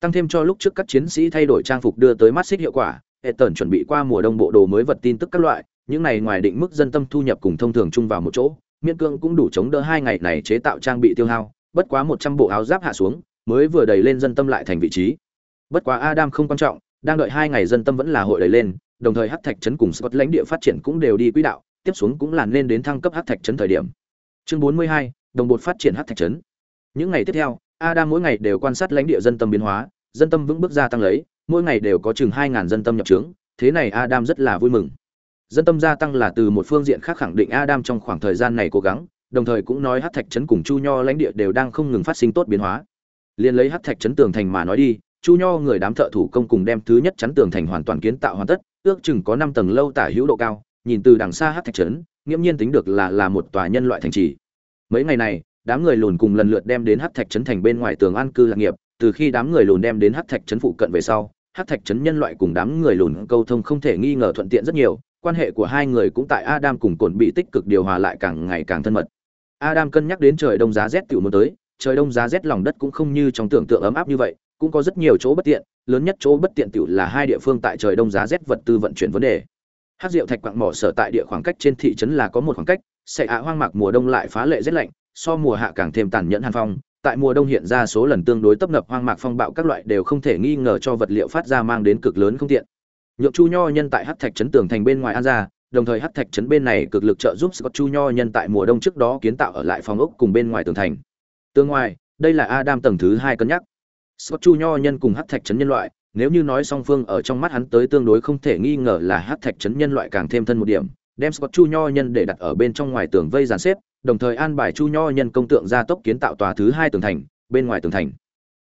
Tăng thêm cho lúc trước các chiến sĩ thay đổi trang phục đưa tới mắt xích hiệu quả, Etern chuẩn bị qua mùa đông bộ đồ mới vật tin tức các loại, những này ngoài định mức dân tâm thu nhập cùng thông thường chung vào một chỗ, miễn cương cũng đủ chống đỡ hai ngày này chế tạo trang bị tiêu hao, bất quá 100 bộ áo giáp hạ xuống, mới vừa đầy lên dân tâm lại thành vị trí. Bất quá Adam không quan trọng, đang đợi hai ngày dân tâm vẫn là hội đầy lên, đồng thời hát thạch trấn cùng Scott lãnh địa phát triển cũng đều đi quỹ đạo, tiếp xuống cũng là nên đến thăng cấp hát thạch trấn thời điểm. Chương 42, đồng bột phát triển hát thạch trấn. Những ngày tiếp theo, Adam mỗi ngày đều quan sát lãnh địa dân tâm biến hóa, dân tâm vững bước gia tăng lấy, mỗi ngày đều có chừng 2000 dân tâm nhập trướng, thế này Adam rất là vui mừng. Dân tâm gia tăng là từ một phương diện khác khẳng định Adam trong khoảng thời gian này cố gắng, đồng thời cũng nói hắc thạch trấn cùng Chu Nho lãnh địa đều đang không ngừng phát sinh tốt biến hóa. Liên lấy hắc thạch trấn tường thành mà nói đi, Chu Nho người đám thợ thủ công cùng đem thứ nhất chắn tường thành hoàn toàn kiến tạo hoàn tất, ước chừng có 5 tầng lâu tả hữu độ cao, nhìn từ đằng xa hắc thạch trấn, nghiêm nhiên tính được là là một tòa nhân loại thành trì. Mấy ngày này, đám người lùn cùng lần lượt đem đến hắc thạch trấn thành bên ngoài tường an cư lạc nghiệp, từ khi đám người lùn đem đến hắc thạch trấn phụ cận về sau, hắc thạch trấn nhân loại cùng đám người lùn câu thông không thể nghi ngờ thuận tiện rất nhiều, quan hệ của hai người cũng tại Adam cùng Cổn bị tích cực điều hòa lại càng ngày càng thân mật. Adam cân nhắc đến trời đông giá rét tiểu muốn tới, trời đông giá rét lòng đất cũng không như trong tưởng tượng ấm áp như vậy, cũng có rất nhiều chỗ bất tiện, lớn nhất chỗ bất tiện tiểu là hai địa phương tại trời đông giá rét vật tư vận chuyển vấn đề. Hắc Diệu Thạch quặng mỏ sở tại địa khoảng cách trên thị trấn là có một khoảng cách, sẽ ạ hoang mạc mùa đông lại phá lệ rét lạnh, so mùa hạ càng thêm tàn nhẫn hàn phong, tại mùa đông hiện ra số lần tương đối tấp nập hoang mạc phong bạo các loại đều không thể nghi ngờ cho vật liệu phát ra mang đến cực lớn không tiện. Nhượng Chu Nho nhân tại hát Thạch trấn tường thành bên ngoài an gia đồng thời hát Thạch trấn bên này cực lực trợ giúp Scott Chu Nho nhân tại mùa đông trước đó kiến tạo ở lại phòng ốc cùng bên ngoài tường thành. Tương ngoài, đây là Adam tầng thứ hai cân nhắc. Scott Chu Nho nhân cùng hát Thạch trấn nhân loại, nếu như nói song phương ở trong mắt hắn tới tương đối không thể nghi ngờ là hát Thạch trấn nhân loại càng thêm thân một điểm, đem Scott Chu Nho nhân để đặt ở bên trong ngoài tường vây dàn xếp, đồng thời an bài Chu Nho nhân công tượng gia tốc kiến tạo tòa thứ hai tường thành, bên ngoài tường thành.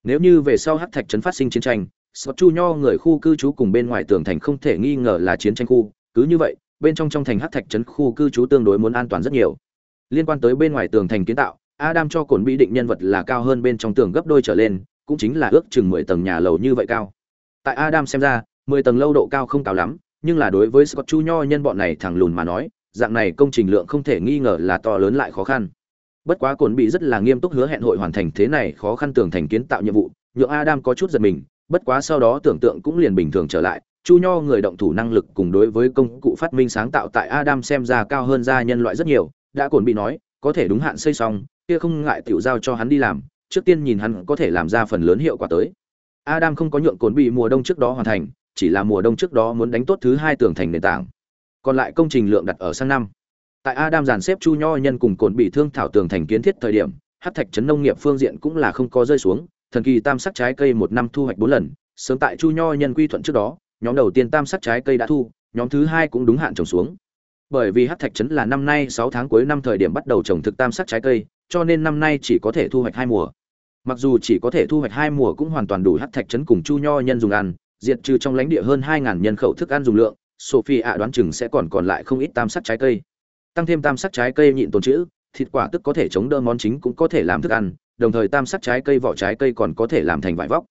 Nếu như về sau hát Thạch trấn phát sinh chiến tranh, Scott Chu Nho người khu cư trú cùng bên ngoài tường thành không thể nghi ngờ là chiến tranh khu, cứ như vậy, bên trong trong thành Hắc Thạch trấn khu cư trú tương đối muốn an toàn rất nhiều. Liên quan tới bên ngoài tường thành kiến tạo, Adam cho cồn bị định nhân vật là cao hơn bên trong tường gấp đôi trở lên, cũng chính là ước chừng 10 tầng nhà lầu như vậy cao. Tại Adam xem ra, 10 tầng lâu độ cao không cao lắm, nhưng là đối với Scott Chu Nho nhân bọn này thẳng lùn mà nói, dạng này công trình lượng không thể nghi ngờ là to lớn lại khó khăn. Bất quá cồn bị rất là nghiêm túc hứa hẹn hội hoàn thành thế này khó khăn tường thành kiến tạo nhiệm vụ, nhượng Adam có chút giật mình, bất quá sau đó tưởng tượng cũng liền bình thường trở lại, Chu Nho người động thủ năng lực cùng đối với công cụ phát minh sáng tạo tại Adam xem ra cao hơn gia nhân loại rất nhiều, đã cồn bị nói, có thể đúng hạn xây xong, kia không ngại tiểu giao cho hắn đi làm, trước tiên nhìn hắn có thể làm ra phần lớn hiệu quả tới. Adam không có nhượng cồn bị mùa đông trước đó hoàn thành, chỉ là mùa đông trước đó muốn đánh tốt thứ hai tường thành nền tảng. Còn lại công trình lượng đặt ở sang năm. Tại Adam dàn xếp Chu Nho nhân cùng cồn bị thương thảo tường thành kiến thiết thời điểm, hát thạch trấn nông nghiệp phương diện cũng là không có rơi xuống, thần kỳ tam sắc trái cây một năm thu hoạch bốn lần, sớm tại Chu Nho nhân quy thuận trước đó, nhóm đầu tiên tam sắc trái cây đã thu, nhóm thứ hai cũng đúng hạn trồng xuống. Bởi vì hắc thạch trấn là năm nay sáu tháng cuối năm thời điểm bắt đầu trồng thực tam sắc trái cây, cho nên năm nay chỉ có thể thu hoạch hai mùa. Mặc dù chỉ có thể thu hoạch hai mùa cũng hoàn toàn đủ hắc thạch trấn cùng Chu Nho nhân dùng ăn, diệt trừ trong lãnh địa hơn hai ngàn nhân khẩu thức ăn dùng lượng, Sophie ạ đoán chừng sẽ còn còn lại không ít tam sắc trái cây. Tăng thêm tam sắc trái cây nhịn tồn trữ, thịt quả tức có thể chống đỡ món chính cũng có thể làm thức ăn, đồng thời tam sắc trái cây vỏ trái cây còn có thể làm thành vải vóc.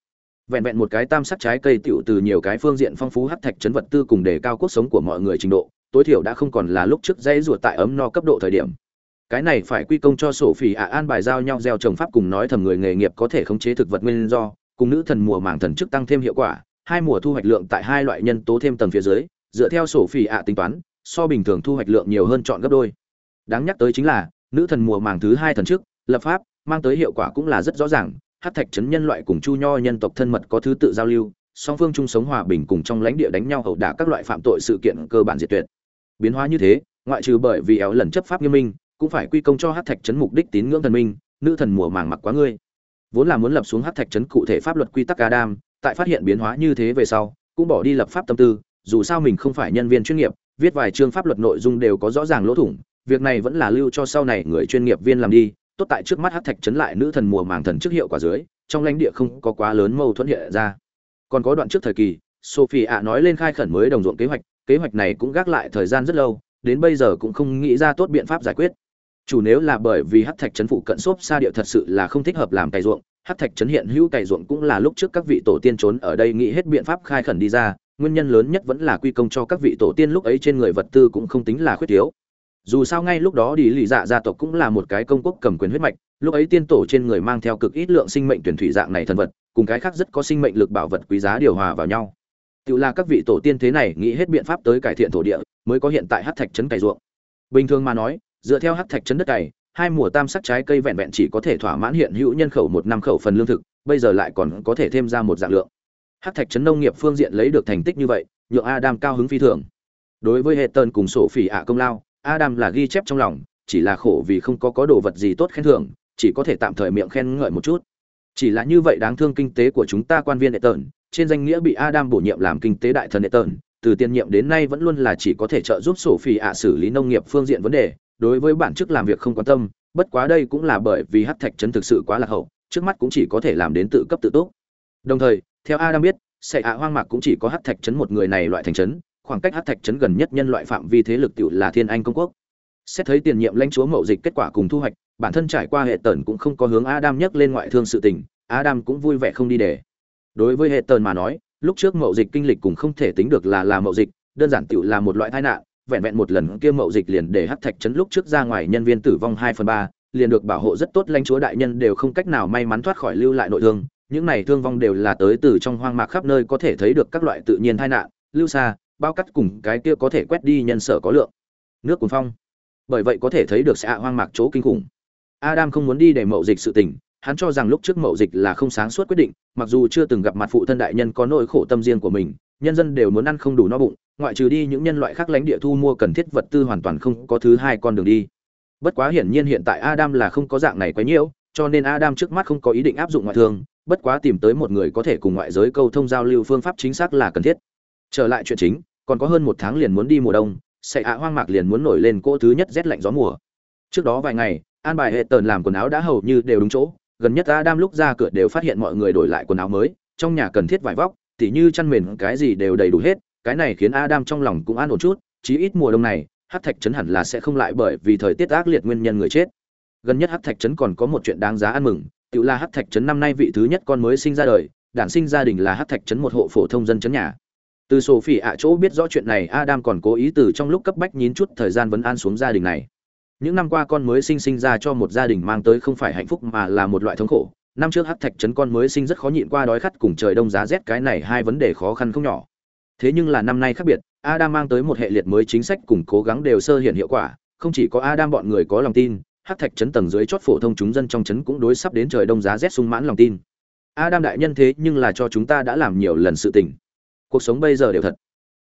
Vẹn vẹn một cái tam sắc trái cây tiểu từ nhiều cái phương diện phong phú hắc thạch trấn vật tư cùng đề cao cuộc sống của mọi người trình độ, tối thiểu đã không còn là lúc trước dãy ruột tại ấm no cấp độ thời điểm. Cái này phải quy công cho sổ phỉ ạ an bài giao nhau gieo trồng pháp cùng nói thầm người nghề nghiệp có thể khống chế thực vật nguyên do, cùng nữ thần mùa màng thần chức tăng thêm hiệu quả, hai mùa thu hoạch lượng tại hai loại nhân tố thêm tầng phía dưới, dựa theo sổ phỉ ạ tính toán, so bình thường thu hoạch lượng nhiều hơn chọn gấp đôi. Đáng nhắc tới chính là, nữ thần mùa màng thứ hai thần chức, lập pháp, mang tới hiệu quả cũng là rất rõ ràng, Hát thạch trấn nhân loại cùng chu nho nhân tộc thân mật có thứ tự giao lưu, song phương chung sống hòa bình cùng trong lãnh địa đánh nhau hậu đả các loại phạm tội sự kiện cơ bản diệt tuyệt. Biến hóa như thế, ngoại trừ bởi vì éo lần chấp pháp nghiêm minh, cũng phải quy công cho Hát thạch trấn mục đích tín ngưỡng thần minh, nữ thần mùa màng mặc quá ngươi. Vốn là muốn lập xuống Hát thạch trấn cụ thể pháp luật quy tắc Adam, tại phát hiện biến hóa như thế về sau, cũng bỏ đi lập pháp tâm tư, dù sao mình không phải nhân viên chuyên nghiệp, viết vài chương pháp luật nội dung đều có rõ ràng lỗ thủng, việc này vẫn là lưu cho sau này người chuyên nghiệp viên làm đi, tốt tại trước mắt hắc thạch chấn lại nữ thần mùa màng thần trước hiệu quả dưới, trong lãnh địa không có quá lớn mâu thuẫn hiện ra. Còn có đoạn trước thời kỳ, Sophie ạ nói lên khai khẩn mới đồng ruộng kế hoạch, kế hoạch này cũng gác lại thời gian rất lâu, đến bây giờ cũng không nghĩ ra tốt biện pháp giải quyết. Chủ nếu là bởi vì hắc thạch chấn phụ cận xốp xa địa thật sự là không thích hợp làm cày ruộng, hắc thạch chấn hiện hữu cày ruộng cũng là lúc trước các vị tổ tiên trốn ở đây nghĩ hết biện pháp khai khẩn đi ra, nguyên nhân lớn nhất vẫn là quy công cho các vị tổ tiên lúc ấy trên người vật tư cũng không tính là khuyết thiếu dù sao ngay lúc đó đi lì dạ gia tộc cũng là một cái công quốc cầm quyền huyết mạch, lúc ấy tiên tổ trên người mang theo cực ít lượng sinh mệnh tuyển thủy dạng này thần vật, cùng cái khác rất có sinh mệnh lực bảo vật quý giá điều hòa vào nhau. Tự là các vị tổ tiên thế này nghĩ hết biện pháp tới cải thiện thổ địa, mới có hiện tại hát thạch trấn cày ruộng. Bình thường mà nói, dựa theo hát thạch trấn đất cày, hai mùa tam sắc trái cây vẹn vẹn chỉ có thể thỏa mãn hiện hữu nhân khẩu một năm khẩu phần lương thực, bây giờ lại còn có thể thêm ra một dạng lượng. Hát thạch trấn nông nghiệp phương diện lấy được thành tích như vậy, nhượng adam cao hứng phi thường. Đối với hệ tần cùng sổ phỉ ạ công lao Adam là ghi chép trong lòng, chỉ là khổ vì không có có đồ vật gì tốt khen thưởng, chỉ có thể tạm thời miệng khen ngợi một chút. Chỉ là như vậy đáng thương kinh tế của chúng ta quan viên Etern, trên danh nghĩa bị Adam bổ nhiệm làm kinh tế đại thần Etern, từ tiền nhiệm đến nay vẫn luôn là chỉ có thể trợ giúp Sophie ạ xử lý nông nghiệp phương diện vấn đề, đối với bản chức làm việc không quan tâm, bất quá đây cũng là bởi vì Hắc Thạch trấn thực sự quá lạc hậu, trước mắt cũng chỉ có thể làm đến tự cấp tự túc. Đồng thời, theo Adam biết, sẽ ạ hoang mạc cũng chỉ có Hắc Thạch trấn một người này loại thành trấn, khoảng cách hát thạch trấn gần nhất nhân loại phạm vi thế lực tiểu là thiên anh công quốc. Xét thấy tiền nhiệm lãnh chúa mậu dịch kết quả cùng thu hoạch, bản thân trải qua hệ tần cũng không có hướng adam nhắc lên ngoại thương sự tình, adam cũng vui vẻ không đi để. Đối với hệ tần mà nói, lúc trước mậu dịch kinh lịch cũng không thể tính được là là mậu dịch, đơn giản tiểu là một loại tai nạn, vẹn vẹn một lần kia mậu dịch liền để hát thạch trấn lúc trước ra ngoài nhân viên tử vong hai phần ba, liền được bảo hộ rất tốt lãnh chúa đại nhân đều không cách nào may mắn thoát khỏi lưu lại nội thương, những này thương vong đều là tới từ trong hoang mạc khắp nơi có thể thấy được các loại tự nhiên tai nạn, lưu xa bao cắt cùng cái kia có thể quét đi nhân sở có lượng. Nước cuồng phong. Bởi vậy có thể thấy được xạ hoang mạc chỗ kinh khủng. Adam không muốn đi để mậu dịch sự tình, hắn cho rằng lúc trước mậu dịch là không sáng suốt quyết định, mặc dù chưa từng gặp mặt phụ thân đại nhân có nỗi khổ tâm riêng của mình, nhân dân đều muốn ăn không đủ no bụng, ngoại trừ đi những nhân loại khác lãnh địa thu mua cần thiết vật tư hoàn toàn không có thứ hai con đường đi. Bất quá hiển nhiên hiện tại adam là không có dạng này quá nhiễu cho nên adam trước mắt không có ý định áp dụng ngoại thương, bất quá tìm tới một người có thể cùng ngoại giới câu thông giao lưu phương pháp chính xác là cần thiết. Trở lại chuyện chính còn có hơn một tháng liền muốn đi mùa đông sẽ ạ hoang mạc liền muốn nổi lên cỗ thứ nhất rét lạnh gió mùa. Trước đó vài ngày, an bài hệ tờn làm quần áo đã hầu như đều đúng chỗ, gần nhất adam lúc ra cửa đều phát hiện mọi người đổi lại quần áo mới, trong nhà cần thiết vải vóc, tỉ như chăn mền cái gì đều đầy đủ hết, cái này khiến adam trong lòng cũng an ổn chút, chí ít mùa đông này hát thạch trấn hẳn là sẽ không lại bởi vì thời tiết ác liệt nguyên nhân người chết. Gần nhất hát thạch trấn còn có một chuyện đáng giá ăn mừng, tự là hát thạch trấn năm nay vị thứ nhất con mới sinh ra đời, đản sinh gia đình là hát thạch trấn một hộ phổ thông dân trấn nhà từ sổ phỉ ạ chỗ biết rõ chuyện này, adam còn cố ý từ trong lúc cấp bách nhín chút thời gian vấn an xuống gia đình này. Những năm qua con mới sinh sinh ra cho một gia đình mang tới không phải hạnh phúc mà là một loại thống khổ. Năm trước hát thạch trấn con mới sinh rất khó nhịn qua đói khát cùng trời đông giá rét, cái này hai vấn đề khó khăn không nhỏ. Thế nhưng là năm nay khác biệt, adam mang tới một hệ liệt mới chính sách cùng cố gắng đều sơ hiện hiệu quả. Không chỉ có adam bọn người có lòng tin hát thạch trấn tầng dưới chót phổ thông chúng dân trong trấn cũng đối sắp đến trời đông giá rét sung mãn lòng tin. Adam đại nhân thế nhưng là cho chúng ta đã làm nhiều lần sự tình cuộc sống bây giờ đều thật.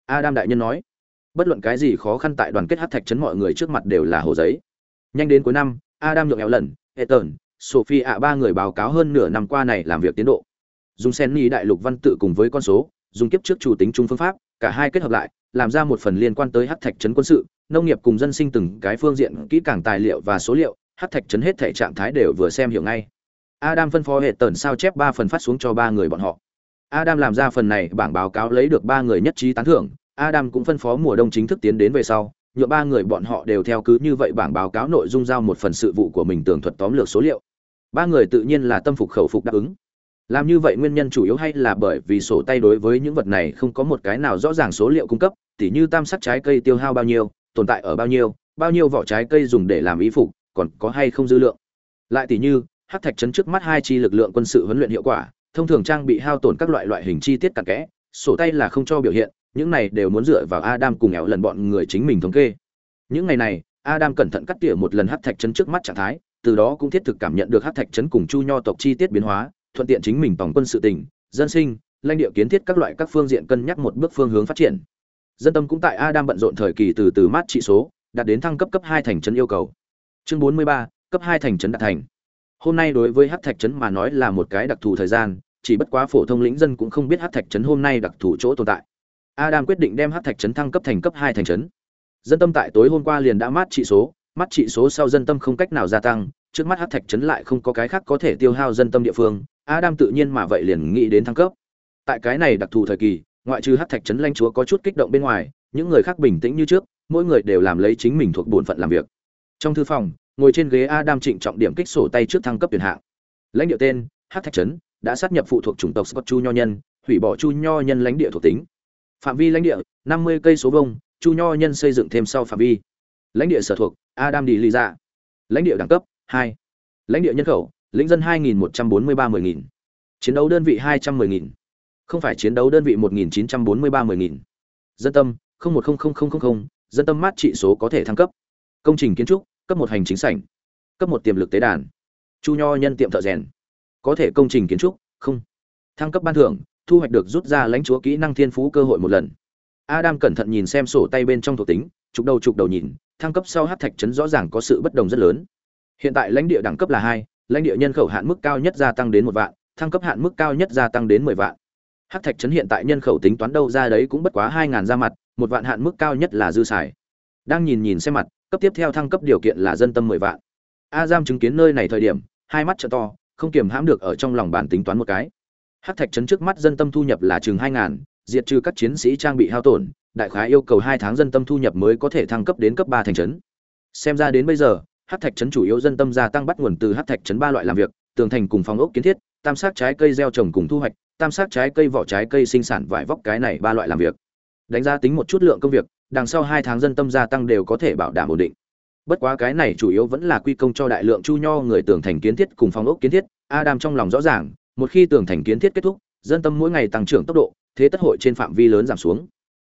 Adam đại nhân nói, bất luận cái gì khó khăn tại đoàn kết hát thạch chấn mọi người trước mặt đều là hồ giấy. Nhanh đến cuối năm, adam nhượng éo lần ethan, sophie ạ, ba người báo cáo hơn nửa năm qua này làm việc tiến độ. Dùng sen ni đại lục văn tự cùng với con số, dùng kiếp trước chủ tính chung phương pháp, cả hai kết hợp lại, làm ra một phần liên quan tới hát thạch trấn quân sự, nông nghiệp cùng dân sinh từng cái phương diện kỹ càng tài liệu và số liệu, hát thạch trấn hết thể trạng thái đều vừa xem hiểu ngay. Adam phân phó hệ tần sao chép ba phần phát xuống cho ba người bọn họ adam làm ra phần này bảng báo cáo lấy được ba người nhất trí tán thưởng. Adam cũng phân phó mùa đông chính thức tiến đến về sau nhựa ba người bọn họ đều theo cứ như vậy bảng báo cáo nội dung giao một phần sự vụ của mình tường thuật tóm lược số liệu. Ba người tự nhiên là tâm phục khẩu phục đáp ứng. Làm như vậy nguyên nhân chủ yếu hay là bởi vì sổ tay đối với những vật này không có một cái nào rõ ràng số liệu cung cấp, tỉ như tam sắc trái cây tiêu hao bao nhiêu, tồn tại ở bao nhiêu bao nhiêu vỏ trái cây dùng để làm ý phục, còn có hay không dư lượng. Lại tỉ như hắc thạch chấn trước mắt hai chi lực lượng quân sự huấn luyện hiệu quả thông thường trang bị hao tổn các loại loại hình chi tiết cặn kẽ sổ tay là không cho biểu hiện những này đều muốn dựa vào adam cùng éo lần bọn người chính mình thống kê những ngày này adam cẩn thận cắt tỉa một lần hát thạch chấn trước mắt trạng thái từ đó cũng thiết thực cảm nhận được hát thạch chấn cùng chu nho tộc chi tiết biến hóa thuận tiện chính mình tổng quân sự tình, dân sinh, lãnh địa kiến thiết các loại các phương diện cân nhắc một bước phương hướng phát triển. Dân tâm cũng tại Adam bận rộn thời kỳ từ từ mát trị số, đạt đến thăng cấp cấp hai thành trấn yêu cầu. Chương 43, cấp hai thành trấn đạt thành. Hôm nay đối với hát Thạch trấn mà nói là một cái đặc thù thời gian, chỉ bất quá phổ thông lĩnh dân cũng không biết hát Thạch trấn hôm nay đặc thù chỗ tồn tại. Adam quyết định đem hát Thạch trấn thăng cấp thành cấp hai thành trấn. Dân tâm tại tối hôm qua liền đã mát trị số, mắt trị số sau dân tâm không cách nào gia tăng, trước mắt hát Thạch trấn lại không có cái khác có thể tiêu hao dân tâm địa phương, Adam tự nhiên mà vậy liền nghĩ đến thăng cấp. Tại cái này đặc thù thời kỳ, ngoại trừ hát Thạch trấn lãnh chúa có chút kích động bên ngoài, những người khác bình tĩnh như trước, mỗi người đều làm lấy chính mình thuộc bổn phận làm việc. Trong thư phòng, ngồi trên ghế Adam trịnh trọng điểm kích sổ tay trước thăng cấp tuyển hạng. Lãnh địa tên: Hắc Thạch trấn, đã sát nhập phụ thuộc chủng tộc Scott Chu Nho nhân, hủy bỏ Chu Nho nhân lãnh địa thuộc tính. Phạm vi lãnh địa: 50 cây số vuông, Chu Nho nhân xây dựng thêm sau phạm vi. Lãnh địa sở thuộc: Adam đi lý ra. Lãnh địa đẳng cấp: 2. Lãnh địa nhân khẩu: lĩnh dân 2143 10000. Chiến đấu đơn vị 210.000. Không phải chiến đấu đơn vị 1943 10000. Dân tâm 010000, dân tâm mát trị số có thể thăng cấp. Công trình kiến trúc, cấp một hành chính sảnh. Cấp một tiềm lực tế đàn. Chu Nho nhân tiệm thợ rèn. Có thể công trình kiến trúc, không. Thăng cấp ban thưởng, thu hoạch được rút ra lãnh chúa kỹ năng thiên phú cơ hội một lần. Adam cẩn thận nhìn xem sổ tay bên trong thuộc tính, trục đầu trục đầu nhìn, thăng cấp sau hắc thạch trấn rõ ràng có sự bất đồng rất lớn. Hiện tại lãnh địa đẳng cấp là hai lãnh địa nhân khẩu hạn mức cao nhất gia tăng đến một vạn thăng cấp hạn mức cao nhất gia tăng đến mười vạn Hắc thạch trấn hiện tại nhân khẩu tính toán đâu ra đấy cũng bất quá hai ngàn ra mặt một vạn hạn mức cao nhất là dư xài đang nhìn nhìn xem mặt cấp tiếp theo thăng cấp điều kiện là dân tâm mười vạn. A giam chứng kiến nơi này thời điểm, hai mắt trợ to, không kiềm hãm được ở trong lòng bản tính toán một cái. Hắc thạch trấn trước mắt dân tâm thu nhập là chừng hai ngàn, diệt trừ các chiến sĩ trang bị hao tổn, đại khái yêu cầu hai tháng dân tâm thu nhập mới có thể thăng cấp đến cấp ba thành trấn. Xem ra đến bây giờ hát thạch trấn chủ yếu dân tâm gia tăng bắt nguồn từ hát thạch trấn ba loại làm việc, tường thành cùng phòng ốc kiến thiết, tam sát trái cây gieo trồng cùng thu hoạch, tam sát trái cây vỏ trái cây sinh sản vải vóc cái này ba loại làm việc đánh giá tính một chút lượng công việc đằng sau hai tháng dân tâm gia tăng đều có thể bảo đảm ổn định bất quá cái này chủ yếu vẫn là quy công cho đại lượng chu nho người tưởng thành kiến thiết cùng phong ốc kiến thiết adam trong lòng rõ ràng một khi tưởng thành kiến thiết kết thúc dân tâm mỗi ngày tăng trưởng tốc độ thế tất hội trên phạm vi lớn giảm xuống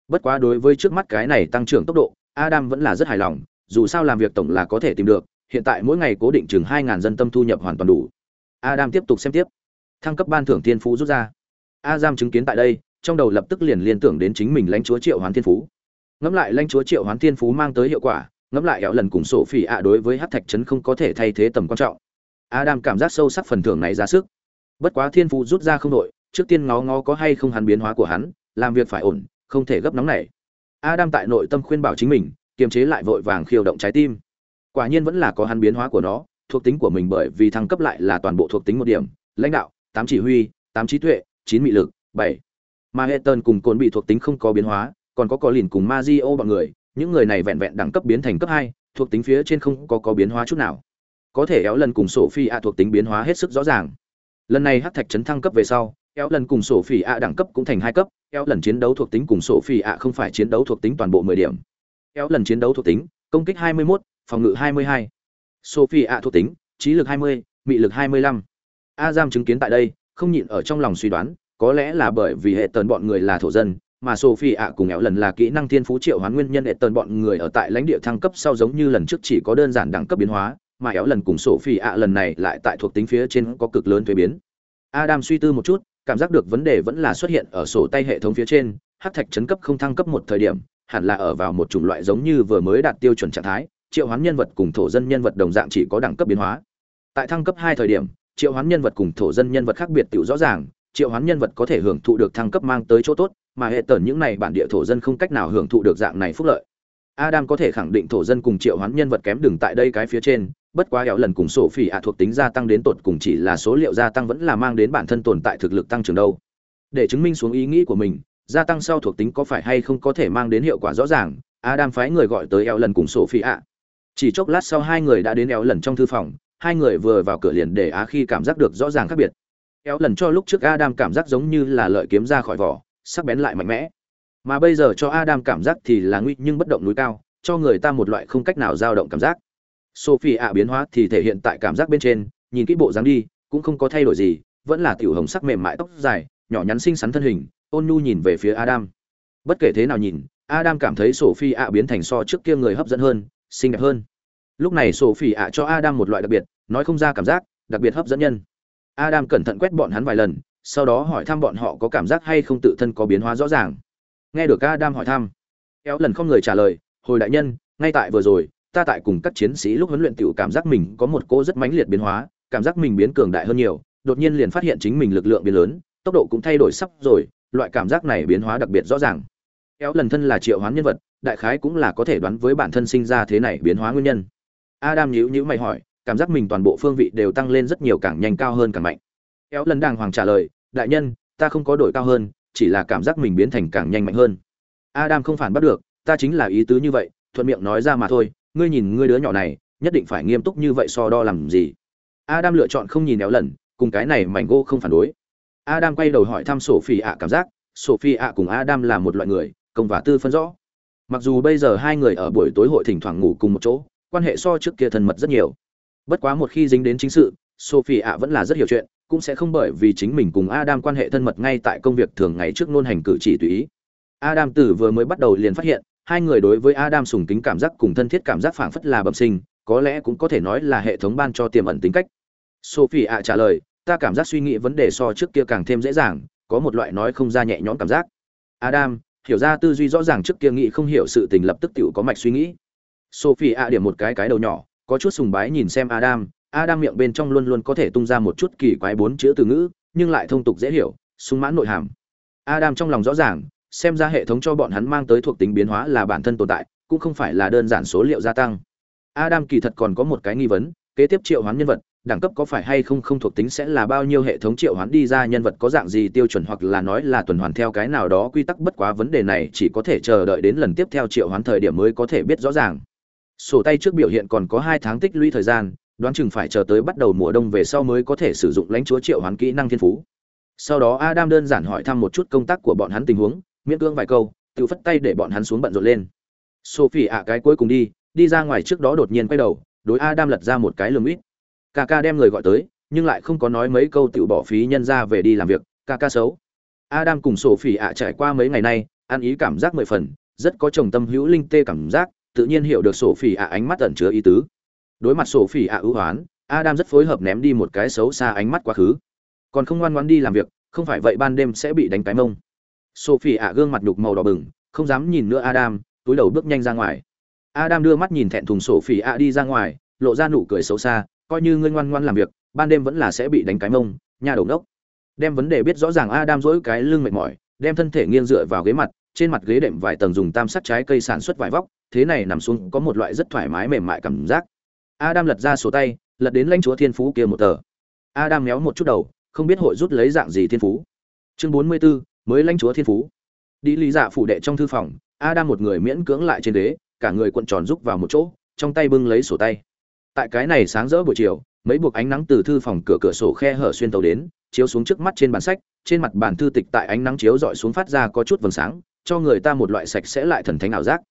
bất quá đối với trước mắt cái này tăng trưởng tốc độ adam vẫn là rất hài lòng dù sao làm việc tổng là có thể tìm được, hiện tại mỗi ngày cố định chừng 2000 dân tâm thu nhập hoàn toàn đủ. Adam tiếp tục xem tiếp. Thăng cấp ban thưởng thiên phú rút ra. Adam chứng kiến tại đây, trong đầu lập tức liền liên tưởng đến chính mình lãnh chúa Triệu Hoán Thiên Phú. Ngẫm lại lãnh chúa Triệu Hoán Thiên Phú mang tới hiệu quả, ngẫm lại hẹo lần cùng sổ phỉ ạ đối với hát Thạch trấn không có thể thay thế tầm quan trọng. Adam cảm giác sâu sắc phần thưởng này ra sức. bất quá thiên phú rút ra không đội trước tiên ngó ngó có hay không hắn biến hóa của hắn làm việc phải ổn không thể gấp nóng này adam tại nội tâm khuyên bảo chính mình kiềm chế lại vội vàng khiêu động trái tim quả nhiên vẫn là có hắn biến hóa của nó thuộc tính của mình bởi vì thăng cấp lại là toàn bộ thuộc tính một điểm lãnh đạo tám chỉ huy tám trí tuệ chín mị lực bảy mà hệ tần cùng cồn bị thuộc tính không có biến hóa, còn có có lìn cùng ma di o bọn người, những người này vẹn vẹn đẳng cấp biến thành cấp hai, thuộc tính phía trên không có có biến hóa chút nào. Có thể éo lần cùng sổ phi ạ thuộc tính biến hóa hết sức rõ ràng. Lần này hát thạch chấn thăng cấp về sau éo lần cùng sổ phi ạ đẳng cấp cũng thành hai cấp éo lần chiến đấu thuộc tính cùng sổ phi ạ không phải chiến đấu thuộc tính toàn bộ mười điểm. Éo lần chiến đấu thuộc tính, công kích hai mươi mốt, phòng ngự hai mươi hai. Sổ phi ạ thuộc tính, trí lực hai mươi, mị lực hai mươi lăm. A giam chứng kiến tại đây, không nhịn ở trong lòng suy đoán có lẽ là bởi vì hệ tần bọn người là thổ dân, mà sophie ạ cùng éo lần là kỹ năng thiên phú triệu hoán nguyên nhân hệ tần bọn người ở tại lãnh địa thăng cấp sau giống như lần trước chỉ có đơn giản đẳng cấp biến hóa, mà éo lần cùng sophie ạ lần này lại tại thuộc tính phía trên có cực lớn thuế biến. Adam suy tư một chút, cảm giác được vấn đề vẫn là xuất hiện ở sổ tay hệ thống phía trên hắc thạch chấn cấp không thăng cấp một thời điểm, hẳn là ở vào một chủng loại giống như vừa mới đạt tiêu chuẩn trạng thái, triệu hoán nhân vật cùng thổ dân nhân vật đồng dạng chỉ có đẳng cấp biến hóa. Tại thăng cấp hai thời điểm, triệu hoán nhân vật cùng thổ dân nhân vật khác biệt tự rõ ràng triệu hoán nhân vật có thể hưởng thụ được thăng cấp mang tới chỗ tốt, mà hệ tần những này bản địa thổ dân không cách nào hưởng thụ được dạng này phúc lợi. Adam có thể khẳng định thổ dân cùng triệu hoán nhân vật kém đừng tại đây cái phía trên, bất quá éo lần cùng sổ phỉ ạ thuộc tính gia tăng đến tột cùng chỉ là số liệu gia tăng vẫn là mang đến bản thân tồn tại thực lực tăng trưởng đâu. Để chứng minh xuống ý nghĩ của mình, gia tăng sau thuộc tính có phải hay không có thể mang đến hiệu quả rõ ràng, adam phái người gọi tới éo lần cùng sổ phỉ ạ. Chỉ chốc lát sau hai người đã đến éo lần trong thư phòng, hai người vừa vào cửa liền để á khi cảm giác được rõ ràng khác biệt éo lần cho lúc trước adam cảm giác giống như là lợi kiếm ra khỏi vỏ, sắc bén lại mạnh mẽ. Mà bây giờ cho adam cảm giác thì là nguy nhưng bất động núi cao, cho người ta một loại không cách nào dao động cảm giác. Sophie ạ biến hóa thì thể hiện tại cảm giác bên trên, nhìn kỹ bộ dáng đi, cũng không có thay đổi gì, vẫn là tiểu hồng sắc mềm mại tóc dài, nhỏ nhắn xinh xắn thân hình, ôn nhu nhìn về phía adam. Bất kể thế nào nhìn, adam cảm thấy sophie ạ biến thành so trước kia người hấp dẫn hơn, xinh đẹp hơn. Lúc này sophie ạ cho adam một loại đặc biệt, nói không ra cảm giác, đặc biệt hấp dẫn nhân adam cẩn thận quét bọn hắn vài lần, sau đó hỏi thăm bọn họ có cảm giác hay không tự thân có biến hóa rõ ràng. Nghe được adam hỏi thăm, kéo lần không người trả lời, hồi đại nhân, ngay tại vừa rồi, ta tại cùng các chiến sĩ lúc huấn luyện tiểu cảm giác mình có một cô rất mãnh liệt biến hóa, cảm giác mình biến cường đại hơn nhiều, đột nhiên liền phát hiện chính mình lực lượng biến lớn, tốc độ cũng thay đổi sắp rồi, loại cảm giác này biến hóa đặc biệt rõ ràng. Kéo lần thân là triệu hoán nhân vật, đại khái cũng là có thể đoán với bản thân sinh ra thế này biến hóa nguyên nhân. Adam nhíu nhíu mày hỏi cảm giác mình toàn bộ phương vị đều tăng lên rất nhiều càng nhanh cao hơn càng mạnh. Kéo lần đàng hoàng trả lời, đại nhân, ta không có đổi cao hơn, chỉ là cảm giác mình biến thành càng nhanh mạnh hơn. Adam không phản bắt được, ta chính là ý tứ như vậy, thuận miệng nói ra mà thôi, ngươi nhìn ngươi đứa nhỏ này, nhất định phải nghiêm túc như vậy so đo làm gì? Adam lựa chọn không nhìn éo lần, cùng cái này mảnh gỗ không phản đối. Adam quay đầu hỏi thăm sophie ạ cảm giác, sophie ạ cùng adam là một loại người, công và tư phân rõ. Mặc dù bây giờ hai người ở buổi tối hội thỉnh thoảng ngủ cùng một chỗ, quan hệ so trước kia thân mật rất nhiều bất quá một khi dính đến chính sự, sophie ạ vẫn là rất hiểu chuyện, cũng sẽ không bởi vì chính mình cùng adam quan hệ thân mật ngay tại công việc thường ngày trước nôn hành cử chỉ tùy ý. Adam tử vừa mới bắt đầu liền phát hiện, hai người đối với adam sùng kính cảm giác cùng thân thiết cảm giác phảng phất là bẩm sinh, có lẽ cũng có thể nói là hệ thống ban cho tiềm ẩn tính cách. Sophie ạ trả lời, ta cảm giác suy nghĩ vấn đề so trước kia càng thêm dễ dàng, có một loại nói không ra nhẹ nhõm cảm giác. Adam, hiểu ra tư duy rõ ràng trước kia nghĩ không hiểu sự tình lập tức tiểu có mạch suy nghĩ. Sophie ạ điểm một cái cái đầu nhỏ có chút sùng bái nhìn xem adam. Adam miệng bên trong luôn luôn có thể tung ra một chút kỳ quái bốn chữ từ ngữ, nhưng lại thông tục dễ hiểu, sung mãn nội hàm. Adam trong lòng rõ ràng, xem ra hệ thống cho bọn hắn mang tới thuộc tính biến hóa là bản thân tồn tại, cũng không phải là đơn giản số liệu gia tăng. Adam kỳ thật còn có một cái nghi vấn, kế tiếp triệu hoán nhân vật, đẳng cấp có phải hay không không thuộc tính sẽ là bao nhiêu hệ thống triệu hoán đi ra nhân vật có dạng gì tiêu chuẩn hoặc là nói là tuần hoàn theo cái nào đó quy tắc, bất quá vấn đề này chỉ có thể chờ đợi đến lần tiếp theo triệu hoán thời điểm mới có thể biết rõ ràng sổ tay trước biểu hiện còn có hai tháng tích lũy thời gian, đoán chừng phải chờ tới bắt đầu mùa đông về sau mới có thể sử dụng lãnh chúa triệu hoán kỹ năng thiên phú. Sau đó adam đơn giản hỏi thăm một chút công tác của bọn hắn tình huống, miễn cưỡng vài câu, tự phất tay để bọn hắn xuống bận rộn lên. Sophie ạ, cái cuối cùng đi đi ra ngoài trước đó đột nhiên quay đầu, đối adam lật ra một cái lườm ít. Ca ca đem người gọi tới, nhưng lại không có nói mấy câu tự bỏ phí nhân ra về đi làm việc ca ca xấu. Adam cùng sophie ạ trải qua mấy ngày nay, ăn ý cảm giác mười phần, rất có chồng tâm hữu linh tê cảm giác tự nhiên hiểu được sổ phỉ ạ ánh mắt ẩn chứa ý tứ. Đối mặt sổ phỉ ạ ưu hoán, adam rất phối hợp ném đi một cái xấu xa ánh mắt quá khứ. Còn không ngoan ngoãn đi làm việc, không phải vậy ban đêm sẽ bị đánh cái mông. Sổ phỉ ạ gương mặt nhục màu đỏ bừng, không dám nhìn nữa adam, túi đầu bước nhanh ra ngoài. Adam đưa mắt nhìn thẹn thùng sổ phỉ ạ đi ra ngoài, lộ ra nụ cười xấu xa, coi như ngươi ngoan ngoan làm việc, ban đêm vẫn là sẽ bị đánh cái mông, nhà đầu nốc đem vấn đề biết rõ ràng adam dỗi cái lưng mệt mỏi, đem thân thể nghiêng dựa vào ghế mặt, trên mặt ghế đệm vài tầng dùng tam sắt trái cây sản xuất vải vóc thế này nằm xuống có một loại rất thoải mái mềm mại cảm giác. Adam lật ra sổ tay lật đến lãnh chúa thiên phú kia một tờ. Adam méo một chút đầu không biết hội rút lấy dạng gì thiên phú. Chương bốn mươi 44, mới lãnh chúa thiên phú. Đi lý dạ phủ đệ trong thư phòng adam một người miễn cưỡng lại trên đế cả người cuộn tròn rúc vào một chỗ trong tay bưng lấy sổ tay. Tại cái này sáng rỡ buổi chiều mấy buộc ánh nắng từ thư phòng cửa cửa sổ khe hở xuyên tàu đến chiếu xuống trước mắt trên bàn sách trên mặt bàn thư tịch tại ánh nắng chiếu dọi xuống phát ra có chút vầng sáng cho người ta một loại sạch sẽ lại thần thánh ảo giác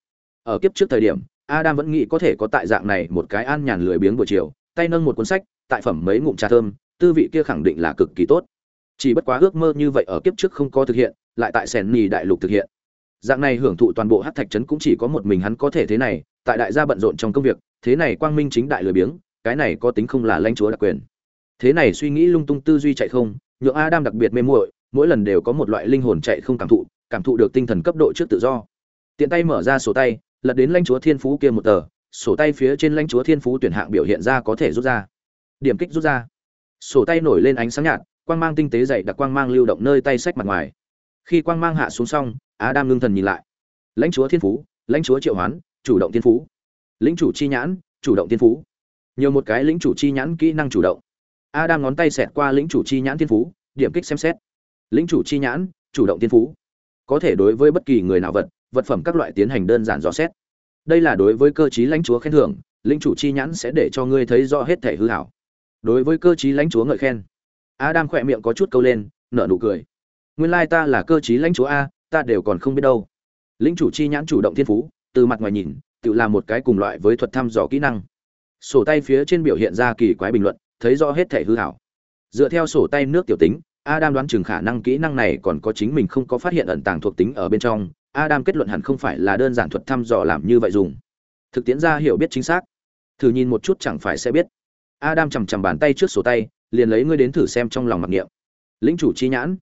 ở kiếp trước thời điểm, adam vẫn nghĩ có thể có tại dạng này một cái an nhàn lười biếng buổi chiều, tay nâng một cuốn sách, tại phẩm mấy ngụm trà thơm, tư vị kia khẳng định là cực kỳ tốt. Chỉ bất quá ước mơ như vậy ở kiếp trước không có thực hiện, lại tại sẻn nhì đại lục thực hiện. Dạng này hưởng thụ toàn bộ hát thạch trấn cũng chỉ có một mình hắn có thể thế này, tại đại gia bận rộn trong công việc, thế này quang minh chính đại lười biếng, cái này có tính không là lãnh chúa đặc quyền. Thế này suy nghĩ lung tung tư duy chạy không, nhượng adam đặc biệt mê muội, mỗi lần đều có một loại linh hồn chạy không cảm thụ cảm thụ được tinh thần cấp độ trước tự do. Tiện tay mở ra sổ tay lật đến lãnh chúa thiên phú kia một tờ, sổ tay phía trên lãnh chúa thiên phú tuyển hạng biểu hiện ra có thể rút ra. Điểm kích rút ra. Sổ tay nổi lên ánh sáng nhạt, quang mang tinh tế dày đặc quang mang lưu động nơi tay sách mặt ngoài. Khi quang mang hạ xuống xong á đam ngưng thần nhìn lại. Lãnh chúa thiên phú, lãnh chúa triệu hoán, chủ động thiên phú. Lĩnh chủ chi nhãn, chủ động thiên phú. Nhiều một cái lĩnh chủ chi nhãn kỹ năng chủ động. A đam ngón tay xẹt qua lĩnh chủ chi nhãn thiên phú, điểm kích xem xét. Lĩnh chủ chi nhãn, chủ động thiên phú. Có thể đối với bất kỳ người nào vật vật phẩm các loại tiến hành đơn giản dò xét. Đây là đối với cơ chí lãnh chúa khen thưởng, lĩnh chủ chi nhãn sẽ để cho ngươi thấy rõ hết thể hư hảo. Đối với cơ chí lãnh chúa ngợi khen. Adam khỏe miệng có chút câu lên, nở nụ cười. Nguyên lai ta là cơ chí lãnh chúa a, ta đều còn không biết đâu. Lĩnh chủ chi nhãn chủ động thiên phú, từ mặt ngoài nhìn, tự làm một cái cùng loại với thuật thăm dò kỹ năng. Sổ tay phía trên biểu hiện ra kỳ quái bình luận, thấy rõ hết thể hư hảo. Dựa theo sổ tay nước tiểu tính, adam đoán chừng khả năng kỹ năng này còn có chính mình không có phát hiện ẩn tàng thuộc tính ở bên trong adam kết luận hẳn không phải là đơn giản thuật thăm dò làm như vậy dùng. Thực tiễn ra hiểu biết chính xác. Thử nhìn một chút chẳng phải sẽ biết. Adam chầm chầm bàn tay trước sổ tay, liền lấy ngươi đến thử xem trong lòng mặc niệm. Lĩnh chủ chi nhãn.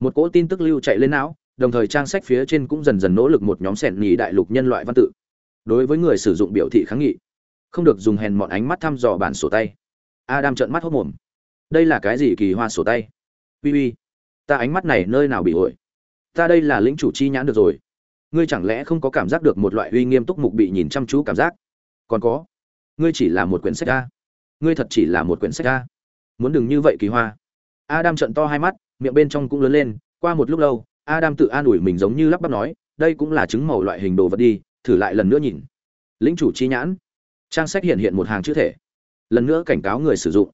Một cỗ tin tức lưu chạy lên não, đồng thời trang sách phía trên cũng dần dần nỗ lực một nhóm sẹn nhì đại lục nhân loại văn tự. Đối với người sử dụng biểu thị kháng nghị, không được dùng hèn mọn ánh mắt thăm dò bản sổ tay. Adam trợn mắt hốt mồm. Đây là cái gì kỳ hoa sổ tay? Uy uy, ta ánh mắt này nơi nào bị ổi ta đây là lĩnh chủ chi nhãn được rồi ngươi chẳng lẽ không có cảm giác được một loại uy nghiêm túc mục bị nhìn chăm chú cảm giác? Còn có, ngươi chỉ là một quyển sách a. Ngươi thật chỉ là một quyển sách a. Muốn đừng như vậy kỳ hoa. Adam trận to hai mắt, miệng bên trong cũng lớn lên, qua một lúc lâu, adam tự an ủi mình giống như lắp bắp nói, đây cũng là chứng màu loại hình đồ vật đi, thử lại lần nữa nhìn. Lĩnh chủ chi nhãn. Trang sách hiện hiện một hàng chữ thể. Lần nữa cảnh cáo người sử dụng.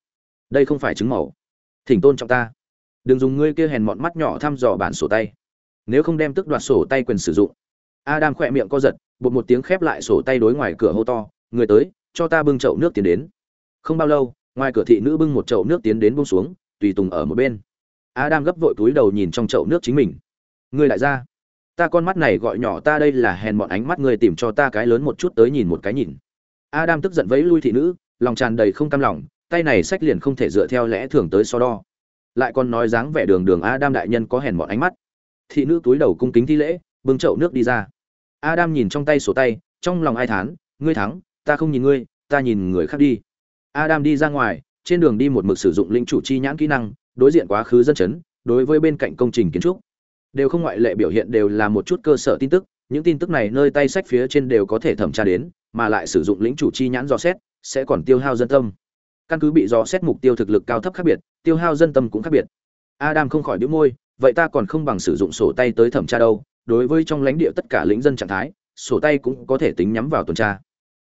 Đây không phải chứng màu. Thỉnh tôn trọng ta. Đừng dùng ngươi kia hèn mọn mắt nhỏ thăm dò bản sổ tay. Nếu không đem tức đoạt sổ tay quyền sử dụng adam khỏe miệng co giật, bột một tiếng khép lại sổ tay đối ngoài cửa hô to, người tới, cho ta bưng chậu nước tiến đến. Không bao lâu, ngoài cửa thị nữ bưng một chậu nước tiến đến buông xuống, tùy tùng ở một bên. Adam gấp vội túi đầu nhìn trong chậu nước chính mình. Người lại ra. Ta con mắt này gọi nhỏ ta đây là hèn bọn ánh mắt người tìm cho ta cái lớn một chút tới nhìn một cái nhìn. Adam tức giận vẫy lui thị nữ, lòng tràn đầy không cam lòng, tay này sách liền không thể dựa theo lẽ thường tới so đo. Lại còn nói dáng vẻ đường đường adam đại nhân có hèn bọn ánh mắt. Thị nữ túi đầu cung kính thi lễ bưng chậu nước đi ra. Adam nhìn trong tay sổ tay, trong lòng ai thán, ngươi thắng, ta không nhìn ngươi, ta nhìn người khác đi. Adam đi ra ngoài, trên đường đi một mực sử dụng linh chủ chi nhãn kỹ năng, đối diện quá khứ dân chấn, đối với bên cạnh công trình kiến trúc. Đều không ngoại lệ biểu hiện đều là một chút cơ sở tin tức, những tin tức này nơi tay sách phía trên đều có thể thẩm tra đến, mà lại sử dụng lĩnh chủ chi nhãn dò xét, sẽ còn tiêu hao dân tâm. Căn cứ bị dò xét mục tiêu thực lực cao thấp khác biệt, tiêu hao dân tâm cũng khác biệt. Adam không khỏi đĩu môi, vậy ta còn không bằng sử dụng sổ tay tới thẩm tra đâu đối với trong lãnh địa tất cả lĩnh dân trạng thái sổ tay cũng có thể tính nhắm vào tuần tra.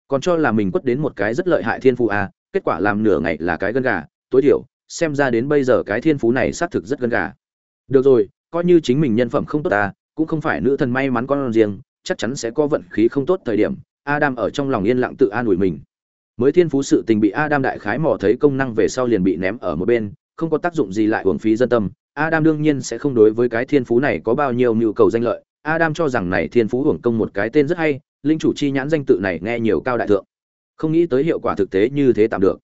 Còn cho là mình quất đến một cái rất lợi hại thiên phú à, kết quả làm nửa ngày là cái gân gà tối thiểu xem ra đến bây giờ cái thiên phú này xác thực rất gân gà. Được rồi coi như chính mình nhân phẩm không tốt ta cũng không phải nữ thần may mắn con riêng chắc chắn sẽ có vận khí không tốt thời điểm adam ở trong lòng yên lặng tự an ủi mình. Mới thiên phú sự tình bị adam đại khái mò thấy công năng về sau liền bị ném ở một bên không có tác dụng gì lại uổng phí dân tâm. Adam đương nhiên sẽ không đối với cái thiên phú này có bao nhiêu nhu cầu danh lợi adam cho rằng này thiên phú hưởng công một cái tên rất hay, linh chủ chi nhãn danh tự này nghe nhiều cao đại thượng. Không nghĩ tới hiệu quả thực tế như thế tạm được.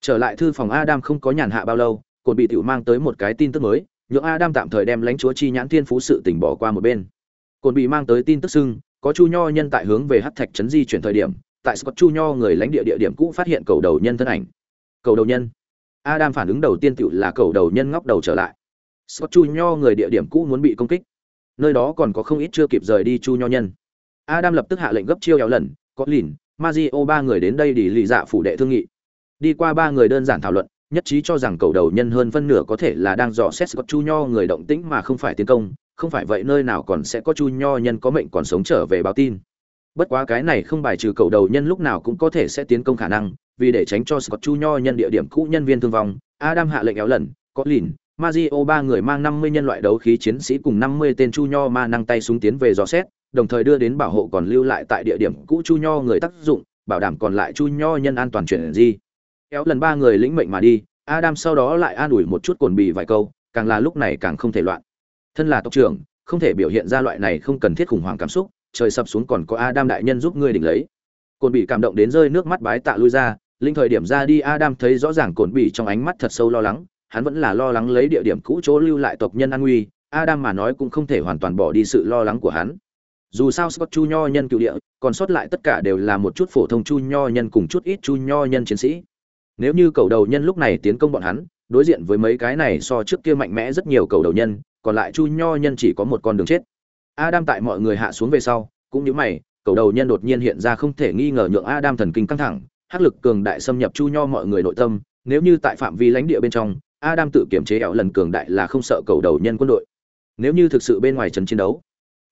Trở lại thư phòng adam không có nhàn hạ bao lâu cồn bị tiểu mang tới một cái tin tức mới, nhượng adam tạm thời đem lãnh chúa chi nhãn thiên phú sự tình bỏ qua một bên. Cồn bị mang tới tin tức xưng, có chu nho nhân tại hướng về hắc thạch trấn di chuyển thời điểm, tại scott chu nho người lãnh địa địa điểm cũ phát hiện cầu đầu nhân thân ảnh. Cầu đầu nhân. Adam phản ứng đầu tiên tiểu là cầu đầu nhân ngóc đầu trở lại. Scott chu nho người địa điểm cũ muốn bị công kích nơi đó còn có không ít chưa kịp rời đi chu nho nhân. Adam lập tức hạ lệnh gấp chiêu éo lần, có lìn mazio ba người đến đây để lì dạ phủ đệ thương nghị. Đi qua ba người đơn giản thảo luận, nhất trí cho rằng cầu đầu nhân hơn phân nửa có thể là đang dò xét scott chu nho người động tĩnh mà không phải tiến công, không phải vậy nơi nào còn sẽ có chu nho nhân có mệnh còn sống trở về báo tin. Bất quá cái này không bài trừ cầu đầu nhân lúc nào cũng có thể sẽ tiến công khả năng, vì để tránh cho scott chu nho nhân địa điểm cũ nhân viên thương vong, adam hạ lệnh éo lần, có lìn Mazio ba người mang 50 nhân loại đấu khí chiến sĩ cùng 50 tên chu nho ma năng tay súng tiến về dò xét, đồng thời đưa đến bảo hộ còn lưu lại tại địa điểm cũ chu nho người tác dụng, bảo đảm còn lại chu nho nhân an toàn chuyển gì. Kéo lần ba người lĩnh mệnh mà đi, Adam sau đó lại an ủi một chút cồn bì vài câu, càng là lúc này càng không thể loạn. Thân là tộc trưởng, không thể biểu hiện ra loại này không cần thiết khủng hoảng cảm xúc, trời sập xuống còn có Adam đại nhân giúp ngươi đỉnh lấy. Cồn bị cảm động đến rơi nước mắt bái tạ lui ra, linh thời điểm ra đi Adam thấy rõ ràng cồn bị trong ánh mắt thật sâu lo lắng, hắn vẫn là lo lắng lấy địa điểm cũ chỗ lưu lại tộc nhân an nguy, Adam mà nói cũng không thể hoàn toàn bỏ đi sự lo lắng của hắn. Dù sao Scott Chu Nho nhân cựu địa, còn sót lại tất cả đều là một chút phổ thông Chu Nho nhân cùng chút ít Chu Nho nhân chiến sĩ. Nếu như cầu đầu nhân lúc này tiến công bọn hắn, đối diện với mấy cái này so trước kia mạnh mẽ rất nhiều cầu đầu nhân, còn lại Chu Nho nhân chỉ có một con đường chết. Adam tại mọi người hạ xuống về sau, cũng như mày, cầu đầu nhân đột nhiên hiện ra không thể nghi ngờ nhượng Adam thần kinh căng thẳng, hắc lực cường đại xâm nhập Chu Nho mọi người nội tâm, nếu như tại phạm vi lãnh địa bên trong, Adam tự kiểm chế ẻo lần cường đại là không sợ cầu đầu nhân quân đội. Nếu như thực sự bên ngoài trấn chiến đấu,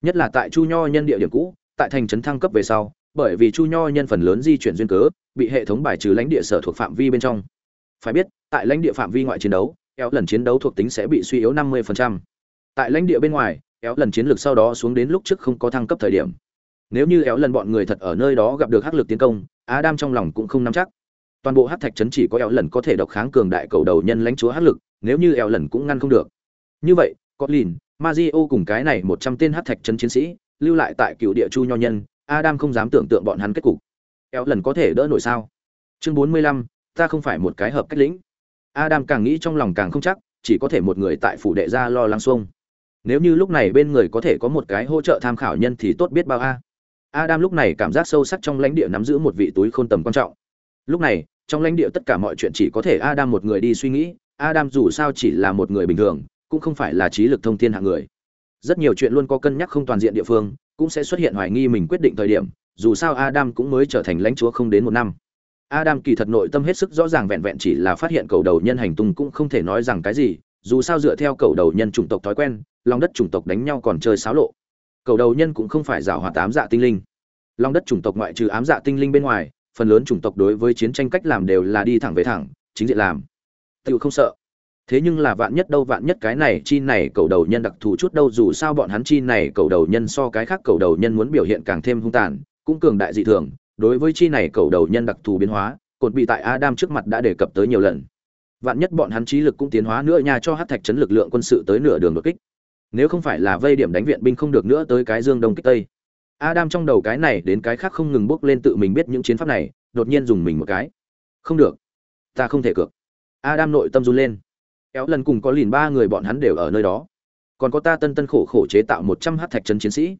nhất là tại Chu Nho nhân địa điểm cũ, tại thành trấn thăng cấp về sau, bởi vì Chu Nho nhân phần lớn di chuyển duyên cớ, bị hệ thống bài trừ lãnh địa sở thuộc phạm vi bên trong. Phải biết, tại lãnh địa phạm vi ngoại chiến đấu, ẻo lần chiến đấu thuộc tính sẽ bị suy yếu 50%. Tại lãnh địa bên ngoài, ẻo lần chiến lược sau đó xuống đến lúc trước không có thăng cấp thời điểm. Nếu như ẻo lần bọn người thật ở nơi đó gặp được hắc lực tiến công, Adam trong lòng cũng không nắm chắc toàn bộ hát thạch trấn chỉ có eo lần có thể độc kháng cường đại cầu đầu nhân lãnh chúa hát lực, nếu như eo lần cũng ngăn không được. Như vậy có lìn mazio cùng cái này một trăm tên hát thạch trấn chiến sĩ, lưu lại tại cựu địa chu nho nhân, adam không dám tưởng tượng bọn hắn kết cục. Eo lần có thể đỡ nổi sao? Chương bốn mươi lăm, ta không phải một cái hợp cách lĩnh. Adam càng nghĩ trong lòng càng không chắc, chỉ có thể một người tại phủ đệ ra lo lắng xuông. Nếu như lúc này bên người có thể có một cái hỗ trợ tham khảo nhân thì tốt biết bao a. Adam lúc này cảm giác sâu sắc trong lãnh địa nắm giữ một vị túi khôn tầm quan trọng. Lúc này trong lãnh địa tất cả mọi chuyện chỉ có thể Adam một người đi suy nghĩ, Adam dù sao chỉ là một người bình thường, cũng không phải là trí lực thông thiên hạng người. Rất nhiều chuyện luôn có cân nhắc không toàn diện địa phương, cũng sẽ xuất hiện hoài nghi mình quyết định thời điểm, dù sao Adam cũng mới trở thành lãnh chúa không đến một năm. Adam kỳ thật nội tâm hết sức rõ ràng vẹn vẹn chỉ là phát hiện cầu đầu nhân hành tung cũng không thể nói rằng cái gì, dù sao dựa theo cầu đầu nhân chủng tộc thói quen, lòng đất chủng tộc đánh nhau còn chơi xáo lộ. Cầu đầu nhân cũng không phải giảo hoạt ám dạ tinh linh. Long đất chủng tộc ngoại trừ ám dạ tinh linh bên ngoài, phần lớn chủng tộc đối với chiến tranh cách làm đều là đi thẳng về thẳng, chính diện làm. Tự không sợ. Thế nhưng là vạn nhất đâu, vạn nhất cái này, chi này cầu đầu nhân đặc thù chút đâu, dù sao bọn hắn chi này cầu đầu nhân so cái khác cầu đầu nhân muốn biểu hiện càng thêm hung tàn, cũng cường đại dị thường. Đối với chi này cầu đầu nhân đặc thù biến hóa, cột bị tại adam trước mặt đã đề cập tới nhiều lần. Vạn nhất bọn hắn trí lực cũng tiến hóa nữa nha, cho hát thạch chấn lực lượng quân sự tới nửa đường đột kích. Nếu không phải là vây điểm đánh viện binh không được nữa tới cái dương đông kích tây. Adam trong đầu cái này đến cái khác không ngừng bước lên tự mình biết những chiến pháp này, đột nhiên dùng mình một cái. Không được, ta không thể cược. Adam nội tâm run lên. Kéo lần cùng có lìn ba người bọn hắn đều ở nơi đó. Còn có ta tân tân khổ khổ chế tạo 100 hắc thạch trấn chiến sĩ.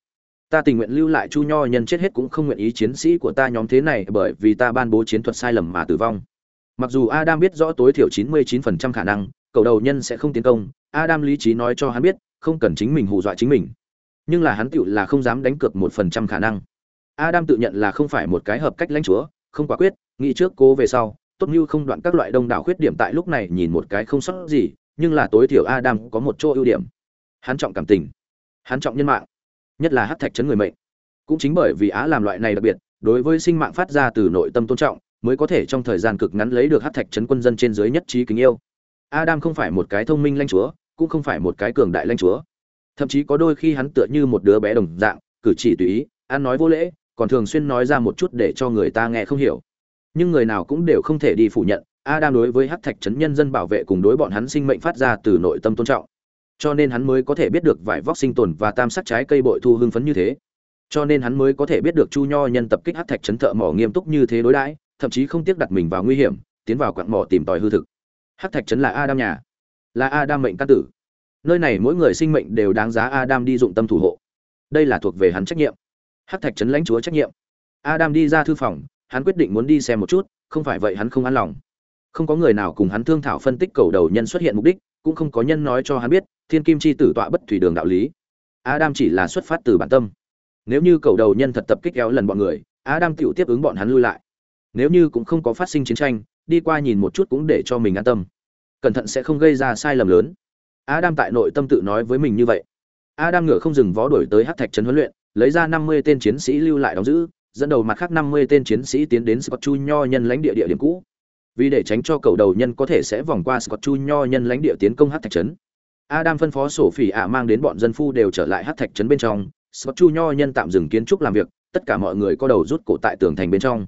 Ta tình nguyện lưu lại Chu Nho nhân chết hết cũng không nguyện ý chiến sĩ của ta nhóm thế này bởi vì ta ban bố chiến thuật sai lầm mà tử vong. Mặc dù Adam biết rõ tối thiểu 99% khả năng, cầu đầu nhân sẽ không tiến công, Adam lý trí nói cho hắn biết, không cần chính mình hù dọa chính mình nhưng là hắn tựu là không dám đánh cược một phần trăm khả năng. Adam tự nhận là không phải một cái hợp cách lãnh chúa, không quả quyết, nghĩ trước cố về sau, tốt như không đoạn các loại đông đảo khuyết điểm tại lúc này nhìn một cái không sót gì, nhưng là tối thiểu adam có một chỗ ưu điểm. Hắn trọng cảm tình. Hắn trọng nhân mạng. Nhất là hát thạch chấn người mệnh. Cũng chính bởi vì á làm loại này đặc biệt, đối với sinh mạng phát ra từ nội tâm tôn trọng, mới có thể trong thời gian cực ngắn lấy được hát thạch chấn quân dân trên dưới nhất trí kính yêu. Adam không phải một cái thông minh lãnh chúa, cũng không phải một cái cường đại lãnh chúa thậm chí có đôi khi hắn tựa như một đứa bé đồng dạng, cử chỉ tùy ý, ăn nói vô lễ, còn thường xuyên nói ra một chút để cho người ta nghe không hiểu. Nhưng người nào cũng đều không thể đi phủ nhận, adam đối với hắc thạch trấn nhân dân bảo vệ cùng đối bọn hắn sinh mệnh phát ra từ nội tâm tôn trọng. Cho nên hắn mới có thể biết được vải vóc sinh tồn và tam sắc trái cây bội thu hưng phấn như thế. Cho nên hắn mới có thể biết được chu nho nhân tập kích hắc thạch trấn thợ mỏ nghiêm túc như thế đối đãi, thậm chí không tiếc đặt mình vào nguy hiểm, tiến vào quặng mỏ tìm tòi hư thực. Hắc thạch trấn là adam nhà, là adam mệnh căn tử nơi này mỗi người sinh mệnh đều đáng giá adam đi dụng tâm thủ hộ. Đây là thuộc về hắn trách nhiệm. Hắc thạch trấn lãnh chúa trách nhiệm. Adam đi ra thư phòng, hắn quyết định muốn đi xem một chút, không phải vậy hắn không an lòng. Không có người nào cùng hắn thương thảo phân tích cầu đầu nhân xuất hiện mục đích, cũng không có nhân nói cho hắn biết, thiên kim chi tử tọa bất thủy đường đạo lý. Adam chỉ là xuất phát từ bản tâm. Nếu như cầu đầu nhân thật tập kích kéo lần bọn người, adam tựu tiếp ứng bọn hắn lui lại. Nếu như cũng không có phát sinh chiến tranh, đi qua nhìn một chút cũng để cho mình an tâm. Cẩn thận sẽ không gây ra sai lầm lớn adam tại nội tâm tự nói với mình như vậy. Adam ngựa không dừng vó đuổi tới hát thạch trấn huấn luyện, lấy ra năm mươi tên chiến sĩ lưu lại đóng giữ, dẫn đầu mặt khác năm mươi tên chiến sĩ tiến đến scott chu nho nhân lãnh địa địa điểm cũ. Vì để tránh cho cầu đầu nhân có thể sẽ vòng qua scott chu nho nhân lãnh địa tiến công hát thạch trấn, adam phân phó sổ phỉ ạ mang đến bọn dân phu đều trở lại hát thạch trấn bên trong. Scott chu nho nhân tạm dừng kiến trúc làm việc, tất cả mọi người có đầu rút cổ tại tường thành bên trong.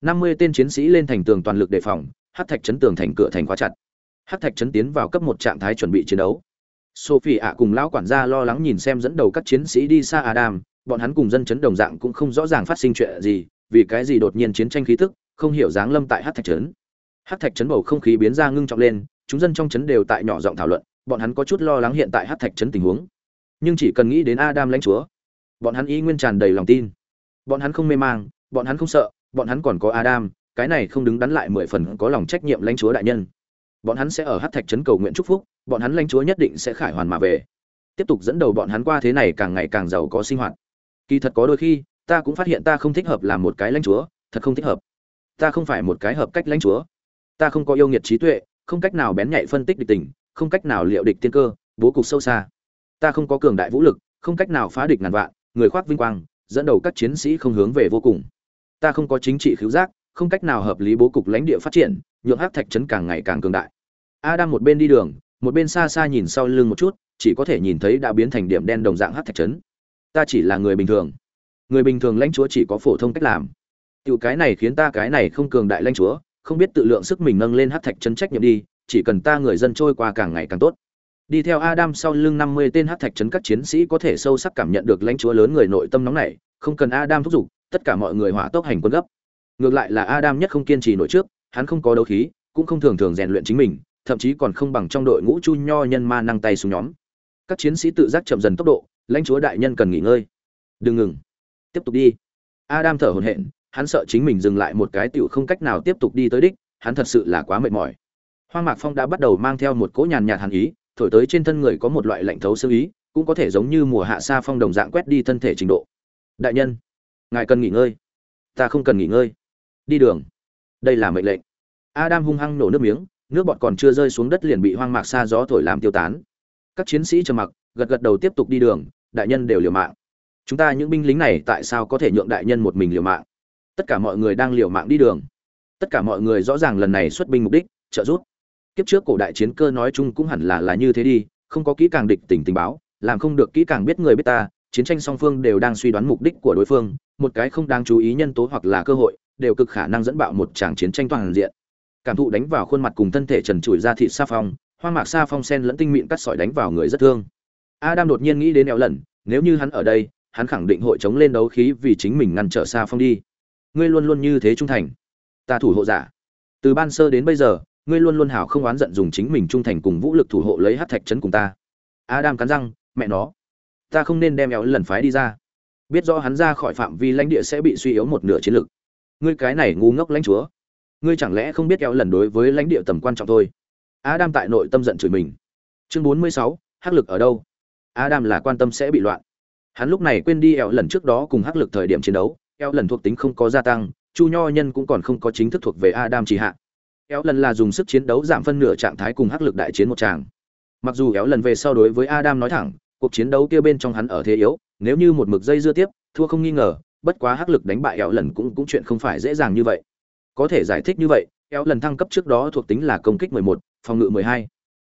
năm mươi tên chiến sĩ lên thành tường toàn lực đề phòng, hát thạch trấn tường thành cửa thành khóa chặt hát thạch Chấn tiến vào cấp một trạng thái chuẩn bị chiến đấu. Sophie ạ cùng lão quản gia lo lắng nhìn xem dẫn đầu các chiến sĩ đi xa adam, bọn hắn cùng dân chấn đồng dạng cũng không rõ ràng phát sinh chuyện gì, vì cái gì đột nhiên chiến tranh khí tức, không hiểu dáng lâm tại hát thạch trấn hát thạch trấn bầu không khí biến ra ngưng trọng lên, chúng dân trong trấn đều tại nhỏ giọng thảo luận, bọn hắn có chút lo lắng hiện tại hát thạch trấn tình huống. Nhưng chỉ cần nghĩ đến adam lãnh chúa, bọn hắn ý nguyên tràn đầy lòng tin. Bọn hắn không mê mang, bọn hắn không sợ, bọn hắn còn có adam, cái này không đứng đắn lại mười phần có lòng trách nhiệm lãnh chúa đại nhân bọn hắn sẽ ở hát thạch trấn cầu nguyện chúc phúc, bọn hắn lãnh chúa nhất định sẽ khải hoàn mà về. Tiếp tục dẫn đầu bọn hắn qua thế này càng ngày càng giàu có sinh hoạt. Kỳ thật có đôi khi, ta cũng phát hiện ta không thích hợp làm một cái lãnh chúa, thật không thích hợp. Ta không phải một cái hợp cách lãnh chúa. Ta không có yêu nghiệt trí tuệ, không cách nào bén nhạy phân tích địch tình, không cách nào liệu địch tiên cơ, bố cục sâu xa. Ta không có cường đại vũ lực, không cách nào phá địch ngàn vạn, người khoác vinh quang, dẫn đầu các chiến sĩ không hướng về vô cùng. Ta không có chính trị khiếu giác không cách nào hợp lý bố cục lãnh địa phát triển, nhượng hắc thạch trấn càng ngày càng cường đại. Adam một bên đi đường, một bên xa xa nhìn sau lưng một chút, chỉ có thể nhìn thấy đã biến thành điểm đen đồng dạng hắc thạch trấn ta chỉ là người bình thường. Người bình thường lãnh chúa chỉ có phổ thông cách làm. Tiểu cái này khiến ta cái này không cường đại lãnh chúa, không biết tự lượng sức mình nâng lên hắc thạch trấn trách nhiệm đi, chỉ cần ta người dân trôi qua càng ngày càng tốt. Đi theo adam sau lưng năm mươi tên hắc thạch trấn các chiến sĩ có thể sâu sắc cảm nhận được lãnh chúa lớn người nội tâm nóng nảy, không cần adam thúc giục, tất cả mọi người hỏa tốc hành quân gấp ngược lại là adam nhất không kiên trì nổi trước, hắn không có đấu khí, cũng không thường thường rèn luyện chính mình, thậm chí còn không bằng trong đội ngũ chu nho nhân ma năng tay xuống nhóm. Các chiến sĩ tự giác chậm dần tốc độ, lãnh chúa đại nhân cần nghỉ ngơi. Đừng ngừng. Tiếp tục đi. Adam thở hổn hển, hắn sợ chính mình dừng lại một cái tiểu không cách nào tiếp tục đi tới đích, hắn thật sự là quá mệt mỏi. Hoang mạc phong đã bắt đầu mang theo một cỗ nhàn nhạt hàn ý, thổi tới trên thân người có một loại lạnh thấu sơ ý, cũng có thể giống như mùa hạ sa phong đồng dạng quét đi thân thể trình độ. Đại nhân, ngài cần nghỉ ngơi. Ta không cần nghỉ ngơi đi đường. Đây là mệnh lệnh. Adam hung hăng nổ nước miếng, nước bọt còn chưa rơi xuống đất liền bị hoang mạc xa gió thổi làm tiêu tán. Các chiến sĩ trầm mặc, gật gật đầu tiếp tục đi đường, đại nhân đều liều mạng. Chúng ta những binh lính này tại sao có thể nhượng đại nhân một mình liều mạng? Tất cả mọi người đang liều mạng đi đường. Tất cả mọi người rõ ràng lần này xuất binh mục đích, trợ giúp. Kiếp trước cổ đại chiến cơ nói chung cũng hẳn là là như thế đi, không có kỹ càng địch tình tình báo, làm không được kỹ càng biết người biết ta, chiến tranh song phương đều đang suy đoán mục đích của đối phương, một cái không đáng chú ý nhân tố hoặc là cơ hội đều cực khả năng dẫn bạo một tràng chiến tranh toàn diện. Cảm thụ đánh vào khuôn mặt cùng thân thể trần trụi ra thịt sa phong, hoa mạc sa phong sen lẫn tinh mịn cắt sỏi đánh vào người rất thương. Adam đột nhiên nghĩ đến éo lần nếu như hắn ở đây, hắn khẳng định hội chống lên đấu khí vì chính mình ngăn trở sa phong đi. Ngươi luôn luôn như thế trung thành. Ta thủ hộ giả. Từ ban sơ đến bây giờ, ngươi luôn luôn hảo không oán giận dùng chính mình trung thành cùng vũ lực thủ hộ lấy hát thạch trấn cùng ta. Adam cắn răng, mẹ nó. Ta không nên đem éo lần phái đi ra. Biết rõ hắn ra khỏi phạm vi lãnh địa sẽ bị suy yếu một nửa chiến lực ngươi cái này ngu ngốc lãnh chúa. Ngươi chẳng lẽ không biết kéo lần đối với lãnh địa tầm quan trọng thôi? Adam tại nội tâm giận chửi mình. Chương bốn mươi sáu, hắc lực ở đâu? Adam là quan tâm sẽ bị loạn. Hắn lúc này quên đi eo lần trước đó cùng hắc lực thời điểm chiến đấu eo lần thuộc tính không có gia tăng, chu nho nhân cũng còn không có chính thức thuộc về adam chỉ hạ. Eo lần là dùng sức chiến đấu giảm phân nửa trạng thái cùng hắc lực đại chiến một tràng. Mặc dù eo lần về sau đối với adam nói thẳng, cuộc chiến đấu kia bên trong hắn ở thế yếu, nếu như một mực dây dưa tiếp, thua không nghi ngờ bất quá hắc lực đánh bại éo lần cũng cũng chuyện không phải dễ dàng như vậy có thể giải thích như vậy éo lần thăng cấp trước đó thuộc tính là công kích 11, phòng ngự 12.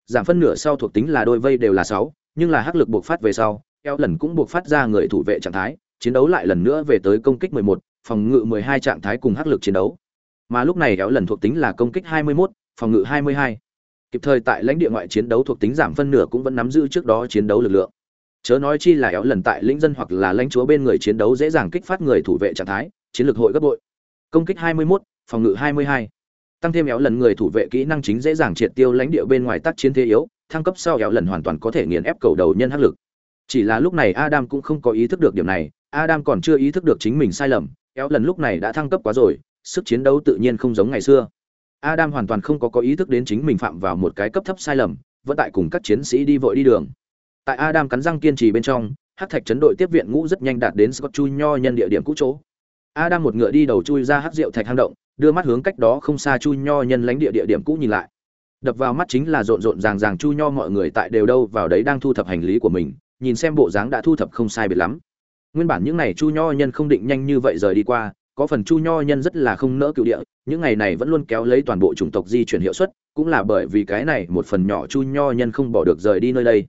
giảm phân nửa sau thuộc tính là đôi vây đều là 6, nhưng là hắc lực buộc phát về sau éo lần cũng buộc phát ra người thủ vệ trạng thái chiến đấu lại lần nữa về tới công kích 11, phòng ngự 12 trạng thái cùng hắc lực chiến đấu mà lúc này éo lần thuộc tính là công kích 21, phòng ngự 22. kịp thời tại lãnh địa ngoại chiến đấu thuộc tính giảm phân nửa cũng vẫn nắm giữ trước đó chiến đấu lực lượng chớ nói chi là éo lần tại lĩnh dân hoặc là lãnh chúa bên người chiến đấu dễ dàng kích phát người thủ vệ trạng thái chiến lược hội gấp bội. Công kích 21, phòng ngự 22. tăng thêm éo lần người thủ vệ kỹ năng chính dễ dàng triệt tiêu lãnh địa bên ngoài tác chiến thế yếu thăng cấp sau éo lần hoàn toàn có thể nghiền ép cầu đầu nhân hắc lực. Chỉ là lúc này adam cũng không có ý thức được điểm này adam còn chưa ý thức được chính mình sai lầm éo lần lúc này đã thăng cấp quá rồi sức chiến đấu tự nhiên không giống ngày xưa. Adam hoàn toàn không có có ý thức đến chính mình phạm vào một cái cấp thấp sai lầm vẫn tại cùng các chiến sĩ đi vội đi đường tại adam cắn răng kiên trì bên trong, hắc thạch chấn đội tiếp viện ngũ rất nhanh đạt đến scott chu nho nhân địa điểm cũ chỗ. Adam một ngựa đi đầu chui ra hắc rượu thạch hang động, đưa mắt hướng cách đó không xa chu nho nhân lãnh địa địa điểm cũ nhìn lại. Đập vào mắt chính là rộn rộn ràng ràng chu nho mọi người tại đều đâu vào đấy đang thu thập hành lý của mình, nhìn xem bộ dáng đã thu thập không sai biệt lắm. Nguyên bản những n à y chu nho nhân không định nhanh như vậy rời đi qua, có phần chu nho nhân rất là không nỡ cựu địa, những ngày này vẫn luôn kéo lấy toàn bộ chủng tộc di chuyển hiệu suất, cũng là bởi vì cái này một phần nhỏ chu nho nhân không bỏ được rời đi nơi đây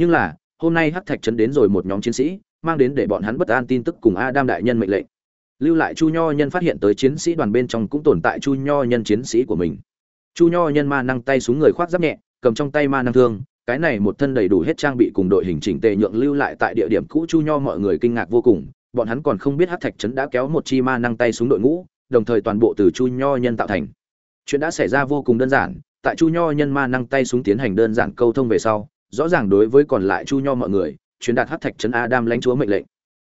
nhưng là, hôm nay hắc thạch trấn đến rồi một nhóm chiến sĩ, mang đến để bọn hắn bất an tin tức cùng adam đại nhân mệnh lệnh. Lưu lại chu nho nhân phát hiện tới chiến sĩ đoàn bên trong cũng tồn tại chu nho nhân chiến sĩ của mình. Chu nho nhân ma năng tay xuống người khoác giáp nhẹ, cầm trong tay ma năng thương, cái này một thân đầy đủ hết trang bị cùng đội hình chỉnh tề nhượng lưu lại tại địa điểm cũ chu nho mọi người kinh ngạc vô cùng, bọn hắn còn không biết hát thạch trấn đã kéo một chi ma năng tay xuống đội ngũ, đồng thời toàn bộ từ chu nho nhân tạo thành. Chuyện đã xảy ra vô cùng đơn giản, tại chu nho nhân ma năng tay xuống tiến hành đơn giản câu thông về sau rõ ràng đối với còn lại chu nho mọi người, truyền đạt hát thạch trấn adam lãnh chúa mệnh lệnh.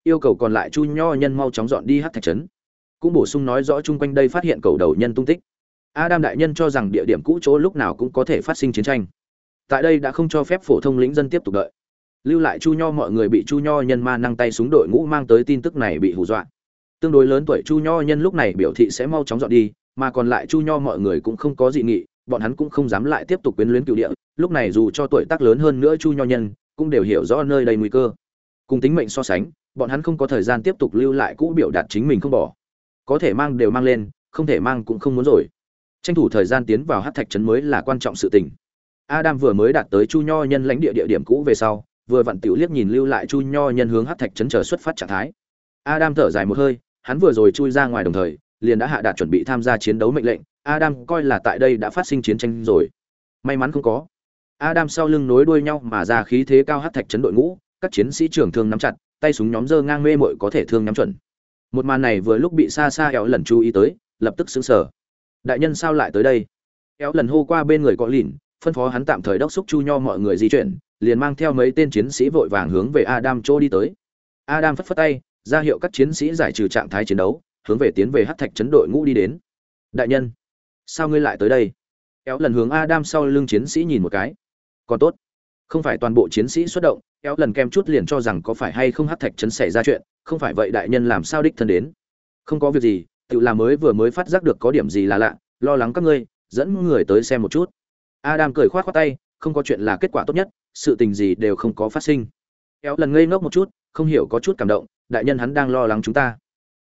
Yêu cầu còn lại chu nho nhân mau chóng dọn đi hát thạch trấn. Cũng bổ sung nói rõ chung quanh đây phát hiện cầu đầu nhân tung tích. Adam đại nhân cho rằng địa điểm cũ chỗ lúc nào cũng có thể phát sinh chiến tranh. Tại đây đã không cho phép phổ thông lĩnh dân tiếp tục đợi. Lưu lại chu nho mọi người bị chu nho nhân ma năng tay súng đội ngũ mang tới tin tức này bị hù dọa. Tương đối lớn tuổi chu nho nhân lúc này biểu thị sẽ mau chóng dọn đi, mà còn lại chu nho mọi người cũng không có dị nghị bọn hắn cũng không dám lại tiếp tục quyến luyến cựu địa, lúc này dù cho tuổi tác lớn hơn nữa chu nho nhân, cũng đều hiểu rõ nơi đây nguy cơ. Cùng tính mệnh so sánh, bọn hắn không có thời gian tiếp tục lưu lại cũ biểu đạt chính mình không bỏ. Có thể mang đều mang lên, không thể mang cũng không muốn rồi. Tranh thủ thời gian tiến vào hát thạch trấn mới là quan trọng sự tình. Adam vừa mới đạt tới chu nho nhân lãnh địa địa điểm cũ về sau, vừa vặn tiểu liếc nhìn lưu lại chu nho nhân hướng hát thạch trấn chờ xuất phát trạng thái. Adam thở dài một hơi, hắn vừa rồi chui ra ngoài đồng thời, liền đã hạ đạt chuẩn bị tham gia chiến đấu mệnh lệnh adam coi là tại đây đã phát sinh chiến tranh rồi. May mắn không có. Adam sau lưng nối đuôi nhau mà ra khí thế cao hất thạch chấn đội ngũ, các chiến sĩ trưởng thương nắm chặt, tay súng nhóm dơ ngang mê mội có thể thương nhắm chuẩn. Một màn này vừa lúc bị xa xa éo lần chú ý tới, lập tức sững sờ. đại nhân sao lại tới đây? Éo lần hô qua bên người có lìn, phân phó hắn tạm thời đốc xúc chu nho mọi người di chuyển, liền mang theo mấy tên chiến sĩ vội vàng hướng về adam chỗ đi tới. Adam phất phất tay, ra hiệu các chiến sĩ giải trừ trạng thái chiến đấu, hướng về tiến về hất thạch chấn đội ngũ đi đến. Đại nhân sao ngươi lại tới đây? Éo lần hướng adam sau lưng chiến sĩ nhìn một cái. Còn tốt. Không phải toàn bộ chiến sĩ xuất động éo lần kem chút liền cho rằng có phải hay không hát thạch chấn xảy ra chuyện, không phải vậy đại nhân làm sao đích thân đến? Không có việc gì, tự làm mới vừa mới phát giác được có điểm gì là lạ, lo lắng các ngươi, dẫn người tới xem một chút. Adam cười khoát khoát tay, không có chuyện là kết quả tốt nhất, sự tình gì đều không có phát sinh. Éo lần ngây ngốc một chút, không hiểu có chút cảm động, đại nhân hắn đang lo lắng chúng ta.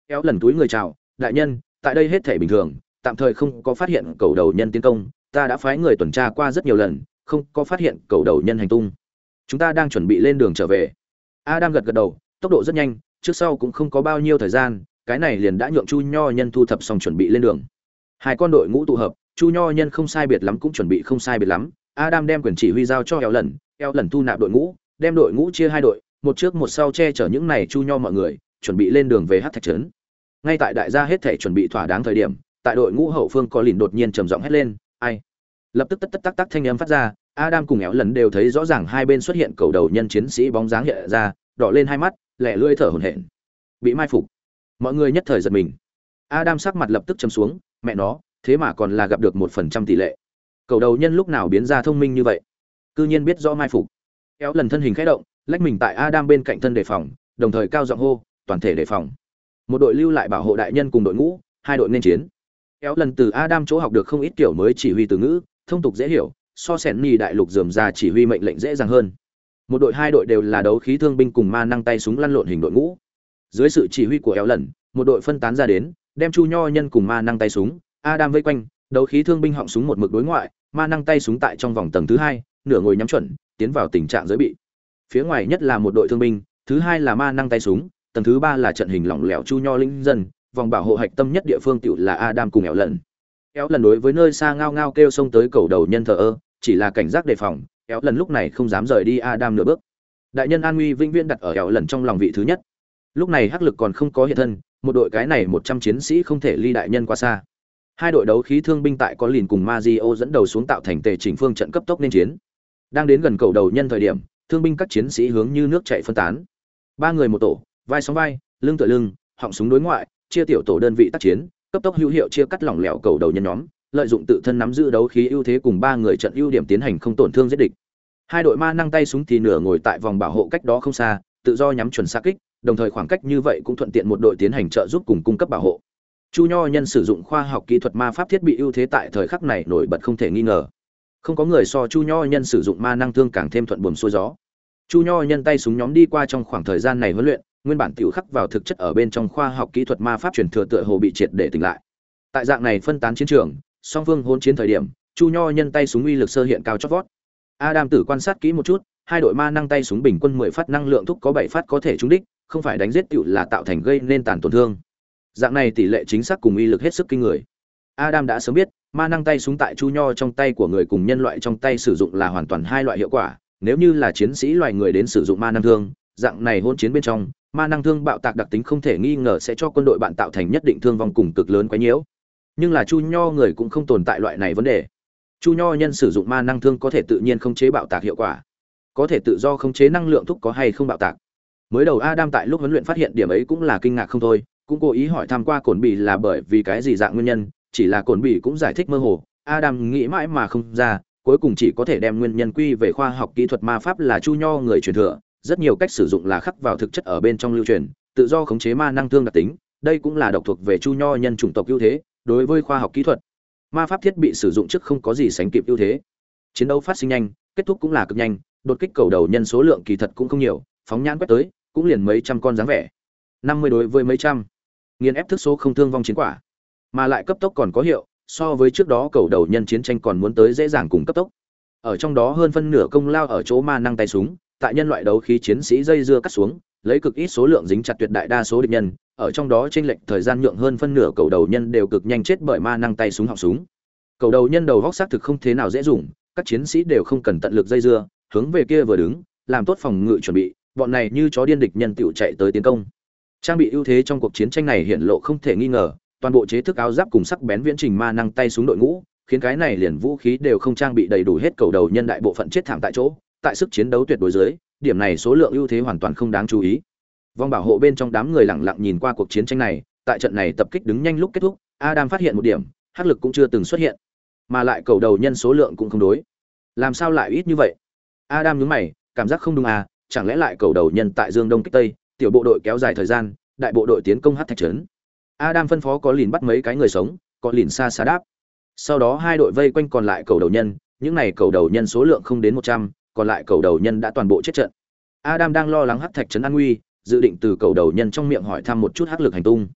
Éo lần túi người chào, đại nhân, tại đây hết thể bình thường tạm thời không có phát hiện cầu đầu nhân tiến công, ta đã phái người tuần tra qua rất nhiều lần, không có phát hiện cầu đầu nhân hành tung. Chúng ta đang chuẩn bị lên đường trở về. Adam gật gật đầu, tốc độ rất nhanh, trước sau cũng không có bao nhiêu thời gian, cái này liền đã nhượng chu nho nhân thu thập xong chuẩn bị lên đường. Hai con đội ngũ tụ hợp, chu nho nhân không sai biệt lắm cũng chuẩn bị không sai biệt lắm, adam đem quyền chỉ huy giao cho eo lần eo lần thu nạp đội ngũ, đem đội ngũ chia hai đội, một trước một sau che chở những này chu nho mọi người, chuẩn bị lên đường về hát thạch trấn. Ngay tại đại gia hết thể chuẩn bị thỏa đáng thời điểm tại đội ngũ hậu phương có lìn đột nhiên trầm giọng hét lên, ai? Lập tức tất tất tắc tắc thanh âm phát ra, adam cùng éo lần đều thấy rõ ràng hai bên xuất hiện cầu đầu nhân chiến sĩ bóng dáng hiện ra, đỏ lên hai mắt, lẻ lưỡi thở hổn hển. Bị mai phục. Mọi người nhất thời giật mình. Adam sắc mặt lập tức trầm xuống, mẹ nó, thế mà còn là gặp được một phần trăm tỷ lệ. Cầu đầu nhân lúc nào biến ra thông minh như vậy? Cư nhiên biết rõ mai phục. Éo lần thân hình khẽ động, lách mình tại adam bên cạnh thân đề phòng, đồng thời cao giọng hô, toàn thể đề phòng. Một đội lưu lại bảo hộ đại nhân cùng đội ngũ, hai đội nên chiến kéo lần từ adam chỗ học được không ít kiểu mới chỉ huy từ ngữ, thông tục dễ hiểu, so sẻn ni đại lục dườm ra chỉ huy mệnh lệnh dễ dàng hơn. Một đội hai đội đều là đấu khí thương binh cùng ma năng tay súng lăn lộn hình đội ngũ. Dưới sự chỉ huy của éo lần, một đội phân tán ra đến, đem chu nho nhân cùng ma năng tay súng, adam vây quanh, đấu khí thương binh họng súng một mực đối ngoại, ma năng tay súng tại trong vòng tầng thứ hai, nửa ngồi nhắm chuẩn, tiến vào tình trạng giới bị. Phía ngoài nhất là một đội thương binh, thứ hai là ma năng tay súng, tầng thứ ba là trận hình lỏng lẻo chu nho linh dân vòng bảo hộ hạch tâm nhất địa phương tựu là adam cùng éo lần éo lần đối với nơi xa ngao ngao kêu xông tới cầu đầu nhân thờ ơ, chỉ là cảnh giác đề phòng éo lần lúc này không dám rời đi adam nửa bước. Đại nhân an nguy vĩnh viễn đặt ở éo lần trong lòng vị thứ nhất. Lúc này hắc lực còn không có hiện thân, một đội cái này một trăm chiến sĩ không thể ly đại nhân quá xa. Hai đội đấu khí thương binh tại có liền cùng Mazio dẫn đầu xuống tạo thành tề chỉnh phương trận cấp tốc nên chiến. Đang đến gần cầu đầu nhân thời điểm, thương binh các chiến sĩ hướng như nước chảy phân tán. Ba người một tổ, vai sóng vai, lưng tựa lưng, họng súng đối ngoại chia tiểu tổ đơn vị tác chiến, cấp tốc hữu hiệu chia cắt lỏng lẻo cầu đầu nhân nhóm, lợi dụng tự thân nắm giữ đấu khí ưu thế cùng ba người trận ưu điểm tiến hành không tổn thương giết địch. Hai đội ma năng tay súng thì nửa ngồi tại vòng bảo hộ cách đó không xa, tự do nhắm chuẩn xa kích, đồng thời khoảng cách như vậy cũng thuận tiện một đội tiến hành trợ giúp cùng cung cấp bảo hộ. Chu nho nhân sử dụng khoa học kỹ thuật ma pháp thiết bị ưu thế tại thời khắc này nổi bật không thể nghi ngờ. Không có người so chu nho nhân sử dụng ma năng thương càng thêm thuận buồm xuôi gió. Chu nho nhân tay súng nhóm đi qua trong khoảng thời gian này huấn luyện nguyên bản tiểu khắc vào thực chất ở bên trong khoa học kỹ thuật ma pháp truyền thừa tựa hồ bị triệt để tỉnh lại. Tại dạng này phân tán chiến trường, song phương hỗn chiến thời điểm, chu nho nhân tay súng uy lực sơ hiện cao chót vót. Adam tử quan sát kỹ một chút, hai đội ma năng tay súng bình quân mười phát năng lượng thúc có bảy phát có thể trúng đích, không phải đánh giết tiểu là tạo thành gây nên tàn tổn thương. Dạng này tỷ lệ chính xác cùng uy lực hết sức kinh người. Adam đã sớm biết, ma năng tay súng tại chu nho trong tay của người cùng nhân loại trong tay sử dụng là hoàn toàn hai loại hiệu quả, nếu như là chiến sĩ loài người đến sử dụng ma năng thương, dạng này hỗn chiến bên trong ma năng thương bạo tạc đặc tính không thể nghi ngờ sẽ cho quân đội bạn tạo thành nhất định thương vong cùng cực lớn quá nhiễu. Nhưng là chu nho người cũng không tồn tại loại này vấn đề. Chu nho nhân sử dụng ma năng thương có thể tự nhiên không chế bạo tạc hiệu quả, có thể tự do khống chế năng lượng thúc có hay không bạo tạc. Mới đầu adam tại lúc huấn luyện phát hiện điểm ấy cũng là kinh ngạc không thôi, cũng cố ý hỏi tham q u a cồn bì là bởi vì cái gì dạng nguyên nhân, chỉ là cồn bì cũng giải thích mơ hồ, adam nghĩ mãi mà không ra, cuối cùng chỉ có thể đem nguyên nhân quy về khoa học kỹ thuật ma pháp là chu nho người truyền thừa rất nhiều cách sử dụng là khắc vào thực chất ở bên trong lưu truyền, tự do khống chế ma năng thương đặc tính, đây cũng là độc thuộc về chu nho nhân chủng tộc ưu thế, đối với khoa học kỹ thuật. Ma pháp thiết bị sử dụng trước không có gì sánh kịp ưu thế. Chiến đấu phát sinh nhanh, kết thúc cũng là cực nhanh, đột kích cầu đầu nhân số lượng kỳ thật cũng không nhiều, phóng nhãn quét tới, cũng liền mấy trăm con dáng vẻ. Năm mươi đối với mấy trăm. Nghiền ép thức số không thương vong chiến quả. Mà lại cấp tốc còn có hiệu, so với trước đó cầu đầu nhân chiến tranh còn muốn tới dễ dàng cùng cấp tốc. Ở trong đó hơn phân nửa công lao ở chỗ ma năng tay súng tại nhân loại đấu khí chiến sĩ dây dưa cắt xuống, lấy cực ít số lượng dính chặt tuyệt đại đa số địch nhân, ở trong đó trên lệnh thời gian nhượng hơn phân nửa cầu đầu nhân đều cực nhanh chết bởi ma năng tay súng họng súng. Cầu đầu nhân đầu góc xác thực không thế nào dễ dùng, các chiến sĩ đều không cần tận lực dây dưa, hướng về kia vừa đứng, làm tốt phòng ngự chuẩn bị, bọn này như chó điên địch nhân tiểu chạy tới tiến công. Trang bị ưu thế trong cuộc chiến tranh này hiện lộ không thể nghi ngờ, toàn bộ chế thức áo giáp cùng sắc bén viễn trình ma năng tay súng đội ngũ, khiến cái này liền vũ khí đều không trang bị đầy đủ hết cầu đầu nhân đại bộ phận chết thảm tại chỗ tại sức chiến đấu tuyệt đối dưới, điểm này số lượng ưu thế hoàn toàn không đáng chú ý. Vòng bảo hộ bên trong đám người lặng lặng nhìn qua cuộc chiến tranh này, tại trận này tập kích đứng nhanh lúc kết thúc, adam phát hiện một điểm, hắc lực cũng chưa từng xuất hiện. Mà lại cầu đầu nhân số lượng cũng không đối. Làm sao lại ít như vậy? Adam nhướng mày, cảm giác không đúng à chẳng lẽ lại cầu đầu nhân tại dương đông kích tây, tiểu bộ đội kéo dài thời gian, đại bộ đội tiến công hắc thạch trấn. Adam phân phó có lìn bắt mấy cái người sống, có lìn xa xa đáp. Sau đó hai đội vây quanh còn lại cầu đầu nhân, những này cầu đầu nhân số lượng không đến một trăm còn lại cầu đầu nhân đã toàn bộ chết trận. Adam đang lo lắng hắc thạch trấn an nguy, dự định từ cầu đầu nhân trong miệng hỏi thăm một chút hắc lực hành tung.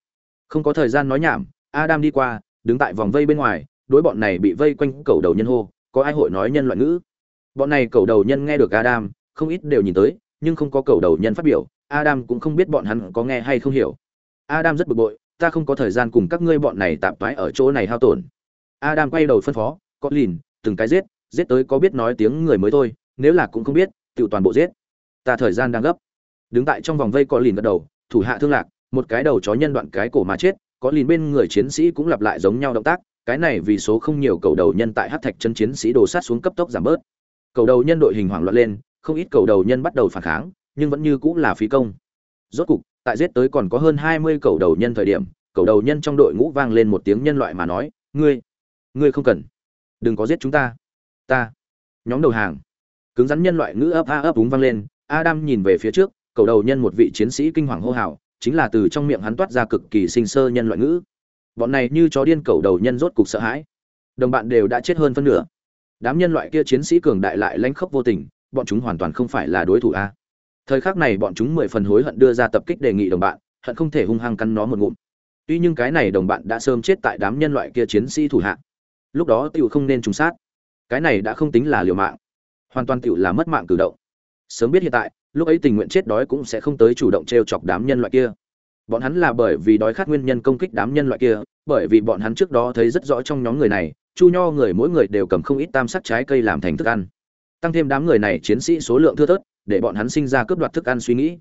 Không có thời gian nói nhảm, adam đi qua, đứng tại vòng vây bên ngoài, đối bọn này bị vây quanh cầu đầu nhân hô, có ai hội nói nhân loại ngữ? Bọn này cầu đầu nhân nghe được adam, không ít đều nhìn tới, nhưng không có cầu đầu nhân phát biểu, adam cũng không biết bọn hắn có nghe hay không hiểu. Adam rất bực bội, ta không có thời gian cùng các ngươi bọn này tạm toái ở chỗ này hao tổn. Adam quay đầu phân phó, có lìn, từng cái giết giết tới có biết nói tiếng người mới thôi nếu là cũng không biết tự toàn bộ giết. Ta thời gian đang gấp. Đứng tại trong vòng vây có lìn gật đầu, thủ hạ thương lạc, một cái đầu chó nhân đoạn cái cổ mà chết, có lìn bên người chiến sĩ cũng lặp lại giống nhau động tác, cái này vì số không nhiều cầu đầu nhân tại hát thạch chân chiến sĩ đồ sát xuống cấp tốc giảm bớt. Cầu đầu nhân đội hình hoảng loạn lên, không ít cầu đầu nhân bắt đầu phản kháng, nhưng vẫn như cũng là phí công. Rốt cục, tại giết tới còn có hơn hai mươi cầu đầu nhân thời điểm, cầu đầu nhân trong đội ngũ vang lên một tiếng nhân loại mà nói, ngươi ngươi không cần. Đừng có giết chúng ta. Ta. Nhóm đầu hàng cứng rắn nhân loại ngữ ấp a ấp úng vang lên, adam nhìn về phía trước, cầu đầu nhân một vị chiến sĩ kinh hoàng hô hào, chính là từ trong miệng hắn toát ra cực kỳ sinh sơ nhân loại ngữ. Bọn này như chó điên cầu đầu nhân rốt cục sợ hãi. Đồng bạn đều đã chết hơn phân nửa. Đám nhân loại kia chiến sĩ cường đại lại lanh khốc vô tình, bọn chúng hoàn toàn không phải là đối thủ a. Thời khắc này bọn chúng mười phần hối hận đưa ra tập kích đề nghị đồng bạn, hận không thể hung hăng cắn nó một ngụm. Tuy nhưng cái này đồng bạn đã sớm chết tại đám nhân loại kia chiến sĩ thủ hạ. Lúc đó tựu không nên trùng sát. Cái này đã không tính là liều mạng hoàn toàn tựu là mất mạng cử động. Sớm biết hiện tại, lúc ấy tình nguyện chết đói cũng sẽ không tới chủ động t r e o chọc đám nhân loại kia. Bọn hắn là bởi vì đói khát nguyên nhân công kích đám nhân loại kia, bởi vì bọn hắn trước đó thấy rất rõ trong nhóm người này, chu nho người mỗi người đều cầm không ít tam sắc trái cây làm thành thức ăn. Tăng thêm đám người này chiến sĩ số lượng thưa thớt, để bọn hắn sinh ra cướp đoạt thức ăn suy nghĩ.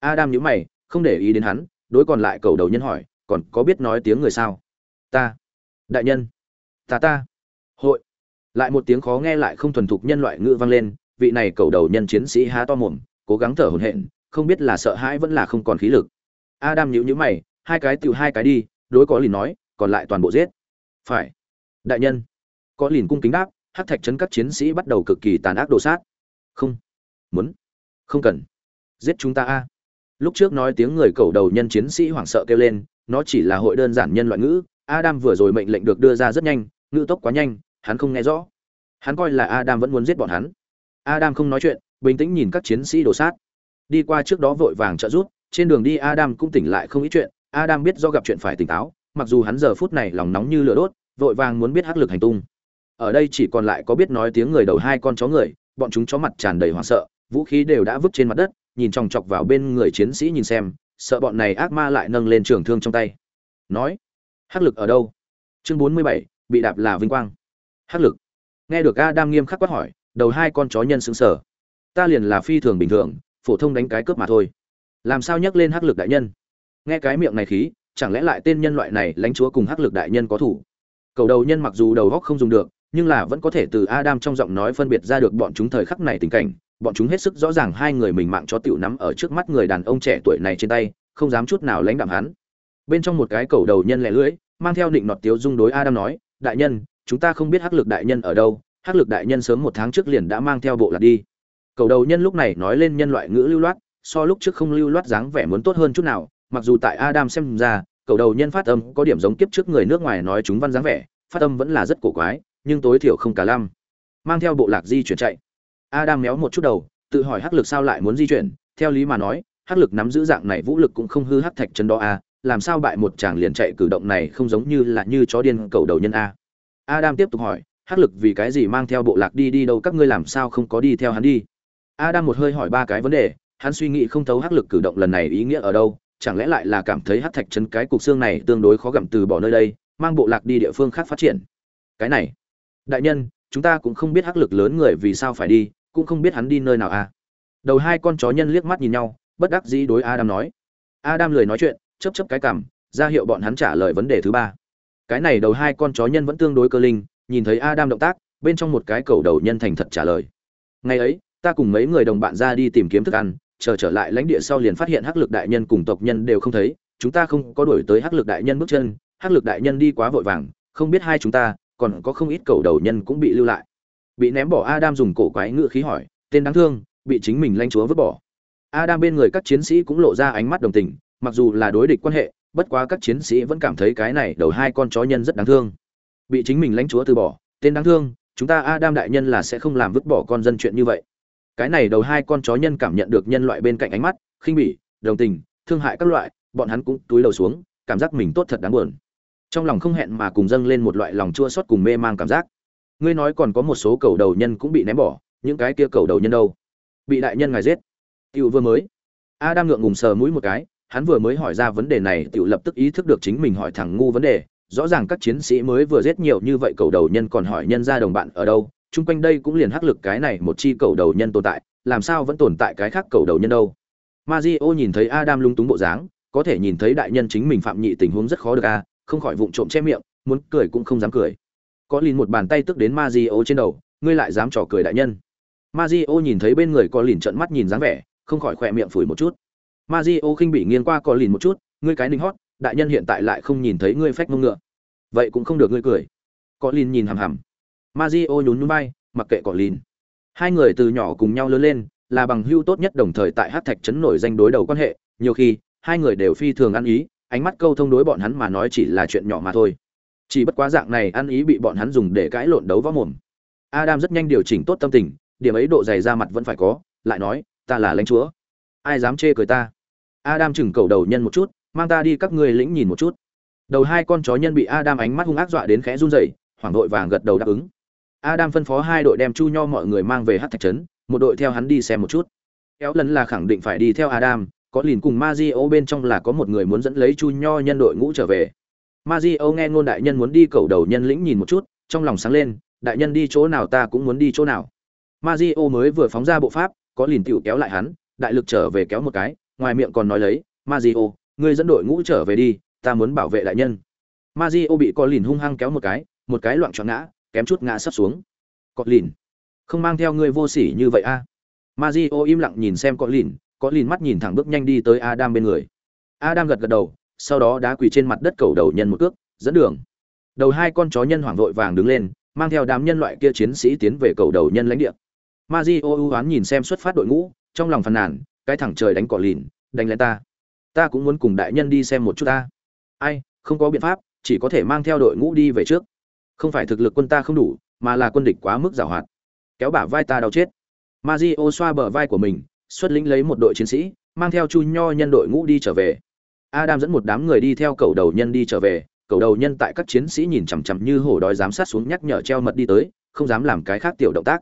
Adam nhữ mày, không để ý đến hắn, đối còn lại cầu đầu nhân hỏi, còn có biết nói tiếng người sao? Ta, đại nhân. Ta ta. Hội lại một tiếng khó nghe lại không thuần thục nhân loại ngữ vang lên, vị này cầu đầu nhân chiến sĩ há to mồm, cố gắng thở hổn hển, không biết là sợ hãi vẫn là không còn khí lực. Adam nhíu nhíu mày, hai cái tiểu hai cái đi, đối có lìn nói, còn lại toàn bộ giết. Phải. Đại nhân. Có lìn cung kính đáp hắc thạch trấn các chiến sĩ bắt đầu cực kỳ tàn ác đồ sát. Không. Muốn. Không cần. Giết chúng ta a. Lúc trước nói tiếng người cầu đầu nhân chiến sĩ hoảng sợ kêu lên, nó chỉ là hội đơn giản nhân loại ngữ. Adam vừa rồi mệnh lệnh được đưa ra rất nhanh, ngữ tốc quá nhanh hắn không nghe rõ. Hắn coi là adam vẫn muốn giết bọn hắn. Adam không nói chuyện, bình tĩnh nhìn các chiến sĩ đổ sát. Đi qua trước đó vội vàng trợ giúp. trên đường đi adam cũng tỉnh lại không ít chuyện. Adam biết do gặp chuyện phải tỉnh táo, mặc dù hắn giờ phút này lòng nóng như lửa đốt, vội vàng muốn biết hắc lực hành tung. Ở đây chỉ còn lại có biết nói tiếng người đầu hai con chó người, bọn chúng chó mặt tràn đầy hoảng sợ, vũ khí đều đã vứt trên mặt đất, nhìn chòng chọc vào bên người chiến sĩ nhìn xem, sợ bọn này ác ma lại nâng lên trường thương trong tay. Nói, hắc lực ở đâu? Chương bốn mươi bảy, bị đạp là vinh quang hắc lực. Nghe được adam nghiêm khắc quát hỏi, đầu hai con chó nhân xứng sở ta liền là phi thường bình thường, phổ thông đánh cái cướp mà thôi. Làm sao nhắc lên hắc lực đại nhân? Nghe cái miệng này khí, chẳng lẽ lại tên nhân loại này lãnh chúa cùng hắc lực đại nhân có thủ? Cầu đầu nhân mặc dù đầu góc không dùng được, nhưng là vẫn có thể từ adam trong giọng nói phân biệt ra được bọn chúng thời khắc này tình cảnh. Bọn chúng hết sức rõ ràng hai người mình mạng cho tiểu nắm ở trước mắt người đàn ông trẻ tuổi này trên tay, không dám chút nào lãnh đạm hắn. Bên trong một cái cầu đầu nhân lẻ lưỡi, mang theo định nọt tiếu dung đối adam nói, đại nhân chúng ta không biết hắc lực đại nhân ở đâu, hắc lực đại nhân sớm một tháng trước liền đã mang theo bộ lạc đi. Cầu đầu nhân lúc này nói lên nhân loại ngữ lưu loát, so lúc trước không lưu loát dáng vẻ muốn tốt hơn chút nào, mặc dù tại adam xem ra, cầu đầu nhân phát âm có điểm giống kiếp trước người nước ngoài nói chúng văn dáng vẻ, phát âm vẫn là rất cổ quái, nhưng tối thiểu không cả lăm. Mang theo bộ lạc di chuyển chạy. Adam méo một chút đầu, tự hỏi hắc lực sao lại muốn di chuyển, theo lý mà nói, hắc lực nắm giữ dạng này vũ lực cũng không hư hắc thạch chân đó a làm sao bại một chàng liền chạy cử động này không giống như là như chó điên cầu đầu nhân a adam tiếp tục hỏi, hắc lực vì cái gì mang theo bộ lạc đi đi đâu? Các ngươi làm sao không có đi theo hắn đi? Adam một hơi hỏi ba cái vấn đề, hắn suy nghĩ không thấu hắc lực cử động lần này ý nghĩa ở đâu, chẳng lẽ lại là cảm thấy hắc thạch chân cái cục xương này tương đối khó gặm từ bỏ nơi đây, mang bộ lạc đi địa phương khác phát triển? Cái này, đại nhân, chúng ta cũng không biết hắc lực lớn người vì sao phải đi, cũng không biết hắn đi nơi nào à? Đầu hai con chó nhân liếc mắt nhìn nhau, bất đắc dĩ đối adam nói. Adam lười nói chuyện, chớp chớp cái cằm, ra hiệu bọn hắn trả lời vấn đề thứ ba cái này đầu hai con chó nhân vẫn tương đối cơ linh, nhìn thấy adam động tác, bên trong một cái cầu đầu nhân thành thật trả lời. Ngày ấy, ta cùng mấy người đồng bạn ra đi tìm kiếm thức ăn, chờ trở lại lãnh địa sau liền phát hiện hắc lực đại nhân cùng tộc nhân đều không thấy, chúng ta không có đuổi tới hắc lực đại nhân bước chân, hắc lực đại nhân đi quá vội vàng, không biết hai chúng ta, còn có không ít cầu đầu nhân cũng bị lưu lại. Bị ném bỏ adam dùng cổ quái ngựa khí hỏi, tên đáng thương, bị chính mình lanh chúa vứt bỏ. Adam bên người các chiến sĩ cũng lộ ra ánh mắt đồng tình, mặc dù là đối địch quan hệ bất quá các chiến sĩ vẫn cảm thấy cái này đầu hai con chó nhân rất đáng thương. Bị chính mình lãnh chúa từ bỏ, tên đáng thương, chúng ta adam đại nhân là sẽ không làm vứt bỏ con dân chuyện như vậy. Cái này đầu hai con chó nhân cảm nhận được nhân loại bên cạnh ánh mắt, khinh bỉ, đồng tình, thương hại các loại, bọn hắn cũng túi đầu xuống, cảm giác mình tốt thật đáng buồn. Trong lòng không hẹn mà cùng dâng lên một loại lòng chua xót cùng mê mang cảm giác. Ngươi nói còn có một số cầu đầu nhân cũng bị ném bỏ, những cái kia cầu đầu nhân đâu? Bị đại nhân ngài giết. Tiểu vừa mới. Adam ngượng ngùng sờ mũi một cái hắn vừa mới hỏi ra vấn đề này tự lập tức ý thức được chính mình hỏi thẳng ngu vấn đề rõ ràng các chiến sĩ mới vừa giết nhiều như vậy cầu đầu nhân còn hỏi nhân ra đồng bạn ở đâu chung quanh đây cũng liền hắc lực cái này một chi cầu đầu nhân tồn tại làm sao vẫn tồn tại cái khác cầu đầu nhân đâu Mazio nhìn thấy Adam lung túng bộ dáng, có thể nhìn thấy đại nhân chính mình phạm nhị tình huống rất khó được a, không khỏi vụng trộm che miệng, muốn cười cũng không dám cười. Có lìn một bàn tay tức đến Mazio trên đầu, ngươi lại dám trò cười đại nhân. Mazio nhìn thấy bên người có lìn trợn mắt nhìn dáng vẻ, không khỏi khỏe miệng phủi một chút. Mazio khinh bị nghiêng qua cọ lìn một chút, ngươi cái đinh hót, đại nhân hiện tại lại không nhìn thấy ngươi phách mông ngựa. Vậy cũng không được ngươi cười. Cọ lìn nhìn hằm hằm. Mazio nhún nhún vai, mặc kệ cọ lìn. Hai người từ nhỏ cùng nhau lớn lên, là bằng hữu tốt nhất đồng thời tại Hắc Thạch trấn nổi danh đối đầu quan hệ, nhiều khi hai người đều phi thường ăn ý, ánh mắt câu thông đối bọn hắn mà nói chỉ là chuyện nhỏ mà thôi. Chỉ bất quá dạng này ăn ý bị bọn hắn dùng để cãi lộn đấu võ mồm. Adam rất nhanh điều chỉnh tốt tâm tình, điểm ấy độ dày ra mặt vẫn phải có, lại nói, ta là lãnh chúa. Ai dám chê cười ta? Adam chừng cầu đầu nhân một chút, mang ta đi các ngươi lĩnh nhìn một chút. Đầu hai con chó nhân bị Adam ánh mắt hung ác dọa đến khẽ run rẩy, hoảng đội vàng gật đầu đáp ứng. Adam phân phó hai đội đem Chu Nho mọi người mang về Hắc Thạch trấn, một đội theo hắn đi xem một chút. Kéo lần là khẳng định phải đi theo Adam, có liền cùng Mazio bên trong là có một người muốn dẫn lấy Chu Nho nhân đội ngũ trở về. Mazio nghe ngôn đại nhân muốn đi cầu đầu nhân lĩnh nhìn một chút, trong lòng sáng lên, đại nhân đi chỗ nào ta cũng muốn đi chỗ nào. Mazio mới vừa phóng ra bộ pháp, có liền tiểu kéo lại hắn, đại lực trở về kéo một cái, ngoài miệng còn nói lấy, Mazio, ngươi dẫn đội ngũ trở về đi, ta muốn bảo vệ đại nhân. Mazio bị có lìn hung hăng kéo một cái, một cái loạn choạng ngã, kém chút ngã sắp xuống. Có lìn, không mang theo ngươi vô sỉ như vậy a. À? Mazio im lặng nhìn xem có lìn, có lìn mắt nhìn thẳng bước nhanh đi tới Adam bên người. Adam gật gật đầu, sau đó đá quỳ trên mặt đất cầu đầu nhân một cước, dẫn đường. đầu hai con chó nhân hoảng vội vàng đứng lên mang theo đám nhân loại kia chiến sĩ tiến về cầu đầu nhân lãnh địa ma di ô ưu oán nhìn xem xuất phát đội ngũ trong lòng phàn nàn cái thẳng trời đánh cỏ lìn, đánh lên ta. Ta cũng muốn cùng đại nhân đi xem một chút ta. Ai, không có biện pháp, chỉ có thể mang theo đội ngũ đi về trước. Không phải thực lực quân ta không đủ, mà là quân địch quá mức giảo hoạt kéo bả vai ta đau chết. Ma di ô xoa bờ vai của mình, xuất lĩnh lấy một đội chiến sĩ, mang theo chu nho nhân đội ngũ đi trở về. Adam dẫn một đám người đi theo cầu đầu nhân đi trở về, cầu đầu nhân tại các chiến sĩ nhìn chằm chằm như hổ đói giám sát xuống nhắc nhở treo mật đi tới, không dám làm cái khác tiểu động tác.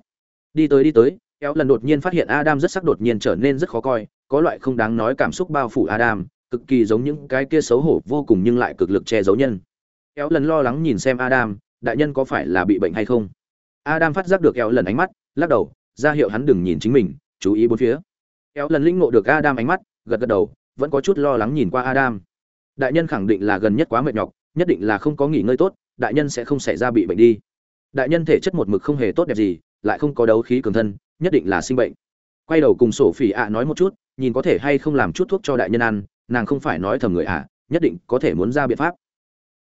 Đi tới đi tới kéo lần đột nhiên phát hiện adam rất sắc đột nhiên trở nên rất khó coi, có loại không đáng nói cảm xúc bao phủ adam, cực kỳ giống những cái kia xấu hổ vô cùng nhưng lại cực lực che giấu nhân. Kéo lần lo lắng nhìn xem adam, đại nhân có phải là bị bệnh hay không? Adam phát giác được kéo lần ánh mắt, lắc đầu, ra hiệu hắn đừng nhìn chính mình, chú ý bốn phía. Kéo lần linh ngộ được adam ánh mắt, gật gật đầu, vẫn có chút lo lắng nhìn qua adam. Đại nhân khẳng định là gần nhất quá mệt nhọc, nhất định là không có nghỉ ngơi tốt, đại nhân sẽ không xảy ra bị bệnh đi. Đại nhân thể chất một mực không hề tốt đẹp gì lại không có đấu khí cường thân, nhất định là sinh bệnh. Quay đầu cùng sổ phỉ ạ nói một chút, nhìn có thể hay không làm chút thuốc cho đại nhân ăn, nàng không phải nói thầm người ạ, nhất định có thể muốn ra biện pháp.